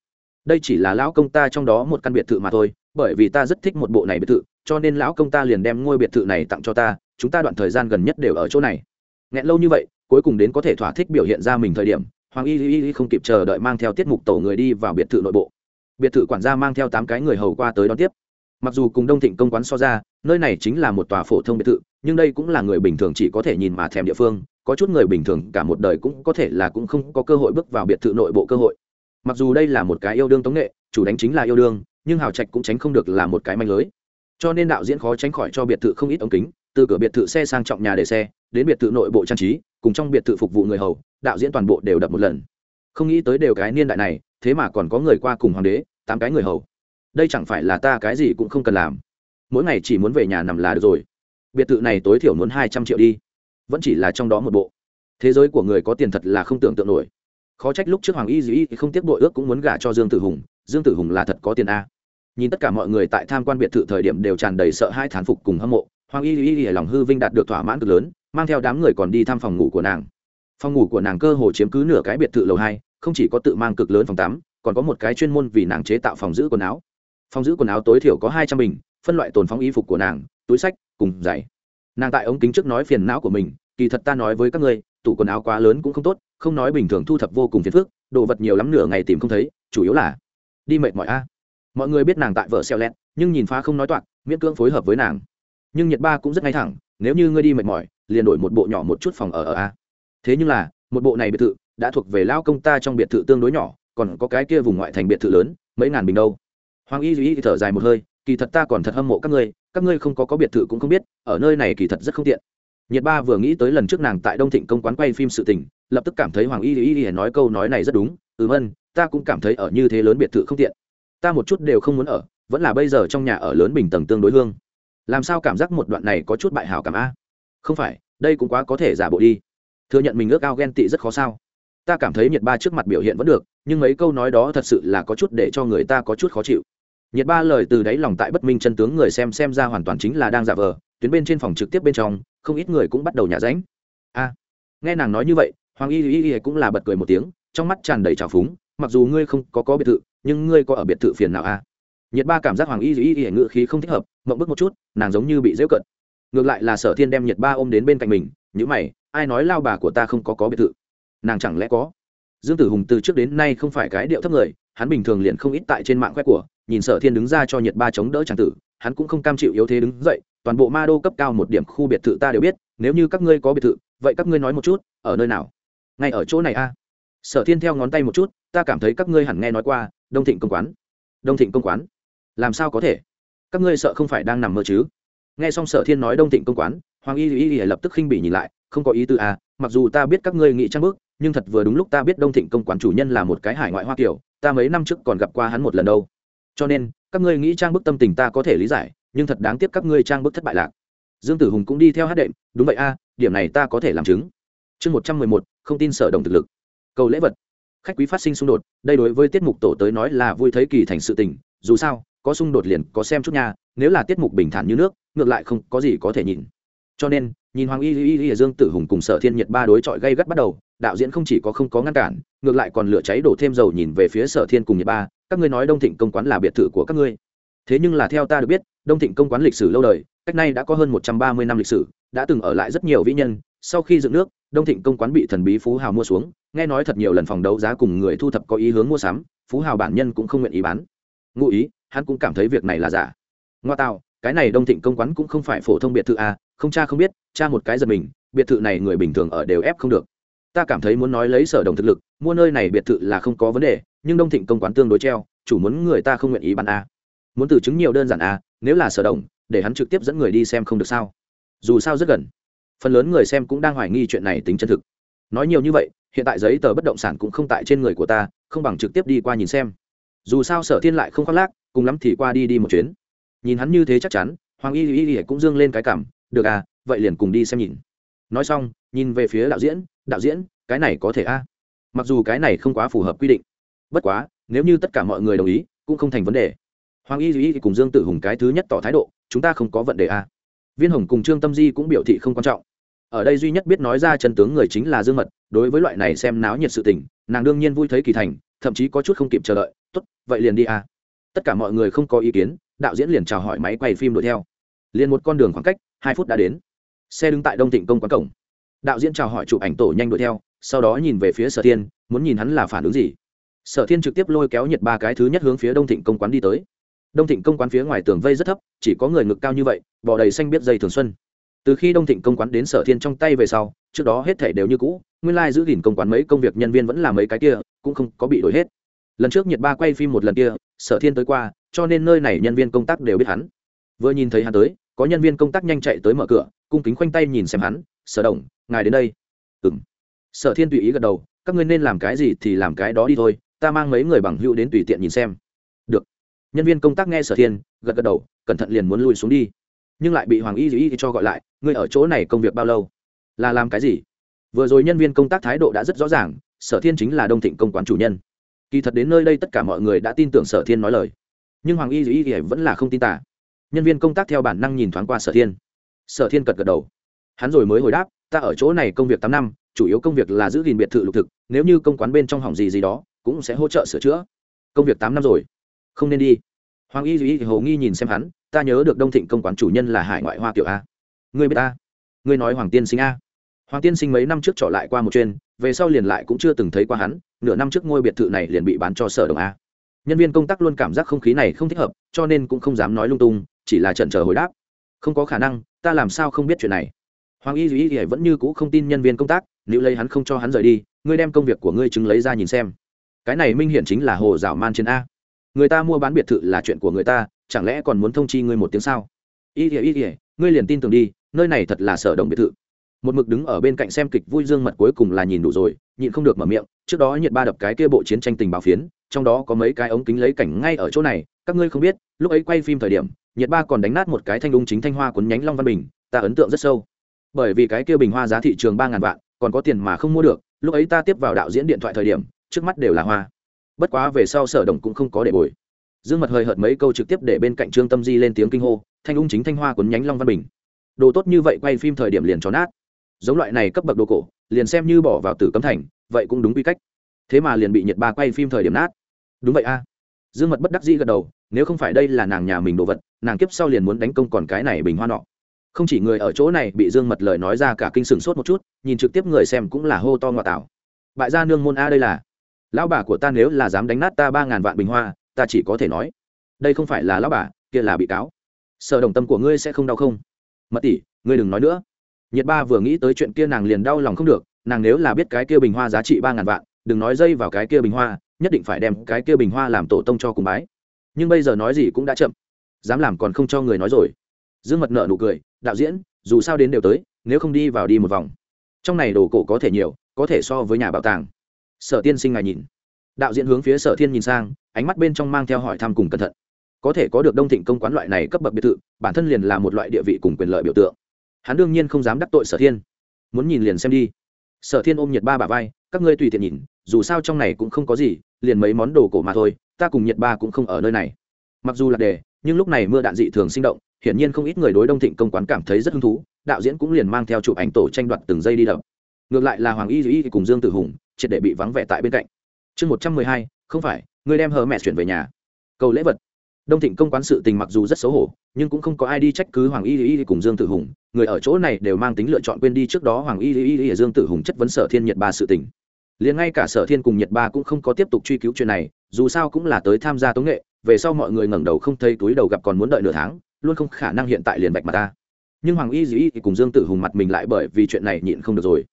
đây chỉ là lão công ta trong đó một căn biệt thự mà thôi, bởi vì ta rất thích một bộ này biệt thự, cho nên lão công ta liền đem ngôi biệt thự này tặng cho ta, chúng ta đoạn thời gian gần nhất đều ở chỗ này. Nghẹn lâu như vậy, cuối cùng đến có thể thỏa thích biểu hiện ra mình thời điểm, hoàng y y y không kịp chờ đợi mang theo tiết mục tổ người đi vào biệt thự nội bộ. Biệt thự quản gia mang theo tám cái người hầu qua tới đón tiếp. Mặc dù cùng đông thịnh công quán so ra, nơi này chính là một tòa phổ thông biệt thự, nhưng đây cũng là người bình thường chỉ có thể nhìn mà thèm địa phương, có chút người bình thường cả một đời cũng có thể là cũng không có cơ hội bước vào biệt thự nội bộ cơ hội mặc dù đây là một cái yêu đương tống nghệ, chủ đánh chính là yêu đương, nhưng hào trạch cũng tránh không được là một cái manh lưới. Cho nên đạo diễn khó tránh khỏi cho biệt thự không ít ống kính, từ cửa biệt thự xe sang trọng nhà để xe, đến biệt thự nội bộ trang trí, cùng trong biệt thự phục vụ người hầu, đạo diễn toàn bộ đều đập một lần. Không nghĩ tới đều cái niên đại này, thế mà còn có người qua cùng hoàng đế, tám cái người hầu. Đây chẳng phải là ta cái gì cũng không cần làm. Mỗi ngày chỉ muốn về nhà nằm là được rồi. Biệt thự này tối thiểu muốn hai trăm triệu đi. Vẫn chỉ là trong đó một bộ. Thế giới của người có tiền thật là không tưởng tượng nổi khó trách lúc trước hoàng y dĩ không tiếp đội ước cũng muốn gả cho dương tử hùng, dương tử hùng là thật có tiền a. Nhìn tất cả mọi người tại tham quan biệt thự thời điểm đều tràn đầy sợ hai thán phục cùng hâm mộ, hoàng y y lòng hư vinh đạt được thỏa mãn cực lớn, mang theo đám người còn đi thăm phòng ngủ của nàng. Phòng ngủ của nàng cơ hồ chiếm cứ nửa cái biệt thự lầu hai, không chỉ có tự mang cực lớn phòng tắm, còn có một cái chuyên môn vì nàng chế tạo phòng giữ quần áo. Phòng giữ quần áo tối thiểu có hai trăm bình, phân loại tồn phóng y phục của nàng, túi sách, cùng giày. Nàng tại ống kính trước nói phiền não của mình, kỳ thật ta nói với các ngươi, tủ quần áo quá lớn cũng không tốt không nói bình thường thu thập vô cùng phiền phức, đồ vật nhiều lắm nửa ngày tìm không thấy, chủ yếu là đi mệt mỏi a. Mọi người biết nàng tại vợ xeo lẹt, nhưng nhìn phá không nói toạc, miễn cưỡng phối hợp với nàng. Nhưng nhật ba cũng rất ngay thẳng, nếu như ngươi đi mệt mỏi, liền đổi một bộ nhỏ một chút phòng ở ở a. Thế nhưng là, một bộ này biệt thự đã thuộc về lao công ta trong biệt thự tương đối nhỏ, còn có cái kia vùng ngoại thành biệt thự lớn, mấy ngàn bình đâu. Hoàng y duy thở dài một hơi, kỳ thật ta còn thật hâm mộ các ngươi các ngươi không có có biệt thự cũng không biết, ở nơi này kỳ thật rất không tiện. Nhiệt ba vừa nghĩ tới lần trước nàng tại đông thịnh công quán quay phim sự tình lập tức cảm thấy hoàng y y y nói câu nói này rất đúng. Ừm ân ta cũng cảm thấy ở như thế lớn biệt thự không tiện. Ta một chút đều không muốn ở, vẫn là bây giờ trong nhà ở lớn bình tầng tương đối hương. Làm sao cảm giác một đoạn này có chút bại hảo cảm a? Không phải, đây cũng quá có thể giả bộ đi. Thừa nhận mình ước ao ghen tị rất khó sao. Ta cảm thấy nhiệt ba trước mặt biểu hiện vẫn được, nhưng mấy câu nói đó thật sự là có chút để cho người ta có chút khó chịu. Nhiệt ba lời từ đáy lòng tại bất minh chân tướng người xem xem ra hoàn toàn chính là đang giả vờ, tuyến bên trên phòng trực tiếp bên trong, không ít người cũng bắt đầu nhả ránh. A, nghe nàng nói như vậy hoàng y y y cũng là bật cười một tiếng, trong mắt tràn đầy trào phúng, mặc dù ngươi không có có biệt thự, nhưng ngươi có ở biệt thự phiền nào a nhiệt ba cảm giác hoàng y y y ngự khí không thích hợp, mộng bức một chút, nàng giống như bị dễu cận. Ngược lại là sở thiên đem nhiệt ba ôm đến bên cạnh mình nhữ mày, ai nói lao bà của ta không có có biệt thự? Nàng chẳng lẽ có? Dương tử hùng từ trước đến nay không phải cái điệu thấp người, hắn bình thường liền không ít tại trên mạng khoe của, nhìn sở thiên đứng ra cho nhiệt ba chống đỡ tràng tử, hắn cũng không cam chịu yếu thế đứng dậy, toàn bộ ma đô cấp cao một điểm khu biệt thự ta đều biết, nếu như các ngươi có biệt thự, vậy các ngươi nói một chút, ở nơi nào? Ngay ở chỗ này a. Sở thiên theo ngón tay một chút, ta cảm thấy các ngươi hẳn nghe nói qua, đông thịnh công quán. Đông thịnh công quán? Làm sao có thể? Các ngươi sợ không phải đang nằm mơ chứ? Nghe xong sở thiên nói đông thịnh công quán, hoàng y y y lập tức khinh bỉ nhìn lại, không có ý tư a mặc dù ta biết các ngươi nghĩ trang bước, nhưng thật vừa đúng lúc ta biết đông thịnh công quán chủ nhân là một cái hải ngoại hoa kiểu, ta mấy năm trước còn gặp qua hắn một lần đâu. Cho nên, các ngươi nghĩ trang bức tâm tình ta có thể lý giải, nhưng thật đáng tiếc các ngươi trang bức thất bại lạc. Dương tử hùng cũng đi theo hát đệm, đúng vậy a, điểm này ta có thể làm chứng. Chương một trăm mười một không tin sở đồng thực lực. Cầu lễ vật. Khách quý phát sinh xung đột, đây đối với tiết mục tổ tới nói là vui thấy kỳ thành sự tình, dù sao, có xung đột liền có xem chút nha, nếu là tiết mục bình thản như nước, ngược lại không có gì có thể nhìn. Cho nên, nhìn hoàng y y y dương tử hùng cùng sở thiên nhiệt ba đối chọi gây gắt bắt đầu, đạo diễn không chỉ có không có ngăn cản, ngược lại còn lửa cháy đổ thêm dầu nhìn về phía sở thiên cùng nhiệt ba, các ngươi nói đông thịnh công quán là biệt thự của các ngươi. Thế nhưng là theo ta được biết, đông thịnh công quán lịch sử lâu đời, cách nay đã có hơn một trăm ba mươi năm lịch sử, đã từng ở lại rất nhiều vĩ nhân sau khi dựng nước, đông thịnh công quán bị thần bí phú hào mua xuống, nghe nói thật nhiều lần phòng đấu giá cùng người thu thập có ý hướng mua sắm, phú hào bản nhân cũng không nguyện ý bán. Ngụ ý, hắn cũng cảm thấy việc này là giả. Ngoa tạo, cái này đông thịnh công quán cũng không phải phổ thông biệt thự a không cha không biết, cha một cái giật mình, biệt thự này người bình thường ở đều ép không được. Ta cảm thấy muốn nói lấy sở đồng thực lực, mua nơi này biệt thự là không có vấn đề, nhưng đông thịnh công quán tương đối treo, chủ muốn người ta không nguyện ý bán a muốn từ chứng nhiều đơn giản a nếu là sở đồng, để hắn trực tiếp dẫn người đi xem không được sao. Dù sao rất gần phần lớn người xem cũng đang hoài nghi chuyện này tính chân thực. Nói nhiều như vậy, hiện tại giấy tờ bất động sản cũng không tại trên người của ta, không bằng trực tiếp đi qua nhìn xem. Dù sao sở thiên lại không khoác lác, cùng lắm thì qua đi đi một chuyến. Nhìn hắn như thế chắc chắn, hoàng y y y cũng dương lên cái cảm, được à vậy liền cùng đi xem nhìn. Nói xong, nhìn về phía đạo diễn đạo diễn, cái này có thể a mặc dù cái này không quá phù hợp quy định, bất quá, nếu như tất cả mọi người đồng ý, cũng không thành vấn đề. Hoàng y y cùng dương tử hùng cái thứ nhất tỏ thái độ, chúng ta không có vấn đề a viên hồng cùng trương tâm di cũng biểu thị không quan trọng ở đây duy nhất biết nói ra chân tướng người chính là dương mật, đối với loại này xem náo nhiệt sự tình, nàng đương nhiên vui thấy kỳ thành, thậm chí có chút không kịp chờ đợi, tốt, vậy liền đi a tất cả mọi người không có ý kiến, đạo diễn liền chào hỏi máy quay phim đuổi theo. Liền một con đường khoảng cách, hai phút đã đến. Xe đứng tại đông thịnh công quán cổng. Đạo diễn chào hỏi chụp ảnh tổ nhanh đuổi theo, sau đó nhìn về phía sở thiên, muốn nhìn hắn là phản ứng gì. Sở thiên trực tiếp lôi kéo nhiệt ba cái thứ nhất hướng phía đông thịnh công quán đi tới. Đông thịnh công quán phía ngoài tường vây rất thấp, chỉ có người ngực cao như vậy bỏ đầy xanh biết dây thường xuân từ khi đông thịnh công quán đến sở thiên trong tay về sau, trước đó hết thể đều như cũ, nguyên lai、like、giữ gìn công quán mấy công việc nhân viên vẫn là mấy cái kia, cũng không có bị đổi hết. Lần trước nhiệt ba quay phim một lần kia, sở thiên tới qua, cho nên nơi này nhân viên công tác đều biết hắn. Vừa nhìn thấy hắn tới, có nhân viên công tác nhanh chạy tới mở cửa, cung kính khoanh tay nhìn xem hắn, sở đồng, ngài đến đây. Ừ m sở thiên tùy ý gật đầu, các ngươi nên làm cái gì thì làm cái đó đi thôi, ta mang mấy người bằng hữu đến tùy tiện nhìn xem. Được. Nhân viên công tác nghe sở thiên, gật gật đầu, cẩn thận liền muốn lùi xuống đi nhưng lại bị hoàng y Dĩ cho gọi lại, ngươi ở chỗ này công việc bao lâu? Là làm cái gì? Vừa rồi nhân viên công tác thái độ đã rất rõ ràng, sở thiên chính là đông thịnh công quán chủ nhân. Kỳ thật đến nơi đây tất cả mọi người đã tin tưởng sở thiên nói lời. Nhưng hoàng y Dĩ thì vẫn là không tin tả nhân viên công tác theo bản năng nhìn thoáng qua sở thiên. Sở thiên cật gật đầu. Hắn rồi mới hồi đáp, ta ở chỗ này công việc tám năm, chủ yếu công việc là giữ gìn biệt thự lục thực, nếu như công quán bên trong hỏng gì gì đó, cũng sẽ hỗ trợ sửa chữa. Công việc tám năm rồi. Không nên đi. Hoàng y Dĩ hồ nghi nhìn xem hắn ta nhớ được đông thịnh công quán chủ nhân là hải ngoại hoa kiểu a. Người biết ta? Người nói hoàng tiên sinh a. Hoàng tiên sinh mấy năm trước trọ lại qua một chuyên, về sau liền lại cũng chưa từng thấy qua hắn, nửa năm trước ngôi biệt thự này liền bị bán cho sở đồng a. Nhân viên công tác luôn cảm giác không khí này không thích hợp, cho nên cũng không dám nói lung tung, chỉ là trần chờ hồi đáp. Không có khả năng, ta làm sao không biết chuyện này? Hoàng y duy y vẫn như c ũ không tin nhân viên công tác, nếu lấy hắn không cho hắn rời đi, ngươi đem công việc của ngươi chứng lấy ra nhìn xem. Cái này minh hiển chính là hồ dạo man trên a. Người ta mua bán biệt thự là chuyện của người ta chẳng lẽ còn muốn thông chi ngươi một tiếng sao? Y ỉa y ỉa ngươi liền tin tưởng đi, nơi này thật là sở đồng biệt thự. Một mực đứng ở bên cạnh xem kịch vui dương mật cuối cùng là nhìn đủ rồi, nhịn không được mở miệng, trước đó nhiệt ba đập cái kia bộ chiến tranh tình báo phiến, trong đó có mấy cái ống kính lấy cảnh ngay ở chỗ này, các ngươi không biết, lúc ấy quay phim thời điểm nhiệt ba còn đánh nát một cái thanh ung chính thanh hoa quấn nhánh long văn bình, ta ấn tượng rất sâu. Bởi vì cái kia bình hoa giá thị trường ba ngàn vạn, còn có tiền mà không mua được, lúc ấy ta tiếp vào đạo diễn điện thoại thời điểm, trước mắt đều là hoa. Bất quá về sau sở đồng cũng không có để bồi dương mật hời hợt mấy câu trực tiếp để bên cạnh trương tâm di lên tiếng kinh hô, thanh ung chính thanh hoa quấn nhánh long văn bình. Đồ tốt như vậy quay phim thời điểm liền tròn nát. Giống loại này cấp bậc đồ cổ, liền xem như bỏ vào tử cấm thành, vậy cũng đúng quy cách. Thế mà liền bị nhiệt ba quay phim thời điểm nát. Đúng vậy a. Dương mật bất đắc dĩ gật đầu, nếu không phải đây là nàng nhà mình đồ vật, nàng kiếp sau liền muốn đánh công còn cái này bình hoa nọ. Không chỉ người ở chỗ này bị dương mật lời nói ra cả kinh sừng sốt một chút, nhìn trực tiếp người xem cũng là hô to ngoại tảo. Bại gia nương môn a đây là. Lão bà của ta nếu là dám đánh nát ta ba ngàn vạn bình hoa ta chỉ có thể nói, đây không phải là lão bà, kia là bị cáo. Sợ đồng tâm của ngươi sẽ không đau không? Mật tỷ, ngươi đừng nói nữa. Nhiệt ba vừa nghĩ tới chuyện kia nàng liền đau lòng không được, nàng nếu là biết cái kia bình hoa giá trị ba ngàn vạn, đừng nói dây vào cái kia bình hoa, nhất định phải đem cái kia bình hoa làm tổ tông cho cùng bái. Nhưng bây giờ nói gì cũng đã chậm, dám làm còn không cho người nói rồi. Dương mật nợ nụ cười, đạo diễn, dù sao đến đều tới, nếu không đi vào đi một vòng. Trong này đồ cổ có thể nhiều, có thể so với nhà bảo tàng. Sở tiên sinh ngài nhìn. Đạo diễn hướng phía sở thiên nhìn sang ánh mắt bên trong mang theo hỏi thăm cùng cẩn thận. Có thể có được đông thịnh công quán loại này cấp bậc biệt thự, bản thân liền là một loại địa vị cùng quyền lợi biểu tượng. Hắn đương nhiên không dám đắc tội sở thiên. Muốn nhìn liền xem đi. Sở thiên ôm nhiệt ba bà vai, các ngươi tùy tiện nhìn, dù sao trong này cũng không có gì, liền mấy món đồ cổ mà thôi, ta cùng nhiệt ba cũng không ở nơi này. Mặc dù là đề, nhưng lúc này mưa đạn dị thường sinh động, hiển nhiên không ít người đối đông thịnh công quán cảm thấy rất hứng thú, đạo diễn cũng liền mang theo chụp ảnh tổ tranh đoạt từng giây đi đập. Ngược lại là hoàng y Duy cùng dương tử hùng, triệt để bị vắng vẻ tại bên cạnh. Chương một trăm mười hai, không phải người đem hờ mẹ chuyển về nhà. Cầu lễ vật. Đông thịnh công quán sự tình mặc dù rất xấu hổ, nhưng cũng không có ai đi trách cứ hoàng y y cùng dương tử hùng. Người ở chỗ này đều mang tính lựa chọn quên đi trước đó hoàng y y và dương tử hùng chất vấn sở thiên nhật ba sự tình. Liền ngay cả sở thiên cùng nhật ba cũng không có tiếp tục truy cứu chuyện này, dù sao cũng là tới tham gia tống nghệ, về sau mọi người ngẩng đầu không thấy túi đầu gặp còn muốn đợi nửa tháng, luôn không khả năng hiện tại liền bạch mà ta. Nhưng hoàng y dĩ cùng dương tử hùng mặt mình lại bởi vì chuyện này nhịn không được rồi.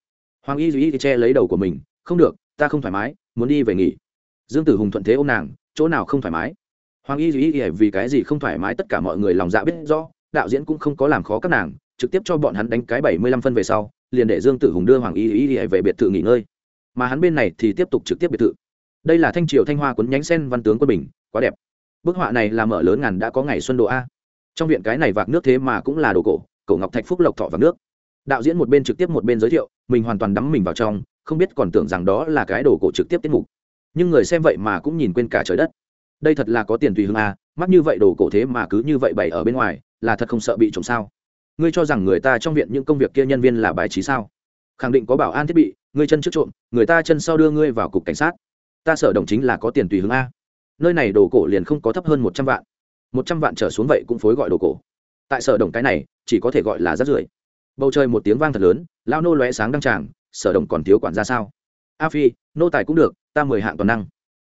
Hoàng y duy che lấy đầu của mình, không được, ta không thoải mái, muốn đi về nghỉ dương tử hùng thuận thế ô m nàng, chỗ nào không thoải mái? Hoàng y duy vì cái gì không thoải mái tất cả mọi người lòng dạ biết rõ, đạo diễn cũng không có làm khó các nàng, trực tiếp cho bọn hắn đánh cái bảy mươi lăm phân về sau, liền để dương tử hùng đưa hoàng y duy về biệt thự nghỉ ngơi. Mà hắn bên này thì tiếp tục trực tiếp biệt thự. Đây là thanh triều thanh hoa quấn nhánh sen văn tướng quân bình, quá đẹp. Bức họa này là mở lớn ngàn đã có ngày xuân độ a. Trong viện cái này vạc nước thế mà cũng là đồ cổ cổ ngọc thạch phúc lộc thọ vạc nước. Đạo diễn một bên trực tiếp một bên giới thiệu, mình hoàn toàn đắm mình vào trong, không biết còn tưởng rằng đó là cái đồ cổ trực tiếp tiết mục nhưng người xem vậy mà cũng nhìn quên cả trời đất. Đây thật là có tiền tùy hương a à, mắc như vậy đồ cổ thế mà cứ như vậy bày ở bên ngoài, là thật không sợ bị trộm sao? Ngươi cho rằng người ta trong viện những công việc kia nhân viên là bài trí sao? Khẳng định có bảo an thiết bị, ngươi chân trước trộm, người ta chân sau đưa ngươi vào cục cảnh sát. Ta sở đồng chính là có tiền tùy hướng a à. nơi này đồ cổ liền không có thấp hơn một trăm vạn. Một trăm vạn trở xuống vậy cũng phối gọi đồ cổ. Tại sở đồng cái này, chỉ có thể gọi là rát rưởi. Bầu trời một tiếng vang thật lớn lao nô lóe sáng đăng tràng, sở đồng còn thiếu quản ra sao? A phi nô tài cũng được, ta mười hạng toàn năng.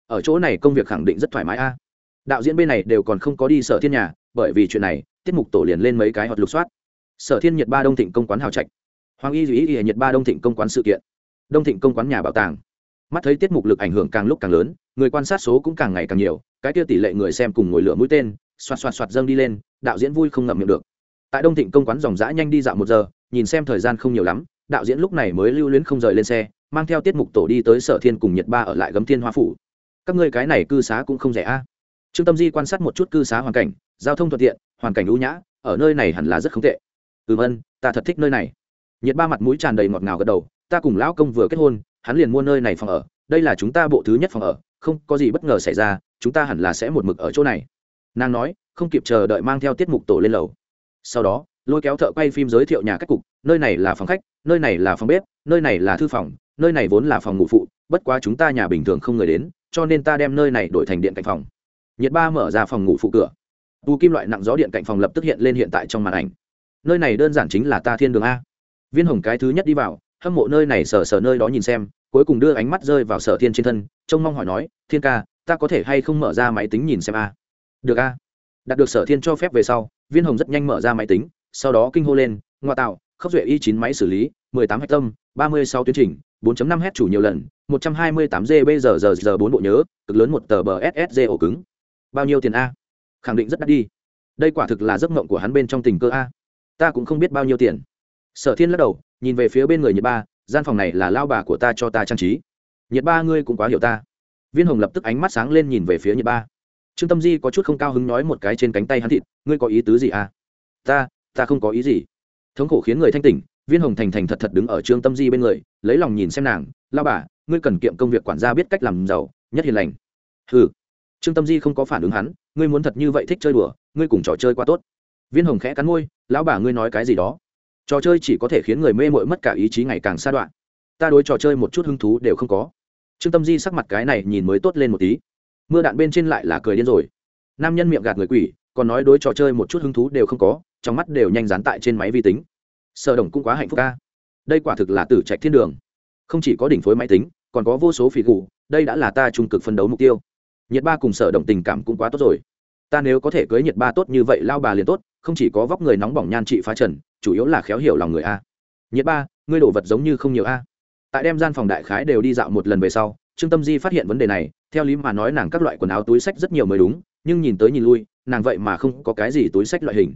Ở chỗ này công việc khẳng định rất thoải mái a. Đạo diễn bên này đều còn không có đi sở thiên nhà, bởi vì chuyện này, tiết mục tổ liền lên mấy cái hoặc lục soát. Sở thiên nhật ba đông thịnh công quán hào trạch. Hoàng y duy y nhật ba đông thịnh công quán sự kiện. Đông thịnh công quán nhà bảo tàng. Mắt thấy tiết mục lực ảnh hưởng càng lúc càng lớn, người quan sát số cũng càng ngày càng nhiều, cái tiêu tỷ lệ người xem cùng ngồi lửa mũi tên, xoạt xoạt xoạt dâng đi lên, đạo diễn vui không ngậm miệng được. Tại đông thịnh công quán dòng dã nhanh đi dạo một giờ, nhìn xem thời gian không nhiều lắm, đạo diễn lúc này mới lưu luyến không rời lên xe mang theo tiết mục tổ đi tới sở thiên cùng nhật ba ở lại gấm thiên hoa phủ. Các ngươi cái này cư xá cũng không rẻ a. Trương tâm di quan sát một chút cư xá hoàn cảnh, giao thông thuận tiện, hoàn cảnh ưu nhã, ở nơi này hẳn là rất không tệ. Ừ vân, ta thật thích nơi này. Nhiệt ba mặt mũi tràn đầy ngọt ngào gật đầu, ta cùng lão công vừa kết hôn, hắn liền mua nơi này phòng ở, đây là chúng ta bộ thứ nhất phòng ở, không có gì bất ngờ xảy ra, chúng ta hẳn là sẽ một mực ở chỗ này. Nàng nói, không kịp chờ đợi mang theo tiết mục tổ lên lầu. Sau đó lôi kéo thợ quay phim giới thiệu nhà cách cục, nơi này là phòng khách, nơi này là phòng bếp, nơi này là thư phòng, nơi này vốn là phòng ngủ phụ, bất quá chúng ta nhà bình thường không người đến, cho nên ta đem nơi này đổi thành điện cạnh phòng. Nhiệt ba mở ra phòng ngủ phụ cửa. Tu kim loại nặng gió điện cạnh phòng lập tức hiện lên hiện tại trong màn ảnh. Nơi này đơn giản chính là ta thiên đường a. Viên hồng cái thứ nhất đi vào, hâm mộ nơi này sờ sờ nơi đó nhìn xem, cuối cùng đưa ánh mắt rơi vào sở thiên trên thân, trông mong hỏi nói, thiên ca, ta có thể hay không mở ra máy tính nhìn xem a? Được a. Đạt được sở thiên cho phép về sau, viên hồng rất nhanh mở ra máy tính sau đó kinh hô lên, ngoa tạo, khốc duệ y chín máy xử lý, mười tám hectare tâm, ba mươi sáu tuyến trình 4.5 h chủ nhiều lần 128 gb giờ giờ giờ bốn bộ nhớ, cực lớn một tờ bờ ssd ổ cứng. Bao nhiêu tiền a? Khẳng định rất đắt đi. Đây quả thực là giấc mộng của hắn bên trong tình cơ a. Ta cũng không biết bao nhiêu tiền. Sở thiên lắc đầu, nhìn về phía bên người nhiệt ba, gian phòng này là lao bà của ta cho ta trang trí. Nhiệt ba ngươi cũng quá hiểu ta. Viên hồng lập tức ánh mắt sáng lên nhìn về phía nhiệt ba. Trương tâm di có chút không cao hứng nói một cái trên cánh tay hắn thịt, ngươi có ý tứ gì à ta ta không có ý gì. Thống khổ khiến người thanh tỉnh, viên hồng thành thành thật thật đứng ở trương tâm di bên người, lấy lòng nhìn xem nàng lao bà, ngươi cần kiệm công việc quản gia biết cách làm giàu, nhất hiền lành. Ừ trương tâm di không có phản ứng hắn, ngươi muốn thật như vậy thích chơi đùa, ngươi cùng trò chơi quá tốt. Viên hồng khẽ cắn môi, lão bà, ngươi nói cái gì đó? Trò chơi chỉ có thể khiến người mê mội mất cả ý chí ngày càng xa đoạn. Ta đối trò chơi một chút hứng thú đều không có. Trương tâm di sắc mặt cái này nhìn mới tốt lên một tí. Mưa đạn bên trên lại là cười điên rồi. Nam nhân miệng gạt người quỷ, còn nói đối trò chơi một chút hứng thú đều không có trong mắt đều nhanh dán tại trên máy vi tính. Sở đồng cũng quá hạnh phúc ca. Đây quả thực là tử trạch thiên đường. Không chỉ có đỉnh phối máy tính, còn có vô số phỉ gù, đây đã là ta trung cực phân đấu mục tiêu. Nhiệt ba cùng sở đồng tình cảm cũng quá tốt rồi. Ta nếu có thể cưới nhiệt ba tốt như vậy lao bà liền tốt, không chỉ có vóc người nóng bỏng nhan trị phá trần, chủ yếu là khéo hiểu lòng người a. Nhiệt ba, ngươi đổ vật giống như không nhiều a. Tại đem gian phòng đại khái đều đi dạo một lần về sau, trương tâm di phát hiện vấn đề này, theo lý mà nói nàng các loại quần áo túi sách rất nhiều mới đúng, nhưng nhìn tới nhìn lui, nàng vậy mà không có cái gì túi sách loại hình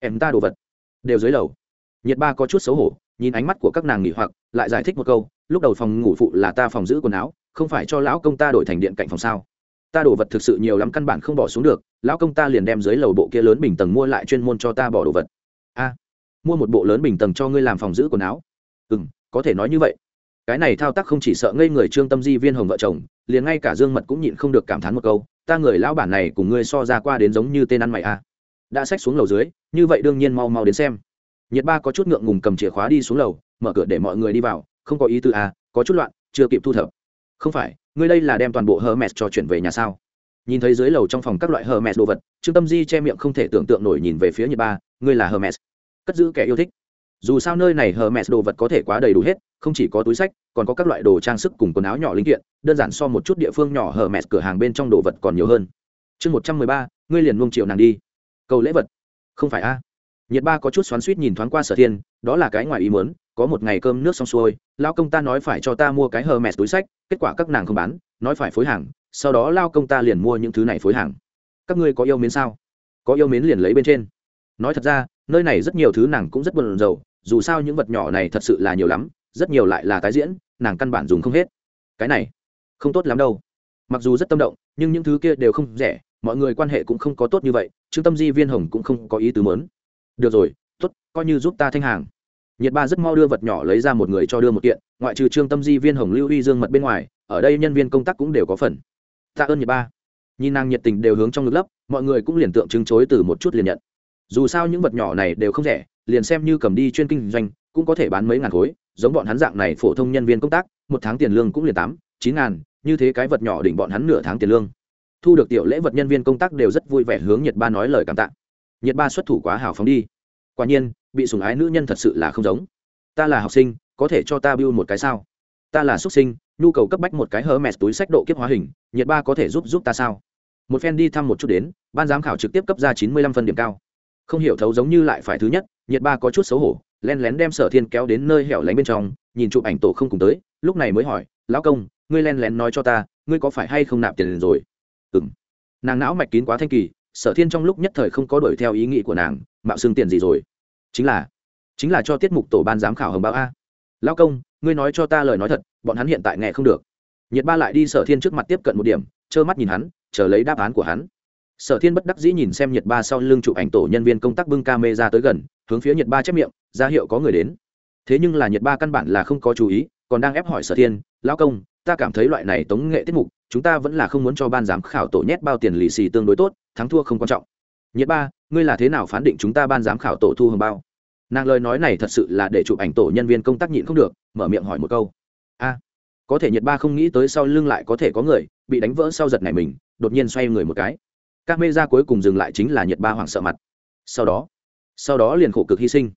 em ta đồ vật. Đều dưới lầu. Nhiệt ba có chút xấu hổ, nhìn ánh mắt của các nàng nghỉ hoặc, lại giải thích một câu, lúc đầu phòng ngủ phụ là ta phòng giữ quần áo, không phải cho lão công ta đổi thành điện cạnh phòng sao? Ta đồ vật thực sự nhiều lắm căn bản không bỏ xuống được, lão công ta liền đem dưới lầu bộ kia lớn bình tầng mua lại chuyên môn cho ta bỏ đồ vật. A, mua một bộ lớn bình tầng cho ngươi làm phòng giữ quần áo. Ừ m có thể nói như vậy. Cái này thao tác không chỉ sợ ngây người trương tâm di viên hồng vợ chồng, liền ngay cả dương mật cũng nhịn không được cảm thán một câu, ta người lão bản này cùng ngươi so ra qua đến giống như tên ăn mày a đã xách xuống lầu dưới, như vậy đương nhiên mau mau đến xem. Nhiệt ba có chút ngượng ngùng cầm chìa khóa đi xuống lầu, mở cửa để mọi người đi vào, không có ý tư à? có chút loạn, chưa kịp thu thập. Không phải, ngươi đây là đem toàn bộ hermes cho chuyển về nhà sao? Nhìn thấy dưới lầu trong phòng các loại hermes đồ vật, trương tâm di che miệng không thể tưởng tượng nổi nhìn về phía nhiệt ba, ngươi là hermes. Cất giữ kẻ yêu thích. Dù sao nơi này hermes đồ vật có thể quá đầy đủ hết, không chỉ có túi sách, còn có các loại đồ trang sức cùng quần áo nhỏ linh kiện, đơn giản so một chút địa phương nhỏ hermes cửa hàng bên trong đồ vật còn nhiều hơn. Chương một trăm mười ba, ngươi liền luông triệu nàng đi cầu lễ vật. Không phải a? Nhiệt ba có chút xoắn suýt nhìn thoáng qua sở thiên, đó là cái ngoài ý muốn, có một ngày cơm nước xong xuôi, lao công ta nói phải cho ta mua cái hờ mẹt túi sách, kết quả các nàng không bán, nói phải phối hàng, sau đó lao công ta liền mua những thứ này phối hàng. Các ngươi có yêu mến sao? Có yêu mến liền lấy bên trên. Nói thật ra, nơi này rất nhiều thứ nàng cũng rất buồn rầu, dù sao những vật nhỏ này thật sự là nhiều lắm, rất nhiều lại là tái diễn, nàng căn bản dùng không hết. Cái này, không tốt lắm đâu. Mặc dù rất tâm động, nhưng những thứ kia đều không rẻ, mọi người quan hệ cũng không có tốt như vậy trương tâm di viên hồng cũng không có ý tứ mớn được rồi, tốt, coi như giúp ta thanh hàng. Nhiệt ba rất mau đưa vật nhỏ lấy ra một người cho đưa một kiện, ngoại trừ trương tâm di viên hồng, lưu Huy dương mật bên ngoài, ở đây nhân viên công tác cũng đều có phần. Tạ ơn nhiệt ba. Nhìn nàng nhiệt tình đều hướng trong ngực lấp, mọi người cũng liền tượng chứng chối từ một chút liền nhận. Dù sao những vật nhỏ này đều không rẻ, liền xem như cầm đi chuyên kinh doanh, cũng có thể bán mấy ngàn khối, giống bọn hắn dạng này phổ thông nhân viên công tác, một tháng tiền lương cũng liền tám, chín ngàn, như thế cái vật nhỏ đỉnh bọn hắn nửa tháng tiền lương thu được tiểu lễ vật nhân viên công tác đều rất vui vẻ hướng nhiệt ba nói lời cảm tạ. Nhiệt ba xuất thủ quá hào phóng đi. Quả nhiên, bị sùng ái nữ nhân thật sự là không giống. Ta là học sinh, có thể cho ta bưu một cái sao? Ta là xuất sinh, nhu cầu cấp bách một cái hớ mẹt túi sách độ kiếp hóa hình nhiệt ba có thể giúp giúp ta sao? Một phen đi thăm một chút đến, ban giám khảo trực tiếp cấp ra chín mươi lăm phân điểm cao. Không hiểu thấu giống như lại phải thứ nhất nhiệt ba có chút xấu hổ len lén đem sở thiên kéo đến nơi hẻo lánh bên trong, nhìn chụp ảnh tổ không cùng tới, lúc này mới hỏi, lão công, ngươi len lén nói cho ta, ngươi có phải hay không nạp tiền rồi? Ừng nàng não mạch kín quá thanh kỳ, sở thiên trong lúc nhất thời không có đuổi theo ý nghĩ của nàng, mạo xương tiền gì rồi? Chính là chính là cho tiết mục tổ ban giám khảo hồng báo a. Lão công, ngươi nói cho ta lời nói thật, bọn hắn hiện tại nghe không được. Nhiệt ba lại đi sở thiên trước mặt tiếp cận một điểm, trơ mắt nhìn hắn, chờ lấy đáp án của hắn. Sở thiên bất đắc dĩ nhìn xem nhiệt ba sau lưng chụp ảnh tổ nhân viên công tác bưng ca mê ra tới gần, hướng phía nhiệt ba chép miệng, ra hiệu có người đến. Thế nhưng là nhiệt ba căn bản là không có chú ý, còn đang ép hỏi sở thiên lão công ta cảm thấy loại này tống nghệ tiết mục, chúng ta vẫn là không muốn cho ban giám khảo tổ nhét bao tiền lì xì tương đối tốt, thắng thua không quan trọng. Nhiệt ba, ngươi là thế nào phán định chúng ta ban giám khảo tổ thu hồng bao? Nàng lời nói này thật sự là để chụp ảnh tổ nhân viên công tác nhịn không được, mở miệng hỏi một câu. A, có thể nhiệt ba không nghĩ tới sau lưng lại có thể có người, bị đánh vỡ sau giật này mình, đột nhiên xoay người một cái. Các mê ra cuối cùng dừng lại chính là nhiệt ba hoảng sợ mặt. Sau đó sau đó liền khổ cực hy sinh.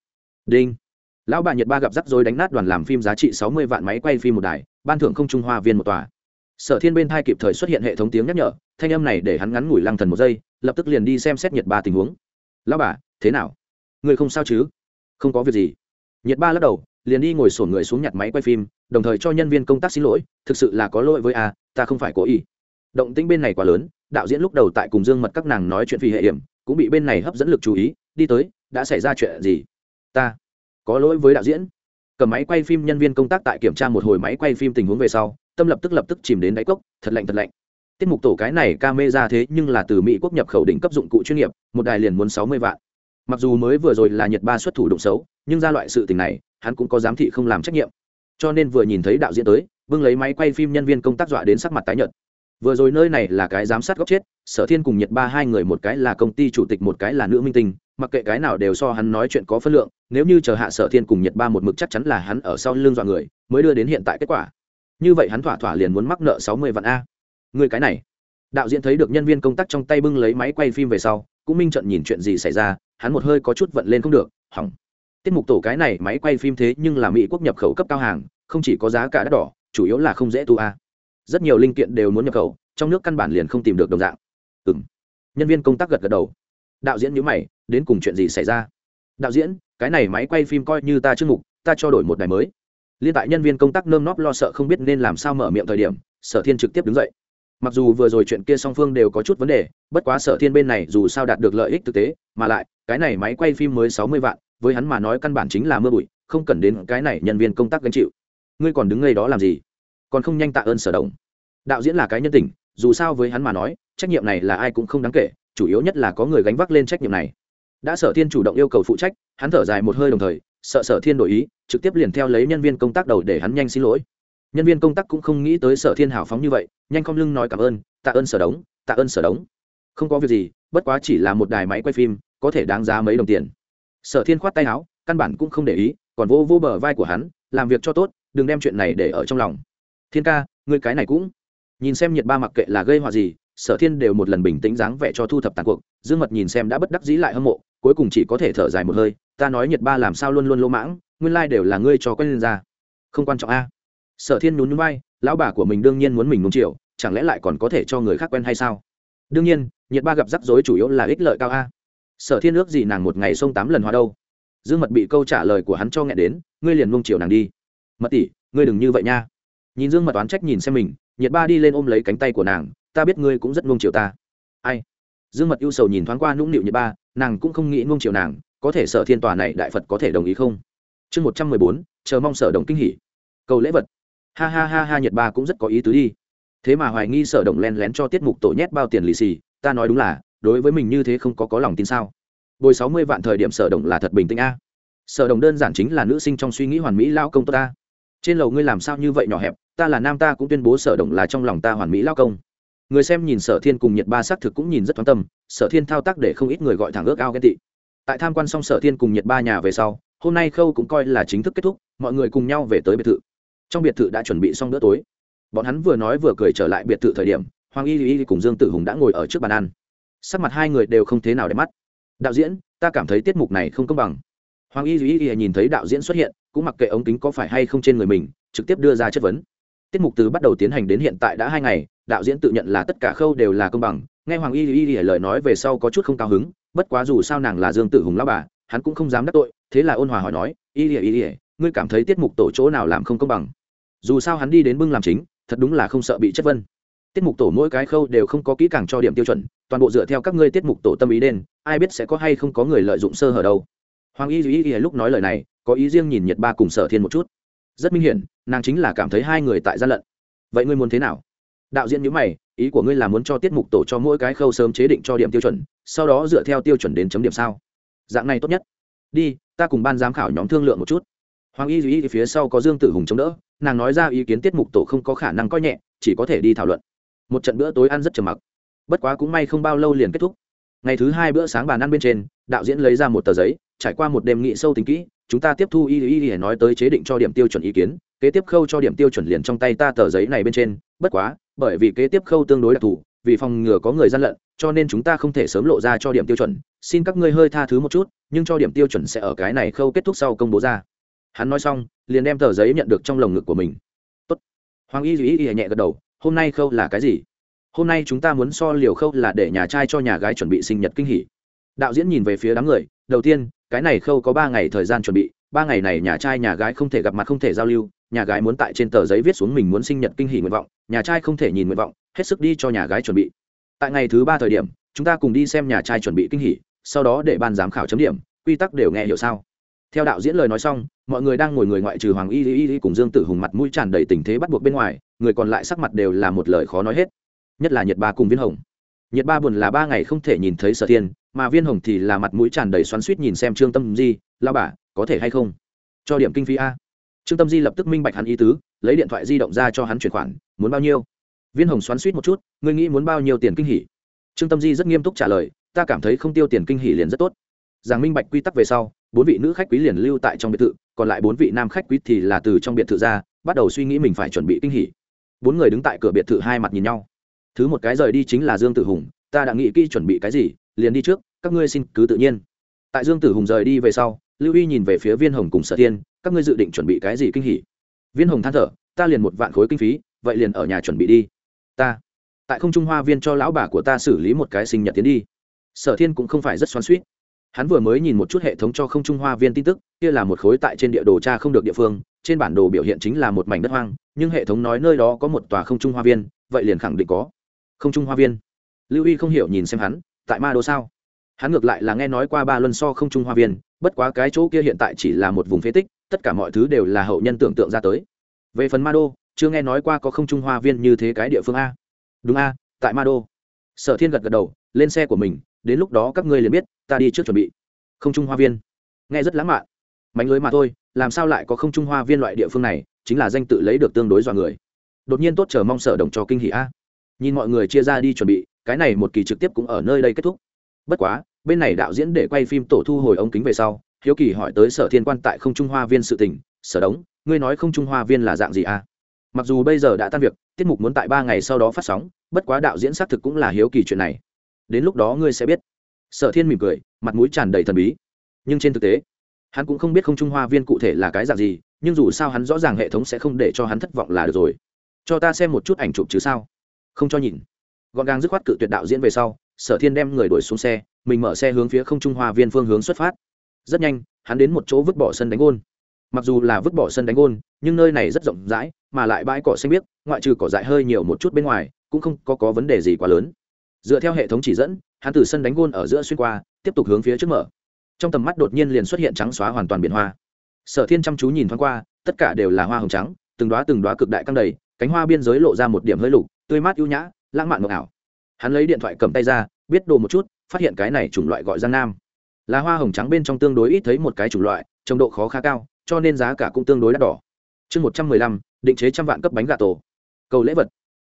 Đinh lão bà nhiệt ba gặp rắc rối đánh nát đoàn làm phim giá trị sáu mươi vạn máy quay phim một đài, ban thưởng không trung hoa viên một tòa. Sở thiên bên thai kịp thời xuất hiện hệ thống tiếng nhắc nhở, thanh âm này để hắn ngắn ngủi lăng thần một giây, lập tức liền đi xem xét nhiệt ba tình huống. Lão bà, thế nào? Người không sao chứ? Không có việc gì. Nhiệt ba lắc đầu, liền đi ngồi sổn người xuống nhặt máy quay phim, đồng thời cho nhân viên công tác xin lỗi, thực sự là có lỗi với a, ta không phải cố ý. Động tĩnh bên này quá lớn, đạo diễn lúc đầu tại cùng dương mật các nàng nói chuyện phi hệ hiểm, cũng bị bên này hấp dẫn lực chú ý, đi tới, đã xảy ra chuyện gì? Ta có lỗi với đạo diễn. Cầm máy quay phim nhân viên công tác tại kiểm tra một hồi máy quay phim tình huống về sau, tâm lập tức lập tức chìm đến đáy cốc, thật lạnh thật lạnh. Tiết mục tổ cái này ca mê ra thế nhưng là từ mỹ quốc nhập khẩu đỉnh cấp dụng cụ chuyên nghiệp, một đài liền muốn sáu mươi vạn. Mặc dù mới vừa rồi là nhật ba xuất thủ đụng xấu, nhưng ra loại sự tình này, hắn cũng có giám thị không làm trách nhiệm. Cho nên vừa nhìn thấy đạo diễn tới vương lấy máy quay phim nhân viên công tác dọa đến sắc mặt tái nhợt. Vừa rồi nơi này là cái giám sát góc chết sở thiên cùng nhật ba hai người một cái là công ty chủ tịch một cái là nữ minh tinh, mặc kệ cái nào đều so hắn nói chuyện có phân lượng, nếu như chờ hạ sở thiên cùng nhật ba một mực chắc chắn là hắn ở sau lưng dọa người, mới đưa đến hiện tại kết quả. Như vậy hắn thỏa thỏa liền muốn mắc nợ sáu mươi vạn a. Người cái này. Đạo diễn thấy được nhân viên công tác trong tay bưng lấy máy quay phim về sau, cũng minh trận nhìn chuyện gì xảy ra, hắn một hơi có chút vận lên không được, hỏng. Tiết mục tổ cái này máy quay phim thế nhưng là mỹ quốc nhập khẩu cấp cao hàng, không chỉ có giá cả đắt đỏ, chủ yếu là không dễ tu a. Rất nhiều linh kiện đều muốn nhập khẩu, trong nước căn bản liền không tìm được đồng dạng ừ m nhân viên công tác gật gật đầu. Đạo diễn nhữ mày, đến cùng chuyện gì xảy ra? Đạo diễn, cái này máy quay phim coi như ta chương mục ta cho đổi một đài mới. Liên tại nhân viên công tác nơm nóp lo sợ không biết nên làm sao mở miệng thời điểm, sở thiên trực tiếp đứng dậy. Mặc dù vừa rồi chuyện kia song phương đều có chút vấn đề, bất quá sở thiên bên này dù sao đạt được lợi ích thực tế, mà lại, cái này máy quay phim mới sáu mươi vạn, với hắn mà nói căn bản chính là mưa bụi, không cần đến cái này nhân viên công tác gánh chịu. Ngươi còn đứng ngay đó làm gì? Còn không nhanh tạ ơn sở đồng đạo diễn là cái nhân tình, dù sao với hắn mà nói, trách nhiệm này là ai cũng không đáng kể, chủ yếu nhất là có người gánh vác lên trách nhiệm này. Đã sở thiên chủ động yêu cầu phụ trách, hắn thở dài một hơi đồng thời, sợ sở thiên đổi ý, trực tiếp liền theo lấy nhân viên công tác đầu để hắn nhanh xin lỗi. Nhân viên công tác cũng không nghĩ tới sở thiên hào phóng như vậy, nhanh không lưng nói cảm ơn, tạ ơn sở đống, tạ ơn sở đống. Không có việc gì, bất quá chỉ là một đài máy quay phim, có thể đáng giá mấy đồng tiền. Sở thiên khoát tay áo, căn bản cũng không để ý, còn vô vô bờ vai của hắn, làm việc cho tốt, đừng đem chuyện này để ở trong lòng. Thiên ca người cái này cũng nhìn xem nhiệt ba mặc kệ là gây họa gì, sở thiên đều một lần bình tĩnh dáng vẻ cho thu thập tàn cuộc. Dương mật nhìn xem đã bất đắc dĩ lại hâm mộ, cuối cùng chỉ có thể thở dài một hơi, ta nói nhiệt ba làm sao luôn luôn lỗ mãng, nguyên lai、like、đều là ngươi cho quen lên ra. Không quan trọng a. Sở thiên nhún nhún vai, lão bà của mình đương nhiên muốn mình nung chiều, chẳng lẽ lại còn có thể cho người khác quen hay sao? Đương nhiên nhiệt ba gặp rắc rối chủ yếu là ích lợi cao a. Sở thiên ước gì nàng một ngày xông tám lần hoa đâu. Dương mật bị câu trả lời của hắn cho nghe đến, ngươi liền nung chiều nàng đi. Mật tỷ, ngươi đừng như vậy nha. Nhìn dương mật oán trách nhìn xem mình nhiệt ba đi lên ôm lấy cánh tay của nàng, ta biết ngươi cũng rất nung chiều ta. Ai? Dương mật ưu sầu nhìn thoáng qua nũng nịu nhiệt ba, nàng cũng không nghĩ nung chiều nàng, có thể sở thiên tòa này đại phật có thể đồng ý không? Chương một trăm mười bốn, chờ mong sở đồng kinh hỉ. Cầu lễ vật. Ha ha ha ha, nhiệt ba cũng rất có ý tứ đi. Thế mà hoài nghi sở đồng len lén cho tiết mục tổ nhét bao tiền lì xì, ta nói đúng là, đối với mình như thế không có có lòng tin sao? Bồi sáu mươi vạn thời điểm sở đồng là thật bình tĩnh a. Sở đồng đơn giản chính là nữ sinh trong suy nghĩ hoàn mỹ lao công tốt ta. Trên lầu ngươi làm sao như vậy nhỏ hẹp? Ta là nam ta cũng tuyên bố sở đồng là trong lòng ta hoàn mỹ lao công. Người xem nhìn sở thiên cùng nhiệt ba xác thực cũng nhìn rất thoáng tâm, sở thiên thao tác để không ít người gọi thẳng ước ao ghen tị. Tại tham quan xong sở thiên cùng nhiệt ba nhà về sau, hôm nay khâu cũng coi là chính thức kết thúc, mọi người cùng nhau về tới biệt thự. Trong biệt thự đã chuẩn bị xong bữa tối. Bọn hắn vừa nói vừa cười trở lại biệt thự thời điểm, hoàng y y cùng dương tử hùng đã ngồi ở trước bàn ăn. Sắc mặt hai người đều không thế nào để mắt. Đạo diễn, ta cảm thấy tiết mục này không công bằng. Hoàng y y y nhìn thấy đạo diễn xuất hiện, cũng mặc kệ ống kính có phải hay không trên người mình, trực tiếp đưa ra chất vấn tiết mục từ bắt đầu tiến hành đến hiện tại đã hai ngày, đạo diễn tự nhận là tất cả khâu đều là công bằng. Nghe hoàng y y y lời nói về sau có chút không cao hứng, bất quá dù sao nàng là dương tử hùng lao bà, hắn cũng không dám đắc tội, thế là ôn hòa hỏi nói y y y, ngươi cảm thấy tiết mục tổ chỗ nào làm không công bằng? Dù sao hắn đi đến bưng làm chính, thật đúng là không sợ bị chất vân. Tiết mục tổ mỗi cái khâu đều không có kỹ càng cho điểm tiêu chuẩn, toàn bộ dựa theo các ngươi tiết mục tổ tâm ý đen, ai biết sẽ có hay không có người lợi dụng sơ hở đâu. Hoàng y y y lúc nói lời này, có ý riêng nhìn Nhật ba cùng sở thiên một chút rất minh hiển, nàng chính là cảm thấy hai người tại gian lận. Vậy ngươi muốn thế nào? Đạo diễn nhữ mày, ý của ngươi là muốn cho tiết mục tổ cho mỗi cái khâu sớm chế định cho điểm tiêu chuẩn, sau đó dựa theo tiêu chuẩn đến chấm điểm sao? Dạng này tốt nhất. Đi, ta cùng ban giám khảo nhóm thương lượng một chút. Hoàng y duy phía sau có dương tử hùng chống đỡ, nàng nói ra ý kiến tiết mục tổ không có khả năng coi nhẹ, chỉ có thể đi thảo luận. Một trận bữa tối ăn rất trầm mặc. Bất quá cũng may không bao lâu liền kết thúc. Ngày thứ hai bữa sáng bàn ăn bên trên, đạo diễn lấy ra một tờ giấy, trải qua một đêm nghị sâu tính kỹ chúng ta tiếp thu y y y nói tới chế định cho điểm tiêu chuẩn ý kiến, kế tiếp khâu cho điểm tiêu chuẩn liền trong tay ta tờ giấy này bên trên. Bất quá, bởi vì kế tiếp khâu tương đối đặc thù, vì phòng ngừa có người gian lận, cho nên chúng ta không thể sớm lộ ra cho điểm tiêu chuẩn. Xin các ngươi hơi tha thứ một chút, nhưng cho điểm tiêu chuẩn sẽ ở cái này khâu kết thúc sau công bố ra. Hắn nói xong, liền đem tờ giấy nhận được trong lồng ngực của mình. Tốt. hoàng y y y nhẹ gật đầu, hôm nay khâu là cái gì? Hôm nay chúng ta muốn so liều khâu là để nhà trai cho nhà gái chuẩn bị sinh nhật kinh hỷ đạo diễn nhìn về phía đám người, đầu tiên cái này khâu có ba ngày thời gian chuẩn bị, ba ngày này nhà trai nhà gái không thể gặp mặt, không thể giao lưu, nhà gái muốn tại trên tờ giấy viết xuống mình muốn sinh nhật kinh hỷ nguyện vọng, nhà trai không thể nhìn nguyện vọng, hết sức đi cho nhà gái chuẩn bị. Tại ngày thứ ba thời điểm, chúng ta cùng đi xem nhà trai chuẩn bị kinh hỷ sau đó để ban giám khảo chấm điểm, quy tắc đều nghe hiểu sao? Theo đạo diễn lời nói xong, mọi người đang ngồi người ngoại trừ hoàng y y y cùng dương tử hùng mặt mũi tràn đầy tình thế bắt buộc bên ngoài, người còn lại sắc mặt đều là một lời khó nói hết. Nhất là nhật ba cùng viên hồng. Nhật ba buồn là ba ngày không thể nhìn thấy sở thiên mà viên hồng thì là mặt mũi tràn đầy xoắn suýt nhìn xem trương tâm di lao bà, có thể hay không? Cho điểm kinh phí a. Trương tâm di lập tức minh bạch hắn ý tứ, lấy điện thoại di động ra cho hắn chuyển khoản, muốn bao nhiêu? Viên hồng xoắn suýt một chút, ngươi nghĩ muốn bao nhiêu tiền kinh hỉ? Trương tâm di rất nghiêm túc trả lời, ta cảm thấy không tiêu tiền kinh hỉ liền rất tốt. Giảng minh bạch quy tắc về sau, bốn vị nữ khách quý liền lưu tại trong biệt thự, còn lại bốn vị nam khách quý thì là từ trong biệt thự ra, bắt đầu suy nghĩ mình phải chuẩn bị kinh hỉ. Bốn người đứng tại cửa biệt thự hai mặt nhìn nhau. Thứ một cái rời đi chính là dương tử hùng, ta đã nghĩ kỹ chuẩn bị cái gì? Liền đi trước, các ngươi xin cứ tự nhiên. Tại dương tử hùng rời đi về sau, lưu y nhìn về phía viên hồng cùng sở thiên, các ngươi dự định chuẩn bị cái gì kinh hỉ? Viên hồng than thở, ta liền một vạn khối kinh phí, vậy liền ở nhà chuẩn bị đi. Ta, tại không trung hoa viên cho lão bà của ta xử lý một cái sinh nhật tiến đi. Sở thiên cũng không phải rất xoắn suýt hắn vừa mới nhìn một chút hệ thống cho không trung hoa viên tin tức, kia là một khối tại trên địa đồ tra không được địa phương, trên bản đồ biểu hiện chính là một mảnh đất hoang, nhưng hệ thống nói nơi đó có một tòa không trung hoa viên, vậy liền khẳng định có không trung hoa viên. Lưu y không hiểu nhìn xem hắn tại ma đô sao? Hắn ngược lại là nghe nói qua ba luân so không trung hoa viên, bất quá cái chỗ kia hiện tại chỉ là một vùng phế tích, tất cả mọi thứ đều là hậu nhân tưởng tượng ra tới. Về phần ma đô, chưa nghe nói qua có không trung hoa viên như thế cái địa phương a. Đúng a, tại ma đô. Sở thiên gật gật đầu, lên xe của mình, đến lúc đó các ngươi liền biết, ta đi trước chuẩn bị. Không trung hoa viên. Nghe rất lãng mạn. Mánh lưới mà thôi, làm sao lại có không trung hoa viên loại địa phương này, chính là danh tự lấy được tương đối dọa người. Đột nhiên tốt chờ mong sở đồng cho kinh hỷ a. Nhìn mọi người chia ra đi chuẩn bị cái này một kỳ trực tiếp cũng ở nơi đây kết thúc. Bất quá, bên này đạo diễn để quay phim tổ thu hồi ống kính về sau, hiếu kỳ hỏi tới sở thiên quan tại không trung hoa viên sự tình, sở đống, ngươi nói không trung hoa viên là dạng gì a mặc dù bây giờ đã tan việc, tiết mục muốn tại ba ngày sau đó phát sóng, bất quá đạo diễn xác thực cũng là hiếu kỳ chuyện này. Đến lúc đó ngươi sẽ biết. Sở thiên mỉm cười, mặt mũi tràn đầy thần bí. Nhưng trên thực tế, hắn cũng không biết không trung hoa viên cụ thể là cái dạng gì, nhưng dù sao hắn rõ ràng hệ thống sẽ không để cho hắn thất vọng là được rồi. Cho ta xem một chút ảnh chụp chứ sao? Không cho nhìn gọn gàng dứt khoát cự tuyệt đạo diễn về sau sở thiên đem người đuổi xuống xe mình mở xe hướng phía không trung hoa viên phương hướng xuất phát. Rất nhanh hắn đến một chỗ vứt bỏ sân đánh gôn. Mặc dù là vứt bỏ sân đánh gôn nhưng nơi này rất rộng rãi mà lại bãi cỏ xanh biếc ngoại trừ cỏ dại hơi nhiều một chút bên ngoài cũng không có, có vấn đề gì quá lớn. Dựa theo hệ thống chỉ dẫn hắn từ sân đánh gôn ở giữa xuyên qua tiếp tục hướng phía trước mở. Trong tầm mắt đột nhiên liền xuất hiện trắng xóa hoàn toàn biển hoa. Sở thiên chăm chú nhìn thoáng qua tất cả đều là hoa hồng trắng từng đoá từng đoá cực đại căng đầy cánh hoa biên giới lộ ra một điểm hơi lục tươi mát ưu nhã lãng mạn mộng ảo. Hắn lấy điện thoại cầm tay ra, biết đồ một chút, phát hiện cái này chủng loại gọi giang nam. Là hoa hồng trắng bên trong tương đối ít thấy một cái chủng loại trồng độ khó khá cao, cho nên giá cả cũng tương đối đắt đỏ. Chương một trăm mười lăm, định chế trăm vạn cấp bánh gà tổ. Cầu lễ vật.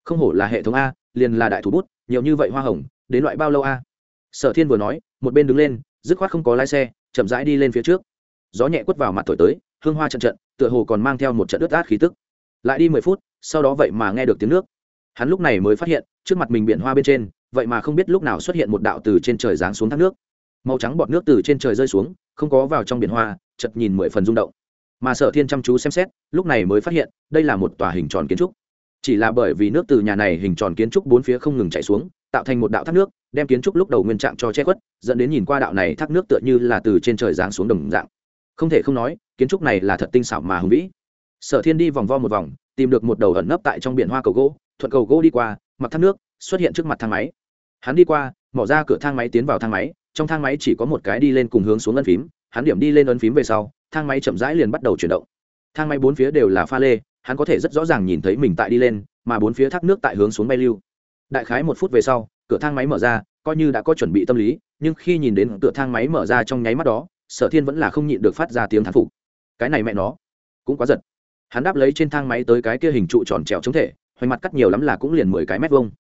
Không hổ là hệ thống a, liền là đại thủ bút, nhiều như vậy hoa hồng, đến loại bao lâu a? Sở thiên vừa nói, một bên đứng lên, dứt khoát không có lái xe, chậm rãi đi lên phía trước. Gió nhẹ quất vào mặt thổi tới, hương hoa trận trận, tựa hồ còn mang theo một trận ướt át khí tức. Lại đi mười phút, sau đó vậy mà nghe được tiếng nước. Hắn lúc này mới phát hiện trước mặt mình biển hoa bên trên, vậy mà không biết lúc nào xuất hiện một đạo từ trên trời giáng xuống thác nước. Màu trắng bọt nước từ trên trời rơi xuống, không có vào trong biển hoa chật nhìn mười phần rung động. Mà sở thiên chăm chú xem xét, lúc này mới phát hiện, đây là một tòa hình tròn kiến trúc. Chỉ là bởi vì nước từ nhà này hình tròn kiến trúc bốn phía không ngừng chảy xuống, tạo thành một đạo thác nước, đem kiến trúc lúc đầu nguyên trạng cho che khuất, dẫn đến nhìn qua đạo này thác nước tựa như là từ trên trời giáng xuống đồng dạng. Không thể không nói, kiến trúc này là thật tinh xảo mà hùng vĩ. Sở thiên đi vòng vo một vòng, tìm được một đầu ẩn nấp tại trong biển hoa cầu gỗ, thuận cầu gỗ đi qua mặt thác nước, xuất hiện trước mặt thang máy. Hắn đi qua, mở ra cửa thang máy tiến vào thang máy, trong thang máy chỉ có một cái đi lên cùng hướng xuống ân phím, hắn điểm đi lên ấn phím về sau, thang máy chậm rãi liền bắt đầu chuyển động. Thang máy bốn phía đều là pha lê, hắn có thể rất rõ ràng nhìn thấy mình tại đi lên, mà bốn phía thác nước tại hướng xuống bay lưu. Đại khái một phút về sau, cửa thang máy mở ra, coi như đã có chuẩn bị tâm lý, nhưng khi nhìn đến cửa thang máy mở ra trong nháy mắt đó, sở thiên vẫn là không nhịn được phát ra tiếng thán phục. Cái này mẹ nó, cũng quá giật. Hắn đáp lấy trên thang máy tới cái kia hình trụ tròn trèo chống thể hoành mặt cắt nhiều lắm là cũng liền mười cái mét vuông.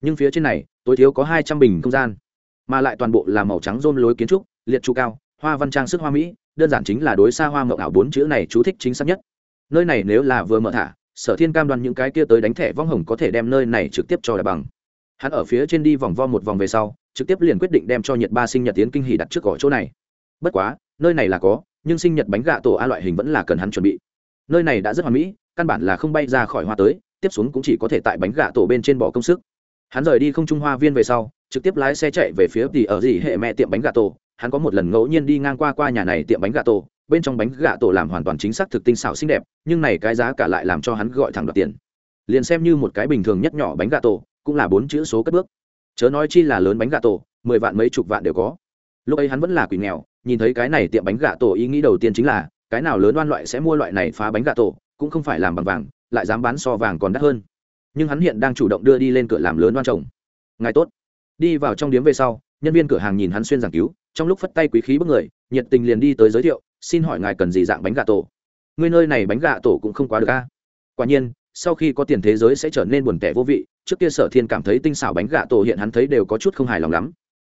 Nhưng phía trên này, tối thiếu có hai trăm bình không gian. Mà lại toàn bộ là màu trắng rôn lối kiến trúc, liệt trụ cao, hoa văn trang sức hoa mỹ, đơn giản chính là đối xa hoa mộng ảo bốn chữ này chú thích chính xác nhất. Nơi này nếu là vừa mở thả, sở thiên cam đoan những cái kia tới đánh thẻ vong hồng có thể đem nơi này trực tiếp cho đại bằng. Hắn ở phía trên đi vòng vo một vòng về sau, trực tiếp liền quyết định đem cho nhật ba sinh nhật tiến kinh hỷ đặt trước gõ chỗ này. Bất quá, nơi này là có, nhưng sinh nhật bánh gạ tổ a loại hình vẫn là cần hắn chuẩn bị. Nơi này đã rất hoàn mỹ, căn bản là không bay ra khỏi hoa tới tiếp xuống cũng chỉ có thể tại bánh gà tổ bên trên bỏ công sức. Hắn rời đi không trung hoa viên về sau, trực tiếp lái xe chạy về phía thì ở gì hệ mẹ tiệm bánh gà tổ. Hắn có một lần ngẫu nhiên đi ngang qua qua nhà này tiệm bánh gà tổ. Bên trong bánh gà tổ làm hoàn toàn chính xác thực tinh xảo xinh đẹp, nhưng này cái giá cả lại làm cho hắn gọi thẳng đoạt tiền. Liền xem như một cái bình thường nhất nhỏ bánh gà tổ, cũng là bốn chữ số cất bước. Chớ nói chi là lớn bánh gà tổ, mười vạn mấy chục vạn đều có. Lúc ấy hắn vẫn là quỷ nghèo, nhìn thấy cái này tiệm bánh gà tổ ý nghĩ đầu tiên chính là, cái nào lớn oan loại sẽ mua loại này phá bánh gà tổ, cũng không phải làm bằng vàng lại dám bán so vàng còn đắt hơn. Nhưng hắn hiện đang chủ động đưa đi lên cửa làm lớn đoan trồng ngài tốt. Đi vào trong điếm về sau, nhân viên cửa hàng nhìn hắn xuyên giảng cứu, trong lúc phất tay quý khí bức người, nhiệt tình liền đi tới giới thiệu, xin hỏi ngài cần gì dạng bánh gà tổ? Người nơi này bánh gà tổ cũng không quá được a. Quả nhiên, sau khi có tiền thế giới sẽ trở nên buồn tẻ vô vị, trước kia sở thiên cảm thấy tinh xảo bánh gà tổ hiện hắn thấy đều có chút không hài lòng lắm.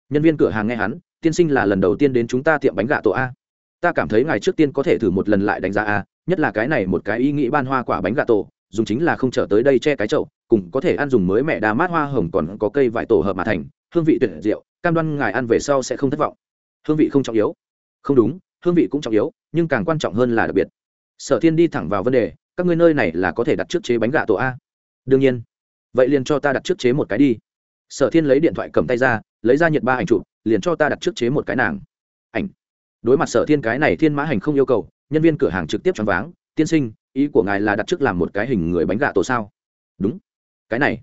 Nhân viên cửa hàng nghe hắn, tiên sinh là lần đầu tiên đến chúng ta tiệm bánh gà tổ a. Ta cảm thấy ngài trước tiên có thể thử một lần lại đánh giá a nhất là cái này một cái ý nghĩ ban hoa quả bánh gà tổ, dùng chính là không trở tới đây che cái chậu, cùng có thể ăn dùng mới mẹ đa mát hoa hồng còn có cây vải tổ hợp mà thành, hương vị tuyệt diệu, cam đoan ngài ăn về sau sẽ không thất vọng. Hương vị không trọng yếu. Không đúng, hương vị cũng trọng yếu, nhưng càng quan trọng hơn là đặc biệt. Sở thiên đi thẳng vào vấn đề, các ngươi nơi này là có thể đặt trước chế bánh gà tổ a? Đương nhiên. Vậy liền cho ta đặt trước chế một cái đi. Sở thiên lấy điện thoại cầm tay ra, lấy ra nhiệt ba ảnh chụp, liền cho ta đặt trước chế một cái nàng. Ảnh. Đối mặt sở thiên cái này thiên mã hành không yêu cầu nhân viên cửa hàng trực tiếp choáng váng, tiên sinh, ý của ngài là đặt trước làm một cái hình người bánh gà tổ sao? Đúng. Cái này.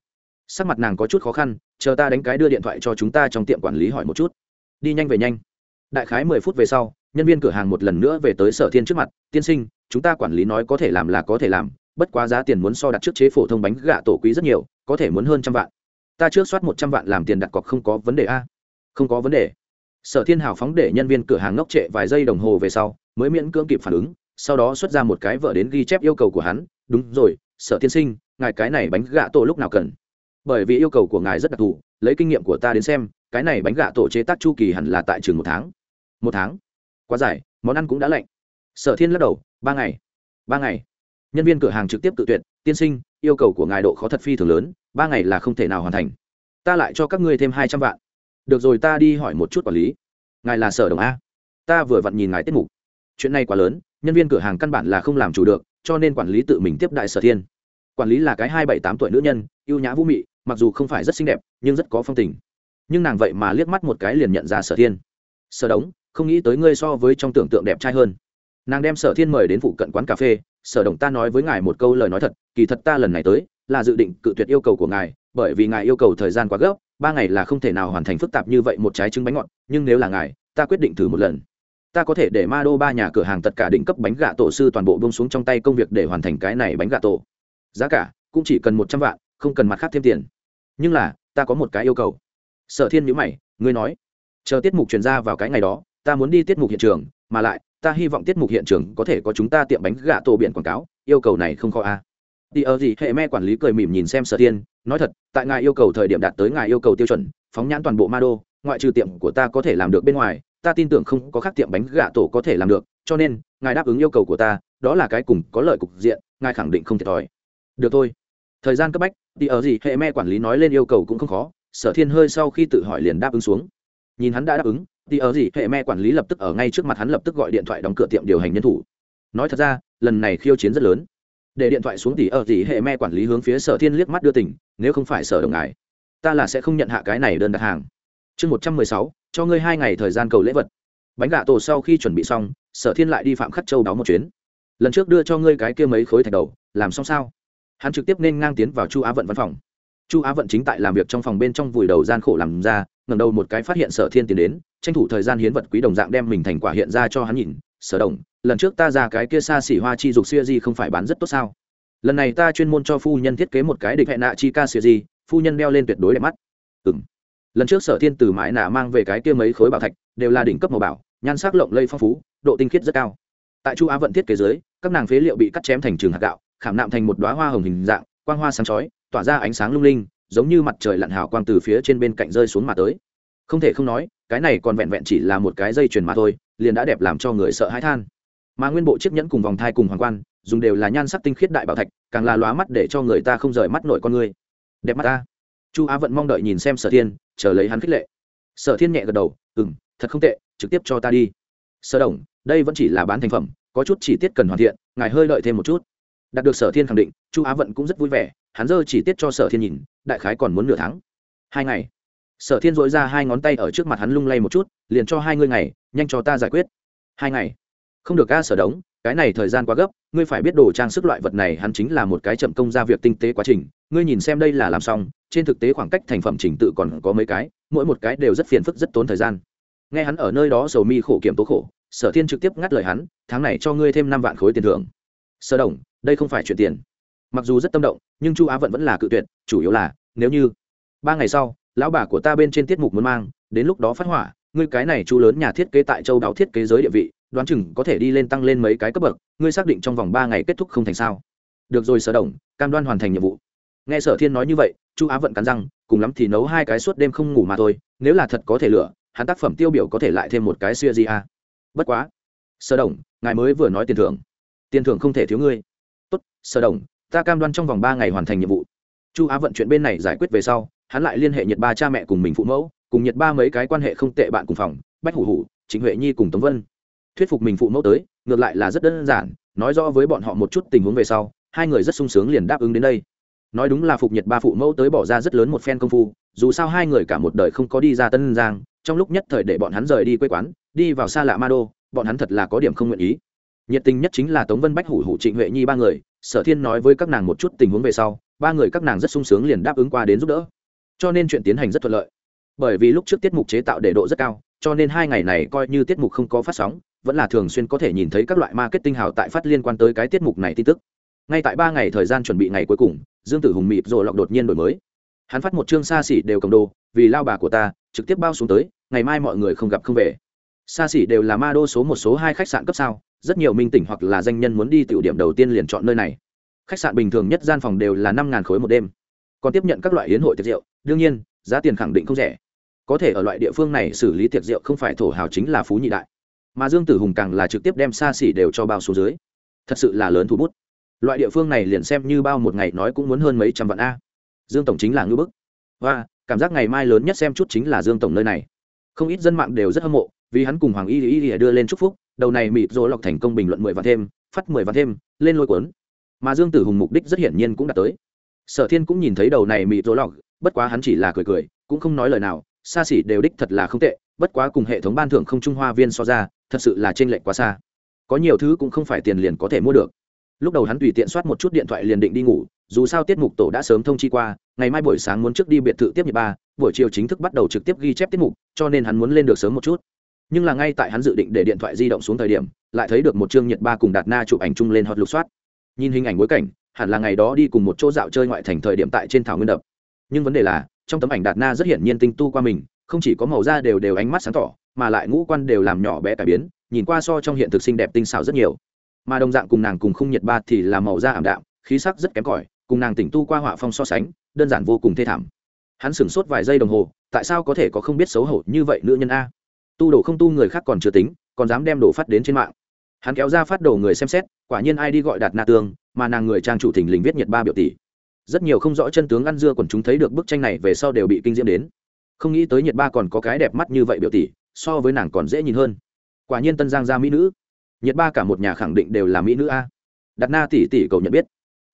Sắc mặt nàng có chút khó khăn, chờ ta đánh cái đưa điện thoại cho chúng ta trong tiệm quản lý hỏi một chút. Đi nhanh về nhanh. Đại khái mười phút về sau, nhân viên cửa hàng một lần nữa về tới sở thiên trước mặt, tiên sinh, chúng ta quản lý nói có thể làm là có thể làm, bất quá giá tiền muốn so đặt trước chế phổ thông bánh gà tổ quý rất nhiều, có thể muốn hơn trăm vạn. Ta trước soát một trăm vạn làm tiền đặt cọc không có vấn đề a. Không có vấn đề. Sở thiên hào phóng để nhân viên cửa hàng ngốc trệ vài giây đồng hồ về sau mới miễn cưỡng kịp phản ứng, sau đó xuất ra một cái vợ đến ghi chép yêu cầu của hắn, đúng rồi, sở tiên sinh, ngài cái này bánh gạ tổ lúc nào cần? Bởi vì yêu cầu của ngài rất đặc thù, lấy kinh nghiệm của ta đến xem, cái này bánh gạ tổ chế tác chu kỳ hẳn là tại trường một tháng. Một tháng? Quá dài, món ăn cũng đã lạnh. Sở thiên lắc đầu, ba ngày. Ba ngày? Nhân viên cửa hàng trực tiếp tự tuyệt, tiên sinh, yêu cầu của ngài độ khó thật phi thường lớn, ba ngày là không thể nào hoàn thành. Ta lại cho các ngươi thêm hai trăm vạn. Được rồi, ta đi hỏi một chút quản lý. Ngài là sở đồng a. Ta vừa vặn nhìn ngài tiết mục chuyện này quá lớn, nhân viên cửa hàng căn bản là không làm chủ được, cho nên quản lý tự mình tiếp đại sở thiên. Quản lý là cái hai bảy tám tuổi nữ nhân, ưu nhã vũ mị, mặc dù không phải rất xinh đẹp, nhưng rất có phong tình. Nhưng nàng vậy mà liếc mắt một cái liền nhận ra sở thiên. Sở đống, không nghĩ tới ngươi so với trong tưởng tượng đẹp trai hơn. Nàng đem sở thiên mời đến phụ cận quán cà phê, sở đồng ta nói với ngài một câu lời nói thật, kỳ thật ta lần này tới, là dự định cự tuyệt yêu cầu của ngài, bởi vì ngài yêu cầu thời gian quá gấp, ba ngày là không thể nào hoàn thành phức tạp như vậy một trái trứng bánh ngọt, nhưng nếu là ngài, ta quyết định thử một lần ta có thể để ma đô ba nhà cửa hàng tất cả định cấp bánh gà tổ sư toàn bộ bông xuống trong tay công việc để hoàn thành cái này bánh gà tổ. Giá cả cũng chỉ cần một trăm vạn, không cần mặt khác thêm tiền. Nhưng là, ta có một cái yêu cầu. Sở thiên nhữ mày, ngươi nói, chờ tiết mục truyền ra vào cái ngày đó, ta muốn đi tiết mục hiện trường, mà lại, ta hy vọng tiết mục hiện trường có thể có chúng ta tiệm bánh gà tổ biển quảng cáo, yêu cầu này không khó a à. đi ở gì, hệ me quản lý cười mỉm nhìn xem sở thiên, nói thật, tại ngài yêu cầu thời điểm đạt tới ngài yêu cầu tiêu chuẩn, phóng nhãn toàn bộ ma đô ngoại trừ tiệm của ta có thể làm được bên ngoài ta tin tưởng không có khác tiệm bánh gà tổ có thể làm được, cho nên, ngài đáp ứng yêu cầu của ta, đó là cái cùng có lợi cục diện, ngài khẳng định không thiệt thòi. Được thôi. Thời gian cấp bách đi ở gì hệ me quản lý nói lên yêu cầu cũng không khó, sở thiên hơi sau khi tự hỏi liền đáp ứng xuống. Nhìn hắn đã đáp ứng, thì ở gì hệ me quản lý lập tức ở ngay trước mặt hắn lập tức gọi điện thoại đóng cửa tiệm điều hành nhân thủ. Nói thật ra, lần này khiêu chiến rất lớn. Để điện thoại xuống thì ở gì hệ me quản lý hướng phía sở thiên liếc mắt đưa tỉnh nếu không phải sở đồng ngài ta là sẽ không nhận hạ cái này đơn đặt hàng. Chương một trăm mười sáu cho ngươi hai ngày thời gian cầu lễ vật. Bánh gà tổ sau khi chuẩn bị xong, sở thiên lại đi phạm khắc châu báo một chuyến. Lần trước đưa cho ngươi cái kia mấy khối thạch đầu, làm xong sao? Hắn trực tiếp nên ngang tiến vào chu á vận văn phòng. Chu á vận chính tại làm việc trong phòng bên trong vùi đầu gian khổ làm ra ngầm đầu một cái phát hiện sở thiên tiến đến, tranh thủ thời gian hiến vật quý đồng dạng đem mình thành quả hiện ra cho hắn nhìn. Sở đồng, lần trước ta ra cái kia xa xỉ hoa chi dục xuya di không phải bán rất tốt sao? Lần này ta chuyên môn cho phu nhân thiết kế một cái địch hẹn nạ chi ca xuya di phu nhân đeo lên tuyệt đối đẹp mắt. Ừng lần trước sở thiên từ mãi nạ mang về cái kia mấy khối bảo thạch, đều là đỉnh cấp màu bảo, nhan sắc lộng lây phong phú, độ tinh khiết rất cao. Tại chu á vận thiết kế giới các nàng phế liệu bị cắt chém thành trường hạt gạo, khảm nạm thành một đoá hoa hồng hình dạng, quang hoa sáng chói, tỏa ra ánh sáng lung linh, giống như mặt trời lặn hào quang từ phía trên bên cạnh rơi xuống mà tới. Không thể không nói, cái này còn vẹn vẹn chỉ là một cái dây chuyền mà thôi, liền đã đẹp làm cho người sợ hãi than. Mà nguyên bộ chiếc nhẫn cùng vòng thai cùng hoàng quan, dùng đều là nhan sắc tinh khiết đại bảo thạch, càng là lóa mắt để cho người ta không rời mắt nổi con người. Đẹp mắt ta chu á Vận mong đợi nhìn xem sở thiên, chờ lấy hắn khích lệ. Sở thiên nhẹ gật đầu ừ m thật không tệ, trực tiếp cho ta đi. Sở đồng, đây vẫn chỉ là bán thành phẩm, có chút chỉ tiết cần hoàn thiện, ngài hơi lợi thêm một chút. Đạt được sở thiên khẳng định, chu á vận cũng rất vui vẻ, hắn dơ chỉ tiết cho sở thiên nhìn, đại khái còn muốn nửa tháng. Hai ngày. Sở thiên dội ra hai ngón tay ở trước mặt hắn lung lay một chút, liền cho hai ngươi ngày, nhanh cho ta giải quyết. Hai ngày. Không được ca sở đống cái này thời gian quá gấp, ngươi phải biết đồ trang sức loại vật này hắn chính là một cái chậm công ra việc tinh tế quá trình, ngươi nhìn xem đây là làm xong, trên thực tế khoảng cách thành phẩm trình tự còn có mấy cái, mỗi một cái đều rất phiền phức rất tốn thời gian. Nghe hắn ở nơi đó sầu mi khổ kiểm tố khổ, sở thiên trực tiếp ngắt lời hắn, tháng này cho ngươi thêm năm vạn khối tiền thưởng. Sở đồng, đây không phải chuyện tiền. Mặc dù rất tâm động, nhưng chu á vẫn vẫn là cự tuyệt, chủ yếu là, nếu như ba ngày sau, lão bà của ta bên trên tiết mục muốn mang, đến lúc đó phát hỏa, ngươi cái này chu lớn nhà thiết kế tại châu đáo thiết kế giới địa vị đoán chừng có thể đi lên tăng lên mấy cái cấp bậc, ngươi xác định trong vòng ba ngày kết thúc không thành sao. Được rồi, sở đồng, cam đoan hoàn thành nhiệm vụ. Nghe sở thiên nói như vậy, chu á vận cắn răng, cùng lắm thì nấu hai cái suốt đêm không ngủ mà thôi, nếu là thật có thể lựa hắn tác phẩm tiêu biểu có thể lại thêm một cái xuya di a. Bất quá, sở đồng, ngài mới vừa nói tiền thưởng. Tiền thưởng không thể thiếu ngươi. Tốt, sở đồng, ta cam đoan trong vòng ba ngày hoàn thành nhiệm vụ. Chu á vận chuyện bên này giải quyết về sau, hắn lại liên hệ nhiệt ba cha mẹ cùng mình phụ mẫu, cùng nhiệt ba mấy cái quan hệ không tệ bạn cùng phòng, bách hủ hủ, trịnh huệ nhi cùng tống vân thuyết phục mình phụ mẫu tới, ngược lại là rất đơn giản, nói rõ với bọn họ một chút tình huống về sau, hai người rất sung sướng liền đáp ứng đến đây. Nói đúng là phục nhiệt ba phụ mẫu tới bỏ ra rất lớn một phen công phu, dù sao hai người cả một đời không có đi ra tân giang, trong lúc nhất thời để bọn hắn rời đi quê quán, đi vào xa lạ ma đô, bọn hắn thật là có điểm không nguyện ý. Nhiệt tình nhất chính là tống vân bách hủ hủ trịnh huệ nhi ba người, sở thiên nói với các nàng một chút tình huống về sau, ba người các nàng rất sung sướng liền đáp ứng qua đến giúp đỡ. Cho nên chuyện tiến hành rất thuận lợi. Bởi vì lúc trước tiết mục chế tạo để độ rất cao, cho nên hai ngày này coi như tiết mục không có phát sóng vẫn là thường xuyên có thể nhìn thấy các loại marketing hào tại phát liên quan tới cái tiết mục này tin tức. Ngay tại ba ngày thời gian chuẩn bị ngày cuối cùng, dương tử hùng mịp rồi lọc đột nhiên đổi mới. Hắn phát một chương xa xỉ đều cầm đồ, vì lao bà của ta, trực tiếp bao xuống tới, ngày mai mọi người không gặp không về. Xa xỉ đều là ma đô số một số hai khách sạn cấp sao, rất nhiều minh tỉnh hoặc là danh nhân muốn đi tiểu điểm đầu tiên liền chọn nơi này. Khách sạn bình thường nhất gian phòng đều là năm khối một đêm. Còn tiếp nhận các loại hiến hội tiệc rượu, đương nhiên, giá tiền khẳng định không rẻ. Có thể ở loại địa phương này xử lý tiệc rượu không phải thổ hào chính là phú nhị đại mà dương tử hùng càng là trực tiếp đem xa xỉ đều cho bao số dưới. Thật sự là lớn thu bút. Loại địa phương này liền xem như bao một ngày nói cũng muốn hơn mấy trăm vạn a. Dương tổng chính là ngưỡng bức. Và, cảm giác ngày mai lớn nhất xem chút chính là dương tổng nơi này. Không ít dân mạng đều rất hâm mộ, vì hắn cùng hoàng y y y đưa lên chúc phúc, đầu này mịt rồi lọc thành công bình luận mười vạn thêm, phát mười vạn thêm, lên lôi cuốn. Mà dương tử hùng mục đích rất hiển nhiên cũng đã tới. Sở thiên cũng nhìn thấy đầu này mịt rồi lọc, bất quá hắn chỉ là cười cười, cũng không nói lời nào, xa xỉ đều đích thật là không tệ, bất quá cùng hệ thống ban thưởng không trung hoa viên so ra thật sự là t r ê n lệch quá xa. Có nhiều thứ cũng không phải tiền liền có thể mua được. Lúc đầu hắn tùy tiện soát một chút điện thoại liền định đi ngủ, dù sao tiết mục tổ đã sớm thông chi qua, ngày mai buổi sáng muốn trước đi biệt thự tiếp nhật ba, buổi chiều chính thức bắt đầu trực tiếp ghi chép tiết mục, cho nên hắn muốn lên được sớm một chút. Nhưng là ngay tại hắn dự định để điện thoại di động xuống thời điểm, lại thấy được một chương nhật ba cùng đạt na chụp ảnh chung lên hot lục soát. Nhìn hình ảnh bối cảnh, hẳn là ngày đó đi cùng một chỗ dạo chơi ngoại thành thời điểm tại trên thảo nguyên đập. Nhưng vấn đề là, trong tấm ảnh đạt na rất hiển nhiên tinh tu qua mình, không chỉ có màu da đều đều ánh mắt sáng tỏ mà lại ngũ quan đều làm nhỏ bé cải biến, nhìn qua so trong hiện thực xinh đẹp tinh xảo rất nhiều. Mà đồng dạng cùng nàng cùng không nhiệt ba thì là màu da ảm đạm, khí sắc rất kém cỏi, cùng nàng tỉnh tu qua họa phong so sánh, đơn giản vô cùng thê thảm. Hắn sửng sốt vài giây đồng hồ, tại sao có thể có không biết xấu hổ như vậy nữ nhân a? Tu đồ không tu người khác còn chưa tính, còn dám đem đồ phát đến trên mạng. Hắn kéo ra phát đồ người xem xét, quả nhiên ai đi gọi đạt na tương, mà nàng người trang chủ thình lình viết nhiệt ba biểu tỷ. Rất nhiều không rõ chân tướng ăn dưa còn chúng thấy được bức tranh này về sau đều bị kinh diễm đến. Không nghĩ tới nhiệt ba còn có cái đẹp mắt như vậy biểu tỷ so với nàng còn dễ nhìn hơn. Quả nhiên tân giang ra mỹ nữ. Nhiệt ba cả một nhà khẳng định đều là mỹ nữ a. Đặt na tỷ tỷ cầu nhận biết.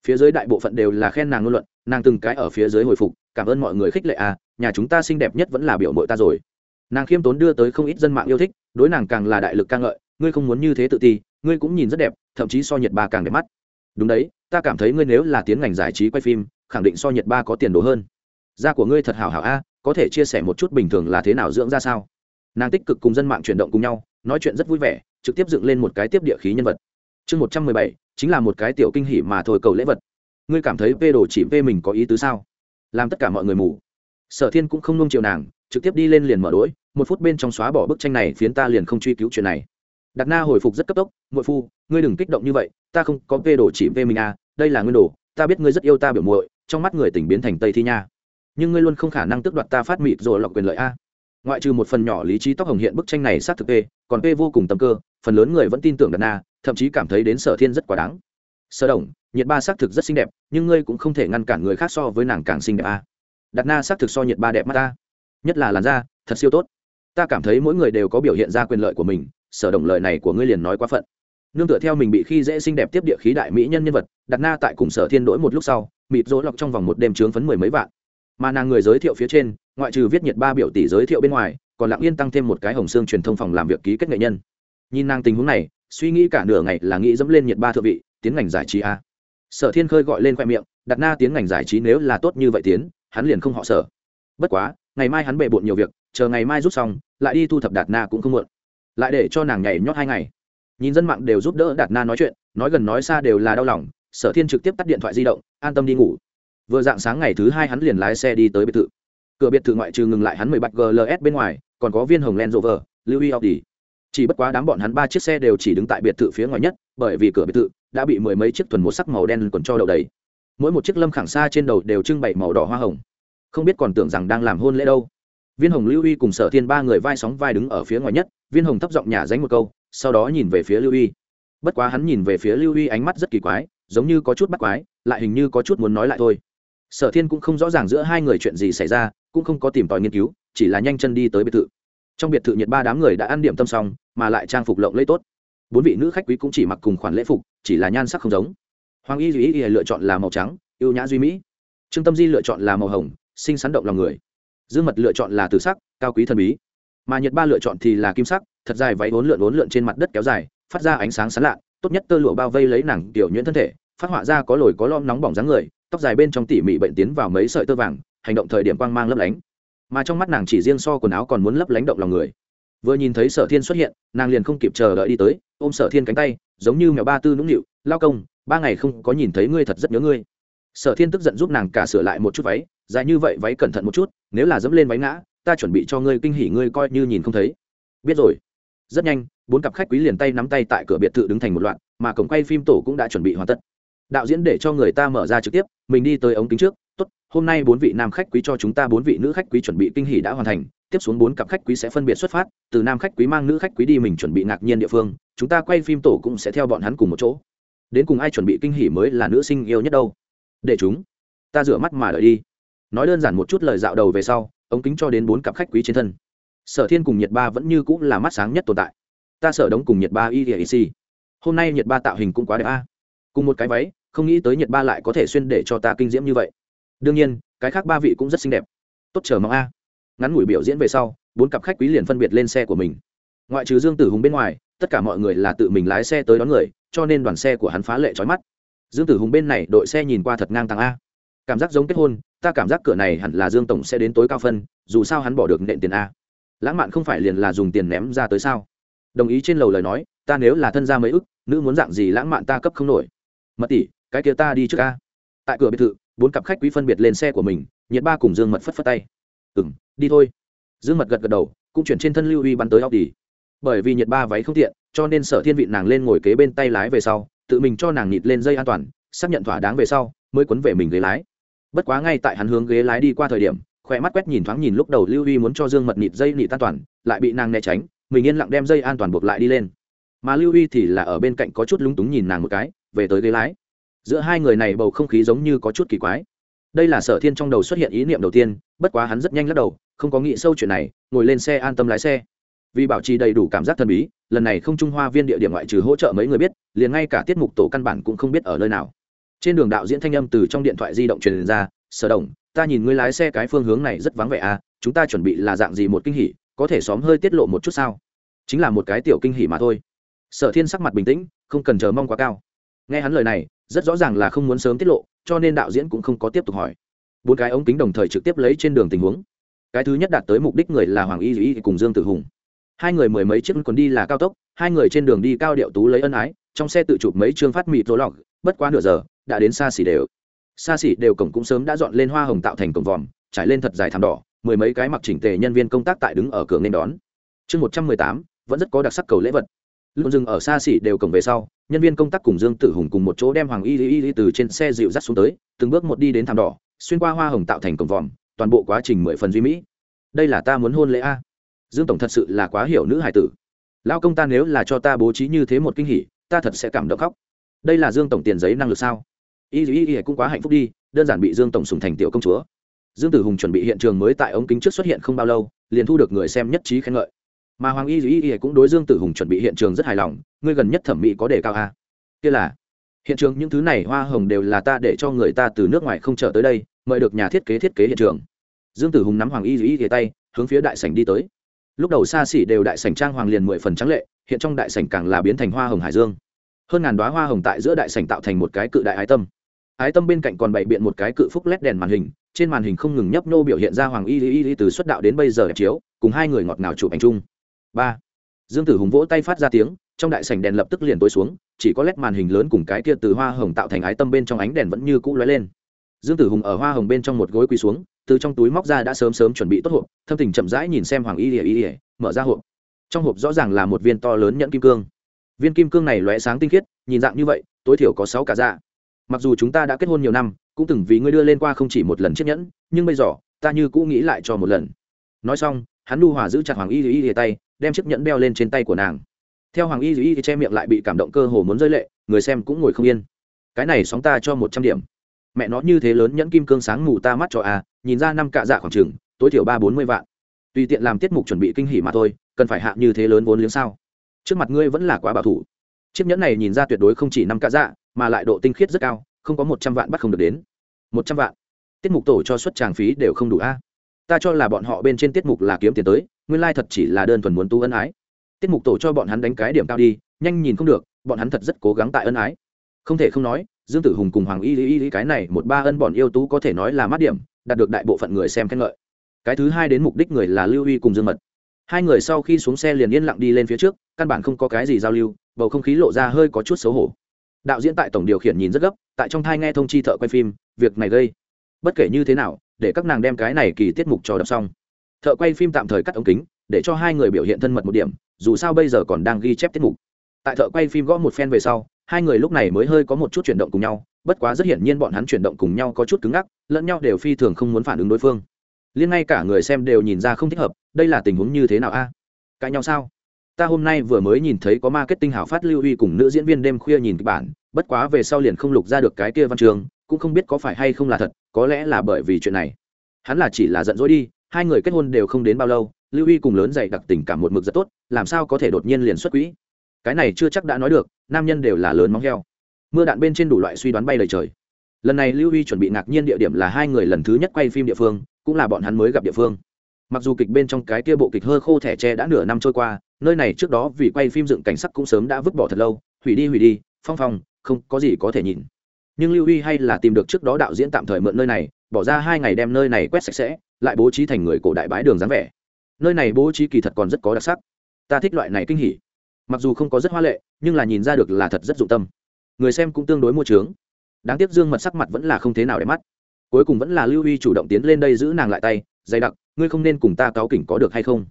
Phía dưới đại bộ phận đều là khen nàng ngôn luận, nàng từng cái ở phía dưới hồi phục, cảm ơn mọi người khích lệ a, nhà chúng ta xinh đẹp nhất vẫn là biểu mội ta rồi. Nàng khiêm tốn đưa tới không ít dân mạng yêu thích, đối nàng càng là đại lực ca ngợi, ngươi không muốn như thế tự ti, ngươi cũng nhìn rất đẹp, thậm chí so nhiệt ba càng đẹp mắt. Đúng đấy, ta cảm thấy ngươi nếu là tiến ngành giải trí quay phim, khẳng định so nhiệt ba có tiền đồ hơn. Da của ngươi thật hảo hảo a, có thể chia sẻ một chút bình thường là thế nào dưỡng ra sao? Nàng tích cực cùng dân mạng chuyển động cùng nhau, nói chuyện rất vui vẻ, trực tiếp dựng lên một cái tiếp địa khí nhân vật. Chương một trăm mười bảy, chính là một cái tiểu kinh hỉ mà thôi cầu lễ vật. Ngươi cảm thấy vê đồ chỉ vê mình có ý tứ sao? Làm tất cả mọi người mù. Sở thiên cũng không nung chiều nàng, trực tiếp đi lên liền mở đỗi một phút bên trong xóa bỏ bức tranh này phiến ta liền không truy cứu chuyện này. Đặt na hồi phục rất cấp tốc, muội phu, ngươi đừng kích động như vậy, ta không có vê đồ chỉ vê mình à đây là nguyên đồ, ta biết ngươi rất yêu ta biểu muội, trong mắt người tỉnh biến thành tây thi nha. Nhưng ngươi luôn không khả năng tước đoạt ta phát mịt rồi lọc quyền lợi a ngoại trừ một phần nhỏ lý trí tóc hồng hiện bức tranh này sát thực p, còn p vô cùng tâm cơ, phần lớn người vẫn tin tưởng đặt na, thậm chí cảm thấy đến sở thiên rất quá đáng. Sở đồng, nhiệt ba xác thực rất xinh đẹp, nhưng ngươi cũng không thể ngăn cản người khác so với nàng càng xinh đẹp a. Đặt na xác thực so nhiệt ba đẹp mắt ta. Nhất là làn da, thật siêu tốt. Ta cảm thấy mỗi người đều có biểu hiện ra quyền lợi của mình, sở đồng lợi này của ngươi liền nói quá phận. Nương tựa theo mình bị khi dễ xinh đẹp tiếp địa khí đại mỹ nhân nhân vật đặt na tại cùng sở thiên đổi một lúc sau, mịt rỗ lọc trong vòng một đêm trướng phấn mười mấy vạn. Mà nàng người giới thiệu phía trên ngoại trừ viết nhiệt ba biểu tỷ giới thiệu bên ngoài, còn lặng yên tăng thêm một cái hồng xương truyền thông phòng làm việc ký kết nghệ nhân. Nhìn nàng tình huống này, suy nghĩ cả nửa ngày là nghĩ dẫm lên nhiệt ba thượng vị, tiến ngành giải trí a. Sở thiên khơi gọi lên khoe miệng, đặt na tiến ngành giải trí nếu là tốt như vậy tiến, hắn liền không họ sở. Bất quá, ngày mai hắn bề bộn nhiều việc, chờ ngày mai rút xong, lại đi thu thập đạt na cũng không muộn. Lại để cho nàng nhảy nhót hai ngày. Nhìn dân mạng đều giúp đỡ đạt na nói chuyện, nói gần nói xa đều là đau lòng, sở thiên trực tiếp tắt điện thoại di động, an tâm đi ngủ. Vừa dạng sáng ngày thứ hai hắn liền lái xe đi tới biệt thự cửa biệt thự ngoại trừ ngừng lại hắn mười bạch gls bên ngoài, còn có viên hồng len rover lưu y audi. Chỉ bất quá đám bọn hắn ba chiếc xe đều chỉ đứng tại biệt thự phía ngoài nhất, bởi vì cửa biệt thự đã bị mười mấy chiếc thuần một sắc màu đen còn cho đậu đầy. Mỗi một chiếc lâm khẳng xa trên đầu đều trưng bày màu đỏ hoa hồng. Không biết còn tưởng rằng đang làm hôn lễ đâu. Viên hồng lưu y cùng sở thiên ba người vai sóng vai đứng ở phía ngoài nhất, viên hồng thấp giọng nhả dánh một câu, sau đó nhìn về phía lưu y bất quá hắn nhìn về phía lưu y ánh mắt rất kỳ quái, giống như có chút bắt quái, lại hình như có chút muốn nói lại thôi. Sở thiên cũng không rõ ràng giữa hai người chuyện gì xảy ra cũng không có tìm tòi nghiên cứu, chỉ là nhanh chân đi tới biệt thự. Trong biệt thự nhiệt ba đám người đã ăn điểm tâm xong, mà lại trang phục lộng lấy tốt. Bốn vị nữ khách quý cũng chỉ mặc cùng khoản lễ phục, chỉ là nhan sắc không giống. Hoàng y duy ý lựa chọn là màu trắng yêu nhã duy mỹ. Trương tâm di lựa chọn là màu hồng, xinh xắn động lòng người. Dương mật lựa chọn là từ sắc, cao quý thần bí. Mà nhiệt ba lựa chọn thì là kim sắc, thật dài váy vốn lượn vốn lượn trên mặt đất kéo dài, phát ra ánh sáng sán lạ, tốt nhất tơ lụa bao vây lấy nàng tiểu nhuyễn thân thể, phát họa ra có lồi có lom nóng bỏng dáng người, tóc dài bên trong tỉ mỉ bệnh tiến vào mấy sợi tơ vàng hành động thời điểm quang mang lấp lánh. Mà trong mắt nàng chỉ riêng so quần áo còn muốn lấp lánh động lòng người. Vừa nhìn thấy sở thiên xuất hiện, nàng liền không kịp chờ đợi đi tới, ôm sở thiên cánh tay, giống như mèo ba tư nũng nịu, lao công, ba ngày không có nhìn thấy ngươi thật rất nhớ ngươi. Sở thiên tức giận giúp nàng cả sửa lại một chút váy, dài như vậy váy cẩn thận một chút, nếu là dẫm lên váy ngã, ta chuẩn bị cho ngươi kinh hỉ ngươi coi như nhìn không thấy. Biết rồi. Rất nhanh, bốn cặp khách quý liền tay nắm tay tại cửa biệt thự đứng thành một loạt, mà cổng quay phim tổ cũng đã chuẩn bị hoàn tất. Đạo diễn để cho người ta mở ra trực tiếp, mình đi tới ống kính trước tốt, hôm nay bốn vị nam khách quý cho chúng ta bốn vị nữ khách quý chuẩn bị kinh hỉ đã hoàn thành, tiếp xuống bốn cặp khách quý sẽ phân biệt xuất phát, từ nam khách quý mang nữ khách quý đi mình chuẩn bị ngạc nhiên địa phương, chúng ta quay phim tổ cũng sẽ theo bọn hắn cùng một chỗ. Đến cùng ai chuẩn bị kinh hỉ mới là nữ sinh yêu nhất đâu? Để chúng, ta rửa mắt mà đợi đi. Nói đơn giản một chút lời dạo đầu về sau, ống kính cho đến bốn cặp khách quý trên thân. Sở thiên cùng nhiệt ba vẫn như cũng là mắt sáng nhất tồn tại. Ta sở đống cùng nhiệt ba y y si hôm nay nhiệt ba tạo hình cũng quá đẹp a. Cùng một cái váy, không nghĩ tới nhiệt ba lại có thể xuyên để cho ta kinh diễm như vậy đương nhiên, cái khác ba vị cũng rất xinh đẹp. Tốt, chờ mong a. Ngắn ngủi biểu diễn về sau, bốn cặp khách quý liền phân biệt lên xe của mình. Ngoại trừ dương tử hùng bên ngoài, tất cả mọi người là tự mình lái xe tới đón người, cho nên đoàn xe của hắn phá lệ trói mắt. Dương tử hùng bên này đội xe nhìn qua thật ngang tàng a. Cảm giác giống kết hôn, ta cảm giác cửa này hẳn là dương tổng sẽ đến tối cao phân, dù sao hắn bỏ được nện tiền a. Lãng mạn không phải liền là dùng tiền ném ra tới sao? Đồng ý trên lầu lời nói, ta nếu là thân gia mấy ức, nữ muốn dạng gì lãng mạn ta cấp không nổi. Mật tỷ, cái kia ta đi trước a. Tại cửa biệt thự bốn cặp khách quý phân biệt lên xe của mình, nhiệt ba cùng dương mật phất phất tay. Ừ m đi thôi. Dương mật gật gật đầu, cũng chuyển trên thân lưu uy bắn tới óc đi bởi vì nhiệt ba váy không tiện, cho nên sở thiên vị nàng lên ngồi kế bên tay lái về sau, tự mình cho nàng nhịt lên dây an toàn, xác nhận thỏa đáng về sau, mới quấn về mình ghế lái. Bất quá ngay tại hắn hướng ghế lái đi qua thời điểm khỏe mắt quét nhìn thoáng nhìn lúc đầu lưu uy muốn cho dương mật nhịt dây nịt an toàn, lại bị nàng né tránh, mình yên lặng đem dây an toàn buộc lại đi lên. Mà lưu uy thì là ở bên cạnh có chút lúng túng nhìn nàng một cái, về tới ghế lái giữa hai người này bầu không khí giống như có chút kỳ quái. Đây là sở thiên trong đầu xuất hiện ý niệm đầu tiên, bất quá hắn rất nhanh lắc đầu, không có nghĩ sâu chuyện này, ngồi lên xe an tâm lái xe. Vì bảo trì đầy đủ cảm giác thần bí, lần này không trung hoa viên địa điểm ngoại trừ hỗ trợ mấy người biết, liền ngay cả tiết mục tổ căn bản cũng không biết ở nơi nào. Trên đường đạo diễn thanh âm từ trong điện thoại di động truyền ra, sở đồng, ta nhìn ngươi lái xe cái phương hướng này rất vắng vẻ à chúng ta chuẩn bị là dạng gì một kinh hỉ, có thể xóm hơi tiết lộ một chút sao? Chính là một cái tiểu kinh hỉ mà thôi. Sở thiên sắc mặt bình tĩnh, không cần chờ mong quá cao. Nghe hắn lời này rất rõ ràng là không muốn sớm tiết lộ, cho nên đạo diễn cũng không có tiếp tục hỏi. Bốn cái ống kính đồng thời trực tiếp lấy trên đường tình huống. Cái thứ nhất đạt tới mục đích người là hoàng y dĩ cùng dương tử hùng. Hai người mười mấy chiếc còn đi là cao tốc, hai người trên đường đi cao điệu tú lấy ân ái, trong xe tự chụp mấy chương phát mịt rô lọc bất quá nửa giờ, đã đến xa xỉ đều. Xa xỉ đều cổng cũng sớm đã dọn lên hoa hồng tạo thành cổng vòm, trải lên thật dài thảm đỏ, mười mấy cái mặc chỉnh tề nhân viên công tác tại đứng ở cửa nên đón. Chương một trăm mười tám, vẫn rất có đặc sắc cầu lễ vật. Luôn dừng ở xa xỉ đều cổng về sau nhân viên công tác cùng dương tử hùng cùng một chỗ đem hoàng y y y từ trên xe dịu dắt xuống tới, từng bước một đi đến thảm đỏ, xuyên qua hoa hồng tạo thành cổng vòm, toàn bộ quá trình mười phần duy mỹ. Đây là ta muốn hôn lễ a. Dương tổng thật sự là quá hiểu nữ hải tử. Lao công ta nếu là cho ta bố trí như thế một kinh hỉ, ta thật sẽ cảm động khóc. Đây là dương tổng tiền giấy năng lực sao? Y y y cũng quá hạnh phúc đi, đơn giản bị dương tổng sùng thành tiểu công chúa. Dương tử hùng chuẩn bị hiện trường mới tại ống kính trước xuất hiện không bao lâu, liền thu được người xem nhất trí khen ngợi. Mà hoàng y y y cũng đối dương tử hùng chuẩn bị hiện trường rất hài lòng ngươi gần nhất thẩm mỹ có đề cao a kia là, hiện trường những thứ này hoa hồng đều là ta để cho người ta từ nước ngoài không trở tới đây, mời được nhà thiết kế thiết kế hiện trường. Dương tử hùng nắm hoàng y dĩ y tay, hướng phía đại sảnh đi tới. Lúc đầu xa xỉ đều đại sảnh trang hoàng liền mười phần trắng lệ, hiện trong đại sảnh càng là biến thành hoa hồng hải dương. Hơn ngàn đoá hoa hồng tại giữa đại sảnh tạo thành một cái cự đại ái tâm. Ái tâm bên cạnh còn bày biện một cái cự phúc lét đèn màn hình, trên màn hình không ngừng nhấp nô biểu hiện ra hoàng y y y từ xuất đạo đến bây giờ đẹp chiếu, cùng hai người ngọt ngào chụp ảnh chung. Ba. Dương tử hùng vỗ tay phát ra tiếng trong đại sảnh đèn lập tức liền tối xuống, chỉ có lét màn hình lớn cùng cái kia từ hoa hồng tạo thành ái tâm bên trong ánh đèn vẫn như cũ lóe lên. Dương tử hùng ở hoa hồng bên trong một gối quỳ xuống, từ trong túi móc ra đã sớm sớm chuẩn bị tốt hộp, thâm tình chậm rãi nhìn xem hoàng y ỉa y ỉa mở ra hộp. Trong hộp rõ ràng là một viên to lớn nhẫn kim cương. Viên kim cương này lóe sáng tinh khiết, nhìn dạng như vậy, tối thiểu có sáu cả dạ. Mặc dù chúng ta đã kết hôn nhiều năm, cũng từng vì ngươi đưa lên qua không chỉ một lần chiếc nhẫn, nhưng bây giờ, ta như cũ nghĩ lại cho một lần. Nói xong, hắn nu hòa giữ chặt hoàng y y y tay, đem chiếc nhẫn đeo lên trên tay của nàng theo hoàng y y che miệng lại bị cảm động cơ hồ muốn rơi lệ, người xem cũng ngồi không yên. Cái này sóng ta cho một trăm điểm. Mẹ nó như thế lớn nhẫn kim cương sáng mù ta mắt cho a nhìn ra năm cạ dạ khoảng chừng, tối thiểu ba bốn mươi vạn. Tùy tiện làm tiết mục chuẩn bị kinh hỉ mà thôi, cần phải hạ như thế lớn vốn liếng sao? Trước mặt ngươi vẫn là quá bảo thủ. Chiếc nhẫn này nhìn ra tuyệt đối không chỉ năm cạ dạ mà lại độ tinh khiết rất cao, không có một trăm vạn bắt không được đến. Một trăm vạn. Tiết mục tổ cho suất tràng phí đều không đủ a. Ta cho là bọn họ bên trên tiết mục là kiếm tiền tới, nguyên lai thật chỉ là đơn thuần muốn tu ân ái tiết mục tổ cho bọn hắn đánh cái điểm cao đi, nhanh nhìn không được, bọn hắn thật rất cố gắng tại ân ái. Không thể không nói, dương tử hùng cùng hoàng y y y cái này một ba ân bọn yêu tú có thể nói là mát điểm, đạt được đại bộ phận người xem khen ngợi. Cái thứ hai đến mục đích người là lưu huy cùng dương mật. Hai người sau khi xuống xe liền yên lặng đi lên phía trước, căn bản không có cái gì giao lưu, bầu không khí lộ ra hơi có chút xấu hổ. Đạo diễn tại tổng điều khiển nhìn rất gấp, tại trong thai nghe thông chi thợ quay phim, việc này gây. Bất kể như thế nào, để các nàng đem cái này kỳ tiết mục cho đọc xong. Thợ quay phim tạm thời cắt ống kính, để cho hai người biểu hiện thân mật một điểm dù sao bây giờ còn đang ghi chép tiết mục. Tại thợ quay phim gõ một phen về sau, hai người lúc này mới hơi có một chút chuyển động cùng nhau, bất quá rất hiển nhiên bọn hắn chuyển động cùng nhau có chút cứng ngắc, lẫn nhau đều phi thường không muốn phản ứng đối phương. Liên ngay cả người xem đều nhìn ra không thích hợp, đây là tình huống như thế nào a? À? cãi nhau sao? Ta hôm nay vừa mới nhìn thấy có marketing hảo phát lưu huy cùng nữ diễn viên đêm khuya nhìn kịch bản, bất quá về sau liền không lục ra được cái kia văn trường, cũng không biết có phải hay không là thật, có lẽ là bởi vì chuyện này. Hắn là chỉ là giận dỗi đi hai người kết hôn đều không đến bao lâu, lưu huy cùng lớn dạy đặc tình cảm một mực rất tốt, làm sao có thể đột nhiên liền xuất quỹ? Cái này chưa chắc đã nói được, nam nhân đều là lớn móng heo. Mưa đạn bên trên đủ loại suy đoán bay lời trời. Lần này lưu huy chuẩn bị ngạc nhiên địa điểm là hai người lần thứ nhất quay phim địa phương, cũng là bọn hắn mới gặp địa phương. Mặc dù kịch bên trong cái kia bộ kịch hơ khô thẻ tre đã nửa năm trôi qua, nơi này trước đó vì quay phim dựng cảnh sắc cũng sớm đã vứt bỏ thật lâu, hủy đi hủy đi, phong phong, không có gì có thể nhìn. Nhưng lưu huy hay là tìm được trước đó đạo diễn tạm thời mượn nơi này, bỏ ra hai ngày đem nơi này quét sạch sẽ lại bố trí thành người cổ đại bãi đường dáng vẻ. Nơi này bố trí kỳ thật còn rất có đặc sắc. Ta thích loại này kinh hỉ. Mặc dù không có rất hoa lệ, nhưng là nhìn ra được là thật rất dụng tâm. Người xem cũng tương đối mua trướng đáng tiếc dương mật sắc mặt vẫn là không thế nào để mắt. Cuối cùng vẫn là lưu huy chủ động tiến lên đây giữ nàng lại tay, dày đặc, ngươi không nên cùng ta cáo kỉnh có được hay không?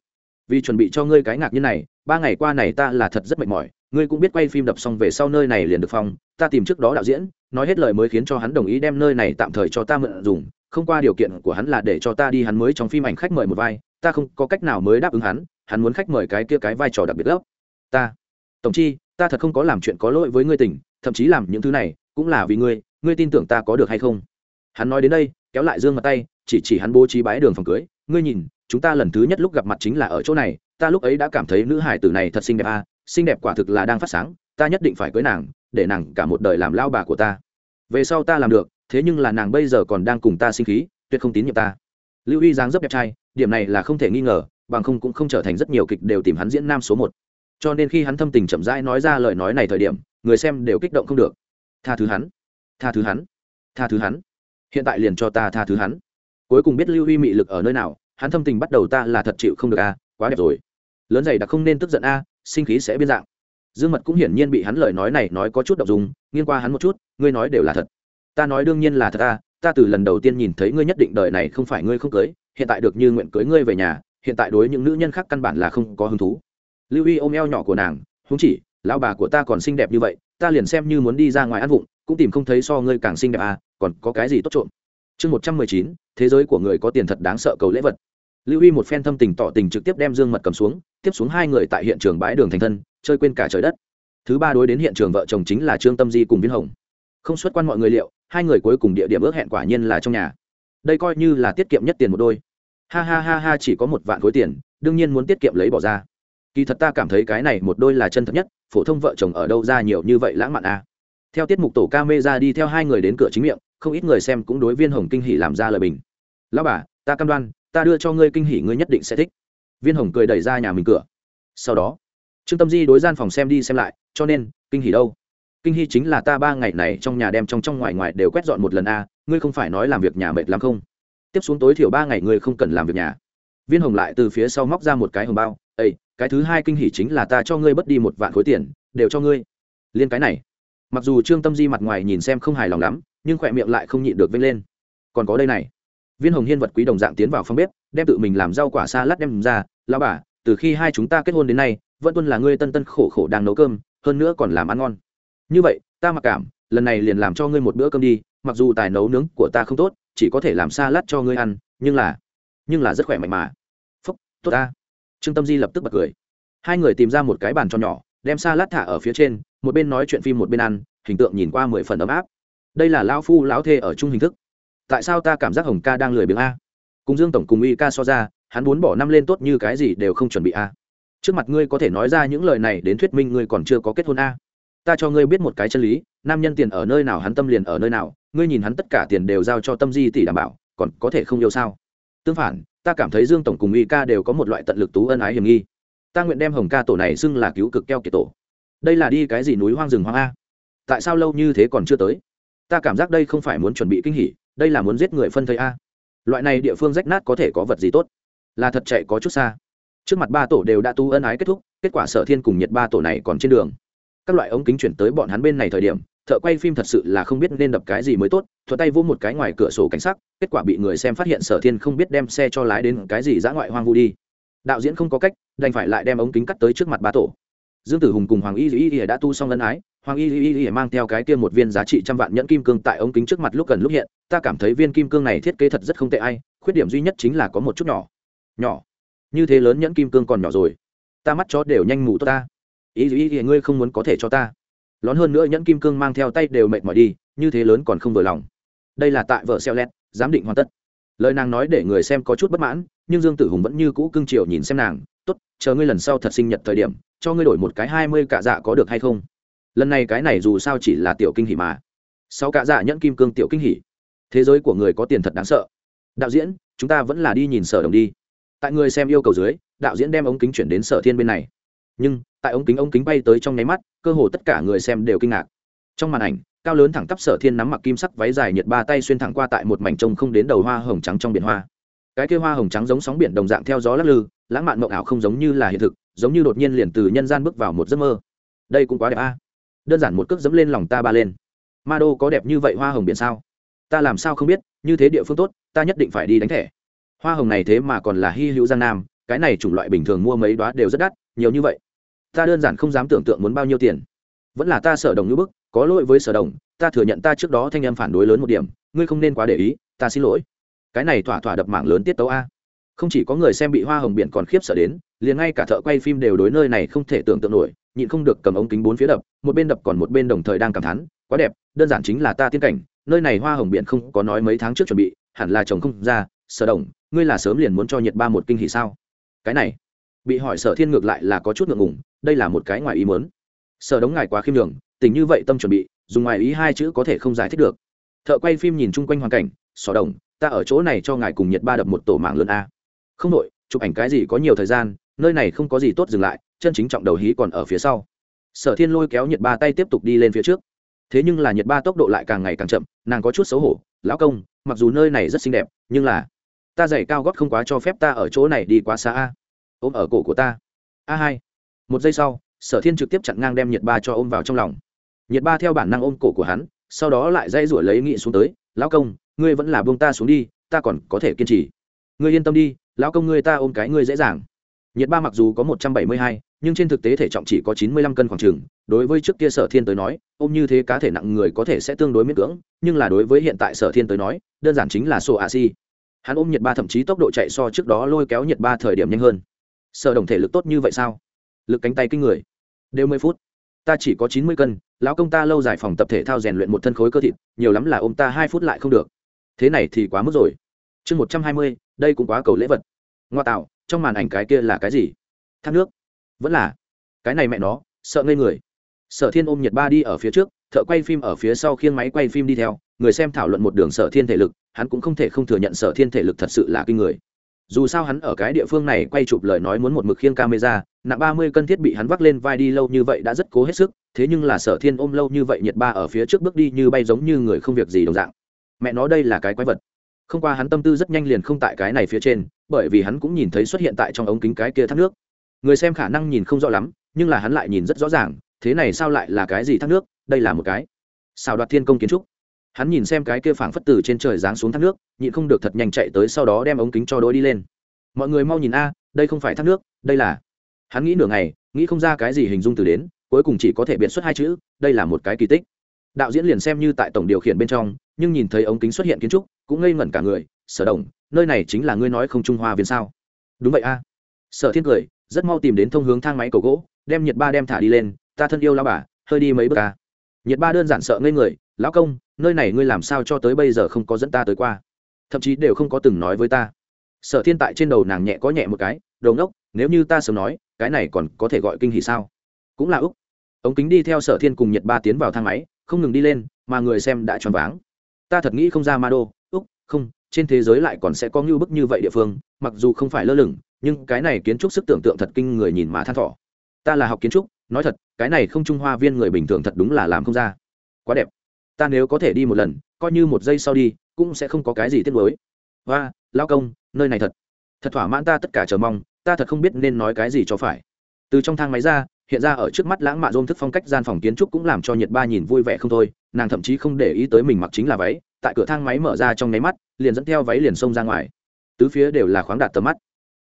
Vì chuẩn bị cho ngươi cái ngạc như này, ba ngày qua này ta là thật rất mệt mỏi, ngươi cũng biết quay phim đập xong về sau nơi này liền được phong ta tìm trước đó đạo diễn, nói hết lời mới khiến cho hắn đồng ý đem nơi này tạm thời cho ta mượn dùng không qua điều kiện của hắn là để cho ta đi, hắn mới trong phim ảnh khách mời một vai, ta không có cách nào mới đáp ứng hắn hắn muốn khách mời cái kia cái vai trò đặc biệt lớp ta, tổng chi, ta thật không có làm chuyện có lỗi với ngươi tỉnh thậm chí làm những thứ này cũng là vì ngươi ngươi tin tưởng ta có được hay không? Hắn nói đến đây, kéo lại dương mặt tay, chỉ chỉ hắn bố trí bái đường phòng cưới, ngươi nhìn, chúng ta lần thứ nhất lúc gặp mặt chính là ở chỗ này, ta lúc ấy đã cảm thấy nữ hải tử này thật xinh đẹp à xinh đẹp quả thực là đang phát sáng, ta nhất định phải cưới nàng, để nàng cả một đời làm lao bà của ta. Về sau ta làm được thế nhưng là nàng bây giờ còn đang cùng ta sinh khí, tuyệt không tín nhiệm ta. Lưu huy giáng dấp đẹp trai, điểm này là không thể nghi ngờ, bằng không cũng không trở thành rất nhiều kịch đều tìm hắn diễn nam số một. Cho nên khi hắn thâm tình chậm rãi nói ra lời nói này thời điểm, người xem đều kích động không được. Tha thứ hắn, tha thứ hắn, tha thứ hắn. Hiện tại liền cho ta tha thứ hắn. Cuối cùng biết lưu huy mị lực ở nơi nào, hắn thâm tình bắt đầu ta là thật chịu không được a, quá đẹp rồi. Lớn dày đặc không nên tức giận a, sinh khí sẽ biến dạng. Dương mật cũng hiển nhiên bị hắn lời nói này nói có chút đ ộ n g dùng nghiên qua hắn một chút, ngươi nói đều là thật ta nói đương nhiên là thật ta ta từ lần đầu tiên nhìn thấy ngươi nhất định đời này không phải ngươi không cưới, hiện tại được như nguyện cưới ngươi về nhà, hiện tại đối những nữ nhân khác căn bản là không có hứng thú. Lưu y ôm eo nhỏ của nàng húng chỉ, lão bà của ta còn xinh đẹp như vậy, ta liền xem như muốn đi ra ngoài ăn vụng, cũng tìm không thấy so ngươi càng xinh đẹp à còn có cái gì tốt trộm? Chương một trăm mười chín, thế giới của người có tiền thật đáng sợ cầu lễ vật. Lưu y một phen thâm tình tỏ tình trực tiếp đem dương mật cầm xuống, tiếp xuống hai người tại hiện trường bãi đường thành thân, chơi quên cả trời đất. Thứ ba đối đến hiện trường vợ chồng chính là trương tâm di cùng viên hồng. Không xuất quan mọi người liệu hai người cuối cùng địa điểm ước hẹn quả nhiên là trong nhà. Đây coi như là tiết kiệm nhất tiền một đôi. Ha ha ha ha, chỉ có một vạn khối tiền, đương nhiên muốn tiết kiệm lấy bỏ ra. Kỳ thật ta cảm thấy cái này một đôi là chân thật nhất, phổ thông vợ chồng ở đâu ra nhiều như vậy lãng mạn à. theo tiết mục tổ ca mê ra đi theo hai người đến cửa chính miệng, không ít người xem cũng đối viên hồng kinh hỷ làm ra lời bình. Lão bà, ta cam đoan, ta đưa cho ngươi kinh hỷ ngươi nhất định sẽ thích. Viên hồng cười đẩy ra nhà mình cửa. Sau đó, trương tâm di đối gian phòng xem đi xem lại, cho nên, kinh hỷ đâu? Kinh hy chính là ta ba ngày này trong nhà đem trong trong ngoài ngoài đều quét dọn một lần a à, ngươi không phải nói làm việc nhà mệt lắm không? Tiếp xuống tối thiểu ba ngày ngươi không cần làm việc nhà. Viên hồng lại từ phía sau móc ra một cái hồng bao ây cái thứ hai kinh hỷ chính là ta cho ngươi bớt đi một vạn khối tiền đều cho ngươi. Liên cái này mặc dù trương tâm di mặt ngoài nhìn xem không hài lòng lắm nhưng khỏe miệng lại không nhịn được vênh lên. Còn có đây này. Viên hồng hiên vật quý đồng dạng tiến vào phòng bếp đem tự mình làm rau quả xa lát đem ra lao bà từ khi hai chúng ta kết hôn đến nay vẫn tuân là ngươi tân tân khổ khổ đang nấu cơm hơn nữa còn làm ăn ngon như vậy, ta mặc cảm, lần này liền làm cho ngươi một bữa cơm đi, mặc dù tài nấu nướng của ta không tốt, chỉ có thể làm xa lát cho ngươi ăn, nhưng là nhưng là rất khỏe mạnh mà. Phúc, tốt ta. Trương tâm di lập tức bật cười. Hai người tìm ra một cái bàn cho nhỏ, đem xa lát thả ở phía trên, một bên nói chuyện phim một bên ăn, hình tượng nhìn qua mười phần ấm áp. Đây là lão phu, lão thê ở chung hình thức. Tại sao ta cảm giác hồng ca đang lười biếng a? Cùng dương tổng cùng y ca so ra, hắn muốn bỏ năm lên tốt như cái gì đều không chuẩn bị a. Trước mặt ngươi có thể nói ra những lời này đến thuyết minh ngươi còn chưa có kết hôn a ta cho ngươi biết một cái chân lý, nam nhân tiền ở nơi nào hắn tâm liền ở nơi nào, ngươi nhìn hắn tất cả tiền đều giao cho tâm di tỷ đảm bảo, còn có thể không yêu sao? Tương phản, ta cảm thấy dương tổng cùng y ca đều có một loại tận lực tú ân ái hiểm nghi. Ta nguyện đem hồng ca tổ này xưng là cứu cực keo kiệt tổ. Đây là đi cái gì núi hoang rừng hoang a? Tại sao lâu như thế còn chưa tới? Ta cảm giác đây không phải muốn chuẩn bị kinh hỉ, đây là muốn giết người phân thây a. Loại này địa phương rách nát có thể có vật gì tốt? Là thật chạy có chút xa. Trước mặt ba tổ đều đã tu ân ái kết thúc, kết quả sở thiên cùng nhiệt ba tổ này còn trên đường các loại ống kính chuyển tới bọn hắn bên này thời điểm, thợ quay phim thật sự là không biết nên đập cái gì mới tốt thuật tay vô một cái ngoài cửa sổ cảnh sắc, kết quả bị người xem phát hiện sở thiên không biết đem xe cho lái đến cái gì dã ngoại hoang vu đi. Đạo diễn không có cách, đành phải lại đem ống kính cắt tới trước mặt ba tổ. Dương tử hùng cùng hoàng y y y đã tu xong ân ái, hoàng y y y mang theo cái kia một viên giá trị trăm vạn nhẫn kim cương tại ống kính trước mặt lúc gần lúc hiện, ta cảm thấy viên kim cương này thiết kế thật rất không tệ ai, khuyết điểm duy nhất chính là có một chút nhỏ. Nhỏ. Như thế lớn nhẫn kim cương còn nhỏ rồi. Ta mắt chó đều nhanh mù tốt ta ý ý ý ngươi không muốn có thể cho ta. Lón hơn nữa nhẫn kim cương mang theo tay đều mệt mỏi đi, như thế lớn còn không vừa lòng. Đây là tại vợ xeo lét, giám định hoàn tất. Lời nàng nói để người xem có chút bất mãn, nhưng dương tử hùng vẫn như cũ cưng chiều nhìn xem nàng t ố t chờ ngươi lần sau thật sinh nhật thời điểm, cho ngươi đổi một cái hai mươi cạ dạ có được hay không? Lần này cái này dù sao chỉ là tiểu kinh hỷ mà. Sau cạ dạ nhẫn kim cương tiểu kinh hỷ thế giới của người có tiền thật đáng sợ. Đạo diễn, chúng ta vẫn là đi nhìn sở đồng đi. Tại người xem yêu cầu dưới, đạo diễn đem ống kính chuyển đến sở thiên bên này. Nhưng tại ống kính ống kính bay tới trong nháy mắt, cơ hồ tất cả người xem đều kinh ngạc. Trong màn ảnh, cao lớn thẳng tắp sở thiên nắm mặc kim sắc váy dài nhiệt ba tay xuyên thẳng qua tại một mảnh trông không đến đầu hoa hồng trắng trong biển hoa. Cái kia hoa hồng trắng giống sóng biển đồng dạng theo gió lắc lư, lãng mạn mộng ảo không giống như là hiện thực, giống như đột nhiên liền từ nhân gian bước vào một giấc mơ. Đây cũng quá đẹp a. À. Đơn giản một cước dẫm lên lòng ta ba lên. Ma đô có đẹp như vậy hoa hồng biển sao? Ta làm sao không biết, như thế địa phương tốt, ta nhất định phải đi đánh thẻ. Hoa hồng này thế mà còn là hy hữu giang nam, cái này chủng loại bình thường mua mấy đoá đều rất đắt, nhiều như vậy ta đơn giản không dám tưởng tượng muốn bao nhiêu tiền. Vẫn là ta sở đồng như bức, có lỗi với sở đồng, ta thừa nhận ta trước đó thanh em phản đối lớn một điểm, ngươi không nên quá để ý, ta xin lỗi. Cái này thỏa thỏa đập mạng lớn tiết tấu a. Không chỉ có người xem bị hoa hồng biển còn khiếp sợ đến, liền ngay cả thợ quay phim đều đối nơi này không thể tưởng tượng nổi, nhịn không được cầm ống kính bốn phía đập, một bên đập còn một bên đồng thời đang cảm thán, quá đẹp, đơn giản chính là ta tiên cảnh, nơi này hoa hồng biển không có nói mấy tháng trước chuẩn bị, hẳn là chồng không ra, sở đồng, ngươi là sớm liền muốn cho nhiệt ba một kinh thì sao? Cái này, bị hỏi sở thiên ngược lại là có chút ngượng ngùng đây là một cái ngoài ý muốn. Sở đống ngài quá khiêm đường tình như vậy tâm chuẩn bị, dùng ngoài ý hai chữ có thể không giải thích được. Thợ quay phim nhìn chung quanh hoàn cảnh, sở đồng ta ở chỗ này cho ngài cùng nhiệt ba đập một tổ mạng lớn a. Không đội chụp ảnh cái gì có nhiều thời gian, nơi này không có gì tốt dừng lại, chân chính trọng đầu hí còn ở phía sau. Sở thiên lôi kéo nhiệt ba tay tiếp tục đi lên phía trước. Thế nhưng là nhiệt ba tốc độ lại càng ngày càng chậm, nàng có chút xấu hổ, lão công, mặc dù nơi này rất xinh đẹp, nhưng là ta dày cao gót không quá cho phép ta ở chỗ này đi quá xa a. Ôm ở cổ của ta. A hai một giây sau, sở thiên trực tiếp chặn ngang đem nhiệt ba cho ôm vào trong lòng. Nhiệt ba theo bản năng ôm cổ của hắn, sau đó lại dây rủi lấy nghị xuống tới, lão công, ngươi vẫn là buông ta xuống đi, ta còn có thể kiên trì. Ngươi yên tâm đi, lão công ngươi ta ôm cái ngươi dễ dàng. Nhiệt ba mặc dù có một trăm bảy mươi hai, nhưng trên thực tế thể trọng chỉ có chín mươi lăm cân khoảng trừng đối với trước kia sở thiên tới nói, ôm như thế cá thể nặng người có thể sẽ tương đối miễn cưỡng, nhưng là đối với hiện tại sở thiên tới nói, đơn giản chính là sổ a si hắn ôm nhiệt ba thậm chí tốc độ chạy so trước đó lôi kéo nhiệt ba thời điểm nhanh hơn. Sở đồng thể lực tốt như vậy sao? Lực cánh tay kinh người. Đều mười phút. Ta chỉ có chín mươi cân, lão công ta lâu dài phòng tập thể thao rèn luyện một thân khối cơ thịt, nhiều lắm là ôm ta hai phút lại không được. Thế này thì quá mức rồi. Chương một trăm hai mươi, đây cũng quá cầu lễ vật. Ngoa tạo, trong màn ảnh cái kia là cái gì? Thác nước. Vẫn là. Cái này mẹ nó, sợ ngây người. Sở thiên ôm nhiệt ba đi ở phía trước, thợ quay phim ở phía sau khiêng máy quay phim đi theo, người xem thảo luận một đường sở thiên thể lực, hắn cũng không thể không thừa nhận sở thiên thể lực thật sự là kinh người dù sao hắn ở cái địa phương này quay chụp lời nói muốn một mực khiêng camera, nặng ba mươi cân thiết bị hắn vác lên vai đi lâu như vậy đã rất cố hết sức, thế nhưng là sở thiên ôm lâu như vậy nhiệt ba ở phía trước bước đi như bay giống như người không việc gì đồng dạng. Mẹ nói đây là cái quái vật. Không qua hắn tâm tư rất nhanh liền không tại cái này phía trên, bởi vì hắn cũng nhìn thấy xuất hiện tại trong ống kính cái kia thác nước. Người xem khả năng nhìn không rõ lắm, nhưng là hắn lại nhìn rất rõ ràng, thế này sao lại là cái gì thác nước? Đây là một cái xào đoạt thiên công kiến trúc hắn nhìn xem cái kia phảng phất từ trên trời giáng xuống thác nước, nhịn không được thật nhanh chạy tới sau đó đem ống kính cho đôi đi lên. Mọi người mau nhìn a, đây không phải thác nước, đây là. Hắn nghĩ nửa ngày, nghĩ không ra cái gì hình dung từ đến, cuối cùng chỉ có thể biện xuất hai chữ, đây là một cái kỳ tích. Đạo diễn liền xem như tại tổng điều khiển bên trong, nhưng nhìn thấy ống kính xuất hiện kiến trúc, cũng ngây ngẩn cả người, sở đồng, nơi này chính là ngươi nói không trung hoa viên sao? Đúng vậy a. Sở thiên cười, rất mau tìm đến thông hướng thang máy cầu gỗ, đem nhiệt ba đem thả đi lên, ta thân yêu lao bà, hơi đi mấy bước a. Nhiệt ba đơn giản sợ ngây người, lão công nơi này ngươi làm sao cho tới bây giờ không có dẫn ta tới qua? Thậm chí đều không có từng nói với ta. Sở thiên tại trên đầu nàng nhẹ có nhẹ một cái đầu ngốc, nếu như ta sớm nói, cái này còn có thể gọi kinh hỉ sao? Cũng là úc ống kính đi theo sở thiên cùng Nhật ba tiến vào thang máy, không ngừng đi lên, mà người xem đã choáng váng. Ta thật nghĩ không ra ma đô úc không, trên thế giới lại còn sẽ có ngưu bức như vậy địa phương, mặc dù không phải lơ lửng, nhưng cái này kiến trúc sức tưởng tượng thật kinh người nhìn mà than thỏ ta là học kiến trúc, nói thật, cái này không trung hoa viên người bình thường thật đúng là làm không ra. Quá đẹp ta nếu có thể đi một lần, coi như một giây sau đi, cũng sẽ không có cái gì tiếc nuối. Và lao công, nơi này thật thật thỏa mãn ta tất cả chờ mong, ta thật không biết nên nói cái gì cho phải. Từ trong thang máy ra, hiện ra ở trước mắt lãng mạn dôm thức phong cách gian phòng kiến trúc cũng làm cho nhiệt ba nhìn vui vẻ không thôi, nàng thậm chí không để ý tới mình mặc chính là váy, tại cửa thang máy mở ra trong nháy mắt, liền dẫn theo váy liền xông ra ngoài. Tứ phía đều là khoáng đạt tầm mắt.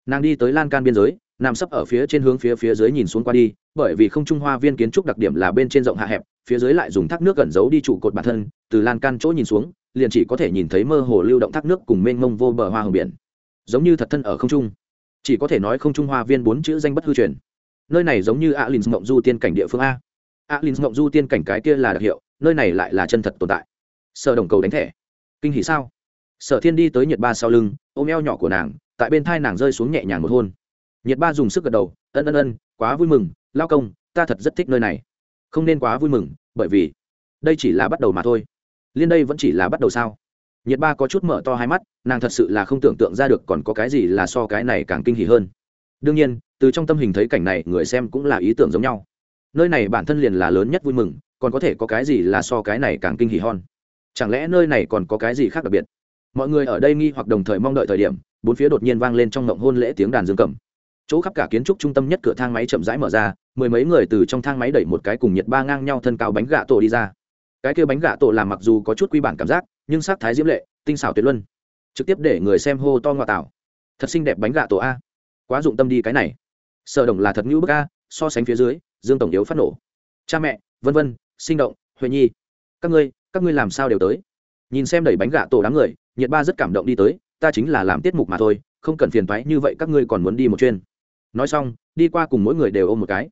Nàng đi tới lan can biên giới nằm sấp ở phía trên hướng phía phía dưới nhìn xuống qua đi, bởi vì không trung hoa viên kiến trúc đặc điểm là bên trên rộng hạ hẹp, phía dưới lại dùng thác nước gần giấu đi trụ cột bản thân, từ lan can chỗ nhìn xuống, liền chỉ có thể nhìn thấy mơ hồ lưu động thác nước cùng mênh mông vô bờ hoa hồng biển. Giống như thật thân ở không trung. Chỉ có thể nói không trung hoa viên bốn chữ danh bất hư truyền. Nơi này giống như alin mộng du tiên cảnh địa phương a. Alin mộng du tiên cảnh cái kia là đặc hiệu, nơi này lại là chân thật tồn tại. Sở đồng cầu đánh thẻ. Kinh hỉ sao? Sở thiên đi tới nhiệt ba sau lưng, ôm eo nhỏ của nàng, tại bên thai nàng rơi xuống nhẹ nhàng một hôn nhiệt ba dùng sức gật đầu, ân ân ân, quá vui mừng, lao công, ta thật rất thích nơi này. Không nên quá vui mừng, bởi vì đây chỉ là bắt đầu mà thôi. Liên đây vẫn chỉ là bắt đầu sao? Nhiệt ba có chút mở to hai mắt, nàng thật sự là không tưởng tượng ra được còn có cái gì là so cái này càng kinh hỉ hơn. Đương nhiên, từ trong tâm hình thấy cảnh này, người xem cũng là ý tưởng giống nhau. Nơi này bản thân liền là lớn nhất vui mừng, còn có thể có cái gì là so cái này càng kinh hỉ hơn? Chẳng lẽ nơi này còn có cái gì khác đặc biệt? Mọi người ở đây nghi hoặc đồng thời mong đợi thời điểm, bốn phía đột nhiên vang lên trong ngộng hôn lễ tiếng đàn dương cầm chỗ khắp cả kiến trúc trung tâm nhất cửa thang máy chậm rãi mở ra, mười mấy người từ trong thang máy đẩy một cái cùng nhiệt ba ngang nhau thân cao bánh gà tổ đi ra. Cái kia bánh gà tổ làm mặc dù có chút quy bản cảm giác, nhưng sắc thái diễm lệ, tinh xảo tuyệt luân. Trực tiếp để người xem hô to ngoại tảo. Thật xinh đẹp bánh gà tổ a. Quá dụng tâm đi cái này. Sở đồng là thật ngữ bức a, so sánh phía dưới, dương tổng yếu phát nổ. Cha mẹ, vân vân, sinh động, huệ nhi. Các ngươi các ngươi làm sao đều tới? Nhìn xem đẩy bánh gà tổ đám người, nhiệt ba rất cảm động đi tới, ta chính là làm tiết mục mà thôi, không cần phiền thoái như vậy các ngươi còn muốn đi một chuyên nói xong, đi qua cùng mỗi người đều ôm một cái.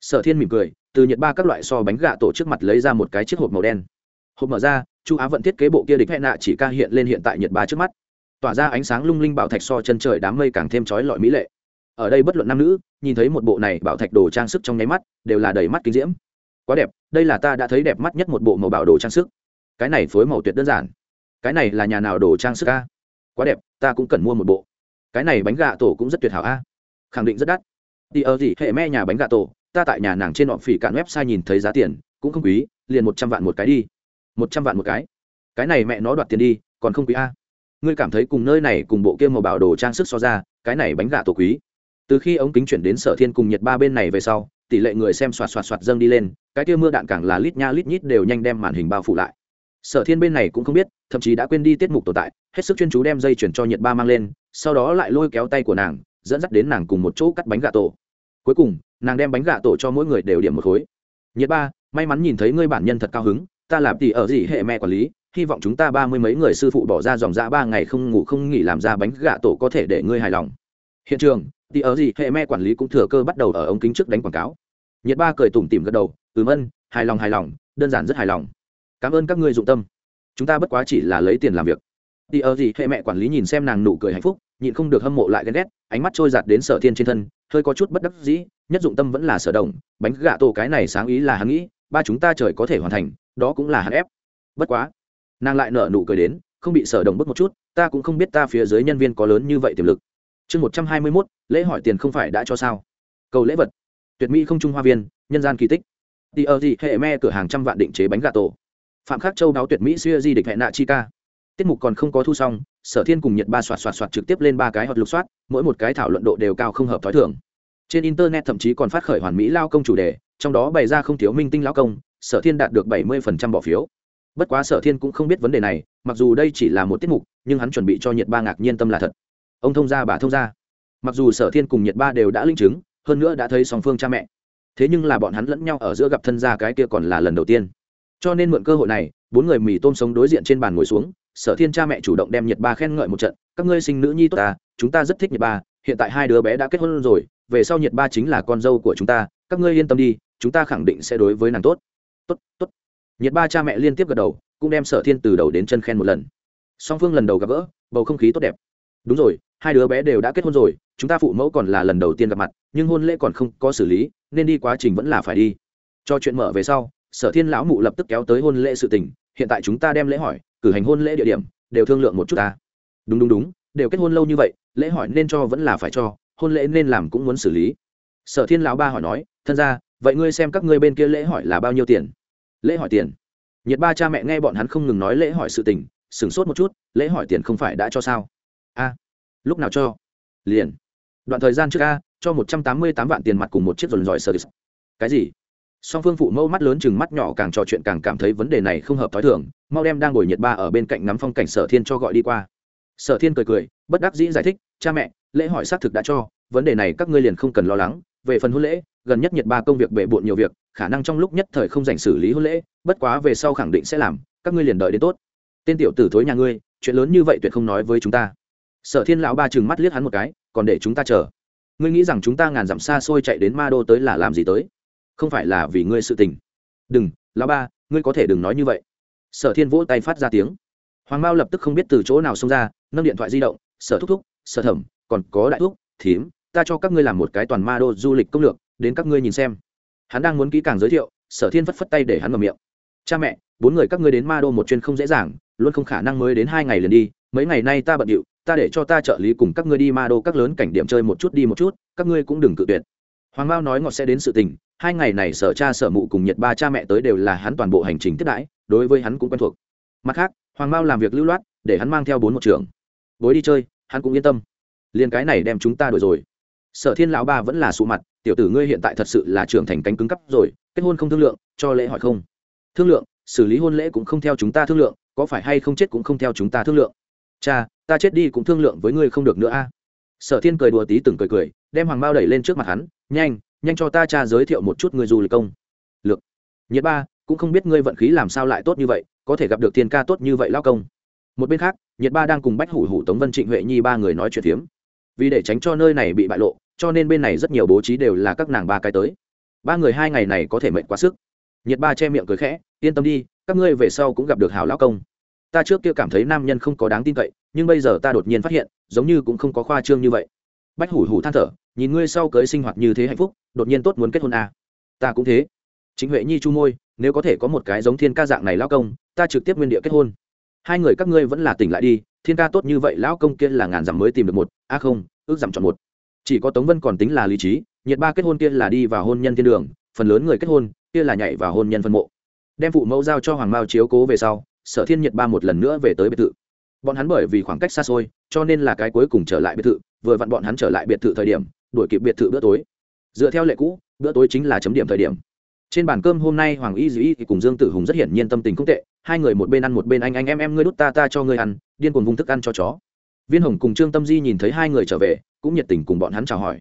Sở thiên mỉm cười, từ nhiệt ba các loại so bánh gà tổ trước mặt lấy ra một cái chiếc hộp màu đen. Hộp mở ra, chu á vận thiết kế bộ kia địch hẹn nạ chỉ ca hiện lên hiện tại nhiệt ba trước mắt. Tỏa ra ánh sáng lung linh bảo thạch so chân trời đám mây càng thêm trói lọi mỹ lệ. Ở đây bất luận nam nữ, nhìn thấy một bộ này bảo thạch đồ trang sức trong nháy mắt, đều là đầy mắt kinh diễm. Quá đẹp, đây là ta đã thấy đẹp mắt nhất một bộ màu bảo đồ trang sức. Cái này phối màu tuyệt đơn giản. Cái này là nhà nào đồ trang sức a? Quá đẹp, ta cũng cần mua một bộ. Cái này bánh gà tổ cũng rất tuyệt hảo a khẳng định rất đắt. Đi ở gì, hệ me nhà bánh gà tổ, ta tại nhà nàng trên họ phỉ cạn website nhìn thấy giá tiền, cũng không quý, liền một trăm vạn một cái đi. Một trăm vạn một cái? Cái này mẹ nó đoạt tiền đi, còn không quý a. Ngươi cảm thấy cùng nơi này cùng bộ kia màu bảo đồ trang sức so ra, cái này bánh gà tổ quý. Từ khi ống kính chuyển đến sở thiên cùng nhiệt ba bên này về sau, tỷ lệ người xem xoạt xoạt xoạt dâng đi lên, cái kia mưa đạn càng là lít nha lít nhít đều nhanh đem màn hình bao phủ lại. Sở thiên bên này cũng không biết, thậm chí đã quên đi tiết mục tồn tại, hết sức chuyên chú đem dây chuyển cho nhiệt ba mang lên, sau đó lại lôi kéo tay của nàng dẫn dắt đến nàng cùng một chỗ cắt bánh gà tổ. Cuối cùng, nàng đem bánh gà tổ cho mỗi người đều điểm một khối. Nhiệt ba, may mắn nhìn thấy ngươi bản nhân thật cao hứng, ta làm tỷ ở gì hệ mẹ quản lý, hy vọng chúng ta ba mươi mấy người sư phụ bỏ ra dòng dã ba ngày không ngủ không nghỉ làm ra bánh gà tổ có thể để ngươi hài lòng. Hiện trường tỷ ở gì hệ mẹ quản lý cũng thừa cơ bắt đầu ở ống kính trước đánh quảng cáo. Nhiệt ba cười tủm tỉm gật đầu, ừm ân, hài lòng hài lòng, đơn giản rất hài lòng. Cảm ơn các ngươi dụng tâm. Chúng ta bất quá chỉ là lấy tiền làm việc. Tỷ ở gì hệ mẹ quản lý nhìn xem nàng nụ cười hạnh phúc nhịn không được hâm mộ lại ghen ghét, ánh mắt trôi giạt đến sở thiên trên thân, hơi có chút bất đắc dĩ, nhất dụng tâm vẫn là sở đồng bánh gà tổ cái này sáng ý là hắn nghĩ, ba chúng ta trời có thể hoàn thành, đó cũng là hắn ép. Bất quá, nàng lại nở nụ cười đến, không bị sở đồng bức một chút, ta cũng không biết ta phía dưới nhân viên có lớn như vậy tiềm lực. Chương một trăm hai mươi mốt, lễ hỏi tiền không phải đã cho sao? Cầu lễ vật. Tuyệt mỹ không trung hoa viên, nhân gian kỳ tích. Đi ở gì, hệ me cửa hàng trăm vạn định chế bánh gà tổ. Phạm khắc châu đáo tuyệt mỹ xuya di địch hệ nạ chi ca tiết mục còn không có thu xong, sở thiên cùng nhiệt ba soạt soạt soạt trực tiếp lên ba cái hoặc lục soát mỗi một cái thảo luận độ đều cao không hợp t h ó i thưởng trên internet thậm chí còn phát khởi hoàn mỹ lao công chủ đề, trong đó bày ra không thiếu minh tinh lao công, sở thiên đạt được bảy mươi bỏ phiếu. Bất quá sở thiên cũng không biết vấn đề này, mặc dù đây chỉ là một tiết mục, nhưng hắn chuẩn bị cho nhiệt ba ngạc nhiên tâm là thật. Ông thông gia, bà thông gia. Mặc dù sở thiên cùng nhiệt ba đều đã linh chứng, hơn nữa đã thấy song phương cha mẹ, thế nhưng là bọn hắn lẫn nhau ở giữa gặp thân gia cái kia còn là lần đầu tiên. Cho nên mượn cơ hội này, bốn người mì tôm sống đối diện trên bàn ngồi xuống sở thiên cha mẹ chủ động đem nhiệt ba khen ngợi một trận, các ngươi sinh nữ nhi tốt ta, chúng ta rất thích nhiệt ba, hiện tại hai đứa bé đã kết hôn rồi, về sau nhiệt ba chính là con dâu của chúng ta, các ngươi yên tâm đi, chúng ta khẳng định sẽ đối với nàng tốt. Tốt tốt. Nhiệt ba cha mẹ liên tiếp gật đầu, cũng đem sở thiên từ đầu đến chân khen một lần. Song phương lần đầu gặp gỡ, bầu không khí tốt đẹp. Đúng rồi, hai đứa bé đều đã kết hôn rồi, chúng ta phụ mẫu còn là lần đầu tiên gặp mặt, nhưng hôn lễ còn không có xử lý, nên đi quá trình vẫn là phải đi. Cho chuyện mở về sau, sở thiên lão mụ lập tức kéo tới hôn lễ sự tình, hiện tại chúng ta đem lễ hỏi cử hành hôn lễ địa điểm, đều thương lượng một chút ta. Đúng đúng đúng, đều kết hôn lâu như vậy, lễ hỏi nên cho vẫn là phải cho, hôn lễ nên làm cũng muốn xử lý. Sở thiên lão ba hỏi nói, thân ra vậy ngươi xem các ngươi bên kia lễ hỏi là bao nhiêu tiền? Lễ hỏi tiền? Nhiệt ba cha mẹ nghe bọn hắn không ngừng nói lễ hỏi sự tình, sửng sốt một chút, lễ hỏi tiền không phải đã cho sao? A, lúc nào cho? Liền. Đoạn thời gian trước a, cho một trăm tám mươi tám vạn tiền mặt cùng một chiếc dồn dòi service. Cái gì? Song phương phụ mẫu mắt lớn chừng mắt nhỏ càng trò chuyện càng cảm thấy vấn đề này không hợp t h ó i thường mau đem đang ngồi nhiệt ba ở bên cạnh ngắm phong cảnh sở thiên cho gọi đi qua. Sở thiên cười cười, bất đắc dĩ giải thích, cha mẹ, lễ hỏi xác thực đã cho, vấn đề này các ngươi liền không cần lo lắng. Về phần hôn lễ, gần nhất nhiệt ba công việc bệ bộn nhiều việc, khả năng trong lúc nhất thời không dành xử lý hôn lễ, bất quá về sau khẳng định sẽ làm, các ngươi liền đợi đến tốt. Tên tiểu tử thối nhà ngươi, chuyện lớn như vậy tuyệt không nói với chúng ta. Sở thiên lão ba chừng mắt liếc hắn một cái, còn để chúng ta chờ. Ngươi nghĩ rằng chúng ta ngàn dặm xa xôi chạy đến ma đô tới là làm gì tới? Không phải là vì ngươi sự tình. Đừng, lão ba, ngươi có thể đừng nói như vậy sở thiên vỗ tay phát ra tiếng. Hoàng mao lập tức không biết từ chỗ nào xông ra, nâng điện thoại di động, sở thúc thúc, sở thẩm, còn có đại thúc, thím, ta cho các ngươi làm một cái toàn ma đô du lịch công lược, đến các ngươi nhìn xem. Hắn đang muốn kỹ càng giới thiệu, sở thiên phất phất tay để hắn mở miệng. Cha mẹ, bốn người các ngươi đến ma đô một chuyên không dễ dàng, luôn không khả năng mới đến hai ngày liền đi, mấy ngày nay ta bận điệu, ta để cho ta trợ lý cùng các ngươi đi ma đô các lớn cảnh điểm chơi một chút đi một chút, các ngươi cũng đừng cự tuyệt. Hoàng mao nói ngọt sẽ đến sự tình, hai ngày này sở cha sở mụ cùng nhật ba cha mẹ tới đều là hắn toàn bộ hành trình tiếp đãi đối với hắn cũng quen thuộc. Mặt khác, hoàng mao làm việc lưu loát, để hắn mang theo bốn một trường bối đi chơi, hắn cũng yên tâm. Liền cái này đem chúng ta đổi rồi. Sở thiên lão ba vẫn là sụ mặt, tiểu tử ngươi hiện tại thật sự là trưởng thành cánh cứng cắp rồi, kết hôn không thương lượng, cho lễ hỏi không? Thương lượng, xử lý hôn lễ cũng không theo chúng ta thương lượng, có phải hay không chết cũng không theo chúng ta thương lượng. Cha, ta chết đi cũng thương lượng với ngươi không được nữa a. À. Sở thiên cười đùa tí từng cười cười, đem hoàng bao đẩy lên trước mặt hắn, nhanh nhanh cho ta cha giới thiệu một chút người du lịch công. Lược, nhiệt ba cũng không biết ngươi vận khí làm sao lại tốt như vậy, có thể gặp được thiên ca tốt như vậy lao công. Một bên khác, nhiệt ba đang cùng bách hủ hủ, tống vân trịnh huệ nhi ba người nói chuyện phiếm. Vì để tránh cho nơi này bị bại lộ, cho nên bên này rất nhiều bố trí đều là các nàng ba cái tới. Ba người hai ngày này có thể mệt quá sức. Nhiệt ba che miệng cười khẽ, yên tâm đi, các ngươi về sau cũng gặp được hảo lão công. Ta trước kia cảm thấy nam nhân không có đáng tin cậy, nhưng bây giờ ta đột nhiên phát hiện, giống như cũng không có khoa trương như vậy. Bách hủ hủ than thở, nhìn ngươi sau cưới sinh hoạt như thế hạnh phúc, đột nhiên tốt muốn kết hôn à. ta cũng thế chính huệ nhi chu môi, nếu có thể có một cái giống thiên ca dạng này lão công, ta trực tiếp nguyên địa kết hôn. Hai người các ngươi vẫn là tỉnh lại đi, thiên ca tốt như vậy lão công kia là ngàn dặm mới tìm được một, a à không, ước dặm chọn một. Chỉ có tống vân còn tính là lý trí, nhiệt ba kết hôn kia là đi vào hôn nhân thiên đường, phần lớn người kết hôn, kia là nhảy vào hôn nhân phân mộ. Đem phụ mẫu giao cho hoàng mao chiếu cố về sau, sở thiên nhiệt ba một lần nữa về tới biệt thự. Bọn hắn bởi vì khoảng cách xa xôi, cho nên là cái cuối cùng trở lại biệt thự, vừa vặn bọn hắn trở lại biệt thự thời điểm, đuổi kịp biệt thự bữa tối. Dựa theo lệ cũ, bữa tối chính là chấm điểm thời điểm trên bàn cơm hôm nay hoàng y dĩ thì cùng dương tử hùng rất hiển nhiên tâm tình không tệ, hai người một bên ăn một bên anh anh, em em, ngươi đút ta ta cho ngươi ăn, điên cuồng vung thức ăn cho chó. Viên hồng cùng trương tâm di nhìn thấy hai người trở về, cũng nhiệt tình cùng bọn hắn chào hỏi.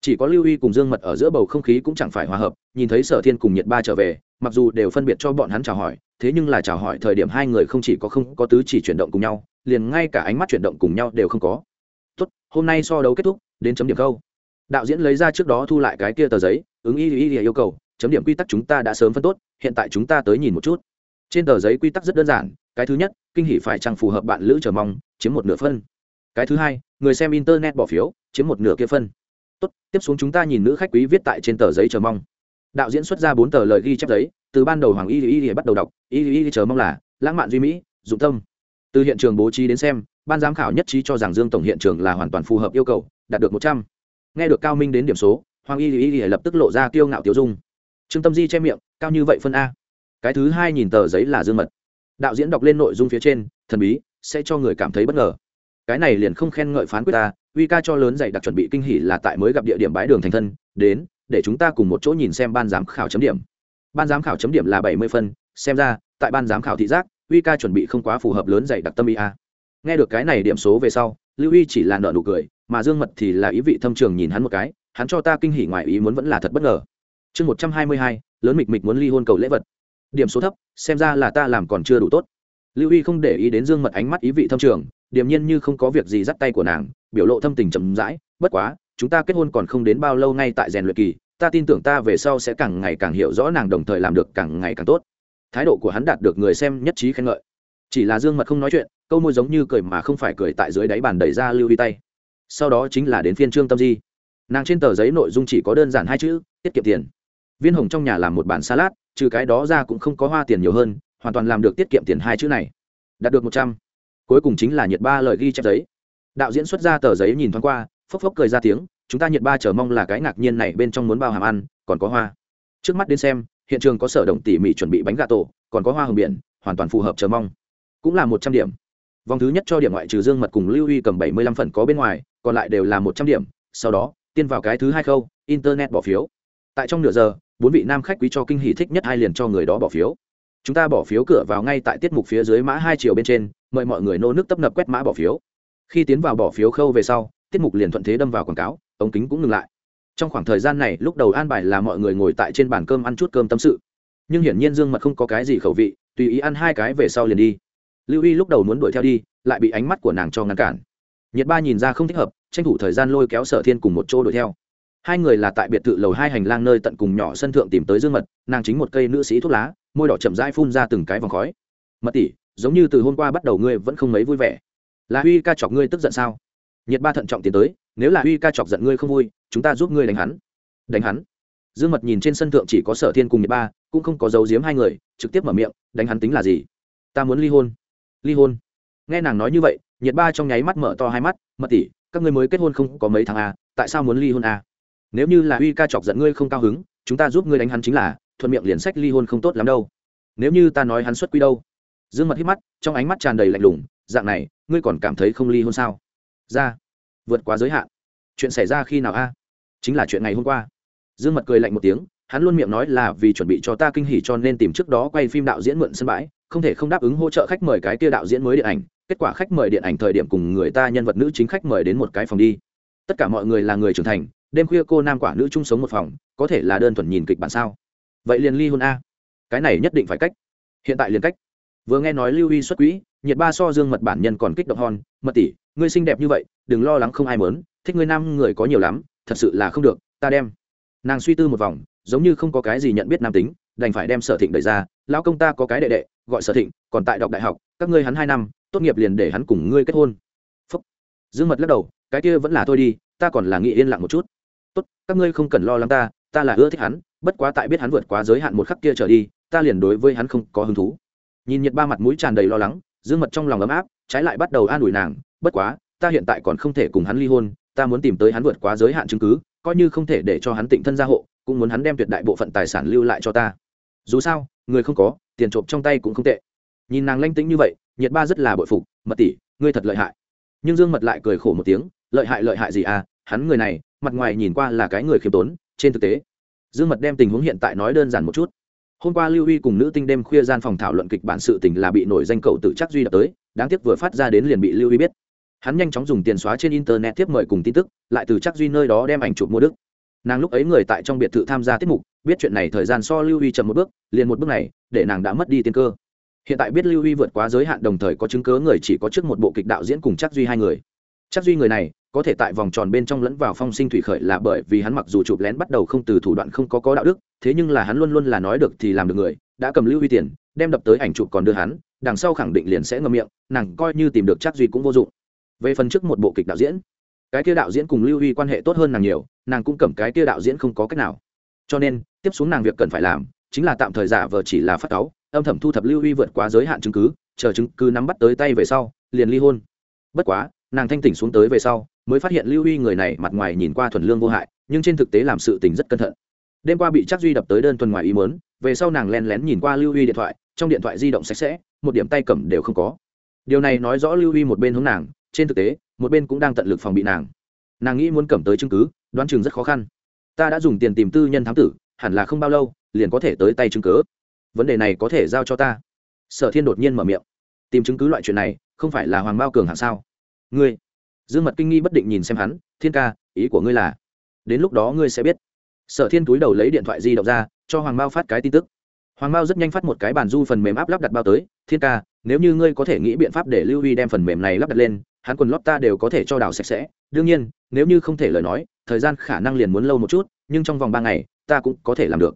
Chỉ có lưu y cùng dương mật ở giữa bầu không khí cũng chẳng phải hòa hợp, nhìn thấy sở thiên cùng nhiệt ba trở về, mặc dù đều phân biệt cho bọn hắn chào hỏi, thế nhưng là chào hỏi thời điểm hai người không chỉ có không có tứ chỉ chuyển động cùng nhau, liền ngay cả ánh mắt chuyển động cùng nhau đều không có. Tốt, hôm nay so đấu kết thúc, đến chấm điểm câu. Đạo diễn lấy ra trước đó thu lại cái kia tờ giấy, ứng y y yêu cầu chấm điểm quy tắc chúng ta đã sớm phân tốt, hiện tại chúng ta tới nhìn một chút. Trên tờ giấy quy tắc rất đơn giản, cái thứ nhất, kinh hỷ phải chăng phù hợp bạn lữ chờ mong, chiếm một nửa phân. Cái thứ hai, người xem internet bỏ phiếu, chiếm một nửa kia phân. Tốt, tiếp xuống chúng ta nhìn nữ khách quý viết tại trên tờ giấy chờ mong. Đạo diễn xuất ra bốn tờ lời ghi chép giấy, từ ban đầu hoàng y y y bắt đầu đọc, y y y chờ mong là, lãng mạn duy mỹ, dụng tâm. Từ hiện trường bố trí đến xem, ban giám khảo nhất trí cho rằng dương tổng hiện trường là hoàn toàn phù hợp yêu cầu, đạt được một trăm. Nghe được cao minh đến điểm số, hoàng y y y lập tức lộ ra kiêu ngạo tiêu dung trương tâm di che miệng, cao như vậy phân a. Cái thứ hai nhìn tờ giấy là dương mật. Đạo diễn đọc lên nội dung phía trên, thần bí, sẽ cho người cảm thấy bất ngờ. Cái này liền không khen ngợi phán quyết ta uy ca cho lớn dạy đặc chuẩn bị kinh hỉ là tại mới gặp địa điểm bãi đường thành thân, đến, để chúng ta cùng một chỗ nhìn xem ban giám khảo chấm điểm. Ban giám khảo chấm điểm là bảy mươi phân, xem ra, tại ban giám khảo thị giác uy ca chuẩn bị không quá phù hợp lớn dạy đặc tâm ý a. Nghe được cái này điểm số về sau, lưu Y chỉ là nợ nụ cười, mà dương mật thì là ý vị thâm trường nhìn hắn một cái, hắn cho ta kinh hỉ ngoài ý muốn vẫn là thật bất ngờ chương một trăm hai mươi hai, lớn mịch mịch muốn ly hôn cầu lễ vật. Điểm số thấp, xem ra là ta làm còn chưa đủ tốt. Lưu y không để ý đến dương mật ánh mắt ý vị thâm trường, điềm nhiên như không có việc gì dắt tay của nàng, biểu lộ thâm tình chậm rãi, bất quá, chúng ta kết hôn còn không đến bao lâu ngay tại rèn luyện kỳ, ta tin tưởng ta về sau sẽ càng ngày càng hiểu rõ nàng đồng thời làm được càng ngày càng tốt. Thái độ của hắn đạt được người xem nhất trí khen ngợi. Chỉ là dương mật không nói chuyện, câu môi giống như cười mà không phải cười tại dưới đáy bàn đẩy ra lưu y tay. Sau đó chính là đến phiên trương tâm di. Nàng trên tờ giấy nội dung chỉ có đơn giản hai chữ, tiết kiệm tiền viên hồng trong nhà làm một bản salad, trừ cái đó ra cũng không có hoa tiền nhiều hơn, hoàn toàn làm được tiết kiệm tiền hai chữ này. Đạt được một trăm. Cuối cùng chính là nhiệt ba lời ghi chép giấy. Đạo diễn xuất ra tờ giấy nhìn thoáng qua, phốc phốc cười ra tiếng, chúng ta nhiệt ba chờ mong là cái ngạc nhiên này bên trong muốn bao hàm ăn, còn có hoa. Trước mắt đến xem, hiện trường có sở động tỉ mỉ chuẩn bị bánh gà tổ, còn có hoa hồng biển, hoàn toàn phù hợp chờ mong. Cũng là một trăm điểm. Vòng thứ nhất cho điểm ngoại trừ dương mật cùng lưu huy cầm bảy mươi lăm phần có bên ngoài, còn lại đều là một trăm điểm, sau đó, tiên vào cái thứ hai khâu, internet bỏ phiếu. Tại trong nửa giờ bốn vị nam khách quý cho kinh hỷ thích nhất hai liền cho người đó bỏ phiếu. Chúng ta bỏ phiếu cửa vào ngay tại tiết mục phía dưới mã hai chiều bên trên, mời mọi người nô nước tấp nập quét mã bỏ phiếu. Khi tiến vào bỏ phiếu khâu về sau, tiết mục liền thuận thế đâm vào quảng cáo, ống kính cũng ngừng lại. Trong khoảng thời gian này, lúc đầu an bài là mọi người ngồi tại trên bàn cơm ăn chút cơm tâm sự. Nhưng hiển nhiên dương mật không có cái gì khẩu vị, tùy ý ăn hai cái về sau liền đi. Lưu y lúc đầu muốn đuổi theo đi, lại bị ánh mắt của nàng cho ngăn cản. Nhiệt ba nhìn ra không thích hợp, tranh thủ thời gian lôi kéo sở thiên cùng một chỗ đuổi theo hai người là tại biệt thự lầu hai hành lang nơi tận cùng nhỏ sân thượng tìm tới dương mật nàng chính một cây nữ sĩ thuốc lá môi đỏ chậm rãi phun ra từng cái vòng khói. Mật tỷ giống như từ hôm qua bắt đầu ngươi vẫn không mấy vui vẻ. Là huy ca chọc ngươi tức giận sao? Nhiệt ba thận trọng tiến tới nếu là huy ca chọc giận ngươi không vui chúng ta giúp ngươi đánh hắn. Đánh hắn? Dương mật nhìn trên sân thượng chỉ có sở thiên cùng nhiệt ba cũng không có dấu giếm hai người trực tiếp mở miệng đánh hắn tính là gì? Ta muốn ly hôn. Ly hôn? Nghe nàng nói như vậy nhiệt ba trong nháy mắt mở to hai mắt mật tỷ các ngươi mới kết hôn không có mấy tháng à, tại sao muốn ly hôn à? Nếu như là uy ca chọc giận ngươi không cao hứng, chúng ta giúp ngươi đánh hắn chính là, thuận miệng liền sách ly hôn không tốt lắm đâu. Nếu như ta nói hắn xuất quy đâu? Dương mật hít mắt, trong ánh mắt tràn đầy lạnh lùng, dạng này, ngươi còn cảm thấy không ly hôn sao? Ra, vượt quá giới hạn. Chuyện xảy ra khi nào a? Chính là chuyện ngày hôm qua. Dương mật cười lạnh một tiếng, hắn luôn miệng nói là vì chuẩn bị cho ta kinh hỉ cho nên tìm trước đó quay phim đạo diễn mượn sân bãi, không thể không đáp ứng hỗ trợ khách mời cái kia đạo diễn mới điện ảnh. Kết quả khách mời điện ảnh thời điểm cùng người ta nhân vật nữ chính khách mời đến một cái phòng đi. Tất cả mọi người là người trưởng thành đêm khuya cô nam quả nữ chung sống một phòng, có thể là đơn thuần nhìn kịch bản sao? Vậy liền ly hôn a. Cái này nhất định phải cách. Hiện tại liền cách. Vừa nghe nói lưu huy xuất quỹ, nhiệt ba so dương mật bản nhân còn kích động hòn mật tỷ, ngươi xinh đẹp như vậy, đừng lo lắng không ai mớn thích ngươi nam người có nhiều lắm, thật sự là không được, ta đem. Nàng suy tư một vòng, giống như không có cái gì nhận biết nam tính, đành phải đem sở thịnh đẩy ra, lão công ta có cái đệ đệ, gọi sở thịnh, còn tại đọc đại học, các ngươi hắn hai năm, tốt nghiệp liền để hắn cùng ngươi kết hôn. Phúc. Dương mật lắc đầu, cái kia vẫn là thôi đi, ta còn là nghĩ yên lặng một chút các ngươi không cần lo lắng ta ta là ưa thích hắn, bất quá tại biết hắn vượt quá giới hạn một khắc kia trở đi, ta liền đối với hắn không có hứng thú. Nhìn nhiệt ba mặt mũi tràn đầy lo lắng, dương mật trong lòng ấm áp, trái lại bắt đầu an ủi nàng, bất quá, ta hiện tại còn không thể cùng hắn ly hôn, ta muốn tìm tới hắn vượt quá giới hạn chứng cứ, coi như không thể để cho hắn tịnh thân gia hộ, cũng muốn hắn đem tuyệt đại bộ phận tài sản lưu lại cho ta. Dù sao, người không có, tiền trộm trong tay cũng không tệ. Nhìn nàng lanh tĩnh như vậy nhiệt ba rất là bội phục, mật tỷ, ngươi thật lợi hại. Nhưng dương mật lại cười khổ một tiếng, lợi hại lợi hại gì à hắn người này mặt ngoài nhìn qua là cái người khiêm tốn, trên thực tế, dương mật đem tình huống hiện tại nói đơn giản một chút. Hôm qua lưu huy cùng nữ tinh đêm khuya gian phòng thảo luận kịch bản sự tình là bị nổi danh cậu tự chắc duy đập tới, đáng tiếc vừa phát ra đến liền bị lưu huy biết. Hắn nhanh chóng dùng tiền xóa trên internet tiếp mời cùng tin tức, lại từ chắc duy nơi đó đem ảnh chụp mua đức nàng lúc ấy người tại trong biệt thự tham gia tiết mục, biết chuyện này thời gian so lưu huy chậm một bước, liền một bước này, để nàng đã mất đi tiên cơ. Hiện tại biết lưu huy vượt quá giới hạn đồng thời có chứng cớ người chỉ có trước một bộ kịch đạo diễn cùng chắc duy hai người. Chắc duy người này có thể tại vòng tròn bên trong lẫn vào phong sinh thủy khởi là bởi vì hắn mặc dù chụp lén bắt đầu không từ thủ đoạn không có có đạo đức, thế nhưng là hắn luôn luôn là nói được thì làm được người, đã cầm lưu huy tiền, đem đập tới ảnh chụp còn đưa hắn, đằng sau khẳng định liền sẽ ngậm miệng, nàng coi như tìm được chắc duy cũng vô dụng. Về phần trước một bộ kịch đạo diễn, cái kia đạo diễn cùng lưu huy quan hệ tốt hơn nàng nhiều, nàng cũng cầm cái kia đạo diễn không có cách nào. Cho nên, tiếp xuống nàng việc cần phải làm, chính là tạm thời giả vờ chỉ là phát cáu, âm thầm thu thập lưu huy vượt quá giới hạn chứng cứ, chờ chứng cứ nắm bắt tới tay về sau, liền ly hôn. Bất quá, nàng thanh tỉnh xuống tới về sau mới phát hiện lưu huy người này mặt ngoài nhìn qua thuần lương vô hại, nhưng trên thực tế làm sự tình rất cẩn thận. Đêm qua bị chắc duy đập tới đơn thuần ngoài ý mớn về sau nàng len lén nhìn qua lưu huy điện thoại, trong điện thoại di động sạch sẽ, một điểm tay cầm đều không có. Điều này nói rõ lưu huy một bên hướng nàng, trên thực tế, một bên cũng đang tận lực phòng bị nàng. Nàng nghĩ muốn cầm tới chứng cứ, đoán chừng rất khó khăn. Ta đã dùng tiền tìm tư nhân thám tử, hẳn là không bao lâu, liền có thể tới tay chứng cứ. Vấn đề này có thể giao cho ta. Sở thiên đột nhiên mở miệng. Tìm chứng cứ loại chuyện này, không phải là hoàng bao cường hạng sao? Ngươi dương mật kinh nghi bất định nhìn xem hắn, thiên ca, ý của ngươi là? Đến lúc đó ngươi sẽ biết. Sở thiên túi đầu lấy điện thoại di động ra, cho hoàng mao phát cái tin tức. Hoàng mao rất nhanh phát một cái bàn du phần mềm áp lắp đặt bao tới, thiên ca, nếu như ngươi có thể nghĩ biện pháp để lưu huy đem phần mềm này lắp đặt lên, hắn quần lót ta đều có thể cho đào sạch sẽ. Đương nhiên, nếu như không thể lời nói, thời gian khả năng liền muốn lâu một chút, nhưng trong vòng ba ngày, ta cũng có thể làm được.